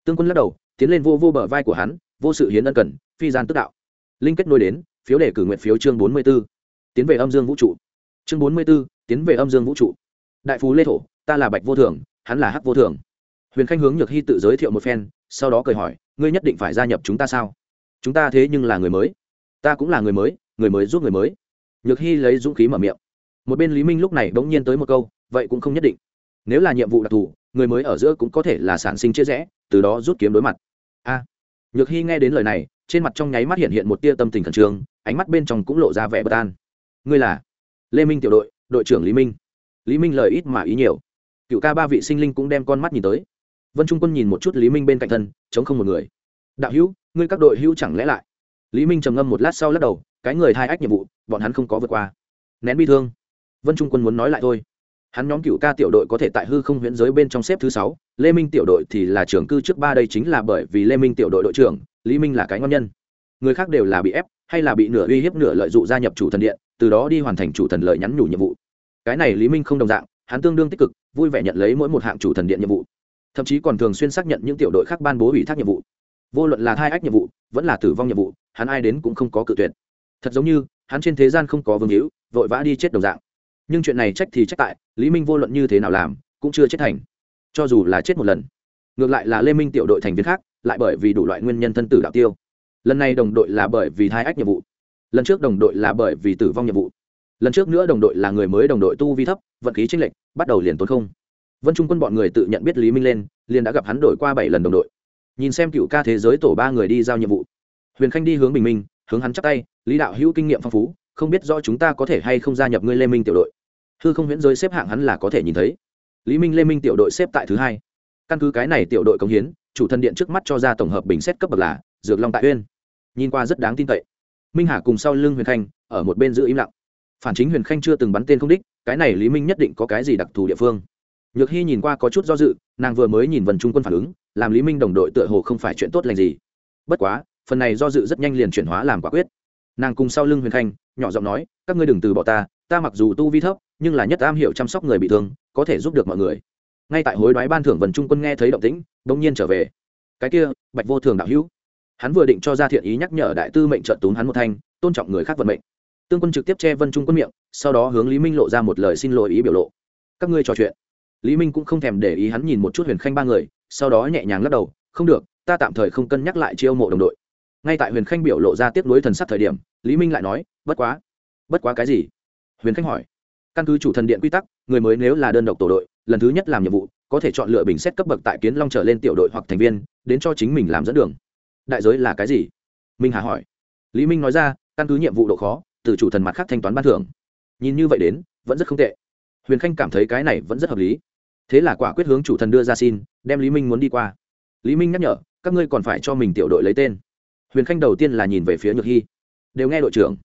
Tương quân lắc đầu tiến lên vô vô bờ vai của hắn vô sự hiến ân cần phi gian tức đạo. Linh kết nối đến phiếu đề cử nguyện phiếu chương bốn mươi 44. tiến về âm dương vũ trụ. Chương bốn mươi 44, tiến về âm dương vũ trụ. Đại phú lê thổ ta là bạch vô thường hắn là hắc vô thường. Huyền khanh hướng nhược hy tự giới thiệu một phen sau đó cười hỏi ngươi nhất định phải gia nhập chúng ta sao? Chúng ta thế nhưng là người mới. Ta cũng là người mới người mới giúp người mới. Nhược hy lấy dũng khí mở miệng. Một bên lý minh lúc này bỗng nhiên tới một câu vậy cũng không nhất định. Nếu là nhiệm vụ đặc thù người mới ở giữa cũng có thể là sản sinh chia rẽ từ đó rút kiếm đối mặt a. Nhược hy nghe đến lời này, trên mặt trong nháy mắt hiện hiện một tia tâm tình khẩn trương, ánh mắt bên trong cũng lộ ra vẻ bất an. Ngươi là? Lê minh tiểu đội đội trưởng lý minh. Lý minh lời ít mà ý nhiều. Cựu ca ba vị sinh linh cũng đem con mắt nhìn tới. Vân trung quân nhìn một chút lý minh bên cạnh thân, chống không một người. Đạo hữu, ngươi các đội hữu chẳng lẽ lại? Lý minh trầm ngâm một lát sau lắc đầu, cái người hai ách nhiệm vụ, bọn hắn không có vượt qua. Nén bi thương. Vân trung quân muốn nói lại thôi. Hắn nhóm cựu ca tiểu đội có thể tại hư không huyễn giới bên trong xếp thứ sáu lê minh tiểu đội thì là trưởng cư trước ba đây chính là bởi vì lê minh tiểu đội đội trưởng, lý minh là cái ngon nhân. Người khác đều là bị ép, hay là bị nửa uy hiếp nửa lợi dụng gia nhập chủ thần điện, từ đó đi hoàn thành chủ thần lợi nhắn nhủ nhiệm vụ. Cái này lý minh không đồng dạng, hắn tương đương tích cực, vui vẻ nhận lấy mỗi một hạng chủ thần điện nhiệm vụ. Thậm chí còn thường xuyên xác nhận những tiểu đội khác ban bố ủy thác nhiệm vụ. Vô luận là thai ách nhiệm vụ, vẫn là tử vong nhiệm vụ, hắn ai đến cũng không có cự tuyệt. Thật giống như, hắn trên thế gian không có vương hữu, vội vã đi chết đồng dạng. Nhưng chuyện này trách thì trách tại, lý minh vô luận như thế nào làm, cũng chưa chết thành cho dù là chết một lần. Ngược lại là lê minh tiểu đội thành viên khác, lại bởi vì đủ loại nguyên nhân thân tử đạo tiêu. Lần này đồng đội là bởi vì thai ách nhiệm vụ. Lần trước đồng đội là bởi vì tử vong nhiệm vụ. Lần trước nữa đồng đội là người mới đồng đội tu vi thấp, vận khí tranh lệch, bắt đầu liền tốn không. Vân trung quân bọn người tự nhận biết lý minh lên, liền đã gặp hắn đổi qua bảy lần đồng đội. Nhìn xem cựu ca thế giới tổ ba người đi giao nhiệm vụ. Huyền khanh đi hướng bình minh, hướng hắn chắp tay, lý đạo hữu kinh nghiệm phong phú, không biết do chúng ta có thể hay không gia nhập ngươi lê minh tiểu đội. Hư không huyễn giới xếp hạng hắn là có thể nhìn thấy lý minh lê minh tiểu đội xếp tại thứ hai. Căn cứ cái này tiểu đội công hiến, chủ thân điện trước mắt cho ra tổng hợp bình xét cấp bậc là dược long tại uyên. Nhìn qua rất đáng tin cậy. Minh hà cùng sau lưng huyền khanh, ở một bên giữ im lặng. Phản chính huyền khanh chưa từng bắn tên không đích, cái này lý minh nhất định có cái gì đặc thù địa phương. Nhược hy nhìn qua có chút do dự, nàng vừa mới nhìn vần trung quân phản ứng, làm lý minh đồng đội tựa hồ không phải chuyện tốt lành gì. Bất quá, phần này do dự rất nhanh liền chuyển hóa làm quả quyết. Nàng cùng sau lưng huyền khanh, nhỏ giọng nói, các ngươi đừng từ bỏ ta ta mặc dù tu vi thấp, nhưng là nhất am hiểu chăm sóc người bị thương, có thể giúp được mọi người. Ngay tại hối đoái ban thưởng vần trung quân nghe thấy động tĩnh, bỗng nhiên trở về. Cái kia, bạch vô thường đạo hữu. Hắn vừa định cho ra thiện ý nhắc nhở đại tư mệnh trợn tún hắn một thanh, tôn trọng người khác vận mệnh. Tương quân trực tiếp che vân trung quân miệng, sau đó hướng lý minh lộ ra một lời xin lỗi ý biểu lộ. Các ngươi trò chuyện. Lý minh cũng không thèm để ý hắn nhìn một chút huyền khanh ba người, sau đó nhẹ nhàng lắc đầu, không được, ta tạm thời không cân nhắc lại chiêu mộ đồng đội. Ngay tại huyền khanh biểu lộ ra tiếp nối thần sắc thời điểm, lý minh lại nói, bất quá bất quá cái gì? Huyền khanh hỏi, căn cứ chủ thần điện quy tắc, người mới nếu là đơn độc tổ đội, lần thứ nhất làm nhiệm vụ, có thể chọn lựa bình xét cấp bậc tại kiến long trở lên tiểu đội hoặc thành viên, đến cho chính mình làm dẫn đường. Đại giới là cái gì? Minh hà hỏi. Lý minh nói ra, căn cứ nhiệm vụ độ khó, từ chủ thần mặt khác thanh toán ban thưởng. Nhìn như vậy đến, vẫn rất không tệ. Huyền khanh cảm thấy cái này vẫn rất hợp lý. Thế là quả quyết hướng chủ thần đưa ra xin, đem lý minh muốn đi qua. Lý minh nhắc nhở, các ngươi còn phải cho mình tiểu đội lấy tên. Huyền khanh đầu tiên là nhìn về phía nhược hy đều nghe đội trưởng.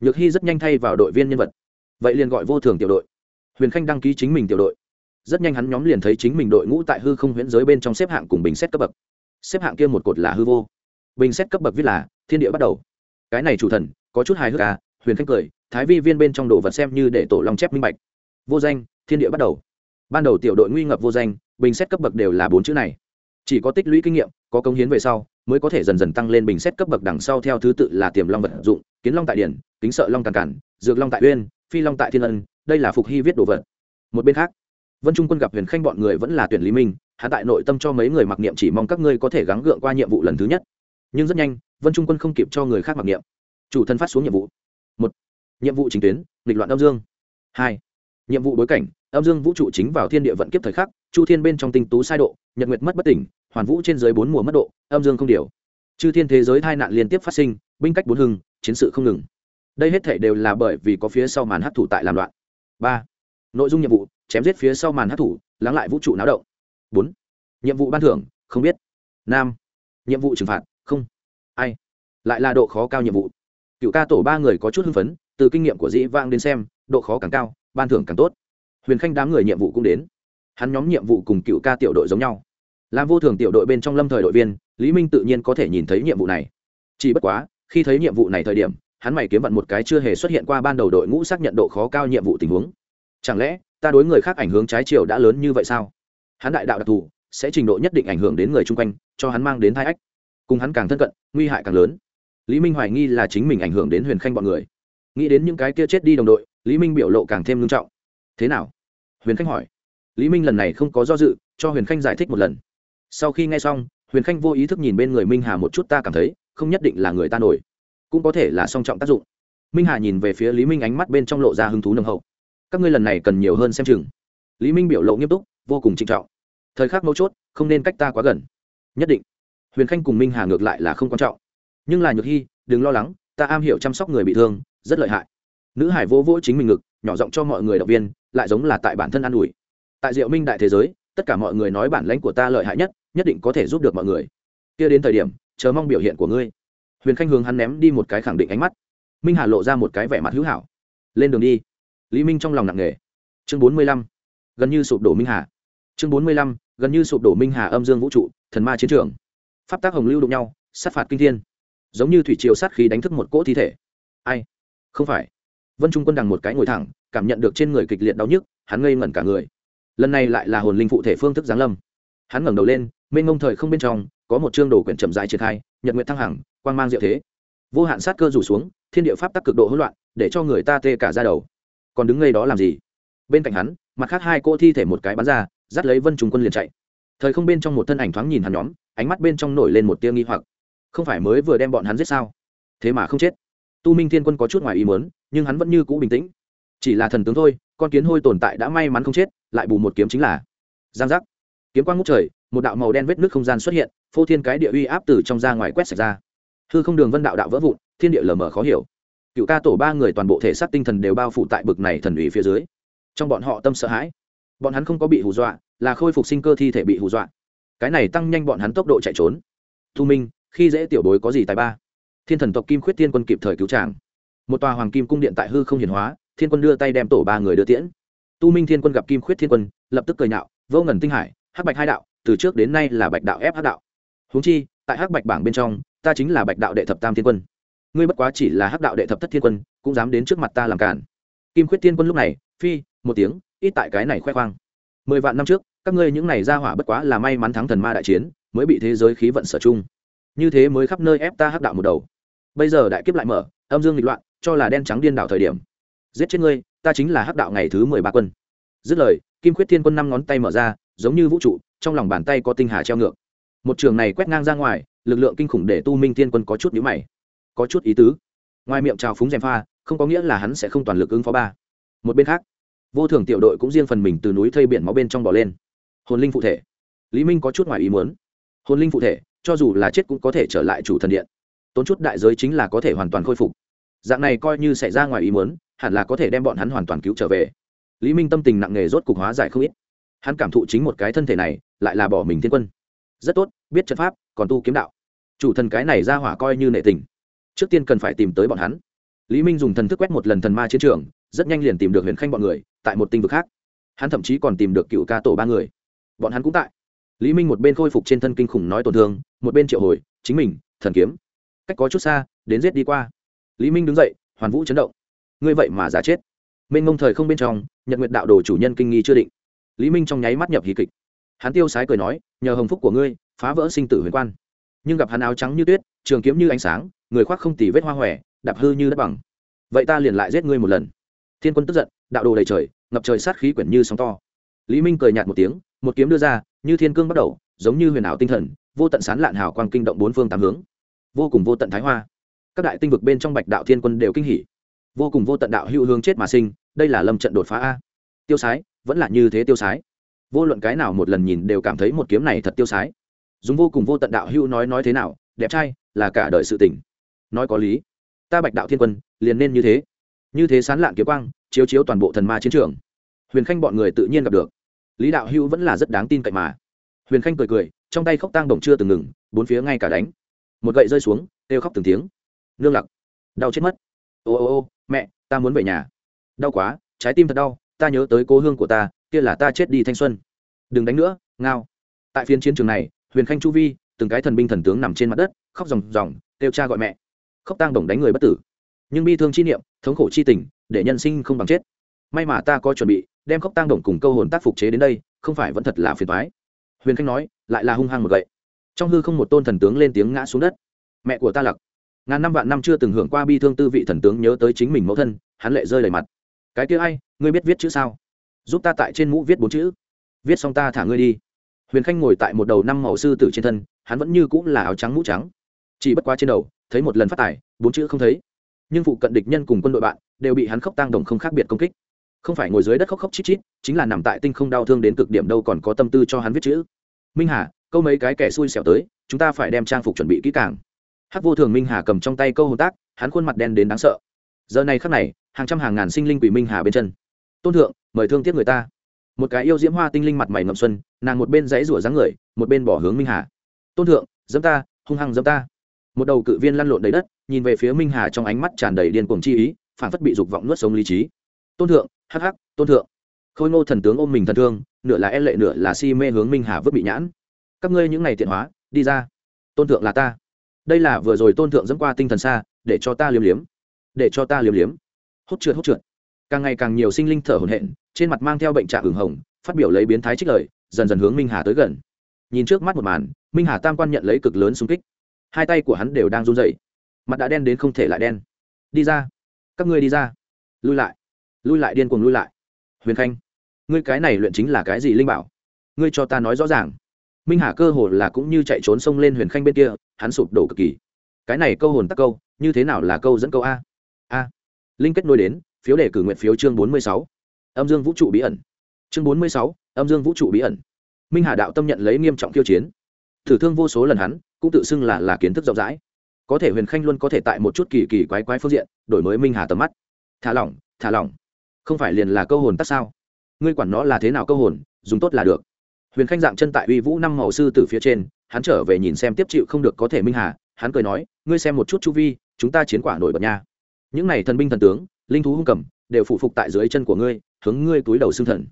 Nhược hy rất nhanh thay vào đội viên nhân vật vậy liền gọi vô thường tiểu đội. Huyền khanh đăng ký chính mình tiểu đội. Rất nhanh hắn nhóm liền thấy chính mình đội ngũ tại hư không huyễn giới bên trong xếp hạng cùng bình xét cấp bậc. Xếp hạng kia một cột là hư vô. Bình xét cấp bậc viết là, thiên địa bắt đầu. Cái này chủ thần, có chút hài hước à huyền khanh cười, thái vi viên bên trong đồ vật xem như để tổ long chép minh bạch. Vô danh, thiên địa bắt đầu. Ban đầu tiểu đội nguy ngập vô danh, bình xét cấp bậc đều là bốn chữ này. Chỉ có tích lũy kinh nghiệm, có công hiến về sau, mới có thể dần dần tăng lên bình xét cấp bậc đằng sau theo thứ tự là tiềm long vật dụng, kiến long tại điển, kính sợ long càn cản, dược long tại uyên phi long tại thiên ân, đây là phục hy viết đồ vật. Một bên khác, vân trung quân gặp huyền khanh bọn người vẫn là tuyển lý minh hạ tại nội tâm cho mấy người mặc niệm chỉ mong các ngươi có thể gắng gượng qua nhiệm vụ lần thứ nhất. Nhưng rất nhanh, vân trung quân không kịp cho người khác mặc niệm. Chủ thân phát xuống nhiệm vụ. Một, nhiệm vụ chính tuyến, nghịch loạn âm dương. Hai, nhiệm vụ bối cảnh, âm dương vũ trụ chính vào thiên địa vận kiếp thời khắc, chu thiên bên trong tinh tú sai độ, nhật nguyệt mất bất tỉnh, hoàn vũ trên dưới bốn mùa mất độ, âm dương không điều. Chư thiên thế giới tai nạn liên tiếp phát sinh, binh cách bốn hưng chiến sự không ngừng đây hết thể đều là bởi vì có phía sau màn hấp thủ tại làm loạn. Ba, nội dung nhiệm vụ, chém giết phía sau màn hấp thủ, lắng lại vũ trụ náo động. Bốn, nhiệm vụ ban thưởng, không biết. Năm, nhiệm vụ trừng phạt, không. Ai? Lại là độ khó cao nhiệm vụ. Cựu ca tổ ba người có chút hưng phấn, từ kinh nghiệm của dĩ vang đến xem, độ khó càng cao, ban thưởng càng tốt. Huyền khanh đám người nhiệm vụ cũng đến. Hắn nhóm nhiệm vụ cùng cựu ca tiểu đội giống nhau. Làm vô thường tiểu đội bên trong lâm thời đội viên, lý minh tự nhiên có thể nhìn thấy nhiệm vụ này. Chỉ bất quá, khi thấy nhiệm vụ này thời điểm hắn mày kiếm vận một cái chưa hề xuất hiện qua ban đầu đội ngũ xác nhận độ khó cao nhiệm vụ tình huống. Chẳng lẽ, ta đối người khác ảnh hưởng trái chiều đã lớn như vậy sao? Hắn đại đạo đặc thù, sẽ trình độ nhất định ảnh hưởng đến người chung quanh, cho hắn mang đến thai ách. Cùng hắn càng thân cận, nguy hại càng lớn. Lý minh hoài nghi là chính mình ảnh hưởng đến huyền khanh bọn người. Nghĩ đến những cái kia chết đi đồng đội, lý minh biểu lộ càng thêm nghiêm trọng. Thế nào? Huyền khanh hỏi. Lý minh lần này không có do dự, cho huyền khanh giải thích một lần. Sau khi nghe xong, huyền khanh vô ý thức nhìn bên người minh hà một chút, ta cảm thấy, không nhất định là người ta nổi cũng có thể là song trọng tác dụng. Minh hà nhìn về phía lý minh ánh mắt bên trong lộ ra hứng thú nồng hậu. Các ngươi lần này cần nhiều hơn xem chừng. Lý minh biểu lộ nghiêm túc, vô cùng trịnh trọng. Thời khắc mấu chốt, không nên cách ta quá gần. Nhất định. Huyền khanh cùng minh hà ngược lại là không quan trọng. Nhưng là nhược hy đừng lo lắng, ta am hiểu chăm sóc người bị thương, rất lợi hại. Nữ hải vô vỗ chính mình ngực, nhỏ giọng cho mọi người động viên, lại giống là tại bản thân an ủi. Tại diệu minh đại thế giới, tất cả mọi người nói bản lãnh của ta lợi hại nhất nhất định có thể giúp được mọi người. Kia đến thời điểm, chờ mong biểu hiện của ngươi huyền khanh hướng hắn ném đi một cái khẳng định ánh mắt. Minh hà lộ ra một cái vẻ mặt hữu hảo. Lên đường đi. Lý minh trong lòng nặng nề. Chương bốn mươi lăm. Gần như sụp đổ minh hà. Chương bốn mươi lăm. Gần như sụp đổ minh hà âm dương vũ trụ, thần ma chiến trường. Pháp tác hồng lưu đụng nhau, sát phạt kinh thiên. Giống như thủy triều sát khí đánh thức một cỗ thi thể. Ai? Không phải. Vân trung quân đằng một cái ngồi thẳng, cảm nhận được trên người kịch liệt đau nhức, hắn ngây ngẩn cả người. Lần này lại là hồn linh phụ thể phương thức giáng lâm. Hắn ngẩng đầu lên, mênh ngông thời không bên trong, có một chương đồ quyển chậm dài triển khai, nhật nguyện thăng hằng quang mang diệu thế. Vô hạn sát cơ rủ xuống, thiên địa pháp tắc cực độ hỗn loạn, để cho người ta tê cả ra đầu. Còn đứng ngay đó làm gì? Bên cạnh hắn, mặt khác hai cô thi thể một cái bắn ra, dắt lấy vân trung quân liền chạy. Thời không bên trong một thân ảnh thoáng nhìn hắn nhóm, ánh mắt bên trong nổi lên một tia nghi hoặc. Không phải mới vừa đem bọn hắn giết sao? Thế mà không chết. Tu minh thiên quân có chút ngoài ý muốn, nhưng hắn vẫn như cũ bình tĩnh. Chỉ là thần tướng thôi, con kiến hôi tồn tại đã may mắn không chết, lại bù một kiếm chính là. Giang giác. Kiếm quang ngút trời, một đạo màu đen vết nước không gian xuất hiện, phô thiên cái địa uy áp từ trong ra ngoài quét sạch ra hư không đường vân đạo đạo vỡ vụn, thiên địa lờ mờ khó hiểu. Cựu ca tổ ba người toàn bộ thể xác tinh thần đều bao phủ tại bực này thần ủy phía dưới. Trong bọn họ tâm sợ hãi. Bọn hắn không có bị hù dọa, là khôi phục sinh cơ thi thể bị hù dọa. Cái này tăng nhanh bọn hắn tốc độ chạy trốn. Thu minh, khi dễ tiểu bối có gì tài ba? Thiên thần tộc kim khuyết thiên quân kịp thời cứu tràng một tòa hoàng kim cung điện tại hư không hiển hóa, thiên quân đưa tay đem tổ ba người đưa tiễn. Tu minh thiên quân gặp kim khuyết thiên quân, lập tức cười nhạo, vô ngần tinh hải, hắc bạch hai đạo, từ trước đến nay là bạch đạo ép hắc đạo. Húng chi, tại hắc bạch bảng bên trong ta chính là bạch đạo đệ thập tam thiên quân. Ngươi bất quá chỉ là hắc đạo đệ thập thất thiên quân, cũng dám đến trước mặt ta làm cản. Kim khuyết thiên quân lúc này, phi, một tiếng, ít tại cái này khoe khoang. Mười vạn năm trước, các ngươi những này ra hỏa bất quá là may mắn thắng thần ma đại chiến, mới bị thế giới khí vận sở chung như thế mới khắp nơi ép ta hắc đạo một đầu. Bây giờ đại kiếp lại mở, âm dương nghịch loạn, cho là đen trắng điên đảo thời điểm. Giết chết ngươi, ta chính là hắc đạo ngày thứ mười ba quân. Dứt lời, kim khuyết thiên quân năm ngón tay mở ra, giống như vũ trụ, trong lòng bàn tay có tinh hà treo ngược một trường này quét ngang ra ngoài, lực lượng kinh khủng để tu minh thiên quân có chút nhữ mày. Có chút ý tứ. Ngoài miệng trào phúng gièm pha, không có nghĩa là hắn sẽ không toàn lực ứng phó ba. Một bên khác, vô thường tiểu đội cũng riêng phần mình từ núi thây biển máu bên trong bỏ lên. Hồn linh phụ thể. Lý minh có chút ngoài ý muốn. Hồn linh phụ thể, cho dù là chết cũng có thể trở lại chủ thần điện. Tốn chút đại giới chính là có thể hoàn toàn khôi phục. Dạng này coi như xảy ra ngoài ý muốn, hẳn là có thể đem bọn hắn hoàn toàn cứu trở về. Lý minh tâm tình nặng nề rốt cục hóa giải không ít. Hắn cảm thụ chính một cái thân thể này, lại là bỏ mình thiên quân rất tốt, biết trận pháp, còn tu kiếm đạo. Chủ thần cái này ra hỏa coi như nệ tình. Trước tiên cần phải tìm tới bọn hắn. Lý minh dùng thần thức quét một lần thần ma chiến trường, rất nhanh liền tìm được huyền khanh bọn người, tại một tinh vực khác. Hắn thậm chí còn tìm được cựu ca tổ ba người. Bọn hắn cũng tại. Lý minh một bên khôi phục trên thân kinh khủng nói tổn thương, một bên triệu hồi, chính mình, thần kiếm. Cách có chút xa, đến giết đi qua. Lý minh đứng dậy, hoàn vũ chấn động. Ngươi vậy mà giả chết. Mênh ngông thời không bên trong, nhật nguyện đạo đồ chủ nhân kinh nghi chưa định. Lý minh trong nháy mắt nhập hí kịch hắn tiêu sái cười nói, nhờ hồng phúc của ngươi, phá vỡ sinh tử huyền quan. Nhưng gặp hắn áo trắng như tuyết, trường kiếm như ánh sáng, người khoác không tì vết hoa hòe, đạp hư như đất bằng. Vậy ta liền lại giết ngươi một lần. Thiên quân tức giận, đạo đồ đầy trời, ngập trời sát khí quyển như sóng to. Lý minh cười nhạt một tiếng, một kiếm đưa ra, như thiên cương bắt đầu, giống như huyền ảo tinh thần, vô tận sán lạn hào quang kinh động bốn phương tám hướng. Vô cùng vô tận thái hoa. Các đại tinh vực bên trong bạch đạo thiên quân đều kinh hỉ. Vô cùng vô tận đạo hữu hướng chết mà sinh, đây là lâm trận đột phá a. Tiêu sái, vẫn là như thế tiêu sái vô luận cái nào một lần nhìn đều cảm thấy một kiếm này thật tiêu sái. Dùng vô cùng vô tận đạo hưu nói nói thế nào, đẹp trai, là cả đời sự tỉnh nói có lý. Ta bạch đạo thiên quân, liền nên như thế. Như thế sán lạn kiếm quang, chiếu chiếu toàn bộ thần ma chiến trường. Huyền khanh bọn người tự nhiên gặp được. Lý đạo hưu vẫn là rất đáng tin cậy mà. Huyền khanh cười cười, trong tay khóc tang đồng chưa từng ngừng, bốn phía ngay cả đánh. Một gậy rơi xuống, kêu khóc từng tiếng. Nương lặc. Đau chết mất. Ô ô ô, mẹ, ta muốn về nhà. Đau quá, trái tim thật đau, ta nhớ tới cô hương của ta kia là ta chết đi thanh xuân. Đừng đánh nữa, ngao. Tại phiên chiến trường này, huyền khanh chu vi, từng cái thần binh thần tướng nằm trên mặt đất, khóc ròng ròng, kêu cha gọi mẹ. Khóc tang đồng đánh người bất tử. Nhưng bi thương chi niệm, thống khổ chi tình, để nhân sinh không bằng chết. May mà ta có chuẩn bị, đem khóc tang đồng cùng câu hồn tác phục chế đến đây, không phải vẫn thật là phiền thoái huyền khanh nói, lại là hung hăng một gậy. Trong hư không một tôn thần tướng lên tiếng ngã xuống đất. Mẹ của ta lặc. Ngàn năm vạn năm chưa từng hưởng qua bi thương tư vị thần tướng nhớ tới chính mình mẫu thân, hắn lệ rơi đầy mặt. Cái kia ai, ngươi biết viết chữ sao? Giúp ta tại trên mũ viết bốn chữ. Viết xong ta thả ngươi đi. Huyền khanh ngồi tại một đầu năm màu sư tử trên thân, hắn vẫn như cũng là áo trắng mũ trắng. Chỉ bất quá trên đầu, thấy một lần phát tài, bốn chữ không thấy. Nhưng phụ cận địch nhân cùng quân đội bạn đều bị hắn khóc tăng đồng không khác biệt công kích. Không phải ngồi dưới đất khóc khóc chít chít, chính là nằm tại tinh không đau thương đến cực điểm đâu còn có tâm tư cho hắn viết chữ. Minh hà, câu mấy cái kẻ xui xẻo tới, chúng ta phải đem trang phục chuẩn bị kỹ càng. Hắc vô thường minh hà cầm trong tay câu hồn tác, hắn khuôn mặt đen đến đáng sợ. Giờ này khắc này, hàng trăm hàng ngàn sinh linh quỷ minh hà bên chân tôn thượng, mời thương tiếc người ta. Một cái yêu diễm hoa tinh linh mặt mày ngậm xuân, nàng một bên dãy rủa dáng người, một bên bỏ hướng minh hà. Tôn thượng, dẫm ta, hung hăng dẫm ta. Một đầu cự viên lăn lộn đầy đất, nhìn về phía minh hà trong ánh mắt tràn đầy điên cuồng chi ý, phản phất bị dục vọng nuốt sống lý trí. Tôn thượng, hắc hắc, tôn thượng. Khôi ngô thần tướng ôm mình thần thương, nửa là e lệ, nửa là si mê hướng minh hà vứt bị nhãn. Các ngươi những ngày tiện hóa, đi ra. Tôn thượng là ta. Đây là vừa rồi tôn thượng dẫm qua tinh thần xa, để cho ta liếm liếm. Để cho ta liếm liếm. Hốt trượt hốt trượt càng ngày càng nhiều sinh linh thở hổn hển, trên mặt mang theo bệnh trạng ửng hồng, phát biểu lấy biến thái trích lời, dần dần hướng minh hà tới gần. Nhìn trước mắt một màn, minh hà tam quan nhận lấy cực lớn xung kích. Hai tay của hắn đều đang run rẩy. Mặt đã đen đến không thể lại đen. Đi ra. Các ngươi đi ra. Lui lại. Lui lại điên cuồng lui lại. Huyền khanh, ngươi cái này luyện chính là cái gì linh bảo? Ngươi cho ta nói rõ ràng. Minh hà cơ hồ là cũng như chạy trốn sông lên huyền khanh bên kia, hắn sụp đổ cực kỳ. Cái này câu hồn tắc câu, như thế nào là câu dẫn câu a? A. Linh kết nối đến phiếu đề cử nguyện phiếu chương bốn mươi sáu. Âm dương vũ trụ bí ẩn. Chương bốn mươi sáu, âm dương vũ trụ bí ẩn. Minh hà đạo tâm nhận lấy nghiêm trọng khiêu chiến. Thử thương vô số lần hắn, cũng tự xưng là là kiến thức rộng rãi. Có thể huyền khanh luôn có thể tại một chút kỳ kỳ quái quái phương diện, đổi mới minh hà tầm mắt. Thả lỏng thả lỏng. Không phải liền là câu hồn tắc sao? Ngươi quản nó là thế nào câu hồn, dùng tốt là được. Huyền khanh dạng chân tại uy vũ năm màu sư từ phía trên, hắn trở về nhìn xem tiếp chịu không được có thể minh hà, hắn cười nói, ngươi xem một chút chu vi, chúng ta chiến quả nổi bật nha. Những này thần binh thần tướng linh thú hung cầm, đều phụ phục tại dưới chân của ngươi, hướng ngươi túi đầu xương thần.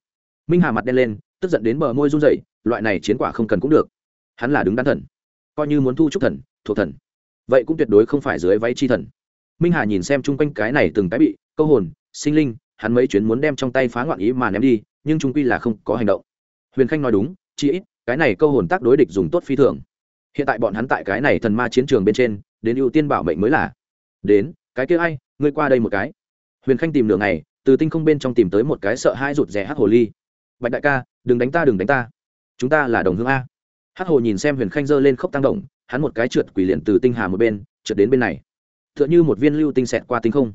Minh hà mặt đen lên, tức giận đến bờ môi run rẩy, loại này chiến quả không cần cũng được. Hắn là đứng đắn thần, coi như muốn thu trúc thần, thuộc thần. Vậy cũng tuyệt đối không phải dưới váy chi thần. Minh hà nhìn xem chung quanh cái này từng cái bị, câu hồn, sinh linh, hắn mấy chuyến muốn đem trong tay phá ngoạn ý mà ném đi, nhưng trung quy là không có hành động. Huyền khanh nói đúng chi ít, cái này câu hồn tác đối địch dùng tốt phi thường. Hiện tại bọn hắn tại cái này thần ma chiến trường bên trên, đến ưu tiên bảo mệnh mới là. Đến, cái kia ai, ngươi qua đây một cái huyền khanh tìm đường này từ tinh không bên trong tìm tới một cái sợ hai rụt rè hát hồ ly. Bạch đại ca, đừng đánh ta, đừng đánh ta. Chúng ta là đồng hương a. Hát hồ nhìn xem huyền khanh giơ lên khốc tăng động, hắn một cái trượt quỷ liền từ tinh hà một bên, trượt đến bên này. T h ư ợ n h ư một viên lưu tinh xẹt qua tinh không.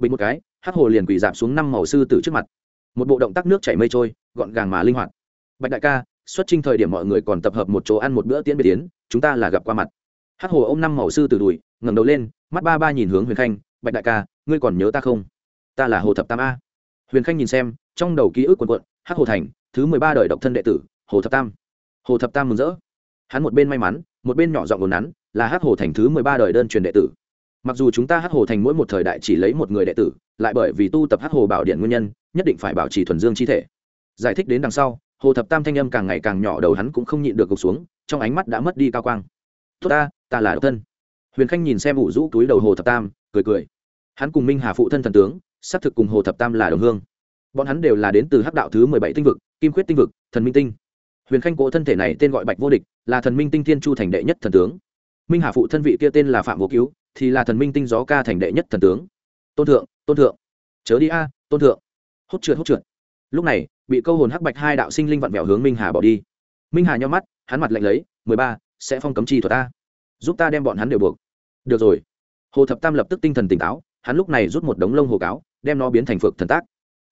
Bình một cái hát hồ liền quỷ giảm xuống năm màu sư tử trước mặt. Một bộ động tác nước chảy mây trôi, gọn gàng mà linh hoạt. Bạch đại ca, xuất trình thời điểm mọi người còn tập hợp một chỗ ăn một bữa tiễn biệt tiến chúng ta là gặp qua mặt. Hát hồ ô m năm màu sư tử đùi, ngẩng đầu lên, mắt ba ba nhìn hướng huyền khanh, bạch đại ca, ngươi còn nhớ ta không? Ta là hồ thập tam a. Huyền khanh nhìn xem, trong đầu ký ức quần quận hắc hồ thành, thứ mười ba đời độc thân đệ tử, hồ thập tam. Hồ thập tam mừng rỡ. Hắn một bên may mắn, một bên nhỏ giọng ngồn nắn, là hắc hồ thành thứ mười ba đời đơn truyền đệ tử. Mặc dù chúng ta hắc hồ thành mỗi một thời đại chỉ lấy một người đệ tử, lại bởi vì tu tập hắc hồ bảo điện nguyên nhân, nhất định phải bảo trì thuần dương chi thể. Giải thích đến đằng sau, hồ thập tam thanh âm càng ngày càng nhỏ đầu hắn cũng không nhịn được gục xuống, trong ánh mắt đã mất đi cao quang. Tốt ta ta là độc thân. Huyền khanh nhìn xem ủ rũ túi đầu hồ thập tam, cười cười. Hắn cùng minh hà phụ thân thần tướng xác thực cùng hồ thập tam là đồng hương. Bọn hắn đều là đến từ hắc đạo thứ mười bảy tinh vực, kim khuyết tinh vực, thần minh tinh. Huyền khanh cố thân thể này tên gọi bạch vô địch, là thần minh tinh thiên chu thành đệ nhất thần tướng. Minh hà phụ thân vị kia tên là phạm vô cứu, thì là thần minh tinh gió ca thành đệ nhất thần tướng. Tôn thượng tôn thượng. Chớ đi a, tôn thượng. Hốt trượt hốt trượt. Lúc này, bị câu hồn hắc bạch hai đạo sinh linh vặn vẹo hướng minh hà bỏ đi. Minh hà nhau mắt, hắn mặt lạnh lấy, mười ba, sẽ phong cấm chi thuật ta. Giúp ta đem bọn hắn đều buộc. Được rồi. Hồ thập tam lập tức tinh thần tỉnh táo, hắn lúc này rút một đống lông hồ cáo đem nó biến thành phược thần tác.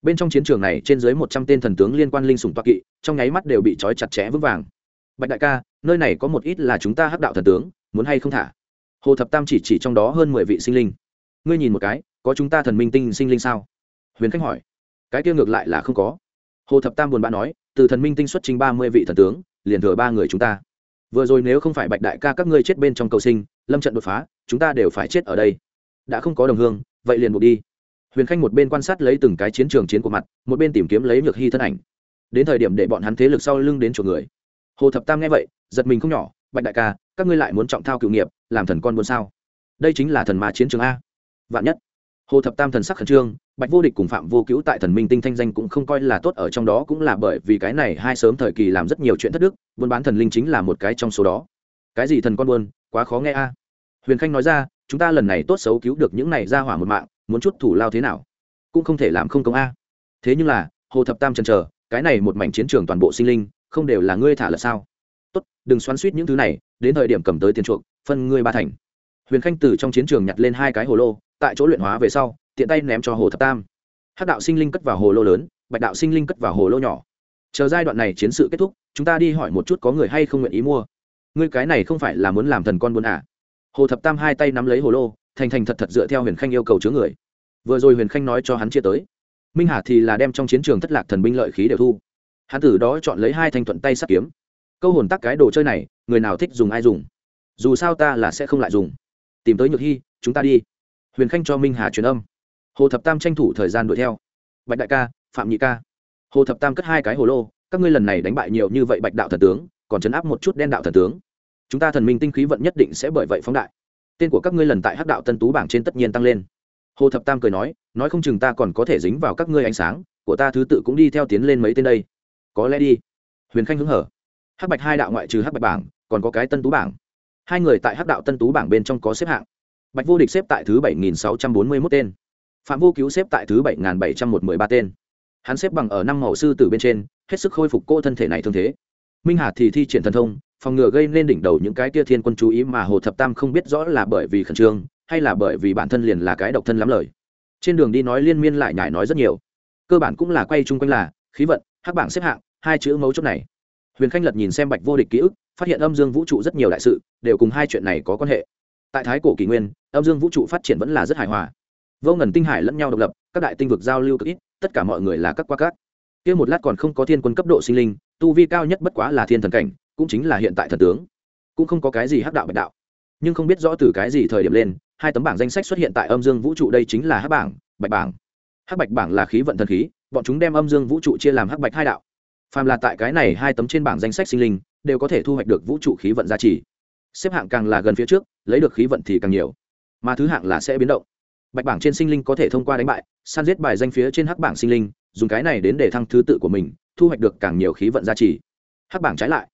Bên trong chiến trường này, trên dưới một trăm tên thần tướng liên quan linh sùng toa kỵ, trong nháy mắt đều bị trói chặt chẽ vững vàng. Bạch đại ca, nơi này có một ít là chúng ta hắc đạo thần tướng, muốn hay không thả? Hồ thập tam chỉ chỉ trong đó hơn mười vị sinh linh. Ngươi nhìn một cái, có chúng ta thần minh tinh sinh linh sao? Huyền khách hỏi. Cái kia ngược lại là không có. Hồ thập tam buồn bã nói, từ thần minh tinh xuất trình ba mươi vị thần tướng, liền thừa ba người chúng ta. Vừa rồi nếu không phải bạch đại ca các ngươi chết bên trong cầu sinh, lâm trận đột phá, chúng ta đều phải chết ở đây. Đã không có đồng hương, vậy liền buộc đi huyền khanh một bên quan sát lấy từng cái chiến trường chiến của mặt, một bên tìm kiếm lấy nhược hy thân ảnh. Đến thời điểm để bọn hắn thế lực sau lưng đến chuộc người. Hồ thập tam nghe vậy, giật mình không nhỏ, bạch đại ca, các ngươi lại muốn trọng thao cựu nghiệp, làm thần con buôn sao? Đây chính là thần mà chiến trường a. Vạn nhất. Hồ thập tam thần sắc khẩn trương, bạch vô địch cùng phạm vô cứu tại thần minh tinh thanh danh cũng không coi là tốt ở trong đó cũng là bởi vì cái này hai sớm thời kỳ làm rất nhiều chuyện thất đức, buôn bán thần linh chính là một cái trong số đó. Cái gì thần con buôn, quá khó nghe a. Huyền khanh nói ra, chúng ta lần này tốt xấu cứu được những này ra hỏa một mạng muốn chút thủ lao thế nào? Cũng không thể làm không công a. Thế nhưng là, hồ thập tam chần chờ, cái này một mảnh chiến trường toàn bộ sinh linh, không đều là ngươi thả là sao? Tốt, đừng xoắn suýt những thứ này, đến thời điểm cầm tới tiền chuộc, phân ngươi ba thành. Huyền khanh từ trong chiến trường nhặt lên hai cái hồ lô, tại chỗ luyện hóa về sau, tiện tay ném cho hồ thập tam. Hát đạo sinh linh cất vào hồ lô lớn, bạch đạo sinh linh cất vào hồ lô nhỏ. Chờ giai đoạn này chiến sự kết thúc, chúng ta đi hỏi một chút có người hay không nguyện ý mua. Ngươi cái này không phải là muốn làm thần con buôn à. hồ thập tam hai tay nắm lấy hồ lô thành thành thật thật dựa theo huyền khanh yêu cầu chứa người. Vừa rồi huyền khanh nói cho hắn chia tới. Minh hà thì là đem trong chiến trường thất lạc thần binh lợi khí đều thu. Hắn từ đó chọn lấy hai thanh thuận tay sắt kiếm. Câu hồn tắc cái đồ chơi này, người nào thích dùng ai dùng. Dù sao ta là sẽ không lại dùng. Tìm tới nhược hy chúng ta đi. Huyền khanh cho minh hà truyền âm. Hồ thập tam tranh thủ thời gian đuổi theo. Bạch đại ca, phạm nhị ca. Hồ thập tam cất hai cái hồ lô, các ngươi lần này đánh bại nhiều như vậy bạch đạo thần tướng, còn chấn áp một chút đen đạo thần tướng. Chúng ta thần minh tinh khí vận nhất định sẽ bởi vậy phóng đại tên của các ngươi lần tại hắc đạo tân tú bảng trên tất nhiên tăng lên. Hồ thập tam cười nói nói không chừng ta còn có thể dính vào các ngươi ánh sáng, của ta thứ tự cũng đi theo tiến lên mấy tên đây. Có lẽ đi. Huyền khanh hứng hở. Hắc bạch hai đạo ngoại trừ hắc bạch bảng, còn có cái tân tú bảng. Hai người tại hắc đạo tân tú bảng bên trong có xếp hạng. Bạch vô địch xếp tại thứ bảy nghìn sáu trăm bốn mươi mốt tên. Phạm vô cứu xếp tại thứ bảy nghìn bảy trăm một mươi ba tên. Hắn xếp bằng ở năm màu sư tử bên trên, hết sức khôi phục cô thân thể này thương thế. Minh hà thì thi triển thần thông phòng ngừa gây nên đỉnh đầu những cái tia thiên quân chú ý mà hồ thập tam không biết rõ là bởi vì khẩn trương, hay là bởi vì bản thân liền là cái độc thân lắm lời. Trên đường đi nói liên miên lại nhải nói rất nhiều. Cơ bản cũng là quay chung quanh là, khí vận, hắc bảng xếp hạng, hai chữ mấu chốt này. Huyền khanh lật nhìn xem bạch vô địch ký ức, phát hiện âm dương vũ trụ rất nhiều đại sự, đều cùng hai chuyện này có quan hệ. Tại thái cổ kỷ nguyên, âm dương vũ trụ phát triển vẫn là rất hài hòa. Vô ngần tinh hải lẫn nhau độc lập, các đại tinh vực giao lưu cực ít, tất cả mọi người là các qua các. Kia một lát còn không có thiên quân cấp độ sinh linh, tu vi cao nhất bất quá là thiên thần cảnh cũng chính là hiện tại thần tướng. Cũng không có cái gì hắc đạo bạch đạo. Nhưng không biết rõ từ cái gì thời điểm lên, hai tấm bảng danh sách xuất hiện tại âm dương vũ trụ đây chính là hắc bảng, bạch bảng. Hắc bạch bảng là khí vận thần khí, bọn chúng đem âm dương vũ trụ chia làm hắc bạch hai đạo. Phàm là tại cái này hai tấm trên bảng danh sách sinh linh, đều có thể thu hoạch được vũ trụ khí vận giá trị. Xếp hạng càng là gần phía trước, lấy được khí vận thì càng nhiều. Mà thứ hạng là sẽ biến động. Bạch bảng trên sinh linh có thể thông qua đánh bại săn giết bài danh phía trên hắc bảng sinh linh, dùng cái này đến để thăng thứ tự của mình, thu hoạch được càng nhiều khí vận giá trị. Hắc bảng trái lại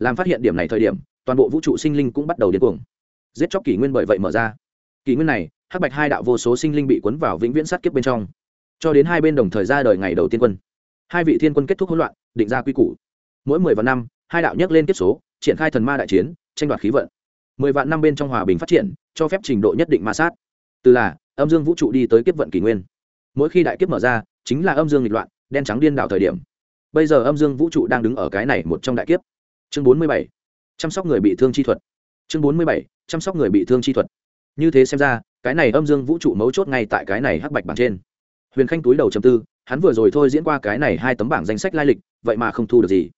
làm phát hiện điểm này thời điểm, toàn bộ vũ trụ sinh linh cũng bắt đầu điên cuồng. Giết chóc kỷ nguyên bởi vậy mở ra. Kỷ nguyên này, hắc bạch hai đạo vô số sinh linh bị cuốn vào vĩnh viễn sát kiếp bên trong. Cho đến hai bên đồng thời ra đời ngày đầu tiên quân. Hai vị thiên quân kết thúc hỗn loạn, định ra quy củ. Mỗi mười vạn năm, hai đạo nhắc lên kiếp số, triển khai thần ma đại chiến, tranh đoạt khí vận. Mười vạn năm bên trong hòa bình phát triển, cho phép trình độ nhất định ma sát. Từ là, âm dương vũ trụ đi tới kiếp vận kỷ nguyên. Mỗi khi đại kiếp mở ra, chính là âm dương nghịch loạn, đen trắng điên đảo thời điểm. Bây giờ âm dương vũ trụ đang đứng ở cái này một trong đại kiếp chương bốn mươi bảy, chăm sóc người bị thương chi thuật. Chương bốn mươi bảy, chăm sóc người bị thương chi thuật. Như thế xem ra, cái này âm dương vũ trụ mấu chốt ngay tại cái này hắc bạch bảng trên. Huyền khanh túi đầu chầm tư, hắn vừa rồi thôi diễn qua cái này hai tấm bảng danh sách lai lịch, vậy mà không thu được gì.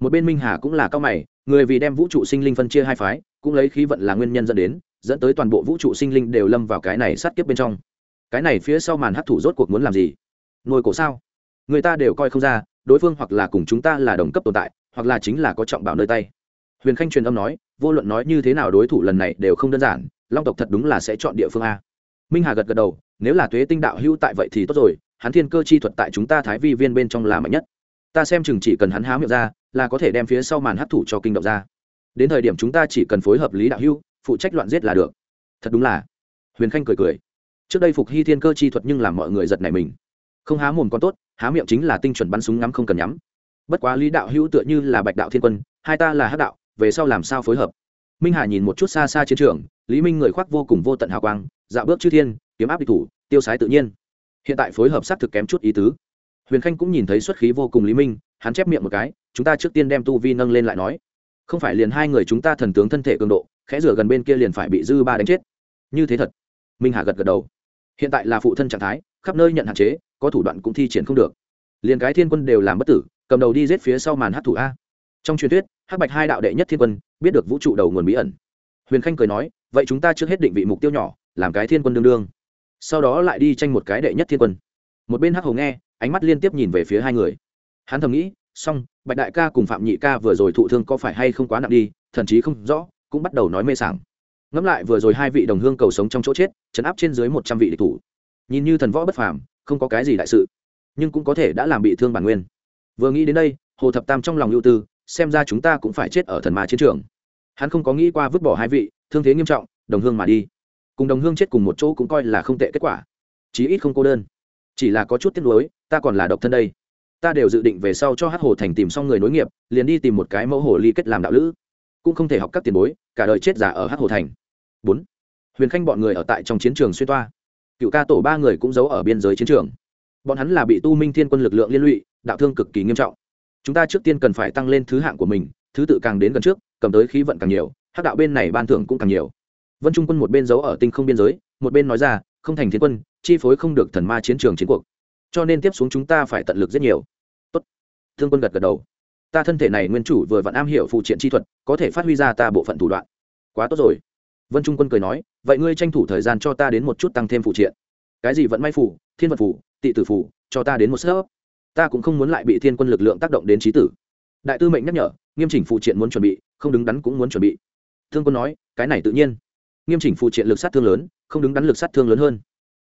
Một bên minh hà cũng là cao mày, người vì đem vũ trụ sinh linh phân chia hai phái, cũng lấy khí vận là nguyên nhân dẫn đến, dẫn tới toàn bộ vũ trụ sinh linh đều lâm vào cái này sát kiếp bên trong. Cái này phía sau màn hấp thụ rốt cuộc muốn làm gì? Nuôi cổ sao? Người ta đều coi không ra, đối phương hoặc là cùng chúng ta là đồng cấp tồn tại hoặc là chính là có trọng bảo nơi tay. Huyền khanh truyền âm nói, vô luận nói như thế nào đối thủ lần này đều không đơn giản, long tộc thật đúng là sẽ chọn địa phương a. Minh hà gật gật đầu, nếu là tuế tinh đạo hữu tại vậy thì tốt rồi, hắn thiên cơ chi thuật tại chúng ta thái vi viên bên trong là mạnh nhất. Ta xem chừng chỉ cần hắn há miệng ra, là có thể đem phía sau màn hấp thụ cho kinh động ra. Đến thời điểm chúng ta chỉ cần phối hợp lý đạo hữu, phụ trách loạn giết là được. Thật đúng là. Huyền khanh cười cười. Trước đây phục hy thiên cơ chi thuật nhưng làm mọi người giật này mình. Không há mồm con tốt, há miệng chính là tinh chuẩn bắn súng ngắm không cần nhắm bất quá lý đạo hữu tựa như là bạch đạo thiên quân, hai ta là hát đạo, về sau làm sao phối hợp? Minh hà nhìn một chút xa xa chiến trường, lý minh người khoác vô cùng vô tận hào quang, dạo bước chư thiên, kiếm áp địch thủ, tiêu sái tự nhiên. Hiện tại phối hợp xác thực kém chút ý tứ. Huyền khanh cũng nhìn thấy xuất khí vô cùng lý minh, hắn chép miệng một cái, chúng ta trước tiên đem tu vi nâng lên lại nói. Không phải liền hai người chúng ta thần tướng thân thể cường độ, khẽ rửa gần bên kia liền phải bị dư ba đánh chết. Như thế thật. Minh hà gật gật đầu. Hiện tại là phụ thân trạng thái, khắp nơi nhận hạn chế, có thủ đoạn cũng thi triển không được. Liền cái thiên quân đều làm bất tử cầm đầu đi giết phía sau màn hát thủ a. Trong truyền thuyết, hắc bạch hai đạo đệ nhất thiên quân biết được vũ trụ đầu nguồn bí ẩn. Huyền khanh cười nói, vậy chúng ta trước hết định vị mục tiêu nhỏ, làm cái thiên quân đương đương. Sau đó lại đi tranh một cái đệ nhất thiên quân. Một bên hắc hầu nghe, ánh mắt liên tiếp nhìn về phía hai người. Hắn thầm nghĩ, xong, bạch đại ca cùng phạm nhị ca vừa rồi thụ thương có phải hay không quá nặng đi thậm chí không rõ, cũng bắt đầu nói mê sảng. Ngẫm lại vừa rồi hai vị đồng hương cầu sống trong chỗ chết chấn áp trên dưới một trăm vị địch thủ. Nhìn như thần võ bất phàm, không có cái gì đại sự, nhưng cũng có thể đã làm bị thương bản nguyên vừa nghĩ đến đây, hồ thập tam trong lòng ưu tư, xem ra chúng ta cũng phải chết ở thần ma chiến trường. Hắn không có nghĩ qua vứt bỏ hai vị, thương thế nghiêm trọng, đồng hương mà đi. Cùng đồng hương chết cùng một chỗ cũng coi là không tệ kết quả. Chí ít không cô đơn. Chỉ là có chút tiếc nuối, ta còn là độc thân đây. Ta đều dự định về sau cho hát hồ thành tìm xong người nối nghiệp, liền đi tìm một cái mẫu hồ ly kết làm đạo lữ. Cũng không thể học các tiền bối, cả đời chết giả ở hát hồ thành. Bốn. Huyền khanh bọn người ở tại trong chiến trường xuyên toa. Cựu ca tổ ba người cũng giấu ở biên giới chiến trường. Bọn hắn là bị tu minh thiên quân lực lượng liên lụy đạo thương cực kỳ nghiêm trọng. Chúng ta trước tiên cần phải tăng lên thứ hạng của mình, thứ tự càng đến gần trước, cầm tới khí vận càng nhiều, hắc đạo bên này ban thưởng cũng càng nhiều. Vân trung quân một bên giấu ở tinh không biên giới, một bên nói ra, không thành thiên quân, chi phối không được thần ma chiến trường chiến cuộc. Cho nên tiếp xuống chúng ta phải tận lực rất nhiều. Tốt. Thương quân gật gật đầu. Ta thân thể này nguyên chủ vừa vặn am hiểu phụ triện chi thuật, có thể phát huy ra ta bộ phận thủ đoạn. Quá tốt rồi. Vân trung quân cười nói, vậy ngươi tranh thủ thời gian cho ta đến một chút tăng thêm phụ triện. Cái gì vẫn may phủ thiên vật phủ tị tử phủ cho ta đến một sớp ta cũng không muốn lại bị thiên quân lực lượng tác động đến trí tử. Đại tư mệnh nhắc nhở, nghiêm chỉnh phụ triện muốn chuẩn bị, không đứng đắn cũng muốn chuẩn bị. Thương quân nói, cái này tự nhiên. Nghiêm chỉnh phụ triện lực sát thương lớn, không đứng đắn lực sát thương lớn hơn.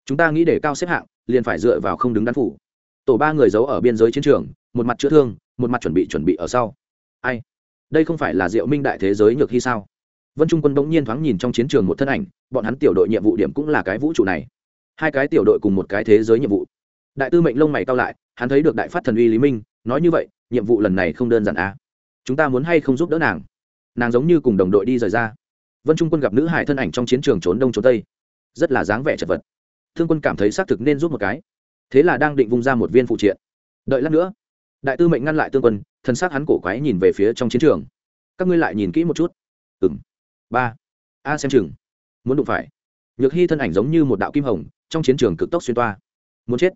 Chúng ta nghĩ để cao xếp hạng, liền phải dựa vào không đứng đắn phủ. Tổ ba người giấu ở biên giới chiến trường, một mặt chữa thương, một mặt chuẩn bị chuẩn bị ở sau. Ai? Đây không phải là diệu minh đại thế giới nhược hy sao? Vân trung quân bỗng nhiên thoáng nhìn trong chiến trường một thân ảnh, bọn hắn tiểu đội nhiệm vụ điểm cũng là cái vũ trụ này. Hai cái tiểu đội cùng một cái thế giới nhiệm vụ đại tư mệnh lông mày cao lại, hắn thấy được đại phát thần uy lý minh, nói như vậy, nhiệm vụ lần này không đơn giản à. chúng ta muốn hay không giúp đỡ nàng? Nàng giống như cùng đồng đội đi rời ra. Vân trung quân gặp nữ hải thân ảnh trong chiến trường trốn đông trốn tây. Rất là dáng vẻ chật vật. Thương quân cảm thấy xác thực nên giúp một cái. Thế là đang định vung ra một viên phụ triện. Đợi lát nữa, đại tư mệnh ngăn lại tương quân, thân xác hắn cổ quái nhìn về phía trong chiến trường. Các ngươi lại nhìn kỹ một chút. Ừ m ba. A xem chừng. Muốn đụng phải. Nhược hy thân ảnh giống như một đạo kim hồng, trong chiến trường cực tốc xuyên toa. Muốn chết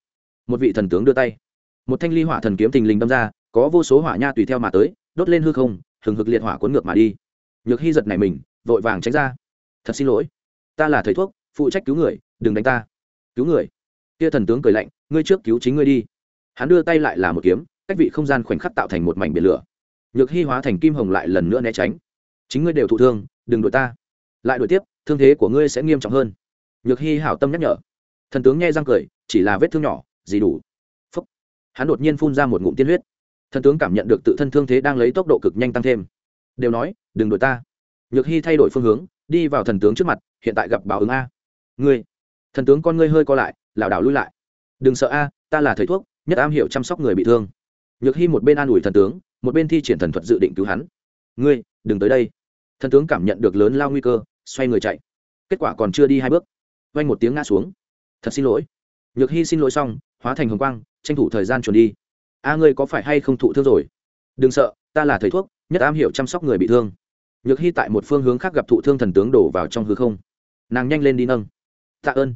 một vị thần tướng đưa tay. Một thanh ly hỏa thần kiếm thình lình đâm ra, có vô số hỏa nha tùy theo mà tới, đốt lên hư không, hừng hực liệt hỏa cuốn ngược mà đi. Nhược hy giật này mình, vội vàng tránh ra. Thật xin lỗi, ta là thầy thuốc, phụ trách cứu người, đừng đánh ta. Cứu người? Kia thần tướng cười lạnh, ngươi trước cứu chính ngươi đi. Hắn đưa tay lại là một kiếm, cách vị không gian khoảnh khắc tạo thành một mảnh biển lửa. Nhược hy hóa thành kim hồng lại lần nữa né tránh. Chính ngươi đều thụ thương, đừng đuổi ta. Lại đuổi tiếp, thương thế của ngươi sẽ nghiêm trọng hơn. Nhược hy hảo tâm nhắc nhở. Thần tướng nghe răng cười, chỉ là vết thương nhỏ gì đủ? Phúc. hắn đột nhiên phun ra một ngụm tiên huyết. Thần tướng cảm nhận được tự thân thương thế đang lấy tốc độ cực nhanh tăng thêm. Đều nói, đừng đuổi ta. Nhược hy thay đổi phương hướng, đi vào thần tướng trước mặt, hiện tại gặp báo ứng a. Ngươi. Thần tướng con ngươi hơi co lại, lảo đảo lui lại. Đừng sợ a, ta là thầy thuốc, nhất am hiểu chăm sóc người bị thương. Nhược hy một bên an ủi thần tướng, một bên thi triển thần thuật dự định cứu hắn. Ngươi, đừng tới đây. Thần tướng cảm nhận được lớn lao nguy cơ, xoay người chạy. Kết quả còn chưa đi hai bước. Vanh một tiếng ngã xuống. Thật xin lỗi nhược hy xin lỗi xong, hóa thành hồng quang, tranh thủ thời gian chuẩn đi. A, ngươi có phải hay không thụ thương rồi? Đừng sợ, ta là thầy thuốc, nhất am hiểu chăm sóc người bị thương. Nhược hy tại một phương hướng khác gặp thụ thương thần tướng đổ vào trong hư không. Nàng nhanh lên đi nâng. Tạ ơn.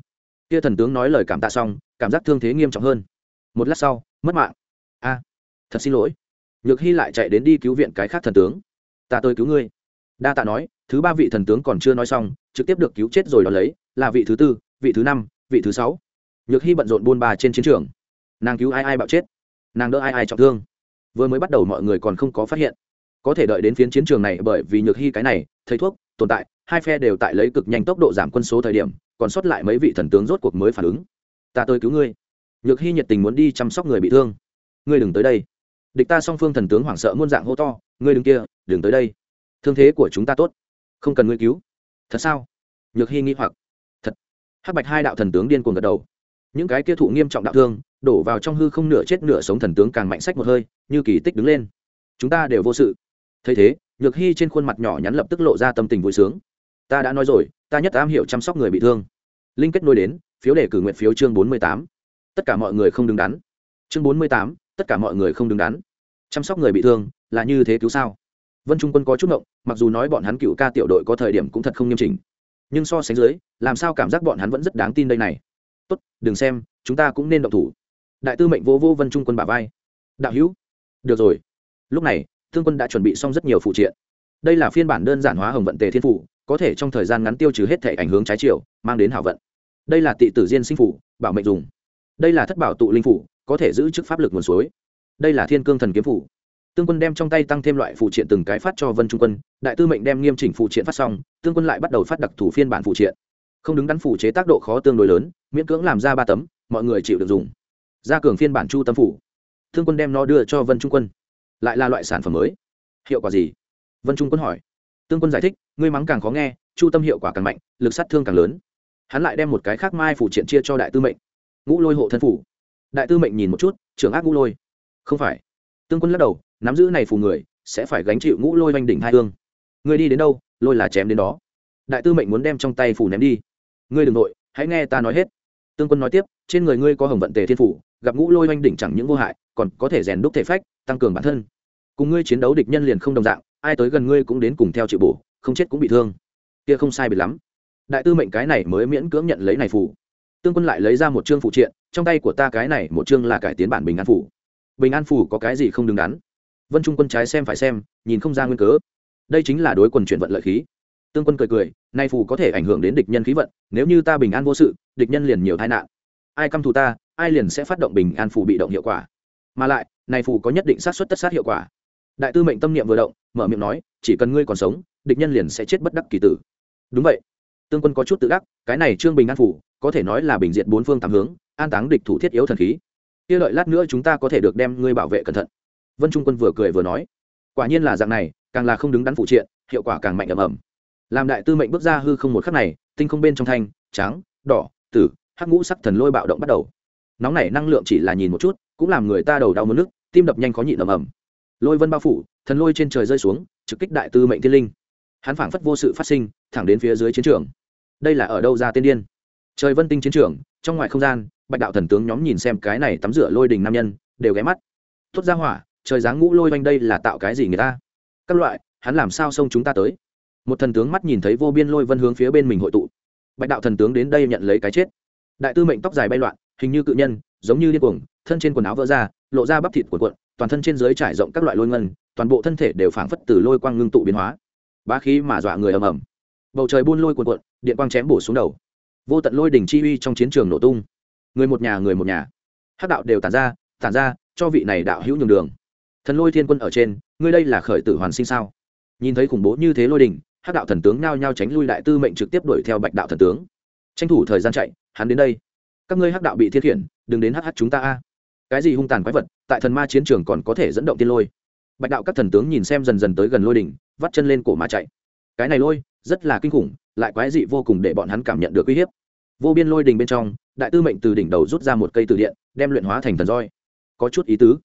Kia thần tướng nói lời cảm tạ xong, cảm giác thương thế nghiêm trọng hơn. Một lát sau, mất mạng. A, thật xin lỗi. Nhược hy lại chạy đến đi cứu viện cái khác thần tướng. Ta tôi cứu ngươi. Đa tạ nói, thứ ba vị thần tướng còn chưa nói xong, trực tiếp được cứu chết rồi đó lấy, là vị thứ tư, vị thứ năm, vị thứ sáu nhược hy bận rộn buôn bà trên chiến trường. Nàng cứu ai ai bạo chết, nàng đỡ ai ai trọng thương. Vừa mới bắt đầu mọi người còn không có phát hiện. Có thể đợi đến phiến chiến trường này bởi vì nhược hy cái này, thầy thuốc, tồn tại, hai phe đều tại lấy cực nhanh tốc độ giảm quân số thời điểm, còn sót lại mấy vị thần tướng rốt cuộc mới phản ứng. Ta tới cứu ngươi. Nhược hy nhiệt tình muốn đi chăm sóc người bị thương. Ngươi đừng tới đây. Địch ta song phương thần tướng hoảng sợ muôn dạng hô to, ngươi đừng kia, đừng tới đây. Thương thế của chúng ta tốt, không cần ngươi cứu. Thật sao? Nhược hy nghĩ hoặc. Thật. Hắc bạch hai đạo thần tướng điên cuồng gật đầu những cái kia thụ nghiêm trọng đạo thương, đổ vào trong hư không nửa chết nửa sống thần tướng càng mạnh sách một hơi, như kỳ tích đứng lên. Chúng ta đều vô sự. Thấy thế, nhược hy trên khuôn mặt nhỏ nhắn lập tức lộ ra tâm tình vui sướng. Ta đã nói rồi, ta nhất am hiểu chăm sóc người bị thương. Linh kết nối đến, phiếu đề cử nguyện phiếu chương bốn mươi tám. Tất cả mọi người không đứng đắn. Chương bốn mươi tám, tất cả mọi người không đứng đắn. Chăm sóc người bị thương, là như thế cứu sao? Vân trung quân có chút ngộng, mặc dù nói bọn hắn cựu ca tiểu đội có thời điểm cũng thật không nghiêm chỉnh. Nhưng so sánh dưới, làm sao cảm giác bọn hắn vẫn rất đáng tin đây này? Tốt, đừng xem, chúng ta cũng nên động thủ. Đại tư mệnh vô vô vân trung quân bà vai. Đạo hữu, được rồi. Lúc này, thương quân đã chuẩn bị xong rất nhiều phụ triện. Đây là phiên bản đơn giản hóa hồng vận tề thiên phủ, có thể trong thời gian ngắn tiêu trừ hết thể ảnh hướng trái chiều, mang đến hảo vận. Đây là tị tử diên sinh phủ, bảo mệnh dùng. Đây là thất bảo tụ linh phủ, có thể giữ chức pháp lực nguồn suối. Đây là thiên cương thần kiếm phủ. Tương quân đem trong tay tăng thêm loại phụ triện từng cái phát cho vân trung quân, đại tư mệnh đem nghiêm chỉnh phụ triện phát xong tương quân lại bắt đầu phát đặc thủ phiên bản phụ triện không đứng đắn phủ chế tác độ khó tương đối lớn, miễn cưỡng làm ra ba tấm, mọi người chịu được dùng. Gia cường phiên bản chu tâm phủ. Thương quân đem nó đưa cho vân trung quân. Lại là loại sản phẩm mới. Hiệu quả gì? Vân trung quân hỏi. Tương quân giải thích, ngươi mắng càng khó nghe, chu tâm hiệu quả càng mạnh, lực sát thương càng lớn. Hắn lại đem một cái khác mai phủ triện chia cho đại tư mệnh. Ngũ lôi hộ thân phủ. Đại tư mệnh nhìn một chút, trưởng ác ngũ lôi. Không phải. Tương quân lắc đầu, nắm giữ này phù người, sẽ phải gánh chịu ngũ lôi oanh đỉnh hai hương. Ngươi đi đến đâu, lôi là chém đến đó. Đại tư mệnh muốn đem trong tay phù ném đi ngươi đừng nội, hãy nghe ta nói hết. Tương quân nói tiếp, trên người ngươi có hồng vận tề thiên phủ, gặp ngũ lôi oanh đỉnh chẳng những vô hại, còn có thể rèn đúc thể phách, tăng cường bản thân. Cùng ngươi chiến đấu địch nhân liền không đồng dạng, ai tới gần ngươi cũng đến cùng theo chịu bổ, không chết cũng bị thương. Kia không sai biệt lắm. Đại tư mệnh cái này mới miễn cưỡng nhận lấy này phủ. Tương quân lại lấy ra một chương phụ triện, trong tay của ta cái này một chương là cải tiến bản bình an phủ. Bình an phủ có cái gì không đứng đắn? Vân trung quân trái xem phải xem, nhìn không ra nguyên cớ. Đây chính là đối quần chuyển vận lợi khí tương quân cười cười, nay phù có thể ảnh hưởng đến địch nhân khí vận, nếu như ta bình an vô sự, địch nhân liền nhiều tai nạn. Ai căm thù ta, ai liền sẽ phát động bình an phù bị động hiệu quả. Mà lại này phù có nhất định sát xuất tất sát hiệu quả. Đại tư mệnh tâm niệm vừa động, mở miệng nói, chỉ cần ngươi còn sống, địch nhân liền sẽ chết bất đắc kỳ tử. Đúng vậy. Tương quân có chút tự đắc, cái này trương bình an phủ có thể nói là bình diện bốn phương tám hướng, an táng địch thủ thiết yếu thần khí. Kia lợi lát nữa chúng ta có thể được đem ngươi bảo vệ cẩn thận. Vân trung quân vừa cười vừa nói. Quả nhiên là dạng này, càng là không đứng đắn phụ triện, hiệu quả càng mạnh ầm ầm làm đại tư mệnh bước ra hư không một khắc này, tinh không bên trong thanh, trắng, đỏ, tử, hắc ngũ sắc thần lôi bạo động bắt đầu. Nóng nảy năng lượng chỉ là nhìn một chút, cũng làm người ta đầu đau mất nước, tim đập nhanh khó nhịn ầm ầm. Lôi vân bao phủ, thần lôi trên trời rơi xuống, trực kích đại tư mệnh thiên linh. Hắn phảng phất vô sự phát sinh, thẳng đến phía dưới chiến trường. Đây là ở đâu ra tiên điên? Trời vân tinh chiến trường, trong ngoài không gian, bạch đạo thần tướng nhóm nhìn xem cái này tắm rửa lôi đình nam nhân, đều ghé mắt. Tốt ra hỏa, trời dáng ngũ lôi quanh đây là tạo cái gì người ta? Các loại, hắn làm sao xông chúng ta tới? Một thần tướng mắt nhìn thấy vô biên lôi vân hướng phía bên mình hội tụ. Bạch đạo thần tướng đến đây nhận lấy cái chết. Đại tư mệnh tóc dài bay loạn, hình như cự nhân, giống như điên cuồng, thân trên quần áo vỡ ra, lộ ra bắp thịt của cuộn, toàn thân trên dưới trải rộng các loại lôi ngân, toàn bộ thân thể đều phảng phất từ lôi quang ngưng tụ biến hóa. Bá khí mà dọa người ầm ầm. Bầu trời buôn lôi cuộn cuộn, điện quang chém bổ xuống đầu. Vô tận lôi đỉnh chi uy trong chiến trường nổ tung. Người một nhà, người một nhà. Hắc đạo đều tản ra tản ra, cho vị này đạo hữu nhường đường. Thần lôi thiên quân ở trên, ngươi đây là khởi tử hoàn sinh sao? Nhìn thấy khủng bố như thế lôi đình hắc đạo thần tướng nhao nhao tránh lui đại tư mệnh trực tiếp đuổi theo bạch đạo thần tướng. Tranh thủ thời gian chạy, hắn đến đây. Các ngươi hắc đạo bị thiết khiển, đừng đến hh chúng ta a. Cái gì hung tàn quái vật, tại thần ma chiến trường còn có thể dẫn động tiên lôi. Bạch đạo các thần tướng nhìn xem dần dần tới gần lôi đỉnh, vắt chân lên cổ mà chạy. Cái này lôi, rất là kinh khủng, lại quái dị vô cùng để bọn hắn cảm nhận được uy hiếp. Vô biên lôi đình bên trong, đại tư mệnh từ đỉnh đầu rút ra một cây từ điện, đem luyện hóa thành thần roi. Có chút ý tứ.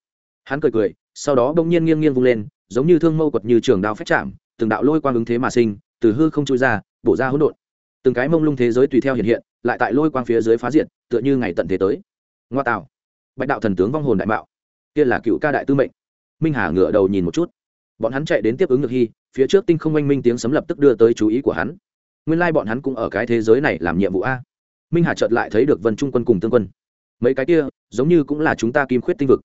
Hắn cười cười, sau đó bỗng nhiên nghiêng nghiêng vung lên, giống như thương mâu quật như trường đao phách chạm từng đạo lôi quang ứng thế mà sinh, từ hư không chui ra, bổ ra hỗn độn. Từng cái mông lung thế giới tùy theo hiện hiện, lại tại lôi quang phía dưới phá diện tựa như ngày tận thế tới. Ngoa tạo. Bạch đạo thần tướng vong hồn đại mạo. Kia là cựu ca đại tư mệnh. Minh hà ngửa đầu nhìn một chút. Bọn hắn chạy đến tiếp ứng được hy phía trước tinh không oanh minh tiếng sấm lập tức đưa tới chú ý của hắn. Nguyên lai bọn hắn cũng ở cái thế giới này làm nhiệm vụ a. Minh hà chợt lại thấy được vân trung quân cùng tương quân. Mấy cái kia, giống như cũng là chúng ta kim khuyết tinh vực.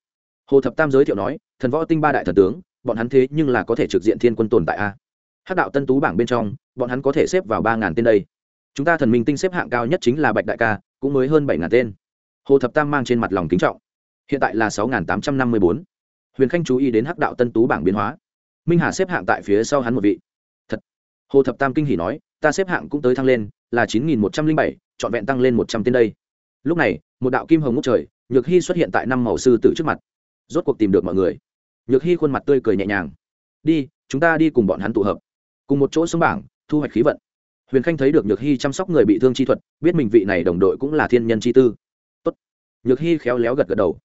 Hồ thập tam giới thiệu nói, thần võ tinh ba đại thần tướng, bọn hắn thế nhưng là có thể trực diện thiên quân tồn tại a hát đạo tân tú bảng bên trong, bọn hắn có thể xếp vào ba ngàn tên đây. Chúng ta thần minh tinh xếp hạng cao nhất chính là bạch đại ca, cũng mới hơn bảy ngàn tên. Hồ thập tam mang trên mặt lòng kính trọng. Hiện tại là sáu ngàn tám trăm năm mươi bốn. Huyền khanh chú ý đến hắc đạo tân tú bảng biến hóa. Minh hà xếp hạng tại phía sau hắn một vị. Thật. Hồ thập tam kinh hỉ nói, ta xếp hạng cũng tới thăng lên, là chín nghìn một trăm linh bảy, trọn vẹn tăng lên một trăm tên đây. Lúc này, một đạo kim hồng ngút trời, nhược hy xuất hiện tại năm màu sư tử trước mặt. Rốt cuộc tìm được mọi người. Nhược hy khuôn mặt tươi cười nhẹ nhàng. Đi, chúng ta đi cùng bọn hắn tụ hợp cùng một chỗ xuống bảng, thu hoạch khí vận. Huyền khanh thấy được nhược hy chăm sóc người bị thương chi thuật, biết mình vị này đồng đội cũng là thiên nhân chi tư. Tốt. nhược hy khéo léo gật gật đầu.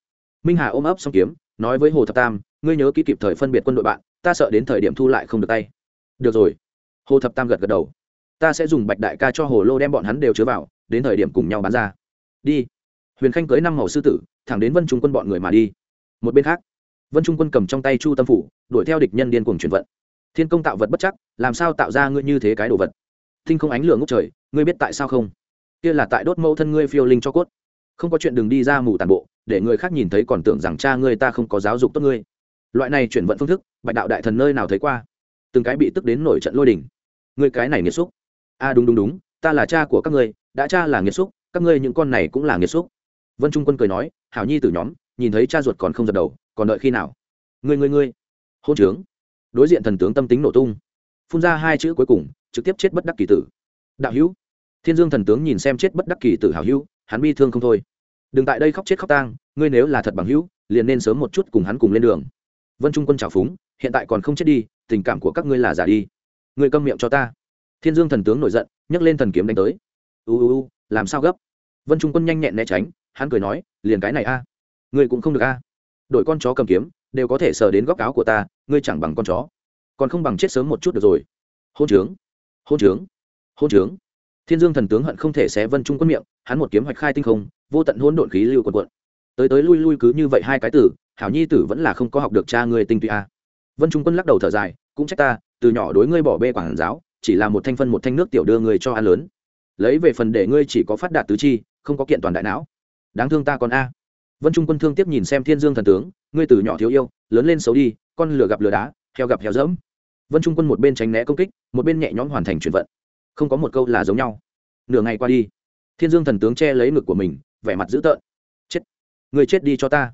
Minh hà ôm ấp xong kiếm, nói với hồ thập tam, ngươi nhớ kỹ kịp thời phân biệt quân đội bạn, ta sợ đến thời điểm thu lại không được tay. Được rồi. Hồ thập tam gật gật đầu. Ta sẽ dùng bạch đại ca cho hồ lô đem bọn hắn đều chứa vào, đến thời điểm cùng nhau bán ra. Đi. Huyền khanh cưới năm màu sư tử, thẳng đến vân trung quân bọn người mà đi. Một bên khác, vân trung quân cầm trong tay chu tâm phủ, đuổi theo địch nhân điên cuồng chuyển vận thiên công tạo vật bất chắc, làm sao tạo ra ngươi như thế cái đồ vật? Thinh không ánh lửa ngốc trời, ngươi biết tại sao không? Kia là tại đốt mẫu thân ngươi phiêu linh cho cốt. Không có chuyện đừng đi ra mù tàn bộ, để người khác nhìn thấy còn tưởng rằng cha ngươi ta không có giáo dục tốt ngươi. Loại này chuyển vận phương thức, bạch đạo đại thần nơi nào thấy qua? Từng cái bị tức đến nổi trận lôi đình. Ngươi cái này nghiệt xúc. A à đúng đúng đúng, ta là cha của các ngươi, đã cha là nghiệt xúc, các ngươi những con này cũng là nghiệt xúc. Vân trung quân cười nói, hảo nhi từ nhóm, nhìn thấy cha ruột còn không giật đầu, còn đợi khi nào? Ngươi ngươi ngươi. Hôn trướng đối diện thần tướng tâm tính nổ tung. Phun ra hai chữ cuối cùng, trực tiếp chết bất đắc kỳ tử. Đạo hữu. Thiên dương thần tướng nhìn xem chết bất đắc kỳ tử hảo hữu, hắn bi thương không thôi. Đừng tại đây khóc chết khóc tang, ngươi nếu là thật bằng hữu, liền nên sớm một chút cùng hắn cùng lên đường. Vân trung quân trào phúng, hiện tại còn không chết đi, tình cảm của các ngươi là giả đi. Ngươi câm miệng cho ta. Thiên dương thần tướng nổi giận, nhấc lên thần kiếm đánh tới. U u u, làm sao gấp? Vân trung quân nhanh nhẹn né tránh, hắn cười nói, liền cái này a. Ngươi cũng không được a. Đội con chó cầm kiếm đều có thể sờ đến góc áo của ta, ngươi chẳng bằng con chó. Còn không bằng chết sớm một chút được rồi. Hôn trướng hôn trướng hôn trướng. Thiên dương thần tướng hận không thể xé vân trung quân miệng, hắn một kiếm hoạch khai tinh không, vô tận hôn độn khí lưu quần quận tới tới lui lui cứ như vậy hai cái tử, hảo nhi tử vẫn là không có học được cha ngươi tinh tụy a. Vân trung quân lắc đầu thở dài, cũng trách ta, từ nhỏ đối ngươi bỏ bê quản giáo, chỉ là một thanh phân một thanh nước tiểu đưa ngươi cho ăn lớn. Lấy về phần để ngươi chỉ có phát đạt tứ chi, không có kiện toàn đại não. Đáng thương ta còn a. Vân trung quân thương tiếp nhìn xem thiên dương thần tướng ngươi từ nhỏ thiếu yêu, lớn lên xấu đi, con lửa gặp lửa đá, heo gặp heo dẫm. Vân trung quân một bên tránh né công kích, một bên nhẹ nhõm hoàn thành chuyển vận. Không có một câu là giống nhau. Nửa ngày qua đi, thiên dương thần tướng che lấy ngực của mình, vẻ mặt dữ tợn. Chết! Người chết đi cho ta!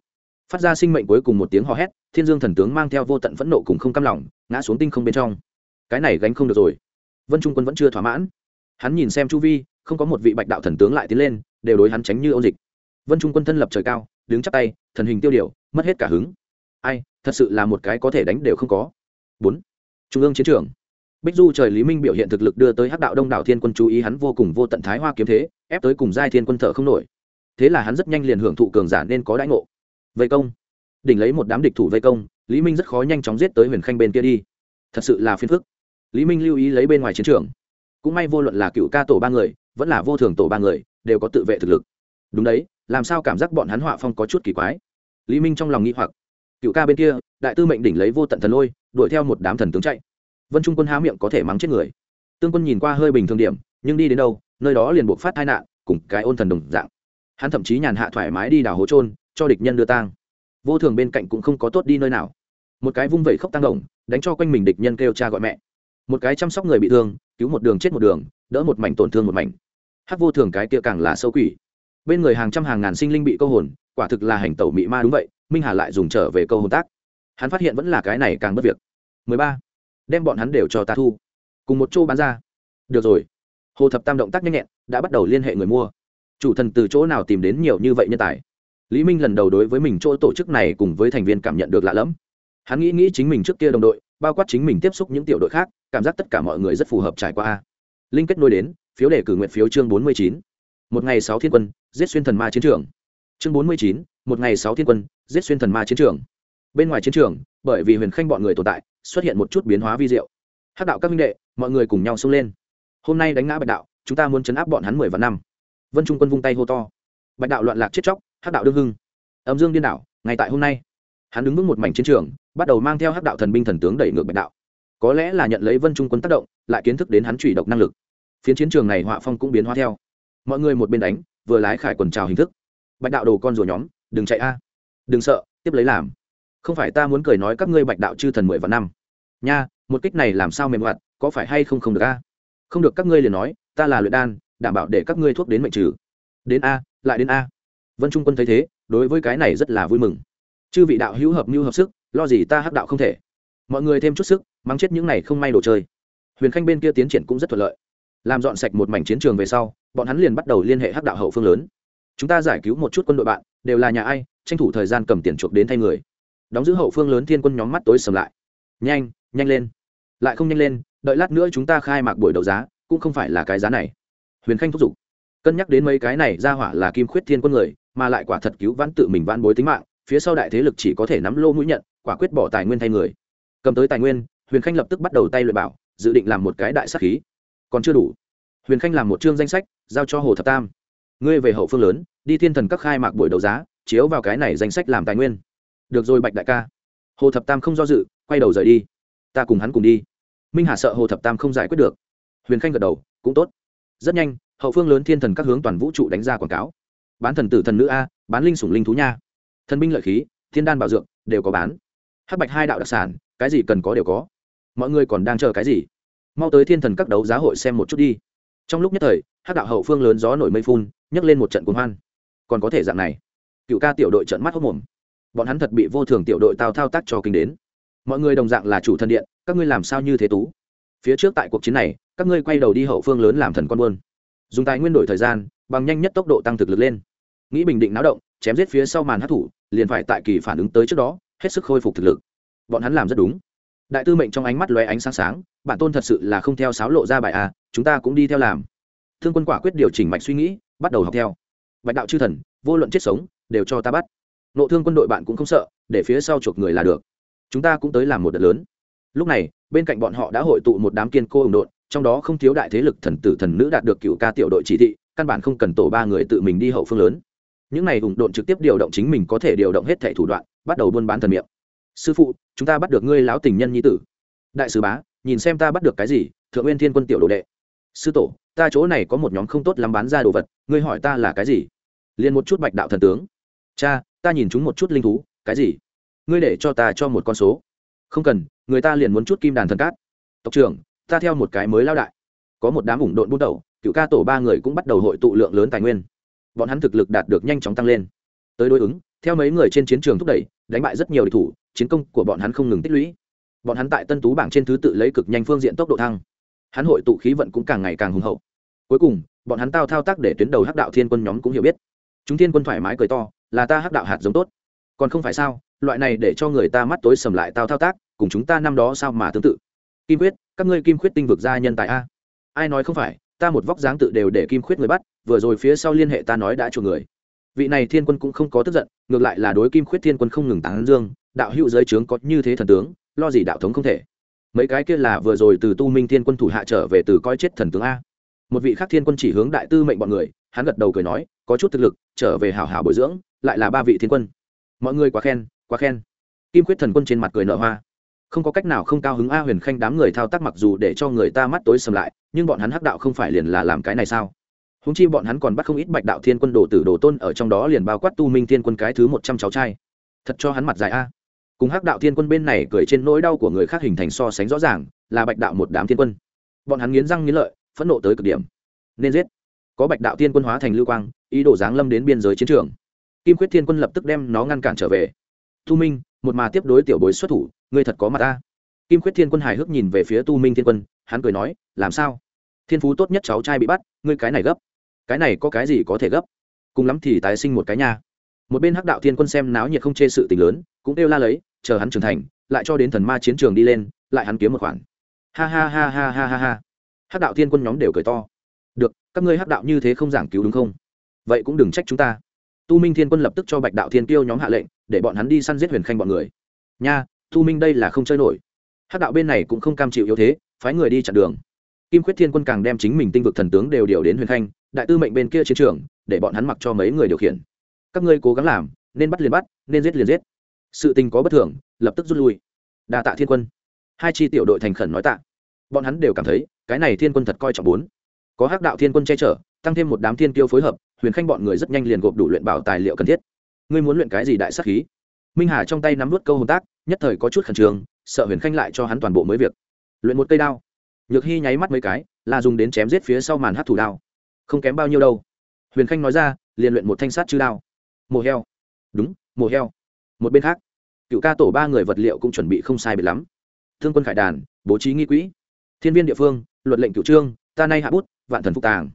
Phát ra sinh mệnh cuối cùng một tiếng hò hét, thiên dương thần tướng mang theo vô tận phẫn nộ cùng không cam lòng, ngã xuống tinh không bên trong. Cái này gánh không được rồi. Vân trung quân vẫn chưa thỏa mãn. Hắn nhìn xem chu vi, không có một vị bạch đạo thần tướng lại tiến lên, đều đối hắn tránh như ô dịch. Vân trung quân thân lập trời cao đứng chắp tay, thần hình tiêu điều, mất hết cả hứng. Ai, thật sự là một cái có thể đánh đều không có. Bốn, trung ương chiến trường. Bích du trời lý minh biểu hiện thực lực đưa tới hắc đạo đông đảo thiên quân chú ý hắn vô cùng vô tận thái hoa kiếm thế, ép tới cùng giai thiên quân thở không nổi. Thế là hắn rất nhanh liền hưởng thụ cường giả nên có đãi ngộ. Vây công. Đỉnh lấy một đám địch thủ vây công, lý minh rất khó nhanh chóng giết tới huyền khanh bên kia đi. Thật sự là phiền phức. Lý minh lưu ý lấy bên ngoài chiến trường. Cũng may vô luận là cựu ca tổ ba người, vẫn là vô thường tổ ba người, đều có tự vệ thực lực. Đúng đấy làm sao cảm giác bọn hắn họa phong có chút kỳ quái? Lý minh trong lòng nghĩ hoặc. Cựu ca bên kia, đại tư mệnh đỉnh lấy vô tận thần lôi, đuổi theo một đám thần tướng chạy. Vân trung quân há miệng có thể mắng chết người. Tương quân nhìn qua hơi bình thường điểm, nhưng đi đến đâu, nơi đó liền buộc phát tai nạn, cùng cái ôn thần đồng dạng. Hắn thậm chí nhàn hạ thoải mái đi đào hố trôn cho địch nhân đưa tang. Vô thường bên cạnh cũng không có tốt đi nơi nào. Một cái vung vẩy khốc tăng động đánh cho quanh mình địch nhân kêu cha gọi mẹ. Một cái chăm sóc người bị thương, cứu một đường chết một đường, đỡ một mảnh tổn thương một mảnh. Hắc vô thường cái kia càng là sâu quỷ bên người hàng trăm hàng ngàn sinh linh bị câu hồn, quả thực là hành tẩu mị ma đúng vậy, minh hà lại dùng trở về câu hồn tác. Hắn phát hiện vẫn là cái này càng bất việc. 13. đem bọn hắn đều cho ta thu. Cùng một chỗ bán ra. Được rồi. Hồ thập tam động tác nhanh nhẹn, đã bắt đầu liên hệ người mua. Chủ thần từ chỗ nào tìm đến nhiều như vậy nhân tài? Lý minh lần đầu đối với mình chỗ tổ chức này cùng với thành viên cảm nhận được lạ lẫm. Hắn nghĩ nghĩ chính mình trước kia đồng đội, bao quát chính mình tiếp xúc những tiểu đội khác, cảm giác tất cả mọi người rất phù hợp trải qua linh kết nối đến, phiếu đề cử nguyện phiếu chương bốn mươi chín một ngày sáu thiên quân, giết xuyên thần ma chiến trường. Chương bốn mươi chín, một ngày sáu thiên quân, giết xuyên thần ma chiến trường. Bên ngoài chiến trường, bởi vì huyền khanh bọn người tồn tại, xuất hiện một chút biến hóa vi diệu. Hát đạo các minh đệ, mọi người cùng nhau xông lên. Hôm nay đánh ngã bạch đạo, chúng ta muốn chấn áp bọn hắn mười vạn năm. Vân trung quân vung tay hô to. Bạch đạo loạn lạc chết chóc hát đạo đương hưng. Âm dương điên đảo, ngay tại hôm nay, hắn đứng vững một mảnh chiến trường, bắt đầu mang theo hát đạo thần binh thần tướng đẩy ngược bạch đạo. Có lẽ là nhận lấy vân trung quân tác động, lại kiến thức đến hắn chủy độc năng lực. Phiến chiến trường này họa phong cũng biến hóa theo mọi người một bên đánh, vừa lái khải quần trào hình thức. Bạch đạo đồ con rùa nhóm, đừng chạy a. Đừng sợ, tiếp lấy làm. Không phải ta muốn cười nói các ngươi bạch đạo chư thần mười vạn năm. Nha, một kích này làm sao mềm hoạt, có phải hay không không được a? Không được các ngươi liền nói, ta là luyện đan, đảm bảo để các ngươi thuốc đến mệnh trừ. Đến a, lại đến a. Vân trung quân thấy thế, đối với cái này rất là vui mừng. Chư vị đạo hữu hợp mưu hợp sức, lo gì ta hắc đạo không thể. Mọi người thêm chút sức, mắng chết những này không may đồ chơi. Huyền khanh bên kia tiến triển cũng rất thuận lợi. Làm dọn sạch một mảnh chiến trường về sau bọn hắn liền bắt đầu liên hệ hắc đạo hậu phương lớn. Chúng ta giải cứu một chút quân đội bạn, đều là nhà ai, tranh thủ thời gian cầm tiền chuộc đến thay người. Đóng giữ hậu phương lớn thiên quân nhóm mắt tối sầm lại. Nhanh nhanh lên. Lại không nhanh lên, đợi lát nữa chúng ta khai mạc buổi đấu giá, cũng không phải là cái giá này. Huyền khanh thúc giục. Cân nhắc đến mấy cái này, ra hỏa là kim khuyết thiên quân người, mà lại quả thật cứu vãn tự mình vãn bối tính mạng, phía sau đại thế lực chỉ có thể nắm lô mũi nhận, quả quyết bỏ tài nguyên thay người. Cầm tới tài nguyên, huyền khanh lập tức bắt đầu tay luyện bảo, dự định làm một cái đại sắc khí. Còn chưa đủ. Huyền khanh làm một chương danh sách giao cho hồ thập tam. Ngươi về hậu phương lớn, đi thiên thần các khai mạc buổi đấu giá, chiếu vào cái này danh sách làm tài nguyên. Được rồi, bạch đại ca. Hồ thập tam không do dự, quay đầu rời đi. Ta cùng hắn cùng đi. Minh hà sợ hồ thập tam không giải quyết được. Huyền khanh gật đầu, cũng tốt. Rất nhanh, hậu phương lớn thiên thần các hướng toàn vũ trụ đánh ra quảng cáo. Bán thần tử thần nữ a, bán linh sủng linh thú nha. Thần binh lợi khí, thiên đan bảo dược, đều có bán. Hắc bạch hai đạo đặc sản, cái gì cần có đều có. Mọi người còn đang chờ cái gì? Mau tới thiên thần các đấu giá hội xem một chút đi. Trong lúc nhất thời hắc đạo hậu phương lớn gió nổi mây phun, nhấc lên một trận cuồng hoan. Còn có thể dạng này. Cựu ca tiểu đội trận mắt hốc mồm. Bọn hắn thật bị vô thường tiểu đội tào thao tác cho kinh đến. Mọi người đồng dạng là chủ thần điện, các ngươi làm sao như thế tú? Phía trước tại cuộc chiến này, các ngươi quay đầu đi hậu phương lớn làm thần con buôn. Dùng tài nguyên đổi thời gian, bằng nhanh nhất tốc độ tăng thực lực lên. Nghĩ bình định náo động, chém giết phía sau màn hát thủ, liền phải tại kỳ phản ứng tới trước đó, hết sức khôi phục thực lực. Bọn hắn làm rất đúng. Đại tư mệnh trong ánh mắt lóe ánh sáng sáng, bản tôn thật sự là không theo sáo lộ ra bài a chúng ta cũng đi theo làm thương quân quả quyết điều chỉnh mạch suy nghĩ, bắt đầu học theo. Bạch đạo chư thần, vô luận chết sống, đều cho ta bắt. Nộ thương quân đội bạn cũng không sợ, để phía sau chuộc người là được. Chúng ta cũng tới làm một đợt lớn. Lúc này, bên cạnh bọn họ đã hội tụ một đám kiên cô ủng độn, trong đó không thiếu đại thế lực thần tử thần nữ đạt được cựu ca tiểu đội chỉ thị, căn bản không cần tổ ba người tự mình đi hậu phương lớn. Những này ủng độn trực tiếp điều động chính mình có thể điều động hết thẻ thủ đoạn, bắt đầu buôn bán thần miệng. Sư phụ, chúng ta bắt được ngươi lão tình nhân nhi tử. Đại sứ bá, nhìn xem ta bắt được cái gì, thượng nguyên thiên quân tiểu đồ đệ. Sư tổ ta chỗ này có một nhóm không tốt lắm bán ra đồ vật, ngươi hỏi ta là cái gì? Liền một chút bạch đạo thần tướng. Cha, ta nhìn chúng một chút linh thú, cái gì? Ngươi để cho ta cho một con số. Không cần, người ta liền muốn chút kim đàn thần cát. Tộc trưởng, ta theo một cái mới lao đại. Có một đám ủng độn bút đầu cựu ca tổ ba người cũng bắt đầu hội tụ lượng lớn tài nguyên. Bọn hắn thực lực đạt được nhanh chóng tăng lên. Tới đối ứng, theo mấy người trên chiến trường thúc đẩy, đánh bại rất nhiều địch thủ, chiến công của bọn hắn không ngừng tích lũy. Bọn hắn tại tân tú bảng trên thứ tự lấy cực nhanh phương diện tốc độ thăng. Hắn hội tụ khí vận cũng càng ngày càng hùng hậu cuối cùng, bọn hắn tao thao tác để tuyến đầu hắc đạo thiên quân nhóm cũng hiểu biết. Chúng thiên quân thoải mái cười to, là ta hắc đạo hạt giống tốt. Còn không phải sao, loại này để cho người ta mắt tối sầm lại tao thao tác, cùng chúng ta năm đó sao mà tương tự. Kim quyết, các ngươi kim quyết tinh vực gia nhân tại a. Ai nói không phải, ta một vóc dáng tự đều để kim khuyết người bắt, vừa rồi phía sau liên hệ ta nói đã chuộc người. Vị này thiên quân cũng không có tức giận, ngược lại là đối kim khuyết thiên quân không ngừng tán dương, đạo hữu giới trướng có như thế thần tướng, lo gì đạo thống không thể. Mấy cái kia là vừa rồi từ tu minh thiên quân thủ hạ trở về từ coi chết thần tướng a một vị khác thiên quân chỉ hướng đại tư mệnh bọn người, hắn gật đầu cười nói, có chút thực lực, trở về hảo hảo bồi dưỡng, lại là ba vị thiên quân. Mọi người quá khen quá khen. Kim quyết thần quân trên mặt cười nở hoa. Không có cách nào không cao hứng a huyền khanh đám người thao tác mặc dù để cho người ta mắt tối sầm lại, nhưng bọn hắn hắc đạo không phải liền là làm cái này sao? Húng chi bọn hắn còn bắt không ít bạch đạo thiên quân đồ tử đồ tôn ở trong đó liền bao quát tu minh thiên quân cái thứ một trăm cháu trai. Thật cho hắn mặt dài a. Cùng hắc đạo thiên quân bên này cười trên nỗi đau của người khác hình thành so sánh rõ ràng, là bạch đạo một đám thiên quân. Bọn hắn nghiến răng nghiến lợi phẫn nộ tới cực điểm. Nên giết. Có bạch đạo thiên quân hóa thành lưu quang, ý đồ giáng lâm đến biên giới chiến trường. Kim quyết thiên quân lập tức đem nó ngăn cản trở về. Tu minh, một mà tiếp đối tiểu bối xuất thủ, ngươi thật có mặt ta. Kim quyết thiên quân hài hước nhìn về phía tu minh thiên quân, hắn cười nói, làm sao? Thiên phú tốt nhất cháu trai bị bắt, ngươi cái này gấp. Cái này có cái gì có thể gấp? Cùng lắm thì tái sinh một cái nhà một bên hắc đạo thiên quân xem náo nhiệt không chê sự tình lớn, cũng kêu la lấy, chờ hắn trưởng thành, lại cho đến thần ma chiến trường đi lên, lại hắn kiếm một khoản. Ha ha ha ha ha ha ha hắc đạo thiên quân nhóm đều cười to. Được, các ngươi hắc đạo như thế không giảng cứu đúng không? Vậy cũng đừng trách chúng ta. Tu minh thiên quân lập tức cho bạch đạo thiên tiêu nhóm hạ lệnh, để bọn hắn đi săn giết huyền khanh bọn người. Nha, tu minh đây là không chơi nổi. Hắc đạo bên này cũng không cam chịu yếu thế, phái người đi chặn đường. Kim khuyết thiên quân càng đem chính mình tinh vực thần tướng đều điều đến huyền khanh, đại tư mệnh bên kia chiến trường, để bọn hắn mặc cho mấy người điều khiển. Các ngươi cố gắng làm, nên bắt liền bắt, nên giết liền giết. Sự tình có bất thường, lập tức rút lui. Đa tạ thiên quân. Hai chi tiểu đội thành khẩn nói tạ. Bọn hắn đều cảm thấy cái này thiên quân thật coi trọng bốn. Có hắc đạo thiên quân che chở, tăng thêm một đám thiên tiêu phối hợp, huyền khanh bọn người rất nhanh liền gộp đủ luyện bảo tài liệu cần thiết. Ngươi muốn luyện cái gì đại sắc khí? Minh hà trong tay nắm vút câu hồn tác, nhất thời có chút khẩn trương, sợ huyền khanh lại cho hắn toàn bộ mới việc. Luyện một cây đao. Nhược hy nháy mắt mấy cái, là dùng đến chém giết phía sau màn hát thủ đao. Không kém bao nhiêu đâu. Huyền khanh nói ra, liền luyện một thanh sát chư đao. Mồ heo. Đúng mồ heo. Một bên khác, cựu ca tổ ba người vật liệu cũng chuẩn bị không sai biệt lắm. Thương quân khải đàn, bố trí nghi quỹ. Thiên viên địa phương luật lệnh cửu trương, ta nay hạ bút, vạn thần phục tàng.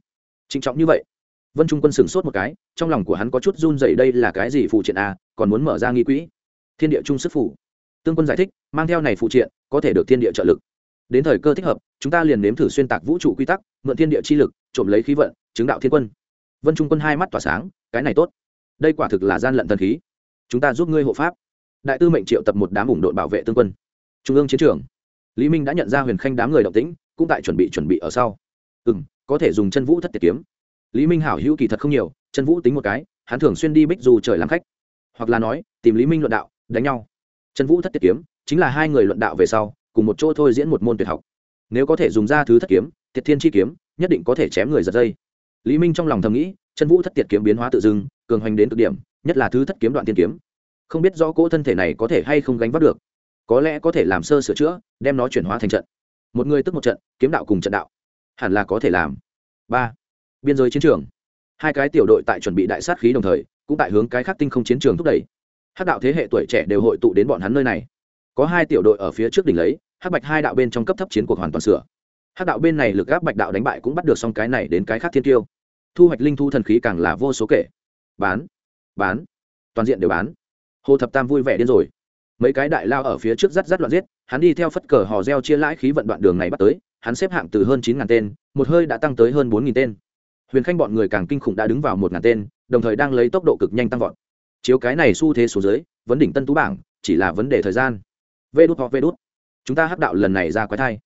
Trịnh trọng như vậy. Vân trung quân sửng sốt một cái, trong lòng của hắn có chút run dậy đây là cái gì phụ triện à? còn muốn mở ra nghi quỹ. Thiên địa trung sức phủ tương quân giải thích, mang theo này phụ triện, có thể được thiên địa trợ lực. Đến thời cơ thích hợp, chúng ta liền nếm thử xuyên tạc vũ trụ quy tắc, mượn thiên địa chi lực, trộm lấy khí vận, chứng đạo thiên quân. Vân trung quân hai mắt tỏa sáng, cái này tốt. Đây quả thực là gian lận thần khí. Chúng ta giúp ngươi hộ pháp. Đại tư mệnh triệu tập một đám ủng đội bảo vệ tương quân. Trung ương chiến trường. Lý minh đã nhận ra huyền khanh đám người động tĩnh cũng tại chuẩn bị chuẩn bị ở sau. Ừ m có thể dùng chân vũ thất tiệt kiếm. Lý minh hảo hữu kỳ thật không nhiều, chân vũ tính một cái, hắn thường xuyên đi bích dù trời làm khách. Hoặc là nói, tìm lý minh luận đạo, đánh nhau. Chân vũ thất tiệt kiếm, chính là hai người luận đạo về sau, cùng một chỗ thôi diễn một môn tuyệt học. Nếu có thể dùng ra thứ thất kiếm, tiệt thiên chi kiếm, nhất định có thể chém người giật dây. Lý minh trong lòng thầm nghĩ, chân vũ thất tiệt kiếm biến hóa tự dưng, cường hoành đến cực điểm, nhất là thứ thất kiếm đoạn tiên kiếm. Không biết rõ cỗ thân thể này có thể hay không gánh vác được. Có lẽ có thể làm sơ sửa chữa, đem nó chuyển hóa thành trận một người tức một trận, kiếm đạo cùng trận đạo. Hẳn là có thể làm. Ba, biên giới chiến trường. Hai cái tiểu đội tại chuẩn bị đại sát khí đồng thời, cũng tại hướng cái khác tinh không chiến trường thúc đẩy. Hát đạo thế hệ tuổi trẻ đều hội tụ đến bọn hắn nơi này. Có hai tiểu đội ở phía trước đỉnh lấy hát bạch hai đạo bên trong cấp thấp chiến cuộc hoàn toàn sửa. Hát đạo bên này lực gáp bạch đạo đánh bại cũng bắt được xong cái này đến cái khác thiên tiêu thu hoạch linh thu thần khí càng là vô số kể. Bán bán, toàn diện đều bán. Hồ thập tam vui vẻ điên rồi mấy cái đại lao ở phía trước rắt rắt loạn giết, hắn đi theo phất cờ hò reo chia lãi khí vận đoạn đường này bắt tới, hắn xếp hạng từ hơn chín ngàn tên, một hơi đã tăng tới hơn bốn nghìn tên. Huyền khanh bọn người càng kinh khủng đã đứng vào một ngàn tên, đồng thời đang lấy tốc độ cực nhanh tăng vọt. Chiếu cái này xu thế số dưới, vấn đỉnh tân tú bảng, chỉ là vấn đề thời gian. Vê đút hoặc vê đút. Chúng ta hắc đạo lần này ra quái thai.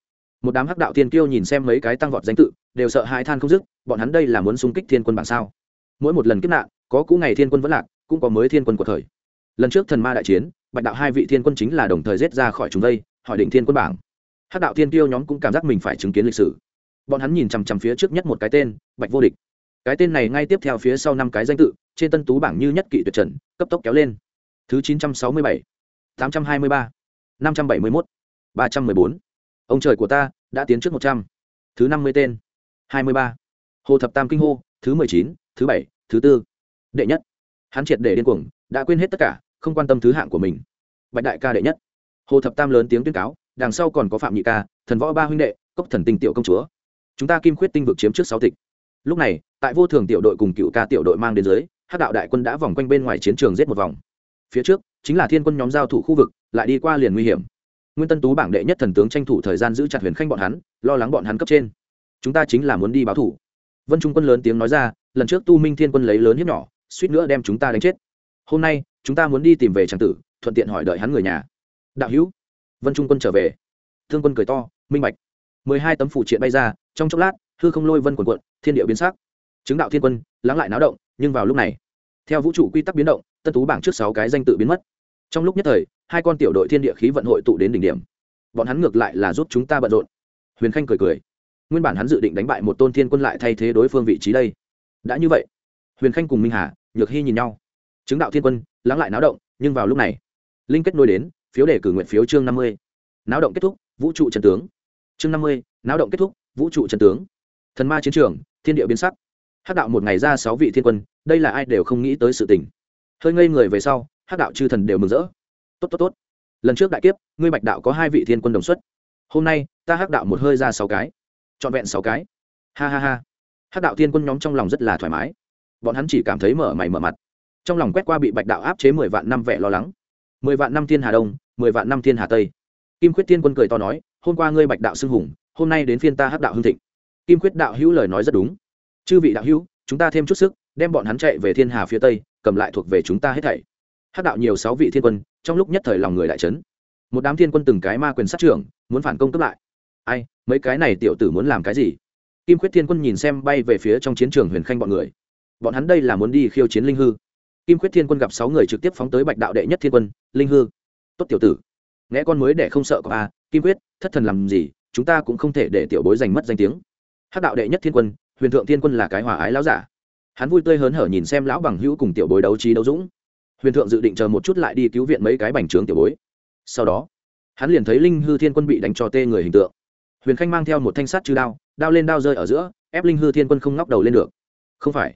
Một đám hắc đạo tiên kiêu nhìn xem mấy cái tăng vọt danh tự, đều sợ hai than không dứt, bọn hắn đây là muốn xung kích thiên quân bảng sao? Mỗi một lần kiếp nạn, có cũ ngày thiên quân vẫn lạc, cũng có mới thiên quân của thời. Lần trước thần ma đại chiến bạch đạo hai vị thiên quân chính là đồng thời rết ra khỏi chúng đây, hỏi định thiên quân bảng. Hắc đạo thiên tiêu nhóm cũng cảm giác mình phải chứng kiến lịch sử. Bọn hắn nhìn chằm chằm phía trước nhất một cái tên, bạch vô địch. Cái tên này ngay tiếp theo phía sau năm cái danh tự, trên tân tú bảng như nhất kỵ tuyệt trần, cấp tốc kéo lên. Thứ chín trăm sáu mươi bảy, tám trăm hai mươi ba, năm trăm bảy mươi mốt, ba trăm mười bốn. Ông trời của ta, đã tiến trước một trăm. Thứ năm mươi tên, hai mươi ba. Hồ thập tam kinh hô, thứ mười chín, thứ bảy, thứ tư. Đệ nhất. Hắn triệt để điên cuồng, đã quên hết tất cả không quan tâm thứ hạng của mình. Bạch đại ca đệ nhất. Hồ thập tam lớn tiếng tuyên cáo, đằng sau còn có phạm nhị ca, thần võ ba huynh đệ, cốc thần tinh tiểu công chúa. Chúng ta kim khuyết tinh vực chiếm trước sáu tịch. Lúc này, tại vô thường tiểu đội cùng cựu ca tiểu đội mang đến dưới hát đạo đại quân đã vòng quanh bên ngoài chiến trường giết một vòng. Phía trước, chính là thiên quân nhóm giao thủ khu vực, lại đi qua liền nguy hiểm. Nguyên tân tú bảng đệ nhất thần tướng tranh thủ thời gian giữ chặt huyền khanh bọn hắn, lo lắng bọn hắn cấp trên. Chúng ta chính là muốn đi báo thủ. Vân trung quân lớn tiếng nói ra, lần trước tu minh thiên quân lấy lớn hiếp nhỏ, suýt nữa đem chúng ta đánh chết hôm nay, chúng ta muốn đi tìm về tràng tử, thuận tiện hỏi đợi hắn người nhà. Đạo hữu. Vân trung quân trở về. Thương quân cười to, minh bạch. Mười hai tấm phủ triện bay ra, trong chốc lát, hư không lôi vân quần quận thiên địa biến sắc. Chứng đạo thiên quân, lắng lại náo động, nhưng vào lúc này, theo vũ trụ quy tắc biến động, tân tú bảng trước sáu cái danh tự biến mất. Trong lúc nhất thời, hai con tiểu đội thiên địa khí vận hội tụ đến đỉnh điểm. Bọn hắn ngược lại là giúp chúng ta bận rộn. Huyền khanh cười cười. Nguyên bản hắn dự định đánh bại một tôn thiên quân lại thay thế đối phương vị trí đây. Đã như vậy, huyền khanh cùng minh hà, nhược hy nhìn nhau chứng đạo thiên quân, lắng lại náo động, nhưng vào lúc này, linh kết nối đến, phiếu đề cử nguyện phiếu chương năm mươi. Náo động kết thúc, vũ trụ trần tướng. Chương năm mươi, náo động kết thúc, vũ trụ trần tướng. Thần ma chiến trường, thiên địa biến sắc. Hắc đạo một ngày ra sáu vị thiên quân, đây là ai đều không nghĩ tới sự tình. Hơi ngây người về sau, hắc đạo chư thần đều mừng rỡ. Tốt tốt tốt. Lần trước đại kiếp, ngươi bạch đạo có hai vị thiên quân đồng xuất. Hôm nay, ta hắc đạo một hơi ra sáu cái. Trọn vẹn sáu cái. Ha ha ha. Hắc đạo thiên quân nhóm trong lòng rất là thoải mái. Bọn hắn chỉ cảm thấy mở mày mở mặt trong lòng quét qua bị bạch đạo áp chế mười vạn năm vẻ lo lắng. Mười vạn năm thiên hà đông, mười vạn năm thiên hà tây. Kim khuyết thiên quân cười to nói, hôm qua ngươi bạch đạo xưng hùng, hôm nay đến phiên ta hắc đạo hưng thịnh. Kim khuyết đạo hữu lời nói rất đúng. Chư vị đạo hữu, chúng ta thêm chút sức, đem bọn hắn chạy về thiên hà phía tây, cầm lại thuộc về chúng ta hết thảy. Hắc đạo nhiều sáu vị thiên quân, trong lúc nhất thời lòng người đại trấn một đám thiên quân từng cái ma quyền sát trưởng, muốn phản công cấp lại. Ai, mấy cái này tiểu tử muốn làm cái gì? Kim khuyết thiên quân nhìn xem bay về phía trong chiến trường huyền khanh bọn người. Bọn hắn đây là muốn đi khiêu chiến linh hư kim khuyết thiên quân gặp sáu người trực tiếp phóng tới bạch đạo đệ nhất thiên quân, linh hư. Tốt tiểu tử, nghe con mới để không sợ có a kim quyết thất thần làm gì, chúng ta cũng không thể để tiểu bối giành mất danh tiếng. Hắc đạo đệ nhất thiên quân, huyền thượng thiên quân là cái hòa ái lão giả. Hắn vui tươi hớn hở nhìn xem lão bằng hữu cùng tiểu bối đấu trí đấu dũng. Huyền thượng dự định chờ một chút lại đi cứu viện mấy cái bành trướng tiểu bối. Sau đó, hắn liền thấy linh hư thiên quân bị đánh cho tê người hình tượng. Huyền khanh mang theo một thanh sắt chư đao đao lên đao rơi ở giữa, ép linh hư thiên quân không ngóc đầu lên được. Không phải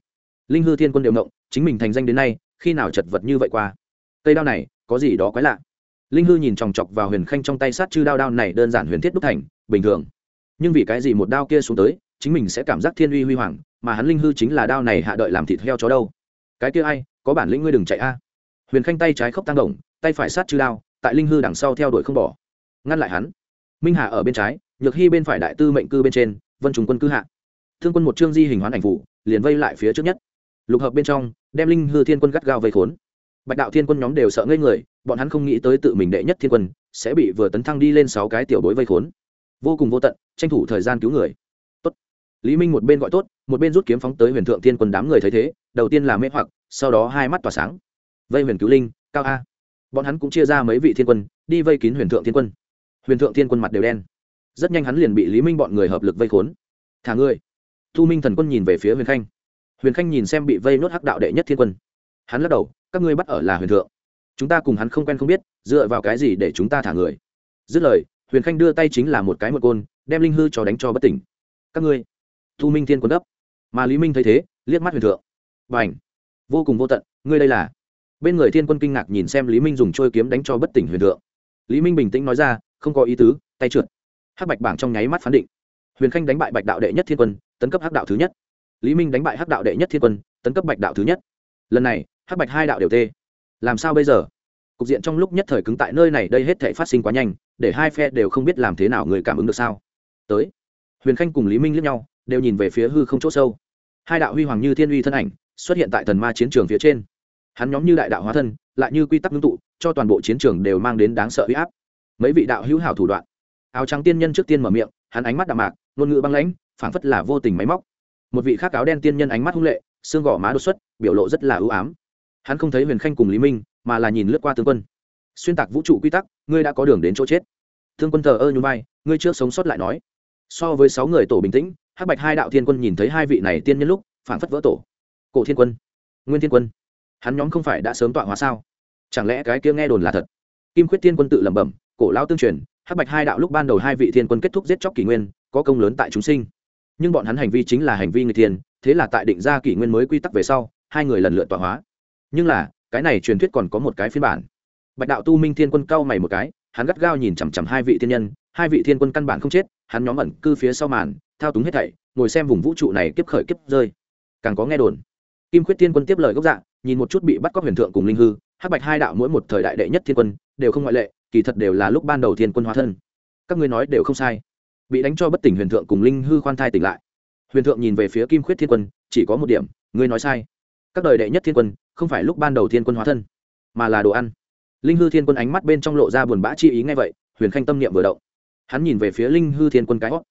linh hư thiên quân đều động chính mình thành danh đến nay, khi nào chật vật như vậy qua? Cây đao này, có gì đó quái lạ? Linh hư nhìn chòng chọc vào huyền khanh trong tay sát chư đao đao này đơn giản huyền thiết đúc thành, bình thường. Nhưng vì cái gì một đao kia xuống tới, chính mình sẽ cảm giác thiên uy huy hoàng, mà hắn linh hư chính là đao này hạ đợi làm thịt heo chó đâu? Cái kia ai, có bản lĩnh ngươi đừng chạy a. Huyền khanh tay trái khóc tăng đồng tay phải sát chư đao, tại linh hư đằng sau theo đuổi không bỏ. Ngăn lại hắn. Minh hà ở bên trái, nhược hy bên phải đại tư mệnh cư bên trên, vân trùng quân cư hạ. Thương quân một chương di hình hoán ảnh phủ, liền vây lại phía trước nhất lục hợp bên trong, đem linh hư thiên quân gắt gao vây khốn. Bạch đạo thiên quân nhóm đều sợ ngây người, bọn hắn không nghĩ tới tự mình đệ nhất thiên quân sẽ bị vừa tấn thăng đi lên sáu cái tiểu bối vây khốn. Vô cùng vô tận, tranh thủ thời gian cứu người. Tốt. Lý minh một bên gọi tốt, một bên rút kiếm phóng tới huyền thượng thiên quân đám người thấy thế, đầu tiên là mê hoặc, sau đó hai mắt tỏa sáng. Vây huyền cứu linh, cao a. Bọn hắn cũng chia ra mấy vị thiên quân, đi vây kín huyền thượng thiên quân. Huyền thượng thiên quân mặt đều đen. Rất nhanh hắn liền bị lý minh bọn người hợp lực vây khốn. Thả ngươi thu minh thần quân nhìn về phía huyền khanh huyền khanh nhìn xem bị vây nốt hắc đạo đệ nhất thiên quân. Hắn lắc đầu, các ngươi bắt ở là huyền thượng. Chúng ta cùng hắn không quen không biết, dựa vào cái gì để chúng ta thả người? Dứt lời, huyền khanh đưa tay chính là một cái một côn, đem linh hư cho đánh cho bất tỉnh. Các ngươi. Thu minh thiên quân đấp mà lý minh thấy thế, liếc mắt huyền thượng. B à n h vô cùng vô tận, ngươi đây là? Bên người thiên quân kinh ngạc nhìn xem lý minh dùng trôi kiếm đánh cho bất tỉnh huyền thượng. Lý minh bình tĩnh nói ra, không có ý tứ, tay trượt. Hắc bạch bảng trong nháy mắt phán định. Huyền khanh đánh bại bạch đạo đệ nhất thiên quân, tấn cấp hắc đạo thứ nhất lý minh đánh bại hắc đạo đệ nhất thiên quân, tấn cấp bạch đạo thứ nhất. Lần này, hắc bạch hai đạo đều tê. Làm sao bây giờ? Cục diện trong lúc nhất thời cứng tại nơi này, đây hết thể phát sinh quá nhanh, để hai phe đều không biết làm thế nào người cảm ứng được sao? Tới. Huyền khanh cùng lý minh liếc nhau, đều nhìn về phía hư không chỗ sâu. Hai đạo huy hoàng như thiên uy thân ảnh xuất hiện tại thần ma chiến trường phía trên. Hắn nhóm như đại đạo hóa thân, lại như quy tắc ngưng tụ, cho toàn bộ chiến trường đều mang đến đáng sợ uy áp. Mấy vị đạo hữu hảo thủ đoạn. Áo trắng tiên nhân trước tiên mở miệng, hắn ánh mắt đạm mạc, ngôn ngữ băng lãnh, phảng phất là vô tình máy móc một vị khác áo đen tiên nhân ánh mắt hung lệ, xương gò má đột xuất, biểu lộ rất là ưu ám. Hắn không thấy huyền khanh cùng lý minh, mà là nhìn lướt qua tướng quân. Xuyên tạc vũ trụ quy tắc, ngươi đã có đường đến chỗ chết. Thương quân thờ ơ như bay ngươi trước sống sót lại nói. So với sáu người tổ bình tĩnh, hắc bạch hai đạo thiên quân nhìn thấy hai vị này tiên nhân lúc, phảng phất vỡ tổ. Cổ thiên quân, nguyên thiên quân, hắn nhóm không phải đã sớm tọa hóa sao? Chẳng lẽ cái kia nghe đồn là thật? Kim khuyết thiên quân tự lẩm bẩm, cổ lao tương truyền, hắc bạch hai đạo lúc ban đầu hai vị thiên quân kết thúc giết chóc kỷ nguyên, có công lớn tại chúng sinh nhưng bọn hắn hành vi chính là hành vi người thiên thế là tại định ra kỷ nguyên mới quy tắc về sau, hai người lần lượt tọa hóa. Nhưng là, cái này truyền thuyết còn có một cái phiên bản. Bạch đạo tu minh thiên quân cau mày một cái, hắn gắt gao nhìn chằm chằm hai vị thiên nhân, hai vị thiên quân căn bản không chết, hắn nhóm ẩn cư phía sau màn, thao túng hết thảy, ngồi xem vùng vũ trụ này kiếp khởi kiếp rơi. Càng có nghe đồn. Kim khuyết thiên quân tiếp lời gốc dạng nhìn một chút bị bắt cóc huyền thượng cùng linh hư, hắc bạch hai đạo mỗi một thời đại đệ nhất thiên quân, đều không ngoại lệ, kỳ thật đều là lúc ban đầu thiên quân hóa thân. Các ngươi nói đều không sai bị đánh cho bất tỉnh huyền thượng cùng linh hư khoan thai tỉnh lại. Huyền thượng nhìn về phía kim khuyết thiên quân, chỉ có một điểm, ngươi nói sai. Các đời đệ nhất thiên quân, không phải lúc ban đầu thiên quân hóa thân, mà là đồ ăn. Linh hư thiên quân ánh mắt bên trong lộ ra buồn bã chi ý ngay vậy, huyền khanh tâm niệm vừa động. Hắn nhìn về phía linh hư thiên quân cái hót.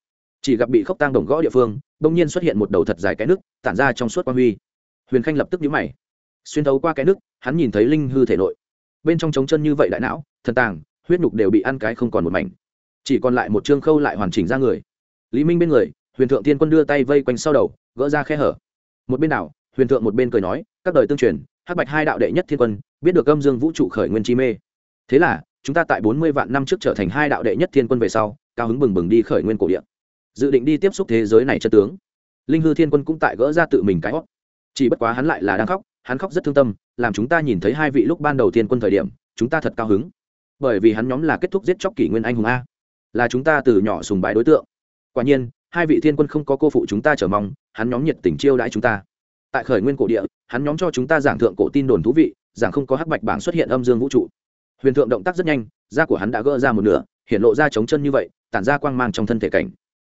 Chỉ gặp bị khốc tang đồng gõ địa phương đông nhiên xuất hiện một đầu thật dài cái nước, tản ra trong suốt quan huy. Huyền khanh lập tức nhíu mày. Xuyên thấu qua cái nước, hắn nhìn thấy linh hư thể nội. Bên trong trống chân như vậy đại não, thần tàng, huyết nhục đều bị ăn cái không còn một mảnh chỉ còn lại một chương khâu lại hoàn chỉnh ra người. Lý minh bên người, huyền thượng thiên quân đưa tay vây quanh sau đầu, gỡ ra khe hở. Một bên nào huyền thượng một bên cười nói, các đời tương truyền, hắc bạch hai đạo đệ nhất thiên quân, biết được âm dương vũ trụ khởi nguyên chi mê. Thế là, chúng ta tại bốn mươi vạn năm trước trở thành hai đạo đệ nhất thiên quân về sau, cao hứng bừng bừng đi khởi nguyên cổ địa. Dự định đi tiếp xúc thế giới này chân tướng. Linh hư thiên quân cũng tại gỡ ra tự mình cái hót chỉ bất quá hắn lại là đang khóc, hắn khóc rất thương tâm, làm chúng ta nhìn thấy hai vị lúc ban đầu thiên quân thời điểm, chúng ta thật cao hứng. Bởi vì hắn nhóm là kết thúc giết chóc kỷ nguyên anh hùng a là chúng ta từ nhỏ sùng bái đối tượng. Quả nhiên, hai vị thiên quân không có cô phụ chúng ta chờ mong, hắn nhóm nhiệt tình chiêu đãi chúng ta. Tại khởi nguyên cổ địa, hắn nhóm cho chúng ta giảng thượng cổ tin đồn thú vị, giảng không có hắc bạch bảng xuất hiện âm dương vũ trụ. Huyền thượng động tác rất nhanh, da của hắn đã gỡ ra một nửa, hiện lộ ra trống chân như vậy, tản ra quang mang trong thân thể cảnh.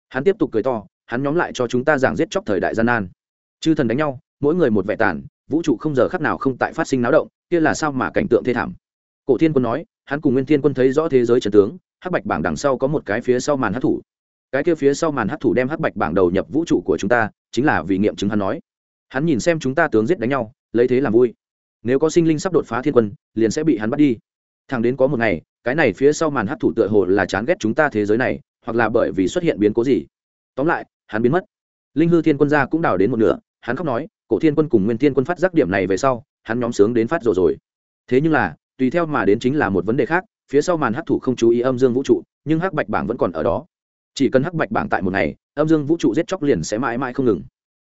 Hắn tiếp tục cười to, hắn nhóm lại cho chúng ta giảng giết chóc thời đại gian nan. Chư thần đánh nhau, mỗi người một vẻ tàn, vũ trụ không giờ khắc nào không tại phát sinh náo động, kia là sao mà cảnh tượng thê thảm. Cổ thiên quân nói, hắn cùng nguyên thiên quân thấy rõ thế giới trần tướng hắc bạch bảng đằng sau có một cái phía sau màn hắc thủ. Cái kia phía sau màn hắc thủ đem hắc bạch bảng đầu nhập vũ trụ của chúng ta, chính là vì nghiệm chứng hắn nói. Hắn nhìn xem chúng ta tướng giết đánh nhau, lấy thế làm vui. Nếu có sinh linh sắp đột phá thiên quân, liền sẽ bị hắn bắt đi. Thằng đến có một ngày, cái này phía sau màn hắc thủ tựa hồ là chán ghét chúng ta thế giới này, hoặc là bởi vì xuất hiện biến cố gì. Tóm lại, hắn biến mất. Linh hư thiên quân gia cũng đào đến một nửa, hắn khóc nói, cổ thiên quân cùng nguyên thiên quân phát giác điểm này về sau, hắn nhóm sướng đến phát rồi rồi. Thế nhưng là, tùy theo mà đến chính là một vấn đề khác phía sau màn hắc thủ không chú ý âm dương vũ trụ, nhưng hắc bạch bảng vẫn còn ở đó. Chỉ cần hắc bạch bảng tại một ngày, âm dương vũ trụ giết chóc liền sẽ mãi mãi không ngừng.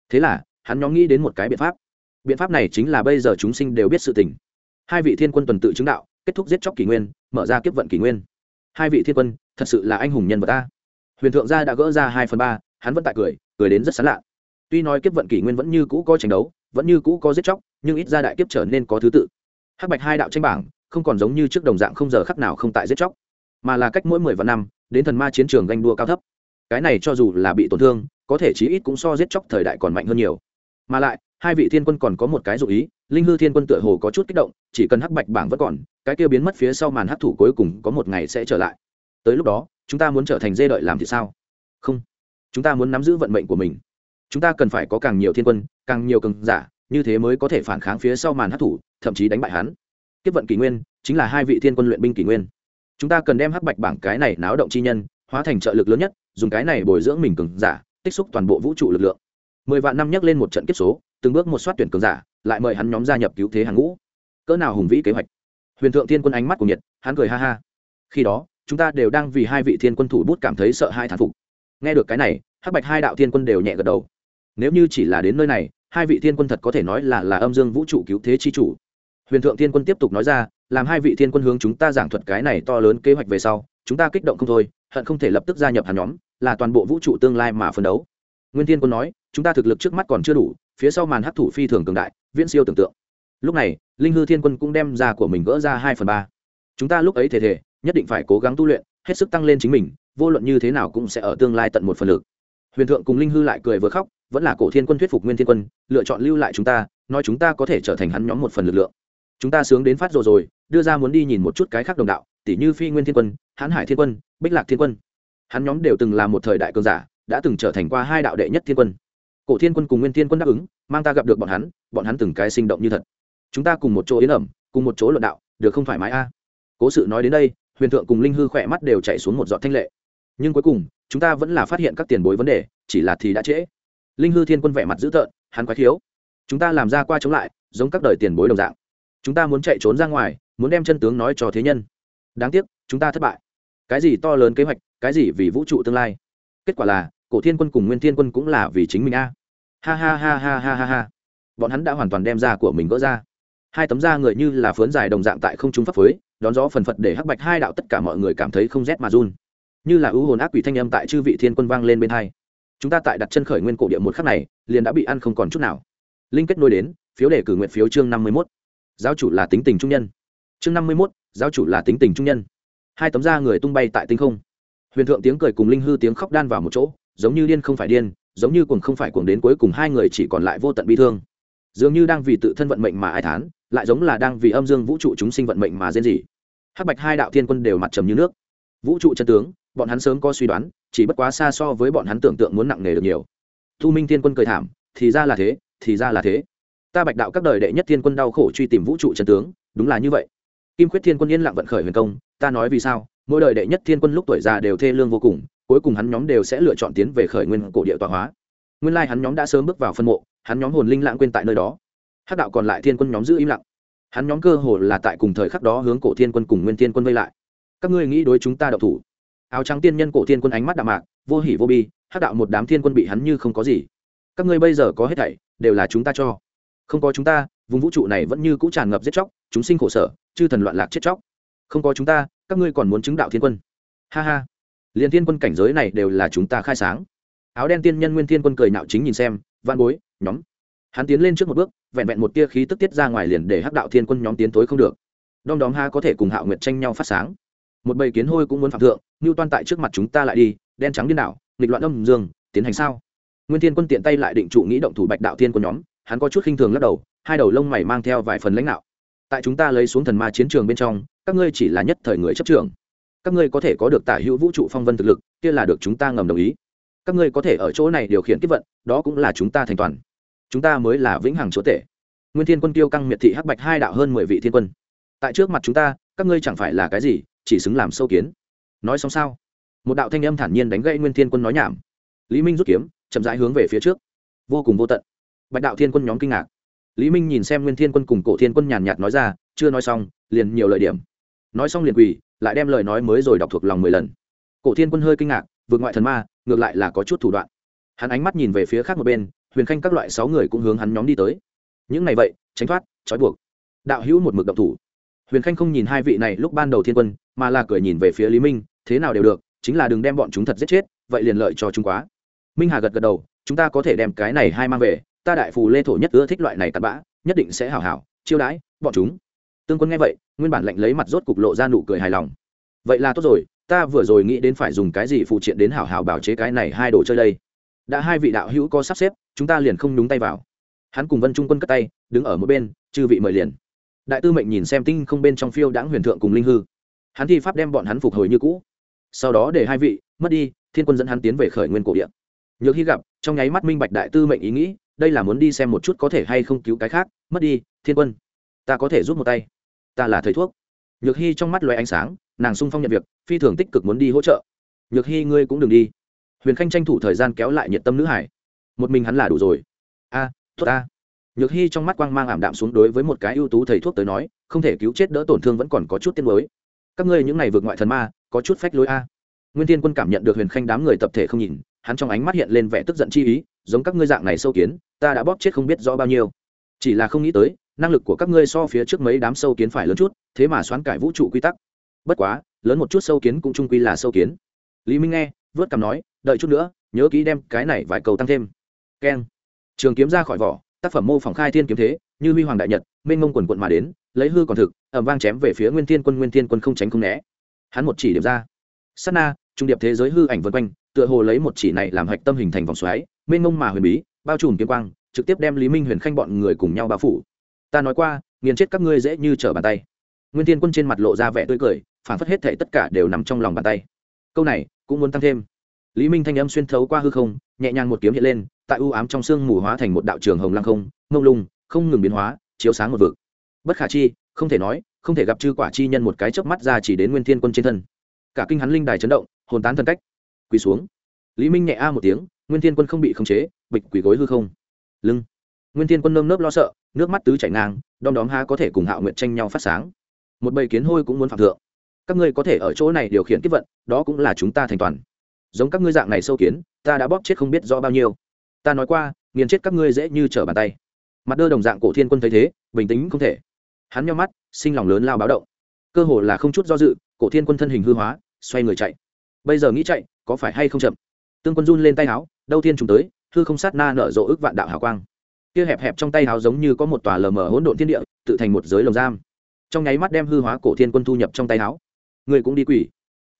Thế là, hắn nhóm nghĩ đến một cái biện pháp. Biện pháp này chính là bây giờ chúng sinh đều biết sự tình. Hai vị thiên quân tuần tự chứng đạo, kết thúc giết chóc kỷ nguyên, mở ra kiếp vận kỷ nguyên. Hai vị thiên quân, thật sự là anh hùng nhân vật ta. Huyền thượng gia đã gỡ ra hai phần ba, hắn vẫn tại cười cười đến rất sán lạ. Tuy nói kiếp vận kỷ nguyên vẫn như cũ có tranh đấu, vẫn như cũ có giết chóc, nhưng ít ra đại kiếp trở nên có thứ tự. Hắc bạch hai đạo tranh bảng không còn giống như trước đồng dạng không giờ khắc nào không tại giết chóc, mà là cách mỗi mười vạn năm, đến thần ma chiến trường ganh đua cao thấp. Cái này cho dù là bị tổn thương, có thể chí ít cũng so giết chóc thời đại còn mạnh hơn nhiều. Mà lại, hai vị thiên quân còn có một cái dụ ý, linh hư thiên quân tựa hồ có chút kích động, chỉ cần hắc bạch bảng vẫn còn, cái kia biến mất phía sau màn hắc thủ cuối cùng có một ngày sẽ trở lại. Tới lúc đó, chúng ta muốn trở thành dê đợi làm thì sao? Không. Chúng ta muốn nắm giữ vận mệnh của mình. Chúng ta cần phải có càng nhiều thiên quân, càng nhiều cường giả, như thế mới có thể phản kháng phía sau màn hắc thủ, thậm chí đánh bại hắn tiếp vận kỷ nguyên, chính là hai vị thiên quân luyện binh kỷ nguyên. Chúng ta cần đem hắc bạch bảng cái này náo động chi nhân, hóa thành trợ lực lớn nhất, dùng cái này bồi dưỡng mình cường giả, tích xúc toàn bộ vũ trụ lực lượng. Mười vạn năm nhắc lên một trận kiếp số, từng bước một soát tuyển cường giả, lại mời hắn nhóm gia nhập cứu thế hàng ngũ. Cỡ nào hùng vĩ kế hoạch. Huyền thượng thiên quân ánh mắt của nhiệt, hắn cười ha ha. Khi đó, chúng ta đều đang vì hai vị thiên quân thủ bút cảm thấy sợ hai thán phục. Nghe được cái này, hắc bạch hai đạo thiên quân đều nhẹ gật đầu. Nếu như chỉ là đến nơi này, hai vị thiên quân thật có thể nói là là âm dương vũ trụ cứu thế chi chủ huyền thượng thiên quân tiếp tục nói ra, làm hai vị thiên quân hướng chúng ta giảng thuật cái này to lớn kế hoạch về sau, chúng ta kích động không thôi, hận không thể lập tức gia nhập hàn nhóm, là toàn bộ vũ trụ tương lai mà phấn đấu. Nguyên thiên quân nói, chúng ta thực lực trước mắt còn chưa đủ, phía sau màn hấp thủ phi thường cường đại, viễn siêu tưởng tượng. Lúc này, linh hư thiên quân cũng đem ra của mình gỡ ra hai phần ba. Chúng ta lúc ấy thể thể nhất định phải cố gắng tu luyện, hết sức tăng lên chính mình, vô luận như thế nào cũng sẽ ở tương lai tận một phần lực. Huyền thượng cùng linh hư lại cười vừa khóc, vẫn là cổ thiên quân thuyết phục nguyên thiên quân, lựa chọn lưu lại chúng ta, nói chúng ta có thể trở thành hắn nhóm một phần lực lượng chúng ta sướng đến phát rồi rồi, đưa ra muốn đi nhìn một chút cái khác đồng đạo tỷ như phi nguyên thiên quân, hãn hải thiên quân, bích lạc thiên quân. Hắn nhóm đều từng là một thời đại cường giả, đã từng trở thành qua hai đạo đệ nhất thiên quân. Cổ thiên quân cùng nguyên thiên quân đáp ứng, mang ta gặp được bọn hắn bọn hắn từng cái sinh động như thật. Chúng ta cùng một chỗ yến ẩm, cùng một chỗ luận đạo, được không thoải mái a? Cố sự nói đến đây, huyền thượng cùng linh hư khỏe mắt đều chạy xuống một giọt thanh lệ. Nhưng cuối cùng, chúng ta vẫn là phát hiện các tiền bối vấn đề, chỉ là thì đã trễ. Linh hư thiên quân vẻ mặt dữ tợn, hắn quái thiếu chúng ta làm ra qua chống lại, giống các đời tiền bối đồng dạng chúng ta muốn chạy trốn ra ngoài, muốn đem chân tướng nói cho thế nhân. Đáng tiếc, chúng ta thất bại. Cái gì to lớn kế hoạch, cái gì vì vũ trụ tương lai? Kết quả là, cổ thiên quân cùng nguyên thiên quân cũng là vì chính mình a. Ha ha ha ha ha ha ha. Bọn hắn đã hoàn toàn đem ra của mình gỡ ra. Hai tấm da người như là phớn dài đồng dạng tại không trung pháp phới, đón gió phần phật để hắc bạch hai đạo tất cả mọi người cảm thấy không rét mà run. Như là ưu hồn ác quỷ thanh âm tại chư vị thiên quân vang lên bên hai. Chúng ta tại đặt chân khởi nguyên cổ địa một khắc này, liền đã bị ăn không còn chút nào. Linh kết nối đến, phiếu đề cử nguyện phiếu chương năm mươi mốt giáo chủ là tính tình trung nhân. Chương năm mươi mốt, giáo chủ là tính tình trung nhân. Hai tấm da người tung bay tại tinh không. Huyền thượng tiếng cười cùng linh hư tiếng khóc đan vào một chỗ, giống như điên không phải điên, giống như cuồng không phải cuồng đến cuối cùng hai người chỉ còn lại vô tận bi thương. Dường như đang vì tự thân vận mệnh mà ai thán, lại giống là đang vì âm dương vũ trụ chúng sinh vận mệnh mà rên rỉ. Hắc bạch hai đạo thiên quân đều mặt trầm như nước. Vũ trụ chân tướng, bọn hắn sớm có suy đoán, chỉ bất quá xa so với bọn hắn tưởng tượng muốn nặng nề được nhiều. Thu minh thiên quân cười thảm, thì ra là thế, thì ra là thế ta bạch đạo các đời đệ nhất thiên quân đau khổ truy tìm vũ trụ trần tướng, đúng là như vậy. Kim khuyết thiên quân yên lặng vận khởi huyền công, ta nói vì sao, mỗi đời đệ nhất thiên quân lúc tuổi già đều thê lương vô cùng, cuối cùng hắn nhóm đều sẽ lựa chọn tiến về khởi nguyên cổ địa tọa hóa. Nguyên lai hắn nhóm đã sớm bước vào phân mộ, hắn nhóm hồn linh lãng quên tại nơi đó. Hắc đạo còn lại thiên quân nhóm giữ im lặng. Hắn nhóm cơ hồ là tại cùng thời khắc đó hướng cổ thiên quân cùng nguyên thiên quân vây lại. Các ngươi nghĩ đối chúng ta đậu thủ? Áo trắng tiên nhân cổ thiên quân ánh mắt đạm mạc, vô hỉ vô bi, hắc đạo một đám thiên quân bị hắn như không có gì. Các ngươi bây giờ có hết thảy, đều là chúng ta cho không có chúng ta, vùng vũ trụ này vẫn như cũ tràn ngập giết chóc, chúng sinh khổ sở, chư thần loạn lạc chết chóc. Không có chúng ta, các ngươi còn muốn chứng đạo thiên quân. Ha ha. Liền thiên quân cảnh giới này đều là chúng ta khai sáng. Áo đen tiên nhân nguyên thiên quân cười nạo chính nhìn xem van bối, nhóm. Hắn tiến lên trước một bước, vẹn vẹn một tia khí tức tiết ra ngoài liền để hắc đạo thiên quân nhóm tiến tối không được. Đom đóm ha có thể cùng hạo nguyệt tranh nhau phát sáng. Một bầy kiến hôi cũng muốn phạm thượng ngưu toan tại trước mặt chúng ta lại đi, đen trắng điên đảo, nghịch loạn âm dương, tiến hành sao? Nguyên thiên quân tiện tay lại định trụ nghĩ động thủ bạch đạo thiên quân nhóm hắn có chút khinh thường lắc đầu, hai đầu lông mày mang theo vài phần lãnh đạo. Tại chúng ta lấy xuống thần ma chiến trường bên trong, các ngươi chỉ là nhất thời người chấp trường các ngươi có thể có được tả hữu vũ trụ phong vân thực lực, kia là được chúng ta ngầm đồng ý. Các ngươi có thể ở chỗ này điều khiển kết vận, đó cũng là chúng ta thành toàn. Chúng ta mới là vĩnh hằng chúa tể. Nguyên thiên quân tiêu căng miệt thị hắc bạch hai đạo hơn mười vị thiên quân. Tại trước mặt chúng ta, các ngươi chẳng phải là cái gì, chỉ xứng làm sâu kiến. Nói xong sao? Một đạo thanh âm thản nhiên đánh gãy nguyên thiên quân nói nhảm. Lý minh rút kiếm, chậm rãi hướng về phía trước. Vô cùng vô tận bạch đạo thiên quân nhóm kinh ngạc. Lý minh nhìn xem nguyên thiên quân cùng cổ thiên quân nhàn nhạt nói ra, chưa nói xong, liền nhiều lời điểm. Nói xong liền quỳ, lại đem lời nói mới rồi đọc thuộc lòng mười lần. Cổ thiên quân hơi kinh ngạc, vượt ngoại thần ma, ngược lại là có chút thủ đoạn. Hắn ánh mắt nhìn về phía khác một bên, huyền khanh các loại sáu người cũng hướng hắn nhóm đi tới. Những này vậy, tránh thoát, trói buộc. Đạo hữu một mực động thủ. Huyền khanh không nhìn hai vị này lúc ban đầu thiên quân, mà là cười nhìn về phía lý minh, thế nào đều được, chính là đừng đem bọn chúng thật giết chết, vậy liền lợi cho chúng quá. Minh hà gật gật đầu, chúng ta có thể đem cái này hai mang về ta đại phù lê thổ nhất ưa thích loại này tạt bã, nhất định sẽ hảo hảo, chiêu đãi, bọn chúng. Tương quân nghe vậy, nguyên bản lệnh lấy mặt rốt cục lộ ra nụ cười hài lòng. Vậy là tốt rồi, ta vừa rồi nghĩ đến phải dùng cái gì phụ triện đến hảo hảo bảo chế cái này hai đồ chơi đây. Đã hai vị đạo hữu có sắp xếp, chúng ta liền không nhúng tay vào. Hắn cùng vân trung quân cất tay, đứng ở mỗi bên, chư vị mời liền. Đại tư mệnh nhìn xem tinh không bên trong phiêu đãng huyền thượng cùng linh hư. Hắn thi pháp đem bọn hắn phục hồi như cũ. Sau đó để hai vị, mất đi, thiên quân dẫn hắn tiến về khởi nguyên cổ điện nhược hy gặp, trong nháy mắt minh bạch đại tư mệnh ý nghĩ đây là muốn đi xem một chút có thể hay không cứu cái khác mất đi thiên quân. Ta có thể giúp một tay. Ta là thầy thuốc. Nhược hy trong mắt loé ánh sáng nàng sung phong nhận việc phi thường tích cực muốn đi hỗ trợ. Nhược hy ngươi cũng đừng đi. Huyền khanh tranh thủ thời gian kéo lại nhiệt tâm nữ hải. Một mình hắn là đủ rồi. A à, tốt a nhược hy trong mắt quang mang ảm đạm xuống đối với một cái ưu tú thầy thuốc tới nói không thể cứu chết đỡ tổn thương vẫn còn có chút tiên mới các ngươi những này vượt ngoại thần ma có chút phách lối a. Nguyên tiên quân cảm nhận được huyền khanh đám người tập thể không nhìn hắn trong ánh mắt hiện lên vẻ tức giận chi ý giống các ngươi dạng này sâu kiến, ta đã bóp chết không biết rõ bao nhiêu. Chỉ là không nghĩ tới, năng lực của các ngươi so phía trước mấy đám sâu kiến phải lớn chút, thế mà xoán cải vũ trụ quy tắc. Bất quá, lớn một chút sâu kiến cũng trung quy là sâu kiến. Lý minh nghe, vớt cằm nói, đợi chút nữa, nhớ kỹ đem cái này vài cầu tăng thêm. Keng. Trường kiếm ra khỏi vỏ, tác phẩm mô phỏng khai thiên kiếm thế, như huy hoàng đại nhật, mênh mông quần quận mà đến, lấy hư còn thực ẩm vang chém về phía nguyên thiên quân, nguyên thiên quân không tránh không né. Hắn một chỉ điểm ra. Sát na, trung điệp thế giới hư ảnh vân quanh, tựa hồ lấy một chỉ này làm hạch tâm hình thành vòng xoáy mênh mông mà huyền bí, bao trùm kiếm quang, trực tiếp đem lý minh, huyền khanh bọn người cùng nhau bao phủ. Ta nói qua, nghiền chết các ngươi dễ như trở bàn tay. Nguyên thiên quân trên mặt lộ ra vẻ tươi cười, phản phất hết thể tất cả đều nằm trong lòng bàn tay. Câu này cũng muốn tăng thêm. Lý minh thanh âm xuyên thấu qua hư không, nhẹ nhàng một kiếm hiện lên, tại ưu ám trong sương mù hóa thành một đạo trường hồng lăng không, mông lung, không ngừng biến hóa, chiếu sáng một vực. Bất khả chi, không thể nói, không thể gặp chư quả chi nhân một cái chớp mắt ra chỉ đến nguyên thiên quân trên thân. Cả kinh hắn linh đài chấn động, hồn tán thân cách. Quỳ xuống. Lý minh nhẹ a một tiếng nguyên thiên quân không bị khống chế, bịch quỳ gối hư không. Lưng. Nguyên thiên quân nơm nớp lo sợ, nước mắt tứ chảy ngang, đom đóm ha có thể cùng hạo nguyện tranh nhau phát sáng. Một bầy kiến hôi cũng muốn phạm thượng. Các ngươi có thể ở chỗ này điều khiển tiếp vận, đó cũng là chúng ta thành toàn. Giống các ngươi dạng này sâu kiến, ta đã bóp chết không biết rõ bao nhiêu. Ta nói qua, nghiền chết các ngươi dễ như trở bàn tay. Mặt đơ đồng dạng cổ thiên quân thấy thế, bình tĩnh không thể. Hắn nhau mắt, sinh lòng lớn lao báo động. Cơ hồ là không chút do dự, cổ thiên quân thân hình hư hóa, xoay người chạy. Bây giờ nghĩ chạy, có phải hay không chậm? Tương quân run lên tay áo đâu thiên trùng tới, hư không sát na nở rộ ước vạn đạo hào quang. Kia hẹp hẹp trong tay áo giống như có một tòa lờ mờ hỗn độn thiên địa, tự thành một giới lồng giam. Trong nháy mắt đem hư hóa cổ thiên quân thu nhập trong tay áo người cũng đi quỷ.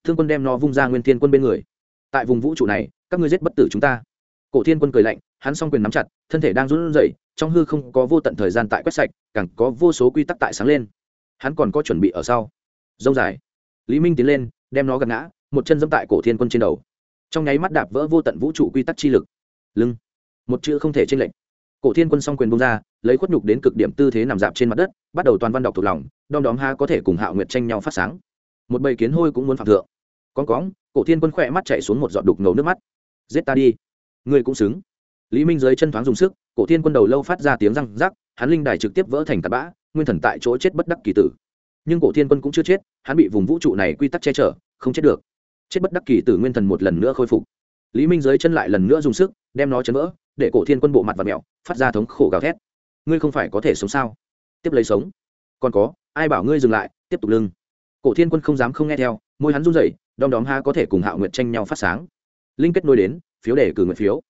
Thương quân đem nó vung ra nguyên thiên quân bên người. Tại vùng vũ trụ này, các ngươi giết bất tử chúng ta. Cổ thiên quân cười lạnh, hắn s o n g quyền nắm chặt, thân thể đang run rẩy, trong hư không có vô tận thời gian tại quét sạch, càng có vô số quy tắc tại sáng lên. Hắn còn có chuẩn bị ở sau. Dông dài. Lý minh tiến lên, đem nó gạt ngã, một chân dẫm tại cổ thiên quân trên đầu trong nháy mắt đạp vỡ vô tận vũ trụ quy tắc chi lực. Lưng. Một chữ không thể t r ê n lệch. Cổ thiên quân s o n g quyền bông ra, lấy khuất nhục đến cực điểm tư thế nằm dạp trên mặt đất, bắt đầu toàn văn đọc thuộc lòng, đom đóm ha có thể cùng hạo nguyệt tranh nhau phát sáng. Một bầy kiến hôi cũng muốn phạm thượng. Con cóng cổ thiên quân khỏe mắt chạy xuống một giọt đục ngầu nước mắt. Giết ta đi. Ngươi cũng xứng. Lý minh dưới chân thoáng dùng sức, cổ thiên quân đầu lâu phát ra tiếng răng rắc, hắn linh đài trực tiếp vỡ thành tạt bã, nguyên thần tại chỗ chết bất đắc kỳ tử. Nhưng cổ thiên quân cũng chưa chết, hắn bị vùng vũ trụ này quy tắc che chở, không chết được chết bất đắc kỳ tử nguyên thần một lần nữa khôi phục. Lý minh dưới chân lại lần nữa dùng sức, đem nó chấn vỡ, để cổ thiên quân bộ mặt và mẹo, phát ra thống khổ gào thét. Ngươi không phải có thể sống sao? Tiếp lấy sống. Còn có, ai bảo ngươi dừng lại, tiếp tục lưng. Cổ thiên quân không dám không nghe theo, môi hắn run rẩy, đom đóm ha có thể cùng hạo nguyệt tranh nhau phát sáng. Linh kết nối đến, phiếu để cử nguyện phiếu.